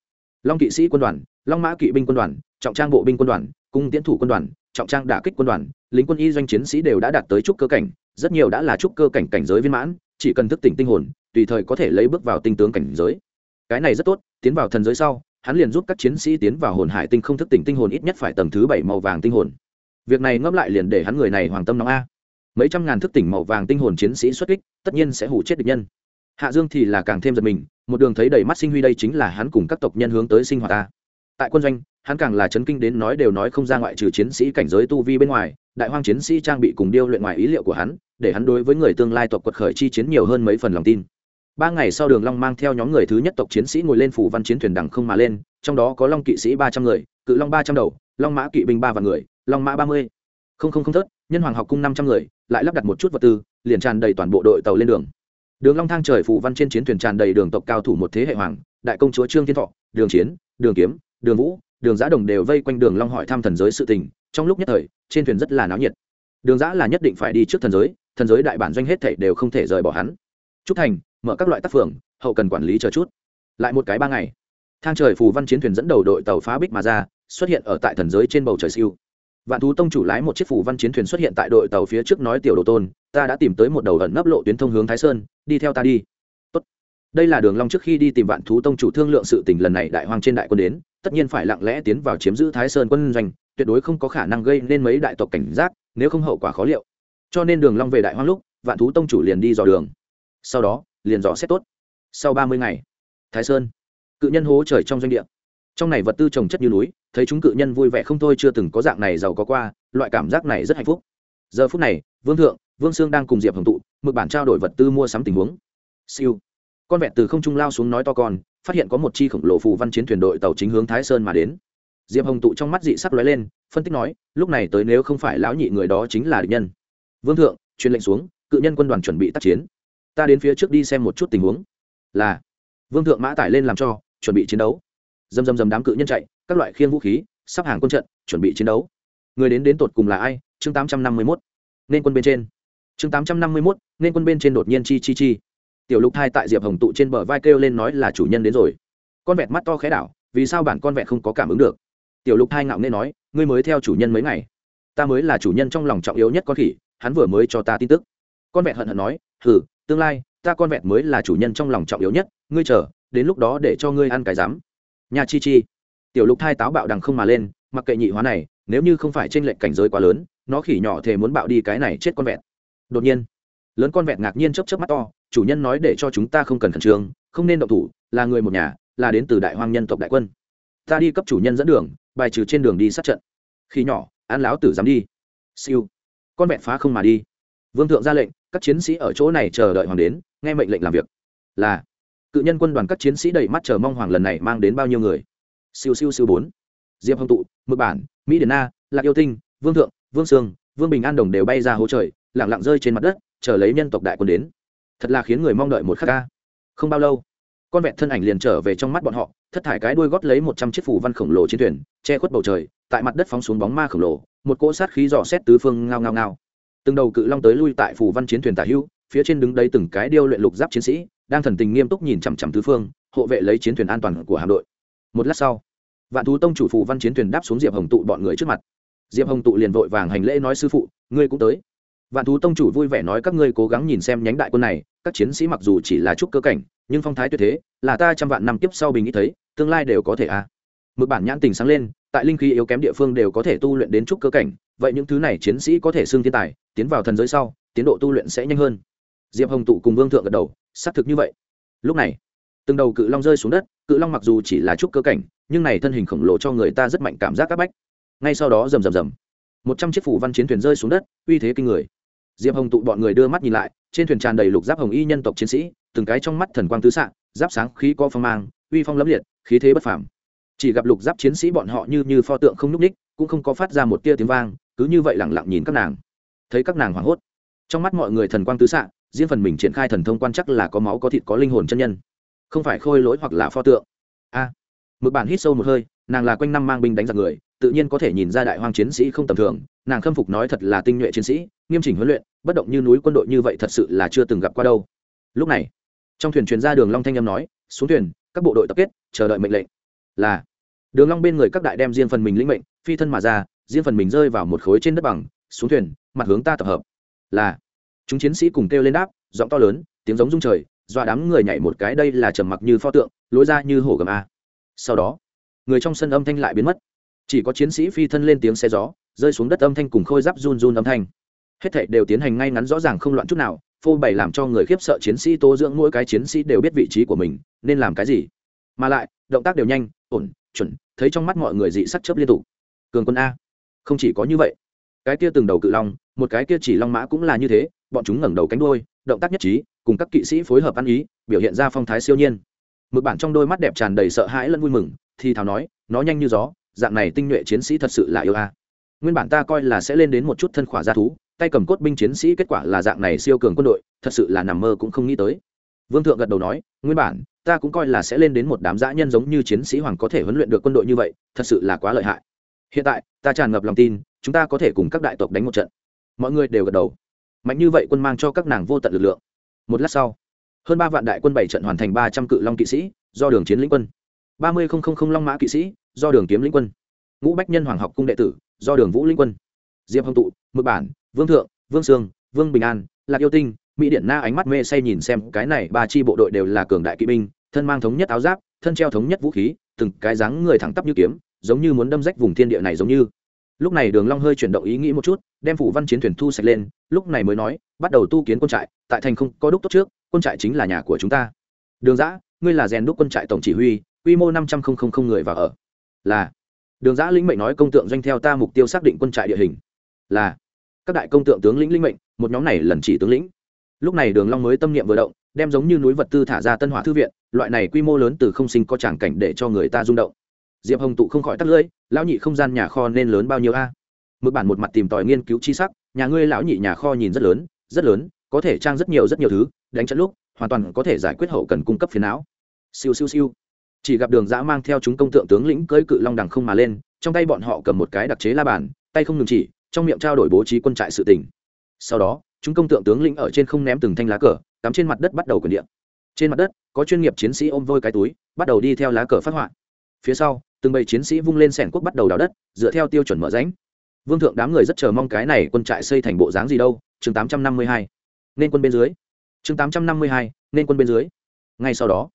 long kỵ sĩ quân đoàn, long mã kỵ binh quân đoàn, trọng trang bộ binh quân đoàn cung tiễn thủ quân đoàn, trọng trang đả kích quân đoàn, lính quân y doanh chiến sĩ đều đã đạt tới trúc cơ cảnh, rất nhiều đã là trúc cơ cảnh cảnh giới viên mãn, chỉ cần thức tỉnh tinh hồn, tùy thời có thể lấy bước vào tinh tướng cảnh giới. Cái này rất tốt, tiến vào thần giới sau, hắn liền giúp các chiến sĩ tiến vào hồn hải tinh không thức tỉnh tinh hồn ít nhất phải tầng thứ bảy màu vàng tinh hồn. Việc này ngẫm lại liền để hắn người này hoàng tâm nóng a. Mấy trăm ngàn thức tỉnh màu vàng tinh hồn chiến sĩ xuất kích, tất nhiên sẽ hủ chết địch nhân. Hạ dương thì là càng thêm giật mình, một đường thấy đầy mắt sinh huy đây chính là hắn cùng các tộc nhân hướng tới sinh hoạt ta tại quân doanh, hắn càng là chấn kinh đến nói đều nói không ra ngoại trừ chiến sĩ cảnh giới tu vi bên ngoài, đại hoang chiến sĩ trang bị cùng điêu luyện ngoài ý liệu của hắn, để hắn đối với người tương lai tộc quật khởi chi chiến nhiều hơn mấy phần lòng tin. Ba ngày sau đường long mang theo nhóm người thứ nhất tộc chiến sĩ ngồi lên phủ văn chiến thuyền đằng không mà lên, trong đó có long kỵ sĩ ba trăm người, cự long ba trăm đầu, long mã kỵ binh ba vạn người, long mã ba mươi. Không không không thớt, nhân hoàng học cung năm trăm người, lại lắp đặt một chút vật tư, liền tràn đầy toàn bộ đội tàu lên đường. Đường long thang trời phủ văn trên chiến thuyền tràn đầy đường tộc cao thủ một thế hệ hoàng, đại công chúa trương thiên thọ, đường chiến, đường kiếm đường vũ, đường giã đồng đều vây quanh đường long hỏi thăm thần giới sự tình, trong lúc nhất thời, trên thuyền rất là náo nhiệt. Đường giã là nhất định phải đi trước thần giới thần giới đại bản doanh hết thảy đều không thể rời bỏ hắn. Trúc thành, mở các loại tác phường, hậu cần quản lý chờ chút. Lại một cái ba ngày, thang trời phù văn chiến thuyền dẫn đầu đội tàu phá bích mà ra, xuất hiện ở tại thần giới trên bầu trời siêu. Vạn thú tông chủ lái một chiếc phù văn chiến thuyền xuất hiện tại đội tàu phía trước nói tiểu đồ tôn, ta đã tìm tới một đầu ẩn nấp lộ tuyến thông hướng thái sơn, đi theo ta đi. Tốt. đây là đường long trước khi đi tìm vạn thú tông chủ thương lượng sự tình lần này đại hoàng trên đại quân đến tất nhiên phải lặng lẽ tiến vào chiếm giữ thái sơn quân doanh, tuyệt đối không có khả năng gây nên mấy đại tộc cảnh giác, nếu không hậu quả khó liệu. Cho nên đường long về đại hoang lúc, vạn thú tông chủ liền đi dò đường. Sau đó, liền dò xét tốt. Sau ba mươi ngày, thái sơn, cự nhân hố trời trong doanh địa. Trong này vật tư trồng chất như núi, thấy chúng cự nhân vui vẻ không thôi, chưa từng có dạng này giàu có qua, loại cảm giác này rất hạnh phúc. Giờ phút này, vương thượng, vương sương đang cùng diệp hồng tụ mực bản trao đổi vật tư mua sắm tình huống. Siêu con vẹt từ không trung lao xuống nói to con, phát hiện có một chi khổng lồ phù văn chiến thuyền đội tàu chính hướng thái sơn mà đến. Diệp hồng tụ trong mắt dị sắc lóe lên, phân tích nói, lúc này tới nếu không phải lão nhị người đó chính là địch nhân. Vương thượng, truyền lệnh xuống, cự nhân quân đoàn chuẩn bị tác chiến. Ta đến phía trước đi xem một chút tình huống. Là. Vương thượng mã tải lên làm cho, chuẩn bị chiến đấu. Dầm dầm dầm đám cự nhân chạy, các loại khiên vũ khí, sắp hàng quân trận, chuẩn bị chiến đấu. Người đến đến tột cùng là ai? Chương tám trăm năm mươi mốt. Nên quân bên trên. Chương tám trăm năm mươi mốt, nên quân bên trên đột nhiên chi chi chi tiểu lục hai tại diệp hồng tụ trên bờ vai kêu lên nói là chủ nhân đến rồi. Con vẹt mắt to khẽ đảo, vì sao bản con vẹt không có cảm ứng được? Tiểu lục hai ngạo nên nói, ngươi mới theo chủ nhân mấy ngày. Ta mới là chủ nhân trong lòng trọng yếu nhất con khỉ, hắn vừa mới cho ta tin tức. Con vẹt hận hận nói, hừ, tương lai, ta con vẹt mới là chủ nhân trong lòng trọng yếu nhất, ngươi chờ, đến lúc đó để cho ngươi ăn cái dám nhà chi chi. Tiểu lục thai táo bạo đằng không mà lên, mặc kệ nhị hóa này, nếu như không phải t r ê n lệch cảnh giới quá lớn, nó khỉ nhỏ thề muốn bạo đi cái này chết con vẹt. Đột nhiên lớn con vẹt ngạc nhiên chấp chấp mắt to, chủ nhân nói để cho chúng ta không cần khẩn trương, không nên động thủ, là người một nhà, là đến từ đại hoang nhân tộc đại quân. Ta đi cấp chủ nhân dẫn đường, bài trừ trên đường đi sát trận. Khi nhỏ ăn láo tử dám đi. Siêu. Con vẹt phá không mà đi. Vương thượng ra lệnh, các chiến sĩ ở chỗ này chờ đợi hoàng đến, nghe mệnh lệnh làm việc. Là. Cự nhân quân đoàn các chiến sĩ đầy mắt chờ mong hoàng lần này mang đến bao nhiêu người? Siêu siêu siêu bốn. Diệp hồng tụ, mực bản, mỹ điển na, lạc yêu tinh, vương thượng, vương sương, vương bình an đồng đều bay ra hỗ trời lẳng lặng rơi trên mặt đất chờ lấy nhân tộc đại quân đến. Thật là khiến người mong đợi một khắc ca. Không bao lâu con vẹn thân ảnh liền trở về trong mắt bọn họ thất thải cái đuôi gót lấy một trăm chiếc phủ văn khổng lồ trên thuyền che khuất bầu trời tại mặt đất phóng xuống bóng ma khổng lồ một cỗ sát khí dò xét tứ phương ngao ngao ngao. Từng đầu cự long tới lui tại phủ văn chiến thuyền tả hữu, phía trên đứng đây từng cái điêu luyện lục giáp chiến sĩ đang thần tình nghiêm túc nhìn chằm chằm tứ phương hộ vệ lấy chiến thuyền an toàn của hạm đội. Một lát sau vạn thú tông chủ phụ văn chiến thuyền đáp xuống diệp hồng tụ bọn người trước mặt. Diệp hồng tụ liền vội vàng hành lễ nói sư phụ ngươi cũng tới vạn thú tông chủ vui vẻ nói các ngươi cố gắng nhìn xem nhánh đại quân này, các chiến sĩ mặc dù chỉ là chút cơ cảnh, nhưng phong thái tuyệt thế, là ta trăm vạn năm tiếp sau bình nghĩ thấy, tương lai đều có thể a. À. mực bản nhãn tình sáng lên, tại linh khí yếu kém địa phương đều có thể tu luyện đến chút cơ cảnh, vậy những thứ này chiến sĩ có thể xưng thiên tài, tiến vào thần giới sau, tiến độ tu luyện sẽ nhanh hơn. Diệp hồng tụ cùng vương thượng gật đầu, xác thực như vậy. Lúc này, từng đầu cự long rơi xuống đất, cự long mặc dù chỉ là chút cơ cảnh, nhưng này thân hình khổng lồ cho người ta rất mạnh cảm giác c áp bách. Ngay sau đó rầm rầm rầm. Một trăm chiếc phủ văn chiến thuyền rơi xuống đất, uy thế kinh người diệp hồng tụ bọn người đưa mắt nhìn lại trên thuyền tràn đầy lục giáp hồng y nhân tộc chiến sĩ từng cái trong mắt thần quang tứ xạ giáp sáng khí có phong mang uy phong lẫm liệt khí thế bất phàm. Chỉ gặp lục giáp chiến sĩ bọn họ như như pho tượng không nhúc ních cũng không có phát ra một tia tiếng vang cứ như vậy lẳng lặng nhìn các nàng. Thấy các nàng hoảng hốt trong mắt mọi người thần quang tứ xạ riêng phần mình triển khai thần thông quan chắc là có máu có thịt có linh hồn chân nhân. Không phải khôi lỗi hoặc là pho tượng. A à, mực bản hít sâu một hơi nàng là quanh năm mang binh đánh giặc người tự nhiên có thể nhìn ra đại hoang chiến sĩ không tầm thường nàng khâm phục nói thật là tinh nhuệ chiến sĩ, nghiêm chỉnh huấn luyện, bất động như núi quân đội như vậy thật sự là chưa từng gặp qua đâu. Lúc này, trong thuyền truyền ra đường long thanh âm nói, xuống thuyền, các bộ đội tập kết, chờ đợi mệnh lệnh. Là, đường long bên người các đại đem riêng phần mình lĩnh mệnh, phi thân mà ra, riêng phần mình rơi vào một khối trên đất bằng, xuống thuyền, mặt hướng ta tập hợp. Là, chúng chiến sĩ cùng kêu lên đáp, giọng to lớn, tiếng giống rung trời, dọa đám người nhảy một cái, đây là trầm mặc như pho tượng, lối ra như hổ gầm a. Sau đó, người trong sân âm thanh lại biến mất. Chỉ có chiến sĩ phi thân lên tiếng xe gió rơi xuống đất âm thanh cùng khôi giáp run run âm thanh. Hết thảy đều tiến hành ngay ngắn rõ ràng không loạn chút nào, phô bày làm cho người khiếp sợ chiến sĩ tố dưỡng mỗi cái chiến sĩ đều biết vị trí của mình, nên làm cái gì. Mà lại, động tác đều nhanh, ổn, chuẩn, thấy trong mắt mọi người dị sắc chớp liên tục. Cường quân a. Không chỉ có như vậy. Cái kia từng đầu cự long, một cái kia chỉ long mã cũng là như thế, bọn chúng ngẩng đầu cánh đuôi, động tác nhất trí, cùng các kỵ sĩ phối hợp ăn ý, biểu hiện ra phong thái siêu nhiên. Mực bản trong đôi mắt đẹp tràn đầy sợ hãi lẫn vui mừng, thì thào nói, nó nhanh như gió, dạng này tinh nhuệ chiến sĩ thật sự là yêu a nguyên bản ta coi là sẽ lên đến một chút thân khỏa gia thú, tay cầm cốt binh chiến sĩ kết quả là dạng này siêu cường quân đội, thật sự là nằm mơ cũng không nghĩ tới. Vương thượng gật đầu nói, nguyên bản, ta cũng coi là sẽ lên đến một đám dã nhân giống như chiến sĩ hoàng có thể huấn luyện được quân đội như vậy, thật sự là quá lợi hại. Hiện tại, ta tràn ngập lòng tin, chúng ta có thể cùng các đại tộc đánh một trận. Mọi người đều gật đầu. Mạnh như vậy quân mang cho các nàng vô tận lực lượng. Một lát sau, hơn ba vạn đại quân bảy trận hoàn thành ba trăm cự long kỵ sĩ, do đường chiến lĩnh quân. ba mươi long mã kỵ sĩ, do đường kiếm lĩnh quân. Ngũ bách nhân hoàng học cung đệ tử do đường vũ Linh quân. Diệp hồng tụ, mực bản, vương thượng, vương sương, vương bình an, lạc yêu tinh, mỹ điện na ánh mắt mê say nhìn xem cái này ba chi bộ đội đều là cường đại kỵ binh, thân mang thống nhất áo giáp, thân treo thống nhất vũ khí, từng cái dáng người thẳng tắp như kiếm, giống như muốn đâm rách vùng thiên địa này giống như. Lúc này đường long hơi chuyển động ý nghĩ một chút, đem phủ văn chiến thuyền thu sạch lên, lúc này mới nói, bắt đầu tu kiến quân trại, tại thành không có đúc tốt trước, quân trại chính là nhà của chúng ta. Đường giã ngươi là rèn đúc quân trại tổng chỉ huy, quy mô năm trăm linh người vào ở. Là đường giã lĩnh mệnh nói công tượng doanh theo ta mục tiêu xác định quân trại địa hình. Là. Các đại công tượng tướng lĩnh lĩnh mệnh, một nhóm này lần chỉ tướng lĩnh. Lúc này đường long mới tâm niệm vừa động, đem giống như núi vật tư thả ra tân hỏa thư viện, loại này quy mô lớn từ không sinh có tràng cảnh để cho người ta rung động. Diệp hồng tụ không khỏi tắt lưỡi, lão nhị không gian nhà kho nên lớn bao nhiêu a? À? mực bản một mặt tìm tòi nghiên cứu chi sắc, nhà ngươi lão nhị nhà kho nhìn rất lớn rất lớn, có thể trang rất nhiều rất nhiều thứ, đánh trận lúc, hoàn toàn có thể giải quyết hậu cần cung cấp phiền não. Siêu siêu siêu chỉ gặp đường dã mang theo chúng công tượng tướng lĩnh cưỡi cự long đằng không mà lên, trong tay bọn họ cầm một cái đặc chế la bàn, tay không ngừng chỉ, trong miệng trao đổi bố trí quân trại sự tỉnh sau đó, chúng công tượng tướng lĩnh ở trên không ném từng thanh lá cờ, cắm trên mặt đất bắt đầu quyền điện trên mặt đất, có chuyên nghiệp chiến sĩ ôm vôi cái túi, bắt đầu đi theo lá cờ phát họa. Phía sau, từng bầy chiến sĩ vung lên sẻn quốc bắt đầu đào đất, dựa theo tiêu chuẩn mở ránh vương thượng đám người rất chờ mong cái này quân trại xây thành bộ dáng gì đâu, chương tám trăm năm mươi hai. Nên quân bên dưới. Chương tám trăm năm mươi hai, nên quân bên dưới. Ngay sau đó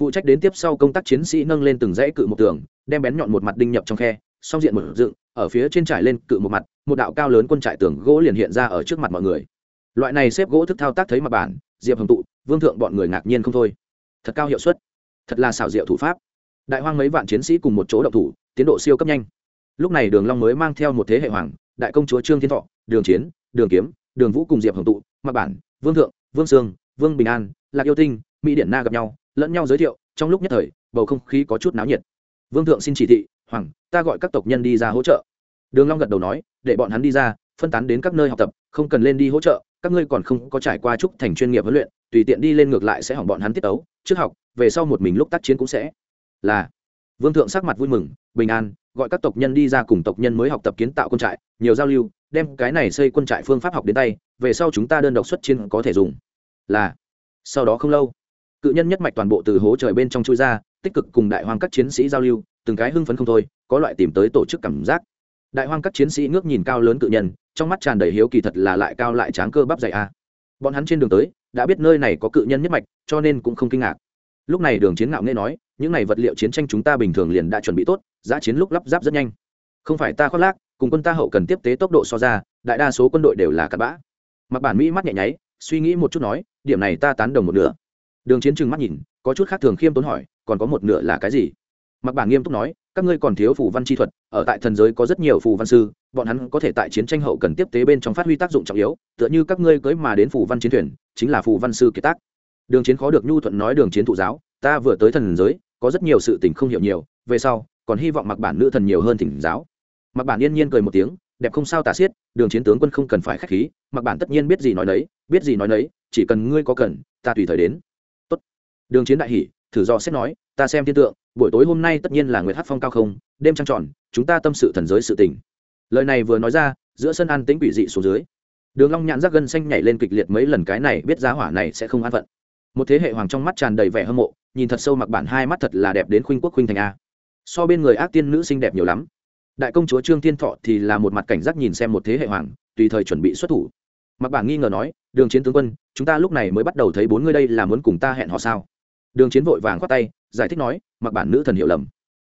phụ trách đến tiếp sau công tác chiến sĩ nâng lên từng dãy cự một tường, đem bén nhọn một mặt đinh nhập trong khe, song diện một dựng, ở phía trên trải lên cự một mặt, một đạo cao lớn quân trại tường gỗ liền hiện ra ở trước mặt mọi người. Loại này xếp gỗ thức thao tác thấy mặt bản, diệp hồng tụ, vương thượng bọn người ngạc nhiên không thôi. Thật cao hiệu suất, thật là xảo diệu thủ pháp. Đại hoang mấy vạn chiến sĩ cùng một chỗ động thủ, tiến độ siêu cấp nhanh. Lúc này đường long mới mang theo một thế hệ hoàng, đại công chúa trương thiên thọ, đường chiến, đường kiếm, đường vũ cùng diệp hồng tụ, mặt bản, vương thượng, vương sương, vương bình an, lạc yêu tinh, mỹ điển na gặp nhau lẫn nhau giới thiệu, trong lúc nhất thời, bầu không khí có chút náo nhiệt. Vương thượng xin chỉ thị, hoàng, ta gọi các tộc nhân đi ra hỗ trợ. Đường long gật đầu nói, để bọn hắn đi ra, phân tán đến các nơi học tập, không cần lên đi hỗ trợ, các ngươi còn không có trải qua trúc thành chuyên nghiệp huấn luyện, tùy tiện đi lên ngược lại sẽ hỏng bọn hắn tiết tấu, trước học, về sau một mình lúc tác chiến cũng sẽ. Là. Vương thượng sắc mặt vui mừng, bình an, gọi các tộc nhân đi ra cùng tộc nhân mới học tập kiến tạo quân trại, nhiều giao lưu, đem cái này xây quân trại phương pháp học đến tay, về sau chúng ta đơn độc xuất chiến có thể dùng. Là. Sau đó không lâu cự nhân nhất mạch toàn bộ từ hố trời bên trong chui ra, tích cực cùng đại hoang các chiến sĩ giao lưu, từng cái hưng phấn không thôi, có loại tìm tới tổ chức cảm giác. Đại hoang các chiến sĩ ngước nhìn cao lớn cự nhân, trong mắt tràn đầy hiếu kỳ thật là lại cao lại tráng cơ bắp dày a. Bọn hắn trên đường tới, đã biết nơi này có cự nhân nhất mạch, cho nên cũng không kinh ngạc. Lúc này đường chiến ngạo nghe nói, những này vật liệu chiến tranh chúng ta bình thường liền đã chuẩn bị tốt giã chiến lúc lắp ráp rất nhanh. Không phải ta khoác lác, cùng quân ta hậu cần tiếp tế tốc độ so ra, đại đa số quân đội đều là cặn bã. Mặc bản mỹ mắt nhẹ nháy, suy nghĩ một chút nói, điểm này ta tán đồng một nửa đường chiến trừng mắt nhìn, có chút khác thường khiêm tốn hỏi, còn có một nửa là cái gì? Mặc bản nghiêm túc nói, các ngươi còn thiếu phù văn chi thuật, ở tại thần giới có rất nhiều phù văn sư, bọn hắn có thể tại chiến tranh hậu cần tiếp tế bên trong phát huy tác dụng trọng yếu, tựa như các ngươi cưới mà đến phù văn chiến thuyền, chính là phù văn sư kiệt tác. Đường chiến khó được nhu thuận nói đường chiến thụ giáo, ta vừa tới thần giới, có rất nhiều sự tình không hiểu nhiều, về sau, còn hy vọng mặc bản nữ thần nhiều hơn thỉnh giáo. Mặc bản yên nhiên cười một tiếng, đẹp không sao tả xiết, đường chiến tướng quân không cần phải khách khí, mặc bản tất nhiên biết gì nói nấy, biết gì nói nấy, chỉ cần ngươi có cần, ta tùy thời đến đường chiến đại hỉ, thử do xét nói, ta xem thiên tượng, buổi tối hôm nay tất nhiên là nguyệt hát phong cao không, đêm trăng tròn, chúng ta tâm sự thần giới sự tình. Lời này vừa nói ra, giữa sân an tĩnh quỷ dị xuống dưới. Đường long nhãn rắc gân xanh nhảy lên kịch liệt mấy lần cái này biết giá hỏa này sẽ không an phận. Một thế hệ hoàng trong mắt tràn đầy vẻ hâm mộ, nhìn thật sâu mặc bản hai mắt thật là đẹp đến khuynh quốc khuynh thành a. So bên người ác tiên nữ xinh đẹp nhiều lắm. Đại công chúa trương thiên thọ thì là một mặt cảnh giác nhìn xem một thế hệ hoàng, tùy thời chuẩn bị xuất thủ. Mặc bản nghi ngờ nói, đường chiến tướng quân, chúng ta lúc này mới bắt đầu thấy bốn người đây là muốn cùng ta hẹn họ sao? Đường chiến vội vàng khoát tay, giải thích nói, mặc bản nữ thần hiểu lầm.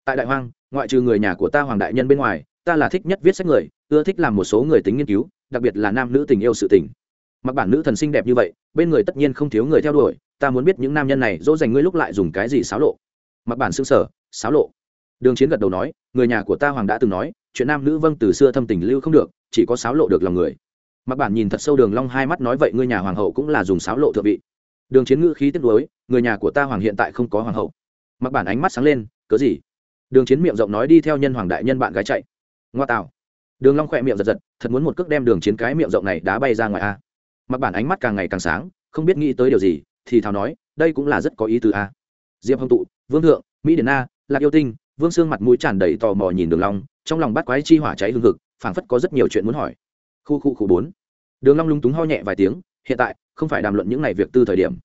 Tại đại hoang, ngoại trừ người nhà của ta hoàng đại nhân bên ngoài, ta là thích nhất viết sách người, ưa thích làm một số người tính nghiên cứu, đặc biệt là nam nữ tình yêu sự tình. Mặc bản nữ thần xinh đẹp như vậy, bên người tất nhiên không thiếu người theo đuổi, ta muốn biết những nam nhân này dỗ dành ngươi lúc lại dùng cái gì xáo lộ. Mặc bản xương sở xáo lộ? Đường chiến gật đầu nói, người nhà của ta hoàng đã từng nói, chuyện nam nữ vâng từ xưa thâm tình lưu không được, chỉ có xáo lộ được lòng người. Mặc bản nhìn thật sâu đường long hai mắt nói, vậy ngươi nhà hoàng hậu cũng là dùng xáo lộ thượng vị đường chiến ngữ khí tiếp đối người nhà của ta hoàng hiện tại không có hoàng hậu. Mặc bản ánh mắt sáng lên, cớ gì? Đường chiến miệng rộng nói đi theo nhân hoàng đại nhân bạn gái chạy. Ngoa tạo. Đường long khỏe miệng giật giật, thật muốn một cước đem đường chiến cái miệng rộng này đá bay ra ngoài a. Mặc bản ánh mắt càng ngày càng sáng, không biết nghĩ tới điều gì, thì thào nói, đây cũng là rất có ý tứ a. Diệp hồng tụ, vương thượng, mỹ điển na, lạc yêu tinh. Vương xương mặt mũi tràn đầy tò mò nhìn đường long, trong lòng bắt quái chi hỏa cháy hương hực, phảng phất có rất nhiều chuyện muốn hỏi. Khu khu khu bốn. Đường long lung túng ho nhẹ vài tiếng hiện tại không phải đàm luận những ngày việc tư thời điểm.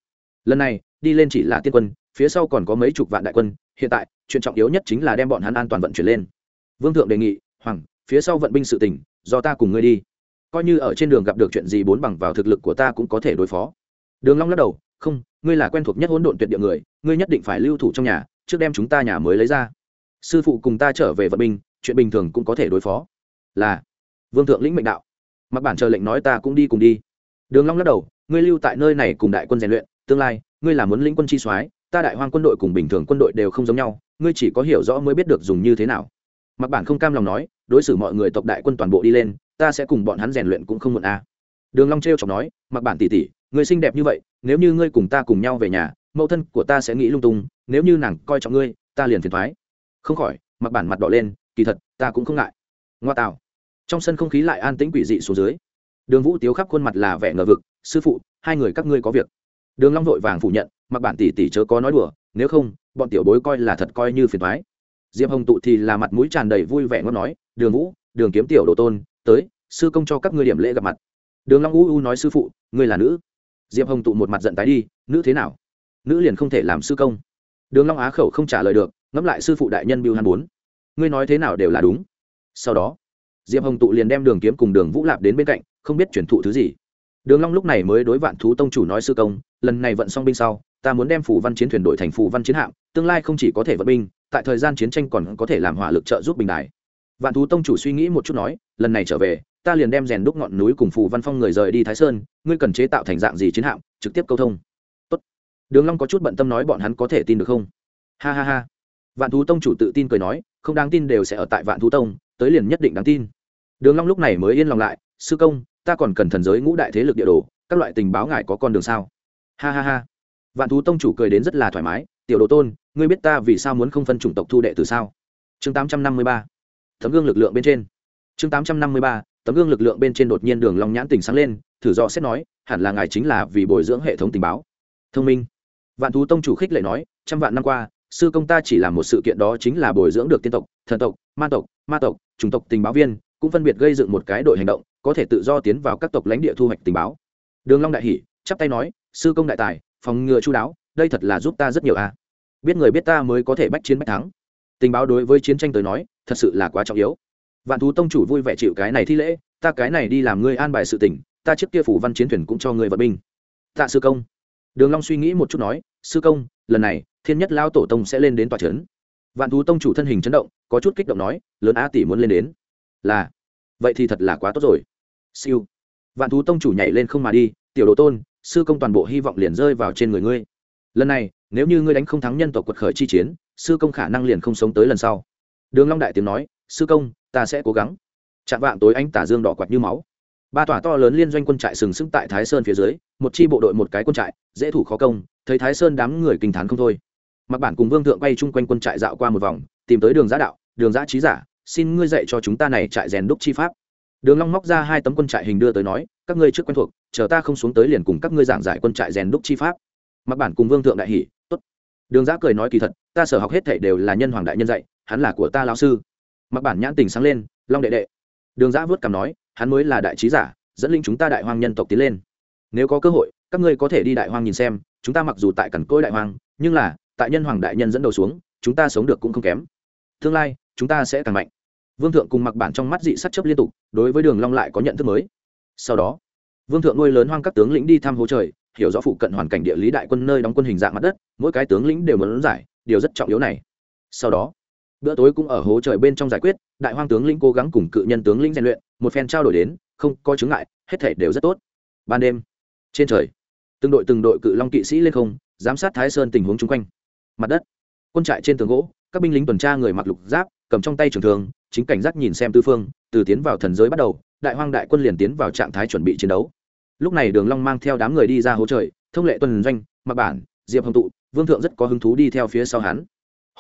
Lần này, đi lên chỉ là tiên quân, phía sau còn có mấy chục vạn đại quân, hiện tại, chuyện trọng yếu nhất chính là đem bọn hắn an toàn vận chuyển lên. Vương thượng đề nghị, hoàng, phía sau vận binh sự tỉnh do ta cùng ngươi đi. Coi như ở trên đường gặp được chuyện gì bốn bằng vào thực lực của ta cũng có thể đối phó. Đường long lắc đầu, không, ngươi là quen thuộc nhất hỗn độn tuyệt địa người, ngươi nhất định phải lưu thủ trong nhà, trước đem chúng ta nhà mới lấy ra. Sư phụ cùng ta trở về vận binh, chuyện bình thường cũng có thể đối phó. Là, vương thượng lĩnh mệnh đạo, mặc bản chờ lệnh nói ta cũng đi cùng đi đường long lắc đầu, ngươi lưu tại nơi này cùng đại quân rèn luyện, tương lai, ngươi là muốn lĩnh quân chi soái, ta đại hoang quân đội cùng bình thường quân đội đều không giống nhau, ngươi chỉ có hiểu rõ mới biết được dùng như thế nào. Mặc bản không cam lòng nói, đối xử mọi người tộc đại quân toàn bộ đi lên, ta sẽ cùng bọn hắn rèn luyện cũng không muộn a à. đường long treo chọc nói mặc bản tỷ tỷ, ngươi xinh đẹp như vậy, nếu như ngươi cùng ta cùng nhau về nhà, mẫu thân của ta sẽ nghĩ lung tung, nếu như nàng coi trọng ngươi, ta liền phiền thoái không khỏi mặc bản mặt đỏ lên, kỳ thật, ta cũng không ngại. Ngoa tạo. Trong sân không khí lại an tĩnh quỷ dị xuống dưới đường vũ tiếu khắp khuôn mặt là vẻ ngờ vực, sư phụ, hai người các ngươi có việc. Đường long vội vàng phủ nhận, mặc bản tỷ tỷ chớ có nói đùa, nếu không, bọn tiểu bối coi là thật coi như phiền thoái diệp hồng tụ thì là mặt mũi tràn đầy vui vẻ ngót nói, đường vũ, đường kiếm tiểu đồ tôn, tới, sư công cho các ngươi điểm lễ gặp mặt. Đường long u u nói, sư phụ, ngươi là nữ. Diệp hồng tụ một mặt giận tái đi, nữ thế nào? Nữ liền không thể làm sư công. Đường long á khẩu không trả lời được, ngẫm lại sư phụ đại nhân biêu hắn bốn, ngươi nói thế nào đều là đúng. Sau đó diệp hồng tụ liền đem đường kiếm cùng đường vũ lạp đến bên cạnh, không biết chuyển thụ thứ gì. Đường long lúc này mới đối vạn thú tông chủ nói sư công, lần này vận xong binh sau, ta muốn đem phù văn chiến thuyền đổi thành phù văn chiến hạm, tương lai không chỉ có thể vận binh, tại thời gian chiến tranh còn có thể làm hỏa lực trợ giúp bình đài. Vạn thú tông chủ suy nghĩ một chút nói, lần này trở về, ta liền đem rèn đúc ngọn núi cùng phù văn phong người rời đi thái sơn, ngươi cần chế tạo thành dạng gì chiến hạm, trực tiếp câu thông. Tốt. đường long có chút bận tâm nói bọn hắn có thể tin được không? Ha ha ha. Vạn thú tông chủ tự tin cười nói, không đáng tin đều sẽ ở tại vạn thú tông, tới liền nhất định đáng tin đường long lúc này mới yên lòng lại, sư công, ta còn cần thần giới ngũ đại thế lực địa đồ, các loại tình báo ngài có con đường sao? Ha ha ha. Vạn thú tông chủ cười đến rất là thoải mái, tiểu đồ tôn, ngươi biết ta vì sao muốn không phân chủng tộc thu đệ từ sao? Chương tám trăm năm mươi ba. Tấm gương lực lượng bên trên. Chương tám trăm năm mươi ba, tấm gương lực lượng bên trên đột nhiên đường long nhãn tình sáng lên, thử do xét nói, hẳn là ngài chính là vì bồi dưỡng hệ thống tình báo. Thông minh. Vạn thú tông chủ khích lệ nói, trăm vạn năm qua, sư công ta chỉ làm một sự kiện đó chính là bồi dưỡng được tiên tộc, thần tộc, ma tộc ma tộc, chủng tộc tình báo viên cũng phân biệt gây dựng một cái đội hành động, có thể tự do tiến vào các tộc lãnh địa thu hoạch tình báo. Đường long đại hỉ chắp tay nói, sư công đại tài, phòng ngừa chu đáo, đây thật là giúp ta rất nhiều a. Biết người biết ta mới có thể bách chiến bách thắng. Tình báo đối với chiến tranh tới nói, thật sự là quá trọng yếu. Vạn thú tông chủ vui vẻ chịu cái này thi lễ, ta cái này đi làm ngươi an bài sự tình, ta trước kia phủ văn chiến thuyền cũng cho ngươi vận binh. Tạ sư công. Đường long suy nghĩ một chút nói, sư công, lần này, thiên nhất lao tổ tông sẽ lên đến tòa trấn. Vạn thú tông chủ thân hình chấn động, có chút kích động nói, lớn á tỷ muốn lên đến là, vậy thì thật là quá tốt rồi. Siêu. Vạn thú tông chủ nhảy lên không mà đi, tiểu đồ tôn, sư công toàn bộ hy vọng liền rơi vào trên người ngươi. Lần này, nếu như ngươi đánh không thắng nhân tộc quật khởi chi chiến, sư công khả năng liền không sống tới lần sau. Đường long đại tiếng nói, sư công, ta sẽ cố gắng. Chạm vạn tối anh tả dương đỏ quạt như máu. Ba tòa to lớn liên doanh quân trại sừng sững tại thái sơn phía dưới, một chi bộ đội một cái quân trại, dễ thủ khó công, thấy thái sơn đám người kinh thán không thôi. Mặc bản cùng vương thượng bay chung quanh quân trại dạo qua một vòng, tìm tới đường giã đạo, đường giã trí giả xin ngươi dạy cho chúng ta này trại rèn đúc chi pháp. Đường long móc ra hai tấm quân trại hình đưa tới nói, các ngươi trước quen thuộc, chờ ta không xuống tới liền cùng các ngươi giảng giải quân trại rèn đúc chi pháp. Mặc bản cùng vương thượng đại hỉ tốt. Đường giã cười nói kỳ thật, ta sở học hết thảy đều là nhân hoàng đại nhân dạy, hắn là của ta lão sư. Mặc bản nhãn tình sáng lên, long đệ đệ. Đường giã vớt cằm nói, hắn mới là đại trí giả, dẫn linh chúng ta đại hoang nhân tộc tiến lên. Nếu có cơ hội, các ngươi có thể đi đại hoang nhìn xem, chúng ta mặc dù tại cẩn côi đại hoang, nhưng là, tại nhân hoàng đại nhân dẫn đầu xuống, chúng ta sống được cũng không kém. Tương lai, chúng ta sẽ càng mạnh vương thượng cùng mặc bản trong mắt dị sắc chấp liên tục, đối với đường long lại có nhận thức mới. Sau đó, vương thượng nuôi lớn hoang các tướng lĩnh đi thăm hố trời, hiểu rõ phụ cận hoàn cảnh địa lý đại quân nơi đóng quân hình dạng mặt đất, mỗi cái tướng lĩnh đều muốn giải, điều rất trọng yếu này. Sau đó, bữa tối cũng ở hố trời bên trong giải quyết, đại hoang tướng lĩnh cố gắng cùng cự nhân tướng lĩnh rèn luyện, một phen trao đổi đến, không có chứng ngại, hết thể đều rất tốt. Ban đêm, trên trời, từng đội từng đội cự long kỵ sĩ lên không, giám sát thái sơn tình huống chung quanh. Mặt đất, quân trại trên tường gỗ, các binh lính tuần tra người mặc lục giáp cầm trong tay trường thường chính cảnh giác nhìn xem tư phương, từ tiến vào thần giới bắt đầu, đại hoang đại quân liền tiến vào trạng thái chuẩn bị chiến đấu. Lúc này đường long mang theo đám người đi ra hố trời, thông lệ tuần doanh, mặc bản, diệp hồng tụ, vương thượng rất có hứng thú đi theo phía sau hắn.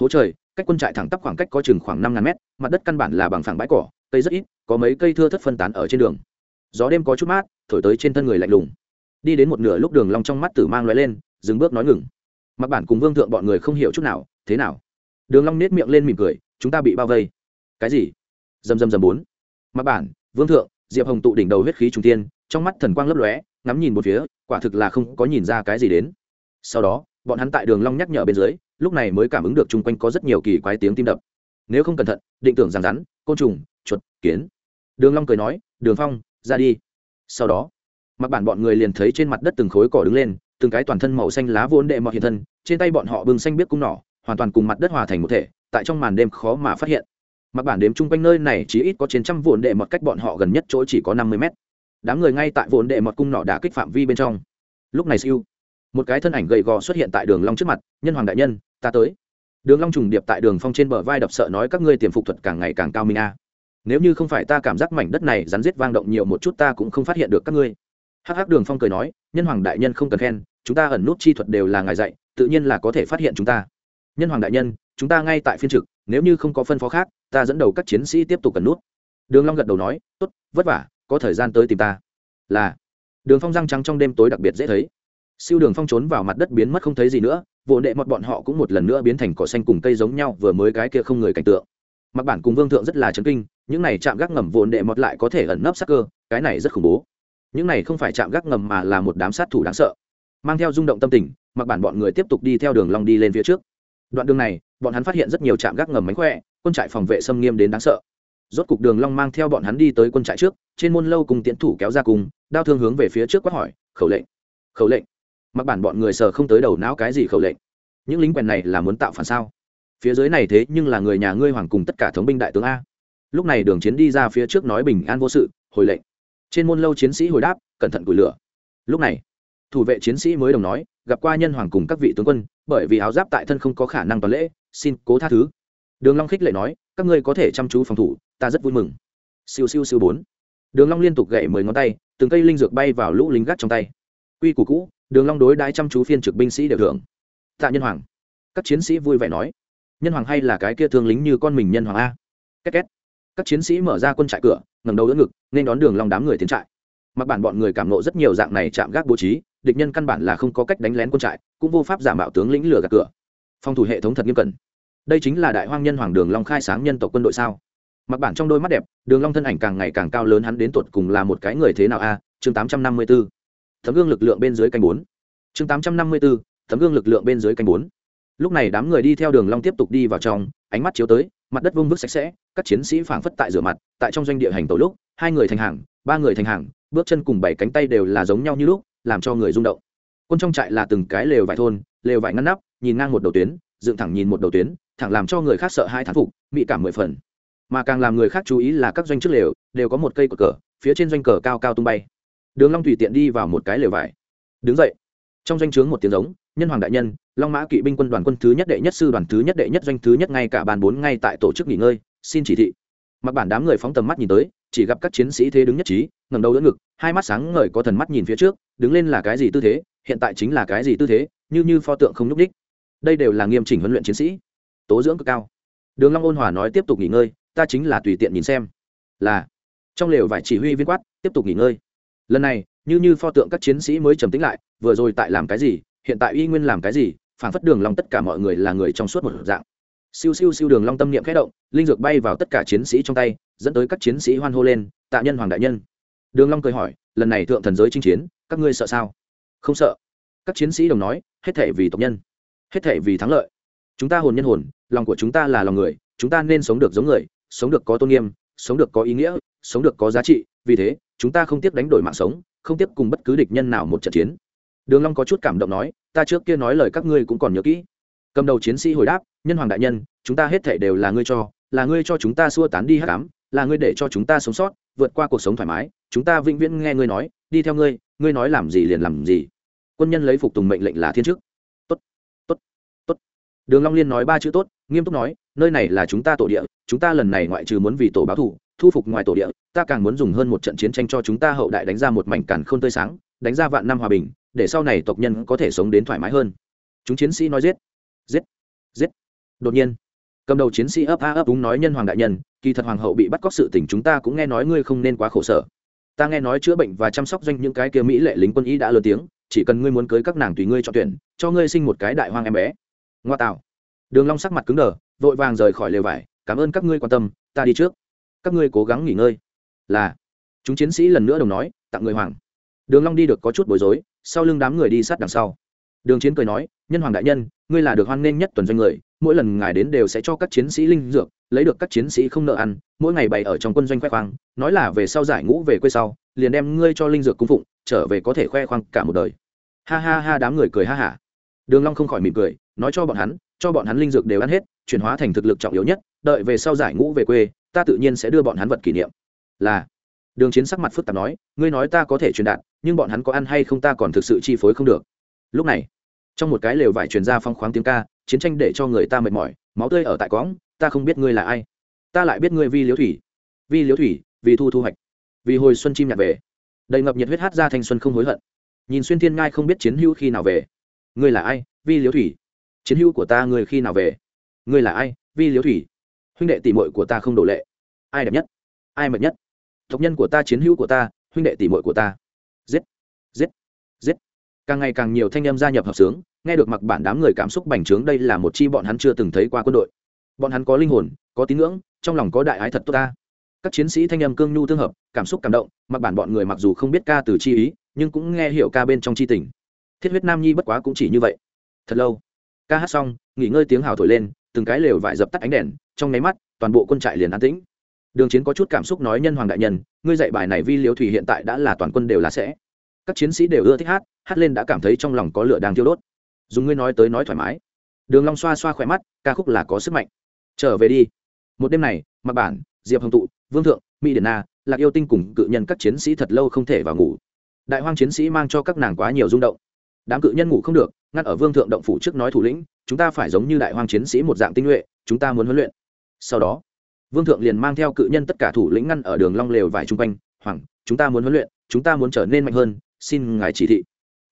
Hố trời, cách quân trại thẳng tắp khoảng cách có chừng khoảng năm ngàn mét, mặt đất căn bản là bằng phẳng bãi cỏ, cây rất ít, có mấy cây thưa thất phân tán ở trên đường. Gió đêm có chút mát, thổi tới trên thân người lạnh lùng. Đi đến một nửa lúc đường long trong mắt tử mang lóe lên, dừng bước nói ngừng. Mặc bản cùng vương thượng bọn người không hiểu chút nào, thế nào? Đường long nét miệng lên mỉm cười chúng ta bị bao vây. Cái gì? Dầm dầm dầm bốn. Mặt bản, vương thượng, diệp hồng tụ đỉnh đầu huyết khí trung tiên trong mắt thần quang lấp lóe, ngắm nhìn một phía, quả thực là không có nhìn ra cái gì đến. Sau đó, bọn hắn tại đường long nhắc nhở bên dưới, lúc này mới cảm ứng được chung quanh có rất nhiều kỳ quái tiếng tim đập. Nếu không cẩn thận, định tưởng rằng rắn, côn trùng, chuột, kiến. Đường long cười nói, đường phong, ra đi. Sau đó mặt bản bọn người liền thấy trên mặt đất từng khối cỏ đứng lên, từng cái toàn thân màu xanh lá vốn đệ mọt hiện thân, trên tay bọn họ bưng xanh biết cung nỏ hoàn toàn cùng mặt đất hòa thành một thể, tại trong màn đêm khó mà phát hiện. Mặc bản đếm chung quanh nơi này chỉ ít có trên trăm vốn đệ mọt cách bọn họ gần nhất chỗ chỉ có năm mươi mét. Đám người ngay tại vốn đệ mọt cung nọ đã kích phạm vi bên trong. Lúc này siêu, một cái thân ảnh gầy gò xuất hiện tại đường long trước mặt, nhân hoàng đại nhân, ta tới. Đường long trùng điệp tại đường phong trên bờ vai đập sợ nói, các ngươi tiềm phục thuật càng ngày càng cao minh a. Nếu như không phải ta cảm giác mảnh đất này rắn rết vang động nhiều một chút, ta cũng không phát hiện được các ngươi. Hắc hắc đường phong cười nói, nhân hoàng đại nhân không cần khen, chúng ta ẩn nút chi thuật đều là ngài dạy, tự nhiên là có thể phát hiện chúng ta nhân hoàng đại nhân, chúng ta ngay tại phiên trực, nếu như không có phân phó khác, ta dẫn đầu các chiến sĩ tiếp tục cần nút. Đường long gật đầu nói, tốt, vất vả, có thời gian tới tìm ta. Là. Đường phong răng trắng trong đêm tối đặc biệt dễ thấy. Siêu đường phong trốn vào mặt đất biến mất không thấy gì nữa, vô đệ mọt bọn họ cũng một lần nữa biến thành cỏ xanh cùng cây giống nhau vừa mới cái kia không người cảnh tượng. Mặc bản cùng vương thượng rất là chấn kinh, những này chạm gác ngầm vồn đệ mọt lại có thể ẩn nấp sắc cơ, cái này rất khủng bố. Những này không phải chạm gác ngầm mà là một đám sát thủ đáng sợ. Mang theo rung động tâm tình, mặc bản bọn người tiếp tục đi theo đường long đi lên phía trước đoạn đường này, bọn hắn phát hiện rất nhiều trạm gác ngầm mánh khỏe, quân trại phòng vệ xâm nghiêm đến đáng sợ. Rốt cục đường long mang theo bọn hắn đi tới quân trại trước, trên môn lâu cùng tiễn thủ kéo ra cùng, đao thương hướng về phía trước quát hỏi, khẩu lệnh khẩu lệnh. Mặc bản bọn người sờ không tới đầu não cái gì khẩu lệnh. Những lính quèn này là muốn tạo phản sao? Phía dưới này thế nhưng là người nhà ngươi hoàng cùng tất cả thống binh đại tướng a. Lúc này đường chiến đi ra phía trước nói bình an vô sự, hồi lệnh. Trên môn lâu chiến sĩ hồi đáp, cẩn thận củi lửa. Lúc này, thủ vệ chiến sĩ mới đồng nói, gặp qua nhân hoàng cùng các vị tướng quân bởi vì áo giáp tại thân không có khả năng toàn lễ, xin cố tha thứ. Đường long khích lệ nói, các ngươi có thể chăm chú phòng thủ, ta rất vui mừng. Siêu siêu siêu bốn. Đường long liên tục gậy mười ngón tay, từng cây linh dược bay vào lũ lính gác trong tay. Quy củ cũ, đường long đối đãi chăm chú phiên trực binh sĩ đều thưởng. Tạ nhân hoàng. Các chiến sĩ vui vẻ nói, nhân hoàng hay là cái kia thương lính như con mình nhân hoàng a? Két két. Các chiến sĩ mở ra quân trại cửa, ngẩng đầu đỡ ngực, nên đón đường long đám người tiến trại. Mặc bản bọn người cảm nộ rất nhiều dạng này chạm gác bố trí địch nhân căn bản là không có cách đánh lén quân trại, cũng vô pháp giả mạo tướng lĩnh lửa gạt cửa. Phòng thủ hệ thống thật nghiêm cẩn. Đây chính là đại hoang nhân hoàng đường long khai sáng nhân tộc quân đội sao? Mặc bản trong đôi mắt đẹp, đường long thân ảnh càng ngày càng cao lớn hắn đến tuột cùng là một cái người thế nào a? Chương 854 tấm gương lực lượng bên dưới canh bốn. Chương 854 tấm gương lực lượng bên dưới canh bốn. Lúc này đám người đi theo đường long tiếp tục đi vào trong, ánh mắt chiếu tới, mặt đất vung vức sạch sẽ, các chiến sĩ phảng phất tại rửa mặt, tại trong doanh địa hành tổ lúc, hai người thành hàng, ba người thành hàng, bước chân cùng bảy cánh tay đều là giống nhau như lúc làm cho người rung động. Quân trong trại là từng cái lều vải thôn, lều vải ngăn nắp, nhìn ngang một đầu tuyến, dựng thẳng nhìn một đầu tuyến, thẳng làm cho người khác sợ hai thán phục bị cảm mười phần. Mà càng làm người khác chú ý là các doanh trước lều, đều có một cây cột cờ, phía trên doanh cờ cao cao tung bay. Đường long tùy tiện đi vào một cái lều vải. Đứng dậy. Trong doanh trướng một tiếng giống, nhân hoàng đại nhân, long mã kỵ binh quân đoàn quân thứ nhất đệ nhất sư đoàn thứ nhất đệ nhất doanh thứ nhất ngay cả bàn bốn ngay tại tổ chức nghỉ ngơi, xin chỉ thị. Mặc bản đám người phóng tầm mắt nhìn tới chỉ gặp các chiến sĩ thế đứng nhất trí ngầm đầu đỡ ngực, hai mắt sáng ngời có thần mắt nhìn phía trước, đứng lên là cái gì tư thế, hiện tại chính là cái gì tư thế, như như pho tượng không nhúc đích đây đều là nghiêm chỉnh huấn luyện chiến sĩ. Tố dưỡng cực cao. Đường long ôn hòa nói tiếp tục nghỉ ngơi, ta chính là tùy tiện nhìn xem. Là. Trong lều vải chỉ huy viên quát, tiếp tục nghỉ ngơi. Lần này, như như pho tượng các chiến sĩ mới trầm tĩnh lại, vừa rồi tại làm cái gì, hiện tại uy nguyên làm cái gì phản phất đường long tất cả mọi người là người trong suốt một dạng siêu siêu siêu đường long tâm niệm khẽ động, linh dược bay vào tất cả chiến sĩ trong tay, dẫn tới các chiến sĩ hoan hô lên, tạ nhân hoàng đại nhân. Đường long cười hỏi, lần này thượng thần giới chinh chiến, các ngươi sợ sao? Không sợ. Các chiến sĩ đồng nói, hết thể vì tộc nhân, hết thể vì thắng lợi. Chúng ta hồn nhân hồn, lòng của chúng ta là lòng người, chúng ta nên sống được giống người, sống được có tôn nghiêm, sống được có ý nghĩa, sống được có giá trị, vì thế, chúng ta không tiếc đánh đổi mạng sống, không tiếc cùng bất cứ địch nhân nào một trận chiến. Đường long có chút cảm động nói, ta trước kia nói lời các ngươi cũng còn nhớ kỹ. Cầm đầu chiến sĩ hồi đáp nhân hoàng đại nhân, chúng ta hết thể đều là ngươi cho, là ngươi cho chúng ta xua tán đi hắc ám, là ngươi để cho chúng ta sống sót, vượt qua cuộc sống thoải mái. Chúng ta vĩnh viễn nghe ngươi nói, đi theo ngươi ngươi nói làm gì liền làm gì. Quân nhân lấy phục tùng mệnh lệnh là thiên chức. Tốt tốt tốt. Đường long liên nói ba chữ tốt, nghiêm túc nói, nơi này là chúng ta tổ địa, chúng ta lần này ngoại trừ muốn vì tổ báo thù, thu phục ngoài tổ địa, ta càng muốn dùng hơn một trận chiến tranh cho chúng ta hậu đại đánh ra một mảnh càn khôn tươi sáng, đánh ra vạn năm hòa bình, để sau này tộc nhân có thể sống đến thoải mái hơn. Chúng chiến sĩ nói giết giết giết đột nhiên, cầm đầu chiến sĩ ấp a ấp đúng nói nhân hoàng đại nhân, kỳ thật hoàng hậu bị bắt cóc sự tình chúng ta cũng nghe nói ngươi không nên quá khổ sở. Ta nghe nói chữa bệnh và chăm sóc doanh những cái kia mỹ lệ lính quân y đã lớn tiếng, chỉ cần ngươi muốn cưới các nàng tùy ngươi chọn tuyển, cho ngươi sinh một cái đại hoang em bé. Ngoa tạo. Đường long sắc mặt cứng đờ, vội vàng rời khỏi lều vải, cảm ơn các ngươi quan tâm, ta đi trước. Các ngươi cố gắng nghỉ ngơi. Là. Chúng chiến sĩ lần nữa đồng nói, tặng người hoàng. Đường long đi được có chút bối rối, sau lưng đám người đi sát đằng sau. Đường chiến cười nói, nhân hoàng đại nhân, ngươi là được hoan nghênh nhất tuần doanh người mỗi lần ngài đến đều sẽ cho các chiến sĩ linh dược, lấy được các chiến sĩ không nợ ăn, mỗi ngày bày ở trong quân doanh khoe khoang, nói là về sau giải ngũ về quê sau, liền đem ngươi cho linh dược cung phụng, trở về có thể khoe khoang cả một đời. Ha ha ha, đám người cười ha hả. Đường long không khỏi mỉm cười, nói cho bọn hắn, cho bọn hắn linh dược đều ăn hết, chuyển hóa thành thực lực trọng yếu nhất, đợi về sau giải ngũ về quê, ta tự nhiên sẽ đưa bọn hắn vật kỷ niệm. Là. Đường chiến sắc mặt phức tạp nói, ngươi nói ta có thể truyền đạt, nhưng bọn hắn có ăn hay không ta còn thực sự chi phối không được. Lúc này, trong một cái lều vải truyền ra phong khoáng tiếng ca chiến tranh để cho người ta mệt mỏi, máu tươi ở tại cõng, ta không biết ngươi là ai. Ta lại biết ngươi vi liếu thủy. Vi liếu thủy, vì thu thu hoạch, vì hồi xuân chim nhạt về. Đầy ngập nhiệt huyết hát ra thanh xuân không hối hận. Nhìn xuyên thiên ngai không biết chiến hữu khi nào về. Ngươi là ai, vi liếu thủy? Chiến hữu của ta ngươi khi nào về? Ngươi là ai, vi liếu thủy? Huynh đệ tỷ muội của ta không đổ lệ. Ai đẹp nhất? Ai mệt nhất? Tộc nhân của ta, chiến hữu của ta, huynh đệ tỷ muội của ta. Giết giết giết. Càng ngày càng nhiều thanh em gia nhập hợp sướng nghe được mặc bản đám người cảm xúc bành trướng, đây là một chi bọn hắn chưa từng thấy qua quân đội. Bọn hắn có linh hồn, có tín ngưỡng, trong lòng có đại ái thật tốt ta. Các chiến sĩ thanh âm cương nhu tương hợp, cảm xúc cảm động, mặc bản bọn người mặc dù không biết ca từ chi ý, nhưng cũng nghe hiểu ca bên trong chi tình. Thiết huyết nam nhi bất quá cũng chỉ như vậy. Thật lâu. Ca hát xong, nghỉ ngơi tiếng hào thổi lên, từng cái lều vải dập tắt ánh đèn, trong nháy mắt, toàn bộ quân trại liền an tĩnh. Đường chiến có chút cảm xúc nói nhân hoàng đại nhân, ngươi dạy bài này vi liếu thủy hiện tại đã là toàn quân đều là sẽ. Các chiến sĩ đều ưa thích hát hát lên đã cảm thấy trong lòng có lửa đang thiêu đốt dùng ngươi nói tới nói thoải mái. Đường long xoa xoa khỏe mắt, ca khúc là có sức mạnh. Trở về đi. Một đêm này mặc bản, diệp hồng tụ, vương thượng, mỹ điển na, lạc yêu tinh cùng cự nhân các chiến sĩ thật lâu không thể vào ngủ. Đại hoang chiến sĩ mang cho các nàng quá nhiều rung động. Đám cự nhân ngủ không được, ngắt ở vương thượng động phủ trước nói thủ lĩnh, chúng ta phải giống như đại hoang chiến sĩ một dạng tinh nhuệ, chúng ta muốn huấn luyện. Sau đó, vương thượng liền mang theo cự nhân tất cả thủ lĩnh ngăn ở đường long lều vải trung quanh, hoàng, chúng ta muốn huấn luyện, chúng ta muốn trở nên mạnh hơn, xin ngài chỉ thị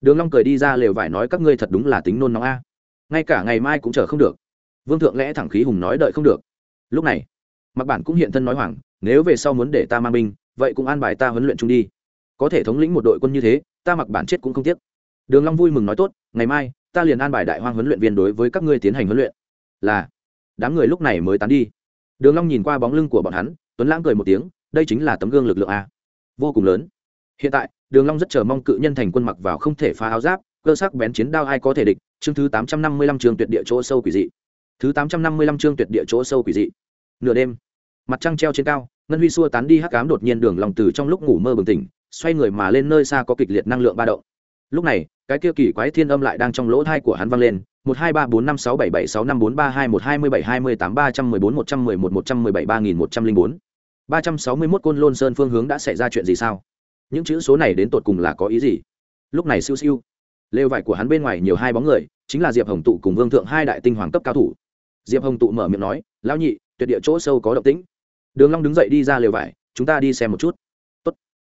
đường long cười đi ra lều vải nói các ngươi thật đúng là tính nôn nóng a. Ngay cả ngày mai cũng chờ không được. Vương thượng lẽ thẳng khí hùng nói đợi không được. Lúc này mặc bản cũng hiện thân nói hoàng, nếu về sau muốn để ta mang binh, vậy cũng an bài ta huấn luyện chung đi. Có thể thống lĩnh một đội quân như thế, ta mặc bản chết cũng không tiếc. Đường long vui mừng nói tốt, ngày mai, ta liền an bài đại hoang huấn luyện viên đối với các ngươi tiến hành huấn luyện. Là, đám người lúc này mới tán đi. Đường long nhìn qua bóng lưng của bọn hắn, tuấn lãng cười một tiếng, đây chính là tấm gương lực lượng a. Vô cùng lớn. Hiện tại đường long rất chờ mong cự nhân thành quân mặc vào không thể phá áo giáp, cơ sắc bén chiến đao ai có thể địch, chương thứ tám trăm năm mươi lăm trường tuyệt địa chỗ sâu quỷ dị. Thứ tám trăm năm mươi lăm chương tuyệt địa chỗ sâu quỷ dị. Nửa đêm, mặt trăng treo trên cao, ngân huy xua tán đi hắc ám đột nhiên đường lòng từ trong lúc ngủ mơ bừng tỉnh, xoay người mà lên nơi xa có kịch liệt năng lượng ba động. Lúc này, cái kia kỳ quái thiên âm lại đang trong lỗ thai của hắn vang lên, một hai ba bốn năm sáu bảy bảy sáu năm bốn ba hai một hai mươi bảy hai mươi tám ba trăm mười bốn một trăm mười một một trăm mười bảy ba nghìn một trăm linh bốn. Ba trăm sáu mươi mốt côn lôn sơn phương hướng đã xảy ra chuyện gì sao? Những chữ số này đến tột cùng là có ý gì? Lúc này siêu siêu, lều vải của hắn bên ngoài nhiều hai bóng người, chính là diệp hồng tụ cùng vương thượng hai đại tinh hoàng cấp cao thủ. Diệp hồng tụ mở miệng nói, lão nhị, tuyệt địa chỗ sâu có động tĩnh. Đường long đứng dậy đi ra lều vải, chúng ta đi xem một chút. Tốt.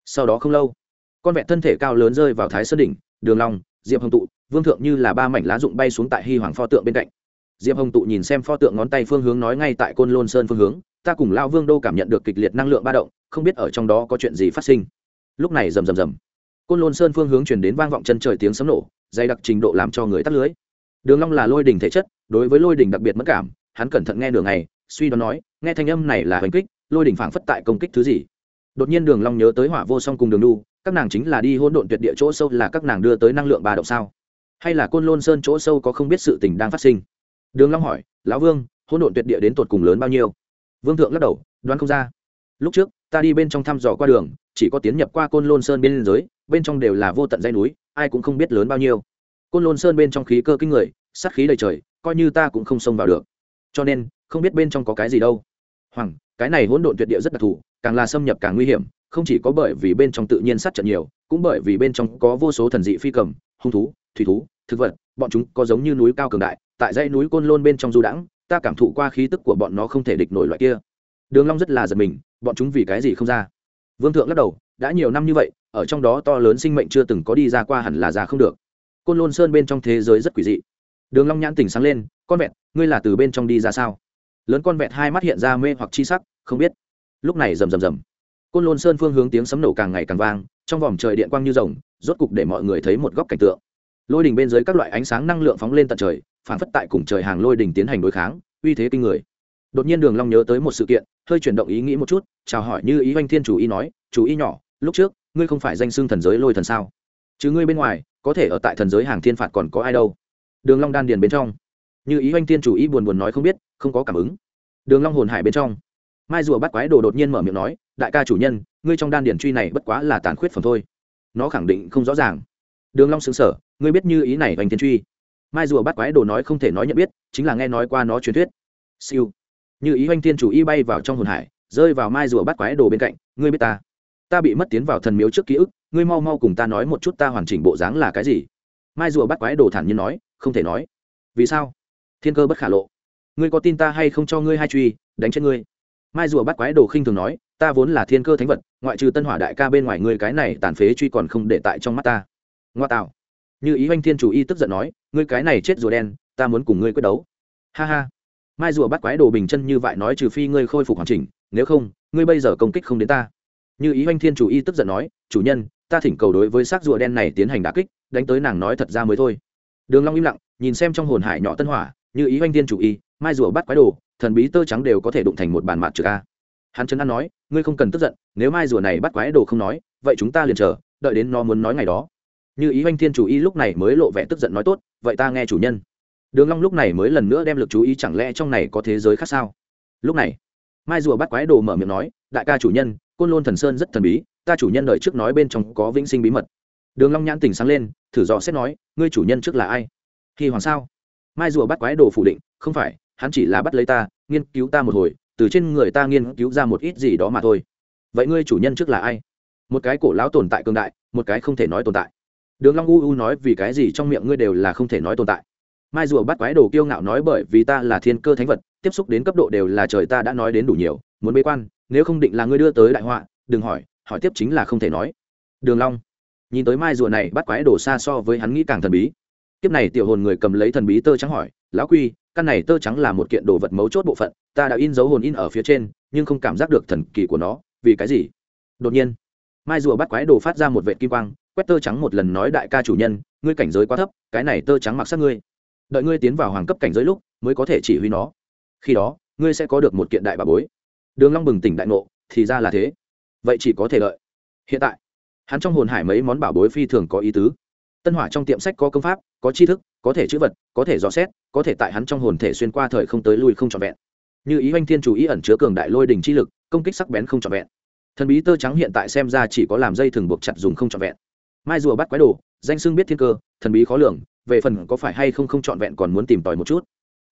sau đó không lâu, con vẹn thân thể cao lớn rơi vào thái sơn đỉnh, đường long, diệp hồng tụ, vương thượng như là ba mảnh lá rụng bay xuống tại hy hoàng pho tượng bên cạnh. Diệp hồng tụ nhìn xem pho tượng ngón tay phương hướng nói ngay tại côn lôn sơn phương hướng, ta cùng lao vương đô cảm nhận được kịch liệt năng lượng ba động, không biết ở trong đó có chuyện gì phát sinh lúc này rầm rầm rầm. Côn lôn sơn phương hướng chuyển đến vang vọng chân trời tiếng sấm nổ, dày đặc trình độ làm cho người tắt lưới. Đường long là lôi đỉnh thể chất, đối với lôi đỉnh đặc biệt mất cảm, hắn cẩn thận nghe đường này suy đoán nói, nghe thanh âm này là hành kích, lôi đỉnh phảng phất tại công kích thứ gì. Đột nhiên đường long nhớ tới hỏa vô song cùng đường đu các nàng chính là đi hỗn độn tuyệt địa chỗ sâu là các nàng đưa tới năng lượng ba động sao? Hay là côn lôn sơn chỗ sâu có không biết sự tình đang phát sinh? Đường long hỏi, lão vương, hỗn độn tuyệt địa đến tột cùng lớn bao nhiêu? Vương thượng lắc đầu, đoán không ra. Lúc trước ta đi bên trong thăm dò qua đường, chỉ có tiến nhập qua côn lôn sơn bên giới bên trong đều là vô tận dây núi, ai cũng không biết lớn bao nhiêu. Côn lôn sơn bên trong khí cơ kinh người, sát khí đầy trời, coi như ta cũng không xông vào được. Cho nên, không biết bên trong có cái gì đâu. Hoàng, cái này hỗn độn tuyệt địa rất đặc thù, càng là xâm nhập càng nguy hiểm, không chỉ có bởi vì bên trong tự nhiên sát trận nhiều, cũng bởi vì bên trong có vô số thần dị phi cầm, hung thú, thủy thú, thực vật, bọn chúng có giống như núi cao cường đại, tại dãy núi côn lôn bên trong du đãng, ta cảm thụ qua khí tức của bọn nó không thể địch nổi loại kia. Đường long rất là giật mình bọn chúng vì cái gì không ra? Vương thượng lắc đầu, đã nhiều năm như vậy, ở trong đó to lớn sinh mệnh chưa từng có đi ra qua hẳn là ra không được. Côn lôn sơn bên trong thế giới rất quỷ dị. Đường long nhãn tỉnh sáng lên, con vẹn ngươi là từ bên trong đi ra sao? Lớn con vẹn hai mắt hiện ra mê hoặc chi sắc, không biết. Lúc này rầm rầm rầm. Côn lôn sơn phương hướng tiếng sấm nổ càng ngày càng vang, trong vòng trời điện quang như rồng, rốt cục để mọi người thấy một góc cảnh tượng. Lôi đỉnh bên dưới các loại ánh sáng năng lượng phóng lên tận trời, phản phất tại cùng trời hàng lôi đỉnh tiến hành đối kháng, uy thế kinh người đột nhiên đường long nhớ tới một sự kiện, hơi chuyển động ý nghĩ một chút, chào hỏi như ý oanh thiên chủ ý nói, chủ ý nhỏ, lúc trước, ngươi không phải danh xưng thần giới lôi thần sao? Chứ ngươi bên ngoài, có thể ở tại thần giới hàng thiên phạt còn có ai đâu. Đường long đan điền bên trong. Như ý oanh thiên chủ ý buồn buồn nói không biết, không có cảm ứng. Đường long hồn hải bên trong. Mai rùa bắt quái đồ đột nhiên mở miệng nói, đại ca chủ nhân, ngươi trong đan điền truy này bất quá là tàn khuyết phẩm thôi. Nó khẳng định không rõ ràng. Đường long sững sờ, ngươi biết như ý này oanh thiên truy? Mai rùa bắt quái đồ nói không thể nói nhận biết, chính là nghe nói qua nó truyền thuyết. Siêu như ý oanh thiên chủ y bay vào trong hồn hải, rơi vào mai rùa bắt quái đồ bên cạnh, ngươi biết ta? Ta bị mất tiến vào thần miếu trước ký ức, ngươi mau mau cùng ta nói một chút ta hoàn chỉnh bộ dáng là cái gì? Mai rùa bắt quái đồ thản nhiên nói, không thể nói. Vì sao? Thiên cơ bất khả lộ. Ngươi có tin ta hay không cho ngươi hai truy, đánh chết ngươi? Mai rùa bắt quái đồ khinh thường nói, ta vốn là thiên cơ thánh vật, ngoại trừ tân hỏa đại ca bên ngoài ngươi cái này tàn phế truy còn không để tại trong mắt ta. Ngoa tạo. Như ý oanh thiên chủ y tức giận nói, ngươi cái này chết rùa đen, ta muốn cùng ngươi quyết đấu. Ha ha mai rùa bắt quái đồ bình chân như vậy nói trừ phi ngươi khôi phục hoàn chỉnh, nếu không, ngươi bây giờ công kích không đến ta. Như ý oanh thiên chủ y tức giận nói, chủ nhân, ta thỉnh cầu đối với xác rùa đen này tiến hành đà kích, đánh tới nàng nói thật ra mới thôi. Đường long im lặng, nhìn xem trong hồn hải nhỏ tân hỏa, như ý oanh thiên chủ y, mai rùa bắt quái đồ, thần bí tơ trắng đều có thể đụng thành một bàn mặt trừ ca hắn chấn an nói, ngươi không cần tức giận, nếu mai rùa này bắt quái đồ không nói, vậy chúng ta liền chờ, đợi đến nó muốn nói ngày đó. Như ý oanh thiên chủ y lúc này mới lộ vẻ tức giận nói tốt, vậy ta nghe chủ nhân đường long lúc này mới lần nữa đem lực chú ý chẳng lẽ trong này có thế giới khác sao? Lúc này, mai rùa bắt quái đồ mở miệng nói, đại ca chủ nhân, côn lôn thần sơn rất thần bí, ta chủ nhân đợi trước nói bên trong có vĩnh sinh bí mật. Đường long nhãn tỉnh sáng lên, thử dò xét nói, ngươi chủ nhân trước là ai? Khi hoàng sao? Mai rùa bắt quái đồ phủ định, không phải, hắn chỉ là bắt lấy ta, nghiên cứu ta một hồi, từ trên người ta nghiên cứu ra một ít gì đó mà thôi. Vậy ngươi chủ nhân trước là ai? Một cái cổ lão tồn tại cường đại, một cái không thể nói tồn tại. Đường long u u nói, vì cái gì trong miệng ngươi đều là không thể nói tồn tại? Mai rùa bắt quái đồ kiêu ngạo nói bởi vì ta là thiên cơ thánh vật, tiếp xúc đến cấp độ đều là trời ta đã nói đến đủ nhiều, muốn bế quan, nếu không định là ngươi đưa tới đại họa, đừng hỏi hỏi tiếp chính là không thể nói. Đường long, nhìn tới mai rùa này bắt quái đồ xa so với hắn nghĩ càng thần bí. Tiếp này tiểu hồn người cầm lấy thần bí tơ trắng hỏi, lão quy, căn này tơ trắng là một kiện đồ vật mấu chốt bộ phận, ta đã in dấu hồn in ở phía trên, nhưng không cảm giác được thần kỳ của nó, vì cái gì? Đột nhiên, mai rùa bắt quái đồ phát ra một vệ kim quang, quét tơ trắng một lần nói, đại ca chủ nhân, ngươi cảnh giới quá thấp, cái này tơ trắng mặc sát ngươi đợi ngươi tiến vào hoàng cấp cảnh giới lúc, mới có thể chỉ huy nó. Khi đó, ngươi sẽ có được một kiện đại bà bối. Đường long bừng tỉnh đại ngộ, thì ra là thế. Vậy chỉ có thể đợi. Hiện tại, hắn trong hồn hải mấy món bảo bối phi thường có ý tứ. Tân hỏa trong tiệm sách có công pháp, có tri thức, có thể chữ vật, có thể dò xét, có thể tại hắn trong hồn thể xuyên qua thời không tới lui không trọn vẹn. Như ý oanh thiên chủ ý ẩn chứa cường đại lôi đình chi lực, công kích sắc bén không trọn vẹn. Thần bí tơ trắng hiện tại xem ra chỉ có làm dây thường buộc chặt dùng không trọn vẹn. Mai rùa bắt quái đồ, danh xưng biết thiên cơ, thần bí khó lường về phần có phải hay không không trọn vẹn còn muốn tìm tòi một chút.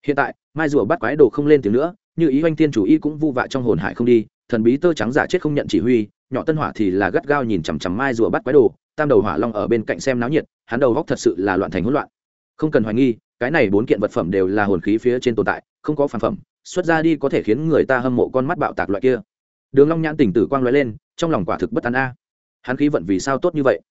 Hiện tại, mai rùa bắt quái đồ không lên tiếng nữa, như ý oanh tiên chủ y cũng vu vạ trong hồn hải không đi, thần bí tơ trắng giả chết không nhận chỉ huy, nhỏ tân hỏa thì là gắt gao nhìn chằm chằm mai rùa bắt quái đồ, tam đầu hỏa long ở bên cạnh xem náo nhiệt, hắn đầu góc thật sự là loạn thành hỗn loạn. Không cần hoài nghi, cái này bốn kiện vật phẩm đều là hồn khí phía trên tồn tại, không có phản phẩm, xuất ra đi có thể khiến người ta hâm mộ con mắt bạo tạc loại kia. Đường long nhãn tỉnh tử quang lóe lên, trong lòng quả thực bất an a. Hắn khí vận vì sao tốt như vậy?